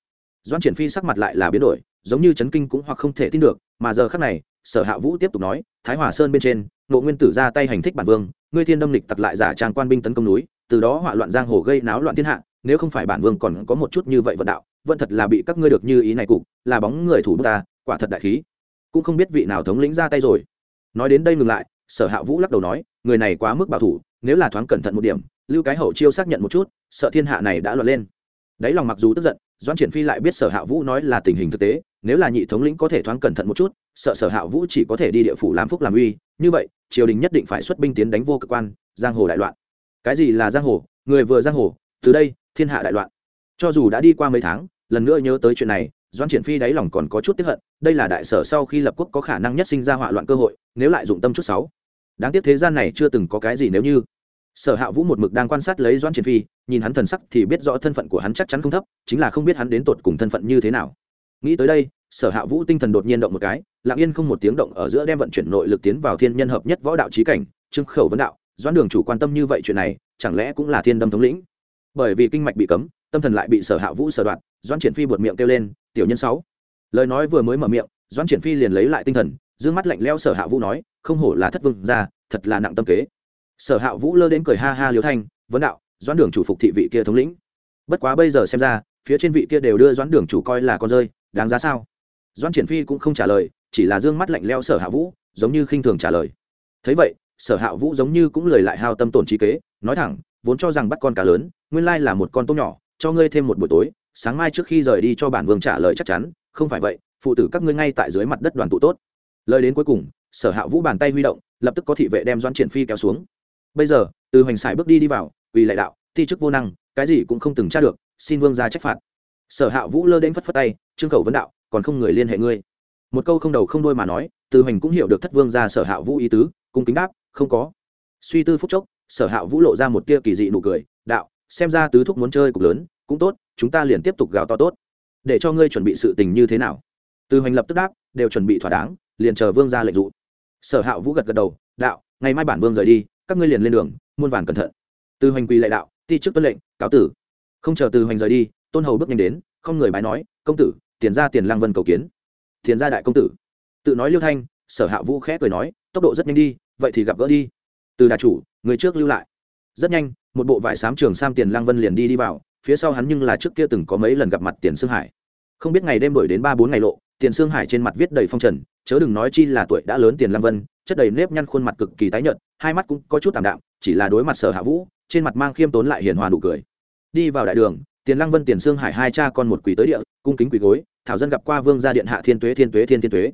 [SPEAKER 1] Doãn triển phi sắc mặt lại là biến đổi, giống như chấn kinh cũng hoặc không thể tin được, mà giờ khắc này, sở hạ vũ tiếp tục nói, thái hòa sơn bên trên, ngộ nguyên tử ra tay hành thích bản vương, ngươi thiên đâm lịch tặc lại giả trang quan binh tấn công núi, từ đó họa loạn giang hồ gây náo loạn thiên hạ nếu không phải bản vương còn có một chút như vậy vận đạo, vẫn thật là bị các ngươi được như ý này cục, là bóng người thủ bức ta, quả thật đại khí. Cũng không biết vị nào thống lĩnh ra tay rồi. Nói đến đây ngừng lại, sở hạ vũ lắc đầu nói, người này quá mức bảo thủ, nếu là thoáng cẩn thận một điểm, lưu cái hậu chiêu xác nhận một chút, sợ thiên hạ này đã loạn lên. Đáy lòng mặc dù tức giận doan triển phi lại biết sở hạ vũ nói là tình hình thực tế, nếu là nhị thống lĩnh có thể thoáng cẩn thận một chút, sợ sở hạ vũ chỉ có thể đi địa phủ làm phúc làm uy, như vậy, triều đình nhất định phải xuất binh tiến đánh vô cơ quan, giang hồ đại loạn. Cái gì là giang hồ? Người vừa giang hồ từ đây, thiên hạ đại loạn. Cho dù đã đi qua mấy tháng, lần nữa nhớ tới chuyện này doan triển phi đáy lòng còn có chút tiếp hận, đây là đại sở sau khi lập quốc có khả năng nhất sinh ra hỏa loạn cơ hội, nếu lại dụng tâm chút sáu. Đáng tiếc thế gian này chưa từng có cái gì nếu như. Sở hạ vũ một mực đang quan sát lấy doan triển phi, nhìn hắn thần sắc thì biết rõ thân phận của hắn chắc chắn không thấp, chính là không biết hắn đến tột cùng thân phận như thế nào. Nghĩ tới đây, sở hạ vũ tinh thần đột nhiên động một cái, lặng yên không một tiếng động ở giữa đem vận chuyển nội lực tiến vào thiên nhân hợp nhất võ đạo trí cảnh trưng khẩu vấn đạo, doãn đường chủ quan tâm như vậy chuyện này, chẳng lẽ cũng là thiên đâm thống lĩnh? Bởi vì kinh mạch bị cấm, tâm thần lại bị sở hạ vũ sở đoạn doãn triển phi buột miệng kêu lên, tiểu nhân sáu. Lời nói vừa mới mở miệng, doãn triển phi liền lấy lại tinh thần d mắt lạnh leo sở hạ vũ nói, không hổ là thất vương ra thật là nặng tâm kế. Sở hạ vũ lơ đến cười ha ha liếu thanh, vấn đạo, doãn đường chủ phục thị vị kia thống lĩnh. Bất quá bây giờ xem ra, phía trên vị kia đều đưa doãn đường chủ coi là con rơi, đáng giá sao? Doãn triển phi cũng không trả lời, chỉ là d ư ơ n g mắt lạnh leo sở hạ vũ, giống như khinh thường trả lời. Thấy vậy sở hạ vũ giống như cũng lời lại hao tâm tổn trí kế, nói thẳng, vốn cho rằng bắt con cá lớn, nguyên lai là một con tôm nhỏ, cho ngươi thêm một buổi tối, sáng mai trước khi rời đi cho bản vương trả lời chắc chắn, không phải vậy, phụ tử các ngươi ngay tại dưới mặt đất đoàn tụ tốt. Lời đến cuối cùng, sở hạ vũ bàn tay huy động, lập tức có thị vệ đem doan triển phi kéo xuống. Bây giờ, từ hoành sải bước đi đi vào, vì lại đạo thi chức vô năng, cái gì cũng không từng tra được, xin vương ra trách phạt. Sở hạ vũ lơ đến phất phất tay, trương khẩu vấn đạo, còn không người liên hệ ngươi. Một câu không đầu không đôi mà nói, từ hoành cũng hiểu được thất vương ra sở hạ vũ ý tứ, cung kính đáp không có. Suy tư phúc chốc, sở hạ vũ lộ ra một tia kỳ dị nụ cười, đạo, xem ra tứ thúc muốn chơi cục lớn, cũng tốt, chúng ta liền tiếp tục gào to tốt. Để cho ngươi chuẩn bị sự tình như thế nào? Từ hoành lập tức đáp, đều chuẩn bị thỏa đáng, liền chờ vương ra lệnh dụ. Sở hạ vũ gật gật đầu, đạo, ngày mai bản vương rời đi, các ngươi liền lên đường, muôn vàn cẩn thận. Từ hoành quỳ lệ đạo, ti trước tuân lệnh, cáo tử. Không chờ từ hoành rời đi, tôn hầu bước nhanh đến, không người bái nói, công tử, tiền ra tiền lang vân cầu kiến. Tiền ra đại công tử. Tự nói liêu thanh, sở hạ vũ khẽ cười nói, tốc độ rất nhanh đi vậy thì gặp gỡ đi. Từ đà chủ, người trước lưu lại. Rất nhanh, một bộ vải sám trường sam tiền lang vân liền đi đi vào, phía sau hắn nhưng là trước kia từng có mấy lần gặp mặt tiền sương hải. Không biết ngày đêm đổi đến ba bốn ngày lộ, tiền sương hải trên mặt viết đầy phong trần, chớ đừng nói chi là tuổi đã lớn tiền lang vân, chất đầy nếp nhăn khuôn mặt cực kỳ tái nhợt, hai mắt cũng có chút tạm đạm, chỉ là đối mặt sở hạ vũ, trên mặt mang khiêm tốn lại hiền hòa nụ cười. Đi vào đại đường, tiền lăng vân, tiền sương hải hai cha con một quỳ tới địa, cung kính quỳ gối, thảo dân gặp qua vương gia điện hạ thiên tuế thiên tuế, thiên thiên tuế.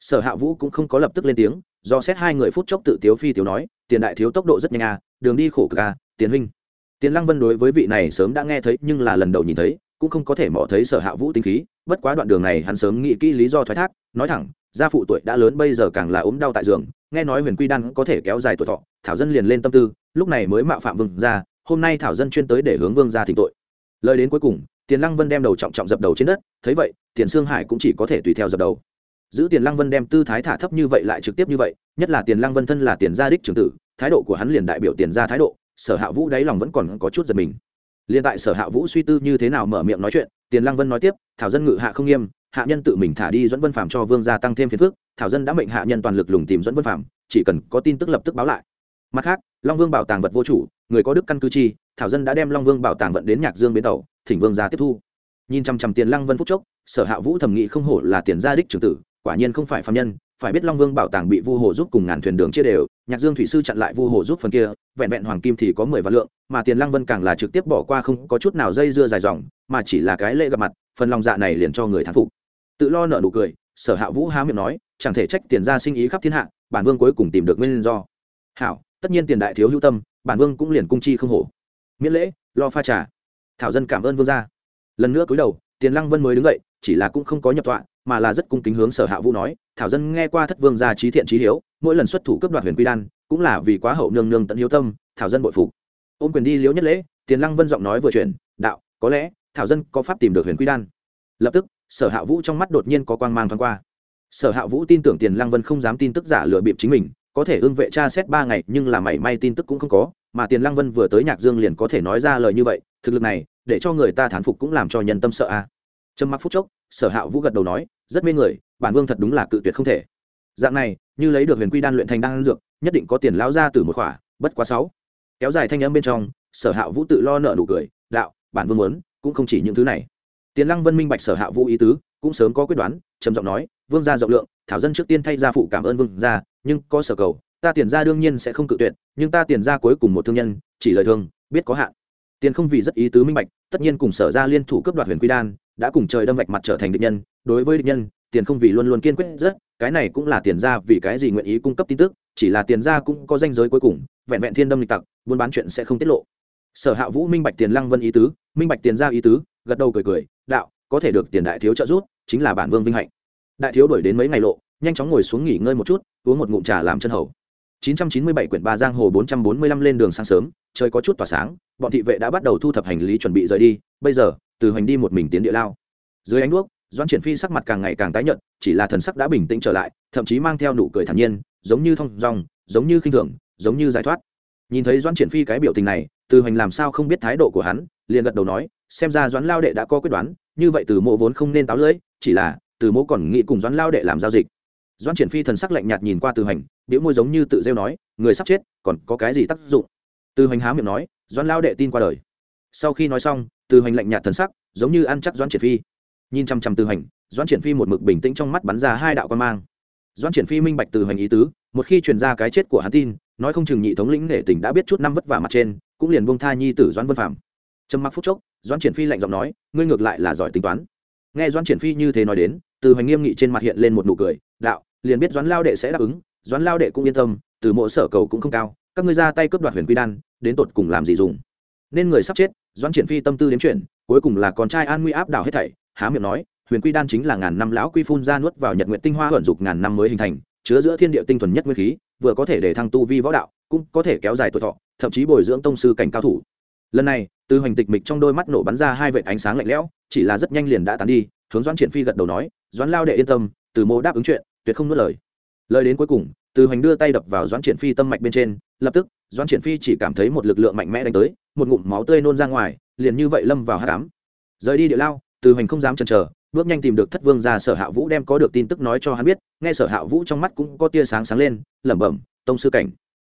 [SPEAKER 1] Sở hạ vũ cũng không có lập tức lên tiếng do xét hai người phút chốc tự tiếu phi tiếu nói, tiền đại thiếu tốc độ rất nhanh à đường đi khổ cực à tiền huynh. Tiền lăng vân đối với vị này sớm đã nghe thấy nhưng là lần đầu nhìn thấy, cũng không có thể mỏ thấy sở hạ vũ tinh khí, bất quá đoạn đường này hắn sớm nghĩ kỹ lý do thoái thác, nói thẳng, gia phụ tuổi đã lớn bây giờ càng là ốm đau tại giường, nghe nói huyền quy đan có thể kéo dài tuổi thọ, thảo dân liền lên tâm tư, lúc này mới mạo phạm vương ra hôm nay thảo dân chuyên tới để hướng vương ra thỉnh tội. Lời đến cuối cùng, tiền lăng vân đem đầu trọng trọng dập đầu trên đất, thấy vậy, tiền sương hải cũng chỉ có thể tùy theo dập đầu giữ tiền lăng vân đem tư thái thả thấp như vậy lại trực tiếp như vậy, nhất là tiền lăng vân thân là tiền gia đích trưởng tử, thái độ của hắn liền đại biểu tiền gia thái độ, sở hạ vũ đáy lòng vẫn còn có chút giật mình. Liền tại sở hạ vũ suy tư như thế nào mở miệng nói chuyện, tiền lăng vân nói tiếp, thảo dân ngự hạ không nghiêm, hạ nhân tự mình thả đi dẫn vân phạm cho vương gia tăng thêm phiền phức, thảo dân đã mệnh hạ nhân toàn lực lùng tìm dẫn vân phạm chỉ cần có tin tức lập tức báo lại. Mặt khác, long vương bảo tàng vật vô chủ, người có đức căn cư chi, thảo dân đã đem long vương bảo tàng vận đến nhạc dương bến tàu, thỉnh vương gia tiếp thu. Nhìn chăm chăm tiền lăng vân phúc chốc, sở hạ vũ thẩm nghị không hổ là tiền gia đích trưởng tử quả nhiên không phải phạm nhân, phải biết long vương bảo tàng bị vu hồ giúp cùng ngàn thuyền đường chia đều, nhạc dương thủy sư chặn lại vu hồ giúp phần kia, vẹn vẹn hoàng kim thì có mười vạn lượng, mà tiền lăng vân càng là trực tiếp bỏ qua không có chút nào dây dưa dài dòng, mà chỉ là cái lễ gặp mặt, phần lòng dạ này liền cho người thán phục. Tự lo nợ nụ cười, sở hạ vũ há miệng nói, chẳng thể trách tiền ra sinh ý khắp thiên hạ, bản vương cuối cùng tìm được nguyên do. Hảo, tất nhiên tiền đại thiếu hữu tâm, bản vương cũng liền cung chi không hổ. Miễn lễ, lo pha trà. Thảo dân cảm ơn vương gia. Lần nữa cúi đầu, tiền lăng vân mới đứng dậy, chỉ là cũng không có nhập tọa mà là rất cung kính hướng sở hạ vũ nói, thảo dân nghe qua thất vương gia trí thiện trí hiếu, mỗi lần xuất thủ cấp đoạt huyền quy đan, cũng là vì quá hậu nương nương tận hiếu tâm, thảo dân bội phục. Ôm quyền đi liễu nhất lễ, tiền lăng vân giọng nói vừa chuyển, đạo, có lẽ thảo dân có pháp tìm được huyền quy đan. Lập tức, sở hạ vũ trong mắt đột nhiên có quang mang thoáng qua. Sở hạ vũ tin tưởng tiền lăng vân không dám tin tức giả lừa bịp chính mình, có thể ưng vệ cha xét ba ngày, nhưng là mảy may tin tức cũng không có, mà tiền lăng vân vừa tới nhạc dương liền có thể nói ra lời như vậy, thực lực này, để cho người ta thán phục cũng làm cho nhân tâm sợ a. À. trầm mặc phút chốc, sở hạ vũ gật đầu nói rất mê người, bản vương thật đúng là cự tuyệt không thể. Dạng này, như lấy được huyền quy đan luyện thành đan dược, nhất định có tiền lão ra từ một khỏa, bất quá sáu. Kéo dài thanh âm bên trong, sở hạ vũ tự lo nợ nụ cười, đạo, bản vương muốn, cũng không chỉ những thứ này. Tiền lăng vân minh bạch sở hạ vũ ý tứ, cũng sớm có quyết đoán, trầm giọng nói, vương gia rộng lượng, thảo dân trước tiên thay gia phụ cảm ơn vương gia, nhưng có sở cầu, ta tiền gia đương nhiên sẽ không cự tuyệt, nhưng ta tiền gia cuối cùng một thương nhân, chỉ lời thương biết có hạn. Tiền không vì rất ý tứ minh bạch, tất nhiên cùng sở gia liên thủ cướp đoạt huyền quy đan, đã cùng trời đâm vạch mặt trở thành định nhân đối với địch nhân, tiền không vì luôn luôn kiên quyết rất, cái này cũng là tiền gia vì cái gì nguyện ý cung cấp tin tức, chỉ là tiền gia cũng có danh giới cuối cùng, vẹn vẹn thiên đâm lịch tặc, buôn bán chuyện sẽ không tiết lộ. Sở hạ vũ minh bạch tiền lăng vân ý tứ, minh bạch tiền gia ý tứ, gật đầu cười cười, đạo, có thể được tiền đại thiếu trợ giúp, chính là bản vương vinh hạnh. Đại thiếu đổi đến mấy ngày lộ, nhanh chóng ngồi xuống nghỉ ngơi một chút, uống một ngụm trà làm chân hầu. 997 quyển ba giang hồ 445 lên đường sáng sớm, trời có chút tỏa sáng, bọn thị vệ đã bắt đầu thu thập hành lý chuẩn bị rời đi, bây giờ, từ hành đi một mình tiến địa lao. Dưới ánh đuốc doãn triển phi sắc mặt càng ngày càng tái nhợt, chỉ là thần sắc đã bình tĩnh trở lại, thậm chí mang theo nụ cười thản nhiên, giống như thông dong, giống như khinh thường, giống như giải thoát. Nhìn thấy doãn triển phi cái biểu tình này, từ hành làm sao không biết thái độ của hắn, liền gật đầu nói, xem ra doãn lao đệ đã có quyết đoán, như vậy từ mộ vốn không nên táo lưỡi, chỉ là, từ mộ còn nghĩ cùng doãn lao đệ làm giao dịch. Doãn triển phi thần sắc lạnh nhạt nhìn qua từ hành biểu môi giống như tự rêu nói, người sắp chết, còn có cái gì tác dụng? Từ hành há miệng nói, doãn lao đệ tin qua đời. Sau khi nói xong, từ hành lạnh nhạt thần sắc, giống như ăn chắc doãn triển phi nhìn chăm chăm từ hành, doãn triển phi một mực bình tĩnh trong mắt bắn ra hai đạo quan mang. Doãn triển phi minh bạch từ hành ý tứ, một khi truyền ra cái chết của hắn tin, nói không chừng nhị thống lĩnh nể tình đã biết chút năm vất vả mặt trên, cũng liền buông tha nhi tử doãn vân phạm trầm mặc phút chốc, doãn triển phi lạnh giọng nói, ngươi ngược lại là giỏi tính toán. Nghe doãn triển phi như thế nói đến, từ hành nghiêm nghị trên mặt hiện lên một nụ cười, đạo, liền biết doãn lao đệ sẽ đáp ứng, doãn lao đệ cũng yên tâm, từ mộ sở cầu cũng không cao, các ngươi ra tay cướp đoạt huyền quy đan, đến tột cùng làm gì dùng? Nên người sắp chết, doãn triển phi tâm tư đến chuyện cuối cùng là con trai an nguy áp đảo hết thảy há miệng nói huyền quy đan chính là ngàn năm lão quy phun ra nuốt vào nhật nguyện tinh hoa vận dục ngàn năm mới hình thành chứa giữa thiên địa tinh thuần nhất nguyên khí vừa có thể để thăng tu vi võ đạo cũng có thể kéo dài tuổi thọ thậm chí bồi dưỡng tông sư cảnh cao thủ. Lần này từ hoành tịch mịch trong đôi mắt nổ bắn ra hai vệt ánh sáng lạnh lẽo chỉ là rất nhanh liền đã tán đi hướng doãn triển phi gật đầu nói doãn lao đệ yên tâm từ mô đáp ứng chuyện tuyệt không nuốt lời. Lời đến cuối cùng từ hoành đưa tay đập vào doãn triển phi tâm mạch bên trên lập tức doãn triển phi chỉ cảm thấy một lực lượng mạnh mẽ đánh tới một ngụm máu tươi nôn ra ngoài liền như vậy lâm vào hát đám, rời đi địa lao từ hoành không dám chần chờ, bước nhanh tìm được thất vương ra sở hạ vũ đem có được tin tức nói cho hắn biết, nghe sở hạ vũ trong mắt cũng có tia sáng sáng lên, lẩm bẩm, tông sư cảnh.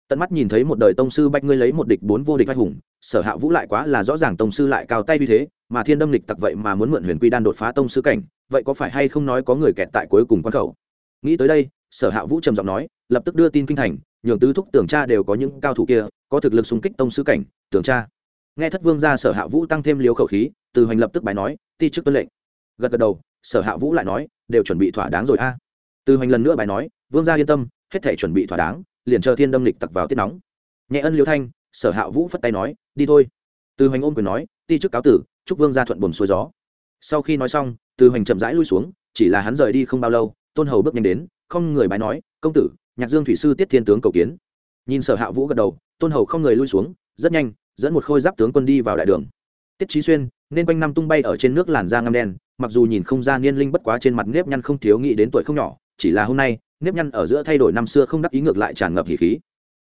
[SPEAKER 1] Tận mắt nhìn thấy một đời tông sư bách ngươi lấy một địch bốn vô địch vai hùng, sở hạ vũ lại quá là rõ ràng tông sư lại cao tay như thế, mà thiên đâm lịch tặc vậy mà muốn mượn huyền quy đan đột phá tông sư cảnh, vậy có phải hay không nói có người kẹt tại cuối cùng quan khẩu? Nghĩ tới đây, sở hạ vũ trầm giọng nói, lập tức đưa tin kinh thành, nhường tứ thúc tưởng cha đều có những cao thủ kia, có thực lực xung kích tông sư cảnh, tưởng cha nghe thất vương ra sở hạ vũ tăng thêm liều khẩu khí, từ hoành lập tức bài nói, ti chức tuân lệnh. Gật gật đầu, sở hạ vũ lại nói, đều chuẩn bị thỏa đáng rồi a. Từ hoành lần nữa bài nói, vương gia yên tâm, hết thể chuẩn bị thỏa đáng, liền chờ thiên đâm lịch tặc vào tiết nóng. Nhẹ ân liêu thanh, sở hạ vũ phất tay nói, đi thôi. Từ hoành ôm quyền nói, ti chức cáo tử, chúc vương gia thuận buồn xuôi gió. Sau khi nói xong, từ hoành chậm rãi lui xuống, chỉ là hắn rời đi không bao lâu, tôn hầu bước nhanh đến, không người bái nói, công tử, nhạc dương thủy sư tiết thiên tướng cầu kiến. Nhìn sở hạ vũ gật đầu, tôn hầu không người lui xuống, rất nhanh dẫn một khôi giáp tướng quân đi vào đại đường. Tiết trí xuyên, nên quanh năm tung bay ở trên nước làn da ngăm đen, mặc dù nhìn không ra niên linh bất quá trên mặt nếp nhăn không thiếu nghĩ đến tuổi không nhỏ, chỉ là hôm nay, nếp nhăn ở giữa thay đổi năm xưa không đắc ý ngược lại tràn ngập hỉ khí.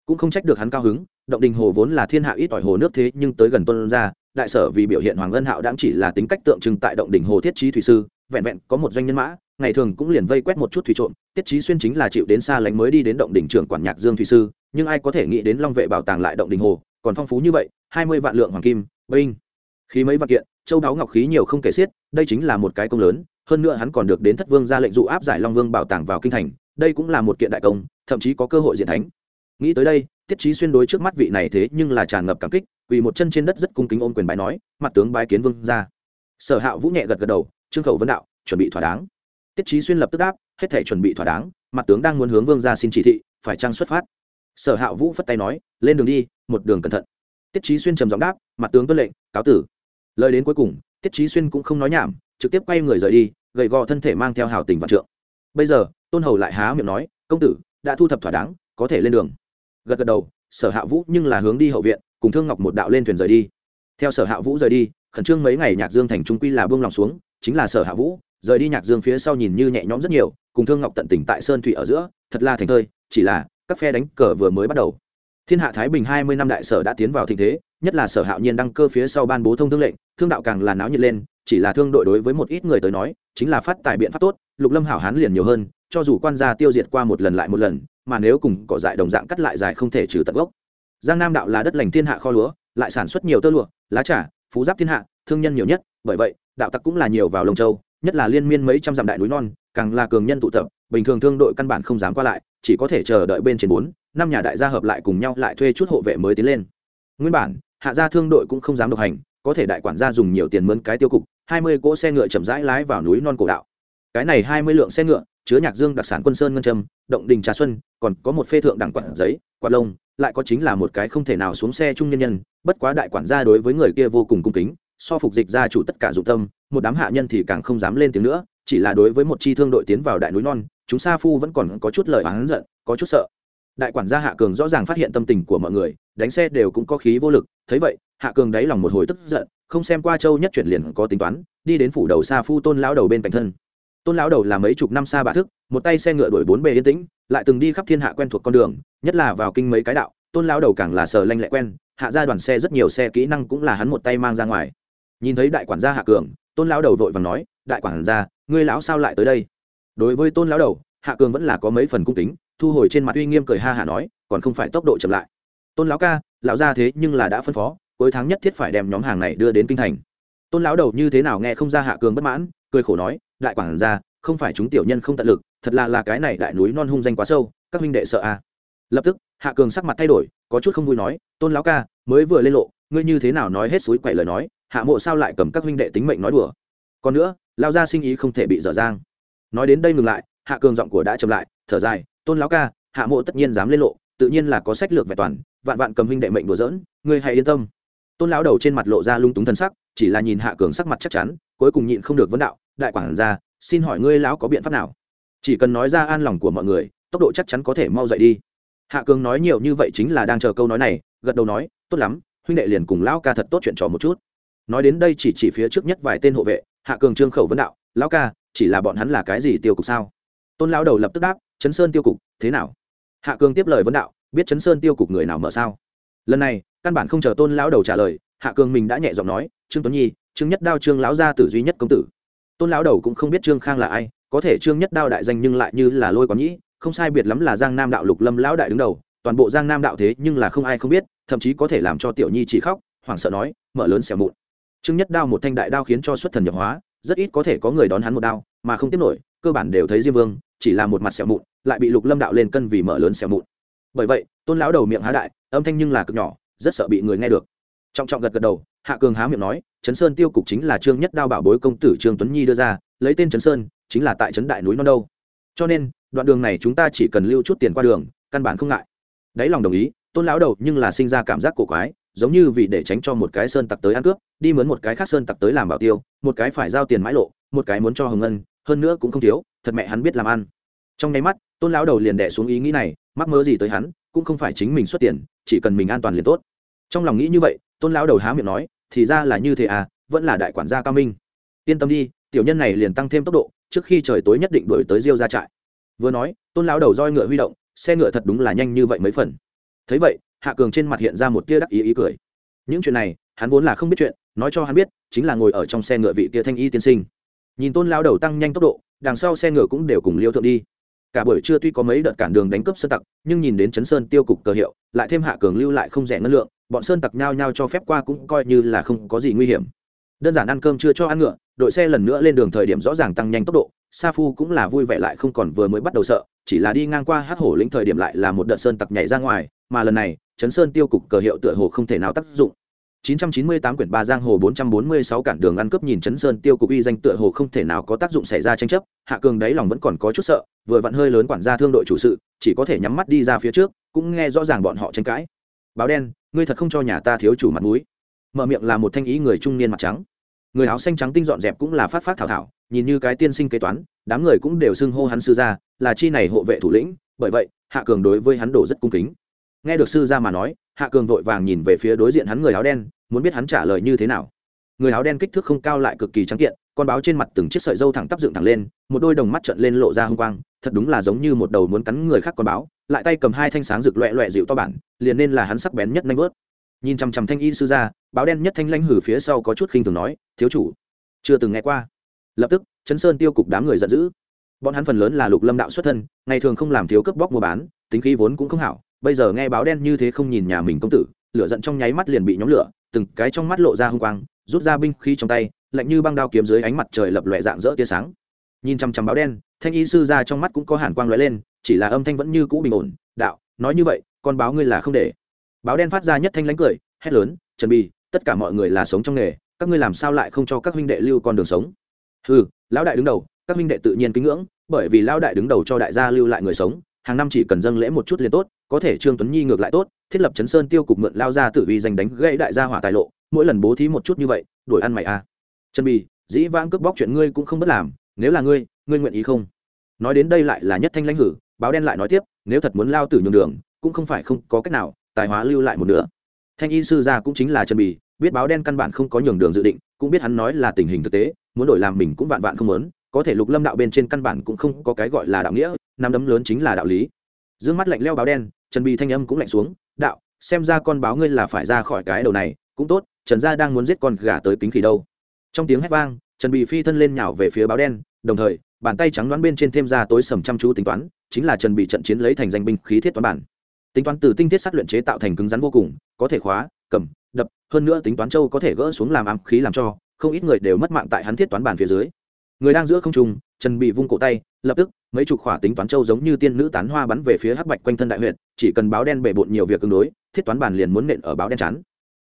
[SPEAKER 1] Cũng không trách được hắn cao hứng, động đình hồ vốn là thiên hạ ít ỏi hồ nước thế nhưng tới gần tuân ra đại sở vì biểu hiện hoàng ân hạo đáng chỉ là tính cách tượng trưng tại động đình hồ thiết trí thủy sư, vẹn vẹn có một doanh nhân mã, ngày thường cũng liền vây quét một chút thủy trộm, tiết trí xuyên chính là chịu đến xa lánh mới đi đến động đình trưởng quản nhạc dương thủy sư, nhưng ai có thể nghĩ đến long vệ bảo tàng lại động đình hồ còn phong phú như vậy, hai mươi vạn lượng hoàng kim, binh. Khí mấy vạn kiện, châu đáo ngọc khí nhiều không kể xiết, đây chính là một cái công lớn, hơn nữa hắn còn được đến thất vương ra lệnh dụ áp giải long vương bảo tàng vào kinh thành, đây cũng là một kiện đại công, thậm chí có cơ hội diện thánh. Nghĩ tới đây, tiết trí xuyên đối trước mắt vị này thế nhưng là tràn ngập cảm kích, quỳ một chân trên đất rất cung kính ôm quyền bái nói, mặt tướng bái kiến vương ra sở hạ vũ nhẹ gật gật đầu, trương khẩu vấn đạo, chuẩn bị thỏa đáng. Tiết trí xuyên lập tức đáp, hết thể chuẩn bị thỏa đáng, mặt tướng đang muốn hướng vương ra xin chỉ thị, phải trang xuất phát sở hạ vũ phất tay nói, lên đường đi, một đường cẩn thận. Tiết trí xuyên trầm giọng đáp, mặt tướng tuân lệnh, cáo tử. Lời đến cuối cùng, tiết trí xuyên cũng không nói nhảm, trực tiếp quay người rời đi, gầy gò thân thể mang theo hào tình vạn trượng. Bây giờ, tôn hầu lại há miệng nói, công tử, đã thu thập thỏa đáng, có thể lên đường. Gật gật đầu, sở hạ vũ nhưng là hướng đi hậu viện, cùng thương ngọc một đạo lên thuyền rời đi. Theo sở hạ vũ rời đi, khẩn trương mấy ngày nhạc dương thành trung quy là buông lòng xuống, chính là sở hạ vũ, rời đi nhạc dương phía sau nhìn như nhẹ nhõm rất nhiều, cùng thương ngọc tận tỉnh tại sơn thủy ở giữa, thật là thành thơi, chỉ là các phe đánh cờ vừa mới bắt đầu. Thiên hạ thái bình hai mươi năm đại sở đã tiến vào thịnh thế, nhất là sở hạo nhiên đăng cơ phía sau ban bố thông thương lệnh, thương đạo càng là náo nhiệt lên, chỉ là thương đội đối với một ít người tới nói, chính là phát tài biện pháp tốt, lục lâm hảo hán liền nhiều hơn, cho dù quan gia tiêu diệt qua một lần lại một lần, mà nếu cùng cỏ dại đồng dạng cắt lại dài không thể trừ tận gốc. Giang nam đạo là đất lành thiên hạ kho lúa, lại sản xuất nhiều tơ lụa, lá trà, phú giáp thiên hạ, thương nhân nhiều nhất, bởi vậy, đạo tặc cũng là nhiều vào lông châu, nhất là liên miên mấy trăm dặm đại núi non, càng là cường nhân tụ tập, bình thường thương đội căn bản không dám qua lại chỉ có thể chờ đợi bên trên bốn, năm nhà đại gia hợp lại cùng nhau lại thuê chút hộ vệ mới tiến lên. Nguyên bản, hạ gia thương đội cũng không dám độc hành, có thể đại quản gia dùng nhiều tiền mướn cái tiêu cục, hai mươi cỗ xe ngựa chậm rãi lái vào núi non cổ đạo. Cái này hai mươi lượng xe ngựa, chứa nhạc dương đặc sản quân sơn ngân trâm động đình trà xuân, còn có một phê thượng đẳng quản giấy, quạt lông, lại có chính là một cái không thể nào xuống xe chung nhân nhân, bất quá đại quản gia đối với người kia vô cùng cung kính, so phục dịch gia chủ tất cả dụng tâm, một đám hạ nhân thì càng không dám lên tiếng nữa, chỉ là đối với một chi thương đội tiến vào đại núi non chúng sa phu vẫn còn có chút lời oán giận, có chút sợ. Đại quản gia hạ cường rõ ràng phát hiện tâm tình của mọi người, đánh xe đều cũng có khí vô lực, thấy vậy, hạ cường đáy lòng một hồi tức giận, không xem qua châu nhất chuyển liền có tính toán, đi đến phủ đầu xa phu tôn lão đầu bên cạnh thân. Tôn lão đầu là mấy chục năm xa bà thức, một tay xe ngựa đuổi bốn bề yên tĩnh, lại từng đi khắp thiên hạ quen thuộc con đường, nhất là vào kinh mấy cái đạo, tôn lão đầu càng là sờ lanh lẹ quen, hạ ra đoàn xe rất nhiều xe kỹ năng cũng là hắn một tay mang ra ngoài. Nhìn thấy đại quản gia hạ cường, tôn lão đầu vội vàng nói, đại quản gia, ngươi lão sao lại tới đây? Đối với tôn lão đầu, hạ cường vẫn là có mấy phần cung kính, thu hồi trên mặt uy nghiêm cười ha hả nói, còn không phải tốc độ chậm lại. Tôn lão ca, lão ra thế nhưng là đã phân phó, cuối tháng nhất thiết phải đem nhóm hàng này đưa đến kinh thành. Tôn lão đầu như thế nào nghe không ra hạ cường bất mãn, cười khổ nói, đại quản gia, không phải chúng tiểu nhân không tận lực, thật là là cái này đại núi non hung danh quá sâu, các huynh đệ sợ à. lập tức, hạ cường sắc mặt thay đổi, có chút không vui nói, tôn lão ca, mới vừa lên lộ, ngươi như thế nào nói hết suối quậy lời nói, hạ mộ sao lại cầm các huynh đệ tính mệnh nói đùa. Còn nữa lao ra sinh ý không thể bị dở dang nói đến đây ngừng lại, hạ cường giọng của đã chậm lại, thở dài, tôn lão ca, hạ mộ tất nhiên dám lên lộ, tự nhiên là có sách lược vẹn toàn, vạn vạn cầm huynh đệ mệnh đùa dỡn ngươi hãy yên tâm. Tôn lão đầu trên mặt lộ ra lung túng thân sắc, chỉ là nhìn hạ cường sắc mặt chắc chắn, cuối cùng nhịn không được vấn đạo, đại quản gia, xin hỏi ngươi lão có biện pháp nào? Chỉ cần nói ra an lòng của mọi người, tốc độ chắc chắn có thể mau dậy đi. Hạ cường nói nhiều như vậy chính là đang chờ câu nói này, gật đầu nói, tốt lắm, huynh đệ liền cùng lão ca thật tốt chuyện trò một chút. Nói đến đây chỉ chỉ phía trước nhất vài tên hộ vệ, hạ cường trương khẩu vấn đạo, lão ca chỉ là bọn hắn là cái gì tiêu cục sao? Tôn lão đầu lập tức đáp, chấn sơn tiêu cục, thế nào? Hạ cường tiếp lời vấn đạo, biết chấn sơn tiêu cục người nào mở sao? Lần này, căn bản không chờ tôn lão đầu trả lời, hạ cường mình đã nhẹ giọng nói, trương tuấn nhi, trương nhất đao trương lão gia tử duy nhất công tử. Tôn lão đầu cũng không biết trương khang là ai, có thể trương nhất đao đại danh nhưng lại như là lôi quán nhĩ, không sai biệt lắm là giang nam đạo lục lâm lão đại đứng đầu, toàn bộ giang nam đạo thế nhưng là không ai không biết, thậm chí có thể làm cho tiểu nhi chỉ khóc, hoảng sợ nói, mở lớn xẻo mụn. Trương nhất đao một thanh đại đao khiến cho xuất thần nhập hóa rất ít có thể có người đón hắn một đao, mà không tiếp nổi, cơ bản đều thấy diêm vương, chỉ là một mặt sẹo mụn, lại bị lục lâm đạo lên cân vì mở lớn sẹo mụn. Bởi vậy, tôn lão đầu miệng há đại, âm thanh nhưng là cực nhỏ, rất sợ bị người nghe được. Trọng trọng gật gật đầu, hạ cường há miệng nói, trấn sơn tiêu cục chính là trương nhất đao bảo bối công tử trương tuấn nhi đưa ra, lấy tên trấn sơn, chính là tại trấn đại núi non đâu. Cho nên, đoạn đường này chúng ta chỉ cần lưu chút tiền qua đường, căn bản không ngại. Đáy lòng đồng ý, tôn lão đầu nhưng là sinh ra cảm giác cổ quái, giống như vì để tránh cho một cái sơn tặc tới ăn cướp, đi mướn một cái khác sơn tặc tới làm bảo tiêu một cái phải giao tiền mãi lộ, một cái muốn cho hồng ngân, hơn nữa cũng không thiếu, thật mẹ hắn biết làm ăn. Trong nháy mắt, tôn lão đầu liền đẻ xuống ý nghĩ này, mắc mơ gì tới hắn, cũng không phải chính mình xuất tiền, chỉ cần mình an toàn liền tốt. Trong lòng nghĩ như vậy, tôn lão đầu há miệng nói, thì ra là như thế à vẫn là đại quản gia cao minh. Yên tâm đi, tiểu nhân này liền tăng thêm tốc độ, trước khi trời tối nhất định đuổi tới diêu ra trại. Vừa nói, tôn lão đầu roi ngựa huy động, xe ngựa thật đúng là nhanh như vậy mấy phần. Thấy vậy, hạ cường trên mặt hiện ra một tia đắc ý ý cười. Những chuyện này, hắn vốn là không biết chuyện nói cho hắn biết, chính là ngồi ở trong xe ngựa vị kia thanh y tiên sinh. Nhìn tôn lao đầu tăng nhanh tốc độ, đằng sau xe ngựa cũng đều cùng liêu thượng đi. Cả buổi trưa tuy có mấy đợt cản đường đánh cướp sơn tặc, nhưng nhìn đến chấn sơn tiêu cục cờ hiệu, lại thêm hạ cường lưu lại không rẻ ngân lượng, bọn sơn tặc nhao nhao cho phép qua cũng coi như là không có gì nguy hiểm. Đơn giản ăn cơm chưa cho ăn ngựa, đội xe lần nữa lên đường thời điểm rõ ràng tăng nhanh tốc độ, sa phu cũng là vui vẻ lại không còn vừa mới bắt đầu sợ, chỉ là đi ngang qua hát hổ lĩnh thời điểm lại là một đợt sơn tặc nhảy ra ngoài, mà lần này, chấn sơn tiêu cục cờ hiệu tựa hồ không thể nào tác dụng. 998 quyển ba giang hồ 446 cản đường ăn cướp nhìn chấn sơn tiêu cục uy danh tựa hồ không thể nào có tác dụng xảy ra tranh chấp, hạ cường đáy lòng vẫn còn có chút sợ, vừa vặn hơi lớn quản gia thương đội chủ sự, chỉ có thể nhắm mắt đi ra phía trước, cũng nghe rõ ràng bọn họ tranh cãi. Báo đen, ngươi thật không cho nhà ta thiếu chủ mặt mũi. Mở miệng là một thanh ý người trung niên mặt trắng. Người áo xanh trắng tinh dọn dẹp cũng là phát phát thảo thảo, nhìn như cái tiên sinh kế toán, đám người cũng đều xưng hô hắn sư gia, là chi này hộ vệ thủ lĩnh, bởi vậy, hạ cường đối với hắn đổ rất cung kính. Nghe được sư gia mà nói hạ cường vội vàng nhìn về phía đối diện hắn người áo đen, muốn biết hắn trả lời như thế nào. Người áo đen kích thước không cao lại cực kỳ trắng kiện, con báo trên mặt từng chiếc sợi dâu thẳng tắp dựng thẳng lên, một đôi đồng mắt trợn lên lộ ra hung quang, thật đúng là giống như một đầu muốn cắn người khác con báo, lại tay cầm hai thanh sáng rực loẹ loẹ dịu to bản, liền nên là hắn sắc bén nhất nanh vớt. Nhìn chằm chằm thanh y sư ra báo đen nhất thanh lanh hử phía sau có chút khinh thường nói, thiếu chủ, chưa từng nghe qua. Lập tức chấn sơn tiêu cục đám người giận dữ. Bọn hắn phần lớn là lục lâm đạo xuất thân, ngày thường không làm thiếu cướp bóc mua bán, tính khí vốn cũng không hảo bây giờ nghe báo đen như thế không nhìn nhà mình công tử, lửa giận trong nháy mắt liền bị nhóm lửa, từng cái trong mắt lộ ra hung quang, rút ra binh khí trong tay, lạnh như băng đao kiếm dưới ánh mặt trời lập lòe dạng dỡ tia sáng. Nhìn chăm chăm báo đen, thanh y sư ra trong mắt cũng có hàn quang lóe lên, chỉ là âm thanh vẫn như cũ bình ổn, đạo, nói như vậy, con báo ngươi là không để. Báo đen phát ra nhất thanh lánh cười, hét lớn, trần bì, tất cả mọi người là sống trong nghề, các ngươi làm sao lại không cho các huynh đệ lưu con đường sống? Ừ lão đại đứng đầu, các huynh đệ tự nhiên kính ngưỡng, bởi vì lão đại đứng đầu cho đại gia lưu lại người sống, hàng năm chỉ cần dâng lễ một chút liền tốt có thể trương tuấn nhi ngược lại tốt, thiết lập chấn sơn tiêu cục mượn lao ra tử vi giành đánh gãy đại gia hỏa tài lộ, mỗi lần bố thí một chút như vậy, đuổi ăn mày a à. trần bì, dĩ vãng cướp bóc chuyện ngươi cũng không bất làm, nếu là ngươi ngươi nguyện ý không? Nói đến đây lại là nhất thanh lãnh hử, báo đen lại nói tiếp, nếu thật muốn lao tử nhường đường, cũng không phải không có cách nào, tài hóa lưu lại một nửa. Thanh y sư gia cũng chính là trần bì, biết báo đen căn bản không có nhường đường dự định, cũng biết hắn nói là tình hình thực tế, muốn đổi làm mình cũng vạn vạn không muốn, có thể lục lâm đạo bên trên căn bản cũng không có cái gọi là đạo nghĩa nắm đấm lớn chính là đạo lý. D ư ơ n g mắt lạnh leo báo đen trần bì thanh âm cũng lạnh xuống, đạo, xem ra con báo ngươi là phải ra khỏi cái đầu này, cũng tốt, trần gia đang muốn giết con gà tới kính khỉ đâu. Trong tiếng hét vang, trần bì phi thân lên nhào về phía báo đen, đồng thời, bàn tay trắng đoán bên trên thêm ra tối sầm chăm chú tính toán, chính là trần bì trận chiến lấy thành danh binh khí thiết toán bản. Tính toán từ tinh thiết sát luyện chế tạo thành cứng rắn vô cùng, có thể khóa, cầm, đập, hơn nữa tính toán châu có thể gỡ xuống làm ám khí làm cho, không ít người đều mất mạng tại hắn thiết toán bản phía dưới. Người đang giữa không trung, trần bị vung cổ tay, lập tức mấy chục khỏa tính toán châu giống như tiên nữ tán hoa bắn về phía hắc bạch quanh thân đại huyện chỉ cần báo đen bể bộn nhiều việc tương đối, thiết toán bản liền muốn nện ở báo đen chắn.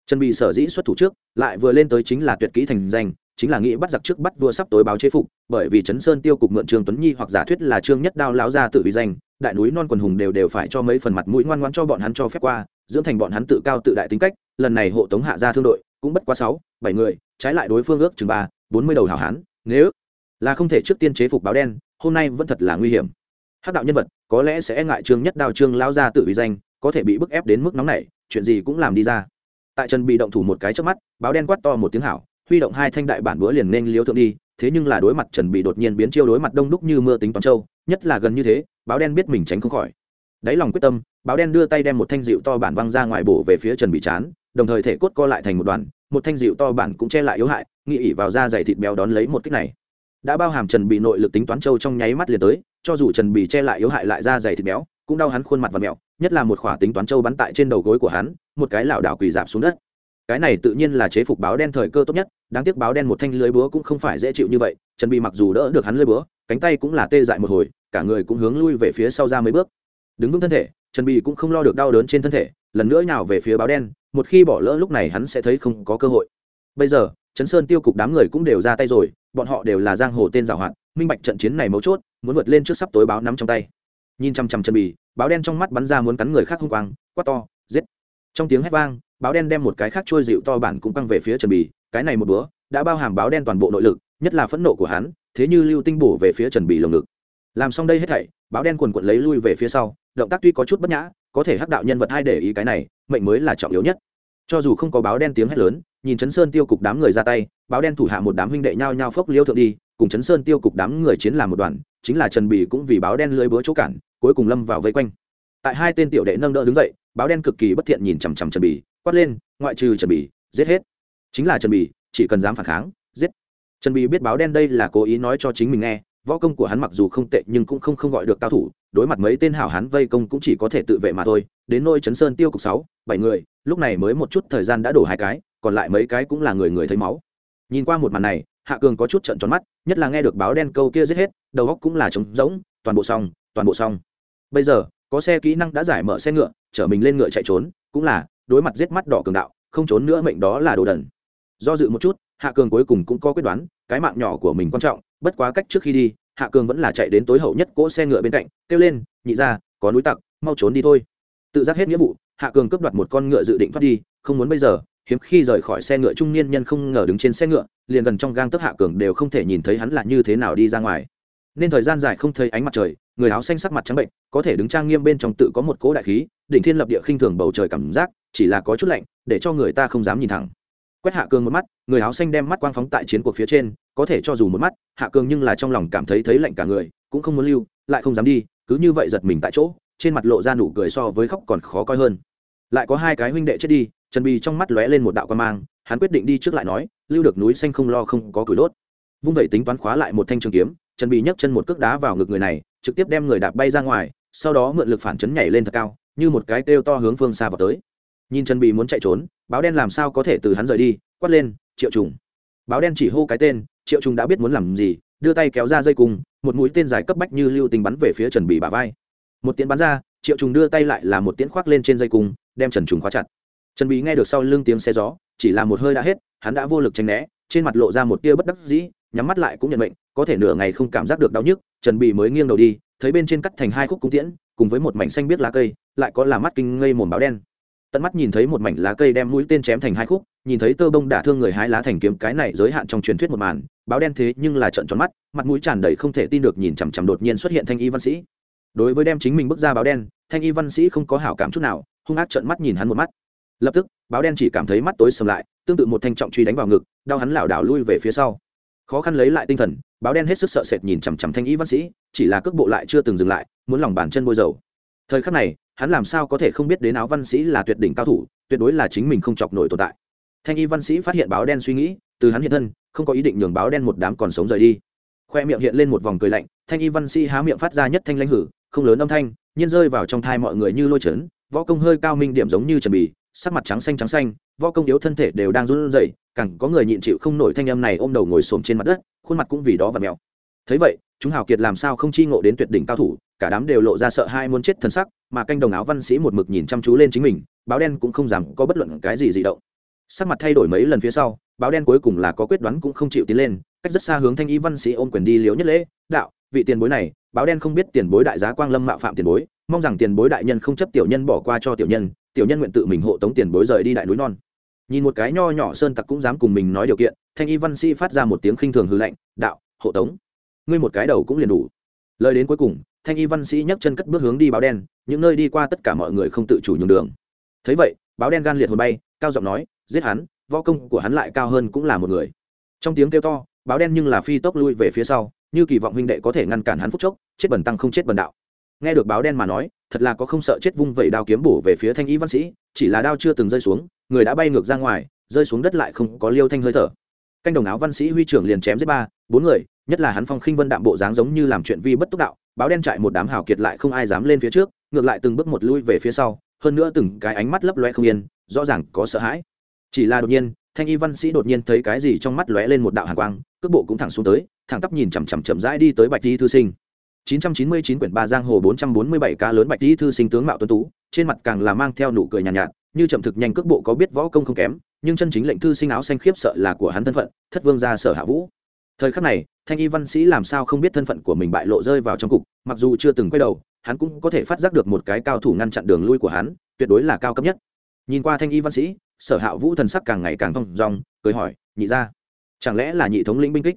[SPEAKER 1] Trần bị sở dĩ xuất thủ trước, lại vừa lên tới chính là tuyệt kỹ thành danh, chính là nghĩ bắt giặc trước bắt vua sắp tối báo chế phục, bởi vì trấn sơn tiêu cục mượn trương tuấn nhi hoặc giả thuyết là trương nhất đao lão gia tự vì danh, đại núi non quần hùng đều đều phải cho mấy phần mặt mũi ngoan ngoan cho bọn hắn cho phép qua, dưỡng thành bọn hắn tự cao tự đại tính cách, lần này hộ tống hạ gia thương đội, cũng bất quá sáu, bảy người, trái lại đối phương ước chừng ba, bốn mươi đầu hảo hán, nếu là không thể trước tiên chế phục báo đen hôm nay vẫn thật là nguy hiểm. Hắc đạo nhân vật, có lẽ sẽ e ngại trương nhất đao trương lao ra tự uy danh, có thể bị bức ép đến mức nóng này chuyện gì cũng làm đi ra. Tại trần bị động thủ một cái trước mắt, báo đen quát to một tiếng hảo, huy động hai thanh đại bản búa liền nên liếu thượng đi, thế nhưng là đối mặt trần bị đột nhiên biến chiêu đối mặt đông đúc như mưa tính toàn châu, nhất là gần như thế, báo đen biết mình tránh không khỏi. Đáy lòng quyết tâm, báo đen đưa tay đem một thanh dịu to bản văng ra ngoài bổ về phía trần bị chán, đồng thời thể cốt co lại thành một đoàn, một thanh dịu to bản cũng che lại yếu hại, nghĩ ỉ vào da dày thịt béo đón lấy một kích này đã bao hàm trần bị nội lực tính toán châu trong nháy mắt liền tới, cho dù trần bị che lại yếu hại lại da dày thịt béo, cũng đau hắn khuôn mặt và mẹo, nhất là một khỏa tính toán châu bắn tại trên đầu gối của hắn, một cái lảo đảo quỳ dạp xuống đất. Cái này tự nhiên là chế phục báo đen thời cơ tốt nhất, đáng tiếc báo đen một thanh lưới búa cũng không phải dễ chịu như vậy, trần bị mặc dù đỡ được hắn lưới búa, cánh tay cũng là tê dại một hồi, cả người cũng hướng lui về phía sau ra mấy bước. Đứng vững thân thể, trần bị cũng không lo được đau đớn trên thân thể, lần nữa nhào về phía báo đen, một khi bỏ lỡ lúc này hắn sẽ thấy không có cơ hội. Bây giờ trấn sơn tiêu cục đám người cũng đều ra tay rồi, bọn họ đều là giang hồ tên giảo hoạt, minh bạch trận chiến này mấu chốt, muốn vượt lên trước sắp tối báo nắm trong tay. Nhìn chằm chằm chân bì, báo đen trong mắt bắn ra muốn cắn người khác hung quang, quát to, giết. Trong tiếng hét vang, báo đen đem một cái khác trôi dịu to bản cũng căng về phía trần bì, cái này một bữa, đã bao hàm báo đen toàn bộ nội lực, nhất là phẫn nộ của hắn, thế như lưu tinh bổ về phía trần bì lồng ngực. Làm xong đây hết thảy, báo đen quần quận lấy lui về phía sau, động tác tuy có chút bất nhã, có thể hắc đạo nhân vật hai để ý cái này, mệnh mới là trọng yếu nhất cho dù không có báo đen tiếng hét lớn, nhìn chấn sơn tiêu cục đám người ra tay, báo đen thủ hạ một đám huynh đệ nhao nhao phốc liêu thượng đi, cùng chấn sơn tiêu cục đám người chiến làm một đoàn, chính là trần bì cũng vì báo đen lưới búa chỗ cản, cuối cùng lâm vào vây quanh. Tại hai tên tiểu đệ nâng đỡ đứng dậy, báo đen cực kỳ bất thiện nhìn chằm chằm trần bì, quát lên, ngoại trừ trần bì, giết hết. Chính là trần bì, chỉ cần dám phản kháng, giết. Trần bì biết báo đen đây là cố ý nói cho chính mình nghe, võ công của hắn mặc dù không tệ nhưng cũng không không gọi được cao thủ đối mặt mấy tên hảo hán vây công cũng chỉ có thể tự vệ mà thôi, đến nôi chấn sơn tiêu cục sáu, bảy người, lúc này mới một chút thời gian đã đổ hai cái, còn lại mấy cái cũng là người người thấy máu. Nhìn qua một màn này, hạ cường có chút trận tròn mắt, nhất là nghe được báo đen câu kia giết hết, đầu góc cũng là trống rỗng, toàn bộ xong, toàn bộ xong. Bây giờ, có xe kỹ năng đã giải mở xe ngựa, chở mình lên ngựa chạy trốn, cũng là, đối mặt giết mắt đỏ cường đạo, không trốn nữa mệnh đó là đồ đần. Do dự một chút, hạ cường cuối cùng cũng có quyết đoán, cái mạng nhỏ của mình quan trọng, bất quá cách trước khi đi hạ cường vẫn là chạy đến tối hậu nhất cỗ xe ngựa bên cạnh, kêu lên, nhị ra có núi tặc, mau trốn đi thôi. Tự giác hết nghĩa vụ, hạ cường cướp đoạt một con ngựa dự định thoát đi, không muốn bây giờ, hiếm khi rời khỏi xe ngựa trung niên nhân không ngờ đứng trên xe ngựa, liền gần trong gang tấc hạ cường đều không thể nhìn thấy hắn là như thế nào đi ra ngoài. Nên thời gian dài không thấy ánh mặt trời, người áo xanh sắc mặt trắng bệnh, có thể đứng trang nghiêm bên trong tự có một cỗ đại khí, đỉnh thiên lập địa khinh thường bầu trời cảm giác, chỉ là có chút lạnh, để cho người ta không dám nhìn thẳng. Quét hạ cường một mắt, người áo xanh đem mắt quang phóng tại chiến cuộc phía trên có thể cho dù một mắt, hạ cường nhưng là trong lòng cảm thấy thấy lạnh cả người, cũng không muốn lưu, lại không dám đi, cứ như vậy giật mình tại chỗ, trên mặt lộ ra nụ cười so với khóc còn khó coi hơn. Lại có hai cái huynh đệ chết đi, trần bì trong mắt lóe lên một đạo quan mang, hắn quyết định đi trước lại nói, lưu được núi xanh không lo không có cửi đốt. Vung vậy tính toán khóa lại một thanh trường kiếm, trần bì nhấc chân một cước đá vào ngực người này, trực tiếp đem người đạp bay ra ngoài, sau đó mượn lực phản chấn nhảy lên thật cao, như một cái kêu to hướng phương xa vào tới. Nhìn trần bì muốn chạy trốn, báo đen làm sao có thể từ hắn rời đi, quát lên, triệu trùng. Báo đen chỉ hô cái tên triệu Trung đã biết muốn làm gì, đưa tay kéo ra dây cung, một mũi tên dài cấp bách như lưu tình bắn về phía trần bì bà vai. Một tiếng bắn ra, triệu trùng đưa tay lại là một tiếng khoác lên trên dây cung, đem trần trùng khóa chặt. Trần bì nghe được sau lưng tiếng xe gió, chỉ là một hơi đã hết, hắn đã vô lực tránh né, trên mặt lộ ra một tia bất đắc dĩ, nhắm mắt lại cũng nhận mệnh, có thể nửa ngày không cảm giác được đau nhức, trần bì mới nghiêng đầu đi, thấy bên trên cắt thành hai khúc cung tiễn, cùng với một mảnh xanh biết lá cây, lại có là mắt kinh ngây mồm báo đen. Tận mắt nhìn thấy một mảnh lá cây đem mũi tên chém thành hai khúc nhìn thấy tơ bông đả thương người hái lá thành kiếm cái này giới hạn trong truyền thuyết một màn, báo đen thế nhưng là trận tròn mắt, mặt mũi tràn đầy không thể tin được nhìn chằm chằm đột nhiên xuất hiện thanh y văn sĩ. Đối với đem chính mình bước ra báo đen, thanh y văn sĩ không có hảo cảm chút nào, hung ác trợn mắt nhìn hắn một mắt. Lập tức, báo đen chỉ cảm thấy mắt tối sầm lại, tương tự một thanh trọng truy đánh vào ngực, đau hắn lảo đảo lui về phía sau. Khó khăn lấy lại tinh thần, báo đen hết sức sợ sệt nhìn chằm chằm thanh y văn sĩ, chỉ là cước bộ lại chưa từng dừng lại, muốn lòng bàn chân bôi dầu. Thời khắc này, hắn làm sao có thể không biết đến áo văn sĩ là tuyệt đỉnh cao thủ, tuyệt đối là chính mình không chọc nổi tồn tại thanh y văn sĩ phát hiện báo đen suy nghĩ, từ hắn hiện thân, không có ý định nhường báo đen một đám còn sống rời đi. Khoe miệng hiện lên một vòng cười lạnh, thanh y văn sĩ há miệng phát ra nhất thanh lãnh hử, không lớn âm thanh, nhiên rơi vào trong thai mọi người như lôi trấn võ công hơi cao minh điểm giống như trần bì, sắc mặt trắng xanh trắng xanh, võ công yếu thân thể đều đang run rẩy, càng có người nhịn chịu không nổi thanh âm này ôm đầu ngồi xổm trên mặt đất, khuôn mặt cũng vì đó và mèo. Thấy vậy, chúng hào kiệt làm sao không chi ngộ đến tuyệt đỉnh cao thủ, cả đám đều lộ ra sợ hai muốn chết thân sắc, mà canh đồng áo văn sĩ một mực nhìn chăm chú lên chính mình, báo đen cũng không dám có bất luận cái gì dị động sắc mặt thay đổi mấy lần phía sau, báo đen cuối cùng là có quyết đoán cũng không chịu tiến lên, cách rất xa hướng thanh y văn sĩ ôm quyền đi liếu nhất lễ, đạo, vị tiền bối này, báo đen không biết tiền bối đại giá quang lâm mạo phạm tiền bối, mong rằng tiền bối đại nhân không chấp tiểu nhân bỏ qua cho tiểu nhân tiểu nhân nguyện tự mình hộ tống tiền bối rời đi đại núi non. Nhìn một cái nho nhỏ sơn tặc cũng dám cùng mình nói điều kiện, thanh y văn sĩ phát ra một tiếng khinh thường hư lạnh, đạo, hộ tống. Ngươi một cái đầu cũng liền đủ. Lời đến cuối cùng, thanh y văn sĩ nhấc chân cất bước hướng đi báo đen, những nơi đi qua tất cả mọi người không tự chủ nhường đường. Thấy vậy, báo đen gan liệt hồn bay, cao giọng nói giết hắn, võ công của hắn lại cao hơn cũng là một người. Trong tiếng kêu to, báo đen nhưng là phi tốc lui về phía sau, như kỳ vọng huynh đệ có thể ngăn cản hắn phúc chốc, chết bần tăng không chết bần đạo. Nghe được báo đen mà nói, thật là có không sợ chết vung vẩy đao kiếm bổ về phía thanh y văn sĩ, chỉ là đao chưa từng rơi xuống, người đã bay ngược ra ngoài, rơi xuống đất lại không có liêu thanh hơi thở. Canh đồng áo văn sĩ huy trưởng liền chém giết ba, bốn người, nhất là hắn phong khinh vân đạm bộ dáng giống như làm chuyện vi bất túc đạo, báo đen chạy một đám hào kiệt lại không ai dám lên phía trước, ngược lại từng bước một lui về phía sau, hơn nữa từng cái ánh mắt lấp loe không yên, rõ ràng có sợ hãi chỉ là đột nhiên thanh y văn sĩ đột nhiên thấy cái gì trong mắt lóe lên một đạo hàn quang cước bộ cũng thẳng xuống tới thẳng tắp nhìn chằm chằm chậm rãi đi tới bạch di thư sinh. 999 quyển ba giang hồ 447 cá lớn bạch di thư sinh tướng mạo tuấn tú trên mặt càng là mang theo nụ cười nhàn nhạt, nhạt như chậm thực nhanh cước bộ có biết võ công không kém nhưng chân chính lệnh thư sinh áo xanh khiếp sợ là của hắn thân phận thất vương gia sở hạ vũ. Thời khắc này thanh y văn sĩ làm sao không biết thân phận của mình bại lộ rơi vào trong cục mặc dù chưa từng quay đầu hắn cũng có thể phát giác được một cái cao thủ ngăn chặn đường lui của hắn tuyệt đối là cao cấp nhất. Nhìn qua thanh y văn sĩ sở hạ vũ thần sắc càng ngày càng thong dong, cười hỏi, nhị ra chẳng lẽ là nhị thống lĩnh binh kích?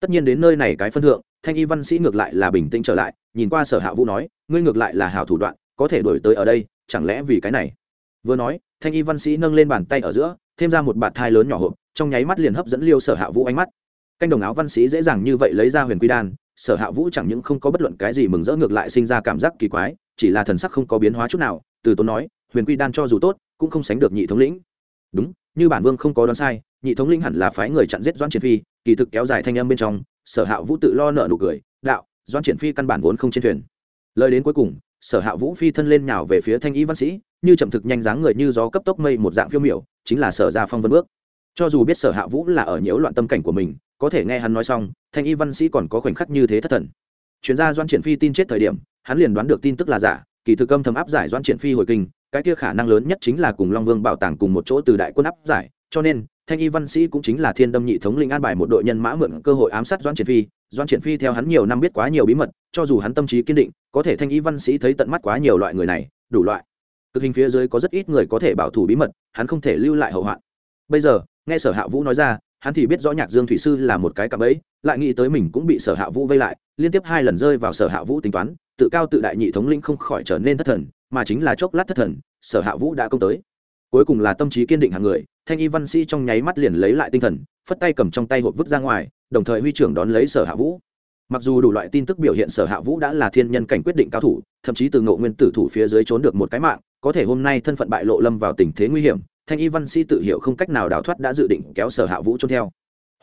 [SPEAKER 1] Tất nhiên đến nơi này cái phân thượng, thanh y văn sĩ ngược lại là bình tĩnh trở lại, nhìn qua sở hạ vũ nói, ngươi ngược lại là hào thủ đoạn, có thể đổi tới ở đây, chẳng lẽ vì cái này? Vừa nói, thanh y văn sĩ nâng lên bàn tay ở giữa, thêm ra một bạt thai lớn nhỏ hộp, trong nháy mắt liền hấp dẫn liêu sở hạ vũ ánh mắt. Canh đồng áo văn sĩ dễ dàng như vậy lấy ra huyền quy đan, sở hạ vũ chẳng những không có bất luận cái gì mừng rỡ ngược lại sinh ra cảm giác kỳ quái, chỉ là thần sắc không có biến hóa chút nào, từ tốn nói, huyền quy đan cho dù tốt, cũng không sánh được nhị thống lĩnh đúng, như bản vương không có đoán sai, nhị thống lĩnh hẳn là phái người chặn giết doan triển phi, kỳ thực kéo dài thanh âm bên trong, sở hạ vũ tự lo nợ nụ cười, đạo doan triển phi căn bản vốn không trên thuyền. Lời đến cuối cùng, sở hạ vũ phi thân lên nhào về phía thanh y văn sĩ, như chậm thực nhanh dáng người như gió cấp tốc mây một dạng phiêu miểu, chính là sở gia phong vân bước. Cho dù biết sở hạ vũ là ở nhiễu loạn tâm cảnh của mình, có thể nghe hắn nói xong, thanh y văn sĩ còn có khoảnh khắc như thế thất thần. Chuyên gia doan triển phi tin chết thời điểm, hắn liền đoán được tin tức là giả, kỳ thực âm thầm áp giải doan triển phi hồi kinh cái kia khả năng lớn nhất chính là cùng long vương bảo tàng cùng một chỗ từ đại quân áp giải, cho nên, thanh y văn sĩ cũng chính là thiên đâm nhị thống linh an bài một đội nhân mã mượn cơ hội ám sát doan triển phi. Doan triển phi theo hắn nhiều năm biết quá nhiều bí mật, cho dù hắn tâm trí kiên định, có thể thanh y văn sĩ thấy tận mắt quá nhiều loại người này, đủ loại. Cực hình phía dưới có rất ít người có thể bảo thủ bí mật, hắn không thể lưu lại hậu hoạn. Bây giờ, nghe sở hạ vũ nói ra, hắn thì biết rõ nhạc dương thủy sư là một cái cạm ấy lại nghĩ tới mình cũng bị sở hạ vũ vây lại, liên tiếp hai lần rơi vào sở hạ vũ tính toán, tự cao tự đại nhị thống linh không khỏi trở nên thất thần mà chính là chốc lát thất thần, sở hạ vũ đã công tới. Cuối cùng là tâm trí kiên định hàng người, thanh y văn sĩ trong nháy mắt liền lấy lại tinh thần, phất tay cầm trong tay hộp vứt ra ngoài, đồng thời huy trưởng đón lấy sở hạ vũ. Mặc dù đủ loại tin tức biểu hiện sở hạ vũ đã là thiên nhân cảnh quyết định cao thủ, thậm chí từ ngộ nguyên tử thủ phía dưới trốn được một cái mạng, có thể hôm nay thân phận bại lộ lâm vào tình thế nguy hiểm, thanh y văn sĩ tự hiểu không cách nào đào thoát đã dự định kéo sở hạ vũ trốn theo.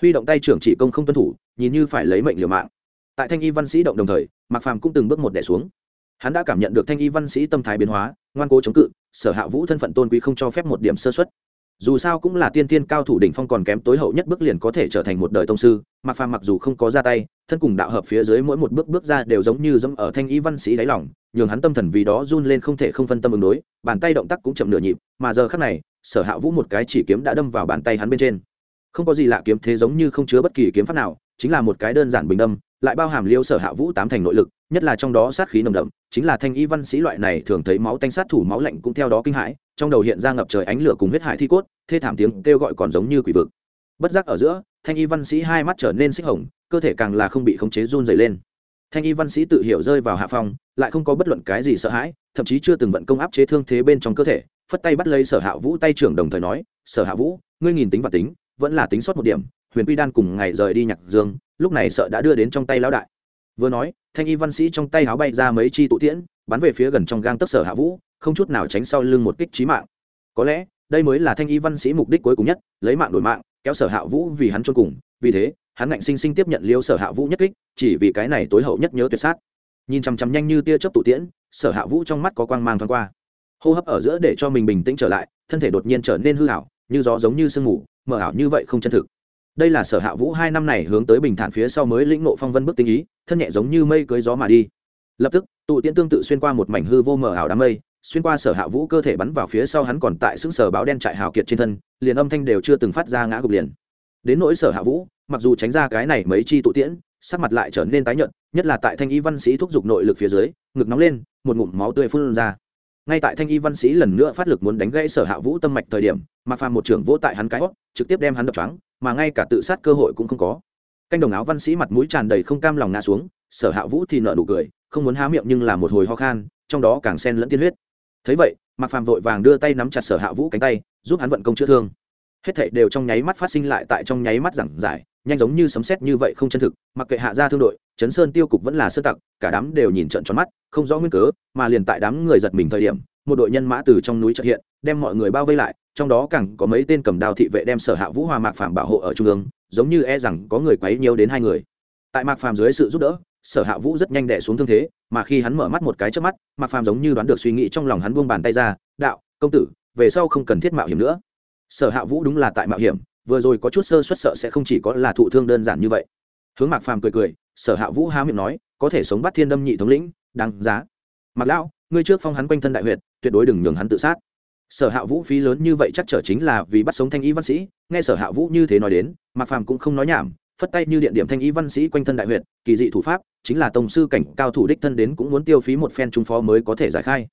[SPEAKER 1] Huy động tay trưởng chỉ công không tuân thủ, nhìn như phải lấy mệnh liều mạng. Tại thanh y văn sĩ động đồng thời, mạc phàm cũng từng bước một đẻ xuống hắn đã cảm nhận được thanh y văn sĩ tâm thái biến hóa, ngoan cố chống cự, sở hạ vũ thân phận tôn quý không cho phép một điểm sơ xuất dù sao cũng là tiên tiên cao thủ đỉnh phong còn kém tối hậu nhất bước liền có thể trở thành một đời tông sư Mặc phàm mặc dù không có ra tay, thân cùng đạo hợp phía dưới mỗi một bước bước ra đều giống như dẫm ở thanh y văn sĩ đáy lòng, nhường hắn tâm thần vì đó run lên không thể không phân tâm ứng đối, bàn tay động tác cũng chậm nửa nhịp, mà giờ khác này, sở hạ vũ một cái chỉ kiếm đã đâm vào bàn tay hắn bên trên. Không có gì lạ kiếm thế giống như không chứa bất kỳ kiếm pháp nào, chính là một cái đơn giản bình đâm, lại bao hàm liêu sở hạ vũ tám thành nội lực nhất là trong đó sát khí nồng đậm, chính là thanh y văn sĩ loại này thường thấy máu tanh sát thủ máu lạnh cũng theo đó kinh hãi, trong đầu hiện ra ngập trời ánh lửa cùng huyết hải thi cốt, thê thảm tiếng kêu gọi còn giống như quỷ vực. Bất giác ở giữa, thanh y văn sĩ hai mắt trở nên xích hồng, cơ thể càng là không bị khống chế run dày lên. Thanh y văn sĩ tự hiểu rơi vào hạ phong, lại không có bất luận cái gì sợ hãi, thậm chí chưa từng vận công áp chế thương thế bên trong cơ thể, phất tay bắt lấy sở hạ vũ tay trưởng đồng thời nói, sở hạ vũ, ngươi nhìn tính và tính, vẫn là tính sót một điểm, huyền quy đan cùng ngày rời đi nhạc dương, lúc này sợ đã đưa đến trong tay lão đại vừa nói, thanh y văn sĩ trong tay áo bay ra mấy chi tụ tiễn, bắn về phía gần trong gang tấc sở hạ vũ, không chút nào tránh sau lưng một kích trí mạng. Có lẽ, đây mới là thanh y văn sĩ mục đích cuối cùng nhất, lấy mạng đổi mạng, kéo sở hạ vũ vì hắn chôn cùng. Vì thế, hắn ngạnh sinh sinh tiếp nhận liêu sở hạ vũ nhất kích, chỉ vì cái này tối hậu nhất nhớ tuyệt sát. Nhìn chằm chằm nhanh như tia chớp tụ tiễn, sở hạ vũ trong mắt có quang mang thoáng qua. Hô hấp ở giữa để cho mình bình tĩnh trở lại, thân thể đột nhiên trở nên hư hảo như gió giống như sương mù, mờ ảo như vậy không chân thực đây là sở hạ vũ hai năm này hướng tới bình thản phía sau mới lĩnh nộ phong vân bước tinh ý, thân nhẹ giống như mây cưới gió mà đi. Lập tức, tụ tiễn tương tự xuyên qua một mảnh hư vô mờ ảo đám mây, xuyên qua sở hạ vũ cơ thể bắn vào phía sau hắn còn tại xứng sở báo đen trại hào kiệt trên thân, liền âm thanh đều chưa từng phát ra ngã gục liền. Đến nỗi sở hạ vũ, mặc dù tránh ra cái này mấy chi tụ tiễn, sắc mặt lại trở nên tái nhợt, nhất là tại thanh y văn sĩ thúc giục nội lực phía dưới, ngực nóng lên, một ngụm máu tươi phun ra. Ngay tại thanh y văn sĩ lần nữa phát lực muốn đánh gãy sở hạ vũ tâm mạch thời điểm mà phàm một trưởng vỗ tại hắn cái hót, trực tiếp đem hắn đập trắng mà ngay cả tự sát cơ hội cũng không có. Canh đồng áo văn sĩ mặt mũi tràn đầy không cam lòng ngã xuống, sở hạ vũ thì nợ nụ cười, không muốn há miệng nhưng là một hồi ho khan, trong đó càng sen lẫn tiên huyết. Thấy vậy, mạc phàm vội vàng đưa tay nắm chặt sở hạ vũ cánh tay, giúp hắn vận công chữa thương. Hết thảy đều trong nháy mắt phát sinh lại tại trong nháy mắt giảng giải, nhanh giống như sấm sét như vậy không chân thực, mặc kệ hạ gia thương đội, chấn sơn tiêu cục vẫn là sơ tặc, cả đám đều nhìn trận tròn mắt, không rõ nguyên cớ, mà liền tại đám người giật mình thời điểm, một đội nhân mã từ trong núi trợ hiện, đem mọi người bao vây lại trong đó càng có mấy tên cầm đao thị vệ đem sở hạ vũ hòa mạc phàm bảo hộ ở trung ương, giống như e rằng có người quấy nhiều đến hai người. Tại mạc phàm dưới sự giúp đỡ, sở hạ vũ rất nhanh đẻ xuống thương thế, mà khi hắn mở mắt một cái trước mắt, mạc phàm giống như đoán được suy nghĩ trong lòng hắn buông bàn tay ra, đạo, công tử, về sau không cần thiết mạo hiểm nữa. Sở hạ vũ đúng là tại mạo hiểm, vừa rồi có chút sơ suất sợ sẽ không chỉ có là thụ thương đơn giản như vậy. Hướng mạc phàm cười cười, sở hạ vũ há miệng nói, có thể sống bắt thiên đâm nhị thống lĩnh, đáng giá. Mặc lão, ngươi trước phong hắn quanh thân đại huyệt, tuyệt đối đừng nhường hắn tự sát sở hạ vũ phí lớn như vậy chắc trở chính là vì bắt sống thanh y văn sĩ, nghe sở hạ vũ như thế nói đến, mạc phàm cũng không nói nhảm, phất tay như điện điểm thanh y văn sĩ quanh thân đại huyệt, kỳ dị thủ pháp, chính là tổng sư cảnh cao thủ đích thân đến cũng muốn tiêu phí một phen trung phó mới có thể giải khai.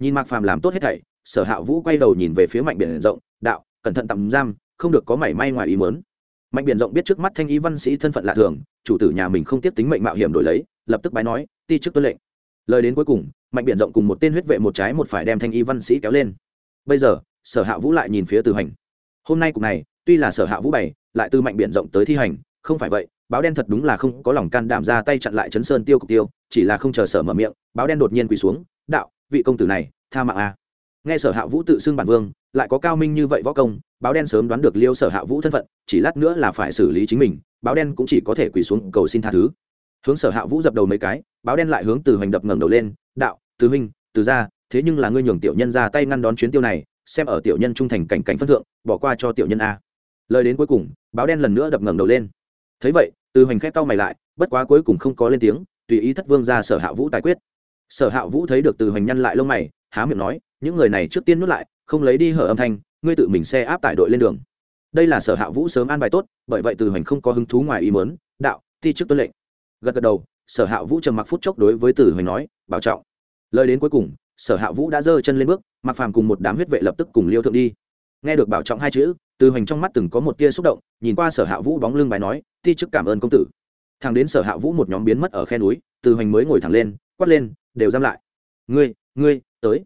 [SPEAKER 1] Nhìn mạc phàm làm tốt hết thảy, sở hạ vũ quay đầu nhìn về phía mạnh biển rộng, đạo, cẩn thận tạm giam, không được có mảy may ngoài ý mớn mạnh biển rộng biết trước mắt thanh y văn sĩ thân phận lạ thường, chủ tử nhà mình không tiếp tính mệnh mạo hiểm đổi lấy, lập tức bái nói, ti chức tuân lệnh. Lời đến cuối cùng, mạnh biển rộng cùng một tên huyết vệ một trái một phải đem thanh y văn sĩ kéo lên bây giờ, sở hạ vũ lại nhìn phía từ hành. Hôm nay cục này, tuy là sở hạ vũ bày, lại từ mạnh biển rộng tới thi hành, không phải vậy, báo đen thật đúng là không có lòng can đảm ra tay chặn lại chấn sơn tiêu cục tiêu, chỉ là không chờ sở mở miệng, báo đen đột nhiên quỳ xuống, đạo, vị công tử này, tha mạng a. Nghe sở hạ vũ tự xưng bản vương, lại có cao minh như vậy võ công, báo đen sớm đoán được liêu sở hạ vũ thân phận, chỉ lát nữa là phải xử lý chính mình, báo đen cũng chỉ có thể quỳ xuống cầu xin tha thứ. Hướng sở hạ vũ dập đầu mấy cái, báo đen lại hướng từ hoành đập ngẩng đầu lên, đạo, từ huynh, từ ra thế nhưng là ngươi nhường tiểu nhân ra tay ngăn đón chuyến tiêu này, xem ở tiểu nhân trung thành cảnh cảnh phân thượng, bỏ qua cho tiểu nhân a. Lời đến cuối cùng, báo đen lần nữa đập ngẩng đầu lên. Thấy vậy, từ hoành khét cau mày lại, bất quá cuối cùng không có lên tiếng, tùy ý thất vương ra sở hạ vũ tài quyết. Sở hạ vũ thấy được từ hoành nhăn lại lông mày, há miệng nói, những người này trước tiên nuốt lại, không lấy đi hở âm thanh, ngươi tự mình xe áp tải đội lên đường. Đây là sở hạ vũ sớm an bài tốt, bởi vậy từ hoành không có hứng thú ngoài ý mớn đạo thi chức tuân lệnh. Gật gật đầu, sở hạ vũ trầm mặc phút chốc đối với từ hoành nói, bảo trọng. Lời đến cuối cùng sở hạ vũ đã giơ chân lên bước mặc phàm cùng một đám huyết vệ lập tức cùng liêu thượng đi. Nghe được bảo trọng hai chữ, từ hoành trong mắt từng có một tia xúc động, nhìn qua sở hạ vũ bóng lưng bài nói, ti chức cảm ơn công tử. Thằng đến sở hạ vũ một nhóm biến mất ở khe núi, từ hoành mới ngồi thẳng lên, quát lên, đều giam lại. Ngươi ngươi, tới.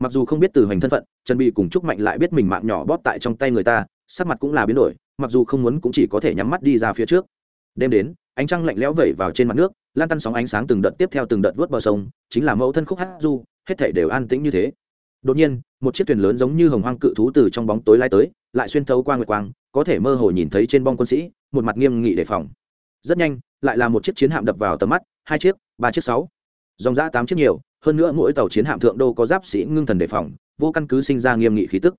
[SPEAKER 1] Mặc dù không biết từ hoành thân phận, trần bị cùng chúc mạnh lại biết mình mạng nhỏ bóp tại trong tay người ta, sắc mặt cũng là biến đổi, mặc dù không muốn cũng chỉ có thể nhắm mắt đi ra phía trước. Đêm đến, ánh trăng lạnh lẽo vẩy vào trên mặt nước, lan tăn sóng ánh sáng từng đợt tiếp theo từng đợt vớt bờ sông, chính là mẫu thân khúc hát du hết thảy đều an tĩnh như thế. Đột nhiên, một chiếc thuyền lớn giống như hồng hoang cự thú từ trong bóng tối lai tới, lại xuyên thấu qua nguyệt quang, có thể mơ hồ nhìn thấy trên bong quân sĩ, một mặt nghiêm nghị đề phòng. Rất nhanh, lại là một chiếc chiến hạm đập vào tầm mắt, hai chiếc, ba chiếc, sáu. Dòng giã tám chiếc nhiều, hơn nữa mỗi tàu chiến hạm thượng đô có giáp sĩ ngưng thần đề phòng, vô căn cứ sinh ra nghiêm nghị khí tức.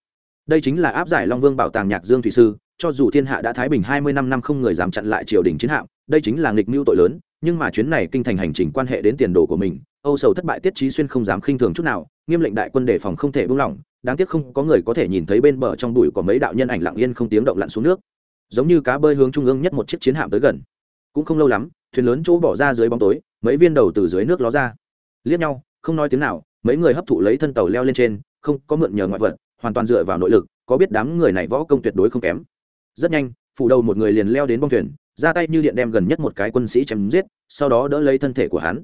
[SPEAKER 1] Đây chính là áp giải long vương bảo tàng nhạc dương thủy sư, cho dù thiên hạ đã thái bình hai mươi năm năm không người dám chặn lại triều đình chiến hạm, đây chính là nghịch mưu tội lớn, nhưng mà chuyến này kinh thành hành trình quan hệ đến tiền đồ của mình âu sầu thất bại tiết trí xuyên không dám khinh thường chút nào, nghiêm lệnh đại quân đề phòng không thể buông lỏng, đáng tiếc không có người có thể nhìn thấy bên bờ trong bụi có mấy đạo nhân ảnh lặng yên không tiếng động lặn xuống nước. Giống như cá bơi hướng trung ương nhất một chiếc chiến hạm tới gần. Cũng không lâu lắm, thuyền lớn chỗ bỏ ra dưới bóng tối, mấy viên đầu từ dưới nước ló ra. Liếc nhau, không nói tiếng nào, mấy người hấp thụ lấy thân tàu leo lên trên, không có mượn nhờ ngoại vật, hoàn toàn dựa vào nội lực, có biết đám người này võ công tuyệt đối không kém. Rất nhanh, phủ đầu một người liền leo đến bong thuyền, ra tay như điện đem gần nhất một cái quân sĩ chém giết, sau đó đỡ lấy thân thể của hắn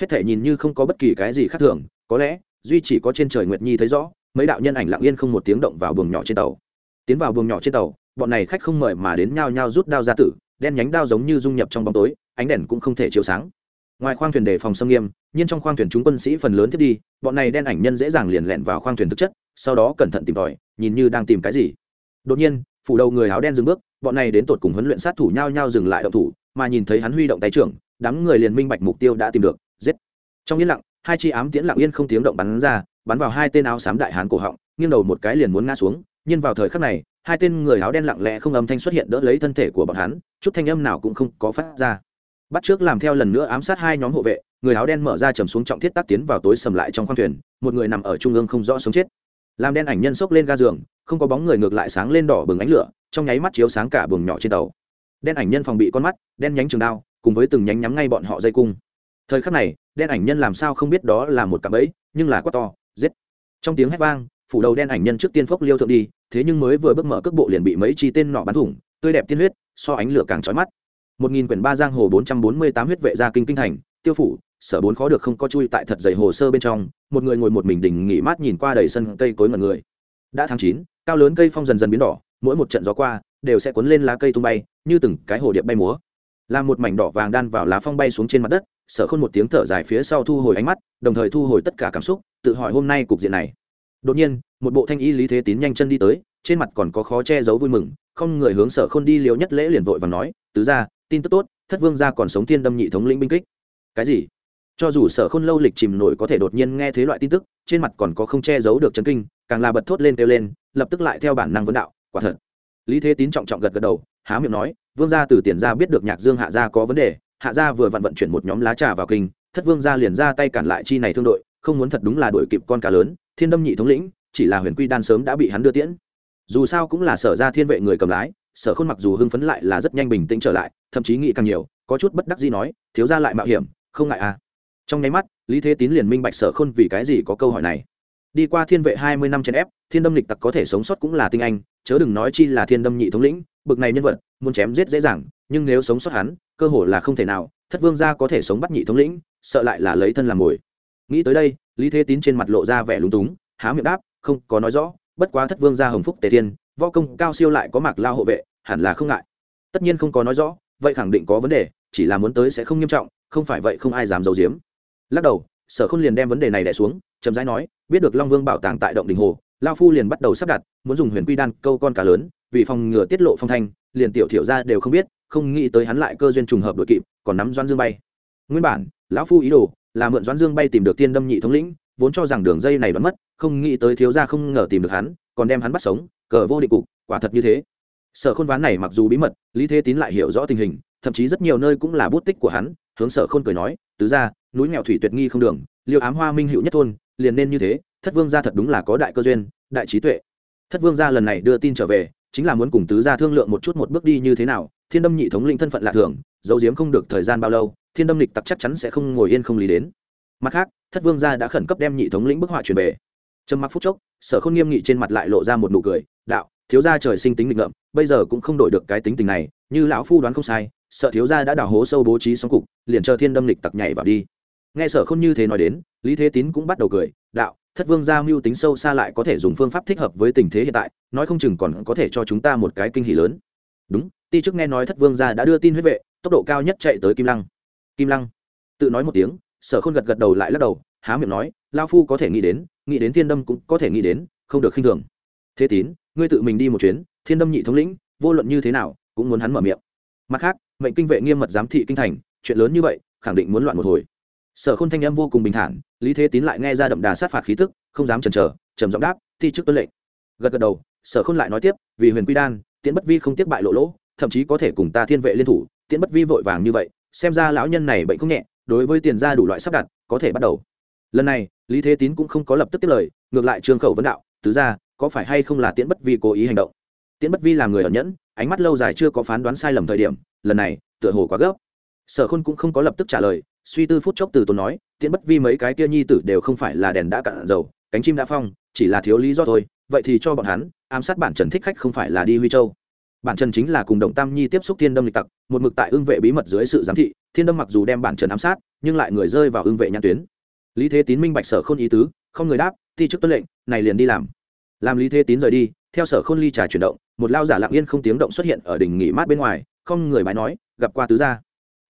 [SPEAKER 1] hết thể nhìn như không có bất kỳ cái gì khác thường, có lẽ, duy chỉ có trên trời nguyệt nhi thấy rõ, mấy đạo nhân ảnh lặng yên không một tiếng động vào buồng nhỏ trên tàu. Tiến vào buồng nhỏ trên tàu, bọn này khách không mời mà đến nhao nhao rút đao ra tử, đen nhánh đao giống như dung nhập trong bóng tối, ánh đèn cũng không thể chiếu sáng. Ngoài khoang thuyền đề phòng xâm nghiêm, nhưng trong khoang thuyền chúng quân sĩ phần lớn thiết đi, bọn này đen ảnh nhân dễ dàng liền lẹn vào khoang thuyền thực chất, sau đó cẩn thận tìm tòi, nhìn như đang tìm cái gì. Đột nhiên, phủ đầu người áo đen dừng bước, bọn này đến tột cùng huấn luyện sát thủ nhao nhao dừng lại động thủ, mà nhìn thấy hắn huy động tay trưởng, đám người liền minh bạch mục tiêu đã tìm được trong yên lặng, hai chi ám tiễn lặng yên không tiếng động bắn ra, bắn vào hai tên áo xám đại hán cổ họng, nghiêng đầu một cái liền muốn ngã xuống. Nhưng vào thời khắc này, hai tên người áo đen lặng lẽ không âm thanh xuất hiện đỡ lấy thân thể của bọn hắn, chút thanh âm nào cũng không có phát ra. Bắt trước làm theo lần nữa ám sát hai nhóm hộ vệ, người áo đen mở ra trầm xuống trọng thiết tác tiến vào tối sầm lại trong khoang thuyền, một người nằm ở trung ương không rõ sống chết. Làm đen ảnh nhân xốc lên ga giường, không có bóng người ngược lại sáng lên đỏ bừng ánh lửa, trong nháy mắt chiếu sáng cả buồng nhỏ trên tàu. Đen ảnh nhân phòng bị con mắt, đen nhánh trường đao, cùng với từng nhánh nhắm ngay bọn họ dây cung thời khắc này, đen ảnh nhân làm sao không biết đó là một cặp ấy nhưng là quá to, giết. Trong tiếng hét vang, phủ đầu đen ảnh nhân trước tiên phốc liêu thượng đi, thế nhưng mới vừa bước mở cước bộ liền bị mấy chi tên nọ bắn thủng, tươi đẹp tiên huyết, so ánh lửa càng trói mắt. Một nghìn quyển ba giang hồ bốn trăm bốn mươi tám huyết vệ gia kinh kinh thành, tiêu phủ, sở bốn khó được không có chui tại thật dày hồ sơ bên trong, một người ngồi một mình đỉnh nghỉ mát nhìn qua đầy sân cây cối ngần người. Đã tháng chín, cao lớn cây phong dần dần biến đỏ, mỗi một trận gió qua, đều sẽ cuốn lên lá cây tung bay, như từng cái hồ điệp bay múa. Làm một mảnh đỏ vàng đan vào lá phong bay xuống trên mặt đất sở khôn một tiếng thở dài phía sau thu hồi ánh mắt, đồng thời thu hồi tất cả cảm xúc, tự hỏi hôm nay cục diện này. Đột nhiên, một bộ thanh y lý thế tín nhanh chân đi tới, trên mặt còn có khó che giấu vui mừng, không người hướng sở khôn đi liều nhất lễ liền vội và nói, tứ ra tin tức tốt, thất vương gia còn sống thiên đâm nhị thống lĩnh binh kích. Cái gì? Cho dù sở khôn lâu lịch chìm nổi có thể đột nhiên nghe thế loại tin tức, trên mặt còn có không che giấu được chấn kinh, càng là bật thốt lên kêu lên, lập tức lại theo bản năng vấn đạo, quả thật. Lý thế tín trọng trọng gật gật đầu, há miệng nói, vương gia từ tiền ra biết được nhạc dương hạ gia có vấn đề hạ gia vừa vặn vận chuyển một nhóm lá trà vào kinh, thất vương gia liền ra tay cản lại chi này thương đội, không muốn thật đúng là đuổi kịp con cá lớn, thiên đâm nhị thống lĩnh, chỉ là huyền quy đan sớm đã bị hắn đưa tiễn. Dù sao cũng là sở ra thiên vệ người cầm lái, sở khôn mặc dù hưng phấn lại là rất nhanh bình tĩnh trở lại, thậm chí nghĩ càng nhiều, có chút bất đắc gì nói, thiếu ra lại mạo hiểm, không ngại à. Trong nháy mắt, lý thế tín liền minh bạch sở khôn vì cái gì có câu hỏi này. Đi qua thiên vệ hai mươi năm chèn ép, thiên đâm lịch tặc có thể sống sót cũng là tinh anh, chớ đừng nói chi là thiên đâm nhị thống lĩnh, bực này nhân vật, muốn chém giết dễ dàng nhưng nếu sống sót hắn, cơ hồ là không thể nào, thất vương gia có thể sống bắt nhị thống lĩnh, sợ lại là lấy thân làm mồi. Nghĩ tới đây, lý thế tín trên mặt lộ ra vẻ lúng túng, há miệng đáp, không có nói rõ, bất quá thất vương gia hồng phúc tề thiên, võ công cao siêu lại có mạc lao hộ vệ, hẳn là không ngại. Tất nhiên không có nói rõ, vậy khẳng định có vấn đề, chỉ là muốn tới sẽ không nghiêm trọng, không phải vậy không ai dám giấu giếm. Lắc đầu, sở không liền đem vấn đề này đẻ xuống, chậm rãi nói, biết được long vương bảo tàng tại động đình hồ, lao phu liền bắt đầu sắp đặt, muốn dùng huyền quy đan câu con cá lớn, vì phòng ngừa tiết lộ phong thanh, liền tiểu thiểu ra đều không biết không nghĩ tới hắn lại cơ duyên trùng hợp đội kịp, còn nắm doan dương bay. Nguyên bản, lão phu ý đồ là mượn doan dương bay tìm được tiên đâm nhị thống lĩnh, vốn cho rằng đường dây này đoán mất, không nghĩ tới thiếu gia không ngờ tìm được hắn, còn đem hắn bắt sống, cờ vô định cục, quả thật như thế. Sở khôn ván này mặc dù bí mật, lý thế tín lại hiểu rõ tình hình, thậm chí rất nhiều nơi cũng là bút tích của hắn, hướng sở khôn cười nói, tứ ra núi nghèo thủy tuyệt nghi không đường, liêu ám hoa minh hữu nhất thôn, liền nên như thế, thất vương gia thật đúng là có đại cơ duyên, đại trí tuệ. Thất vương gia lần này đưa tin trở về, chính là muốn cùng tứ gia thương lượng một chút một bước đi như thế nào thiên đâm nhị thống linh thân phận lạ thường, giấu giếm không được thời gian bao lâu, thiên đâm lịch tặc chắc chắn sẽ không ngồi yên không lý đến. Mặt khác, thất vương gia đã khẩn cấp đem nhị thống lĩnh bức họa truyền về. Trầm mặc phút chốc, sở khôn nghiêm nghị trên mặt lại lộ ra một nụ cười, đạo, thiếu gia trời sinh tính nghịch ngợm, bây giờ cũng không đổi được cái tính tình này, như lão phu đoán không sai, sợ thiếu gia đã đào hố sâu bố trí xong cục, liền chờ thiên đâm lịch tặc nhảy vào đi. Nghe sở khôn như thế nói đến, lý thế tín cũng bắt đầu cười, đạo, thất vương gia mưu tính sâu xa lại có thể dùng phương pháp thích hợp với tình thế hiện tại, nói không chừng còn có thể cho chúng ta một cái kinh hỉ lớn. Đúng ti chức nghe nói thất vương gia đã đưa tin huyết vệ, tốc độ cao nhất chạy tới kim lăng. Kim lăng, tự nói một tiếng, sở khôn gật gật đầu lại lắc đầu, há miệng nói lao phu có thể nghĩ đến nghĩ đến thiên đâm cũng có thể nghĩ đến, không được khinh thường. Thế tín, ngươi tự mình đi một chuyến, thiên đâm nhị thống lĩnh, vô luận như thế nào, cũng muốn hắn mở miệng. Mặt khác, mệnh kinh vệ nghiêm mật giám thị kinh thành, chuyện lớn như vậy, khẳng định muốn loạn một hồi. Sở khôn thanh âm vô cùng bình thản, lý thế tín lại nghe ra đậm đà sát phạt khí tức, không dám chần chờ, trầm giọng đáp thi chức tuân lệnh. Gật gật đầu, sở khôn lại nói tiếp, vì huyền quy đan, tiễn bất vi không tiếp bại lộ lỗ thậm chí có thể cùng ta thiên vệ liên thủ, tiễn bất vi vội vàng như vậy, xem ra lão nhân này bệnh không nhẹ, đối với tiền gia đủ loại sắp đặt, có thể bắt đầu. Lần này, lý thế tín cũng không có lập tức tiếp lời, ngược lại trương khẩu vấn đạo, tứ ra có phải hay không là tiễn bất vi cố ý hành động? Tiễn bất vi là người ẩn nhẫn, ánh mắt lâu dài chưa có phán đoán sai lầm thời điểm, lần này, tựa hồ quá gấp. Sở khôn cũng không có lập tức trả lời, suy tư phút chốc từ tốn nói, tiễn bất vi mấy cái kia nhi tử đều không phải là đèn đã cạn dầu, cánh chim đã phong, chỉ là thiếu lý do thôi, vậy thì cho bọn hắn, ám sát bản trần thích khách không phải là đi huy châu bản trần chính là cùng đồng tam nhi tiếp xúc thiên đâm lịch tặc, một mực tại ương vệ bí mật dưới sự giám thị, thiên đâm mặc dù đem bản trần ám sát, nhưng lại người rơi vào ương vệ nhãn tuyến. Lý thế tín minh bạch sở khôn ý tứ, không người đáp thi chức tuân lệnh, này liền đi làm. Làm lý thế tín rời đi, theo sở khôn ly trà chuyển động, một lao giả lặng yên không tiếng động xuất hiện ở đỉnh nghỉ mát bên ngoài, không người bái nói, gặp qua tứ gia.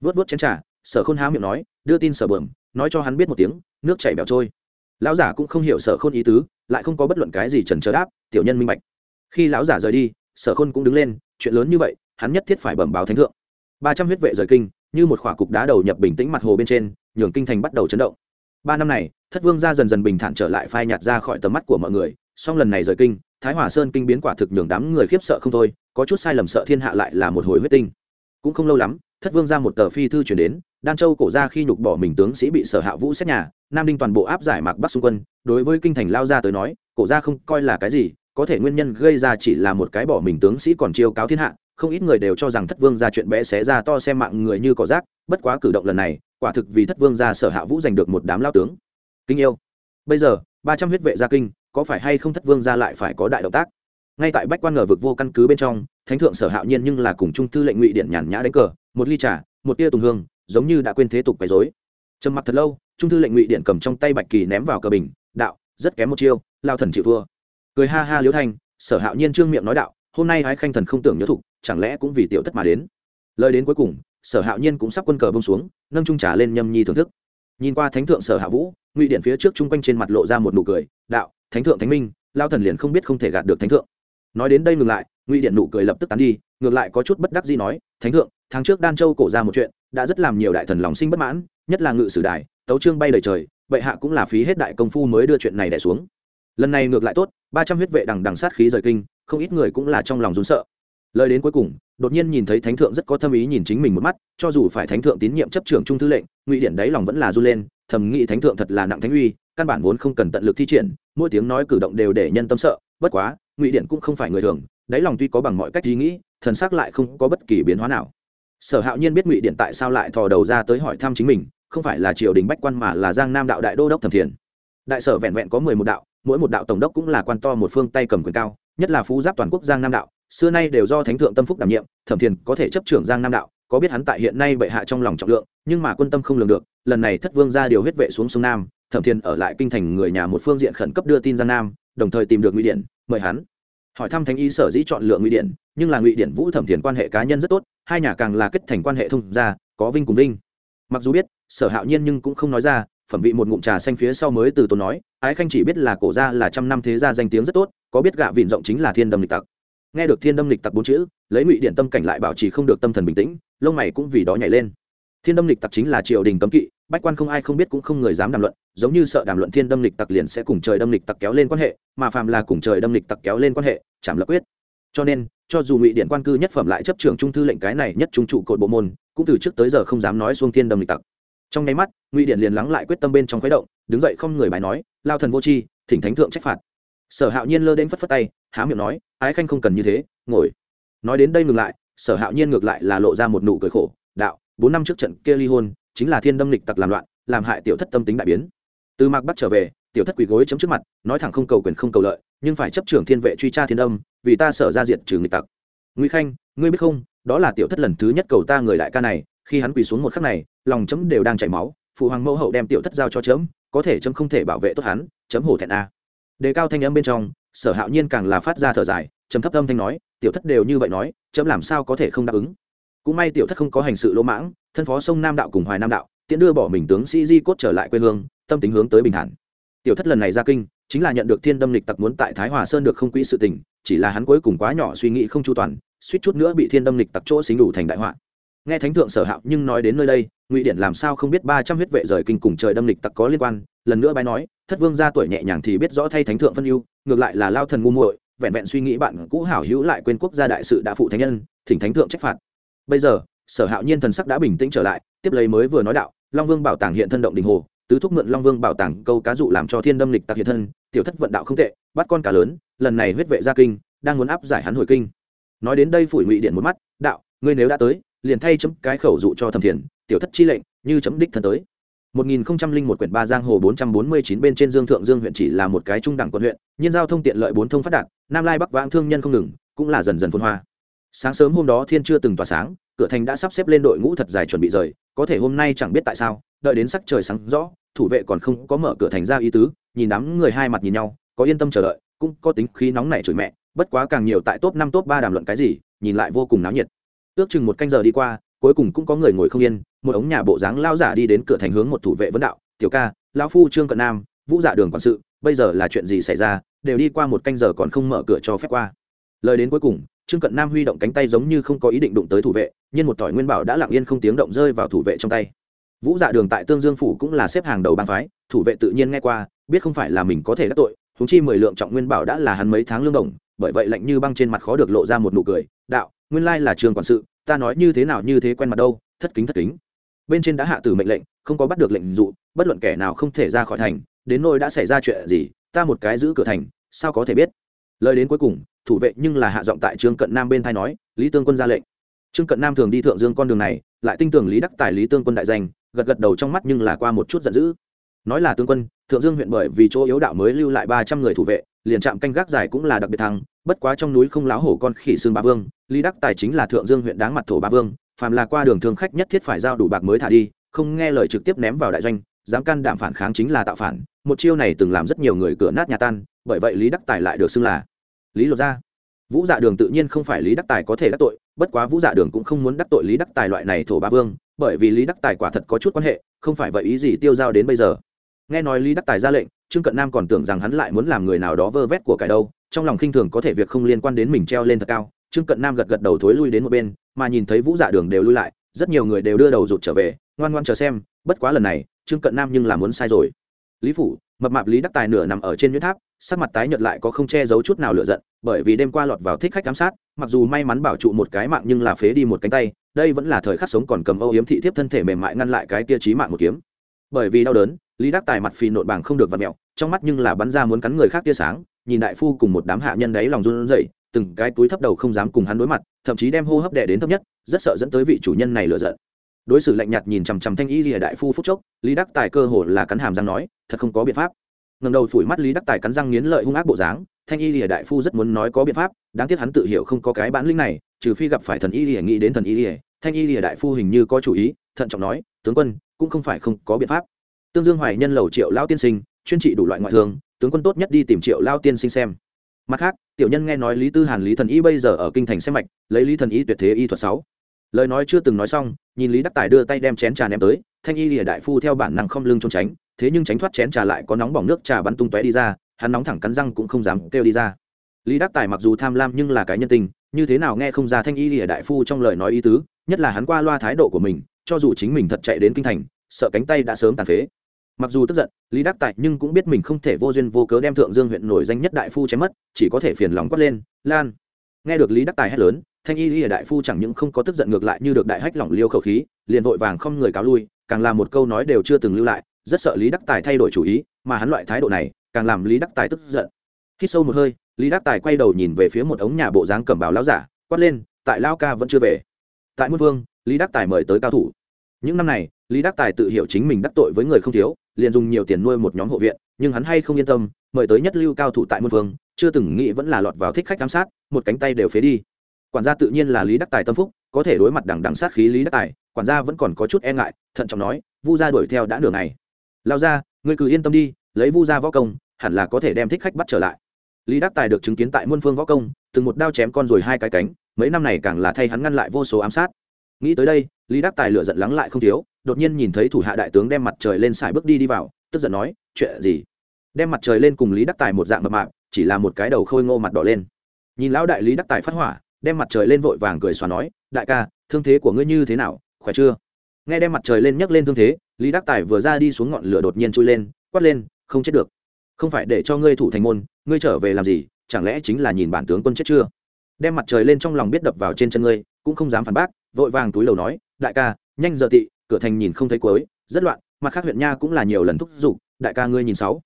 [SPEAKER 1] Vớt vớt chén trà, sở khôn há miệng nói, đưa tin sở bờm nói cho hắn biết một tiếng, nước chảy bẻo trôi. Lão giả cũng không hiểu sở khôn ý tứ, lại không có bất luận cái gì trần trờ đáp, tiểu nhân minh bạch. Khi lão giả rời đi sở khôn cũng đứng lên, chuyện lớn như vậy, hắn nhất thiết phải bẩm báo thánh thượng. Ba trăm huyết vệ rời kinh, như một khỏa cục đá đầu nhập bình tĩnh mặt hồ bên trên, nhường kinh thành bắt đầu chấn động. Ba năm này, thất vương gia dần dần bình thản trở lại phai nhạt ra khỏi tầm mắt của mọi người, song lần này rời kinh, thái hòa sơn kinh biến quả thực nhường đám người khiếp sợ không thôi, có chút sai lầm sợ thiên hạ lại là một hồi huyết tinh. Cũng không lâu lắm, thất vương ra một tờ phi thư chuyển đến, đan châu cổ ra khi nhục bỏ mình tướng sĩ bị sở hạ vũ xét nhà, nam đinh toàn bộ áp giải mạc bắc xung quân, đối với kinh thành lao ra tới nói, cổ ra không coi là cái gì có thể nguyên nhân gây ra chỉ là một cái bỏ mình tướng sĩ còn chiêu cáo thiên hạ, không ít người đều cho rằng thất vương ra chuyện bé xé ra to xem mạng người như cỏ rác, bất quá cử động lần này, quả thực vì thất vương ra sở hạ vũ giành được một đám lao tướng. Kinh yêu. Bây giờ, ba trăm huyết vệ gia kinh, có phải hay không thất vương ra lại phải có đại động tác? Ngay tại bách quan ngờ vực vô căn cứ bên trong, thánh thượng sở hạo nhiên nhưng là cùng trung thư lệnh ngụy điện nhàn nhã đánh cờ, một ly trà, một tia tùng hương, giống như đã quên thế tục quấy dối trầm mặc thật lâu, trung thư lệnh ngụy điện cầm trong tay bạch kỳ ném vào cờ bình, đạo, rất kém một chiêu, lao thần chịu thua cười ha ha liễu thanh, sở hạo nhiên trương miệng nói đạo, hôm nay ái khanh thần không tưởng nhớ thục, chẳng lẽ cũng vì tiểu thất mà đến? Lời đến cuối cùng, sở hạo nhiên cũng sắp quân cờ bông xuống, nâng trung trà lên nhâm nhi thưởng thức. Nhìn qua thánh thượng sở hạ vũ, ngụy điện phía trước chung quanh trên mặt lộ ra một nụ cười, đạo, thánh thượng thánh minh, lao thần liền không biết không thể gạt được thánh thượng. Nói đến đây ngừng lại, ngụy điện nụ cười lập tức tán đi, ngược lại có chút bất đắc gì nói, thánh thượng, tháng trước đan châu cổ ra một chuyện, đã rất làm nhiều đại thần lòng sinh bất mãn, nhất là ngự sử đài, tấu trương bay đời trời, bệ hạ cũng là phí hết đại công phu mới đưa chuyện này đẻ xuống. Lần này ngược lại tốt ba trăm huyết vệ đằng đằng sát khí rời kinh, không ít người cũng là trong lòng rốn sợ. Lời đến cuối cùng, đột nhiên nhìn thấy thánh thượng rất có tâm ý nhìn chính mình một mắt, cho dù phải thánh thượng tín nhiệm chấp trưởng trung thư lệnh, ngụy điện đáy lòng vẫn là r u lên, thầm nghĩ thánh thượng thật là nặng thánh uy, căn bản vốn không cần tận lực thi triển, mỗi tiếng nói cử động đều để nhân tâm sợ, bất quá, ngụy điện cũng không phải người thường, đáy lòng tuy có bằng mọi cách ý nghĩ, thần xác lại không có bất kỳ biến hóa nào. Sở hạo nhiên biết ngụy điện tại sao lại thò đầu ra tới hỏi thăm chính mình, không phải là triều đình bách quan mà là giang nam đạo đại đô đốc thẩm thiền. Đại sở vẹn vẹn có mười một đạo mỗi một đạo tổng đốc cũng là quan to một phương tay cầm quyền cao, nhất là phú giáp toàn quốc giang nam đạo, xưa nay đều do thánh thượng tâm phúc đảm nhiệm, thẩm thiền có thể chấp trưởng giang nam đạo, có biết hắn tại hiện nay bệ hạ trong lòng trọng lượng, nhưng mà quân tâm không lường được, lần này thất vương ra điều huyết vệ xuống sông nam, thẩm thiền ở lại kinh thành người nhà một phương diện khẩn cấp đưa tin giang nam, đồng thời tìm được ngụy điện mời hắn. Hỏi thăm thánh ý sở dĩ chọn lựa ngụy điện nhưng là ngụy điện vũ thẩm thiền quan hệ cá nhân rất tốt, hai nhà càng là kết thành quan hệ thông gia, có vinh cùng vinh. Mặc dù biết, sở hạo nhiên nhưng cũng không nói ra, phẩm vị một ngụm trà xanh phía sau mới từ tốn nói ái khanh chỉ biết là cổ gia là trăm năm thế gia danh tiếng rất tốt, có biết gạ vịn rộng chính là thiên đâm lịch tặc. Nghe được thiên đâm lịch tặc bốn chữ, lấy ngụy điện tâm cảnh lại bảo trì không được tâm thần bình tĩnh, lông mày cũng vì đó nhảy lên. Thiên đâm lịch tặc chính là triều đình cấm kỵ, bách quan không ai không biết cũng không người dám đàm luận, giống như sợ đàm luận thiên đâm lịch tặc liền sẽ cùng trời đâm lịch tặc kéo lên quan hệ, mà phàm là cùng trời đâm lịch tặc kéo lên quan hệ, chảm lập quyết. Cho nên, cho dù ngụy điện quan cư nhất phẩm lại chấp trưởng trung thư lệnh cái này nhất trung trụ cột bộ môn, cũng từ trước tới giờ không dám nói xuông thiên đâm lịch tặc. Trong nháy mắt, ngụy điện liền lắng lại quyết tâm bên trong khuấy động, đứng dậy không người bài nói lao thần vô tri, thỉnh thánh thượng trách phạt. Sở hạo nhiên lơ đến phất phất tay, há miệng nói, ái khanh không cần như thế, ngồi. Nói đến đây ngừng lại, sở hạo nhiên ngược lại là lộ ra một nụ cười khổ, đạo, bốn năm trước trận kia ly hôn, chính là thiên đâm lịch tặc làm loạn, làm hại tiểu thất tâm tính đại biến. Từ mạc bắt trở về, tiểu thất quỳ gối chấm trước mặt, nói thẳng không cầu quyền không cầu lợi, nhưng phải chấp trưởng thiên vệ truy tra thiên âm, vì ta sở ra diện trừ nghịch tặc. Nguy khanh, ngươi biết không, đó là tiểu thất lần thứ nhất cầu ta người đại ca này, khi hắn quỳ xuống một khắc này, lòng chấm đều đang chảy máu, phụ hoàng mẫu hậu đem tiểu thất giao cho chấm có thể chấm không thể bảo vệ tốt hắn, chấm hổ thẹn a. Đề cao thanh âm bên trong, sở hạo nhiên càng là phát ra thở dài chấm thấp âm thanh nói, tiểu thất đều như vậy nói, chấm làm sao có thể không đáp ứng? Cũng may tiểu thất không có hành sự lỗ mãng, thân phó sông nam đạo cùng hoài nam đạo tiễn đưa bỏ mình tướng sĩ di cốt trở lại quê hương, tâm tính hướng tới bình thản. Tiểu thất lần này ra kinh, chính là nhận được thiên đâm lịch tặc muốn tại thái hòa sơn được không quỹ sự tình, chỉ là hắn cuối cùng quá nhỏ suy nghĩ không chu toàn, suýt chút nữa bị thiên đâm lịch tặc chỗ xính đủ thành đại họa. Nghe thánh thượng sở hạo nhưng nói đến nơi đây ngụy điện làm sao không biết ba trăm huyết vệ rời kinh cùng trời đâm lịch tặc có liên quan? Lần nữa bái nói, thất vương gia tuổi nhẹ nhàng thì biết rõ thay thánh thượng phân ưu, ngược lại là lao thần ngu muội, vẹn vẹn suy nghĩ bạn cũ hảo hữu lại quên quốc gia đại sự đã phụ thánh nhân, thỉnh thánh thượng trách phạt. Bây giờ, sở hạo nhiên thần sắc đã bình tĩnh trở lại, tiếp lấy mới vừa nói đạo, long vương bảo tàng hiện thân động đình hồ, tứ thúc mượn long vương bảo tàng câu cá dụ làm cho thiên đâm lịch tặc hiện thân, tiểu thất vận đạo không tệ, bắt con cá lớn, lần này huyết vệ gia kinh, đang muốn áp giải hắn hồi kinh. Nói đến đây phủi ngụy điện một mắt, đạo, ngươi nếu đã tới liền thay chấm cái khẩu dụ cho thẩm thiền tiểu thất chi lệnh như chấm đích thân tới 1001 quyển ba giang hồ 449 bên trên Dương Thượng Dương huyện chỉ là một cái trung đẳng quận huyện, nhân giao thông tiện lợi bốn thông phát đạt, Nam Lai Bắc vãng thương nhân không ngừng, cũng là dần dần phồn hoa. Sáng sớm hôm đó thiên chưa từng tỏa sáng, cửa thành đã sắp xếp lên đội ngũ thật dài chuẩn bị rời, có thể hôm nay chẳng biết tại sao, đợi đến sắc trời sáng rõ, thủ vệ còn không có mở cửa thành ra ý tứ, nhìn đám người hai mặt nhìn nhau, có yên tâm chờ đợi, cũng có tính khí nóng nảy chửi mẹ, bất quá càng nhiều tại top 5 top 3 đàm luận cái gì, nhìn lại vô cùng náo nhiệt. Ước chừng một canh giờ đi qua, cuối cùng cũng có người ngồi không yên một ống nhà bộ dáng lao giả đi đến cửa thành hướng một thủ vệ vấn đạo tiểu ca lão phu trương cận nam vũ dạ đường quản sự bây giờ là chuyện gì xảy ra đều đi qua một canh giờ còn không mở cửa cho phép qua. Lời đến cuối cùng trương cận nam huy động cánh tay giống như không có ý định đụng tới thủ vệ nhưng một tỏi nguyên bảo đã lặng yên không tiếng động rơi vào thủ vệ trong tay. Vũ dạ đường tại tương dương phủ cũng là xếp hàng đầu bang phái thủ vệ tự nhiên nghe qua biết không phải là mình có thể đắc tội húng chi mười lượng trọng nguyên bảo đã là hắn mấy tháng lương đồng bởi vậy lạnh như băng trên mặt khó được lộ ra một nụ cười đạo nguyên lai là trường quản sự, ta nói như thế nào như thế quen mặt đâu, thất kính thất kính. Bên trên đã hạ tử mệnh lệnh, không có bắt được lệnh dụ, bất luận kẻ nào không thể ra khỏi thành, đến nơi đã xảy ra chuyện gì, ta một cái giữ cửa thành, sao có thể biết? Lời đến cuối cùng, thủ vệ nhưng là hạ giọng tại trương cận nam bên thai nói, lý tương quân ra lệnh. Trương cận nam thường đi thượng dương con đường này, lại tin tưởng lý đắc tài, lý tương quân đại danh, gật gật đầu trong mắt nhưng là qua một chút giận dữ. Nói là tướng quân, thượng dương huyện bởi vì chỗ yếu đạo mới lưu lại ba trăm người thủ vệ, liền trạm canh gác dài cũng là đặc biệt thăng bất quá trong núi không láo hổ con khỉ xương ba vương, lý đắc tài chính là thượng dương huyện đáng mặt thổ ba vương, phàm là qua đường thương khách nhất thiết phải giao đủ bạc mới thả đi, không nghe lời trực tiếp ném vào đại doanh, dám can đảm phản kháng chính là tạo phản, một chiêu này từng làm rất nhiều người cửa nát nhà tan, bởi vậy lý đắc tài lại được xưng là lý lột ra vũ dạ đường tự nhiên không phải lý đắc tài có thể đắc tội, bất quá vũ dạ đường cũng không muốn đắc tội lý đắc tài loại này thổ ba vương, bởi vì lý đắc tài quả thật có chút quan hệ, không phải vậy ý gì tiêu giao đến bây giờ. Nghe nói lý đắc tài ra lệnh, trương cận nam còn tưởng rằng hắn lại muốn làm người nào đó vơ vét của cải đâu trong lòng khinh thường có thể việc không liên quan đến mình treo lên thật cao, trương cận nam gật gật đầu thối lui đến một bên, mà nhìn thấy vũ dạ đường đều lui lại, rất nhiều người đều đưa đầu rụt trở về, ngoan ngoan chờ xem, bất quá lần này, trương cận nam nhưng là muốn sai rồi. Lý phủ, mập mạp lý đắc tài nửa nằm ở trên nhuyễn tháp, sắc mặt tái nhợt lại có không che giấu chút nào lựa giận, bởi vì đêm qua lọt vào thích khách giám sát, mặc dù may mắn bảo trụ một cái mạng nhưng là phế đi một cánh tay, đây vẫn là thời khắc sống còn cầm âu yếm thị thiếp thân thể mềm mại ngăn lại cái tia trí mạng một kiếm. Bởi vì đau đớn, lý đắc tài mặt phì nộn bảng không được vặt mẹo, trong mắt nhưng là bắn ra muốn cắn người khác tia sáng nhìn đại phu cùng một đám hạ nhân đấy lòng run rẩy, từng cái túi thấp đầu không dám cùng hắn đối mặt, thậm chí đem hô hấp đệ đến thấp nhất, rất sợ dẫn tới vị chủ nhân này lửa giận. Đối xử lạnh nhạt nhìn chằm chằm thanh y lìa đại phu phút chốc, lý đắc tài cơ hồ là cắn hàm răng nói, thật không có biện pháp. Ngẩng đầu phủi mắt lý đắc tài cắn răng nghiến lợi hung ác bộ dáng, thanh y lìa đại phu rất muốn nói có biện pháp, đáng tiếc hắn tự hiểu không có cái bản lĩnh này, trừ phi gặp phải thần y lìa nghĩ đến thần y lìa, thanh y lìa đại phu hình như có chủ ý, thận trọng nói, tướng quân, cũng không phải không có biện pháp. Tương dương hoài nhân lầu triệu lão tiên sinh, chuyên trị đủ loại ngoại thương tướng quân tốt nhất đi tìm triệu lao tiên sinh xem. Mặt khác, tiểu nhân nghe nói lý tư hàn, lý thần y bây giờ ở kinh thành xem mạch, lấy lý thần y tuyệt thế y thuật sáu. Lời nói chưa từng nói xong, nhìn lý đắc tài đưa tay đem chén trà ném tới, thanh y lìa đại phu theo bản năng không lưng trốn tránh, thế nhưng tránh thoát chén trà lại có nóng bỏng nước trà bắn tung tóe đi ra, hắn nóng thẳng cắn răng cũng không dám kêu đi ra. Lý đắc tài mặc dù tham lam nhưng là cái nhân tình, như thế nào nghe không ra thanh y lìa đại phu trong lời nói ý tứ, nhất là hắn qua loa thái độ của mình, cho dù chính mình thật chạy đến kinh thành, sợ cánh tay đã sớm tàn phế mặc dù tức giận, lý đắc tại nhưng cũng biết mình không thể vô duyên vô cớ đem thượng dương huyện nổi danh nhất đại phu chém mất, chỉ có thể phiền lòng quát lên, lan. Nghe được lý đắc tài hét lớn, thanh y lìa đại phu chẳng những không có tức giận ngược lại như được đại hách lỏng liêu khẩu khí, liền vội vàng không người cáo lui, càng là một câu nói đều chưa từng lưu lại, rất sợ lý đắc tài thay đổi chủ ý, mà hắn loại thái độ này, càng làm lý đắc tài tức giận. Khi sâu một hơi, lý đắc tài quay đầu nhìn về phía một ống nhà bộ dáng cẩm bào lao giả, quát lên, tại lao ca vẫn chưa về. Tại muôn vương, lý đắc tài mời tới cao thủ những năm này, lý đắc tài tự hiểu chính mình đắc tội với người không thiếu, liền dùng nhiều tiền nuôi một nhóm hộ viện, nhưng hắn hay không yên tâm, mời tới nhất lưu cao thủ tại muôn vương, chưa từng nghĩ vẫn là lọt vào thích khách giám sát, một cánh tay đều phế đi. Quản gia tự nhiên là lý đắc tài tâm phúc, có thể đối mặt đằng đằng sát khí lý đắc tài, quản gia vẫn còn có chút e ngại, thận trọng nói, vu gia đuổi theo đã nửa ngày. Lao ra, ngươi cứ yên tâm đi, lấy vu gia võ công, hẳn là có thể đem thích khách bắt trở lại. Lý đắc tài được chứng kiến tại muôn phương võ công, từng một đao chém con rồi hai cái cánh, mấy năm này càng là thay hắn ngăn lại vô số ám sát nghĩ tới đây, lý đắc tài lựa giận lắng lại không thiếu, đột nhiên nhìn thấy thủ hạ đại tướng đem mặt trời lên xài bước đi đi vào, tức giận nói, chuyện gì? Đem mặt trời lên cùng lý đắc tài một dạng mập mạp, chỉ là một cái đầu khôi ngô mặt đỏ lên. Nhìn lão đại lý đắc tài phát hỏa, đem mặt trời lên vội vàng cười xóa nói, đại ca, thương thế của ngươi như thế nào, khỏe chưa? Nghe đem mặt trời lên nhấc lên thương thế, lý đắc tài vừa ra đi xuống ngọn lửa đột nhiên trôi lên, quát lên, không chết được. Không phải để cho ngươi thủ thành môn, ngươi trở về làm gì, chẳng lẽ chính là nhìn bản tướng quân chết chưa? Đem mặt trời lên trong lòng biết đập vào trên chân ngươi, cũng không dám phản bác vội vàng túi lầu nói, đại ca, nhanh giờ tị, cửa thành nhìn không thấy cuối, rất loạn, mặt khác huyện nha cũng là nhiều lần thúc giục, đại ca ngươi nhìn sáu.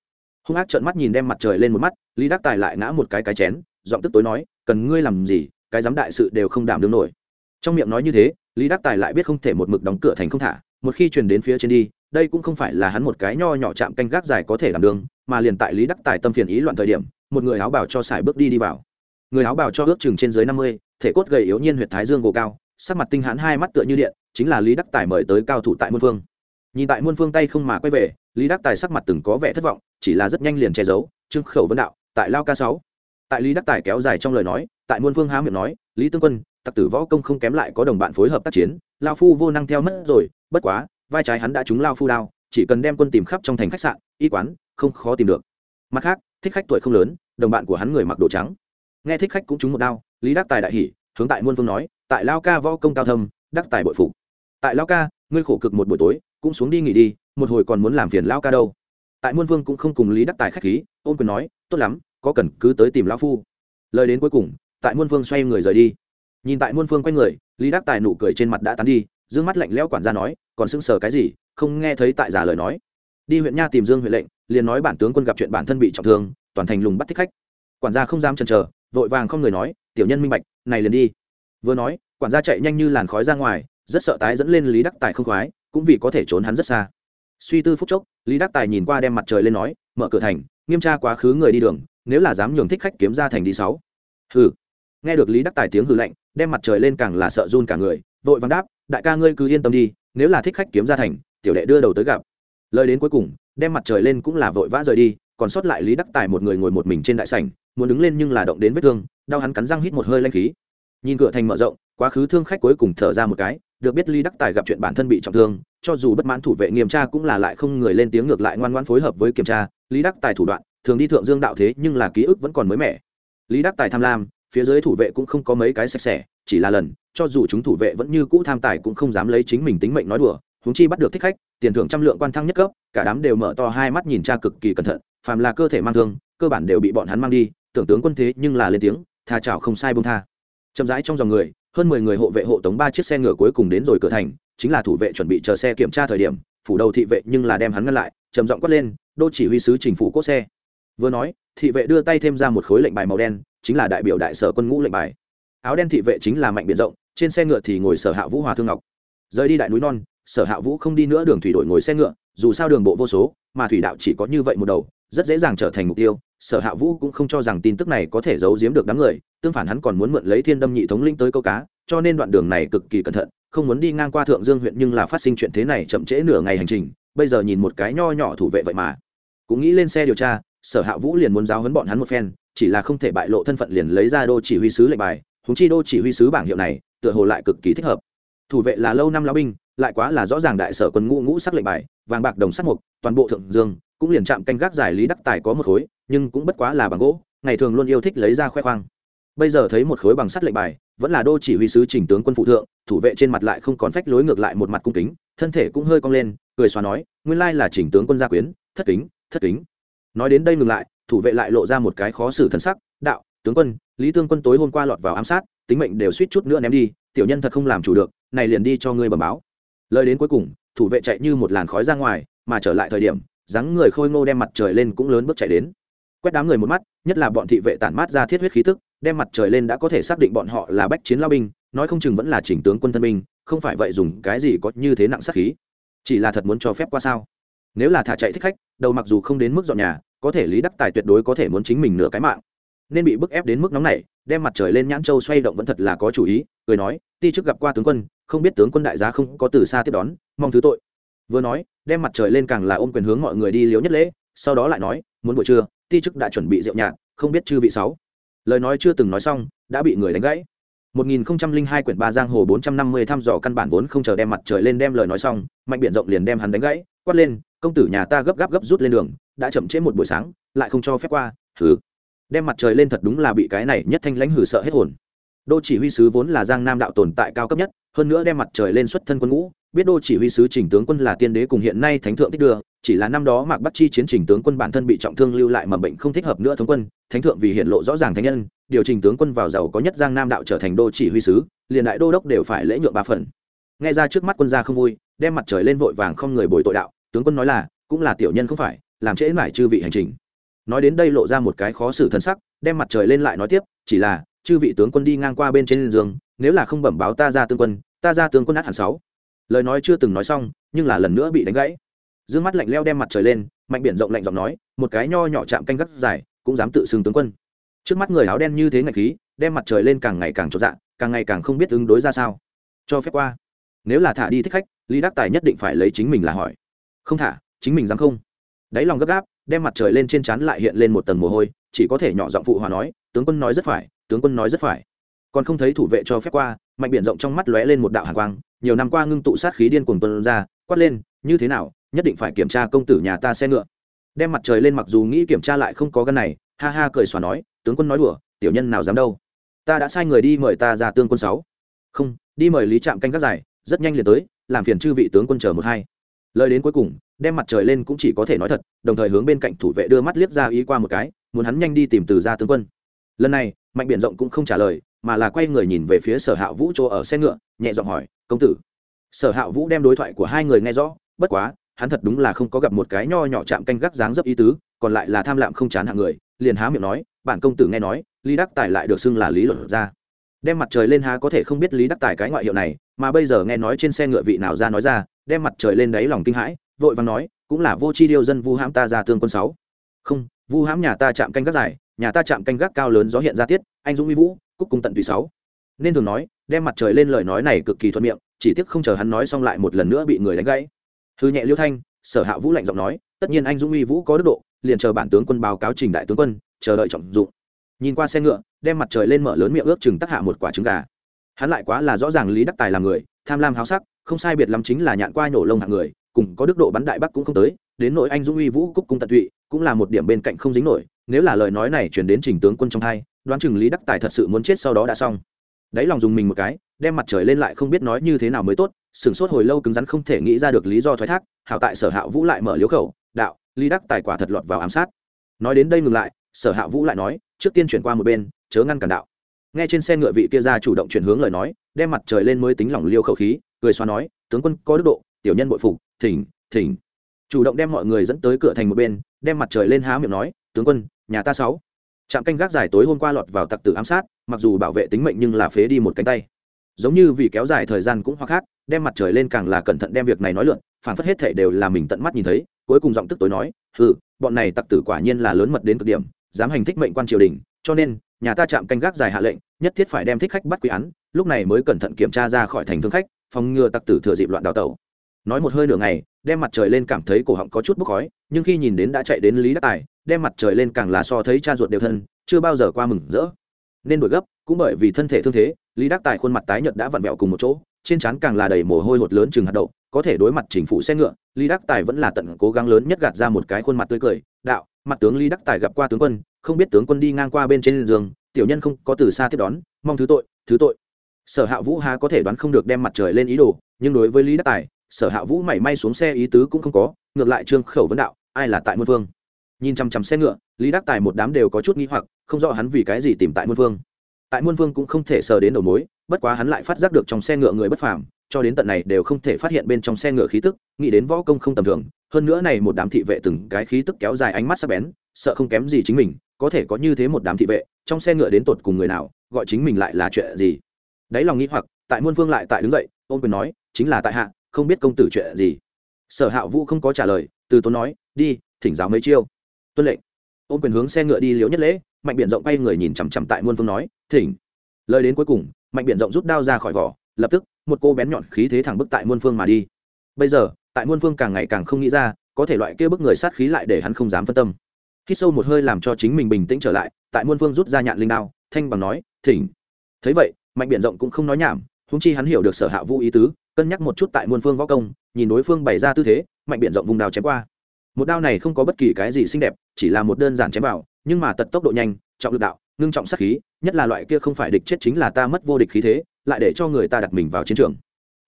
[SPEAKER 1] Hung ác trợn mắt nhìn đem mặt trời lên một mắt, lý đắc tài lại ngã một cái cái chén, giọng tức tối nói, cần ngươi làm gì, cái giám đại sự đều không đảm đương nổi. Trong miệng nói như thế, lý đắc tài lại biết không thể một mực đóng cửa thành không thả, một khi truyền đến phía trên đi, đây cũng không phải là hắn một cái nho nhỏ chạm canh gác dài có thể đảm đương, mà liền tại lý đắc tài tâm phiền ý loạn thời điểm, một người áo bào cho sải bước đi đi vào. Người áo bào cho ước chừng trên dưới năm mươi, thể cốt gầy yếu nhiên huyện thái dương gồ cao sắc mặt tinh hãn hai mắt tựa như điện, chính là lý đắc tài mời tới cao thủ tại muôn phương. Nhìn tại muôn phương tay không mà quay về, lý đắc tài sắc mặt từng có vẻ thất vọng, chỉ là rất nhanh liền che giấu, trương khẩu vấn đạo, tại lao ca sáu. Tại lý đắc tài kéo dài trong lời nói, tại muôn phương há miệng nói, lý tương quân, tặc tử võ công không kém lại có đồng bạn phối hợp tác chiến, lao phu vô năng theo mất rồi, bất quá, vai trái hắn đã trúng lao phu đao, chỉ cần đem quân tìm khắp trong thành khách sạn, y quán, không khó tìm được. Mặt khác, thích khách tuổi không lớn, đồng bạn của hắn người mặc đồ trắng. Nghe thích khách cũng trúng một đao, lý đắc tài đại hỉ, hướng tại muôn phương nói tại lao ca võ công cao thâm, đắc tài bội phục. Tại lao ca, ngươi khổ cực một buổi tối, cũng xuống đi nghỉ đi, một hồi còn muốn làm phiền lao ca đâu. Tại muôn vương cũng không cùng lý đắc tài khách khí ôm quyền nói, tốt lắm, có cần cứ tới tìm lao phu. Lời đến cuối cùng, tại muôn vương xoay người rời đi. Nhìn tại muôn phương quay người, lý đắc tài nụ cười trên mặt đã tán đi d ư ơ n g mắt lạnh lẽo quản gia nói, còn sững sờ cái gì, không nghe thấy tại giả lời nói. Đi huyện nha tìm dương huyện lệnh, liền nói bản tướng quân gặp chuyện bản thân bị trọng thương, toàn thành lùng bắt thích khách. Quản gia không dám chần chờ, vội vàng không người nói, tiểu nhân minh bạch, này liền đi vừa nói, quản gia chạy nhanh như làn khói ra ngoài, rất sợ tái dẫn lên lý đắc tài không khoái, cũng vì có thể trốn hắn rất xa. Suy tư phút chốc, lý đắc tài nhìn qua đem mặt trời lên nói, mở cửa thành, nghiêm tra quá khứ người đi đường, nếu là dám nhường thích khách kiếm ra thành đi sáu. Hừ. Nghe được lý đắc tài tiếng hừ lạnh, đem mặt trời lên càng là sợ run cả người, vội vàng đáp, đại ca ngươi cứ yên tâm đi, nếu là thích khách kiếm ra thành, tiểu đệ đưa đầu tới gặp. Lời đến cuối cùng, đem mặt trời lên cũng là vội vã rời đi, còn sót lại lý đắc tài một người ngồi một mình trên đại sảnh, muốn đứng lên nhưng là động đến vết thương, đau hắn cắn răng hít một hơi lanh khí nhìn cửa thành mở rộng, quá khứ thương khách cuối cùng thở ra một cái, được biết lý đắc tài gặp chuyện bản thân bị trọng thương, cho dù bất mãn thủ vệ nghiêm tra cũng là lại không người lên tiếng ngược lại ngoan ngoan phối hợp với kiểm tra, lý đắc tài thủ đoạn, thường đi thượng dương đạo thế nhưng là ký ức vẫn còn mới mẻ. Lý đắc tài tham lam, phía dưới thủ vệ cũng không có mấy cái sạch sẽ, chỉ là lần, cho dù chúng thủ vệ vẫn như cũ tham tài cũng không dám lấy chính mình tính mệnh nói đùa, huống chi bắt được thích khách, tiền thưởng trăm lượng quan thăng nhất cấp, cả đám đều mở to hai mắt nhìn cha cực kỳ cẩn thận, phàm là cơ thể mang thương, cơ bản đều bị bọn hắn mang đi, tưởng tướng quân thế nhưng là lên tiếng, tha chảo không sai bông tha chậm rãi trong dòng người, hơn mười người hộ vệ hộ tống ba chiếc xe ngựa cuối cùng đến rồi cửa thành, chính là thủ vệ chuẩn bị chờ xe kiểm tra thời điểm, phủ đầu thị vệ nhưng là đem hắn ngăn lại, trầm giọng quát lên, đô chỉ huy sứ chính phủ cốt xe. Vừa nói, thị vệ đưa tay thêm ra một khối lệnh bài màu đen, chính là đại biểu đại sở quân ngũ lệnh bài. Áo đen thị vệ chính là mạnh biển rộng, trên xe ngựa thì ngồi sở hạ vũ hòa thương ngọc. Rời đi đại núi non, sở hạ vũ không đi nữa đường thủy đội ngồi xe ngựa, dù sao đường bộ vô số, mà thủy đạo chỉ có như vậy một đầu rất dễ dàng trở thành mục tiêu. Sở hạ vũ cũng không cho rằng tin tức này có thể giấu giếm được đám người, tương phản hắn còn muốn mượn lấy thiên đâm nhị thống linh tới câu cá, cho nên đoạn đường này cực kỳ cẩn thận, không muốn đi ngang qua thượng dương huyện nhưng là phát sinh chuyện thế này chậm trễ nửa ngày hành trình, bây giờ nhìn một cái nho nhỏ thủ vệ vậy mà. Cũng nghĩ lên xe điều tra, sở hạ vũ liền muốn giáo hấn bọn hắn một phen, chỉ là không thể bại lộ thân phận liền lấy ra đô chỉ huy sứ lệnh bài húng chi đô chỉ huy sứ bảng hiệu này, tựa hồ lại cực kỳ thích hợp. Thủ vệ là lâu năm lão binh, lại quá là rõ ràng đại sở quân ngũ ngũ sắc lệnh bài, vàng bạc đồng sắc mục, toàn bộ thượng dương cũng liền chạm canh gác giải lý đắc tài có một khối, nhưng cũng bất quá là bằng gỗ, ngày thường luôn yêu thích lấy ra khoe khoang. Bây giờ thấy một khối bằng sắt lệnh bài, vẫn là đô chỉ huy sứ trình tướng quân phụ thượng, thủ vệ trên mặt lại không còn phách lối ngược lại một mặt cung kính, thân thể cũng hơi cong lên, cười xóa nói, nguyên lai là chỉnh tướng quân gia quyến, thất kính thất kính. Nói đến đây ngừng lại, thủ vệ lại lộ ra một cái khó xử thân sắc, đạo, tướng quân, lý tương quân tối hôm qua lọt vào ám sát, tính mệnh đều suýt chút nữa ném đi, tiểu nhân thật không làm chủ được, này liền đi cho ngươi bẩm báo. Lời đến cuối cùng, thủ vệ chạy như một làn khói ra ngoài, mà trở lại thời điểm dáng người khôi ngô đem mặt trời lên cũng lớn bước chạy đến. Quét đám người một mắt, nhất là bọn thị vệ tản mát ra thiết huyết khí tức, đem mặt trời lên đã có thể xác định bọn họ là bách chiến lao binh, nói không chừng vẫn là chỉnh tướng quân thân binh, không phải vậy dùng cái gì có như thế nặng sát khí. Chỉ là thật muốn cho phép qua sao? Nếu là thả chạy thích khách, đầu mặc dù không đến mức dọn nhà, có thể lý đắc tài tuyệt đối có thể muốn chính mình nửa cái mạng. Nên bị bức ép đến mức nóng này đem mặt trời lên nhãn châu xoay động vẫn thật là có chủ ý, cười nói, ti trước gặp qua tướng quân, không biết tướng quân đại giá không có từ xa tiếp đón, mong thứ tội. Vừa nói đem mặt trời lên càng là ôm quyền hướng mọi người đi liếu nhất lễ, sau đó lại nói, muốn buổi trưa, ti chức đã chuẩn bị rượu nhạt, không biết chư vị sáu. Lời nói chưa từng nói xong, đã bị người đánh gãy. 1002 quyển ba giang hồ 450 thăm dò căn bản vốn không chờ đem mặt trời lên đem lời nói xong, mạnh biển rộng liền đem hắn đánh gãy, quát lên, công tử nhà ta gấp gáp gấp rút lên đường, đã chậm trễ một buổi sáng, lại không cho phép qua, hừ. đem mặt trời lên thật đúng là bị cái này nhất thanh lãnh hử sợ hết hồn. Đô chỉ huy sứ vốn là giang nam đạo tồn tại cao cấp nhất, hơn nữa đem mặt trời lên xuất thân quân ngũ biết đô chỉ huy sứ trình tướng quân là tiên đế cùng hiện nay thánh thượng thích đưa, chỉ là năm đó mạc bắt chi chiến trình tướng quân bản thân bị trọng thương lưu lại mầm bệnh không thích hợp nữa thống quân, thánh thượng vì hiện lộ rõ ràng thánh nhân, điều trình tướng quân vào giàu có nhất giang nam đạo trở thành đô chỉ huy sứ, liền đại đô đốc đều phải lễ nhượng ba phần. Nghe ra trước mắt quân gia không vui, đem mặt trời lên vội vàng không người bồi tội đạo, tướng quân nói là, cũng là tiểu nhân không phải, làm trễ mải chư vị hành trình. Nói đến đây lộ ra một cái khó xử thân sắc, đem mặt trời lên lại nói tiếp, chỉ là, chư vị tướng quân đi ngang qua bên trên giường, nếu là không bẩm báo ta ra tướng quân, ta ra tướng quân át hẳn sáu lời nói chưa từng nói xong, nhưng là lần nữa bị đánh gãy. D mắt lạnh leo đem mặt trời lên, mạnh biển rộng lạnh giọng nói, một cái nho nhỏ chạm canh gắt dài, cũng dám tự xưng tướng quân. Trước mắt người áo đen như thế ngạch khí, đem mặt trời lên càng ngày càng trọn dạng càng ngày càng không biết ứng đối ra sao. Cho phép qua. Nếu là thả đi thích khách, lý đắc tài nhất định phải lấy chính mình là hỏi. Không thả, chính mình dám không? Đáy lòng gấp gáp, đem mặt trời lên trên trán lại hiện lên một tầng mồ hôi, chỉ có thể nhỏ giọng phụ hòa nói, tướng quân nói rất phải, tướng quân nói rất phải. Còn không thấy thủ vệ cho phép qua, mạnh biển rộng trong mắt lóe lên một đạo hàng quang nhiều năm qua ngưng tụ sát khí điên cuồng tuân ra, quát lên, như thế nào, nhất định phải kiểm tra công tử nhà ta xe ngựa. Đem mặt trời lên mặc dù nghĩ kiểm tra lại không có gân này, ha ha cười xòa nói, tướng quân nói đùa, tiểu nhân nào dám đâu. Ta đã sai người đi mời ta ra tương quân sáu. Không, đi mời lý trạm canh các giải, rất nhanh liền tới, làm phiền chư vị tướng quân chờ một hai. Lời đến cuối cùng, đem mặt trời lên cũng chỉ có thể nói thật, đồng thời hướng bên cạnh thủ vệ đưa mắt liếc ra ý qua một cái, muốn hắn nhanh đi tìm từ ra tướng quân. Lần này, mạnh biển rộng cũng không trả lời mà là quay người nhìn về phía sở hạ vũ chỗ ở xe ngựa, nhẹ giọng hỏi, công tử. Sở hạ vũ đem đối thoại của hai người nghe rõ, bất quá, hắn thật đúng là không có gặp một cái nho nhỏ chạm canh gác dáng dấp ý tứ, còn lại là tham lạm không chán hạng người, liền há miệng nói, bản công tử nghe nói, lý đắc tài lại được xưng là lý luận ra đem mặt trời lên há có thể không biết lý đắc tài cái ngoại hiệu này, mà bây giờ nghe nói trên xe ngựa vị nào ra nói ra, đem mặt trời lên đáy lòng kinh hãi, vội vàng nói, cũng là vô chi điêu dân vu hãm ta ra tương quân sáu. Không, vu hãm nhà ta chạm canh gác dài, nhà ta chạm canh gác cao lớn gió hiện ra tiết, anh dũng uy vũ cúc cung tận tùy sáu. Nên thường nói, đem mặt trời lên lời nói này cực kỳ thuận miệng, chỉ tiếc không chờ hắn nói xong lại một lần nữa bị người đánh gãy. Hư nhẹ liêu thanh, sở hạ vũ lạnh giọng nói, tất nhiên anh dũng uy vũ có đức độ, liền chờ bản tướng quân báo cáo trình đại tướng quân, chờ đợi trọng dụng. Nhìn qua xe ngựa, đem mặt trời lên mở lớn miệng ước chừng tắc hạ một quả trứng gà. Hắn lại quá là rõ ràng lý đắc tài là người, tham lam háo sắc, không sai biệt lắm chính là nhạn qua nổ lông hạng người, cùng có đức độ bắn đại bắc cũng không tới, đến nội anh dũng uy vũ cúc cung tận tụy, cũng là một điểm bên cạnh không dính nổi, nếu là lời nói này chuyển đến trình tướng quân trong hai đoán chừng lý đắc tài thật sự muốn chết sau đó đã xong. Đáy lòng dùng mình một cái, đem mặt trời lên lại không biết nói như thế nào mới tốt, sửng sốt hồi lâu cứng rắn không thể nghĩ ra được lý do thoái thác, hảo tại sở hạ vũ lại mở liếu khẩu, đạo, lý đắc tài quả thật lọt vào ám sát. Nói đến đây ngừng lại, sở hạ vũ lại nói, trước tiên chuyển qua một bên, chớ ngăn cản đạo. Nghe trên xe ngựa vị kia ra chủ động chuyển hướng lời nói, đem mặt trời lên mới tính lỏng liêu khẩu khí, cười xoa nói, tướng quân có đức độ, tiểu nhân bội phục, thỉnh thỉnh. Chủ động đem mọi người dẫn tới cửa thành một bên, đem mặt trời lên há miệng nói, tướng quân, nhà ta sáu trạm canh gác dài tối hôm qua lọt vào tặc tử ám sát, mặc dù bảo vệ tính mệnh nhưng là phế đi một cánh tay. Giống như vì kéo dài thời gian cũng hoặc khác, đem mặt trời lên càng là cẩn thận đem việc này nói lượn, phản phất hết thể đều là mình tận mắt nhìn thấy, cuối cùng giọng tức tối nói ừ bọn này tặc tử quả nhiên là lớn mật đến cực điểm, dám hành thích mệnh quan triều đình, cho nên, nhà ta chạm canh gác dài hạ lệnh, nhất thiết phải đem thích khách bắt quy án, lúc này mới cẩn thận kiểm tra ra khỏi thành thương khách, phòng ngừa tặc tử thừa dịp loạn đào tẩu. Nói một hơi nửa ngày đem mặt trời lên cảm thấy cổ họng có chút bốc khói, nhưng khi nhìn đến đã chạy đến lý đắc tài, đem mặt trời lên càng là so thấy cha ruột đều thân, chưa bao giờ qua mừng rỡ. Nên đổi gấp, cũng bởi vì thân thể thương thế, lý đắc tài khuôn mặt tái nhợt đã vặn vẹo cùng một chỗ, trên trán càng là đầy mồ hôi hột lớn chừng hạt đậu, có thể đối mặt chính phủ xe ngựa, lý đắc tài vẫn là tận cố gắng lớn nhất gạt ra một cái khuôn mặt tươi cười, đạo, mặt tướng lý đắc tài gặp qua tướng quân, không biết tướng quân đi ngang qua bên trên giường, tiểu nhân không có từ xa tiếp đón, mong thứ tội thứ tội. Sở hạ vũ há có thể đoán không được đem mặt trời lên ý đồ, nhưng đối với lý đắc tài sở hạ vũ mảy may xuống xe ý tứ cũng không có, ngược lại trương khẩu vấn đạo, ai là tại muôn phương nhìn chằm chằm xe ngựa, lý đắc tài một đám đều có chút nghi hoặc, không rõ hắn vì cái gì tìm tại muôn phương tại muôn phương cũng không thể sờ đến đầu mối, bất quá hắn lại phát giác được trong xe ngựa người bất phàm, cho đến tận này đều không thể phát hiện bên trong xe ngựa khí tức, nghĩ đến võ công không tầm thường, hơn nữa này một đám thị vệ từng cái khí tức kéo dài ánh mắt sắc bén, sợ không kém gì chính mình, có thể có như thế một đám thị vệ, trong xe ngựa đến tột cùng người nào, gọi chính mình lại là chuyện gì? Đấy lòng nghĩ hoặc, tại muôn phương lại tại đứng dậy, ôn quyền nói, chính là tại hạ không biết công tử chuyện gì. Sở hạ vũ không có trả lời, từ tốn nói, đi, thỉnh giáo mấy chiêu. Tuân lệnh. Ôn quyền hướng xe ngựa đi liễu nhất lễ, mạnh biện rộng bay người nhìn chằm chằm tại muôn phương nói, thỉnh. Lời đến cuối cùng, mạnh biện rộng rút đao ra khỏi vỏ, lập tức, một cô bén nhọn khí thế thẳng bức tại muôn phương mà đi. Bây giờ, tại muôn phương càng ngày càng không nghĩ ra, có thể loại kia bức người sát khí lại để hắn không dám phân tâm. Khi sâu một hơi làm cho chính mình bình tĩnh trở lại, tại muôn phương rút ra nhạn linh đao, thanh bằng nói, thỉnh. Thấy vậy, mạnh biện rộng cũng không nói nhảm húng chi hắn hiểu được sở hạ vũ ý tứ, cân nhắc một chút tại muôn phương võ công, nhìn đối phương bày ra tư thế, mạnh biện rộng vùng đao chém qua. Một đao này không có bất kỳ cái gì xinh đẹp, chỉ là một đơn giản chém vào, nhưng mà tật tốc độ nhanh, trọng lực đạo, ngưng trọng sát khí, nhất là loại kia không phải địch chết chính là ta mất vô địch khí thế, lại để cho người ta đặt mình vào chiến trường.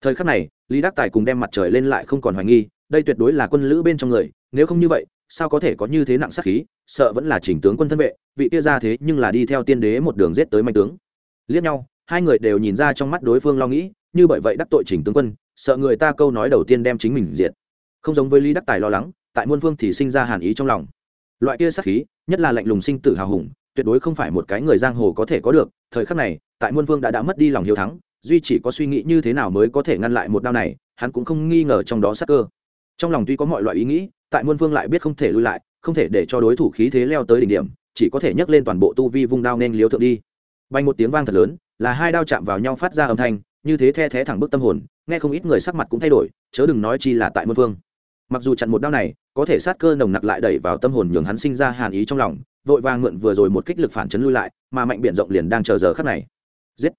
[SPEAKER 1] Thời khắc này, lý đắc tài cùng đem mặt trời lên lại không còn hoài nghi, đây tuyệt đối là quân lữ bên trong người, nếu không như vậy, sao có thể có như thế nặng sát khí, sợ vẫn là chỉnh tướng quân thân vệ, vị kia ra thế nhưng là đi theo tiên đế một đường giết tới mạnh tướng. Liếc nhau hai người đều nhìn ra trong mắt đối phương lo nghĩ, như bởi vậy đắc tội chỉnh tướng quân, sợ người ta câu nói đầu tiên đem chính mình diệt. Không giống với lý đắc tài lo lắng, tại muôn vương thì sinh ra hàn ý trong lòng. Loại kia sắc khí, nhất là lạnh lùng sinh tử hào hùng, tuyệt đối không phải một cái người giang hồ có thể có được, thời khắc này, tại muôn vương đã đã mất đi lòng hiếu thắng, duy chỉ có suy nghĩ như thế nào mới có thể ngăn lại một đao này, hắn cũng không nghi ngờ trong đó sát cơ. Trong lòng tuy có mọi loại ý nghĩ, tại muôn vương lại biết không thể lui lại, không thể để cho đối thủ khí thế leo tới đỉnh điểm, chỉ có thể nhấc lên toàn bộ tu vi vung đao nên liếu thượng đi. Bay một tiếng vang thật lớn là hai đao chạm vào nhau phát ra âm thanh, như thế the thé thẳng bức tâm hồn, nghe không ít người sắc mặt cũng thay đổi, chớ đừng nói chi là tại muôn Vương. mặc dù chặn một đao này, có thể sát cơ nồng nặc lại đẩy vào tâm hồn nhường hắn sinh ra hàn ý trong lòng, vội vàng mượn vừa rồi một kích lực phản chấn lui lại, mà mạnh biển rộng liền đang chờ giờ khắc này. Giết!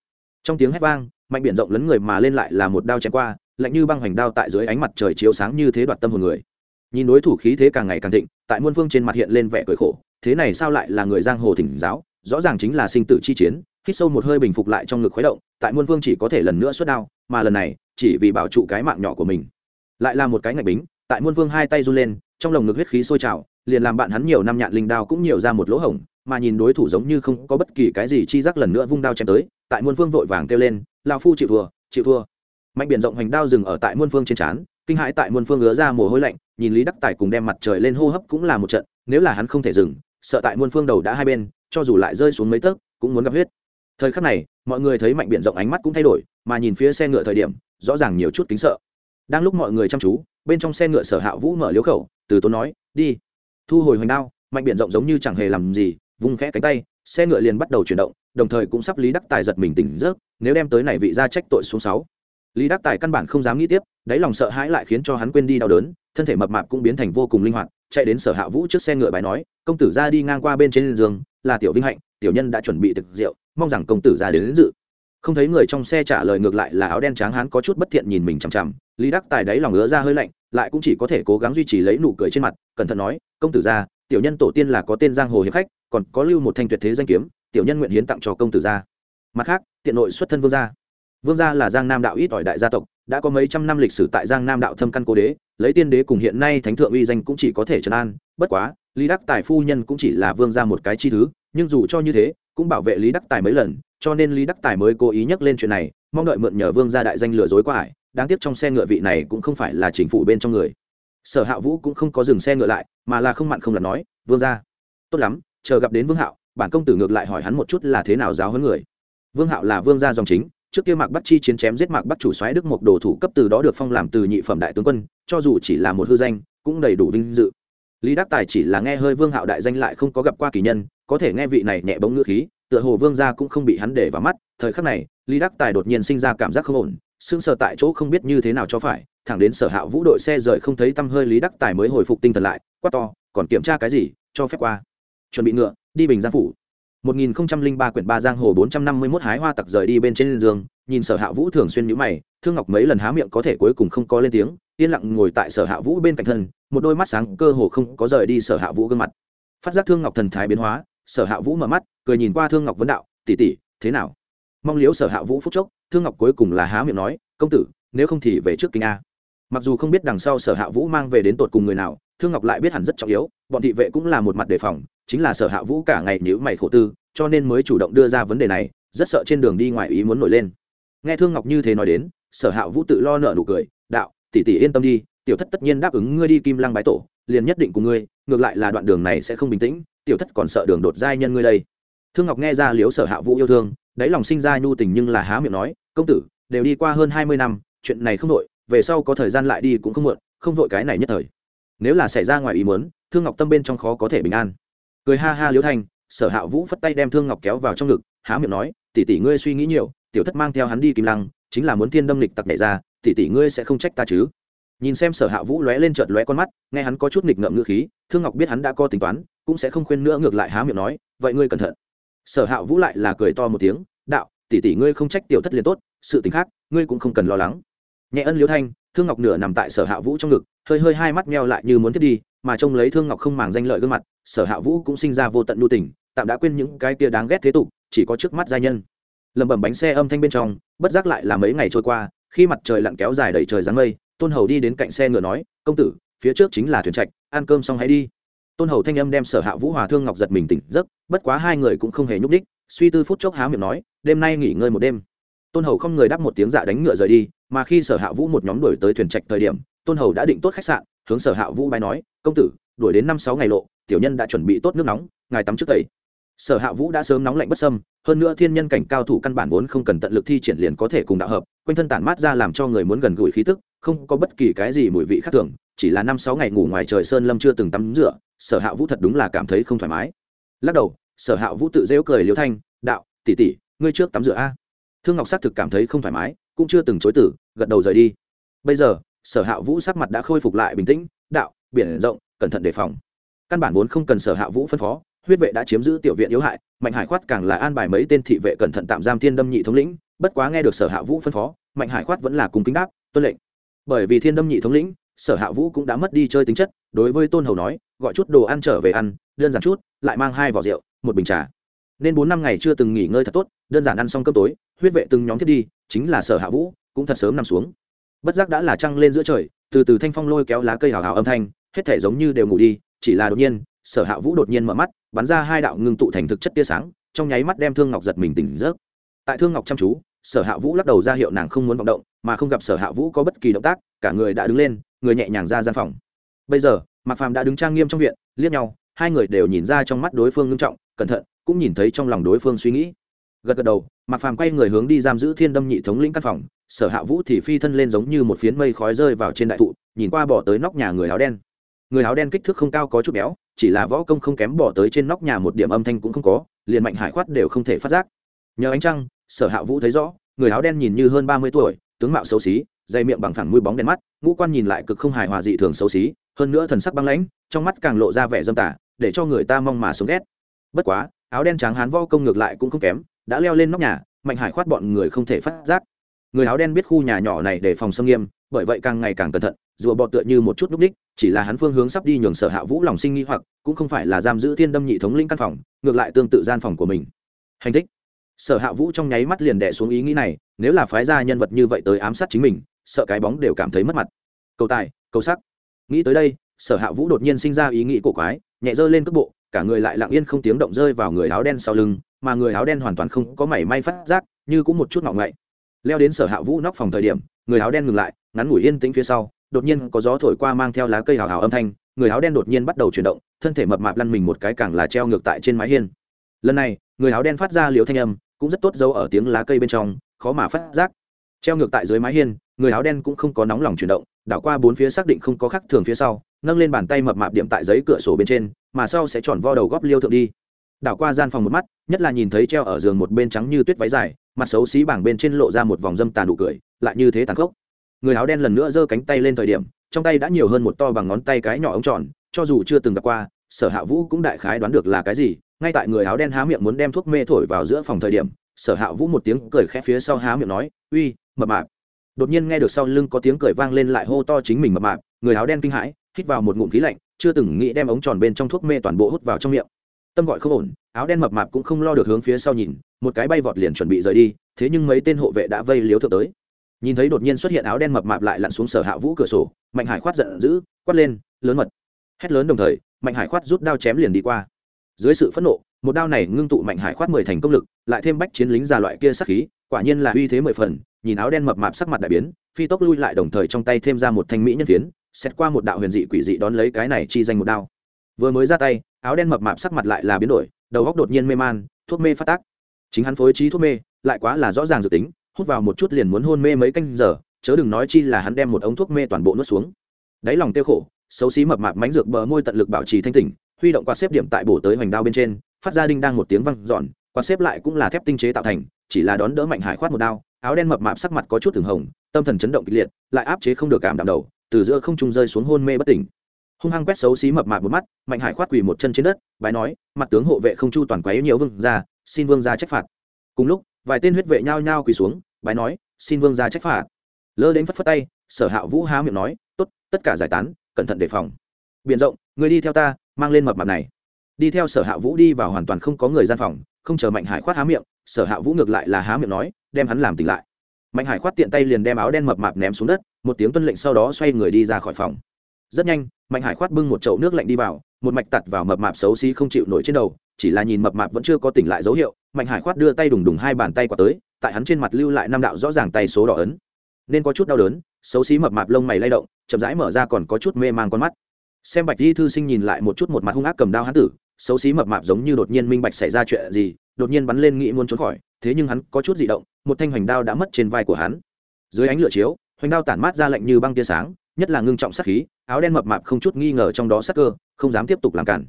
[SPEAKER 1] Trong tiếng hét vang, mạnh biển rộng lấn người mà lên lại là một đao chém qua, lạnh như băng hoành đao tại dưới ánh mặt trời chiếu sáng như thế đoạt tâm hồn người. Nhìn đối thủ khí thế càng ngày càng thịnh, tại muôn phương trên mặt hiện lên vẻ cười khổ, thế này sao lại là người giang hồ thỉnh giáo, rõ ràng chính là sinh tử chi chiến hít sâu một hơi bình phục lại trong ngực khuấy động, tại muôn Vương chỉ có thể lần nữa xuất đao, mà lần này, chỉ vì bảo trụ cái mạng nhỏ của mình. Lại là một cái ngạch bính, tại muôn vương hai tay run lên, trong lồng ngực huyết khí sôi trào, liền làm bạn hắn nhiều năm nhạn linh đao cũng nhiều ra một lỗ hổng, mà nhìn đối thủ giống như không có bất kỳ cái gì chi giác lần nữa vung đao chém tới, tại muôn vương vội vàng kêu lên lao phu chịu vừa chịu vừa mạnh biển rộng hành đao dừng ở tại muôn vương trên trán, kinh hãi tại muôn vương ứa ra mồ hôi lạnh, nhìn lý đắc tài cùng đem mặt trời lên hô hấp cũng là một trận, nếu là hắn không thể dừng, sợ tại muôn phương đầu đã hai bên, cho dù lại rơi xuống mấy tấc, cũng muốn gặp huyết thời khắc này, mọi người thấy mạnh biển rộng ánh mắt cũng thay đổi, mà nhìn phía xe ngựa thời điểm, rõ ràng nhiều chút kính sợ. Đang lúc mọi người chăm chú, bên trong xe ngựa sở hạ vũ mở liếu khẩu, từ tốn nói, đi. Thu hồi hoành đao, mạnh biển rộng giống như chẳng hề làm gì, vung khẽ cánh tay, xe ngựa liền bắt đầu chuyển động, đồng thời cũng sắp lý đắc tài giật mình tỉnh giấc, nếu đem tới này vị ra trách tội xuống sáu. Lý đắc tài căn bản không dám nghĩ tiếp, đáy lòng sợ hãi lại khiến cho hắn quên đi đau đớn, thân thể mập mạp cũng biến thành vô cùng linh hoạt, chạy đến sở hạ vũ trước xe ngựa bài nói, công tử ra đi ngang qua bên trên giường, là tiểu vinh hạnh, tiểu nhân đã chuẩn bị thực rượu mong rằng công tử ra đến, đến dự. Không thấy người trong xe trả lời ngược lại là áo đen trắng hán có chút bất thiện nhìn mình chằm chằm lý đắc tài đáy lòng ngứa ra hơi lạnh lại cũng chỉ có thể cố gắng duy trì lấy nụ cười trên mặt cẩn thận nói công tử gia, tiểu nhân tổ tiên là có tên giang hồ hiệp khách còn có lưu một thanh tuyệt thế danh kiếm tiểu nhân nguyện hiến tặng cho công tử gia mặt khác tiện nội xuất thân vương gia. Vương gia là giang nam đạo ít ỏi đại gia tộc đã có mấy trăm năm lịch sử tại giang nam đạo thâm căn cố đế lấy tiên đế cùng hiện nay thánh thượng uy danh cũng chỉ có thể trấn an bất quá lý đắc tài phu nhân cũng chỉ là vương gia một cái chi thứ nhưng dù cho như thế, cũng bảo vệ lý đắc tài mấy lần, cho nên lý đắc tài mới cố ý nhắc lên chuyện này, mong đợi mượn nhờ vương gia đại danh lừa dối qua ải, đáng tiếc trong xe ngựa vị này cũng không phải là chính phủ bên trong người. Sở hạ vũ cũng không có dừng xe ngựa lại, mà là không mặn không là nói, vương gia, tốt lắm, chờ gặp đến vương hạo, bản công tử ngược lại hỏi hắn một chút là thế nào giáo huấn người. Vương hạo là vương gia dòng chính, trước kia mạc bắt chi chiến chém giết mạc bắt chủ xoáy đức một đồ thủ cấp từ đó được phong làm từ nhị phẩm đại tướng quân, cho dù chỉ là một hư danh, cũng đầy đủ vinh dự. Lý đắc tài chỉ là nghe hơi vương hạo đại danh lại không có gặp qua kỳ nhân có thể nghe vị này nhẹ bóng ngữ khí tựa hồ vương gia cũng không bị hắn để vào mắt thời khắc này lý đắc tài đột nhiên sinh ra cảm giác không ổn sững sờ tại chỗ không biết như thế nào cho phải thẳng đến sở hạ vũ đội xe rời không thấy tăm hơi lý đắc tài mới hồi phục tinh thần lại quát to còn kiểm tra cái gì? Cho phép qua. Chuẩn bị ngựa đi bình giang phủ. 1003 quyển ba giang hồ 451 hái hoa tặc rời đi bên trên giường, nhìn Sở Hạ Vũ thường xuyên nhíu mày, Thương Ngọc mấy lần há miệng có thể cuối cùng không có lên tiếng, yên lặng ngồi tại Sở Hạ Vũ bên cạnh thân, một đôi mắt sáng cơ hồ không có rời đi Sở Hạ Vũ gương mặt. Phát giác Thương Ngọc thần thái biến hóa, Sở Hạ Vũ mở mắt, cười nhìn qua Thương Ngọc vấn đạo, "Tỷ tỷ, thế nào?" Mong liếu Sở Hạ Vũ phúc chốc, Thương Ngọc cuối cùng là há miệng nói, "Công tử, nếu không thì về trước kinh a." Mặc dù không biết đằng sau Sở Hạ Vũ mang về đến tột cùng người nào, Thương Ngọc lại biết hẳn rất trọng yếu, bọn thị vệ cũng là một mặt đề phòng, chính là Sở Hạ Vũ cả ngày nhữ mày khổ tư, cho nên mới chủ động đưa ra vấn đề này rất sợ trên đường đi ngoài ý muốn nổi lên nghe thương ngọc như thế nói đến sở hạ vũ tự lo nợ nụ cười đạo tỷ tỷ yên tâm đi tiểu thất tất nhiên đáp ứng ngươi đi kim lăng bái tổ liền nhất định cùng ngươi ngược lại là đoạn đường này sẽ không bình tĩnh tiểu thất còn sợ đường đột giai nhân ngươi đây. Thương ngọc nghe ra liếu sở hạ vũ yêu thương, đáy lòng sinh ra nhu tình nhưng là há miệng nói, công tử, đều đi qua hơn hai mươi năm, chuyện này không vội về sau có thời gian lại đi cũng không muộn, không vội cái này nhất thời. Nếu là xảy ra ngoài ý muốn, thương ngọc tâm bên trong khó có thể bình an. Cười ha ha liếu thanh, sở hạ vũ phất tay đem thương ngọc kéo vào trong ngực, há miệng nói, tỷ tỷ ngươi suy nghĩ nhiều, tiểu thất mang theo hắn đi kim lăng, chính là muốn thiên đâm lịch tặc nhảy ra, tỷ tỷ ngươi sẽ không trách ta chứ? Nhìn xem sở hạ vũ lóe lên trợt lóe con mắt, nghe hắn có chút nghịch ngợm ngữ khí, thương ngọc biết hắn đã có tính toán cũng sẽ không khuyên nữa ngược lại há miệng nói, vậy ngươi cẩn thận. Sở hạ vũ lại là cười to một tiếng, đạo, tỷ tỷ ngươi không trách tiểu thất liền tốt, sự t khác, ngươi cũng không cần lo lắng. Nhẹ ân liễu thanh, thương ngọc nửa nằm tại sở hạ vũ trong ngực, hơi hơi hai mắt meo lại như muốn thiết đi, mà trông lấy thương ngọc không màng danh lợi gương mặt, sở hạ vũ cũng sinh ra vô tận nhu tình, tạm đã quên những cái kia đáng ghét thế tục, chỉ có trước mắt gia nhân. Lầm bầm bánh xe âm thanh bên trong, bất giác lại là mấy ngày trôi qua, khi mặt trời lặn kéo dài đầy trời dáng mây, tôn hầu đi đến cạnh xe ngựa nói, công tử, phía trước chính là thuyền trạch, ăn cơm xong hãy đi tôn hầu thanh âm đem sở hạ vũ hòa thương ngọc giật mình tỉnh giấc, bất quá hai người cũng không hề nhúc đích suy tư phút chốc há miệng nói, đêm nay nghỉ ngơi một đêm. Tôn hầu không người đáp một tiếng dạ đánh ngựa rời đi, mà khi sở hạ vũ một nhóm đuổi tới thuyền trạch thời điểm, tôn hầu đã định tốt khách sạn, hướng sở hạ vũ bài nói, công tử, đuổi đến năm sáu ngày lộ, tiểu nhân đã chuẩn bị tốt nước nóng, ngài tắm trước tẩy. Sở hạ vũ đã sớm nóng lạnh bất sâm hơn nữa thiên nhân cảnh cao thủ căn bản vốn không cần tận lực thi triển liền có thể cùng đạo hợp, quanh thân tản mát ra làm cho người muốn gần gũi khí tức không có bất kỳ cái gì mùi vị khác thường, chỉ là năm sáu ngày ngủ ngoài trời sơn lâm chưa từng tắm rửa, sở hạ vũ thật đúng là cảm thấy không thoải mái. Lắc đầu, sở hạ vũ tự dễu cười liễu thanh, đạo tỉ tỉ ngươi trước tắm rửa a. Thương ngọc xác thực cảm thấy không thoải mái, cũng chưa từng chối tử gật đầu rời đi. Bây giờ, sở hạ vũ sắc mặt đã khôi phục lại bình tĩnh, đạo, biển rộng, cẩn thận đề phòng. Căn bản vốn không cần sở hạ vũ phân phó, huyết vệ đã chiếm giữ tiểu viện yếu hại, mạnh hải khoát càng là an bài mấy tên thị vệ cẩn thận tạm giam thiên đâm nhị thống lĩnh, bất quá nghe được sở hạ vũ phân phó, mạnh hải khoát vẫn là cùng kính đáp, tuân lệnh bởi vì thiên đâm nhị thống lĩnh, sở hạ vũ cũng đã mất đi chơi tính chất, đối với tôn hầu nói, gọi chút đồ ăn trở về ăn, đơn giản chút, lại mang hai vỏ rượu, một bình trà. Nên bốn năm ngày chưa từng nghỉ ngơi thật tốt, đơn giản ăn xong cơm tối, huyết vệ từng nhóm thiết đi, chính là sở hạ vũ, cũng thật sớm nằm xuống. Bất giác đã là trăng lên giữa trời, từ từ thanh phong lôi kéo lá cây hào hào âm thanh, hết thể giống như đều ngủ đi, chỉ là đột nhiên, sở hạ vũ đột nhiên mở mắt, bắn ra hai đạo ngưng tụ thành thực chất tia sáng, trong nháy mắt đem thương ngọc giật mình tỉnh giấc. Tại thương ngọc chăm chú sở hạ vũ lắc đầu ra hiệu nàng không muốn vọng động, mà không gặp sở hạ vũ có bất kỳ động tác, cả người đã đứng lên, người nhẹ nhàng ra gian phòng. Bây giờ, mạc phàm đã đứng trang nghiêm trong viện, liếc nhau, hai người đều nhìn ra trong mắt đối phương ngưng trọng, cẩn thận, cũng nhìn thấy trong lòng đối phương suy nghĩ. Gật gật đầu, mạc phàm quay người hướng đi giam giữ thiên đâm nhị thống lĩnh căn phòng, sở hạ vũ thì phi thân lên giống như một phiến mây khói rơi vào trên đại thụ, nhìn qua bỏ tới nóc nhà người áo đen. Người áo đen kích thước không cao có chút béo, chỉ là võ công không kém bỏ tới trên nóc nhà một điểm âm thanh cũng không có, liền mạnh hải khoát đều không thể phát giác. Nhờ ánh trăng sở hạ vũ thấy rõ, người áo đen nhìn như hơn ba mươi tuổi, tướng mạo xấu xí dây miệng bằng phẳng mũi bóng đen mắt, ngũ quan nhìn lại cực không hài hòa dị thường xấu xí, hơn nữa thần sắc băng lãnh, trong mắt càng lộ ra vẻ dâm tả để cho người ta mong mà sống ghét. Bất quá, áo đen trắng hán vo công ngược lại cũng không kém, đã leo lên nóc nhà, mạnh hải khoát bọn người không thể phát giác. Người áo đen biết khu nhà nhỏ này để phòng xâm nghiêm, bởi vậy càng ngày càng cẩn thận, rùa bọ tựa như một chút núp đích, chỉ là hắn phương hướng sắp đi nhường sở hạ vũ lòng sinh nghi hoặc, cũng không phải là giam giữ thiên đâm nhị thống linh căn phòng, ngược lại tương tự gian phòng của mình. Hành tích sở hạ vũ trong nháy mắt liền đẻ xuống ý nghĩ này, nếu là phái ra nhân vật như vậy tới ám sát chính mình, sợ cái bóng đều cảm thấy mất mặt. Cầu tài, cầu sắc. Nghĩ tới đây, sở hạ vũ đột nhiên sinh ra ý nghĩ cổ quái, nhẹ rơi lên cước bộ, cả người lại lặng yên không tiếng động rơi vào người áo đen sau lưng, mà người áo đen hoàn toàn không có mảy may phát giác, như cũng một chút ngọng ngậy. Leo đến sở hạ vũ nóc phòng thời điểm, người áo đen ngừng lại, ngắn ngủi yên tĩnh phía sau, đột nhiên có gió thổi qua mang theo lá cây hào hào âm thanh, người áo đen đột nhiên bắt đầu chuyển động, thân thể mập mạp lăn mình một cái càng là treo ngược tại trên mái hiên. Lần này, người áo đen phát ra liều thanh âm cũng rất tốt giấu ở tiếng lá cây bên trong, khó mà phát giác. Treo ngược tại dưới mái hiên, người áo đen cũng không có nóng lòng chuyển động, đảo qua bốn phía xác định không có khắc thường phía sau, nâng lên bàn tay mập mạp điểm tại giấy cửa sổ bên trên, mà sau sẽ tròn vo đầu góp liêu thượng đi. Đảo qua gian phòng một mắt, nhất là nhìn thấy treo ở giường một bên trắng như tuyết váy dài, mặt xấu xí bảng bên trên lộ ra một vòng dâm tàn đủ cười, lại như thế tàn khốc. Người áo đen lần nữa giơ cánh tay lên thời điểm, trong tay đã nhiều hơn một to bằng ngón tay cái nhỏ ống tròn, cho dù chưa từng gặp qua sở hạ vũ cũng đại khái đoán được là cái gì, ngay tại người áo đen há miệng muốn đem thuốc mê thổi vào giữa phòng thời điểm, sở hạ vũ một tiếng cười khẽ phía sau há miệng nói, uy, mập mạp. Đột nhiên nghe được sau lưng có tiếng cười vang lên lại hô to chính mình mập mạp, người áo đen kinh hãi, hít vào một ngụm khí lạnh, chưa từng nghĩ đem ống tròn bên trong thuốc mê toàn bộ hút vào trong miệng. Tâm gọi không ổn, áo đen mập mạp cũng không lo được hướng phía sau nhìn, một cái bay vọt liền chuẩn bị rời đi, thế nhưng mấy tên hộ vệ đã vây liếu thượng tới. Nhìn thấy đột nhiên xuất hiện áo đen mập mạp lại lặn xuống sở hạ vũ cửa sổ, mạnh hải khoát giận dữ, quát lên, lớn mật. Hét lớn đồng thời mạnh hải khoát rút đao chém liền đi qua. Dưới sự phẫn nộ, một đao này ngưng tụ mạnh hải khoát mười thành công lực, lại thêm bách chiến lính già loại kia sắc khí, quả nhiên là uy thế mười phần, nhìn áo đen mập mạp sắc mặt đại biến, phi tốc lui lại đồng thời trong tay thêm ra một thanh mỹ nhân phiến, xét qua một đạo huyền dị quỷ dị đón lấy cái này chi danh một đao. Vừa mới ra tay, áo đen mập mạp sắc mặt lại là biến đổi, đầu góc đột nhiên mê man, thuốc mê phát tác. Chính hắn phối trí thuốc mê, lại quá là rõ ràng dự tính, hút vào một chút liền muốn hôn mê mấy canh giờ, chớ đừng nói chi là hắn đem một ống thuốc mê toàn bộ nuốt xuống. Đáy lòng tiêu khổ xấu xí mập mạp mánh dược bờ môi tận lực bảo trì thanh tỉnh, huy động quạt xếp điểm tại bổ tới hoành đao bên trên, phát ra đinh đang một tiếng văng dọn, quạt xếp lại cũng là thép tinh chế tạo thành, chỉ là đón đỡ mạnh hải khoát một đao, áo đen mập mạp sắc mặt có chút thường hồng, tâm thần chấn động kịch liệt, lại áp chế không được cảm đạm đầu, từ giữa không trung rơi xuống hôn mê bất tỉnh. Hung hăng quét xấu xí mập mạp một mắt, mạnh hải khoát quỳ một chân trên đất, bái nói, mặt tướng hộ vệ không chu toàn quấy nhiều vương ra xin vương ra trách phạt. Cùng lúc, vài tên huyết vệ nhao nhao quỳ xuống, bái nói, xin vương ra trách phạt. Lơ đến phất phất tay, sở hạ vũ há miệng nói, tốt, tất cả giải tán cẩn thận đề phòng. Biện rộng, người đi theo ta, mang lên mập mạp này. Đi theo sở hạ vũ đi vào hoàn toàn không có người gian phòng, không chờ mạnh hải khoát há miệng, sở hạ vũ ngược lại là há miệng nói, đem hắn làm tỉnh lại. Mạnh hải khoát tiện tay liền đem áo đen mập mạp ném xuống đất, một tiếng tuân lệnh sau đó xoay người đi ra khỏi phòng. Rất nhanh, mạnh hải khoát bưng một chậu nước lạnh đi vào, một mạch tặt vào mập mạp xấu xí không chịu nổi trên đầu, chỉ là nhìn mập mạp vẫn chưa có tỉnh lại dấu hiệu, mạnh hải khoát đưa tay đùng đùng hai bàn tay qua tới, tại hắn trên mặt lưu lại năm đạo rõ ràng tay số đỏ ấn. Nên có chút đau đớn xấu xí mập mạp lông mày lay động, chậm rãi mở ra còn có chút mê man con mắt. Xem bạch di thư sinh nhìn lại một chút một mặt hung ác cầm đao hán tử, xấu xí mập mạp giống như đột nhiên minh bạch xảy ra chuyện gì, đột nhiên bắn lên nghĩ muốn trốn khỏi, thế nhưng hắn có chút dị động, một thanh hoành đao đã mất trên vai của hắn. Dưới ánh lửa chiếu, hoành đao tản mát ra lạnh như băng tia sáng, nhất là ngưng trọng sát khí, áo đen mập mạp không chút nghi ngờ trong đó sắc cơ, không dám tiếp tục làm cản.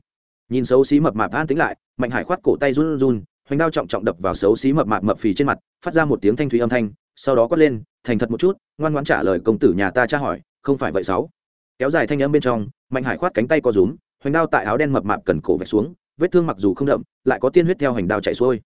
[SPEAKER 1] Nhìn xấu xí mập mạp an tính lại, mạnh hải khoát cổ tay run run, hoành đao trọng trọng đập vào xấu xí mập mạp mập phì trên mặt, phát ra một tiếng thanh thủy âm thanh sau đó quát lên, thành thật một chút, ngoan ngoãn trả lời công tử nhà ta tra hỏi, không phải vậy sáu. Kéo dài thanh âm bên trong, mạnh hải khoát cánh tay co rúm, hoành đao tại áo đen mập mạp cần cổ vạch xuống, vết thương mặc dù không đậm, lại có tiên huyết theo hành đao chạy xuôi.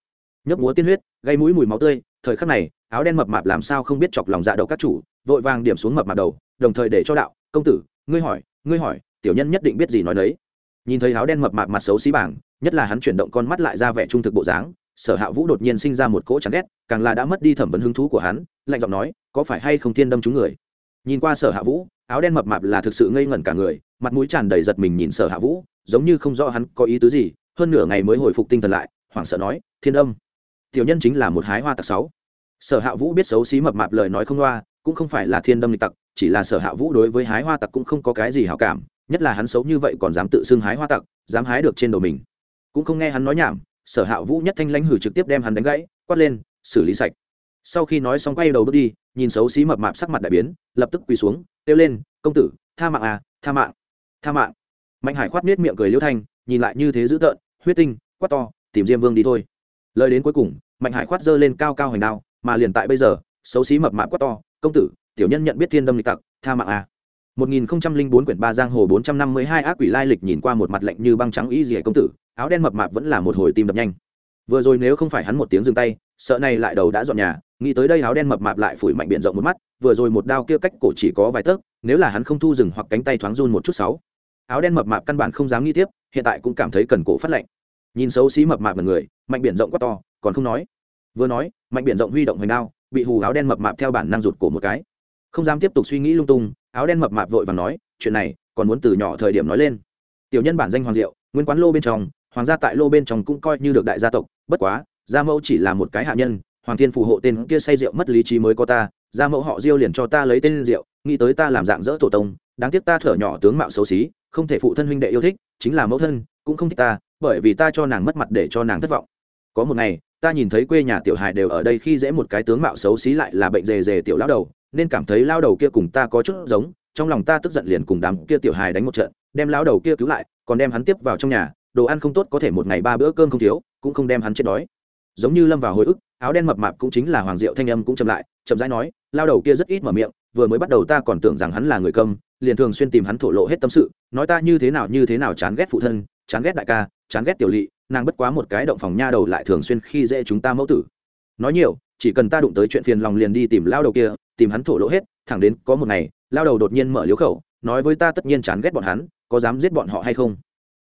[SPEAKER 1] Nhấp múa tiên huyết, gây mũi mùi máu tươi, thời khắc này, áo đen mập mạp làm sao không biết chọc lòng dạ đầu các chủ, vội vàng điểm xuống mập mạp đầu, đồng thời để cho đạo, công tử, ngươi hỏi ngươi hỏi, tiểu nhân nhất định biết gì nói đấy. Nhìn thấy áo đen mập mạp mặt xấu xí bảng, nhất là hắn chuyển động con mắt lại ra vẻ trung thực bộ dáng sở hạ vũ đột nhiên sinh ra một cỗ chán ghét, càng là đã mất đi thẩm vấn hứng thú của hắn, lạnh giọng nói, có phải hay không thiên đâm chúng người? Nhìn qua sở hạ vũ, áo đen mập mạp là thực sự ngây ngẩn cả người, mặt mũi tràn đầy giật mình nhìn sở hạ vũ, giống như không rõ hắn có ý tứ gì, hơn nửa ngày mới hồi phục tinh thần lại, hoảng sợ nói, thiên âm tiểu nhân chính là một hái hoa tặc sáu. Sở hạ vũ biết xấu xí mập mạp lời nói không loa, cũng không phải là thiên đâm lịch tặc, chỉ là sở hạ vũ đối với hái hoa tặc cũng không có cái gì hảo cảm, nhất là hắn xấu như vậy còn dám tự xưng hái hoa tặc, dám hái được trên đầu mình. Cũng không nghe hắn nói nhảm sở hạ vũ nhất thanh lãnh hử trực tiếp đem hắn đánh gãy, quát lên, xử lý sạch. Sau khi nói xong quay đầu bước đi, nhìn xấu xí mập mạp sắc mặt đại biến, lập tức quỳ xuống, kêu lên, công tử, tha mạng à tha mạng tha mạng. Mạnh hải khoát miết miệng cười liêu thanh, nhìn lại như thế dữ tợn, huyết tinh, quát to, tìm diêm vương đi thôi. Lời đến cuối cùng, mạnh hải khoát giơ lên cao cao hành đao, mà liền tại bây giờ, xấu xí mập mạp quát to, công tử, tiểu nhân nhận biết thiên đâm lịch tặc, tha mạng à. 1004 quyển ba giang hồ 452 ác quỷ lai lịch nhìn qua một mặt lạnh như băng trắng y dì công tử, áo đen mập mạp vẫn là một hồi tim đập nhanh. Vừa rồi nếu không phải hắn một tiếng dừng tay, sợ này lại đầu đã dọn nhà, nghĩ tới đây áo đen mập mạp lại phủi mạnh biển rộng một mắt, vừa rồi một đao kia cách cổ chỉ có vài tấc, nếu là hắn không thu dừng hoặc cánh tay thoáng run một chút sáu. Áo đen mập mạp căn bản không dám nghĩ tiếp, hiện tại cũng cảm thấy cần cổ phát lạnh. Nhìn xấu xí mập mạp một người, mạnh biển rộng quá to, còn không nói. Vừa nói, mạnh biển rộng huy động hoành đao, bị hù áo đen mập mạp theo bản năng rụt cổ một cái không dám tiếp tục suy nghĩ lung tung, áo đen mập mạp vội và nói, chuyện này, còn muốn từ nhỏ thời điểm nói lên. Tiểu nhân bản danh hoàng diệu, nguyên quán lô bên trong, hoàng gia tại lô bên trong cũng coi như được đại gia tộc, bất quá, gia mẫu chỉ là một cái hạ nhân, hoàng thiên phù hộ tên kia say rượu mất lý trí mới có ta, gia mẫu họ diêu liền cho ta lấy tên rượu, nghĩ tới ta làm dạng dỡ tổ tông, đáng tiếc ta thở nhỏ tướng mạo xấu xí, không thể phụ thân huynh đệ yêu thích, chính là mẫu thân, cũng không thích ta, bởi vì ta cho nàng mất mặt để cho nàng thất vọng. Có một ngày, ta nhìn thấy quê nhà tiểu hài đều ở đây khi dễ một cái tướng mạo xấu xí lại là bệnh dề dề tiểu lão đầu nên cảm thấy lao đầu kia cùng ta có chút giống, trong lòng ta tức giận liền cùng đám kia tiểu hài đánh một trận, đem lao đầu kia cứu lại, còn đem hắn tiếp vào trong nhà, đồ ăn không tốt có thể một ngày ba bữa cơm không thiếu, cũng không đem hắn chết đói. Giống như lâm vào hồi ức, áo đen mập mạp cũng chính là hoàng diệu thanh âm cũng chậm lại, chậm rãi nói, lao đầu kia rất ít mở miệng, vừa mới bắt đầu ta còn tưởng rằng hắn là người câm, liền thường xuyên tìm hắn thổ lộ hết tâm sự, nói ta như thế nào như thế nào chán ghét phụ thân, chán ghét đại ca, chán ghét tiểu lỵ, nàng bất quá một cái động phòng nha đầu lại thường xuyên khi dễ chúng ta mẫu tử. Nói nhiều, chỉ cần ta đụng tới chuyện phiền lòng liền đi tìm lao đầu kia tìm hắn thổ lộ hết, thẳng đến có một ngày, lao đầu đột nhiên mở liếu khẩu, nói với ta tất nhiên chán ghét bọn hắn, có dám giết bọn họ hay không?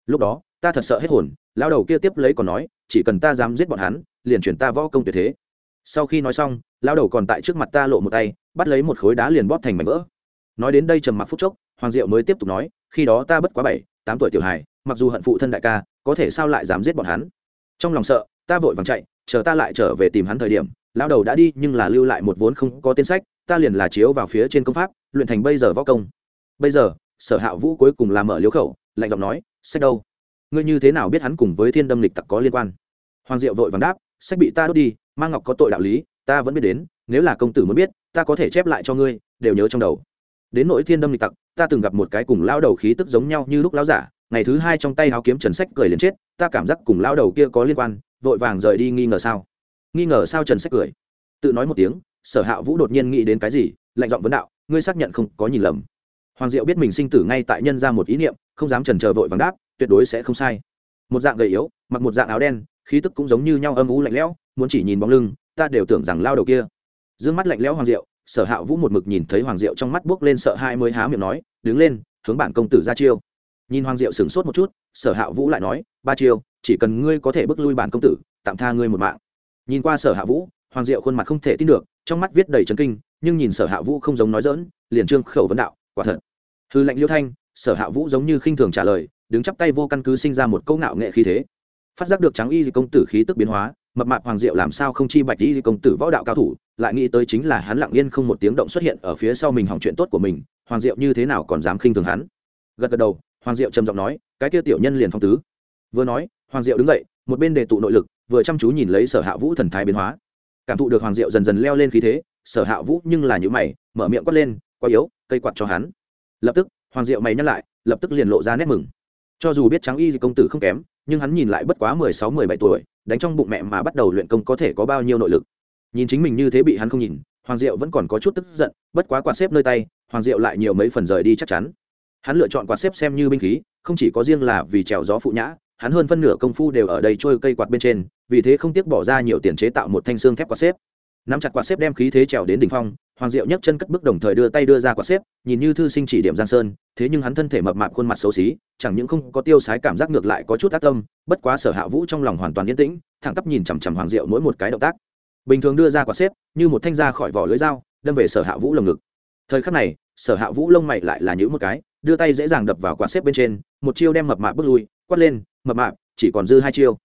[SPEAKER 1] Lúc đó, ta thật sợ hết hồn, lao đầu kia tiếp lấy còn nói, chỉ cần ta dám giết bọn hắn, liền chuyển ta võ công tuyệt thế. Sau khi nói xong, lao đầu còn tại trước mặt ta lộ một tay, bắt lấy một khối đá liền bóp thành mảnh vỡ. Nói đến đây trầm mặc phút chốc, hoàng diệu mới tiếp tục nói, khi đó ta bất quá bảy, tám tuổi tiểu hài, mặc dù hận phụ thân đại ca, có thể sao lại dám giết bọn hắn? Trong lòng sợ, ta vội vàng chạy, chờ ta lại trở về tìm hắn thời điểm, lao đầu đã đi nhưng là lưu lại một vốn không có tên sách ta liền là chiếu vào phía trên công pháp, luyện thành bây giờ võ công. Bây giờ, sở hạ vũ cuối cùng là mở liếu khẩu, lạnh giọng nói, sách đâu? Ngươi như thế nào biết hắn cùng với thiên đâm lịch tặc có liên quan? Hoàng diệu vội vàng đáp, sách bị ta đốt đi mang ngọc có tội đạo lý, ta vẫn biết đến, nếu là công tử muốn biết, ta có thể chép lại cho ngươi, đều nhớ trong đầu. Đến nỗi thiên đâm lịch tặc, ta từng gặp một cái cùng lao đầu khí tức giống nhau như lúc lao giả, ngày thứ hai trong tay háo kiếm trần sách cười liền chết, ta cảm giác cùng lao đầu kia có liên quan, vội vàng rời đi nghi ngờ sao. Nghi ngờ sao trần sách cười? Tự nói một tiếng sở hạ vũ đột nhiên nghĩ đến cái gì, lạnh giọng vấn đạo, ngươi xác nhận không có nhìn lầm. Hoàng diệu biết mình sinh tử ngay tại nhân ra một ý niệm, không dám trần chờ vội vàng đáp, tuyệt đối sẽ không sai. Một dạng gầy yếu, mặc một dạng áo đen, khí tức cũng giống như nhau âm u lạnh lẽo, muốn chỉ nhìn bóng lưng, ta đều tưởng rằng lao đầu kia. D ư ơ n g mắt lạnh lẽo hoàng diệu, sở hạ vũ một mực nhìn thấy hoàng diệu trong mắt buốc lên sợ hai mới há miệng nói, đứng lên, hướng bản công tử ra chiêu. Nhìn hoàng diệu sửng sốt một chút, sở hạ vũ lại nói, ba chiêu, chỉ cần ngươi có thể bước lui bản công tử, tạm tha ngươi một mạng. Nhìn qua sở hạ vũ, hoàng diệu khuôn mặt không thể tin được trong mắt viết đầy trấn kinh, nhưng nhìn sở hạ vũ không giống nói dỡn liền trương khẩu vấn đạo, quả thật. Hư lệnh liêu thanh, sở hạ vũ giống như khinh thường trả lời, đứng chắp tay vô căn cứ sinh ra một câu ngạo nghệ khí thế. Phát giác được trắng y công tử khí tức biến hóa, mập mạp hoàng diệu làm sao không chi bạch y công tử võ đạo cao thủ, lại nghĩ tới chính là hắn lặng yên không một tiếng động xuất hiện ở phía sau mình hỏng chuyện tốt của mình, hoàng diệu như thế nào còn dám khinh thường hắn? Gật gật đầu, hoàng diệu trầm giọng nói, cái kia tiểu nhân liền phong tứ. Vừa nói, hoàng diệu đứng dậy, một bên đề tụ nội lực, vừa chăm chú nhìn lấy sở hạ vũ thần thái biến hóa cảm thụ được hoàng diệu dần dần leo lên khí thế, sở hạ vũ nhưng là những mày, mở miệng quát lên, quá yếu, cây quạt cho hắn. Lập tức, hoàng diệu mày nhắc lại, lập tức liền lộ ra nét mừng. Cho dù biết trắng y công tử không kém, nhưng hắn nhìn lại bất quá mười sáu, mười bảy tuổi, đánh trong bụng mẹ mà bắt đầu luyện công có thể có bao nhiêu nội lực. Nhìn chính mình như thế bị hắn không nhìn, hoàng diệu vẫn còn có chút tức giận, bất quá quạt xếp nơi tay, hoàng diệu lại nhiều mấy phần rời đi chắc chắn. Hắn lựa chọn quạt xếp xem như binh khí, không chỉ có riêng là vì trèo gió phụ nhã, hắn hơn phân nửa công phu đều ở đây trôi cây quạt bên trên vì thế không tiếc bỏ ra nhiều tiền chế tạo một thanh xương thép quạt xếp. Nắm chặt quạt xếp đem khí thế trèo đến đỉnh phong, hoàng diệu nhấc chân cất bước đồng thời đưa tay đưa ra quạt xếp, nhìn như thư sinh chỉ điểm giang sơn, thế nhưng hắn thân thể mập mạp khuôn mặt xấu xí, chẳng những không có tiêu sái cảm giác ngược lại có chút tác tâm, bất quá sở hạ vũ trong lòng hoàn toàn yên tĩnh, thẳng tắp nhìn chằm chằm hoàng diệu mỗi một cái động tác. Bình thường đưa ra quạt xếp, như một thanh ra khỏi vỏ lưới dao, đâm về sở hạ vũ lồng ngực. Thời khắc này, sở hạ vũ lông mày lại là những một cái, đưa tay dễ dàng đập vào quạt xếp bên trên, một chiêu đem mập mạp bước lui, quát lên, mập mạp, chỉ còn dư hai chiêu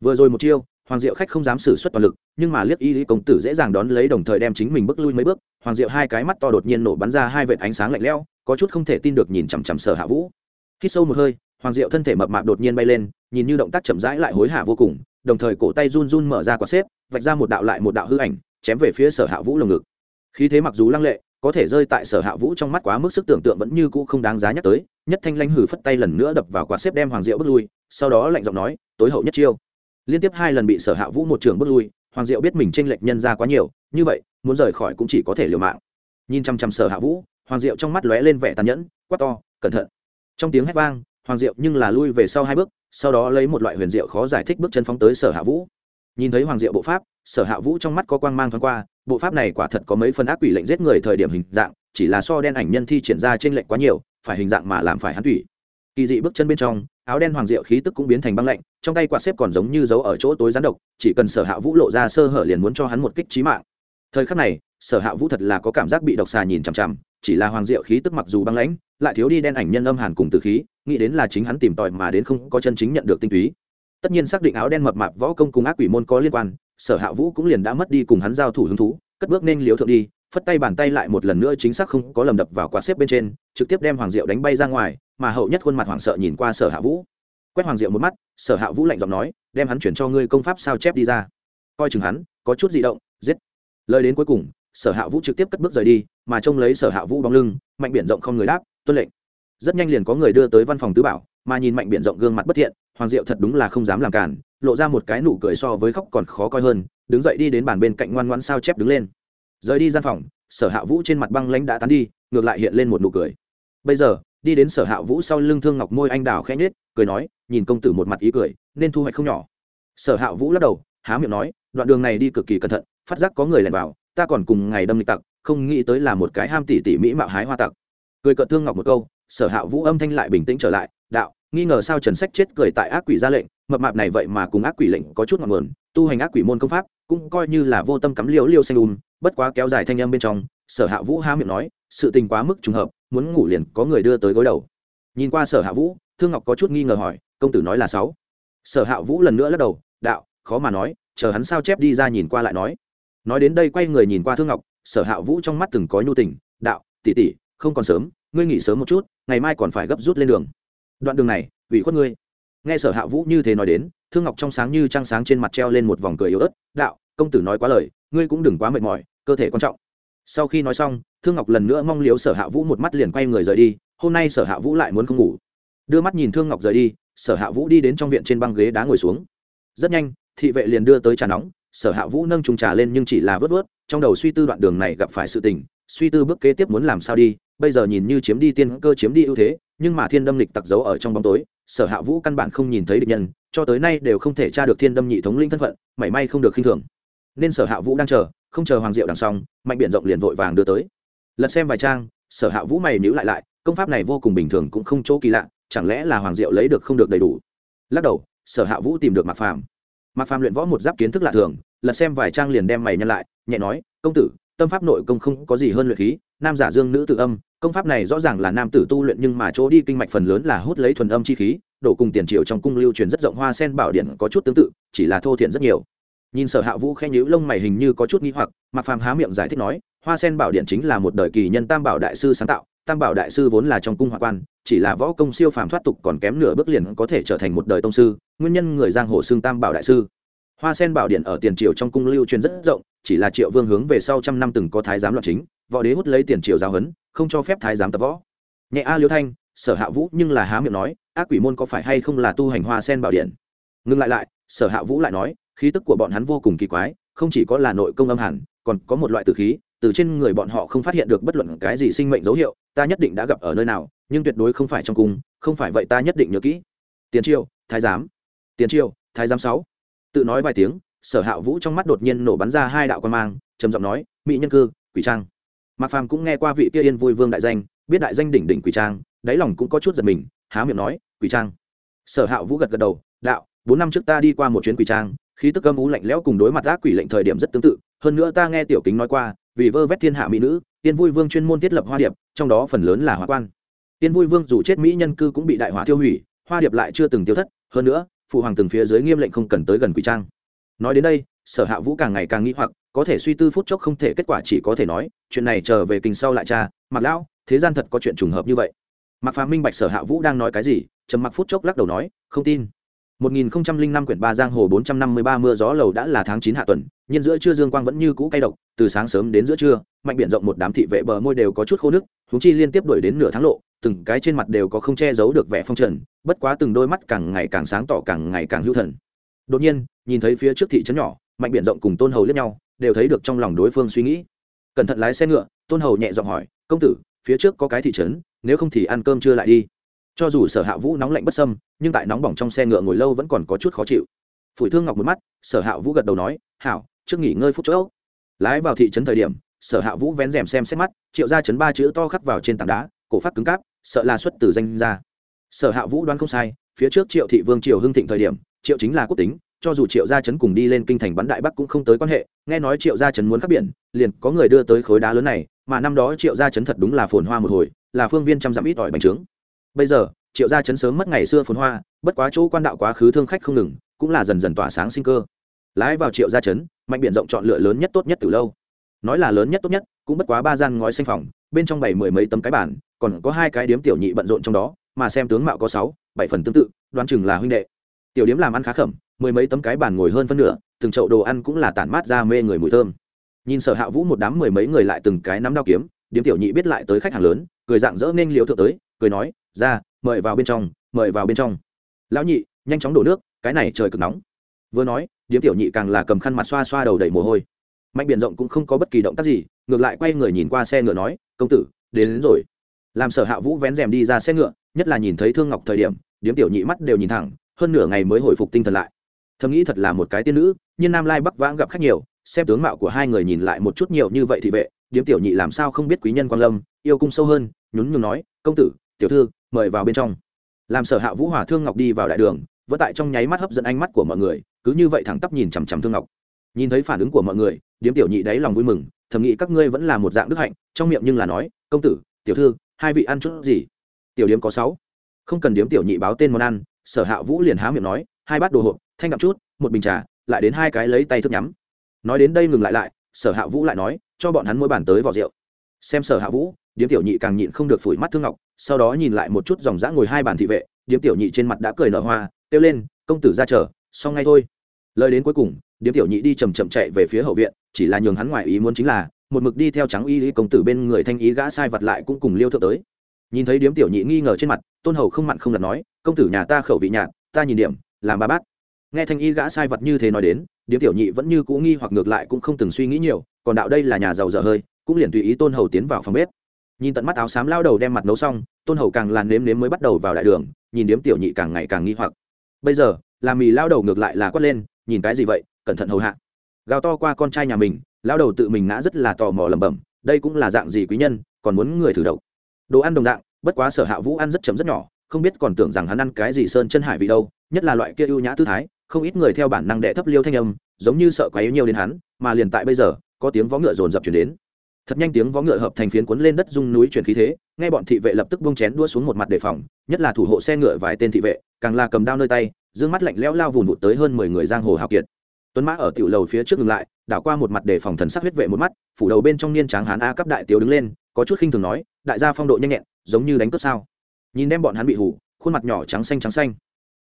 [SPEAKER 1] vừa rồi một chiêu, hoàng diệu khách không dám xử suất toàn lực, nhưng mà liếc y lý công tử dễ dàng đón lấy đồng thời đem chính mình bước lui mấy bước. Hoàng diệu hai cái mắt to đột nhiên nổ bắn ra hai vệt ánh sáng lạnh lẽo, có chút không thể tin được nhìn chằm chằm sở hạ vũ. Khi sâu một hơi, hoàng diệu thân thể mập mạp đột nhiên bay lên, nhìn như động tác chậm rãi lại hối hả vô cùng, đồng thời cổ tay run run mở ra quả xếp, vạch ra một đạo lại một đạo hư ảnh, chém về phía sở hạ vũ lồng ngực. Khí thế mặc dù lăng lệ, có thể rơi tại sở hạ vũ trong mắt quá mức sức tưởng tượng vẫn như cũ không đáng giá nhắc tới, nhất thanh lanh hử phất tay lần nữa đập vào quả xếp đem hoàng diệu bước lui, sau đó lạnh giọng nói, tối hậu nhất chiêu liên tiếp hai lần bị sở hạ vũ một trường bước lui, hoàng diệu biết mình tranh lệch nhân ra quá nhiều, như vậy, muốn rời khỏi cũng chỉ có thể liều mạng. Nhìn chăm chăm sở hạ vũ, hoàng diệu trong mắt lóe lên vẻ tàn nhẫn, quát to, cẩn thận. Trong tiếng hét vang, hoàng diệu nhưng là lui về sau hai bước, sau đó lấy một loại huyền diệu khó giải thích bước chân phóng tới sở hạ vũ. Nhìn thấy hoàng diệu bộ pháp, sở hạ vũ trong mắt có quang mang thoáng qua, bộ pháp này quả thật có mấy phần ác quỷ lệnh giết người thời điểm hình dạng, chỉ là so đen ảnh nhân thi triển ra trên lệnh quá nhiều, phải hình dạng mà làm phải hắn thủy kỳ dị bước chân bên trong áo đen hoàng diệu khí tức cũng biến thành băng lạnh, trong tay quạt xếp còn giống như dấu ở chỗ tối rán độc, chỉ cần sở hạ vũ lộ ra sơ hở liền muốn cho hắn một kích trí mạng. Thời khắc này, sở hạ vũ thật là có cảm giác bị độc xà nhìn chằm chằm, chỉ là hoàng diệu khí tức mặc dù băng lãnh, lại thiếu đi đen ảnh nhân âm hàn cùng từ khí, nghĩ đến là chính hắn tìm tòi mà đến không có chân chính nhận được tinh túy. Tất nhiên xác định áo đen mập mạp võ công cùng ác quỷ môn có liên quan, sở hạ vũ cũng liền đã mất đi cùng hắn giao thủ hứng thú, cất bước nên liếu thượng đi, phất tay bàn tay lại một lần nữa chính xác không có lầm đập vào quạt xếp bên trên, trực tiếp đem hoàng diệu đánh bay ra ngoài mà hậu nhất khuôn mặt hoảng sợ nhìn qua sở hạ vũ. Quét hoàng diệu một mắt, sở hạ vũ lạnh giọng nói, đem hắn chuyển cho ngươi công pháp sao chép đi ra. Coi chừng hắn, có chút di động, giết. Lời đến cuối cùng, sở hạ vũ trực tiếp cất bước rời đi, mà trông lấy sở hạ vũ bóng lưng, mạnh biển rộng không người đáp, tuân lệnh. Rất nhanh liền có người đưa tới văn phòng tứ bảo, mà nhìn mạnh biển rộng gương mặt bất thiện, hoàng diệu thật đúng là không dám làm cản, lộ ra một cái nụ cười so với khóc còn khó coi hơn, đứng dậy đi đến bàn bên cạnh ngoan ngoan sao chép đứng lên. Rời đi gian phòng, sở hạ vũ trên mặt băng lãnh đã tán đi, ngược lại hiện lên một nụ cười. Bây giờ đi đến sở hạ vũ sau lưng thương ngọc môi anh đào khẽ nhết cười nói, nhìn công tử một mặt ý cười, nên thu hoạch không nhỏ. Sở hạ vũ lắc đầu, há miệng nói, đoạn đường này đi cực kỳ cẩn thận, phát giác có người lẻn vào, ta còn cùng ngày đâm lịch tặc, không nghĩ tới là một cái ham tỉ tỉ mỹ mạo hái hoa tặc. Cười cợt thương ngọc một câu, sở hạ vũ âm thanh lại bình tĩnh trở lại, đạo, nghi ngờ sao trần sách chết cười tại ác quỷ ra lệnh, mập mạp này vậy mà cùng ác quỷ lệnh có chút ngọn nguồn, tu hành ác quỷ môn công pháp, cũng coi như là vô tâm cắm liễu liêu xanh um bất quá kéo dài thanh âm bên trong, sở hạ vũ há miệng nói, sự tình quá mức trùng hợp muốn ngủ liền có người đưa tới gối đầu. Nhìn qua sở hạ vũ, thương ngọc có chút nghi ngờ hỏi, công tử nói là sáu? Sở hạ vũ lần nữa lắc đầu, đạo, khó mà nói, chờ hắn sao chép đi ra nhìn qua lại nói. Nói đến đây quay người nhìn qua thương ngọc, sở hạ vũ trong mắt từng có nhu tình, đạo tỉ tỉ không còn sớm, ngươi nghỉ sớm một chút, ngày mai còn phải gấp rút lên đường. Đoạn đường này, ủy khuất ngươi. Nghe sở hạ vũ như thế nói đến, thương ngọc trong sáng như trăng sáng trên mặt treo lên một vòng cười yếu ớt, đạo, công tử nói quá lời, ngươi cũng đừng quá mệt mỏi, cơ thể quan trọng sau khi nói xong, thương ngọc lần nữa mong liếu sở hạ vũ một mắt liền quay người rời đi, hôm nay sở hạ vũ lại muốn không ngủ. Đưa mắt nhìn thương ngọc rời đi, sở hạ vũ đi đến trong viện trên băng ghế đá ngồi xuống. Rất nhanh, thị vệ liền đưa tới trà nóng, sở hạ vũ nâng trùng trà lên nhưng chỉ là vớt vớt, trong đầu suy tư đoạn đường này gặp phải sự tình, suy tư bước kế tiếp muốn làm sao đi, bây giờ nhìn như chiếm đi tiên cơ chiếm đi ưu thế, nhưng mà thiên đâm lịch tặc giấu ở trong bóng tối, sở hạ vũ căn bản không nhìn thấy địch nhân, cho tới nay đều không thể tra được thiên đâm nhị thống linh thân phận, mảy may không được khinh thường. Nên sở hạ vũ đang chờ không chờ hoàng diệu đằng xong, mạnh biện rộng liền vội vàng đưa tới. Lật xem vài trang, sở hạ vũ mày nhữ lại lại, công pháp này vô cùng bình thường cũng không chỗ kỳ lạ, chẳng lẽ là hoàng diệu lấy được không được đầy đủ? Lắc đầu, sở hạ vũ tìm được mạc phàm. Mạc phàm luyện võ một giáp kiến thức lạ thường, lật xem vài trang liền đem mày nhân lại, nhẹ nói, công tử, tâm pháp nội công không có gì hơn luyện khí, nam giả dương nữ tự âm, công pháp này rõ ràng là nam tử tu luyện nhưng mà chỗ đi kinh mạch phần lớn là hút lấy thuần âm chi khí đổ cùng tiền triệu trong cung lưu truyền rất rộng hoa sen bảo điện có chút tương tự, chỉ là thô thiện rất nhiều nhìn sở hạ vũ khen nhíu lông mày hình như có chút nghi hoặc, mạc phàm há miệng giải thích nói, hoa sen bảo điện chính là một đời kỳ nhân tam bảo đại sư sáng tạo, tam bảo đại sư vốn là trong cung hoa quan, chỉ là võ công siêu phàm thoát tục còn kém nửa bước liền có thể trở thành một đời tông sư, nguyên nhân người giang hồ xương tam bảo đại sư. Hoa sen bảo điện ở tiền triều trong cung lưu truyền rất rộng, chỉ là triệu vương hướng về sau trăm năm từng có thái giám loạn chính, võ đế hút lấy tiền triều giáo huấn, không cho phép thái giám tập võ. Nhẹ a liêu thanh, sở hạ vũ nhưng là há miệng nói, ác quỷ môn có phải hay không là tu hành hoa sen bảo điện? Ngưng lại lại, sở hạ vũ lại nói khí tức của bọn hắn vô cùng kỳ quái, không chỉ có là nội công âm hẳn, còn có một loại tử khí, từ trên người bọn họ không phát hiện được bất luận cái gì sinh mệnh dấu hiệu, ta nhất định đã gặp ở nơi nào, nhưng tuyệt đối không phải trong cung, không phải vậy ta nhất định nhớ kỹ. Tiền triều, thái giám. Tiền triều, thái giám sáu. Tự nói vài tiếng, sở hạ vũ trong mắt đột nhiên nổ bắn ra hai đạo quan mang, trầm giọng nói, mỹ nhân cư, quỷ trang. Mạc phàm cũng nghe qua vị kia yên vui vương đại danh, biết đại danh đỉnh đỉnh quỷ trang, đáy lòng cũng có chút giật mình, há miệng nói, quỷ trang. Sở hạ vũ gật gật đầu, đạo, bốn năm trước ta đi qua một chuyến quỷ trang khí tức âm ú lạnh lẽo cùng đối mặt ác quỷ lệnh thời điểm rất tương tự. Hơn nữa ta nghe tiểu kính nói qua, vì vơ vét thiên hạ mỹ nữ, tiên vui vương chuyên môn thiết lập hoa điệp, trong đó phần lớn là hoa quan. Tiên vui vương dù chết mỹ nhân cư cũng bị đại hỏa tiêu hủy, hoa điệp lại chưa từng tiêu thất. Hơn nữa, phụ hoàng từng phía dưới nghiêm lệnh không cần tới gần quỷ trang. Nói đến đây, sở hạ vũ càng ngày càng nghĩ hoặc, có thể suy tư phút chốc không thể kết quả chỉ có thể nói, chuyện này trở về kinh sau lại cha mặc lão, thế gian thật có chuyện trùng hợp như vậy. Mặc phá minh bạch sở hạ vũ đang nói cái gì, trầm mặc phút chốc lắc đầu nói, không tin. 1005 quyển 3 giang hồ 453 mưa gió lầu đã là tháng 9 hạ tuần, nhân giữa trưa dương quang vẫn như cũ cay độc, từ sáng sớm đến giữa trưa, mạnh biển rộng một đám thị vệ bờ môi đều có chút khô nước, huống chi liên tiếp đuổi đến nửa tháng lộ, từng cái trên mặt đều có không che giấu được vẻ phong trần, bất quá từng đôi mắt càng ngày càng sáng tỏ càng ngày càng hữu thần. Đột nhiên, nhìn thấy phía trước thị trấn nhỏ, mạnh biển rộng cùng tôn hầu liếc nhau đều thấy được trong lòng đối phương suy nghĩ cẩn thận lái xe ngựa tôn hầu nhẹ giọng hỏi công tử phía trước có cái thị trấn nếu không thì ăn cơm trưa lại đi cho dù sở hạ vũ nóng lạnh bất sâm nhưng tại nóng bỏng trong xe ngựa ngồi lâu vẫn còn có chút khó chịu. Phủi thương ngọc một mắt, sở hạ vũ gật đầu nói, hảo, trước nghỉ ngơi phút chỗ lái vào thị trấn thời điểm, sở hạ vũ vén rèm xem xét mắt, triệu ra chấn ba chữ to khắc vào trên tảng đá, cổ phát cứng cáp, sợ là xuất từ danh ra sở hạ vũ đoán không sai, phía trước triệu thị vương triều hưng thịnh thời điểm, triệu chính là quốc tính, cho dù triệu gia chấn cùng đi lên kinh thành bắn đại bắc cũng không tới quan hệ, nghe nói triệu gia chấn muốn khắc biển, liền có người đưa tới khối đá lớn này, mà năm đó triệu gia chấn thật đúng là phồn hoa một hồi, là phương viên trăm dặm ít ỏi bành trướng bây giờ, triệu gia chấn sớm mất ngày xưa phồn hoa, bất quá chỗ quan đạo quá khứ thương khách không ngừng, cũng là dần dần tỏa sáng sinh cơ. Lái vào triệu gia chấn, mạnh biển rộng chọn lựa lớn nhất tốt nhất từ lâu. Nói là lớn nhất tốt nhất, cũng bất quá ba gian ngói xanh phòng, bên trong bảy mười mấy tấm cái bản còn có hai cái điếm tiểu nhị bận rộn trong đó, mà xem tướng mạo có sáu, bảy phần tương tự, đoán chừng là huynh đệ. Tiểu điếm làm ăn khá khẩm, mười mấy tấm cái bàn ngồi hơn phân nửa, từng chậu đồ ăn cũng là tản mát ra mê người mùi thơm. Nhìn sở hạ vũ một đám mười mấy người lại từng cái nắm đao kiếm, điếm tiểu nhị biết lại tới khách hàng lớn, cười dạng dỡ nên liều thượng tới cười nói ra mời vào bên trong mời vào bên trong. Lão nhị nhanh chóng đổ nước cái này trời cực nóng. Vừa nói điếm tiểu nhị càng là cầm khăn mặt xoa xoa đầu đầy mồ hôi. Mạnh biển rộng cũng không có bất kỳ động tác gì ngược lại quay người nhìn qua xe ngựa nói công tử đến, đến rồi. Làm sở hạ vũ vén rèm đi ra xe ngựa nhất là nhìn thấy thương ngọc thời điểm điếm tiểu nhị mắt đều nhìn thẳng hơn nửa ngày mới hồi phục tinh thần lại. Thầm nghĩ thật là một cái tiên nữ nhưng nam lai bắc vãng gặp khách nhiều xem tướng mạo của hai người nhìn lại một chút nhiều như vậy thì vệ điếm tiểu nhị làm sao không biết quý nhân quan lâm yêu cung sâu hơn nhún nhường nói công tử tiểu thư, mời vào bên trong. Làm sở hạ vũ hòa thương ngọc đi vào đại đường, vẫn tại trong nháy mắt hấp dẫn ánh mắt của mọi người, cứ như vậy thẳng tắp nhìn chằm chằm thương ngọc. Nhìn thấy phản ứng của mọi người, điếm tiểu nhị đáy lòng vui mừng, thầm nghĩ các ngươi vẫn là một dạng đức hạnh, trong miệng nhưng là nói, công tử, tiểu thư, hai vị ăn chút gì? Tiểu điếm có sáu. Không cần điếm tiểu nhị báo tên món ăn, sở hạ vũ liền há miệng nói, hai bát đồ hộp, thanh đậm chút, một bình trà, lại đến hai cái lấy tay thức nhắm. Nói đến đây ngừng lại lại, sở hạ vũ lại nói, cho bọn hắn mỗi bàn tới vỏ rượu. Xem sở hạ vũ điếm tiểu nhị càng nhịn không được phủi mắt thương ngọc, sau đó nhìn lại một chút dòng dã ngồi hai bàn thị vệ, điếm tiểu nhị trên mặt đã cười nở hoa, kêu lên, công tử ra chờ, xong ngay thôi. Lời đến cuối cùng, điếm tiểu nhị đi chầm chậm chạy về phía hậu viện, chỉ là nhường hắn ngoài ý muốn chính là, một mực đi theo trắng y lý công tử bên người thanh ý gã sai vật lại cũng cùng liêu thượng tới. Nhìn thấy điếm tiểu nhị nghi ngờ trên mặt, tôn hầu không mặn không đặt nói, công tử nhà ta khẩu vị nhạt, ta nhìn điểm, làm ba bát. Nghe thanh y gã sai vật như thế nói đến, điếm tiểu nhị vẫn như cũ nghi hoặc ngược lại cũng không từng suy nghĩ nhiều, còn đạo đây là nhà giàu dở hơi, cũng liền tùy ý tôn hầu tiến vào phòng bếp nhìn tận mắt áo xám lao đầu đem mặt nấu xong, tôn hầu càng làn nếm nếm mới bắt đầu vào đại đường, nhìn điếm tiểu nhị càng ngày càng nghi hoặc. Bây giờ làm mì lao đầu ngược lại là quát lên, nhìn cái gì vậy, cẩn thận hầu hạ. Gào to qua con trai nhà mình, lao đầu tự mình ngã rất là tò mò lẩm bẩm, đây cũng là dạng gì quý nhân, còn muốn người thử độc? Đồ ăn đồng dạng, bất quá sở hạ vũ ăn rất chấm rất nhỏ, không biết còn tưởng rằng hắn ăn cái gì sơn chân hải vị đâu, nhất là loại kia ưu nhã tư thái, không ít người theo bản năng đệ thấp liêu thanh âm, giống như sợ quá yếu nhiều đến hắn, mà liền tại bây giờ, có tiếng vó ngựa rồn rập chuyển đến thật nhanh tiếng vó ngựa hợp thành phiến cuốn lên đất dung núi chuyển khí thế ngay bọn thị vệ lập tức bông chén đua xuống một mặt đề phòng, nhất là thủ hộ xe ngựa vài tên thị vệ, càng là cầm đao nơi tay, dương mắt lạnh lẽo lao vùn vụt tới hơn mười người giang hồ hào kiệt. Tuấn mã ở tiểu lầu phía trước ngừng lại, đảo qua một mặt đề phòng thần sắc huyết vệ một mắt, phủ đầu bên trong niên tráng hán a cấp đại tiểu đứng lên, có chút khinh thường nói, đại gia phong độ nhanh nhẹn, giống như đánh cướp sao? Nhìn đem bọn hắn bị hủ khuôn mặt nhỏ trắng xanh trắng xanh.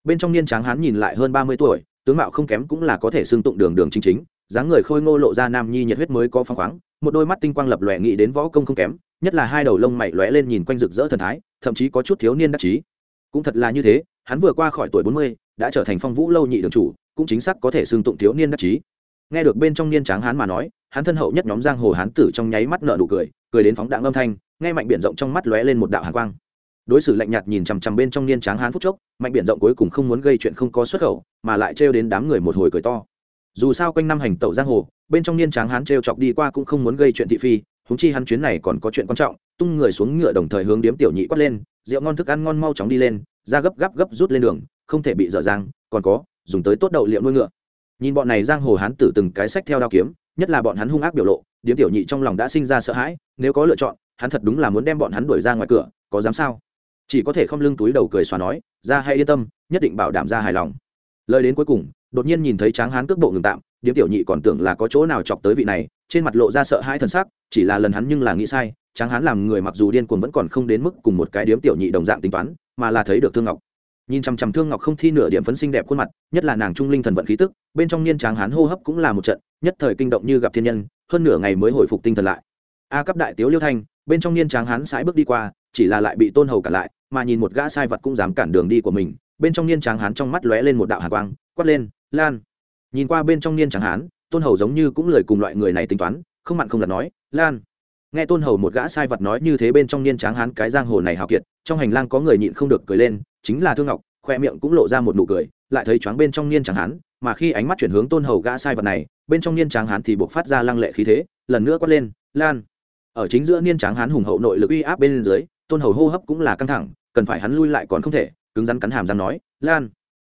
[SPEAKER 1] Bên trong niên tráng hán nhìn lại hơn ba mươi tuổi, tướng mạo không kém cũng là có thể xưng tụng đường đường chính chính, dáng người khôi ngô lộ ra nam nhi nhiệt huyết mới có phong khoáng một đôi mắt tinh quang lập lòe nghĩ đến võ công không kém, nhất là hai đầu lông mày lóe lên nhìn quanh rực rỡ thần thái, thậm chí có chút thiếu niên đắc chí. Cũng thật là như thế, hắn vừa qua khỏi tuổi bốn mươi, đã trở thành phong vũ lâu nhị đường chủ, cũng chính xác có thể xưng tụng thiếu niên đắc chí. Nghe được bên trong niên tráng hán mà nói, hắn thân hậu nhất nhóm giang hồ hán tử trong nháy mắt nợ nụ cười cười đến phóng đạn âm thanh, nghe mạnh biển rộng trong mắt lóe lên một đạo hàn quang. Đối xử lạnh nhạt nhìn chằm chằm bên trong niên tráng hán phút chốc, mạnh biển rộng cuối cùng không muốn gây chuyện không có xuất khẩu, mà lại trêu đến đám người một hồi cười to dù sao quanh năm hành tẩu giang hồ, bên trong niên tráng hán trêu chọc đi qua cũng không muốn gây chuyện thị phi húng chi hắn chuyến này còn có chuyện quan trọng, tung người xuống ngựa đồng thời hướng điếm tiểu nhị quát lên, rượu ngon thức ăn ngon mau chóng đi lên ra gấp gấp gấp rút lên đường, không thể bị dở dang, còn có, dùng tới tốt đậu liệu nuôi ngựa. Nhìn bọn này giang hồ hán tử từng cái sách theo đao kiếm, nhất là bọn hắn hung ác biểu lộ, điếm tiểu nhị trong lòng đã sinh ra sợ hãi, nếu có lựa chọn, hắn thật đúng là muốn đem bọn hắn đuổi ra ngoài cửa, có dám sao? Chỉ có thể không lưng túi đầu cười xòa nói, ra hay yên tâm, nhất định bảo đảm ra hài lòng. Lời đến cuối cùng đột nhiên nhìn thấy tráng hán cước bộ ngừng tạm, điếm tiểu nhị còn tưởng là có chỗ nào chọc tới vị này, trên mặt lộ ra sợ hãi thần sắc, chỉ là lần hắn nhưng là nghĩ sai, tráng hán làm người mặc dù điên cuồng vẫn còn không đến mức cùng một cái điếm tiểu nhị đồng dạng tính toán, mà là thấy được thương ngọc. Nhìn chằm chằm thương ngọc không thi nửa điểm phấn xinh đẹp khuôn mặt, nhất là nàng trung linh thần vận khí tức, bên trong niên tráng hán hô hấp cũng là một trận, nhất thời kinh động như gặp thiên nhân, hơn nửa ngày mới hồi phục tinh thần lại. A cấp đại tiếu liêu thanh, bên trong niên tráng hán sải bước đi qua, chỉ là lại bị tôn hầu cản lại, mà nhìn một gã sai vật cũng dám cản đường đi của mình, bên trong niên tráng hán trong mắt lóe lên một đạo hạ quang, quát lên lan. Nhìn qua bên trong niên tráng hán, tôn hầu giống như cũng lời cùng loại người này tính toán, không mặn không lặt nói, lan. Nghe tôn hầu một gã sai vật nói như thế bên trong niên tráng hán cái giang hồ này hào kiệt, trong hành lang có người nhịn không được cười lên, chính là thương ngọc, khoe miệng cũng lộ ra một nụ cười, lại thấy choáng bên trong niên tráng hán, mà khi ánh mắt chuyển hướng tôn hầu gã sai vật này, bên trong niên tráng hán thì buộc phát ra lăng lệ khí thế, lần nữa quát lên, lan. Ở chính giữa niên tráng hán hùng hậu nội lực uy áp bên dưới, tôn hầu hô hấp cũng là căng thẳng, cần phải hắn lui lại còn không thể, cứng rắn cắn hàm răng nói, lan.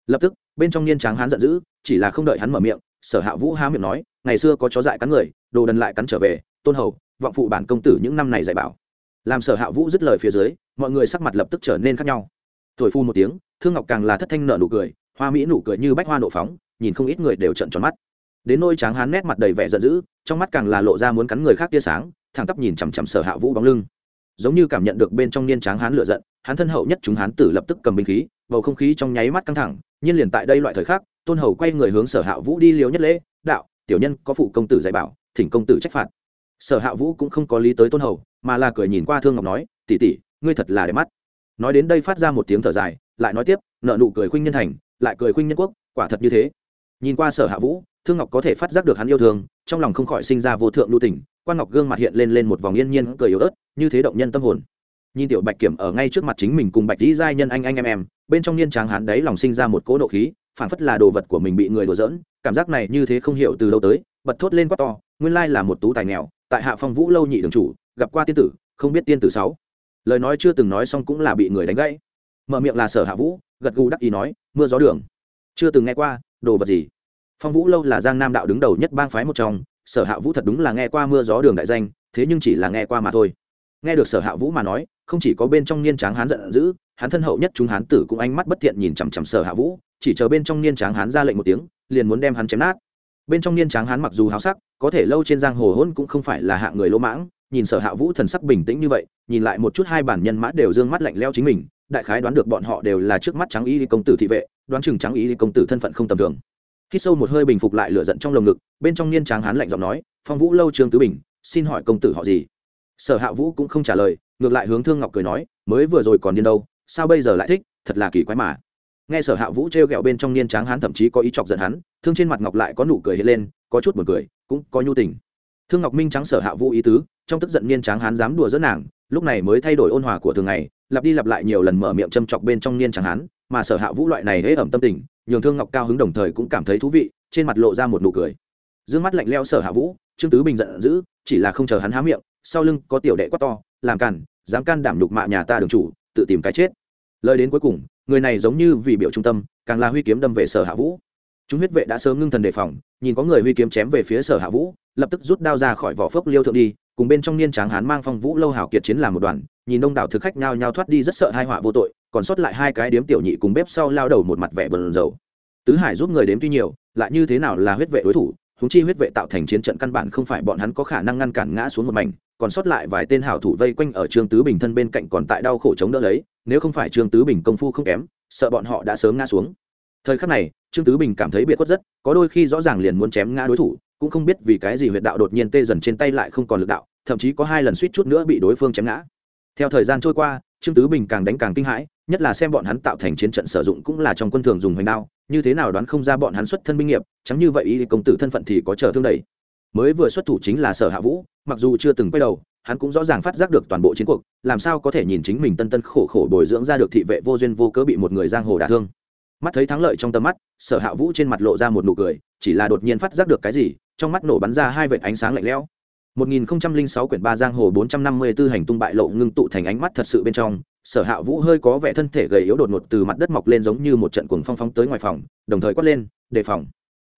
[SPEAKER 1] Lập tức bên trong niên tráng hán giận dữ, chỉ là không đợi hắn mở miệng, sở hạ vũ há miệng nói, ngày xưa có chó dại cắn người, đồ đần lại cắn trở về, tôn hầu, vọng phụ bản công tử những năm này dạy bảo. Làm sở hạ vũ dứt lời phía dưới, mọi người sắc mặt lập tức trở nên khác nhau. Thổi phu một tiếng, thương ngọc càng là thất thanh nợ nụ cười, hoa mỹ nụ cười như bách hoa nộ phóng, nhìn không ít người đều trận tròn mắt. Đến nôi tráng hán nét mặt đầy vẻ giận dữ, trong mắt càng là lộ ra muốn cắn người khác tia sáng, thẳng tắp nhìn chằm chằm sở hạ vũ bóng lưng. Giống như cảm nhận được bên trong niên tráng hán lựa giận hắn thân hậu nhất chúng hán tử lập tức cầm binh khí, bầu không khí trong nháy mắt căng thẳng nhiên liền tại đây loại thời khắc, tôn hầu quay người hướng sở hạ vũ đi liều nhất lễ, đạo, tiểu nhân có phụ công tử dạy bảo, thỉnh công tử trách phạt. Sở hạ vũ cũng không có lý tới tôn hầu, mà là cười nhìn qua thương ngọc nói tỉ tỉ ngươi thật là đẹp mắt. Nói đến đây phát ra một tiếng thở dài, lại nói tiếp nợ nụ cười khuynh nhân thành, lại cười khuynh nhân quốc, quả thật như thế. Nhìn qua sở hạ vũ, thương ngọc có thể phát giác được hắn yêu thương, trong lòng không khỏi sinh ra vô thượng lưu tình, quan ngọc gương mặt hiện lên lên một vòng yên nhiên, cười yếu ớt, như thế động nhân tâm hồn nhìn tiểu bạch kiểm ở ngay trước mặt chính mình cùng bạch dĩ giai nhân anh anh em em, bên trong niên tráng hán đấy lòng sinh ra một cỗ nộ khí phản phất là đồ vật của mình bị người đùa dỡn cảm giác này như thế không hiểu từ đâu tới, bật thốt lên quát to, nguyên lai là một tú tài nghèo, tại hạ phong vũ lâu nhị đường chủ, gặp qua tiên tử, không biết tiên tử sáu. Lời nói chưa từng nói xong cũng là bị người đánh gãy. Mở miệng là sở hạ vũ, gật gù đắc ý nói, mưa gió đường. Chưa từng nghe qua, đồ vật gì? Phong vũ lâu là giang nam đạo đứng đầu nhất bang phái một trong, sở hạ vũ thật đúng là nghe qua mưa gió đường đại danh, thế nhưng chỉ là nghe qua mà thôi nghe được sở hạ vũ mà nói, không chỉ có bên trong niên tráng hán giận dữ hắn thân hậu nhất chúng hán tử cũng ánh mắt bất thiện nhìn chằm chằm sở hạ vũ, chỉ chờ bên trong niên tráng hán ra lệnh một tiếng, liền muốn đem hắn chém nát. Bên trong niên tráng hán mặc dù háo sắc, có thể lâu trên giang hồ hôn cũng không phải là hạng người lỗ mãng, nhìn sở hạ vũ thần sắc bình tĩnh như vậy, nhìn lại một chút hai bản nhân mã đều d ư ơ n g mắt lạnh leo chính mình, đại khái đoán được bọn họ đều là trước mắt trắng y công tử thị vệ, đoán chừng trắng y công tử thân phận không tầm thường. Khi sâu một hơi bình phục lại lửa giận trong lồng ngực, bên trong niên tráng hán lạnh giọng nói, phong vũ lâu trương tứ bình, xin hỏi công tử họ gì? Sở hạ vũ cũng không trả lời, ngược lại hướng thương ngọc cười nói, mới vừa rồi còn điên đâu, sao bây giờ lại thích, thật là kỳ quái mà. Nghe sở hạ vũ t r e o g ẹ o bên trong niên tráng hán thậm chí có ý chọc giận hắn, thương trên mặt ngọc lại có nụ cười hiện lên, có chút buồn cười, cũng có nhu tình. Thương ngọc minh trắng sở hạ vũ ý tứ, trong tức giận niên tráng hán dám đùa dẫn nàng, lúc này mới thay đổi ôn hòa của thường ngày, lặp đi lặp lại nhiều lần mở miệng châm chọc bên trong niên tráng hán, mà sở hạ vũ loại này hễ ẩm tâm tình, nhường thương ngọc cao hứng đồng thời cũng cảm thấy thú vị, trên mặt lộ ra một nụ cười. D mắt lạnh leo sở hạ vũ, trương tứ bình giận dữ, chỉ là không chờ hắn há miệng sau lưng có tiểu đệ quát to, làm cản dám can đảm nhục mạ nhà ta đường chủ, tự tìm cái chết. Lời đến cuối cùng, người này giống như vì biểu trung tâm, càng là huy kiếm đâm về sở hạ vũ. Chúng huyết vệ đã sớm ngưng thần đề phòng, nhìn có người huy kiếm chém về phía sở hạ vũ, lập tức rút đao ra khỏi vỏ phốc liêu thượng đi, cùng bên trong niên tráng hán mang phong vũ lâu hảo kiệt chiến làm một đoàn, nhìn đông đảo thực khách nhao nhao thoát đi rất sợ hai họa vô tội, còn sót lại hai cái điếm tiểu nhị cùng bếp sau lao đầu một mặt vẻ bờn dầu tứ hải giúp người đếm tuy nhiều, lại như thế nào là huyết vệ đối thủ húng chi huyết vệ tạo thành chiến trận căn bản không phải bọn hắn có khả năng ngăn cản ngã xuống một mảnh còn sót lại vài tên hảo thủ vây quanh ở trương tứ bình thân bên cạnh còn tại đau khổ chống đỡ lấy, nếu không phải trương tứ bình công phu không kém, sợ bọn họ đã sớm ngã xuống. Thời khắc này, trương tứ bình cảm thấy biệt khuất rất, có đôi khi rõ ràng liền muốn chém ngã đối thủ, cũng không biết vì cái gì huyệt đạo đột nhiên tê dần trên tay lại không còn lực đạo, thậm chí có hai lần suýt chút nữa bị đối phương chém ngã. Theo thời gian trôi qua, trương tứ bình càng đánh càng kinh hãi, nhất là xem bọn hắn tạo thành chiến trận sử dụng cũng là trong quân thường dùng hoành đao, như thế nào đoán không ra bọn hắn xuất thân binh nghiệp, chẳng như vậy y công tử thân phận thì có chờ thương đầy mới vừa xuất thủ chính là sở hạ vũ mặc dù chưa từng quay đầu hắn cũng rõ ràng phát giác được toàn bộ chiến cuộc làm sao có thể nhìn chính mình tân tân khổ khổ bồi dưỡng ra được thị vệ vô duyên vô cớ bị một người giang hồ đả thương mắt thấy thắng lợi trong tầm mắt sở hạ vũ trên mặt lộ ra một nụ cười chỉ là đột nhiên phát giác được cái gì trong mắt nổ bắn ra hai vệt ánh sáng lạnh lẽo 1006 quyển ba giang hồ 454 hành tung bại lộ ngưng tụ thành ánh mắt thật sự bên trong, Sở Hạ Vũ hơi có vẻ thân thể gầy yếu đột ngột từ mặt đất mọc lên giống như một trận cuồng phong phóng tới ngoài phòng, đồng thời quát lên, đề phòng.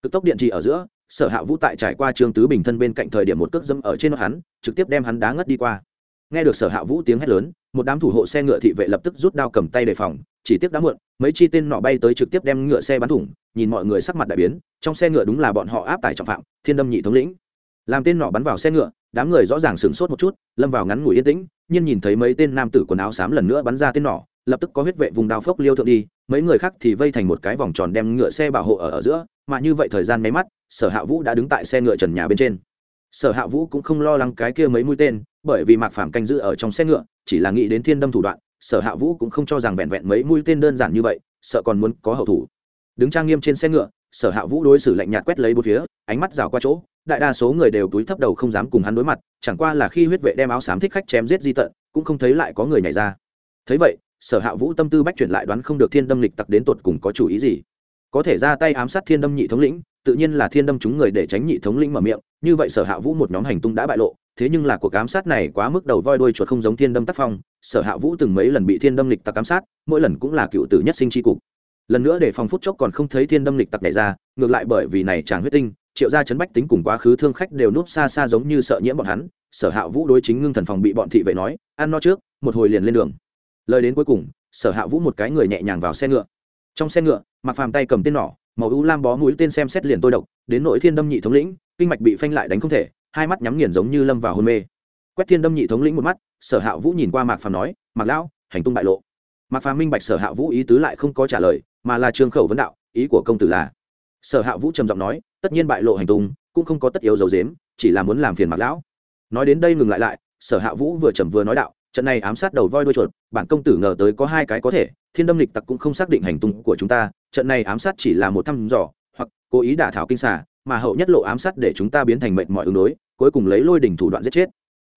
[SPEAKER 1] Cực tốc điện trì ở giữa, Sở Hạ Vũ tại trải qua Trương Tứ Bình thân bên cạnh thời điểm một cước dẫm ở trên hắn, trực tiếp đem hắn đá ngất đi qua. Nghe được Sở Hạ Vũ tiếng hét lớn, một đám thủ hộ xe ngựa thị vệ lập tức rút đao cầm tay đề phòng, chỉ tiếc đã muộn, mấy chi tên nọ bay tới trực tiếp đem ngựa xe bắn thủng, nhìn mọi người sắc mặt đại biến, trong xe ngựa đúng là bọn họ áp tải trọng phạm, Thiên Đâm nhị thống lĩnh làm tên nọ bắn vào xe ngựa đám người rõ ràng sửng sốt một chút lâm vào ngắn ngủi yên tĩnh nhưng nhìn thấy mấy tên nam tử quần áo xám lần nữa bắn ra tên nọ lập tức có huyết vệ vùng đao phốc liêu thượng đi mấy người khác thì vây thành một cái vòng tròn đem ngựa xe bảo hộ ở ở giữa mà như vậy thời gian mấy mắt sở hạ vũ đã đứng tại xe ngựa trần nhà bên trên. Sở hạ vũ cũng không lo lắng cái kia mấy mũi tên, bởi vì mạc phạm canh giữ ở trong xe ngựa, chỉ là nghĩ đến thiên đâm thủ đoạn, sở hạ vũ cũng không cho rằng vẹn vẹn mấy mũi tên đơn giản như vậy, sợ còn muốn có hậu thủ. Đứng trang nghiêm trên xe ngựa, sở hạ vũ đối xử lạnh nhạt quét lấy bốn phía, ánh mắt rào qua chỗ, đại đa số người đều túi thấp đầu không dám cùng hắn đối mặt, chẳng qua là khi huyết vệ đem áo xám thích khách chém giết di tận, cũng không thấy lại có người nhảy ra. Thấy vậy, sở hạ vũ tâm tư bách chuyển lại đoán không được thiên đâm lịch tặc đến tột cùng có chủ ý gì. Có thể ra tay ám sát thiên đâm nhị thống lĩnh tự nhiên là thiên đâm chúng người để tránh nhị thống lĩnh mở miệng, như vậy sở hạ vũ một nhóm hành tung đã bại lộ, thế nhưng là cuộc ám sát này quá mức đầu voi đuôi chuột không giống thiên đâm tác phong, sở hạ vũ từng mấy lần bị thiên đâm lịch tặc ám sát, mỗi lần cũng là cựu tử nhất sinh tri cục. Lần nữa để phòng phút chốc còn không thấy thiên đâm lịch tặc nảy ra, ngược lại bởi vì này chàng huyết tinh, triệu gia chấn bách tính cùng quá khứ thương khách đều núp xa xa giống như sợ nhiễm bọn hắn, sở hạ vũ đối chính ngưng thần phòng bị bọn thị vệ nói, ăn no trước, một hồi liền lên đường. Lời đến cuối cùng, sở hạ vũ một cái người nhẹ nhàng vào xe ngựa. Trong xe ngựa mặc phàm tay cầm tên nỏ màu u lam bó mũi tên xem xét liền tôi độc, đến nội thiên đâm nhị thống lĩnh, kinh mạch bị phanh lại đánh không thể, hai mắt nhắm nghiền giống như lâm vào hôn mê. Quét thiên đâm nhị thống lĩnh một mắt, sở hạ vũ nhìn qua mạc phàm nói, mạc lão, hành tung bại lộ. Mạc phàm minh bạch sở hạ vũ ý tứ lại không có trả lời, mà là trường khẩu vấn đạo, ý của công tử là. Sở hạ vũ trầm giọng nói, tất nhiên bại lộ hành tung, cũng không có tất yếu dầu dếm chỉ là muốn làm phiền mạc lão. Nói đến đây ngừng lại lại, sở hạ vũ vừa trầm vừa nói đạo trận này ám sát đầu voi đuôi chuột, bản công tử ngờ tới có hai cái có thể, thiên đâm lịch tặc cũng không xác định hành tung của chúng ta, trận này ám sát chỉ là một thăm dò, hoặc cố ý đả thảo kinh xả mà hậu nhất lộ ám sát để chúng ta biến thành mệnh mọi ứng đối, cuối cùng lấy lôi đỉnh thủ đoạn giết chết.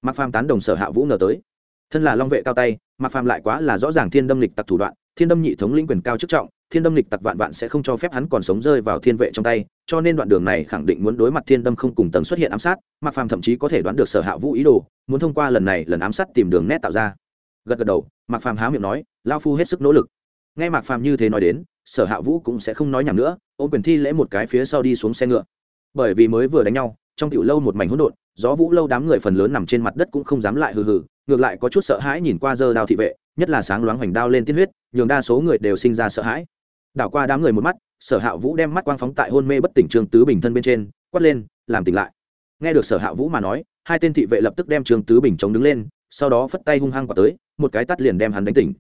[SPEAKER 1] Mạc phàm tán đồng sở hạ vũ ngờ tới. Thân là long vệ cao tay, mạc phàm lại quá là rõ ràng thiên đâm lịch tặc thủ đoạn, thiên đâm nhị thống lĩnh quyền cao chức trọng thiên đâm lịch tặc vạn vạn sẽ không cho phép hắn còn sống rơi vào thiên vệ trong tay, cho nên đoạn đường này khẳng định muốn đối mặt thiên đâm không cùng tầng xuất hiện ám sát, mạc phàm thậm chí có thể đoán được sở hạ vũ ý đồ, muốn thông qua lần này lần ám sát tìm đường nét tạo ra. Gật gật đầu, mạc phàm há miệng nói lao phu hết sức nỗ lực. Nghe mạc phàm như thế nói đến, sở hạ vũ cũng sẽ không nói nhầm nữa, ôm quyền thi lễ một cái phía sau đi xuống xe ngựa. Bởi vì mới vừa đánh nhau, trong tiểu lâu một mảnh hỗn độn, gió vũ lâu đám người phần lớn nằm trên mặt đất cũng không dám lại hừ hừ, ngược lại có chút sợ hãi nhìn qua dơ đao thị vệ, nhất là sáng loáng hoành đao lên tiên huyết, nhường đa số người đều sinh ra sợ hãi đảo qua đám người một mắt, sở hạ vũ đem mắt quang phóng tại hôn mê bất tỉnh trương tứ bình thân bên trên, quát lên, làm tỉnh lại. Nghe được sở hạ vũ mà nói, hai tên thị vệ lập tức đem trương tứ bình chống đứng lên, sau đó phất tay hung hăng quả tới, một cái tắt liền đem hắn đánh tỉnh.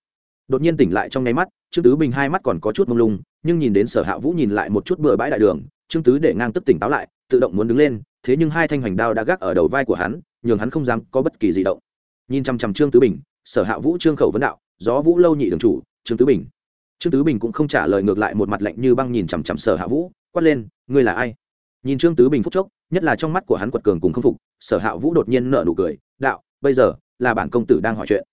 [SPEAKER 1] Đột nhiên tỉnh lại trong nháy mắt, trương tứ bình hai mắt còn có chút mông lung, nhưng nhìn đến sở hạ vũ nhìn lại một chút bừa bãi đại đường, trương tứ để ngang tức tỉnh táo lại, tự động muốn đứng lên, thế nhưng hai thanh hoành đao đã gác ở đầu vai của hắn, nhường hắn không dám có bất kỳ gì động. Nhìn chăm chăm trương tứ bình, sở hạ vũ trương khẩu vấn đạo, gió vũ lâu nhị đường chủ, trương tứ bình trương tứ bình cũng không trả lời ngược lại một mặt lạnh như băng nhìn chằm chằm sở hạ vũ, quát lên, ngươi là ai? Nhìn trương tứ bình phúc chốc, nhất là trong mắt của hắn quật cường cùng k phục, sở hạ vũ đột nhiên nở nụ cười, đạo, bây giờ là bản công tử đang hỏi chuyện.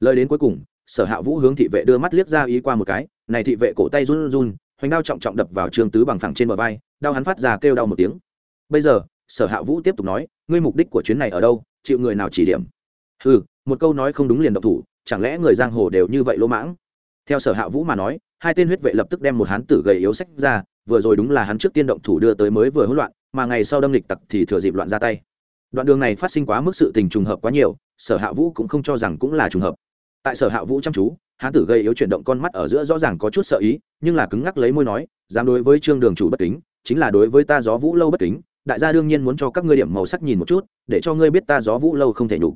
[SPEAKER 1] Lời đến cuối cùng, sở hạ vũ hướng thị vệ đưa mắt liếc ra ý qua một cái, này thị vệ cổ tay run run, hoành đao trọng trọng đập vào trương tứ bằng phẳng trên bờ vai, đau hắn phát ra kêu đau một tiếng. Bây giờ, sở hạ vũ tiếp tục nói, ngươi mục đích của chuyến này ở đâu, chịu người nào chỉ điểm? Ừ một câu nói không đúng liền độc thủ, chẳng lẽ người giang hồ đều như vậy lỗ mãng? Theo sở hạ vũ mà nói, hai tên huyết vệ lập tức đem một hán tử gầy yếu sách ra, vừa rồi đúng là hắn trước tiên động thủ đưa tới mới vừa hỗn loạn, mà ngày sau đâm lịch tặc thì thừa dịp loạn ra tay. Đoạn đường này phát sinh quá mức sự tình trùng hợp quá nhiều, sở hạ vũ cũng không cho rằng cũng là trùng hợp. Tại sở hạ vũ chăm chú, hán tử gây yếu chuyển động con mắt ở giữa rõ ràng có chút sợ ý, nhưng là cứng ngắc lấy môi nói, dám đối với trương đường chủ bất kính, chính là đối với ta gió vũ lâu bất kính, đại gia đương nhiên muốn cho các ngươi điểm màu sắc nhìn một chút, để cho ngươi biết ta gió vũ lâu không thể nhục.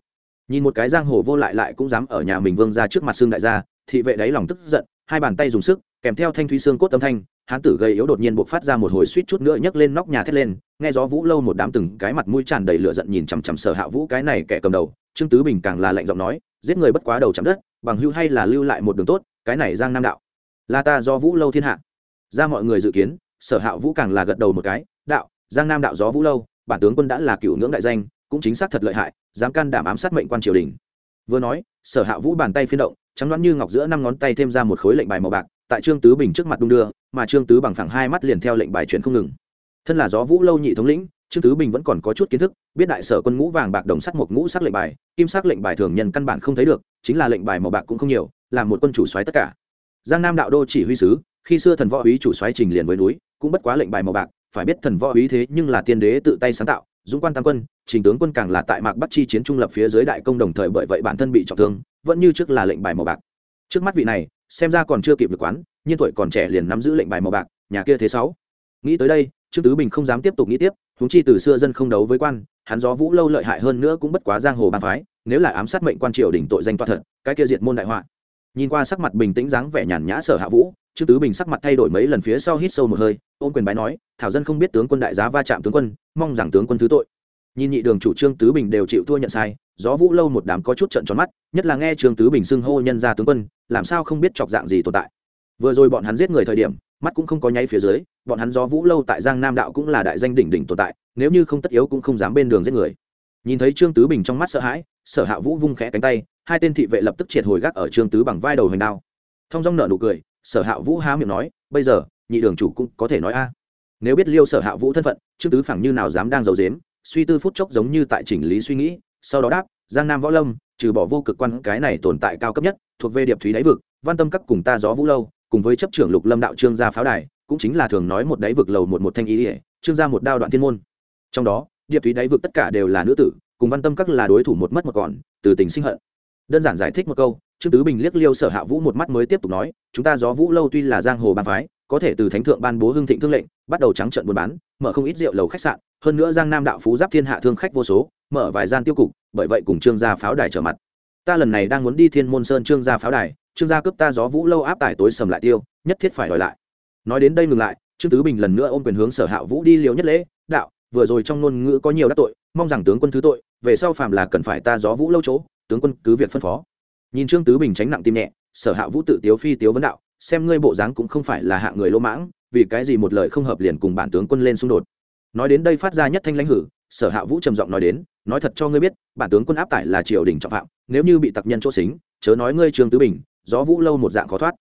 [SPEAKER 1] Nhìn một cái giang hồ vô lại lại cũng dám ở nhà mình vương ra trước mặt xương đại gia thị vệ đáy lòng tức giận, hai bàn tay dùng sức, kèm theo thanh thúy xương cốt âm thanh, hán tử gây yếu đột nhiên buộc phát ra một hồi suýt chút nữa nhấc lên nóc nhà thét lên, nghe gió vũ lâu một đám từng cái mặt mũi tràn đầy lửa giận nhìn chằm chằm sở hạ vũ cái này kẻ cầm đầu, trương tứ bình càng là lạnh giọng nói, giết người bất quá đầu chạm đất, bằng hưu hay là lưu lại một đường tốt, cái này giang nam đạo. Là ta do vũ lâu thiên hạ. Ra mọi người dự kiến, sở hạ vũ càng là gật đầu một cái, đạo, giang nam đạo gió vũ lâu, bản tướng quân đã là cựu ngưỡng đại danh, cũng chính xác thật lợi hại, dám can đảm ám sát mệnh quan triều đình. Vừa nói, sở hạ vũ bàn tay phiên động trắng đoán như ngọc giữa năm ngón tay thêm ra một khối lệnh bài màu bạc, tại trương tứ bình trước mặt đung đưa, mà trương tứ bằng phẳng hai mắt liền theo lệnh bài chuyển không ngừng. Thân là gió vũ lâu nhị thống lĩnh, trương tứ bình vẫn còn có chút kiến thức, biết đại sở quân ngũ vàng bạc đồng sắt một ngũ sắc lệnh bài, kim sắc lệnh bài thường nhân căn bản không thấy được, chính là lệnh bài màu bạc cũng không nhiều làm một quân chủ xoáy tất cả. Giang nam đạo đô chỉ huy sứ, khi xưa thần võ úy chủ xoáy trình liền với núi, cũng bất quá lệnh bài màu bạc, phải biết thần võ úy thế nhưng là tiên đế tự tay sáng tạo, dũng quan tam quân, trình tướng quân càng là tại mạc bắc chi chiến trung lập phía dưới đại công đồng thời bởi vậy bản thân bị trọng thương vẫn như trước là lệnh bài màu bạc. Trước mắt vị này, xem ra còn chưa kịp được quán, nhưng tuổi còn trẻ liền nắm giữ lệnh bài màu bạc, nhà kia thế sáu. Nghĩ tới đây, trương tứ bình không dám tiếp tục nghĩ tiếp, huống chi từ xưa dân không đấu với quan, hắn gió vũ lâu lợi hại hơn nữa cũng bất quá giang hồ ban phái, nếu là ám sát mệnh quan triều đỉnh tội danh toa thật, cái kia diệt môn đại họa. Nhìn qua sắc mặt bình tĩnh dáng vẻ nhàn nhã sở hạ vũ, trương tứ bình sắc mặt thay đổi mấy lần phía sau hít sâu một hơi ôm quyền bái nói, thảo dân không biết tướng quân đại giá va chạm tướng quân, mong rằng tướng quân thứ tội. Nhìn nhị đường chủ trương tứ bình đều chịu thua nhận sai gió vũ lâu một đám có chút trận tròn mắt, nhất là nghe trương tứ bình xưng hô nhân ra tướng quân, làm sao không biết chọc dạng gì tồn tại. Vừa rồi bọn hắn giết người thời điểm, mắt cũng không có nháy phía dưới, bọn hắn gió vũ lâu tại giang nam đạo cũng là đại danh đỉnh đỉnh tồn tại, nếu như không tất yếu cũng không dám bên đường giết người. Nhìn thấy trương tứ bình trong mắt sợ hãi, sở hạ vũ vung khẽ cánh tay, hai tên thị vệ lập tức triệt hồi gác ở trương tứ bằng vai đầu hành đao. Thông dong nợ nụ cười, sở hạ vũ há miệng nói, bây giờ, nhị đường chủ cũng có thể nói a. Nếu biết liêu sở hạ vũ thân phận, trương tứ phẳng như nào dám đang giấu dếm suy tư phút chốc giống như tại chỉnh lý suy nghĩ sau đó đáp, giang nam võ lâm, trừ bỏ vô cực quan cái này tồn tại cao cấp nhất, thuộc về điệp thúy đáy vực, văn tâm các cùng ta gió vũ lâu, cùng với chấp trưởng lục lâm đạo trương gia pháo đài, cũng chính là thường nói một đáy vực lầu một một thanh ý ỉa trương gia một đao đoạn thiên môn. Trong đó, điệp thúy đáy vực tất cả đều là nữ tử, cùng văn tâm các là đối thủ một mất một còn, từ tình sinh hận. Đơn giản giải thích một câu, trương tứ bình liếc liêu sở hạ vũ một mắt mới tiếp tục nói, chúng ta gió vũ lâu tuy là giang hồ bang phái có thể từ thánh thượng ban bố hưng thịnh thương lệnh, bắt đầu trắng trợn buôn bán, mở không ít rượu lầu khách sạn, hơn nữa giang nam đạo phú giáp thiên hạ thương khách vô số, mở vài gian tiêu cục, bởi vậy cùng trương gia pháo đài trở mặt. Ta lần này đang muốn đi thiên môn sơn trương gia pháo đài, trương gia cướp ta gió vũ lâu áp tải tối sầm lại tiêu, nhất thiết phải đòi lại. Nói đến đây ngừng lại, trương tứ bình lần nữa ôm quyền hướng sở hạ vũ đi liều nhất lễ, đạo, vừa rồi trong ngôn ngữ có nhiều đắc tội, mong rằng tướng quân thứ tội, về sau phàm là cần phải ta gió vũ lâu chỗ, tướng quân cứ việc phân phó. Nhìn trương tứ bình tránh nặng tim nhẹ, sở hạ vũ tự tiếu phi tiếu vấn đạo xem ngươi bộ dáng cũng không phải là hạ người lỗ mãng, vì cái gì một lời không hợp liền cùng bản tướng quân lên xung đột. Nói đến đây phát ra nhất thanh lãnh hử, sở hạ vũ trầm giọng nói đến, nói thật cho ngươi biết, bản tướng quân áp tải là triều đình trọng phạm, nếu như bị tặc nhân chỗ xính, chớ nói ngươi trương tứ bình, gió vũ lâu một dạng khó thoát.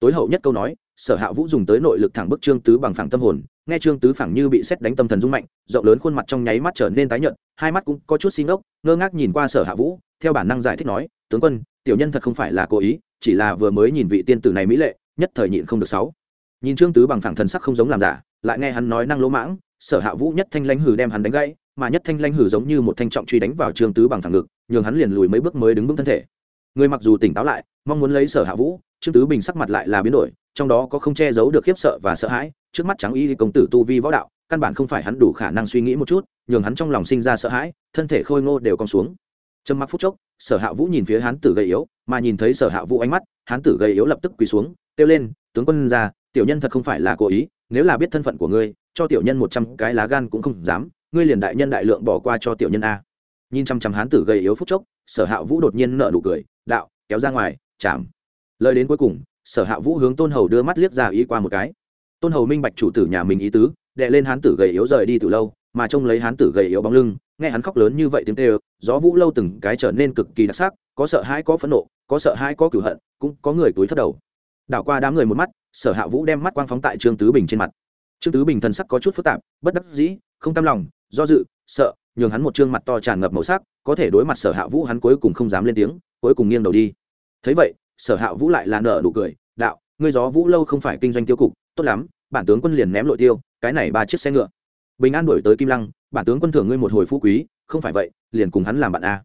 [SPEAKER 1] Tối hậu nhất câu nói, sở hạ vũ dùng tới nội lực thẳng bức trương tứ bằng phẳng tâm hồn, nghe trương tứ phẳng như bị xét đánh tâm thần rung mạnh, rộng lớn khuôn mặt trong nháy mắt trở nên tái nhợt, hai mắt cũng có chút xin ốc ngơ ngác nhìn qua sở hạ vũ, theo bản năng giải thích nói, tướng quân, tiểu nhân thật không phải là cố ý, chỉ là vừa mới nhìn vị tiên tử này mỹ lệ nhất thời nhịn không được sáu. Nhìn trương tứ bằng phẳng thần sắc không giống làm giả, lại nghe hắn nói năng lỗ mãng, sở hạ vũ nhất thanh lãnh hử đem hắn đánh gãy, mà nhất thanh lãnh hử giống như một thanh trọng truy đánh vào trương tứ bằng phẳng ngực, nhường hắn liền lùi mấy bước mới đứng vững thân thể. Người mặc dù tỉnh táo lại, mong muốn lấy sở hạ vũ, trương tứ bình sắc mặt lại là biến đổi, trong đó có không che giấu được khiếp sợ và sợ hãi, trước mắt trắng y công tử tu vi võ đạo, căn bản không phải hắn đủ khả năng suy nghĩ một chút, nhường hắn trong lòng sinh ra sợ hãi, thân thể khôi ngô đều cong xuống. Trầm mặc phút chốc, sở hạ vũ nhìn phía hán tử gầy yếu, mà nhìn thấy sở hạ vũ ánh mắt, hán tử gầy yếu lập tức quỳ xuống kêu lên, tướng quân ra, tiểu nhân thật không phải là cố ý, nếu là biết thân phận của ngươi, cho tiểu nhân một trăm cái lá gan cũng không dám, ngươi liền đại nhân đại lượng bỏ qua cho tiểu nhân a. Nhìn chăm chăm hán tử gầy yếu phút chốc, sở hạ vũ đột nhiên nợ nụ cười, đạo, kéo ra ngoài, chạm. Lời đến cuối cùng, sở hạ vũ hướng tôn hầu đưa mắt liếc ra ý qua một cái. Tôn hầu minh bạch chủ tử nhà mình ý tứ đệ lên hán tử gầy yếu rời đi từ lâu, mà trông lấy hán tử gầy yếu bóng lưng, nghe hắn khóc lớn như vậy tiếng tê gió vũ lâu từng cái trở nên cực kỳ đặc sắc, có sợ hãi, có phẫn nộ, có sợ hãi, có cửu hận, cũng có người túi thất đầu đảo qua đám người một mắt, sở hạ vũ đem mắt quang phóng tại trương tứ bình trên mặt. Trương tứ bình thần sắc có chút phức tạp, bất đắc dĩ, không tam lòng, do dự, sợ, nhường hắn một trương mặt to tràn ngập màu sắc, có thể đối mặt sở hạ vũ hắn cuối cùng không dám lên tiếng, cuối cùng nghiêng đầu đi. Thấy vậy, sở hạ vũ lại là nở nụ cười, đạo, ngươi gió vũ lâu không phải kinh doanh tiêu cục, tốt lắm, bản tướng quân liền ném lội tiêu, cái này ba chiếc xe ngựa. Bình an đổi tới kim lăng, bản tướng quân thưởng ngươi một hồi phú quý, không phải vậy, liền cùng hắn làm bạn a.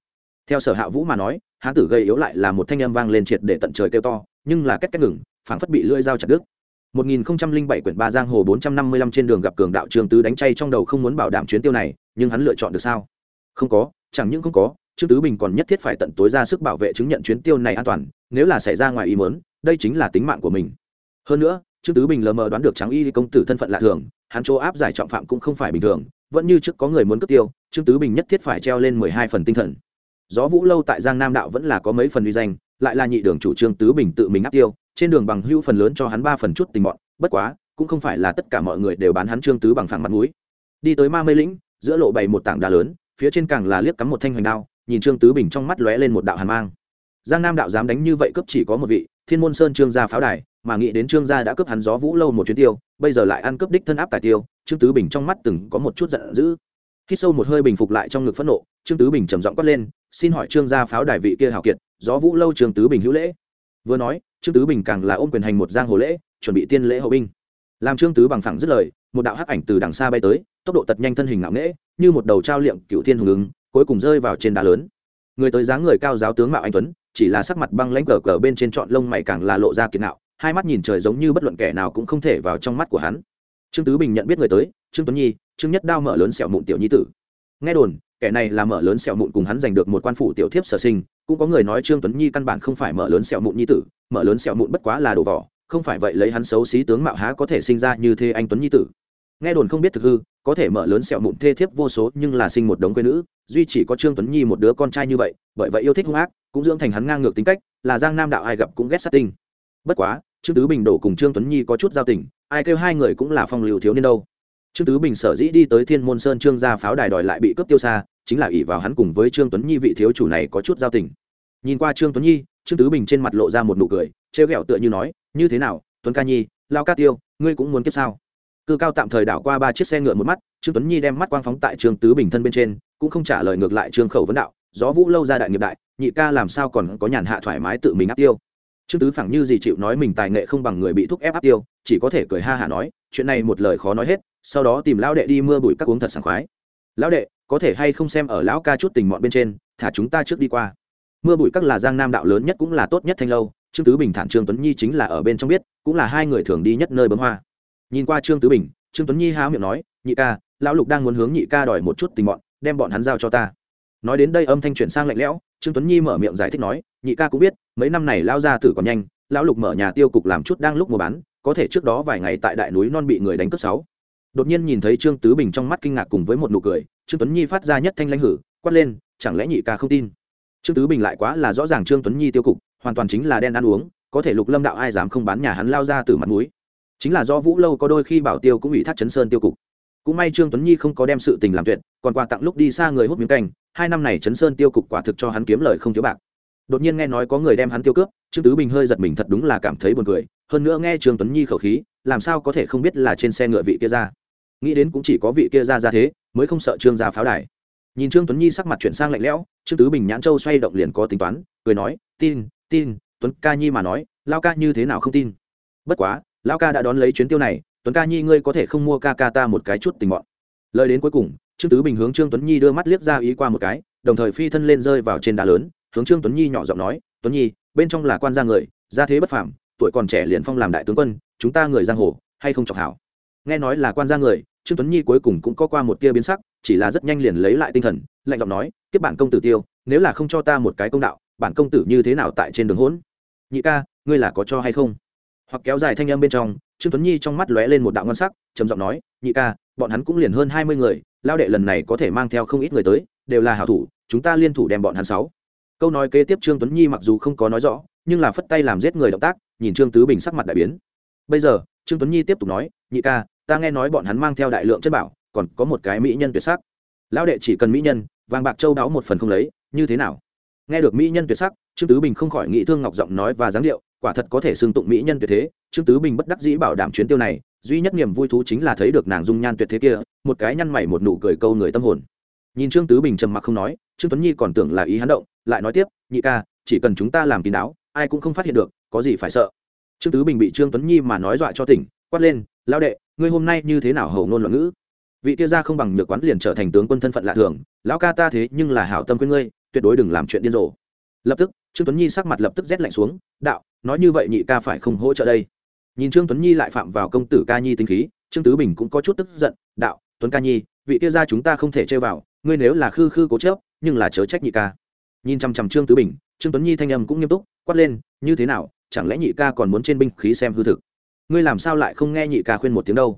[SPEAKER 1] Theo sở hạ vũ mà nói, hán tử gây yếu lại là một thanh âm vang lên triệt để tận trời kêu to, nhưng là cách cách ngừng phảng phất bị lưỡi dao chặt đứt. 1007 quyển ba giang hồ 455 trên đường gặp cường đạo trương tứ đánh chay trong đầu không muốn bảo đảm chuyến tiêu này, nhưng hắn lựa chọn được sao? Không có, chẳng những không có, trương tứ bình còn nhất thiết phải tận tối ra sức bảo vệ chứng nhận chuyến tiêu này an toàn, nếu là xảy ra ngoài ý muốn, đây chính là tính mạng của mình. Hơn nữa, trương tứ bình lờ mờ đoán được tráng y công tử thân phận lạ thường, hắn chỗ áp giải trọng phạm cũng không phải bình thường, vẫn như trước có người muốn cướp tiêu, trương tứ bình nhất thiết phải treo lên mười hai phần tinh thần. Gió vũ lâu tại giang nam đạo vẫn là có mấy phần uy danh, lại là nhị đường chủ trương tứ bình tự mình áp tiêu trên đường bằng hữu phần lớn cho hắn ba phần chút tình bọn, bất quá, cũng không phải là tất cả mọi người đều bán hắn trương tứ bằng phẳng mặt mũi. Đi tới ma mây lĩnh, giữa lộ bày một tảng đá lớn, phía trên càng là liếc cắm một thanh hoành đao, nhìn trương tứ bình trong mắt lóe lên một đạo hàn mang. Giang nam đạo dám đánh như vậy cướp chỉ có một vị, thiên môn sơn trương gia pháo đài, mà nghĩ đến trương gia đã cướp hắn gió vũ lâu một chuyến tiêu, bây giờ lại ăn cướp đích thân áp tài tiêu, trương tứ bình trong mắt từng có một chút giận dữ. Khi sâu một hơi bình phục lại trong ngực phẫn nộ, trương tứ bình trầm giọng quát lên, xin hỏi trương gia pháo đài vị kia hào kiệt, gió vũ lâu trương tứ bình hữu lễ. Vừa nói trương tứ bình càng là ôm quyền hành một giang hồ lễ, chuẩn bị tiên lễ hậu binh. Làm trương tứ bằng phẳng dứt lời, một đạo hắc ảnh từ đằng xa bay tới, tốc độ tật nhanh thân hình ngạo nghễ, như một đầu trao liệm cựu thiên hùng ứng, cuối cùng rơi vào trên đá lớn. Người tới dáng người cao giáo tướng mạo anh tuấn, chỉ là sắc mặt băng lãnh cờ cờ bên trên trọn lông mày càng là lộ ra kiệt nạo, hai mắt nhìn trời giống như bất luận kẻ nào cũng không thể vào trong mắt của hắn. Trương tứ bình nhận biết người tới, trương tuấn nhi, trương nhất đao mở lớn sẹo mụn tiểu nhi tử. Nghe đồn kẻ này là mở lớn sẹo mụn cùng hắn giành được một quan phủ tiểu thiếp sở sinh, cũng có người nói trương tuấn nhi căn bản không phải mở lớn sẹo mụn nhi tử, mở lớn sẹo mụn bất quá là đồ vỏ, không phải vậy lấy hắn xấu xí tướng mạo há có thể sinh ra như thế anh tuấn nhi tử. Nghe đồn không biết thực hư, có thể mở lớn sẹo mụn thê thiếp vô số, nhưng là sinh một đống quê nữ, duy chỉ có trương tuấn nhi một đứa con trai như vậy, bởi vậy yêu thích hung ác, cũng dưỡng thành hắn ngang ngược tính cách, là giang nam đạo ai gặp cũng ghét sát tinh bất quá, trương tứ bình đổ cùng trương tuấn nhi có chút giao tình, ai kêu hai người cũng là phong lưu thiếu niên đâu trương tứ bình sở dĩ đi tới thiên môn sơn trương gia pháo đài đòi lại bị cướp tiêu xa, chính là ỷ vào hắn cùng với trương tuấn nhi vị thiếu chủ này có chút giao tình. Nhìn qua trương tuấn nhi, trương tứ bình trên mặt lộ ra một nụ cười, trêu ghẹo tựa như nói, như thế nào, tuấn ca nhi, lao ca tiêu, ngươi cũng muốn kiếp sao? Cư cao tạm thời đảo qua ba chiếc xe ngựa một mắt, trương tuấn nhi đem mắt quang phóng tại trương tứ bình thân bên trên, cũng không trả lời ngược lại trương khẩu vấn đạo, gió vũ lâu ra đại nghiệp đại, nhị ca làm sao còn có nhàn hạ thoải mái tự mình áp tiêu? Trương tứ phẳng như gì chịu nói mình tài nghệ không bằng người bị thúc ép áp tiêu, chỉ có thể cười ha hả nói, chuyện này một lời khó nói hết sau đó tìm lão đệ đi mưa bụi các uống thật sảng khoái. Lão đệ, có thể hay không xem ở lão ca chút tình mọn bên trên, thả chúng ta trước đi qua. Mưa bụi các là giang nam đạo lớn nhất cũng là tốt nhất thanh lâu, trương tứ bình thản trương tuấn nhi chính là ở bên trong biết, cũng là hai người thường đi nhất nơi bấm hoa. Nhìn qua trương tứ bình, trương tuấn nhi há miệng nói, nhị ca, lão lục đang muốn hướng nhị ca đòi một chút tình bọn đem bọn hắn giao cho ta. Nói đến đây âm thanh chuyển sang lạnh lẽo, trương tuấn nhi mở miệng giải thích nói, nhị ca cũng biết, mấy năm này lão gia tử còn nhanh, lão lục mở nhà tiêu cục làm chút đang lúc mua bán, có thể trước đó vài ngày tại đại núi non bị người đánh cướp sáu đột nhiên nhìn thấy trương tứ bình trong mắt kinh ngạc cùng với một nụ cười, trương tuấn nhi phát ra nhất thanh lãnh hử, quát lên, chẳng lẽ nhị ca không tin? Trương tứ bình lại quá là rõ ràng trương tuấn nhi tiêu cục, hoàn toàn chính là đen ăn uống, có thể lục lâm đạo ai dám không bán nhà hắn lao ra từ mặt mũi. Chính là do vũ lâu có đôi khi bảo tiêu cũng bị thác chấn sơn tiêu cục. Cũng may trương tuấn nhi không có đem sự tình làm tuyệt, còn quà tặng lúc đi xa người hút miếng canh, hai năm này chấn sơn tiêu cục quả thực cho hắn kiếm lời không thiếu bạc. Đột nhiên nghe nói có người đem hắn tiêu cướp, trương tứ bình hơi giật mình thật đúng là cảm thấy buồn cười, hơn nữa nghe trương tuấn nhi khẩu khí, làm sao có thể không biết là trên xe ngựa vị kia ra nghĩ đến cũng chỉ có vị kia ra ra thế, mới không sợ trương gia pháo đài. Nhìn trương tuấn nhi sắc mặt chuyển sang lạnh lẽo, trương tứ bình nhãn châu xoay động liền có tính toán, cười nói, tin tin, tuấn ca nhi mà nói lao ca như thế nào không tin? Bất quá lao ca đã đón lấy chuyến tiêu này, tuấn ca nhi ngươi có thể không mua ca ca ta một cái chút tình bọn. lời đến cuối cùng, trương tứ bình hướng trương tuấn nhi đưa mắt liếc ra ý qua một cái, đồng thời phi thân lên rơi vào trên đá lớn, hướng trương tuấn nhi nhỏ giọng nói, tuấn nhi, bên trong là quan gia người, gia thế bất phàm, tuổi còn trẻ liền phong làm đại tướng quân, chúng ta người giang hồ, hay không chọc hảo? Nghe nói là quan gia người, trương tuấn nhi cuối cùng cũng có qua một tia biến sắc, chỉ là rất nhanh liền lấy lại tinh thần, lạnh giọng nói tiếp bản công tử tiêu, nếu là không cho ta một cái công đạo, bản công tử như thế nào tại trên đường hỗn? Nhị ca, ngươi là có cho hay không? Hoặc kéo dài thanh âm bên trong, trương tuấn nhi trong mắt lóe lên một đạo ngon sắc, trầm giọng nói, nhị ca, bọn hắn cũng liền hơn hai mươi người, lao đệ lần này có thể mang theo không ít người tới, đều là hảo thủ, chúng ta liên thủ đem bọn hắn sáu. Câu nói kế tiếp trương tuấn nhi mặc dù không có nói rõ, nhưng là phất tay làm giết người động tác, nhìn trương tứ bình sắc mặt đại biến. Bây giờ, trương tuấn nhi tiếp tục nói, nhị ca ta nghe nói bọn hắn mang theo đại lượng chất bảo, còn có một cái mỹ nhân tuyệt sắc. Lão đệ chỉ cần mỹ nhân, vàng bạc châu đáo một phần không lấy, như thế nào? Nghe được mỹ nhân tuyệt sắc, trương tứ bình không khỏi nghĩ thương ngọc giọng nói và dáng điệu, quả thật có thể xưng tụng mỹ nhân tuyệt thế. Trương tứ bình bất đắc dĩ bảo đảm chuyến tiêu này, duy nhất niềm vui thú chính là thấy được nàng dung nhan tuyệt thế kia, một cái nhăn mày một nụ cười câu người tâm hồn. Nhìn trương tứ bình trầm mặc không nói, trương tuấn nhi còn tưởng là ý hắn động, lại nói tiếp, nhị ca, chỉ cần chúng ta làm kín đáo, ai cũng không phát hiện được, có gì phải sợ. Trương tứ bình bị trương tuấn nhi mà nói dọa cho tỉnh, quát lên lao đệ ngươi hôm nay như thế nào hầu ngôn loạn ngữ? Vị kia ra không bằng nhược quán liền trở thành tướng quân thân phận lạ thường, lão ca ta thế nhưng là hảo tâm quên ngươi, tuyệt đối đừng làm chuyện điên rồ. Lập tức, trương tuấn nhi sắc mặt lập tức rét lạnh xuống, đạo, nói như vậy nhị ca phải không hỗ trợ đây? Nhìn trương tuấn nhi lại phạm vào công tử ca nhi tinh khí, trương tứ bình cũng có chút tức giận, đạo, tuấn ca nhi, vị kia ra chúng ta không thể chơi vào, ngươi nếu là khư khư cố chớp nhưng là chớ trách nhị ca. Nhìn chằm chằm trương tứ bình, trương tuấn nhi thanh âm cũng nghiêm túc, quát lên, như thế nào, chẳng lẽ nhị ca còn muốn trên binh khí xem hư thực? Ngươi làm sao lại không nghe nhị ca khuyên một tiếng đâu?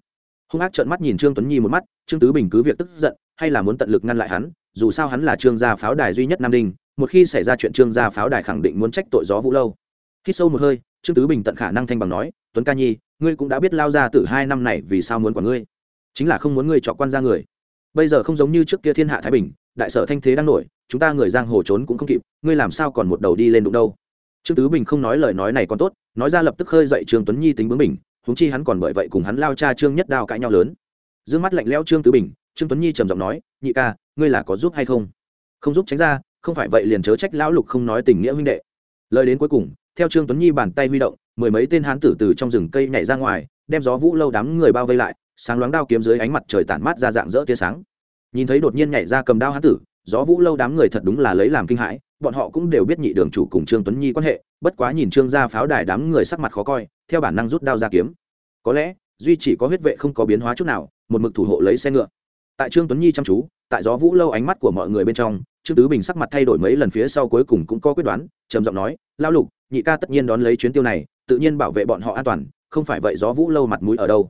[SPEAKER 1] Hung ác trợn mắt nhìn trương tuấn nhi một mắt, trương tứ bình cứ việc tức giận, hay là muốn tận lực ngăn lại hắn, dù sao hắn là trương gia pháo đài duy nhất nam đinh, một khi xảy ra chuyện trương gia pháo đài khẳng định muốn trách tội gió vũ lâu. Khi sâu một hơi, trương tứ bình tận khả năng thanh bằng nói, tuấn ca nhi, ngươi cũng đã biết lao ra từ hai năm này vì sao muốn quản ngươi. Chính là không muốn ngươi chọn quan ra người. Bây giờ không giống như trước kia thiên hạ thái bình, đại sở thanh thế đang nổi, chúng ta người giang hồ trốn cũng không kịp, ngươi làm sao còn một đầu đi lên đụng đâu? Trương tứ bình không nói lời nói này còn tốt, nói ra lập tức khơi dậy trương tuấn nhi tính bướng mình húng chi hắn còn bởi vậy cùng hắn lao cha trương nhất đao cãi nhau lớn. D mắt lạnh lẽo trương tứ bình, trương tuấn nhi trầm giọng nói, nhị ca, ngươi là có giúp hay không? Không giúp tránh ra, không phải vậy liền chớ trách lão lục không nói tình nghĩa huynh đệ. Lời đến cuối cùng, theo trương tuấn nhi bàn tay huy động, mười mấy tên hán tử từ trong rừng cây nhảy ra ngoài, đem gió vũ lâu đám người bao vây lại, sáng loáng đao kiếm dưới ánh mặt trời tản mát ra dạng dỡ tia sáng. Nhìn thấy đột nhiên nhảy ra cầm đao hán tử, gió vũ lâu đám người thật đúng là lấy làm kinh hãi bọn họ cũng đều biết nhị đường chủ cùng trương tuấn nhi quan hệ, bất quá nhìn trương gia pháo đài đám người sắc mặt khó coi, theo bản năng rút đao ra kiếm. Có lẽ, duy chỉ có huyết vệ không có biến hóa chút nào, một mực thủ hộ lấy xe ngựa. Tại trương tuấn nhi chăm chú, tại gió vũ lâu ánh mắt của mọi người bên trong, trương tứ bình sắc mặt thay đổi mấy lần phía sau cuối cùng cũng có quyết đoán, trầm giọng nói lao lục, nhị ca tất nhiên đón lấy chuyến tiêu này, tự nhiên bảo vệ bọn họ an toàn, không phải vậy gió vũ lâu mặt mũi ở đâu?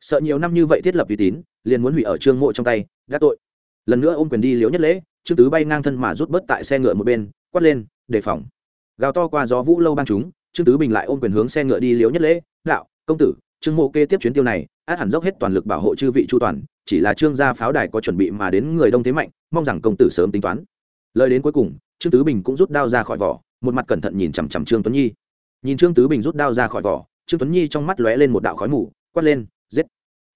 [SPEAKER 1] Sợ nhiều năm như vậy thiết lập uy tín, liền muốn hủy ở trương mộ trong tay, gác tội. Lần nữa ôm quyền đi liễu nhất lễ trương tứ bay ngang thân mà rút bớt tại xe ngựa một bên, quát lên, đề phòng. Gào to qua gió vũ lâu bang chúng, trương tứ bình lại ôm quyền hướng xe ngựa đi liễu nhất lễ, đạo, công tử, trương mộ kê tiếp chuyến tiêu này, át hẳn dốc hết toàn lực bảo hộ chư vị chu toàn, chỉ là trương gia pháo đài có chuẩn bị mà đến người đông thế mạnh, mong rằng công tử sớm tính toán. Lời đến cuối cùng, trương tứ bình cũng rút đao ra khỏi vỏ, một mặt cẩn thận nhìn chằm chằm trương tuấn nhi. Nhìn trương tứ bình rút đao ra khỏi vỏ, trương tuấn nhi trong mắt lóe lên một đạo khói mù, quát lên, giết!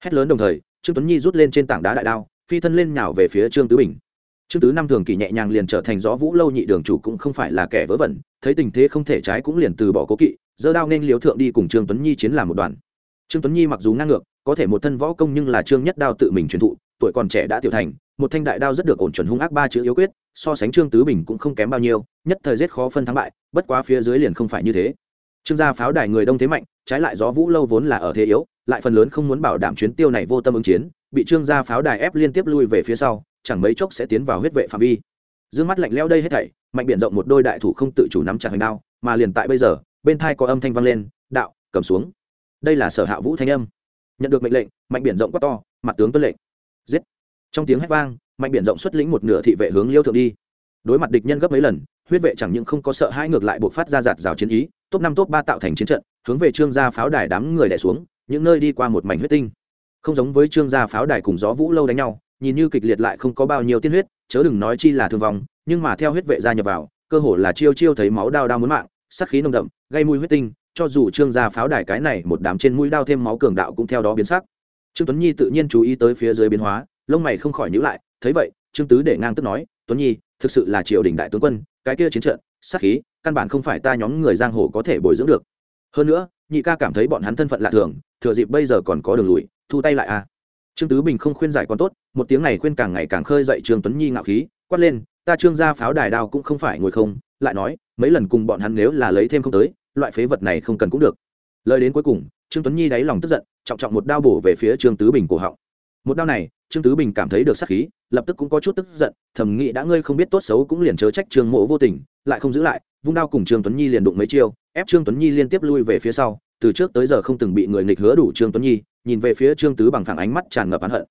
[SPEAKER 1] Hét lớn đồng thời, trương tuấn nhi rút lên trên tảng đá đại đao, phi thân lên nhào về phía trương tứ bình trương tứ năm thường kỳ nhẹ nhàng liền trở thành gió vũ lâu nhị đường chủ cũng không phải là kẻ vớ vẩn, thấy tình thế không thể trái cũng liền từ bỏ cố kỵ, giơ đao nên liếu thượng đi cùng trương tuấn nhi chiến làm một đoàn. Trương tuấn nhi mặc dù ngang ngược, có thể một thân võ công nhưng là trương nhất đao tự mình truyền thụ, tuổi còn trẻ đã tiểu thành, một thanh đại đao rất được ổn chuẩn hung ác ba chữ yếu quyết, so sánh trương tứ bình cũng không kém bao nhiêu, nhất thời giết khó phân thắng bại, bất quá phía dưới liền không phải như thế. Trương gia pháo đài người đông thế mạnh, trái lại gió vũ lâu vốn là ở thế yếu, lại phần lớn không muốn bảo đảm chuyến tiêu này vô tâm ứng chiến, bị trương gia pháo đài ép liên tiếp lui về phía sau chẳng mấy chốc sẽ tiến vào huyết vệ phạm vi. Dương mắt lạnh lẽo đây hết thảy, mạnh biển rộng một đôi đại thủ không tự chủ nắm chặt hành đao, mà liền tại bây giờ, bên thai có âm thanh vang lên, đạo, cầm xuống. Đây là sở hạ vũ thanh âm. Nhận được mệnh lệnh, mạnh biển rộng quá to, mặt tướng tuân lệnh. Giết. Trong tiếng hét vang, mạnh biển rộng xuất lĩnh một nửa thị vệ hướng liêu thượng đi. Đối mặt địch nhân gấp mấy lần, huyết vệ chẳng những không có sợ hãi ngược lại buộc phát ra giạt rào chiến ý, top năm top ba tạo thành chiến trận, hướng về trương gia pháo đài đám người đẻ xuống, những nơi đi qua một mảnh huyết tinh. Không giống với trương gia pháo đài cùng gió vũ lâu đánh nhau nhìn như kịch liệt lại không có bao nhiêu tiên huyết, chớ đừng nói chi là thương vong, nhưng mà theo huyết vệ gia nhập vào, cơ hồ là chiêu chiêu thấy máu đao đao muốn mạng sắc khí nồng đậm, gây mùi huyết tinh, cho dù trương gia pháo đài cái này một đám trên mũi đao thêm máu cường đạo cũng theo đó biến sắc trương tuấn nhi tự nhiên chú ý tới phía dưới biến hóa, lông mày không khỏi nhíu lại, thấy vậy, trương tứ để ngang tức nói, tuấn nhi, thực sự là triều đình đại tướng quân, cái kia chiến trận, sát khí, căn bản không phải ta nhóm người giang hồ có thể bồi dưỡng được hơn nữa, nhị ca cảm thấy bọn hắn thân phận lạ thường, thừa dịp bây giờ còn có đường lùi, thu tay lại a à trương tứ bình không khuyên giải còn tốt, một tiếng này khuyên càng ngày càng khơi dậy trương tuấn nhi ngạo khí, quát lên, ta trương gia pháo đài đao cũng không phải ngồi không, lại nói, mấy lần cùng bọn hắn nếu là lấy thêm không tới, loại phế vật này không cần cũng được. Lời đến cuối cùng, trương tuấn nhi đáy lòng tức giận, trọng trọng một đao bổ về phía trương tứ bình cổ họng. Một đao này, trương tứ bình cảm thấy được sắc khí, lập tức cũng có chút tức giận, thầm nghĩ đã ngươi không biết tốt xấu cũng liền chớ trách trương mộ vô tình, lại không giữ lại, vung đao cùng trương tuấn nhi liền đụng mấy chiêu, ép trương tuấn nhi liên tiếp lui về phía sau, từ trước tới giờ không từng bị người nghịch hứa đủ trương tuấn nhi nhìn về phía trương tứ bằng phẳng ánh mắt tràn ngập oán hận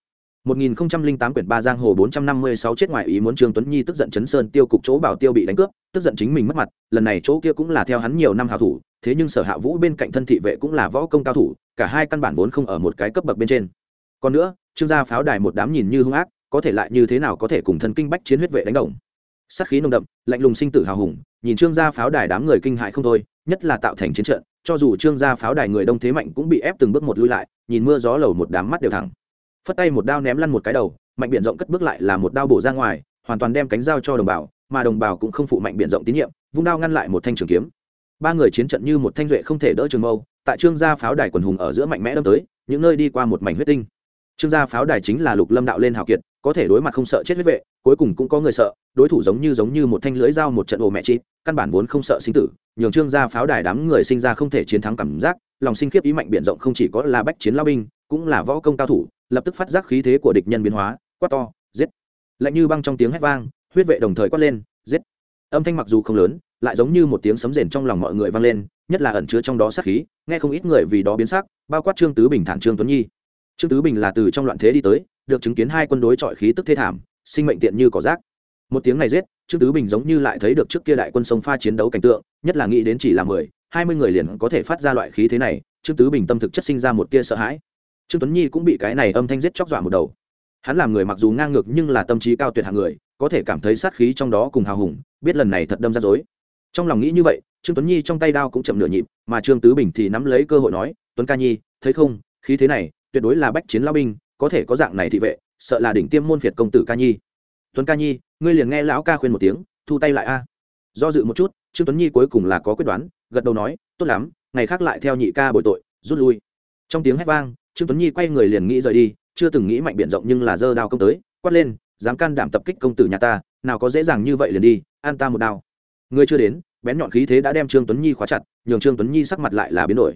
[SPEAKER 1] 1008 quyển ba giang hồ 456 chết ngoài ý muốn Trương Tuấn Nhi tức giận chấn sơn tiêu cục chỗ bảo tiêu bị đánh cướp, tức giận chính mình mất mặt, lần này chỗ kia cũng là theo hắn nhiều năm hảo thủ, thế nhưng Sở Hạ Vũ bên cạnh thân thị vệ cũng là võ công cao thủ, cả hai căn bản vốn không ở một cái cấp bậc bên trên. Còn nữa, Trương gia pháo đài một đám nhìn như hung ác, có thể lại như thế nào có thể cùng thần kinh bách chiến huyết vệ đánh đồng. Sát khí nồng đậm, lạnh lùng sinh tử hào hùng, nhìn Trương gia pháo đài đám người kinh hại không thôi, nhất là tạo thành chiến trận, cho dù Trương gia pháo đài người đông thế mạnh cũng bị ép từng bước một lui lại, nhìn mưa gió lầu một đám mắt đều thẳng. Phất tay một đao ném lăn một cái đầu mạnh biển rộng cất bước lại là một đao bổ ra ngoài hoàn toàn đem cánh dao cho đồng bào mà đồng bào cũng không phụ mạnh biển rộng tín nhiệm vung đao ngăn lại một thanh trường kiếm. Ba người chiến trận như một thanh duệ không thể đỡ trường mâu tại trương gia pháo đài quần hùng ở giữa mạnh mẽ đâm tới những nơi đi qua một mảnh huyết tinh trương gia pháo đài chính là lục lâm đạo lên hào kiệt, có thể đối mặt không sợ chết huyết vệ, cuối cùng cũng có người sợ, đối thủ giống như giống như một thanh lưới dao một trận ồ mẹ chi căn bản vốn không sợ sinh tử, nhường trương gia pháo đài đám người sinh ra không thể chiến thắng cảm giác, lòng sinh khiếp ý mạnh biển rộng không chỉ có là bách chiến lao binh, cũng là võ công cao thủ, lập tức phát giác khí thế của địch nhân biến hóa, quát to, giết. Lạnh như băng trong tiếng hét vang, huyết vệ đồng thời quát lên, giết. Âm thanh mặc dù không lớn, lại giống như một tiếng sấm rền trong lòng mọi người vang lên, nhất là ẩn chứa trong đó sát khí, nghe không ít người vì đó biến sắc, bao quát trương tứ bình thản trương tuấn nhi trương tứ bình là từ trong loạn thế đi tới, được chứng kiến hai quân đối chọi khí tức thê thảm, sinh mệnh tiện như cỏ rác. Một tiếng này giết, trương tứ bình giống như lại thấy được trước kia đại quân sông pha chiến đấu cảnh tượng, nhất là nghĩ đến chỉ là mười, hai mươi người liền có thể phát ra loại khí thế này, trương tứ bình tâm thực chất sinh ra một tia sợ hãi. Trương tuấn nhi cũng bị cái này âm thanh giết chóc dọa một đầu. Hắn làm người mặc dù ngang ngược nhưng là tâm trí cao tuyệt hạng người, có thể cảm thấy sát khí trong đó cùng hào hùng, biết lần này thật đâm ra dối trong lòng nghĩ như vậy, trương tuấn nhi trong tay đao cũng chậm nửa nhịp, mà trương tứ bình thì nắm lấy cơ hội nói, tuấn ca nhi, thấy không, khí thế này tuyệt đối là bách chiến lao binh, có thể có dạng này thị vệ, sợ là đỉnh tiêm môn phiệt công tử ca nhi. Tuấn ca nhi, ngươi liền nghe lão ca khuyên một tiếng, thu tay lại a. Do dự một chút, trương tuấn nhi cuối cùng là có quyết đoán, gật đầu nói, tốt lắm, ngày khác lại theo nhị ca bồi tội, rút lui. Trong tiếng hét vang, trương tuấn nhi quay người liền nghĩ rời đi, chưa từng nghĩ mạnh biển rộng nhưng là dơ đao công tới, quát lên, dám can đảm tập kích công tử nhà ta, nào có dễ dàng như vậy liền đi, an ta một đao. Người chưa đến, bén nhọn khí thế đã đem trương tuấn nhi khóa chặt, nhường trương tuấn nhi sắc mặt lại là biến đổi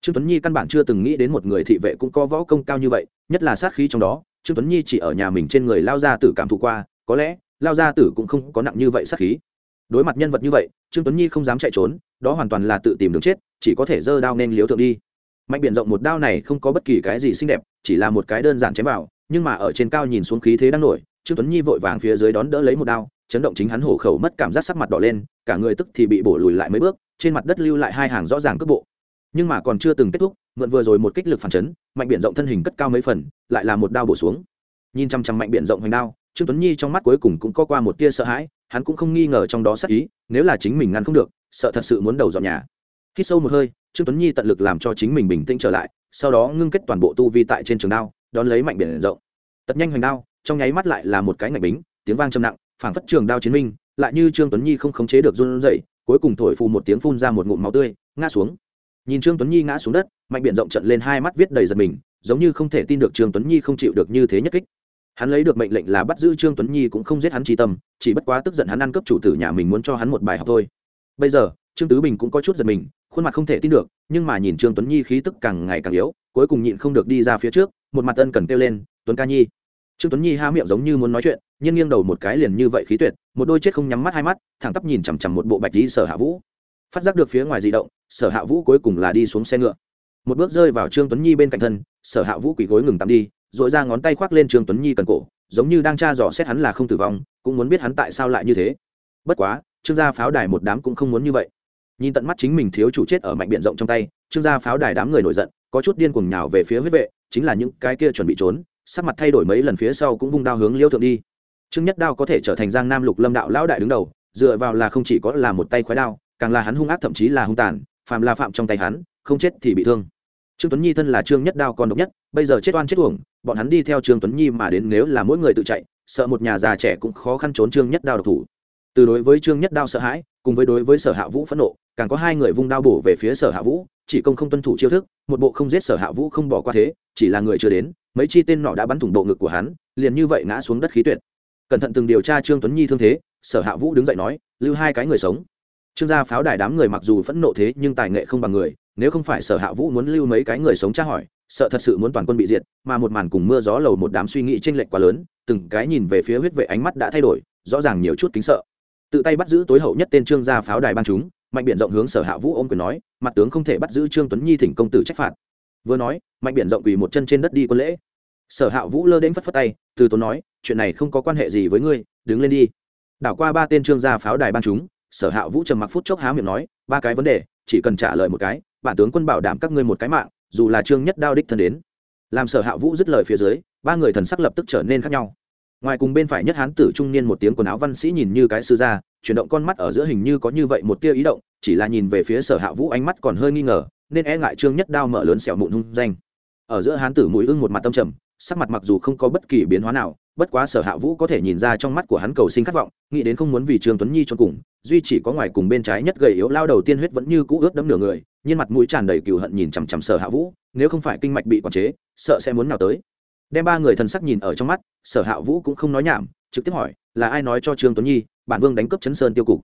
[SPEAKER 1] trương tuấn nhi căn bản chưa từng nghĩ đến một người thị vệ cũng có võ công cao như vậy, nhất là sát khí trong đó, trương tuấn nhi chỉ ở nhà mình trên người lao gia tử cảm thụ qua, có lẽ, lao gia tử cũng không có nặng như vậy sát khí. Đối mặt nhân vật như vậy, trương tuấn nhi không dám chạy trốn, đó hoàn toàn là tự tìm đường chết, chỉ có thể giơ đao nên liếu thượng đi. Mạnh biển rộng một đao này không có bất kỳ cái gì xinh đẹp, chỉ là một cái đơn giản chém vào, nhưng mà ở trên cao nhìn xuống khí thế đang nổi, trương tuấn nhi vội vàng phía dưới đón đỡ lấy một đao, chấn động chính hắn hổ khẩu mất cảm giác sắc mặt đỏ lên, cả người tức thì bị bổ lùi lại mấy bước, trên mặt đất lưu lại hai hàng rõ ràng cước bộ nhưng mà còn chưa từng kết thúc, mượn vừa rồi một kích lực phản chấn, mạnh biển rộng thân hình cất cao mấy phần, lại là một đao bổ xuống. Nhìn chăm chăm mạnh biển rộng hoành đao, trương tuấn nhi trong mắt cuối cùng cũng có qua một tia sợ hãi, hắn cũng không nghi ngờ trong đó sắc ý, nếu là chính mình ngăn không được, sợ thật sự muốn đầu dọn nhà. Hít sâu một hơi, trương tuấn nhi tận lực làm cho chính mình bình tĩnh trở lại, sau đó ngưng kết toàn bộ tu vi tại trên trường đao, đón lấy mạnh biển rộng. Tật nhanh hoành đao, trong nháy mắt lại là một cái ngạch bính, tiếng vang trầm nặng, phảng phất trường đao chiến minh, lại như trương tuấn nhi không khống chế được run rẩy, cuối cùng thổi phù một tiếng phun ra một ngụm máu tươi, ngã xuống nhìn trương tuấn nhi ngã xuống đất mạnh biện rộng trận lên hai mắt viết đầy giật mình, giống như không thể tin được trương tuấn nhi không chịu được như thế nhất kích. Hắn lấy được mệnh lệnh là bắt giữ trương tuấn nhi cũng không giết hắn tri tâm, chỉ bất quá tức giận hắn ăn cướp chủ tử nhà mình muốn cho hắn một bài học thôi. Bây giờ, trương tứ bình cũng có chút giật mình, khuôn mặt không thể tin được, nhưng mà nhìn trương tuấn nhi khí tức càng ngày càng yếu, cuối cùng nhịn không được đi ra phía trước, một mặt ân cần kêu lên, tuấn ca nhi. Trương tuấn nhi há miệng giống như muốn nói chuyện, nhưng nghiêng đầu một cái liền như vậy khí tuyệt, một đôi chết không nhắm mắt hai mắt, thẳng tắp nhìn chằm chằm một bộ bạch lý sở hạ vũ phát giác được phía ngoài di động, sở hạ vũ cuối cùng là đi xuống xe ngựa. Một bước rơi vào trương tuấn nhi bên cạnh thân, sở hạ vũ quỳ gối ngừng tạm đi dội ra ngón tay khoác lên trương tuấn nhi cần cổ, giống như đang tra dò xét hắn là không tử vong, cũng muốn biết hắn tại sao lại như thế. Bất quá, trương gia pháo đài một đám cũng không muốn như vậy. Nhìn tận mắt chính mình thiếu chủ chết ở mạnh biển rộng trong tay, trương gia pháo đài đám người nổi giận, có chút điên cuồng nhào về phía huyết vệ, chính là những cái kia chuẩn bị trốn, sắc mặt thay đổi mấy lần phía sau cũng vung đao hướng liêu thượng đi. Trương nhất đao có thể trở thành giang nam lục lâm đạo lão đại đứng đầu, dựa vào là không chỉ có là một tay khoái đao càng là hắn hung ác thậm chí là hung tàn, phàm là phạm trong tay hắn, không chết thì bị thương. Trương tuấn nhi thân là trương nhất đao con độc nhất, bây giờ chết oan chết uổng, bọn hắn đi theo trương tuấn nhi mà đến nếu là mỗi người tự chạy, sợ một nhà già trẻ cũng khó khăn trốn trương nhất đao độc thủ. Từ đối với trương nhất đao sợ hãi, cùng với đối với sở hạ vũ phẫn nộ, càng có hai người vung đao bổ về phía sở hạ vũ, chỉ công không tuân thủ chiêu thức, một bộ không giết sở hạ vũ không bỏ qua thế, chỉ là người chưa đến, mấy chi tên nọ đã bắn thủng bộ ngực của hắn, liền như vậy ngã xuống đất khí tuyệt. Cẩn thận từng điều tra trương tuấn nhi thương thế, sở hạ vũ đứng dậy nói, lưu hai cái người sống trương gia pháo đài đám người mặc dù phẫn nộ thế nhưng tài nghệ không bằng người, nếu không phải sở hạ vũ muốn lưu mấy cái người sống tra hỏi, sợ thật sự muốn toàn quân bị diệt, mà một màn cùng mưa gió lầu một đám suy nghĩ tranh lệch quá lớn, từng cái nhìn về phía huyết vệ ánh mắt đã thay đổi, rõ ràng nhiều chút kính sợ. Tự tay bắt giữ tối hậu nhất tên trương gia pháo đài ban chúng, mạnh biện rộng hướng sở hạ vũ ôm quyền nói, mặt tướng không thể bắt giữ trương tuấn nhi thỉnh công tử trách phạt. Vừa nói, mạnh biện rộng quỳ một chân trên đất đi quân lễ. Sở hạ vũ lơ đến phất phất tay, từ tốn nói, chuyện này không có quan hệ gì với ngươi, đứng lên đi. Đảo qua ba tên trương gia pháo đài ban chúng sở hạ vũ trầm mặc phút chốc há miệng nói, ba cái vấn đề, chỉ cần trả lời một cái, bản tướng quân bảo đảm các ngươi một cái mạng, dù là trương nhất đao đích thân đến. Làm sở hạ vũ dứt lời phía dưới, ba người thần sắc lập tức trở nên khác nhau. Ngoài cùng bên phải nhất hán tử trung niên một tiếng quần áo văn sĩ nhìn như cái sư gia, chuyển động con mắt ở giữa hình như có như vậy một tia ý động, chỉ là nhìn về phía sở hạ vũ ánh mắt còn hơi nghi ngờ, nên e ngại trương nhất đao mở lớn sẹo mụn hung danh. Ở giữa hán tử mũi ưng một mặt tâm trầm sắc mặt mặc dù không có bất kỳ biến hóa nào, bất quá sở hạ vũ có thể nhìn ra trong mắt của hắn cầu sinh khát vọng, nghĩ đến không muốn vì trương tuấn nhi cho cùng, duy chỉ có ngoài cùng bên trái nhất gầy yếu lao đầu tiên huyết vẫn như cũ ướt đẫm nửa người, nhiên mặt mũi tràn đầy cừu hận nhìn chằm chằm sở hạ vũ, nếu không phải kinh mạch bị quản chế, sợ sẽ muốn nào tới. Đem ba người thần sắc nhìn ở trong mắt, sở hạ vũ cũng không nói nhảm, trực tiếp hỏi, là ai nói cho trương tuấn nhi, bản vương đánh cướp chấn sơn tiêu cục?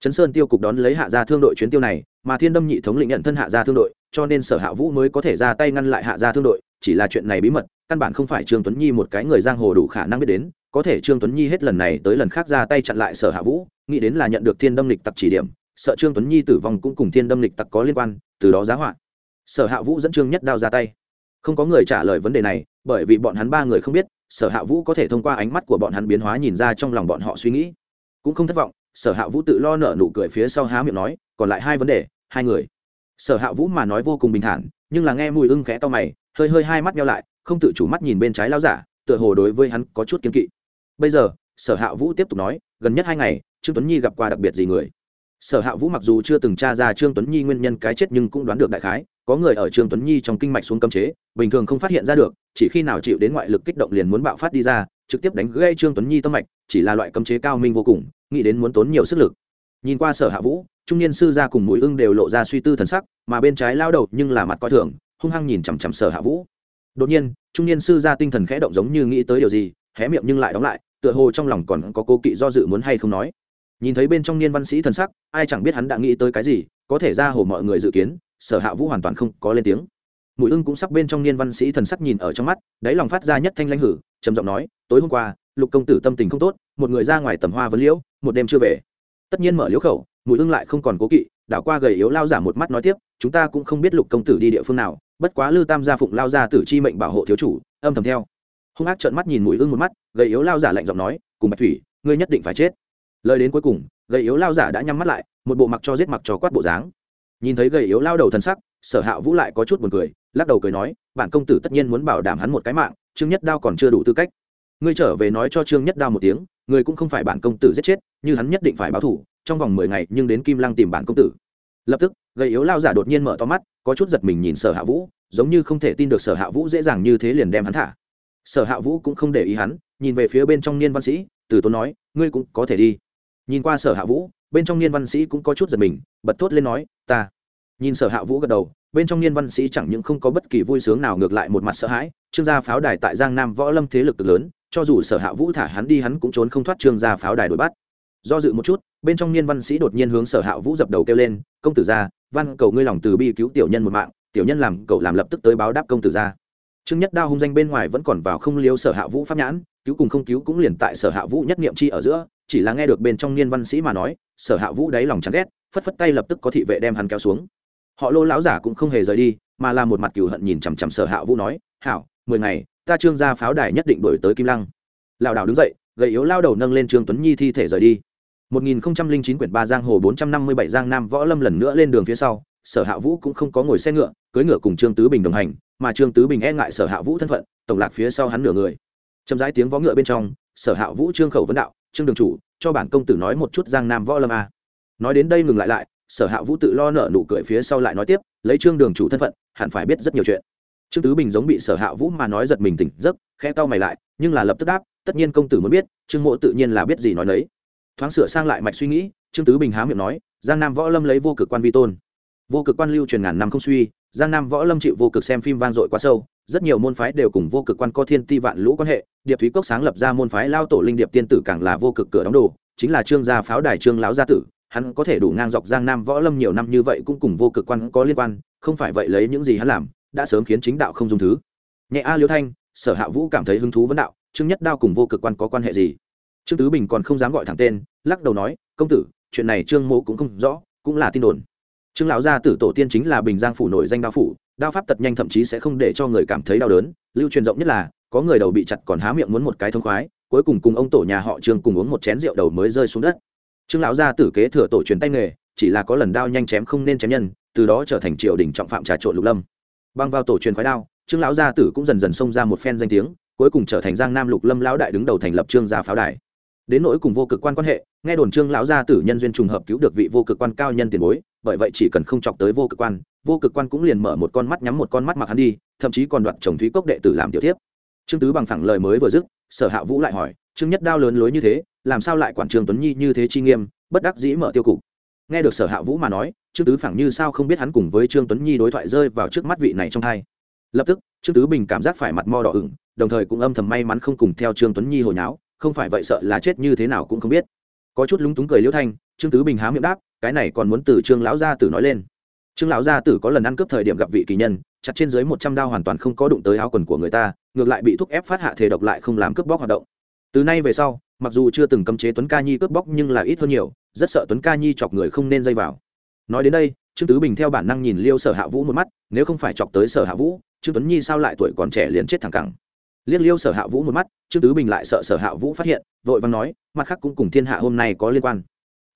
[SPEAKER 1] Chấn sơn tiêu cục đón lấy hạ gia thương đội chuyến tiêu này, mà thiên đâm nhị thống lĩnh nhận thân hạ gia thương đội, cho nên sở hạ vũ mới có thể ra tay ngăn lại hạ gia thương đội, chỉ là chuyện này bí mật căn bản không phải trương tuấn nhi một cái người giang hồ đủ khả năng biết đến, có thể trương tuấn nhi hết lần này tới lần khác ra tay chặn lại sở hạ vũ, nghĩ đến là nhận được thiên đâm lịch tặc chỉ điểm, sợ trương tuấn nhi tử vong cũng cùng thiên đâm lịch tặc có liên quan, từ đó giá họa. Sở hạ vũ dẫn trương nhất đao ra tay. Không có người trả lời vấn đề này, bởi vì bọn hắn ba người không biết, sở hạ vũ có thể thông qua ánh mắt của bọn hắn biến hóa nhìn ra trong lòng bọn họ suy nghĩ. Cũng không thất vọng, sở hạ vũ tự lo nở nụ cười phía sau há miệng nói, còn lại hai vấn đề, hai người. Sở hạ vũ mà nói vô cùng bình thản, nhưng là nghe mùi ưng khẽ to mày, hơi hơi hai mắt nhau lại không tự chủ mắt nhìn bên trái lao giả, tựa hồ đối với hắn có chút kiên kỵ. Bây giờ, sở hạ vũ tiếp tục nói, gần nhất hai ngày, trương tuấn nhi gặp qua đặc biệt gì người? Sở hạ vũ mặc dù chưa từng tra ra trương tuấn nhi nguyên nhân cái chết nhưng cũng đoán được đại khái, có người ở trương tuấn nhi trong kinh mạch xuống cấm chế, bình thường không phát hiện ra được, chỉ khi nào chịu đến ngoại lực kích động liền muốn bạo phát đi ra, trực tiếp đánh gây trương tuấn nhi tâm mạch, chỉ là loại cấm chế cao minh vô cùng, nghĩ đến muốn tốn nhiều sức lực. Nhìn qua sở hạ vũ, trung niên sư gia cùng mũi ưng đều lộ ra suy tư thần sắc, mà bên trái lao đầu nhưng là mặt coi thường, hung hăng nhìn chằm chằm sở hạ vũ. Đột nhiên trung niên sư gia tinh thần khẽ động giống như nghĩ tới điều gì, hé miệng nhưng lại đóng lại, tựa hồ trong lòng còn có cố kỵ do dự muốn hay không nói. Nhìn thấy bên trong niên văn sĩ thần sắc, ai chẳng biết hắn đã nghĩ tới cái gì, có thể ra hồ mọi người dự kiến, sở hạ vũ hoàn toàn không có lên tiếng. Mùi ưng cũng sắp bên trong niên văn sĩ thần sắc nhìn ở trong mắt, đáy lòng phát ra nhất thanh lanh hử, trầm giọng nói, tối hôm qua, lục công tử tâm tình không tốt, một người ra ngoài tầm hoa vấn liễu, một đêm chưa về. Tất nhiên mở liễu khẩu, mùi ưng lại không còn cố kỵ, đảo qua gầy yếu lao giả một mắt nói tiếp, chúng ta cũng không biết lục công tử đi địa phương nào bất quá lư tam gia phụng lao ra tử chi mệnh bảo hộ thiếu chủ, âm thầm theo. Hung ác trợn mắt nhìn mũi ưng một mắt, gầy yếu lao giả lạnh giọng nói, cùng bạch thủy, ngươi nhất định phải chết. Lời đến cuối cùng, gầy yếu lao giả đã nhắm mắt lại, một bộ mặc cho giết mặc cho quát bộ dáng. Nhìn thấy gầy yếu lao đầu thân sắc, sở hạ vũ lại có chút buồn cười, lắc đầu cười nói, bản công tử tất nhiên muốn bảo đảm hắn một cái mạng, trương nhất đao còn chưa đủ tư cách. Ngươi trở về nói cho trương nhất đao một tiếng người cũng không phải bản công tử giết chết, như hắn nhất định phải báo thủ, trong vòng mười ngày nhưng đến kim lăng tìm bản công tử. Lập tức gầy yếu lao giả đột nhiên mở to mắt, có chút giật mình nhìn sở hạ vũ, giống như không thể tin được sở hạ vũ dễ dàng như thế liền đem hắn thả. Sở hạ vũ cũng không để ý hắn, nhìn về phía bên trong niên văn sĩ, từ tốn nói, ngươi cũng có thể đi. Nhìn qua sở hạ vũ, bên trong niên văn sĩ cũng có chút giật mình, bật thốt lên nói, ta. Nhìn sở hạ vũ gật đầu, bên trong niên văn sĩ chẳng những không có bất kỳ vui sướng nào ngược lại một mặt sợ hãi, trương gia pháo đài tại giang nam võ lâm thế lực cực lớn, cho dù sở hạ vũ thả hắn đi hắn cũng trốn không thoát trương gia pháo đài đuổi bắt. Do dự một chút, bên trong niên văn sĩ đột nhiên hướng sở hạ vũ dập đầu kêu lên, công tử gia văn cầu ngươi lòng từ bi cứu tiểu nhân một mạng, tiểu nhân làm cậu làm lập tức tới báo đáp công tử gia trương nhất đao hung danh bên ngoài vẫn còn vào không liếu sở hạ vũ pháp nhãn, cứu cùng không cứu cũng liền tại sở hạ vũ nhất niệm chi ở giữa, chỉ là nghe được bên trong niên văn sĩ mà nói, sở hạ vũ đáy lòng chán ghét, phất phất tay lập tức có thị vệ đem hắn kéo xuống. Họ lô lão giả cũng không hề rời đi, mà là một mặt cừu hận nhìn chằm chằm sở hạ vũ nói, hảo, mười ngày, ta trương gia pháo đài nhất định đổi tới kim lăng. Lảo đảo đứng dậy, gầy yếu lao đầu nâng lên trương tuấn nhi thi thể rời đi. 1009 quyển ba giang hồ 457 giang nam võ lâm lần nữa lên đường phía sau, sở hạ vũ cũng không có ngồi xe ngựa, cưỡi ngựa cùng trương tứ bình đồng hành, mà trương tứ bình e ngại sở hạ vũ thân phận, tổng lạc phía sau hắn nửa người. Chậm rãi tiếng võ ngựa bên trong, sở hạ vũ trương khẩu vấn đạo, trương đường chủ, cho bản công tử nói một chút giang nam võ lâm a. Nói đến đây ngừng lại lại, sở hạ vũ tự lo nở nụ cười phía sau lại nói tiếp, lấy trương đường chủ thân phận, hẳn phải biết rất nhiều chuyện. Trương tứ bình giống bị sở hạ vũ mà nói giật mình tỉnh giấc, khẽ cau mày lại, nhưng là lập tức đáp, tất nhiên công tử muốn biết, trương mộ tự nhiên là biết gì nói nấy thoáng sửa sang lại mạch suy nghĩ, trương tứ bình há miệng nói, giang nam võ lâm lấy vô cực quan vi tôn. Vô cực quan lưu truyền ngàn năm không suy, giang nam võ lâm chịu vô cực xem phim vang dội quá sâu, rất nhiều môn phái đều cùng vô cực quan co thiên ti vạn lũ quan hệ, điệp thúy cốc sáng lập ra môn phái lao tổ linh điệp tiên tử càng là vô cực cửa đóng đồ, chính là trương gia pháo đài trương lão gia tử, hắn có thể đủ ngang dọc giang nam võ lâm nhiều năm như vậy cũng cùng vô cực quan có liên quan, không phải vậy lấy những gì hắn làm, đã sớm khiến chính đạo không dùng thứ. Nhẹ a liêu thanh, sở hạ vũ cảm thấy hứng thú vấn đạo, trương nhất đao cùng vô cực quan có quan hệ gì? Trương tứ bình còn không dám gọi thẳng tên, lắc đầu nói, công tử, chuyện này trương mộ cũng không rõ, cũng là tin đồn. Trương lão gia tử tổ tiên chính là bình giang phủ nổi danh đao phủ, đao pháp tật nhanh thậm chí sẽ không để cho người cảm thấy đau đớn. Lưu truyền rộng nhất là, có người đầu bị chặt còn há miệng muốn một cái thông khoái, cuối cùng cùng ông tổ nhà họ trương cùng uống một chén rượu đầu mới rơi xuống đất. Trương lão gia tử kế thừa tổ truyền tay nghề, chỉ là có lần đao nhanh chém không nên chém nhân, từ đó trở thành triều đình trọng phạm trà trộn lục lâm. Băng vào tổ truyền khoái đao, trương lão gia tử cũng dần dần xông ra một phen danh tiếng, cuối cùng trở thành giang nam lục lâm lão đại đứng đầu thành lập trương gia pháo đài đến nỗi cùng vô cực quan quan hệ, nghe đồn trương lão gia tử nhân duyên trùng hợp cứu được vị vô cực quan cao nhân tiền bối, bởi vậy chỉ cần không chọc tới vô cực quan, vô cực quan cũng liền mở một con mắt nhắm một con mắt mặc hắn đi, thậm chí còn đoạt chồng thúy cốc đệ tử làm tiểu tiếp trương tứ bằng phẳng lời mới vừa dứt, sở hạ vũ lại hỏi, trương nhất đao lớn lối như thế, làm sao lại quản trương tuấn nhi như thế chi nghiêm, bất đắc dĩ mở tiêu cục? Nghe được sở hạ vũ mà nói, trương tứ phẳng như sao không biết hắn cùng với trương tuấn nhi đối thoại rơi vào trước mắt vị này trong hai lập tức, trương tứ bình cảm giác phải mặt mo đỏ ửng, đồng thời cũng âm thầm may mắn không cùng theo trương tuấn nhi hồi nháo không phải vậy sợ là chết như thế nào cũng không biết. Có chút lúng túng cười liễu thanh, trương tứ bình há miệng đáp, cái này còn muốn từ trương lão gia tử nói lên. Trương lão gia tử có lần ăn cướp thời điểm gặp vị kỳ nhân, chặt trên dưới một trăm đao hoàn toàn không có đụng tới áo quần của người ta, ngược lại bị thúc ép phát hạ thể độc lại không làm cướp bóc hoạt động. Từ nay về sau, mặc dù chưa từng cấm chế tuấn ca nhi cướp bóc nhưng là ít hơn nhiều, rất sợ tuấn ca nhi chọc người không nên dây vào. Nói đến đây, trương tứ bình theo bản năng nhìn liêu sở hạ vũ một mắt, nếu không phải chọc tới sở hạ vũ, trương tuấn nhi sao lại tuổi còn trẻ liền chết thẳng cẳng. Liếc liêu sở hạ vũ một mắt trương tứ bình lại sợ sở hạ vũ phát hiện, vội vàng nói, mặt khác cũng cùng thiên hạ hôm nay có liên quan.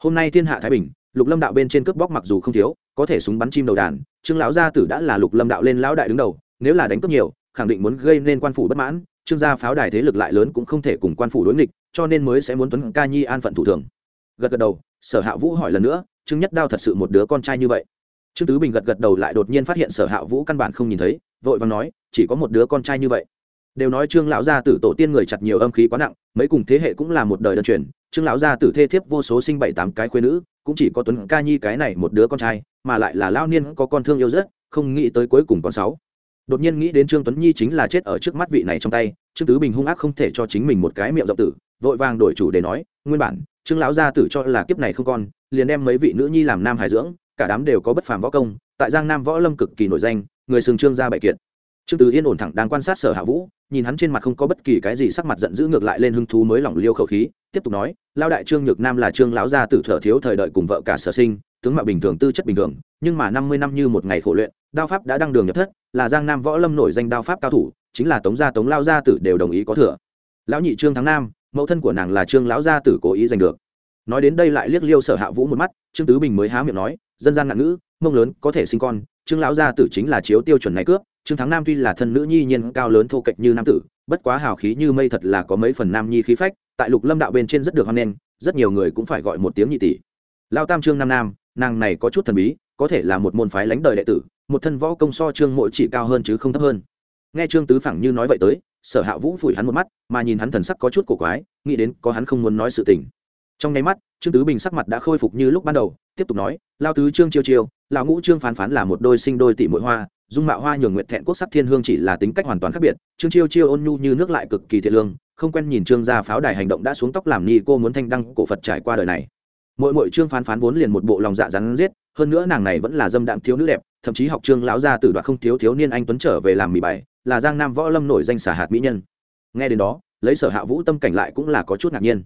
[SPEAKER 1] Hôm nay thiên hạ thái bình, lục lâm đạo bên trên cướp bóc mặc dù không thiếu, có thể súng bắn chim đầu đàn, trương lão gia tử đã là lục lâm đạo lên lão đại đứng đầu, nếu là đánh cướp nhiều, khẳng định muốn gây nên quan phủ bất mãn, trương gia pháo đài thế lực lại lớn cũng không thể cùng quan phủ đối nghịch, cho nên mới sẽ muốn tuấn ca nhi an phận thủ thường. Gật gật đầu, sở hạ vũ hỏi lần nữa, trương nhất đao thật sự một đứa con trai như vậy? Trương tứ bình gật gật đầu lại đột nhiên phát hiện sở hạ vũ căn bản không nhìn thấy, vội vàng nói, chỉ có một đứa con trai như vậy đều nói trương lão gia tử tổ tiên người chặt nhiều âm khí quá nặng, mấy cùng thế hệ cũng là một đời đơn truyền, trương lão gia tử thê thiếp vô số sinh bảy tám cái khuyên nữ, cũng chỉ có tuấn ca nhi cái này một đứa con trai, mà lại là lao niên có con thương yêu rất, không nghĩ tới cuối cùng con sáu. Đột nhiên nghĩ đến trương tuấn nhi chính là chết ở trước mắt vị này trong tay, trương tứ bình hung ác không thể cho chính mình một cái miệng rộng tử, vội vàng đổi chủ để nói, nguyên bản, trương lão gia tử cho là kiếp này không con liền đem mấy vị nữ nhi làm nam hải dưỡng, cả đám đều có bất phàm võ công, tại giang nam võ lâm cực kỳ nổi danh, người sừng trương gia bại kiệt trương tứ yên ổn thẳng đang quan sát sở hạ vũ, nhìn hắn trên mặt không có bất kỳ cái gì sắc mặt giận dữ ngược lại lên hưng thú mới lỏng liêu khẩu khí, tiếp tục nói lao đại trương nhược nam là trương lão gia tử thở thiếu thời đợi cùng vợ cả sở sinh, tướng mạo bình thường, tư chất bình thường, nhưng mà năm mươi năm như một ngày khổ luyện, đao pháp đã đăng đường nhập thất, là giang nam võ lâm nổi danh đao pháp cao thủ, chính là tống gia, tống lao gia tử đều đồng ý có thừa. Lão nhị trương thắng nam, mẫu thân của nàng là trương lão gia tử cố ý giành được. Nói đến đây lại liếc liêu sở hạ vũ một mắt, trương tứ bình mới há miệng nói, dân gian ngạn ngữ, mông lớn có thể sinh con, trương lão gia tử chính là chiếu tiêu chuẩn này cướp trương thắng nam tuy là thân nữ nhi nhiên cao lớn thô kệch như nam tử, bất quá hào khí như mây thật là có mấy phần nam nhi khí phách, tại lục lâm đạo bên trên rất được hoan nghênh, rất nhiều người cũng phải gọi một tiếng nhị tỷ. Lao tam trương nam nam, nàng này có chút thần bí, có thể là một môn phái lãnh đời đệ tử, một thân võ công so trương mỗi chỉ cao hơn chứ không thấp hơn. Nghe trương tứ phẳng như nói vậy tới, sở hạ vũ phủi hắn một mắt, mà nhìn hắn thần sắc có chút cổ quái, nghĩ đến có hắn không muốn nói sự tình. Trong nháy mắt, trương tứ bình sắc mặt đã khôi phục như lúc ban đầu, tiếp tục nói lao tứ trương chiêu chiêu, lão ngũ trương phán phán là một đôi sinh đôi tỷ mỗi hoa dung mạo hoa nhường nguyện thẹn quốc sắc thiên hương chỉ là tính cách hoàn toàn khác biệt, trương chiêu chiêu ôn nhu như nước lại cực kỳ thiện lương, không quen nhìn trương gia pháo đài hành động đã xuống tóc làm ni cô muốn thanh đăng cổ phật trải qua đời này. Mỗi mỗi trương phán phán vốn liền một bộ lòng dạ rắn giết, hơn nữa nàng này vẫn là dâm đạm thiếu nữ đẹp, thậm chí học trương lão gia tử đoạt không thiếu thiếu niên anh tuấn trở về làm mì bài, là giang nam võ lâm nổi danh xả hạt mỹ nhân. Nghe đến đó, lấy sở hạ vũ tâm cảnh lại cũng là có chút ngạc nhiên.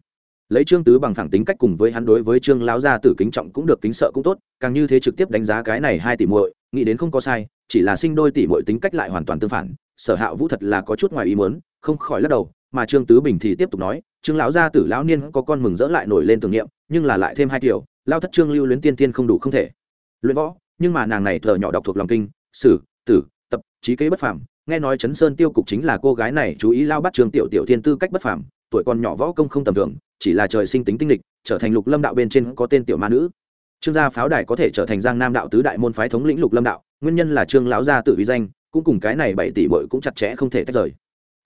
[SPEAKER 1] Lấy trương tứ bằng thẳng tính cách cùng với hắn đối với trương lão gia tử kính trọng cũng được kính sợ cũng tốt, càng như thế trực tiếp đánh giá cái này hai tỷ muội, nghĩ đến không có sai chỉ là sinh đôi tỷ muội tính cách lại hoàn toàn tương phản, sở hạ vũ thật là có chút ngoài ý muốn, không khỏi lắc đầu, mà trương tứ bình thì tiếp tục nói, trương lão gia tử lão niên có con mừng rỡ lại nổi lên tưởng niệm, nhưng là lại thêm hai kiểu lao thất trương lưu luyến tiên tiên không đủ không thể. Luyện võ, nhưng mà nàng này thờ nhỏ đọc thuộc lòng kinh, sử, tử, tập, trí kế bất phàm, nghe nói chấn sơn tiêu cục chính là cô gái này chú ý lao bắt trường tiểu tiểu thiên tư cách bất phàm, tuổi còn nhỏ võ công không tầm thường, chỉ là trời sinh tính tinh lịch, trở thành lục lâm đạo bên trên có tên tiểu ma nữ. Trương gia pháo đài có thể trở thành giang nam đạo tứ đại môn phái thống lĩnh lục lâm đạo nguyên nhân là trương lão gia tự vi danh, cũng cùng cái này bảy tỷ bội cũng chặt chẽ không thể tách rời.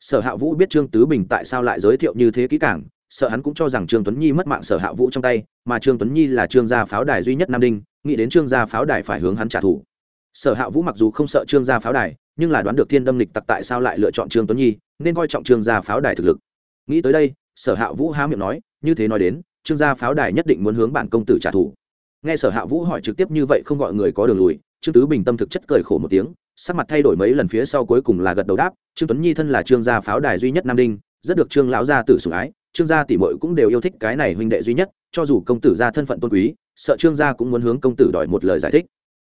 [SPEAKER 1] Sở hạ vũ biết trương tứ bình tại sao lại giới thiệu như thế kỹ càng, sợ hắn cũng cho rằng trương tuấn nhi mất mạng sở hạ vũ trong tay, mà trương tuấn nhi là trương gia pháo đài duy nhất nam đinh, nghĩ đến trương gia pháo đài phải hướng hắn trả thù. Sở hạ vũ mặc dù không sợ trương gia pháo đài, nhưng là đoán được thiên đâm lịch tặc tại sao lại lựa chọn trương tuấn nhi, nên coi trọng trương gia pháo đài thực lực. Nghĩ tới đây, sở hạ vũ há miệng nói, như thế nói đến, trương gia pháo đài nhất định muốn hướng bản công tử trả thù. Nghe sở hạ vũ hỏi trực tiếp như vậy không gọi người có đường lùi trương tứ bình tâm thực chất cười khổ một tiếng, sắc mặt thay đổi mấy lần phía sau cuối cùng là gật đầu đáp, trương tuấn nhi thân là trương gia pháo đài duy nhất nam đinh, rất được trương lão gia tử sủng ái, trương gia tỷ muội cũng đều yêu thích cái này huynh đệ duy nhất, cho dù công tử gia thân phận tôn quý, sợ trương gia cũng muốn hướng công tử đòi một lời giải thích.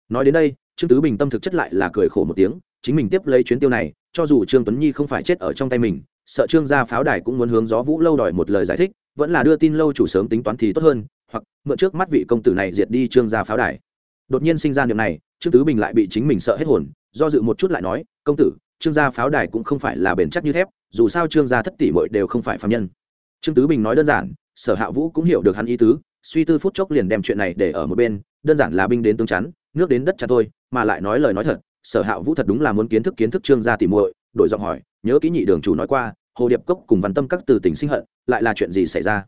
[SPEAKER 1] Nói đến đây, trương tứ bình tâm thực chất lại là cười khổ một tiếng, chính mình tiếp lấy chuyến tiêu này, cho dù trương tuấn nhi không phải chết ở trong tay mình, sợ trương gia pháo đài cũng muốn hướng gió vũ lâu đòi một lời giải thích, vẫn là đưa tin lâu chủ sớm tính toán thì tốt hơn, hoặc mượn trước mắt vị công tử này diệt đi trương gia pháo đài. Đột nhiên sinh ra niệm này trương tứ bình lại bị chính mình sợ hết hồn, do dự một chút lại nói, công tử, trương gia pháo đài cũng không phải là bền chắc như thép, dù sao trương gia thất tỷ mội đều không phải phạm nhân. Trương tứ bình nói đơn giản, sở hạ vũ cũng hiểu được hắn ý tứ, suy tư phút chốc liền đem chuyện này để ở một bên, đơn giản là binh đến tương chắn, nước đến đất chắn thôi, mà lại nói lời nói thật, sở hạ vũ thật đúng là muốn kiến thức kiến thức trương gia tỉ muội, đổi giọng hỏi, nhớ kỹ nhị đường chủ nói qua, hồ điệp cốc cùng văn tâm các từ tỉnh sinh hận, lại là chuyện gì xảy ra?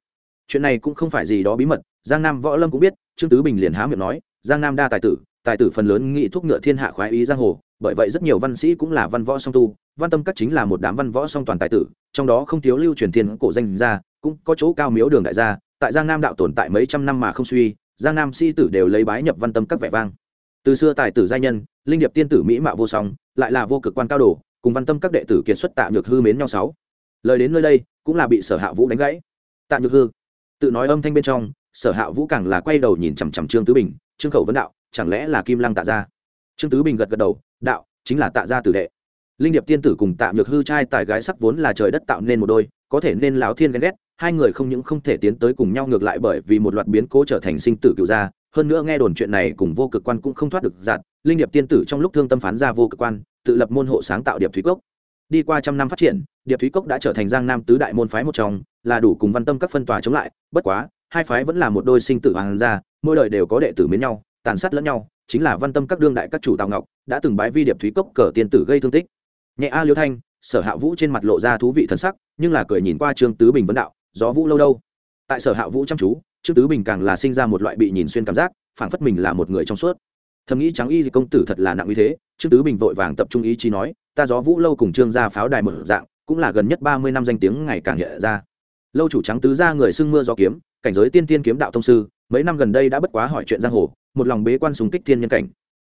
[SPEAKER 1] Chuyện này cũng không phải gì đó bí mật, giang nam võ lâm cũng biết, trương tứ bình liền há miệng nói, giang nam đa tài tử tài tử phần lớn nghị thuốc ngựa thiên hạ khoái ý giang hồ, bởi vậy rất nhiều văn sĩ cũng là văn võ song tu, văn tâm các chính là một đám văn võ song toàn tài tử, trong đó không thiếu lưu truyền thiên cổ danh gia, cũng có chỗ cao miếu đường đại gia, tại giang nam đạo tồn tại mấy trăm năm mà không suy, giang nam sĩ tử đều lấy bái nhập văn tâm các vẻ vang. Từ xưa tài tử gia nhân, linh điệp tiên tử mỹ mạo vô song, lại là vô cực quan cao đồ, cùng văn tâm các đệ tử kiệt xuất tạ nhược hư mến nhau sáu. Lời đến nơi đây, cũng là bị sở hạ vũ đánh gãy. Tạ nhược hư, tự nói âm thanh bên trong, sở hạ vũ càng là quay đầu nhìn chằm chằm trương tứ bình, trương khẩu vấn đạo chẳng lẽ là kim lăng tạ gia? Trương tứ bình gật gật đầu, đạo, chính là tạ gia tử đệ. Linh điệp tiên tử cùng tạ nhược hư trai tài gái sắc vốn là trời đất tạo nên một đôi, có thể nên láo thiên ghen ghét, hai người không những không thể tiến tới cùng nhau ngược lại bởi vì một loạt biến cố trở thành sinh tử cựu gia, hơn nữa nghe đồn chuyện này cùng vô cực quan cũng không thoát được giạt, linh điệp tiên tử trong lúc thương tâm phán ra vô cực quan, tự lập môn hộ sáng tạo điệp thúy cốc. Đi qua trăm năm phát triển, điệp thúy cốc đã trở thành giang nam tứ đại môn phái một trong, là đủ cùng văn tâm các phân tòa chống lại, bất quá, hai phái vẫn là một đôi sinh tử hoàng gia, mỗi đời đều có đệ tử mến nhau tàn sát lẫn nhau, chính là văn tâm các đương đại các chủ tào ngọc, đã từng bái vi điệp thúy cốc cờ tiên tử gây thương tích. Nhẹ a liêu thanh, sở hạ vũ trên mặt lộ ra thú vị thần sắc, nhưng là cười nhìn qua trương tứ bình vấn đạo, gió vũ lâu đâu? Tại sở hạ vũ chăm chú, trương tứ bình càng là sinh ra một loại bị nhìn xuyên cảm giác, phảng phất mình là một người trong suốt. Thầm nghĩ trắng y công tử thật là nặng như thế, trương tứ bình vội vàng tập trung ý chí nói, ta gió vũ lâu cùng trương gia pháo đài một dạng, cũng là gần nhất ba mươi năm danh tiếng ngày càng hiện ra. Lâu chủ trắng tứ ra người xưng mưa gió kiếm, cảnh giới tiên tiên kiếm đạo thông sư, mấy năm gần đây đã bất quá hỏi chuyện giang hồ một lòng bế quan súng kích thiên nhân cảnh.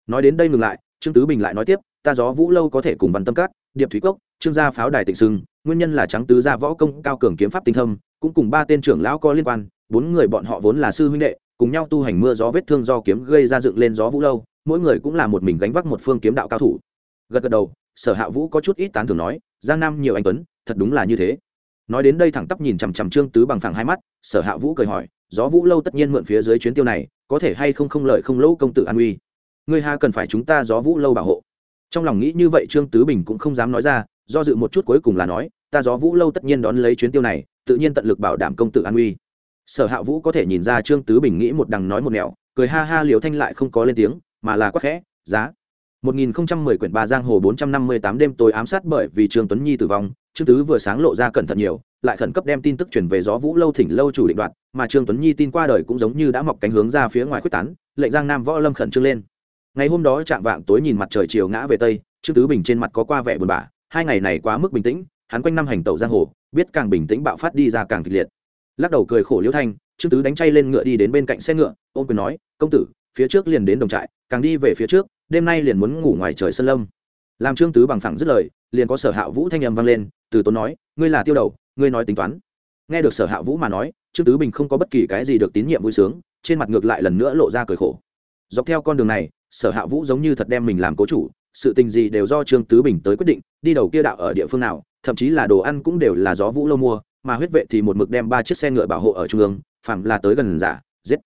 [SPEAKER 1] Nói đến đây ngừng lại, trương tứ bình lại nói tiếp, ta gió vũ lâu có thể cùng văn tâm cát, điệp thủy cốc, trương gia pháo đài tịnh sưng nguyên nhân là trắng tứ gia võ công cao cường kiếm pháp tinh thâm, cũng cùng ba tên trưởng lão có liên quan, bốn người bọn họ vốn là sư huynh đệ, cùng nhau tu hành mưa gió vết thương do kiếm gây ra dựng lên gió vũ lâu, mỗi người cũng là một mình gánh vác một phương kiếm đạo cao thủ. Gật gật đầu, sở hạ vũ có chút ít tán thường nói, giang nam nhiều anh tuấn, thật đúng là như thế. Nói đến đây thẳng tắp nhìn chằm chằm trương tứ bằng phẳng hai mắt, sở hạ vũ cười hỏi gió vũ lâu tất nhiên mượn phía dưới chuyến tiêu này, có thể hay không không lợi không lỗ công tử an uy. Ngươi ha cần phải chúng ta gió vũ lâu bảo hộ. Trong lòng nghĩ như vậy trương tứ bình cũng không dám nói ra, do dự một chút cuối cùng là nói, ta gió vũ lâu tất nhiên đón lấy chuyến tiêu này, tự nhiên tận lực bảo đảm công tử an uy. Sở hạ vũ có thể nhìn ra trương tứ bình nghĩ một đằng nói một nẻo, cười ha ha liều thanh lại không có lên tiếng, mà là quắc khẽ, giá. 1010 quyển ba giang hồ 458 đêm tối ám sát bởi vì trương tuấn nhi tử vong, trương tứ vừa sáng lộ ra cẩn thận nhiều lại khẩn cấp đem tin tức chuyển về gió vũ lâu thỉnh lâu chủ định đoạt, mà trương tuấn nhi tin qua đời cũng giống như đã mọc cánh hướng ra phía ngoài quyết tán, lệnh giang nam võ lâm khẩn trương lên. Ngày hôm đó trạng vạng tối nhìn mặt trời chiều ngã về tây, trương tứ bình trên mặt có qua vẻ buồn bã, hai ngày này quá mức bình tĩnh, hắn quanh năm hành tẩu giang hồ, biết càng bình tĩnh bạo phát đi ra càng kịch liệt. Lắc đầu cười khổ liễu thanh, trương tứ đánh chay lên ngựa đi đến bên cạnh xe ngựa ôm quyền nói, công tử, phía trước liền đến đồng trại, càng đi về phía trước, đêm nay liền muốn ngủ ngoài trời sân lâm. Làm trương tứ bằng phẳng dứt lời, liền có sở hạ vũ thanh âm vang lên, từ tốn nói, ngươi là tiêu đầu ngươi nói tính toán. Nghe được sở hạ vũ mà nói, trương tứ bình không có bất kỳ cái gì được tín nhiệm vui sướng, trên mặt ngược lại lần nữa lộ ra cười khổ. Dọc theo con đường này, sở hạ vũ giống như thật đem mình làm cố chủ, sự tình gì đều do trương tứ bình tới quyết định, đi đầu kia đạo ở địa phương nào, thậm chí là đồ ăn cũng đều là gió vũ lâu mua, mà huyết vệ thì một mực đem ba chiếc xe ngựa bảo hộ ở trung ương, phàm là tới gần giả, giết.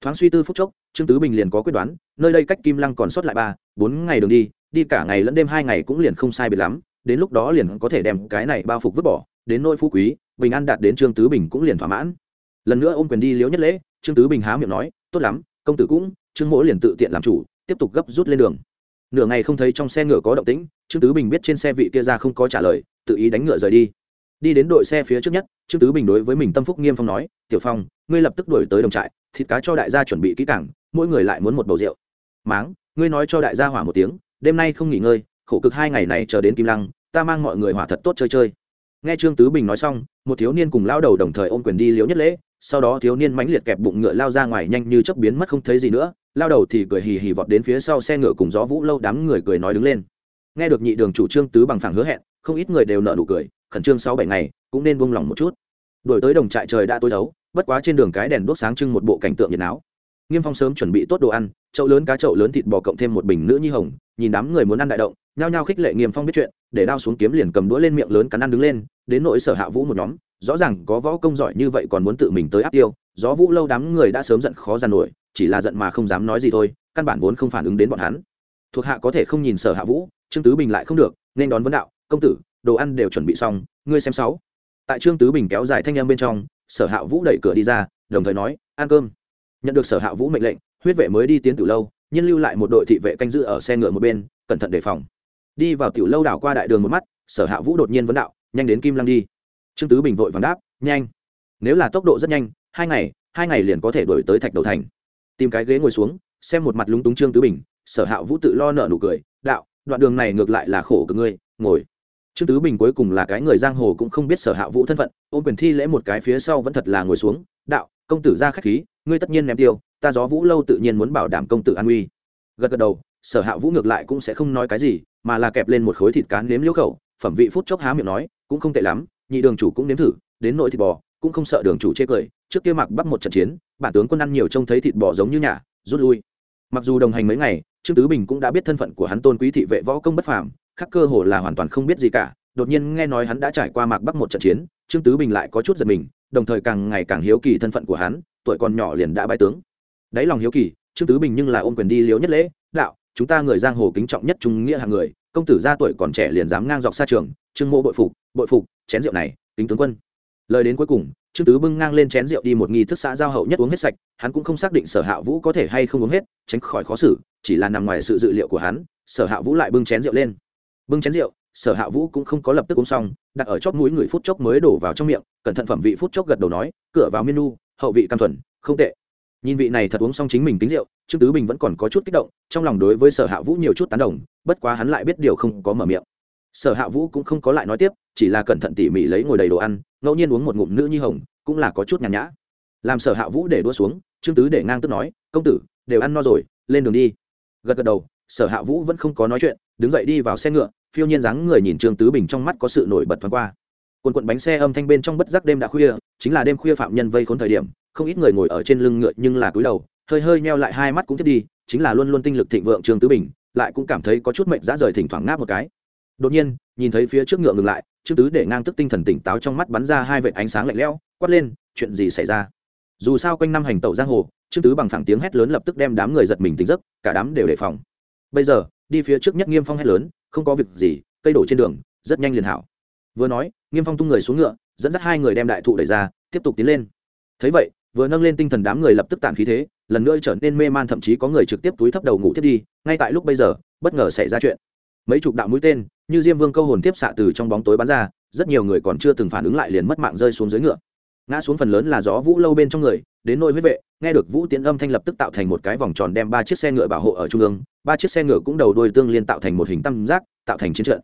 [SPEAKER 1] Thoáng suy tư phút chốc, trương tứ bình liền có quyết đoán, nơi đây cách kim lăng còn sót lại ba, bốn ngày đường đi đi cả ngày lẫn đêm hai ngày cũng liền không sai biệt lắm, đến lúc đó liền có thể đem cái này bao phục vứt bỏ đến nỗi phú quý, bình an đạt đến trương tứ bình cũng liền thỏa mãn. Lần nữa ôm quyền đi liễu nhất lễ, trương tứ bình há miệng nói, tốt lắm, công tử cũng, trương mỗ liền tự tiện làm chủ, tiếp tục gấp rút lên đường. Nửa ngày không thấy trong xe ngựa có động tĩnh, trương tứ bình biết trên xe vị kia ra không có trả lời, tự ý đánh ngựa rời đi. Đi đến đội xe phía trước nhất, trương tứ bình đối với mình tâm phúc nghiêm phong nói, tiểu phong, ngươi lập tức đuổi tới đồng trại, thịt cá cho đại gia chuẩn bị kỹ càng, mỗi người lại muốn một bầu rượu. Máng, ngươi nói cho đại gia hỏa một tiếng, đêm nay không nghỉ ngơi, khổ cực hai ngày này chờ đến kim lăng, ta mang mọi người hỏa thật tốt chơi chơi nghe trương tứ bình nói xong, một thiếu niên cùng lao đầu đồng thời ôm quyền đi liếu nhất lễ, sau đó thiếu niên mãnh liệt kẹp bụng ngựa lao ra ngoài nhanh như chớp biến mất không thấy gì nữa lao đầu thì cười hì hì vọt đến phía sau xe ngựa cùng gió vũ lâu đám người cười nói đứng lên. Nghe được nhị đường chủ trương tứ bằng phẳng hứa hẹn, không ít người đều nợ nụ cười, khẩn trương sáu bảy ngày, cũng nên buông lỏng một chút. Đổi tới đồng trại trời đã tối đấu, bất quá trên đường cái đèn đốt sáng trưng một bộ cảnh tượng nhiệt áo nghiêm phong sớm chuẩn bị tốt đồ ăn, chậu lớn cá chậu lớn thịt bò cộng thêm một bình nữ nhi hồng, nhìn đám người muốn ăn đại động nhao nhao khích lệ nghiêm phong biết chuyện, để đao xuống kiếm liền cầm đũa lên miệng lớn cắn ăn đứng lên, đến nỗi sở hạ vũ một nhóm, rõ ràng có võ công giỏi như vậy còn muốn tự mình tới áp tiêu, gió vũ lâu đám người đã sớm giận khó giàn nổi, chỉ là giận mà không dám nói gì thôi, căn bản vốn không phản ứng đến bọn hắn. Thuộc hạ có thể không nhìn sở hạ vũ, trương tứ bình lại không được, nên đón vấn đạo, công tử, đồ ăn đều chuẩn bị xong, ngươi xem sáu. Tại trương tứ bình kéo dài thanh âm bên trong, sở hạ vũ đẩy cửa đi ra, đồng thời nói, ăn cơm. Nhận được sở hạ vũ mệnh lệnh, huyết vệ mới đi tiến từ lâu nhưng lưu lại một đội thị vệ canh giữ ở xe ngựa một bên, cẩn thận đề phòng đi vào tiểu lâu đảo qua đại đường một mắt, sở hạ vũ đột nhiên vấn đạo, nhanh đến kim lăng đi. Trương tứ bình vội vàng đáp, nhanh. Nếu là tốc độ rất nhanh, hai ngày hai ngày liền có thể đổi tới thạch đầu thành. Tìm cái ghế ngồi xuống, xem một mặt lúng túng trương tứ bình, sở hạ vũ tự lo nợ nụ cười, đạo, đoạn đường này ngược lại là khổ cực ngươi, ngồi. Trương tứ bình cuối cùng là cái người giang hồ cũng không biết sở hạ vũ thân phận, ôm quyền thi lễ một cái phía sau vẫn thật là ngồi xuống, đạo, công tử ra khách khí, ngươi tất nhiên ném tiêu, ta gió vũ lâu tự nhiên muốn bảo đảm công tử an uy. Gật gật đầu, sở hạ vũ ngược lại cũng sẽ không nói cái gì mà là kẹp lên một khối thịt cá nếm liễu khẩu, phẩm vị phút chốc há miệng nói, cũng không tệ lắm, nhị đường chủ cũng nếm thử, đến nội thịt bò, cũng không sợ đường chủ chê cười, trước kia mặc bắt một trận chiến, bản tướng quân ăn nhiều trông thấy thịt bò giống như nhà, rút lui. Mặc dù đồng hành mấy ngày, trương tứ bình cũng đã biết thân phận của hắn tôn quý thị vệ võ công bất phàm, khắc cơ hồ là hoàn toàn không biết gì cả, đột nhiên nghe nói hắn đã trải qua mạc bắc một trận chiến, trương tứ bình lại có chút giật mình, đồng thời càng ngày càng hiếu kỳ thân phận của hắn, tuổi còn nhỏ liền đã bãi tướng. Đáy lòng hiếu kỳ, trương tứ bình nhưng là ôm quyền đi liếu nhất lễ, đạo chúng ta người giang hồ kính trọng nhất trung nghĩa hàng người, công tử ra tuổi còn trẻ liền dám ngang dọc xa trường, trương mộ bội phục bội phục, chén rượu này, kính tướng quân. Lời đến cuối cùng, trương tứ bưng ngang lên chén rượu đi một nghi thức xã giao hậu nhất uống hết sạch, hắn cũng không xác định sở hạ vũ có thể hay không uống hết, tránh khỏi khó xử, chỉ là nằm ngoài sự dự liệu của hắn, sở hạ vũ lại bưng chén rượu lên. Bưng chén rượu, sở hạ vũ cũng không có lập tức uống xong, đặt ở chóp mũi người phút chốc mới đổ vào trong miệng, cẩn thận phẩm vị phút chốc gật đầu nói, cửa vào menu, hậu vị cam thuần, không tệ nhìn vị này thật uống xong chính mình tính rượu, trương tứ bình vẫn còn có chút kích động, trong lòng đối với sở hạ vũ nhiều chút tán đồng, bất quá hắn lại biết điều không có mở miệng. Sở hạ vũ cũng không có lại nói tiếp, chỉ là cẩn thận tỉ mỉ lấy ngồi đầy đồ ăn, ngẫu nhiên uống một ngụm nữ nhi hồng, cũng là có chút nhàn nhã. Làm sở hạ vũ để đua xuống, trương tứ để ngang tức nói, công tử, đều ăn no rồi, lên đường đi. Gật gật đầu, sở hạ vũ vẫn không có nói chuyện, đứng dậy đi vào xe ngựa, phiêu nhiên dáng người nhìn trương tứ bình trong mắt có sự nổi bật thoáng qua. Quần quận bánh xe âm thanh bên trong bất giác đêm đã khuya, chính là đêm khuya phạm nhân vây khốn thời điểm không ít người ngồi ở trên lưng ngựa nhưng là cúi đầu, hơi hơi neo lại hai mắt cũng thiết đi, chính là luôn luôn tinh lực thịnh vượng trương tứ bình, lại cũng cảm thấy có chút mệnh dã rời thỉnh thoảng ngáp một cái. Đột nhiên, nhìn thấy phía trước ngựa ngừng lại, trương tứ để ngang tức tinh thần tỉnh táo trong mắt bắn ra hai vệt ánh sáng lạnh lẽo, quát lên, chuyện gì xảy ra? Dù sao quanh năm hành tẩu giang hồ, trương tứ bằng phẳng tiếng hét lớn lập tức đem đám người giật mình tỉnh giấc, cả đám đều đề phòng. Bây giờ, đi phía trước nhất nghiêm phong hét lớn, không có việc gì, cây đổ trên đường, rất nhanh liền hảo. Vừa nói, nghiêm phong tung người xuống ngựa, dẫn dắt hai người đem đại thụ đẩy ra, tiếp tục tiến lên. Thấy vậy vừa nâng lên tinh thần đám người lập tức tản khí thế, lần nữa trở nên mê man, thậm chí có người trực tiếp túi thấp đầu ngủ thiết đi, ngay tại lúc bây giờ, bất ngờ xảy ra chuyện. Mấy chục đạo mũi tên, như diêm vương câu hồn tiếp xạ từ trong bóng tối bắn ra, rất nhiều người còn chưa từng phản ứng lại liền mất mạng rơi xuống dưới ngựa. Ngã xuống phần lớn là gió vũ lâu bên trong người, đến nôi huyết vệ, nghe được vũ tiến âm thanh lập tức tạo thành một cái vòng tròn đem ba chiếc xe ngựa bảo hộ ở trung ương, ba chiếc xe ngựa cũng đầu đuôi tương liên tạo thành một hình tam giác, tạo thành chiến trận.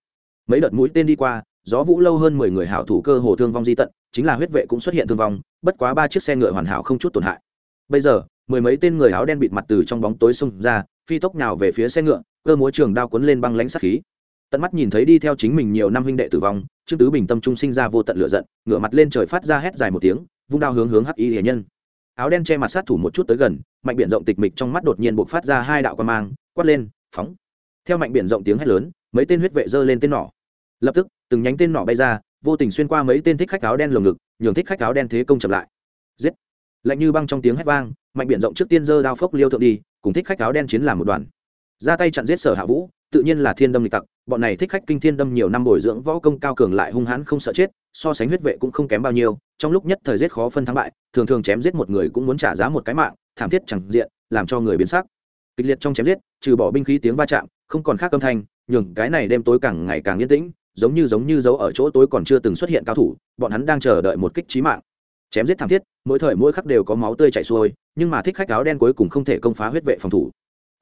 [SPEAKER 1] Mấy đợt mũi tên đi qua, gió vũ lâu hơn mười người hảo thủ cơ hồ thương vong di tận chính là huyết vệ cũng xuất hiện thương vong, bất quá ba chiếc xe ngựa hoàn hảo không chút tổn hại. Bây giờ, mười mấy tên người áo đen bịt mặt từ trong bóng tối xông ra, phi tốc nào về phía xe ngựa, cơ múa trường đao cuốn lên băng lãnh sát khí. Tận mắt nhìn thấy đi theo chính mình nhiều năm huynh đệ tử vong, trương tứ bình tâm trung sinh ra vô tận lửa giận, ngửa mặt lên trời phát ra hét dài một tiếng, vung đao hướng hướng hắc y hiền nhân. Áo đen che mặt sát thủ một chút tới gần, mạnh biển rộng tịch mịch trong mắt đột nhiên bộc phát ra hai đạo quan mang, quát lên, phóng! Theo mạnh biển rộng tiếng hét lớn, mấy tên huyết vệ giơ lên tên nỏ. Lập tức, từng nhánh tên nỏ bay ra vô tình xuyên qua mấy tên thích khách áo đen lồng ngực, nhường thích khách áo đen thế công chậm lại. Giết! Lạnh như băng trong tiếng hét vang, mạnh biển rộng trước tiên giơ đao phốc liêu thượng đi, cùng thích khách áo đen chiến làm một đoàn. Ra tay chặn giết sở hạ vũ, tự nhiên là thiên đâm lịch tặc, bọn này thích khách kinh thiên đâm nhiều năm bồi dưỡng võ công cao cường lại hung hãn không sợ chết, so sánh huyết vệ cũng không kém bao nhiêu, trong lúc nhất thời giết khó phân thắng bại, thường thường chém giết một người cũng muốn trả giá một cái mạng, thảm thiết chẳng diện, làm cho người biến sắc. Kịch liệt trong chém giết, trừ bỏ binh khí tiếng va chạm, không còn khác âm thanh, nhường cái này đêm tối càng ngày càng yên tĩnh giống như giống như dấu ở chỗ tối còn chưa từng xuất hiện cao thủ, bọn hắn đang chờ đợi một kích trí mạng. Chém giết thảm thiết, mỗi thời mỗi khắc đều có máu tươi chảy xuôi, nhưng mà thích khách áo đen cuối cùng không thể công phá huyết vệ phòng thủ.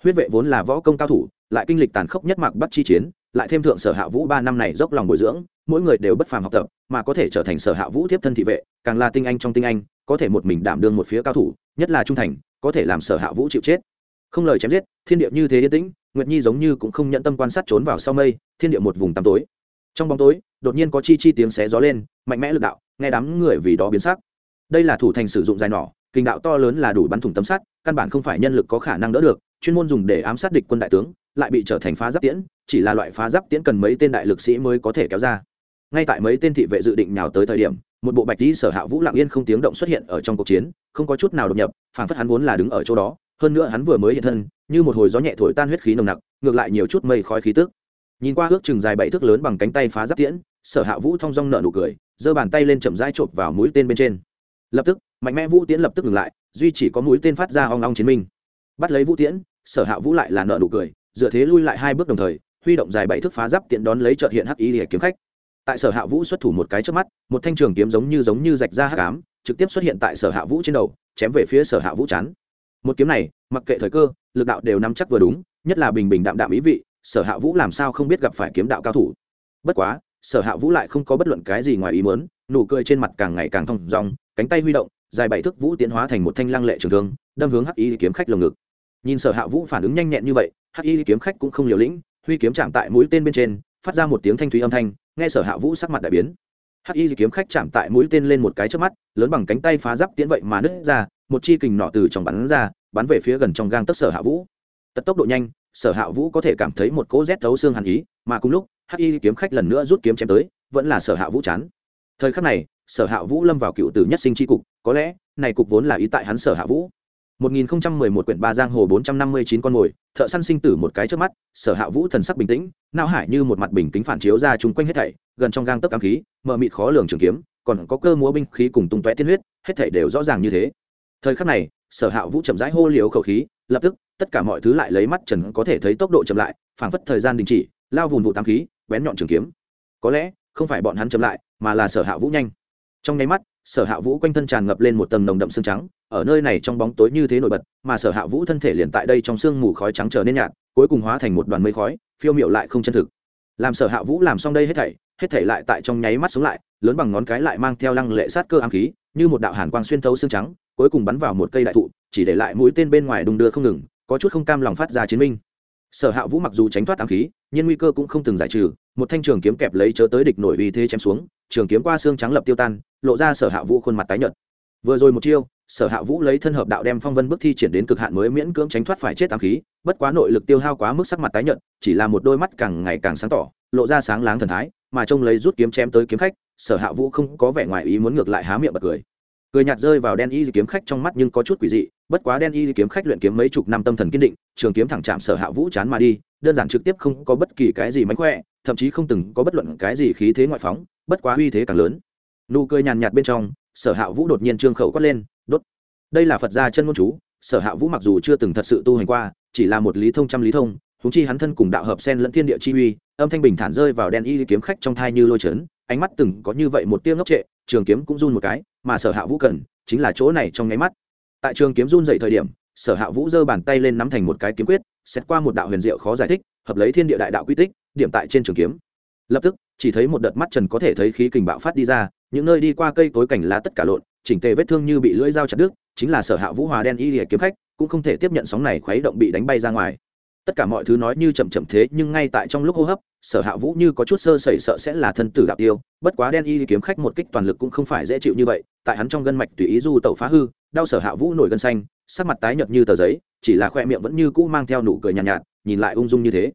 [SPEAKER 1] Huyết vệ vốn là võ công cao thủ, lại kinh lịch tàn khốc nhất mạc bắt chi chiến, lại thêm thượng sở hạ vũ ba năm này dốc lòng bồi dưỡng, mỗi người đều bất phàm học tập, mà có thể trở thành sở hạ vũ tiếp thân thị vệ, càng là tinh anh trong tinh anh, có thể một mình đảm đương một phía cao thủ, nhất là trung thành, có thể làm sở hạ vũ chịu chết. Không lời chém giết, thiên địa như thế yên tĩnh, nguyệt nhi giống như cũng không nhận tâm quan sát trốn vào sau mây, thiên địa một vùng tăm tối trong bóng tối, đột nhiên có chi chi tiếng xé gió lên, mạnh mẽ lực đạo, nghe đám người vì đó biến sắc. Đây là thủ thành sử dụng dài nỏ, kinh đạo to lớn là đủ bắn thủng tấm sắt, căn bản không phải nhân lực có khả năng đỡ được, chuyên môn dùng để ám sát địch quân đại tướng, lại bị trở thành phá giáp tiễn, chỉ là loại phá giáp tiễn cần mấy tên đại lực sĩ mới có thể kéo ra. Ngay tại mấy tên thị vệ dự định nhào tới thời điểm, một bộ bạch tí sở hạ vũ lặng yên không tiếng động xuất hiện ở trong cuộc chiến, không có chút nào đột nhập phản phất hắn vốn là đứng ở chỗ đó, hơn nữa hắn vừa mới hiện thân, như một hồi gió nhẹ thổi tan huyết khí nồng nặc, ngược lại nhiều chút mây khói khí tức nhìn qua ước chừng dài bảy thước lớn bằng cánh tay phá giáp tiễn, sở hạ vũ thong dong nợ nụ cười, giơ bàn tay lên chậm rãi chộp vào mũi tên bên trên. Lập tức, mạnh mẽ vũ tiễn lập tức ngừng lại, duy chỉ có mũi tên phát ra hoang long chiến minh. Bắt lấy vũ tiễn, sở hạ vũ lại là nợ nụ cười, dựa thế lui lại hai bước đồng thời, huy động dài bảy thước phá giáp tiện đón lấy trợt hiện hắc ý để kiếm khách. Tại sở hạ vũ xuất thủ một cái trước mắt, một thanh trường kiếm giống như giống như rạch ra hắc ám, trực tiếp xuất hiện tại sở hạ vũ trên đầu, chém về phía sở hạ vũ chán. Một kiếm này, mặc kệ thời cơ, lực đạo đều nắm chắc vừa đúng, nhất là bình bình đạm đạm ý vị sở hạ vũ làm sao không biết gặp phải kiếm đạo cao thủ? Bất quá, sở hạ vũ lại không có bất luận cái gì ngoài ý muốn, nụ cười trên mặt càng ngày càng thong dong, cánh tay huy động, dài bảy thước vũ tiến hóa thành một thanh lăng lệ trường thương, đâm hướng hắc y kiếm khách lồng ngực. Nhìn sở hạ vũ phản ứng nhanh nhẹn như vậy, hắc y kiếm khách cũng không liều lĩnh, huy kiếm chạm tại mũi tên bên trên, phát ra một tiếng thanh thúy âm thanh, nghe sở hạ vũ sắc mặt đại biến. Hắc y kiếm khách chạm tại mũi tên lên một cái trước mắt, lớn bằng cánh tay phá giáp tiễn vậy mà nứt ra, một chi kình nọ từ trong bắn ra, bắn về phía gần trong gang tấc sở hạ vũ. Tật tốc độ nhanh sở hạ vũ có thể cảm thấy một cỗ rét thấu xương hàn ý mà cùng lúc hắc y kiếm khách lần nữa rút kiếm chém tới vẫn là sở hạ vũ chán thời khắc này sở hạ vũ lâm vào cựu tử nhất sinh tri cục có lẽ này cục vốn là ý tại hắn sở hạ vũ 1011 quyển ba giang hồ 459 con mồi, thợ săn sinh tử một cái trước mắt, Sở Hạ Vũ thần sắc bình tĩnh, não hải như một mặt bình tĩnh phản chiếu ra chung quanh hết thảy, gần trong gang tấc ám khí, mờ mịt khó lường trường kiếm, còn có cơ múa binh khí cùng tung tóe tiên huyết, hết thảy đều rõ ràng như thế. Thời khắc này, Sở Hạ Vũ chậm rãi hô liếu khẩu khí, lập tức, tất cả mọi thứ lại lấy mắt trần có thể thấy tốc độ chậm lại, phảng phất thời gian đình chỉ, lao vụn vụ tám khí, bén nhọn trường kiếm. Có lẽ, không phải bọn hắn chậm lại, mà là Sở Hạ Vũ nhanh. Trong nháy mắt, Sở Hạ Vũ quanh thân tràn ngập lên một tầng nồng đậm xương trắng, ở nơi này trong bóng tối như thế nổi bật mà sở hạ vũ thân thể liền tại đây trong sương mù khói trắng trở nên nhạt cuối cùng hóa thành một đoàn mây khói phiêu miệu lại không chân thực làm sở hạ vũ làm xong đây hết thảy hết thảy lại tại trong nháy mắt xuống lại lớn bằng ngón cái lại mang theo lăng lệ sát cơ ám khí như một đạo hàn quang xuyên thấu xương trắng cuối cùng bắn vào một cây đại thụ chỉ để lại mũi tên bên ngoài đung đưa không ngừng có chút không cam lòng phát ra chiến minh. Sở hạ vũ mặc dù tránh thoát ám khí nhưng nguy cơ cũng không từng giải trừ một thanh trường kiếm kẹp lấy chớ tới địch nổi uy thế chém xuống trường kiếm qua xương trắng lập tiêu tan lộ ra sở hạ vũ khuôn mặt tái nhợt. Vừa rồi một chiêu sở hạ vũ lấy thân hợp đạo đem phong vân bước thi triển đến cực hạn mới miễn cưỡng tránh thoát phải chết ám khí bất quá nội lực tiêu hao quá mức sắc mặt tái nhợt, chỉ là một đôi mắt càng ngày càng sáng tỏ lộ ra sáng láng thần thái mà trông lấy rút kiếm chém tới kiếm khách sở hạ vũ không có vẻ ngoài ý muốn ngược lại há miệng bật cười cười nhạt rơi vào đen y kiếm khách trong mắt nhưng có chút quỷ dị, bất quá đen y kiếm khách luyện kiếm mấy chục năm tâm thần kiên định, trường kiếm thẳng chạm sở hạ vũ chán mà đi, đơn giản trực tiếp không có bất kỳ cái gì mánh khỏe, thậm chí không từng có bất luận cái gì khí thế ngoại phóng, bất quá uy thế càng lớn. Nụ cười nhàn nhạt bên trong, sở hạ vũ đột nhiên trương khẩu quát lên, đốt. Đây là phật gia chân ngôn chú, sở hạ vũ mặc dù chưa từng thật sự tu hành qua, chỉ là một lý thông trăm lý thông húng chi hắn thân cùng đạo hợp sen lẫn thiên địa chi uy, âm thanh bình thản rơi vào đen y kiếm khách trong thai như lôi chấn, ánh mắt từng có như vậy một tiếng ngốc trệ, trường kiếm cũng run một cái mà sở hạ vũ cần chính là chỗ này trong nháy mắt. Tại trường kiếm run dậy thời điểm, sở hạ vũ giơ bàn tay lên nắm thành một cái kiếm quyết, xét qua một đạo huyền diệu khó giải thích, hợp lấy thiên địa đại đạo quy tích, điểm tại trên trường kiếm. Lập tức, chỉ thấy một đợt mắt trần có thể thấy khí kình bạo phát đi ra, những nơi đi qua cây cối cảnh lá tất cả lộn, chỉnh tề vết thương như bị lưỡi dao chặt đứt, chính là sở hạ vũ hòa đen y lìa kiếm khách, cũng không thể tiếp nhận sóng này khuấy động bị đánh bay ra ngoài. Tất cả mọi thứ nói như chậm chậm thế, nhưng ngay tại trong lúc hô hấp sở hạ vũ như có chút sơ sẩy sợ sẽ là thân tử đạo tiêu bất quá đen y kiếm khách một kích toàn lực cũng không phải dễ chịu như vậy tại hắn trong gân mạch tùy ý du tẩu phá hư đau sở hạ vũ nổi gân xanh sắc mặt tái nhợt như tờ giấy chỉ là khoe miệng vẫn như cũ mang theo nụ cười nhàn nhạt, nhạt nhìn lại ung dung như thế.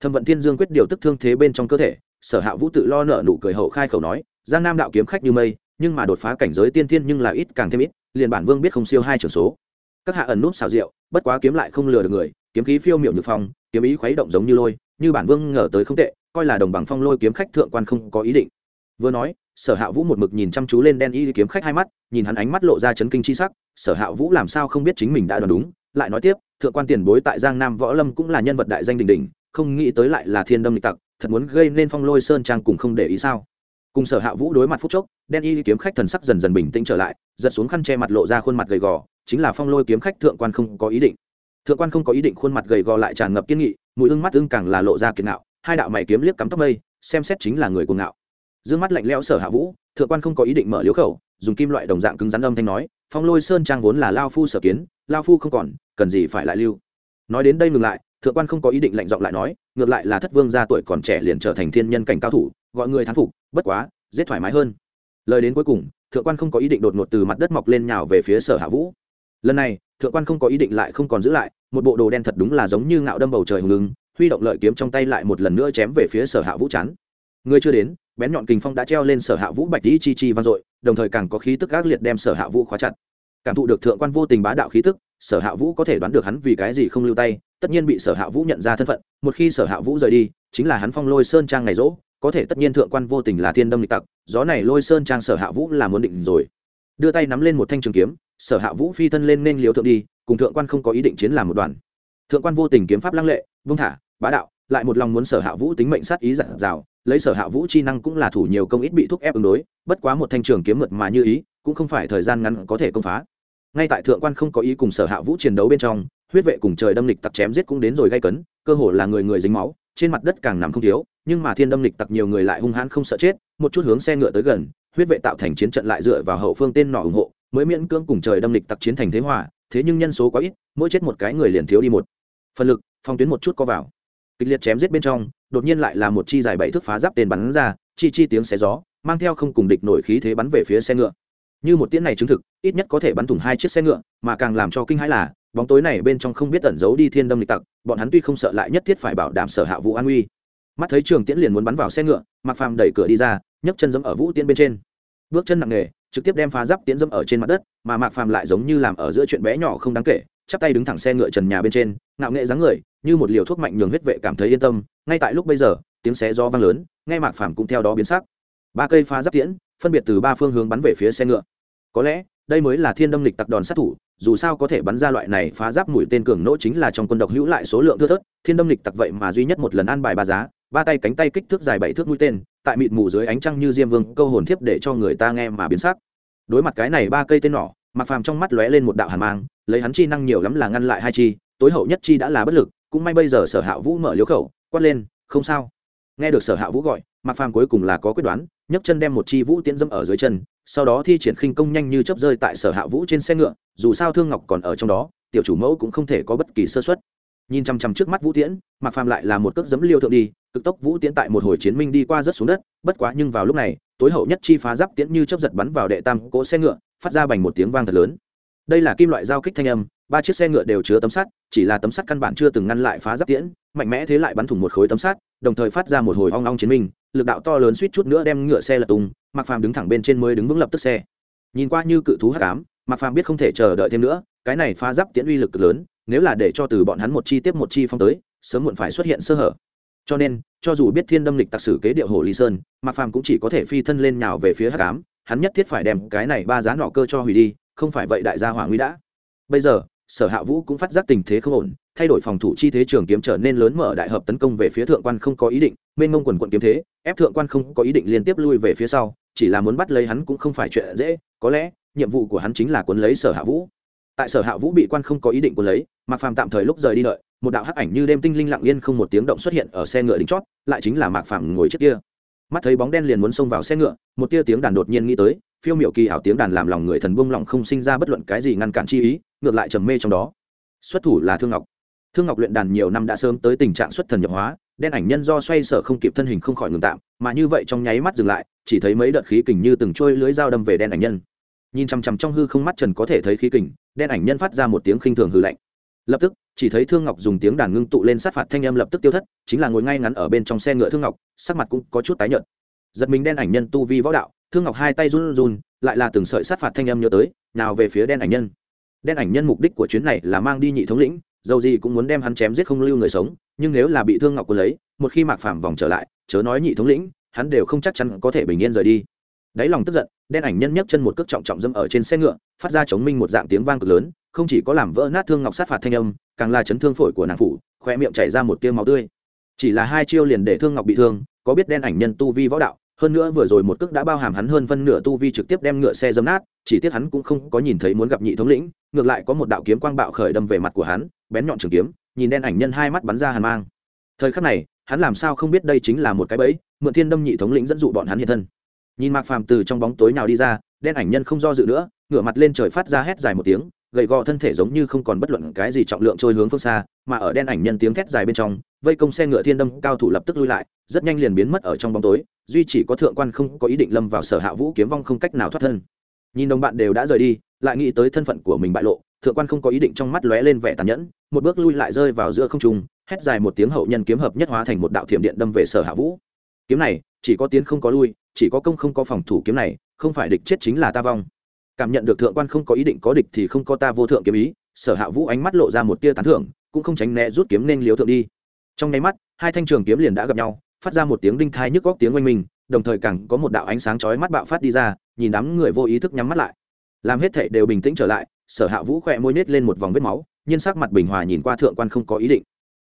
[SPEAKER 1] Thâm vận thiên dương quyết điều tức thương thế bên trong cơ thể sở hạ vũ tự lo nợ nụ cười hậu khai khẩu nói giang nam đạo kiếm khách như mây nhưng mà đột phá cảnh giới tiên thiên nhưng là ít càng thêm ít liền bản vương biết không siêu hai trường số. Các hạ ẩn núp xào rượu bất quá kiếm lại không lừa được người kiếm khí phiêu miệu như phong kiếm ý khuấy động giống như lôi như bản vương ngờ tới không tệ, coi là đồng bằng phong lôi kiếm khách thượng quan không có ý định. Vừa nói, sở hạ vũ một mực nhìn chăm chú lên đen y kiếm khách hai mắt, nhìn hắn ánh mắt lộ ra chấn kinh chi sắc, sở hạ vũ làm sao không biết chính mình đã đoán đúng, lại nói tiếp, thượng quan tiền bối tại giang nam võ lâm cũng là nhân vật đại danh đình đình không nghĩ tới lại là thiên đâm lịch tặc, thật muốn gây nên phong lôi sơn trang cùng không để ý sao? Cùng sở hạ vũ đối mặt phúc chốc, đen y kiếm khách thần sắc dần dần bình tĩnh trở lại, giật xuống khăn che mặt lộ ra khuôn mặt gầy gò, chính là phong lôi kiếm khách thượng quan không có ý định thượng quan không có ý định khuôn mặt gầy gò lại tràn ngập kiên nghị mũi ưng mắt ưng càng là lộ ra kiệt ngạo, hai đạo mày kiếm liếc cắm tóc mây, xem xét chính là người cuồng ngạo. D mắt lạnh lẽo sở hạ vũ, thượng quan không có ý định mở liếu khẩu, dùng kim loại đồng dạng cứng rắn âm thanh nói, phong lôi sơn trang vốn là lao phu sở kiến, lao phu không còn, cần gì phải lại lưu. Nói đến đây ngừng lại, thượng quan không có ý định lạnh giọng lại nói, ngược lại là thất vương gia tuổi còn trẻ liền trở thành thiên nhân cảnh cao thủ, gọi người thán phục, bất quá giết thoải mái hơn. Lời đến cuối cùng, thượng quan không có ý định đột ngột từ mặt đất mọc lên nhào về phía sở hạ vũ. Lần này thượng quan không có ý định lại không còn giữ lại, một bộ đồ đen thật đúng là giống như ngạo đâm bầu trời hùng lưng huy động lợi kiếm trong tay lại một lần nữa chém về phía sở hạ vũ chán. Người chưa đến, bén nhọn kình phong đã treo lên sở hạ vũ bạch dĩ chi chi vang dội, đồng thời càng có khí tức gác liệt đem sở hạ vũ khóa chặt. Cảm thụ được thượng quan vô tình bá đạo khí tức, sở hạ vũ có thể đoán được hắn vì cái gì không lưu tay, tất nhiên bị sở hạ vũ nhận ra thân phận, một khi sở hạ vũ rời đi, chính là hắn phong lôi sơn trang ngày rỗ, có thể tất nhiên thượng quan vô tình là thiên đâm lịch tặc, gió này lôi sơn trang sở hạ vũ là muốn định rồi đưa tay nắm lên một thanh trường kiếm, sở hạ vũ phi thân lên nên liều thượng đi, cùng thượng quan không có ý định chiến làm một đoàn. Thượng quan vô tình kiếm pháp lăng lệ, vung thả, bá đạo, lại một lòng muốn sở hạ vũ tính mệnh sát ý dặn dào, lấy sở hạ vũ chi năng cũng là thủ nhiều công ít bị thúc ép ứng đối, bất quá một thanh trường kiếm mượt mà như ý, cũng không phải thời gian ngắn có thể công phá. Ngay tại thượng quan không có ý cùng sở hạ vũ chiến đấu bên trong, huyết vệ cùng trời đâm lịch tặc chém giết cũng đến rồi gây cấn, cơ hồ là người người dính máu, trên mặt đất càng nằm không thiếu, nhưng mà thiên đâm lịch tặc nhiều người lại hung hãn không sợ chết, một chút hướng xe ngựa tới gần huyết vệ tạo thành chiến trận lại dựa vào hậu phương tên nọ ủng hộ, mới miễn cưỡng cùng trời đâm lịch tặc chiến thành thế hòa, thế nhưng nhân số quá ít, mỗi chết một cái người liền thiếu đi một phần lực, phong tuyến một chút có vào. Kịch liệt chém giết bên trong, đột nhiên lại là một chi dài bảy thước phá giáp tên bắn ra, chi chi tiếng xé gió, mang theo không cùng địch nổi khí thế bắn về phía xe ngựa. Như một tiễn này chứng thực, ít nhất có thể bắn thủng hai chiếc xe ngựa, mà càng làm cho kinh hãi là, bóng tối này bên trong không biết tẩn giấu đi thiên đâm lịch tặc, bọn hắn tuy không sợ lại nhất thiết phải bảo đảm sở hạ vũ an uy. Mắt thấy trường tiễn liền muốn bắn vào xe ngựa mặc phàm đẩy cửa đi ra nhấc chân dẫm ở vũ tiễn bên trên. Bước chân nặng nề, trực tiếp đem phá giáp tiễn dẫm ở trên mặt đất, mà mạc phàm lại giống như làm ở giữa chuyện bé nhỏ không đáng kể, chắp tay đứng thẳng xe ngựa trần nhà bên trên, ngạo nghệ dáng người, như một liều thuốc mạnh nhường huyết vệ cảm thấy yên tâm. Ngay tại lúc bây giờ, tiếng xé gió vang lớn ngay mạc phàm cũng theo đó biến sắc. Ba cây phá giáp tiễn, phân biệt từ ba phương hướng bắn về phía xe ngựa. Có lẽ, đây mới là thiên đâm lịch tặc đòn sát thủ, dù sao có thể bắn ra loại này phá giáp mũi tên cường nỗ chính là trong quân độc hữu lại số lượng thưa thớt, thiên đâm lịch tặc vậy mà duy nhất một lần ăn bài ba giá ba tay cánh tay kích thước dài bảy thước mũi tên, tại mịt mù dưới ánh trăng như diêm vương, câu hồn thiếp để cho người ta nghe mà biến sắc. Đối mặt cái này ba cây tên nỏ mặc phàm trong mắt lóe lên một đạo hàn mang, lấy hắn chi năng nhiều lắm là ngăn lại hai chi, tối hậu nhất chi đã là bất lực, cũng may bây giờ sở hạ vũ mở liếu khẩu, quát lên, không sao. Nghe được sở hạ vũ gọi mặc phàm cuối cùng là có quyết đoán, nhấc chân đem một chi vũ tiễn dâm ở dưới chân, sau đó thi triển khinh công nhanh như chấp rơi tại sở hạ vũ trên xe ngựa, dù sao thương ngọc còn ở trong đó, tiểu chủ mẫu cũng không thể có bất kỳ sơ xuất nhìn chằm chằm trước mắt vũ tiễn mặc phàm lại là một cước dấm liêu thượng đi, cực tốc vũ tiễn tại một hồi chiến minh đi qua rất xuống đất, bất quá nhưng vào lúc này, tối hậu nhất chi phá giáp tiễn như chấp giật bắn vào đệ tam cỗ xe ngựa, phát ra bành một tiếng vang thật lớn. Đây là kim loại giao kích thanh âm, ba chiếc xe ngựa đều chứa tấm sắt, chỉ là tấm sắt căn bản chưa từng ngăn lại phá giáp tiễn, mạnh mẽ thế lại bắn thủng một khối tấm sắt, đồng thời phát ra một hồi ong ong chiến minh, lực đạo to lớn suýt chút nữa đem ngựa xe lật tung mặc phàm đứng thẳng bên trên mới đứng vững lập tức xe. Nhìn qua như cự thú hắc ám mặc phàm biết không thể chờ đợi thêm nữa, cái này phá giáp tiễn uy lực lớn nếu là để cho từ bọn hắn một chi tiếp một chi phong tới, sớm muộn phải xuất hiện sơ hở. Cho nên, cho dù biết thiên đâm lịch tặc sử kế điệu hồ lý sơn mạc phàm cũng chỉ có thể phi thân lên nhào về phía hắc ám, hắn nhất thiết phải đem cái này ba giá nọ cơ cho hủy đi, không phải vậy đại gia hỏa nguy đã. Bây giờ, sở hạ vũ cũng phát giác tình thế không ổn, thay đổi phòng thủ chi thế trường kiếm trở nên lớn mở đại hợp tấn công về phía thượng quan không có ý định, mênh mông quần quận kiếm thế, ép thượng quan không có ý định liên tiếp lui về phía sau, chỉ là muốn bắt lấy hắn cũng không phải chuyện dễ, có lẽ, nhiệm vụ của hắn chính là cuốn lấy sở hạ vũ tại sở hạ vũ bị quan không có ý định của lấy mạc phàm tạm thời lúc rời đi đợi, một đạo hắc ảnh như đêm tinh linh lặng yên không một tiếng động xuất hiện ở xe ngựa đỉnh chót, lại chính là mạc phàm ngồi trước kia. Mắt thấy bóng đen liền muốn xông vào xe ngựa, một tia tiếng đàn đột nhiên nghĩ tới, phiêu miệu kỳ ảo tiếng đàn làm lòng người thần buông lỏng không sinh ra bất luận cái gì ngăn cản chi ý, ngược lại trầm mê trong đó. Xuất thủ là thương ngọc. Thương ngọc luyện đàn nhiều năm đã sớm tới tình trạng xuất thần nhập hóa, đen ảnh nhân do xoay sở không kịp thân hình không khỏi ngừng tạm, mà như vậy trong nháy mắt dừng lại, chỉ thấy mấy đợt khí kình như từng trôi lưới dao đâm về đen ảnh nhân nhìn chằm chằm trong hư không mắt trần có thể thấy khí kình, đen ảnh nhân phát ra một tiếng khinh thường hư lạnh. Lập tức, chỉ thấy thương ngọc dùng tiếng đàn ngưng tụ lên sát phạt thanh âm lập tức tiêu thất, chính là ngồi ngay ngắn ở bên trong xe ngựa thương ngọc, sắc mặt cũng có chút tái nhợt. Giật mình đen ảnh nhân tu vi võ đạo, thương ngọc hai tay run run, lại là từng sợi sát phạt thanh âm nhớ tới, nào về phía đen ảnh nhân. Đen ảnh nhân mục đích của chuyến này là mang đi nhị thống lĩnh, dầu gì cũng muốn đem hắn chém giết không lưu người sống, nhưng nếu là bị thương ngọc quân lấy, một khi mạc phàm vòng trở lại, chớ nói nhị thống lĩnh, hắn đều không chắc chắn có thể bình yên rời đi đáy lòng tức giận, đen ảnh nhân nhấc chân một cước trọng trọng dâm ở trên xe ngựa, phát ra chống minh một dạng tiếng vang cực lớn, không chỉ có làm vỡ nát thương ngọc sát phạt thanh âm, càng là chấn thương phổi của nàng phủ khoe miệng chảy ra một tiêu máu tươi. Chỉ là hai chiêu liền để thương ngọc bị thương, có biết đen ảnh nhân tu vi võ đạo, hơn nữa vừa rồi một cước đã bao hàm hắn hơn phân nửa tu vi trực tiếp đem ngựa xe dâm nát, chỉ tiếc hắn cũng không có nhìn thấy muốn gặp nhị thống lĩnh, ngược lại có một đạo kiếm quang bạo khởi đâm về mặt của hắn, bén nhọn trường kiếm, nhìn đen ảnh nhân hai mắt bắn ra hàn mang. Thời khắc này, hắn làm sao không biết đây chính là một cái bẫy, mượn thiên đâm nhị thống lĩnh dẫn dụ bọn hắn hiện thân nhìn mạc phàm từ trong bóng tối nào đi ra, đen ảnh nhân không do dự nữa, ngửa mặt lên trời phát ra hét dài một tiếng, gầy gò thân thể giống như không còn bất luận cái gì trọng lượng trôi hướng phương xa, mà ở đen ảnh nhân tiếng thét dài bên trong, vây công xe ngựa thiên đâm cao thủ lập tức lui lại, rất nhanh liền biến mất ở trong bóng tối, duy chỉ có thượng quan không có ý định lâm vào sở hạ vũ kiếm vong không cách nào thoát thân. Nhìn đồng bạn đều đã rời đi, lại nghĩ tới thân phận của mình bại lộ, thượng quan không có ý định trong mắt lóe lên vẻ tàn nhẫn, một bước lui lại rơi vào giữa không trung, hét dài một tiếng hậu nhân kiếm hợp nhất hóa thành một đạo thiểm điện đâm về sở hạ vũ. Kiếm này, chỉ có tiến không có lui chỉ có công không có phòng thủ kiếm này, không phải địch chết chính là ta vong. Cảm nhận được thượng quan không có ý định có địch thì không có ta vô thượng kiếm ý, sở hạ vũ ánh mắt lộ ra một tia tán thưởng, cũng không tránh né rút kiếm nên liếu thượng đi. Trong nháy mắt, hai thanh trường kiếm liền đã gặp nhau, phát ra một tiếng đinh thai nhức góc tiếng oanh mình đồng thời càng có một đạo ánh sáng chói mắt bạo phát đi ra, nhìn đám người vô ý thức nhắm mắt lại. Làm hết thảy đều bình tĩnh trở lại, sở hạ vũ khỏe môi nết lên một vòng vết máu nhân sắc mặt bình hòa nhìn qua thượng quan không có ý định.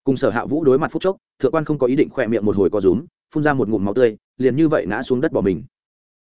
[SPEAKER 1] Cùng sở hạ vũ đối mặt phút chốc, thượng quan không có ý định khỏe miệng một hồi co rúm phun ra một ngụm máu tươi liền như vậy ngã xuống đất bỏ mình.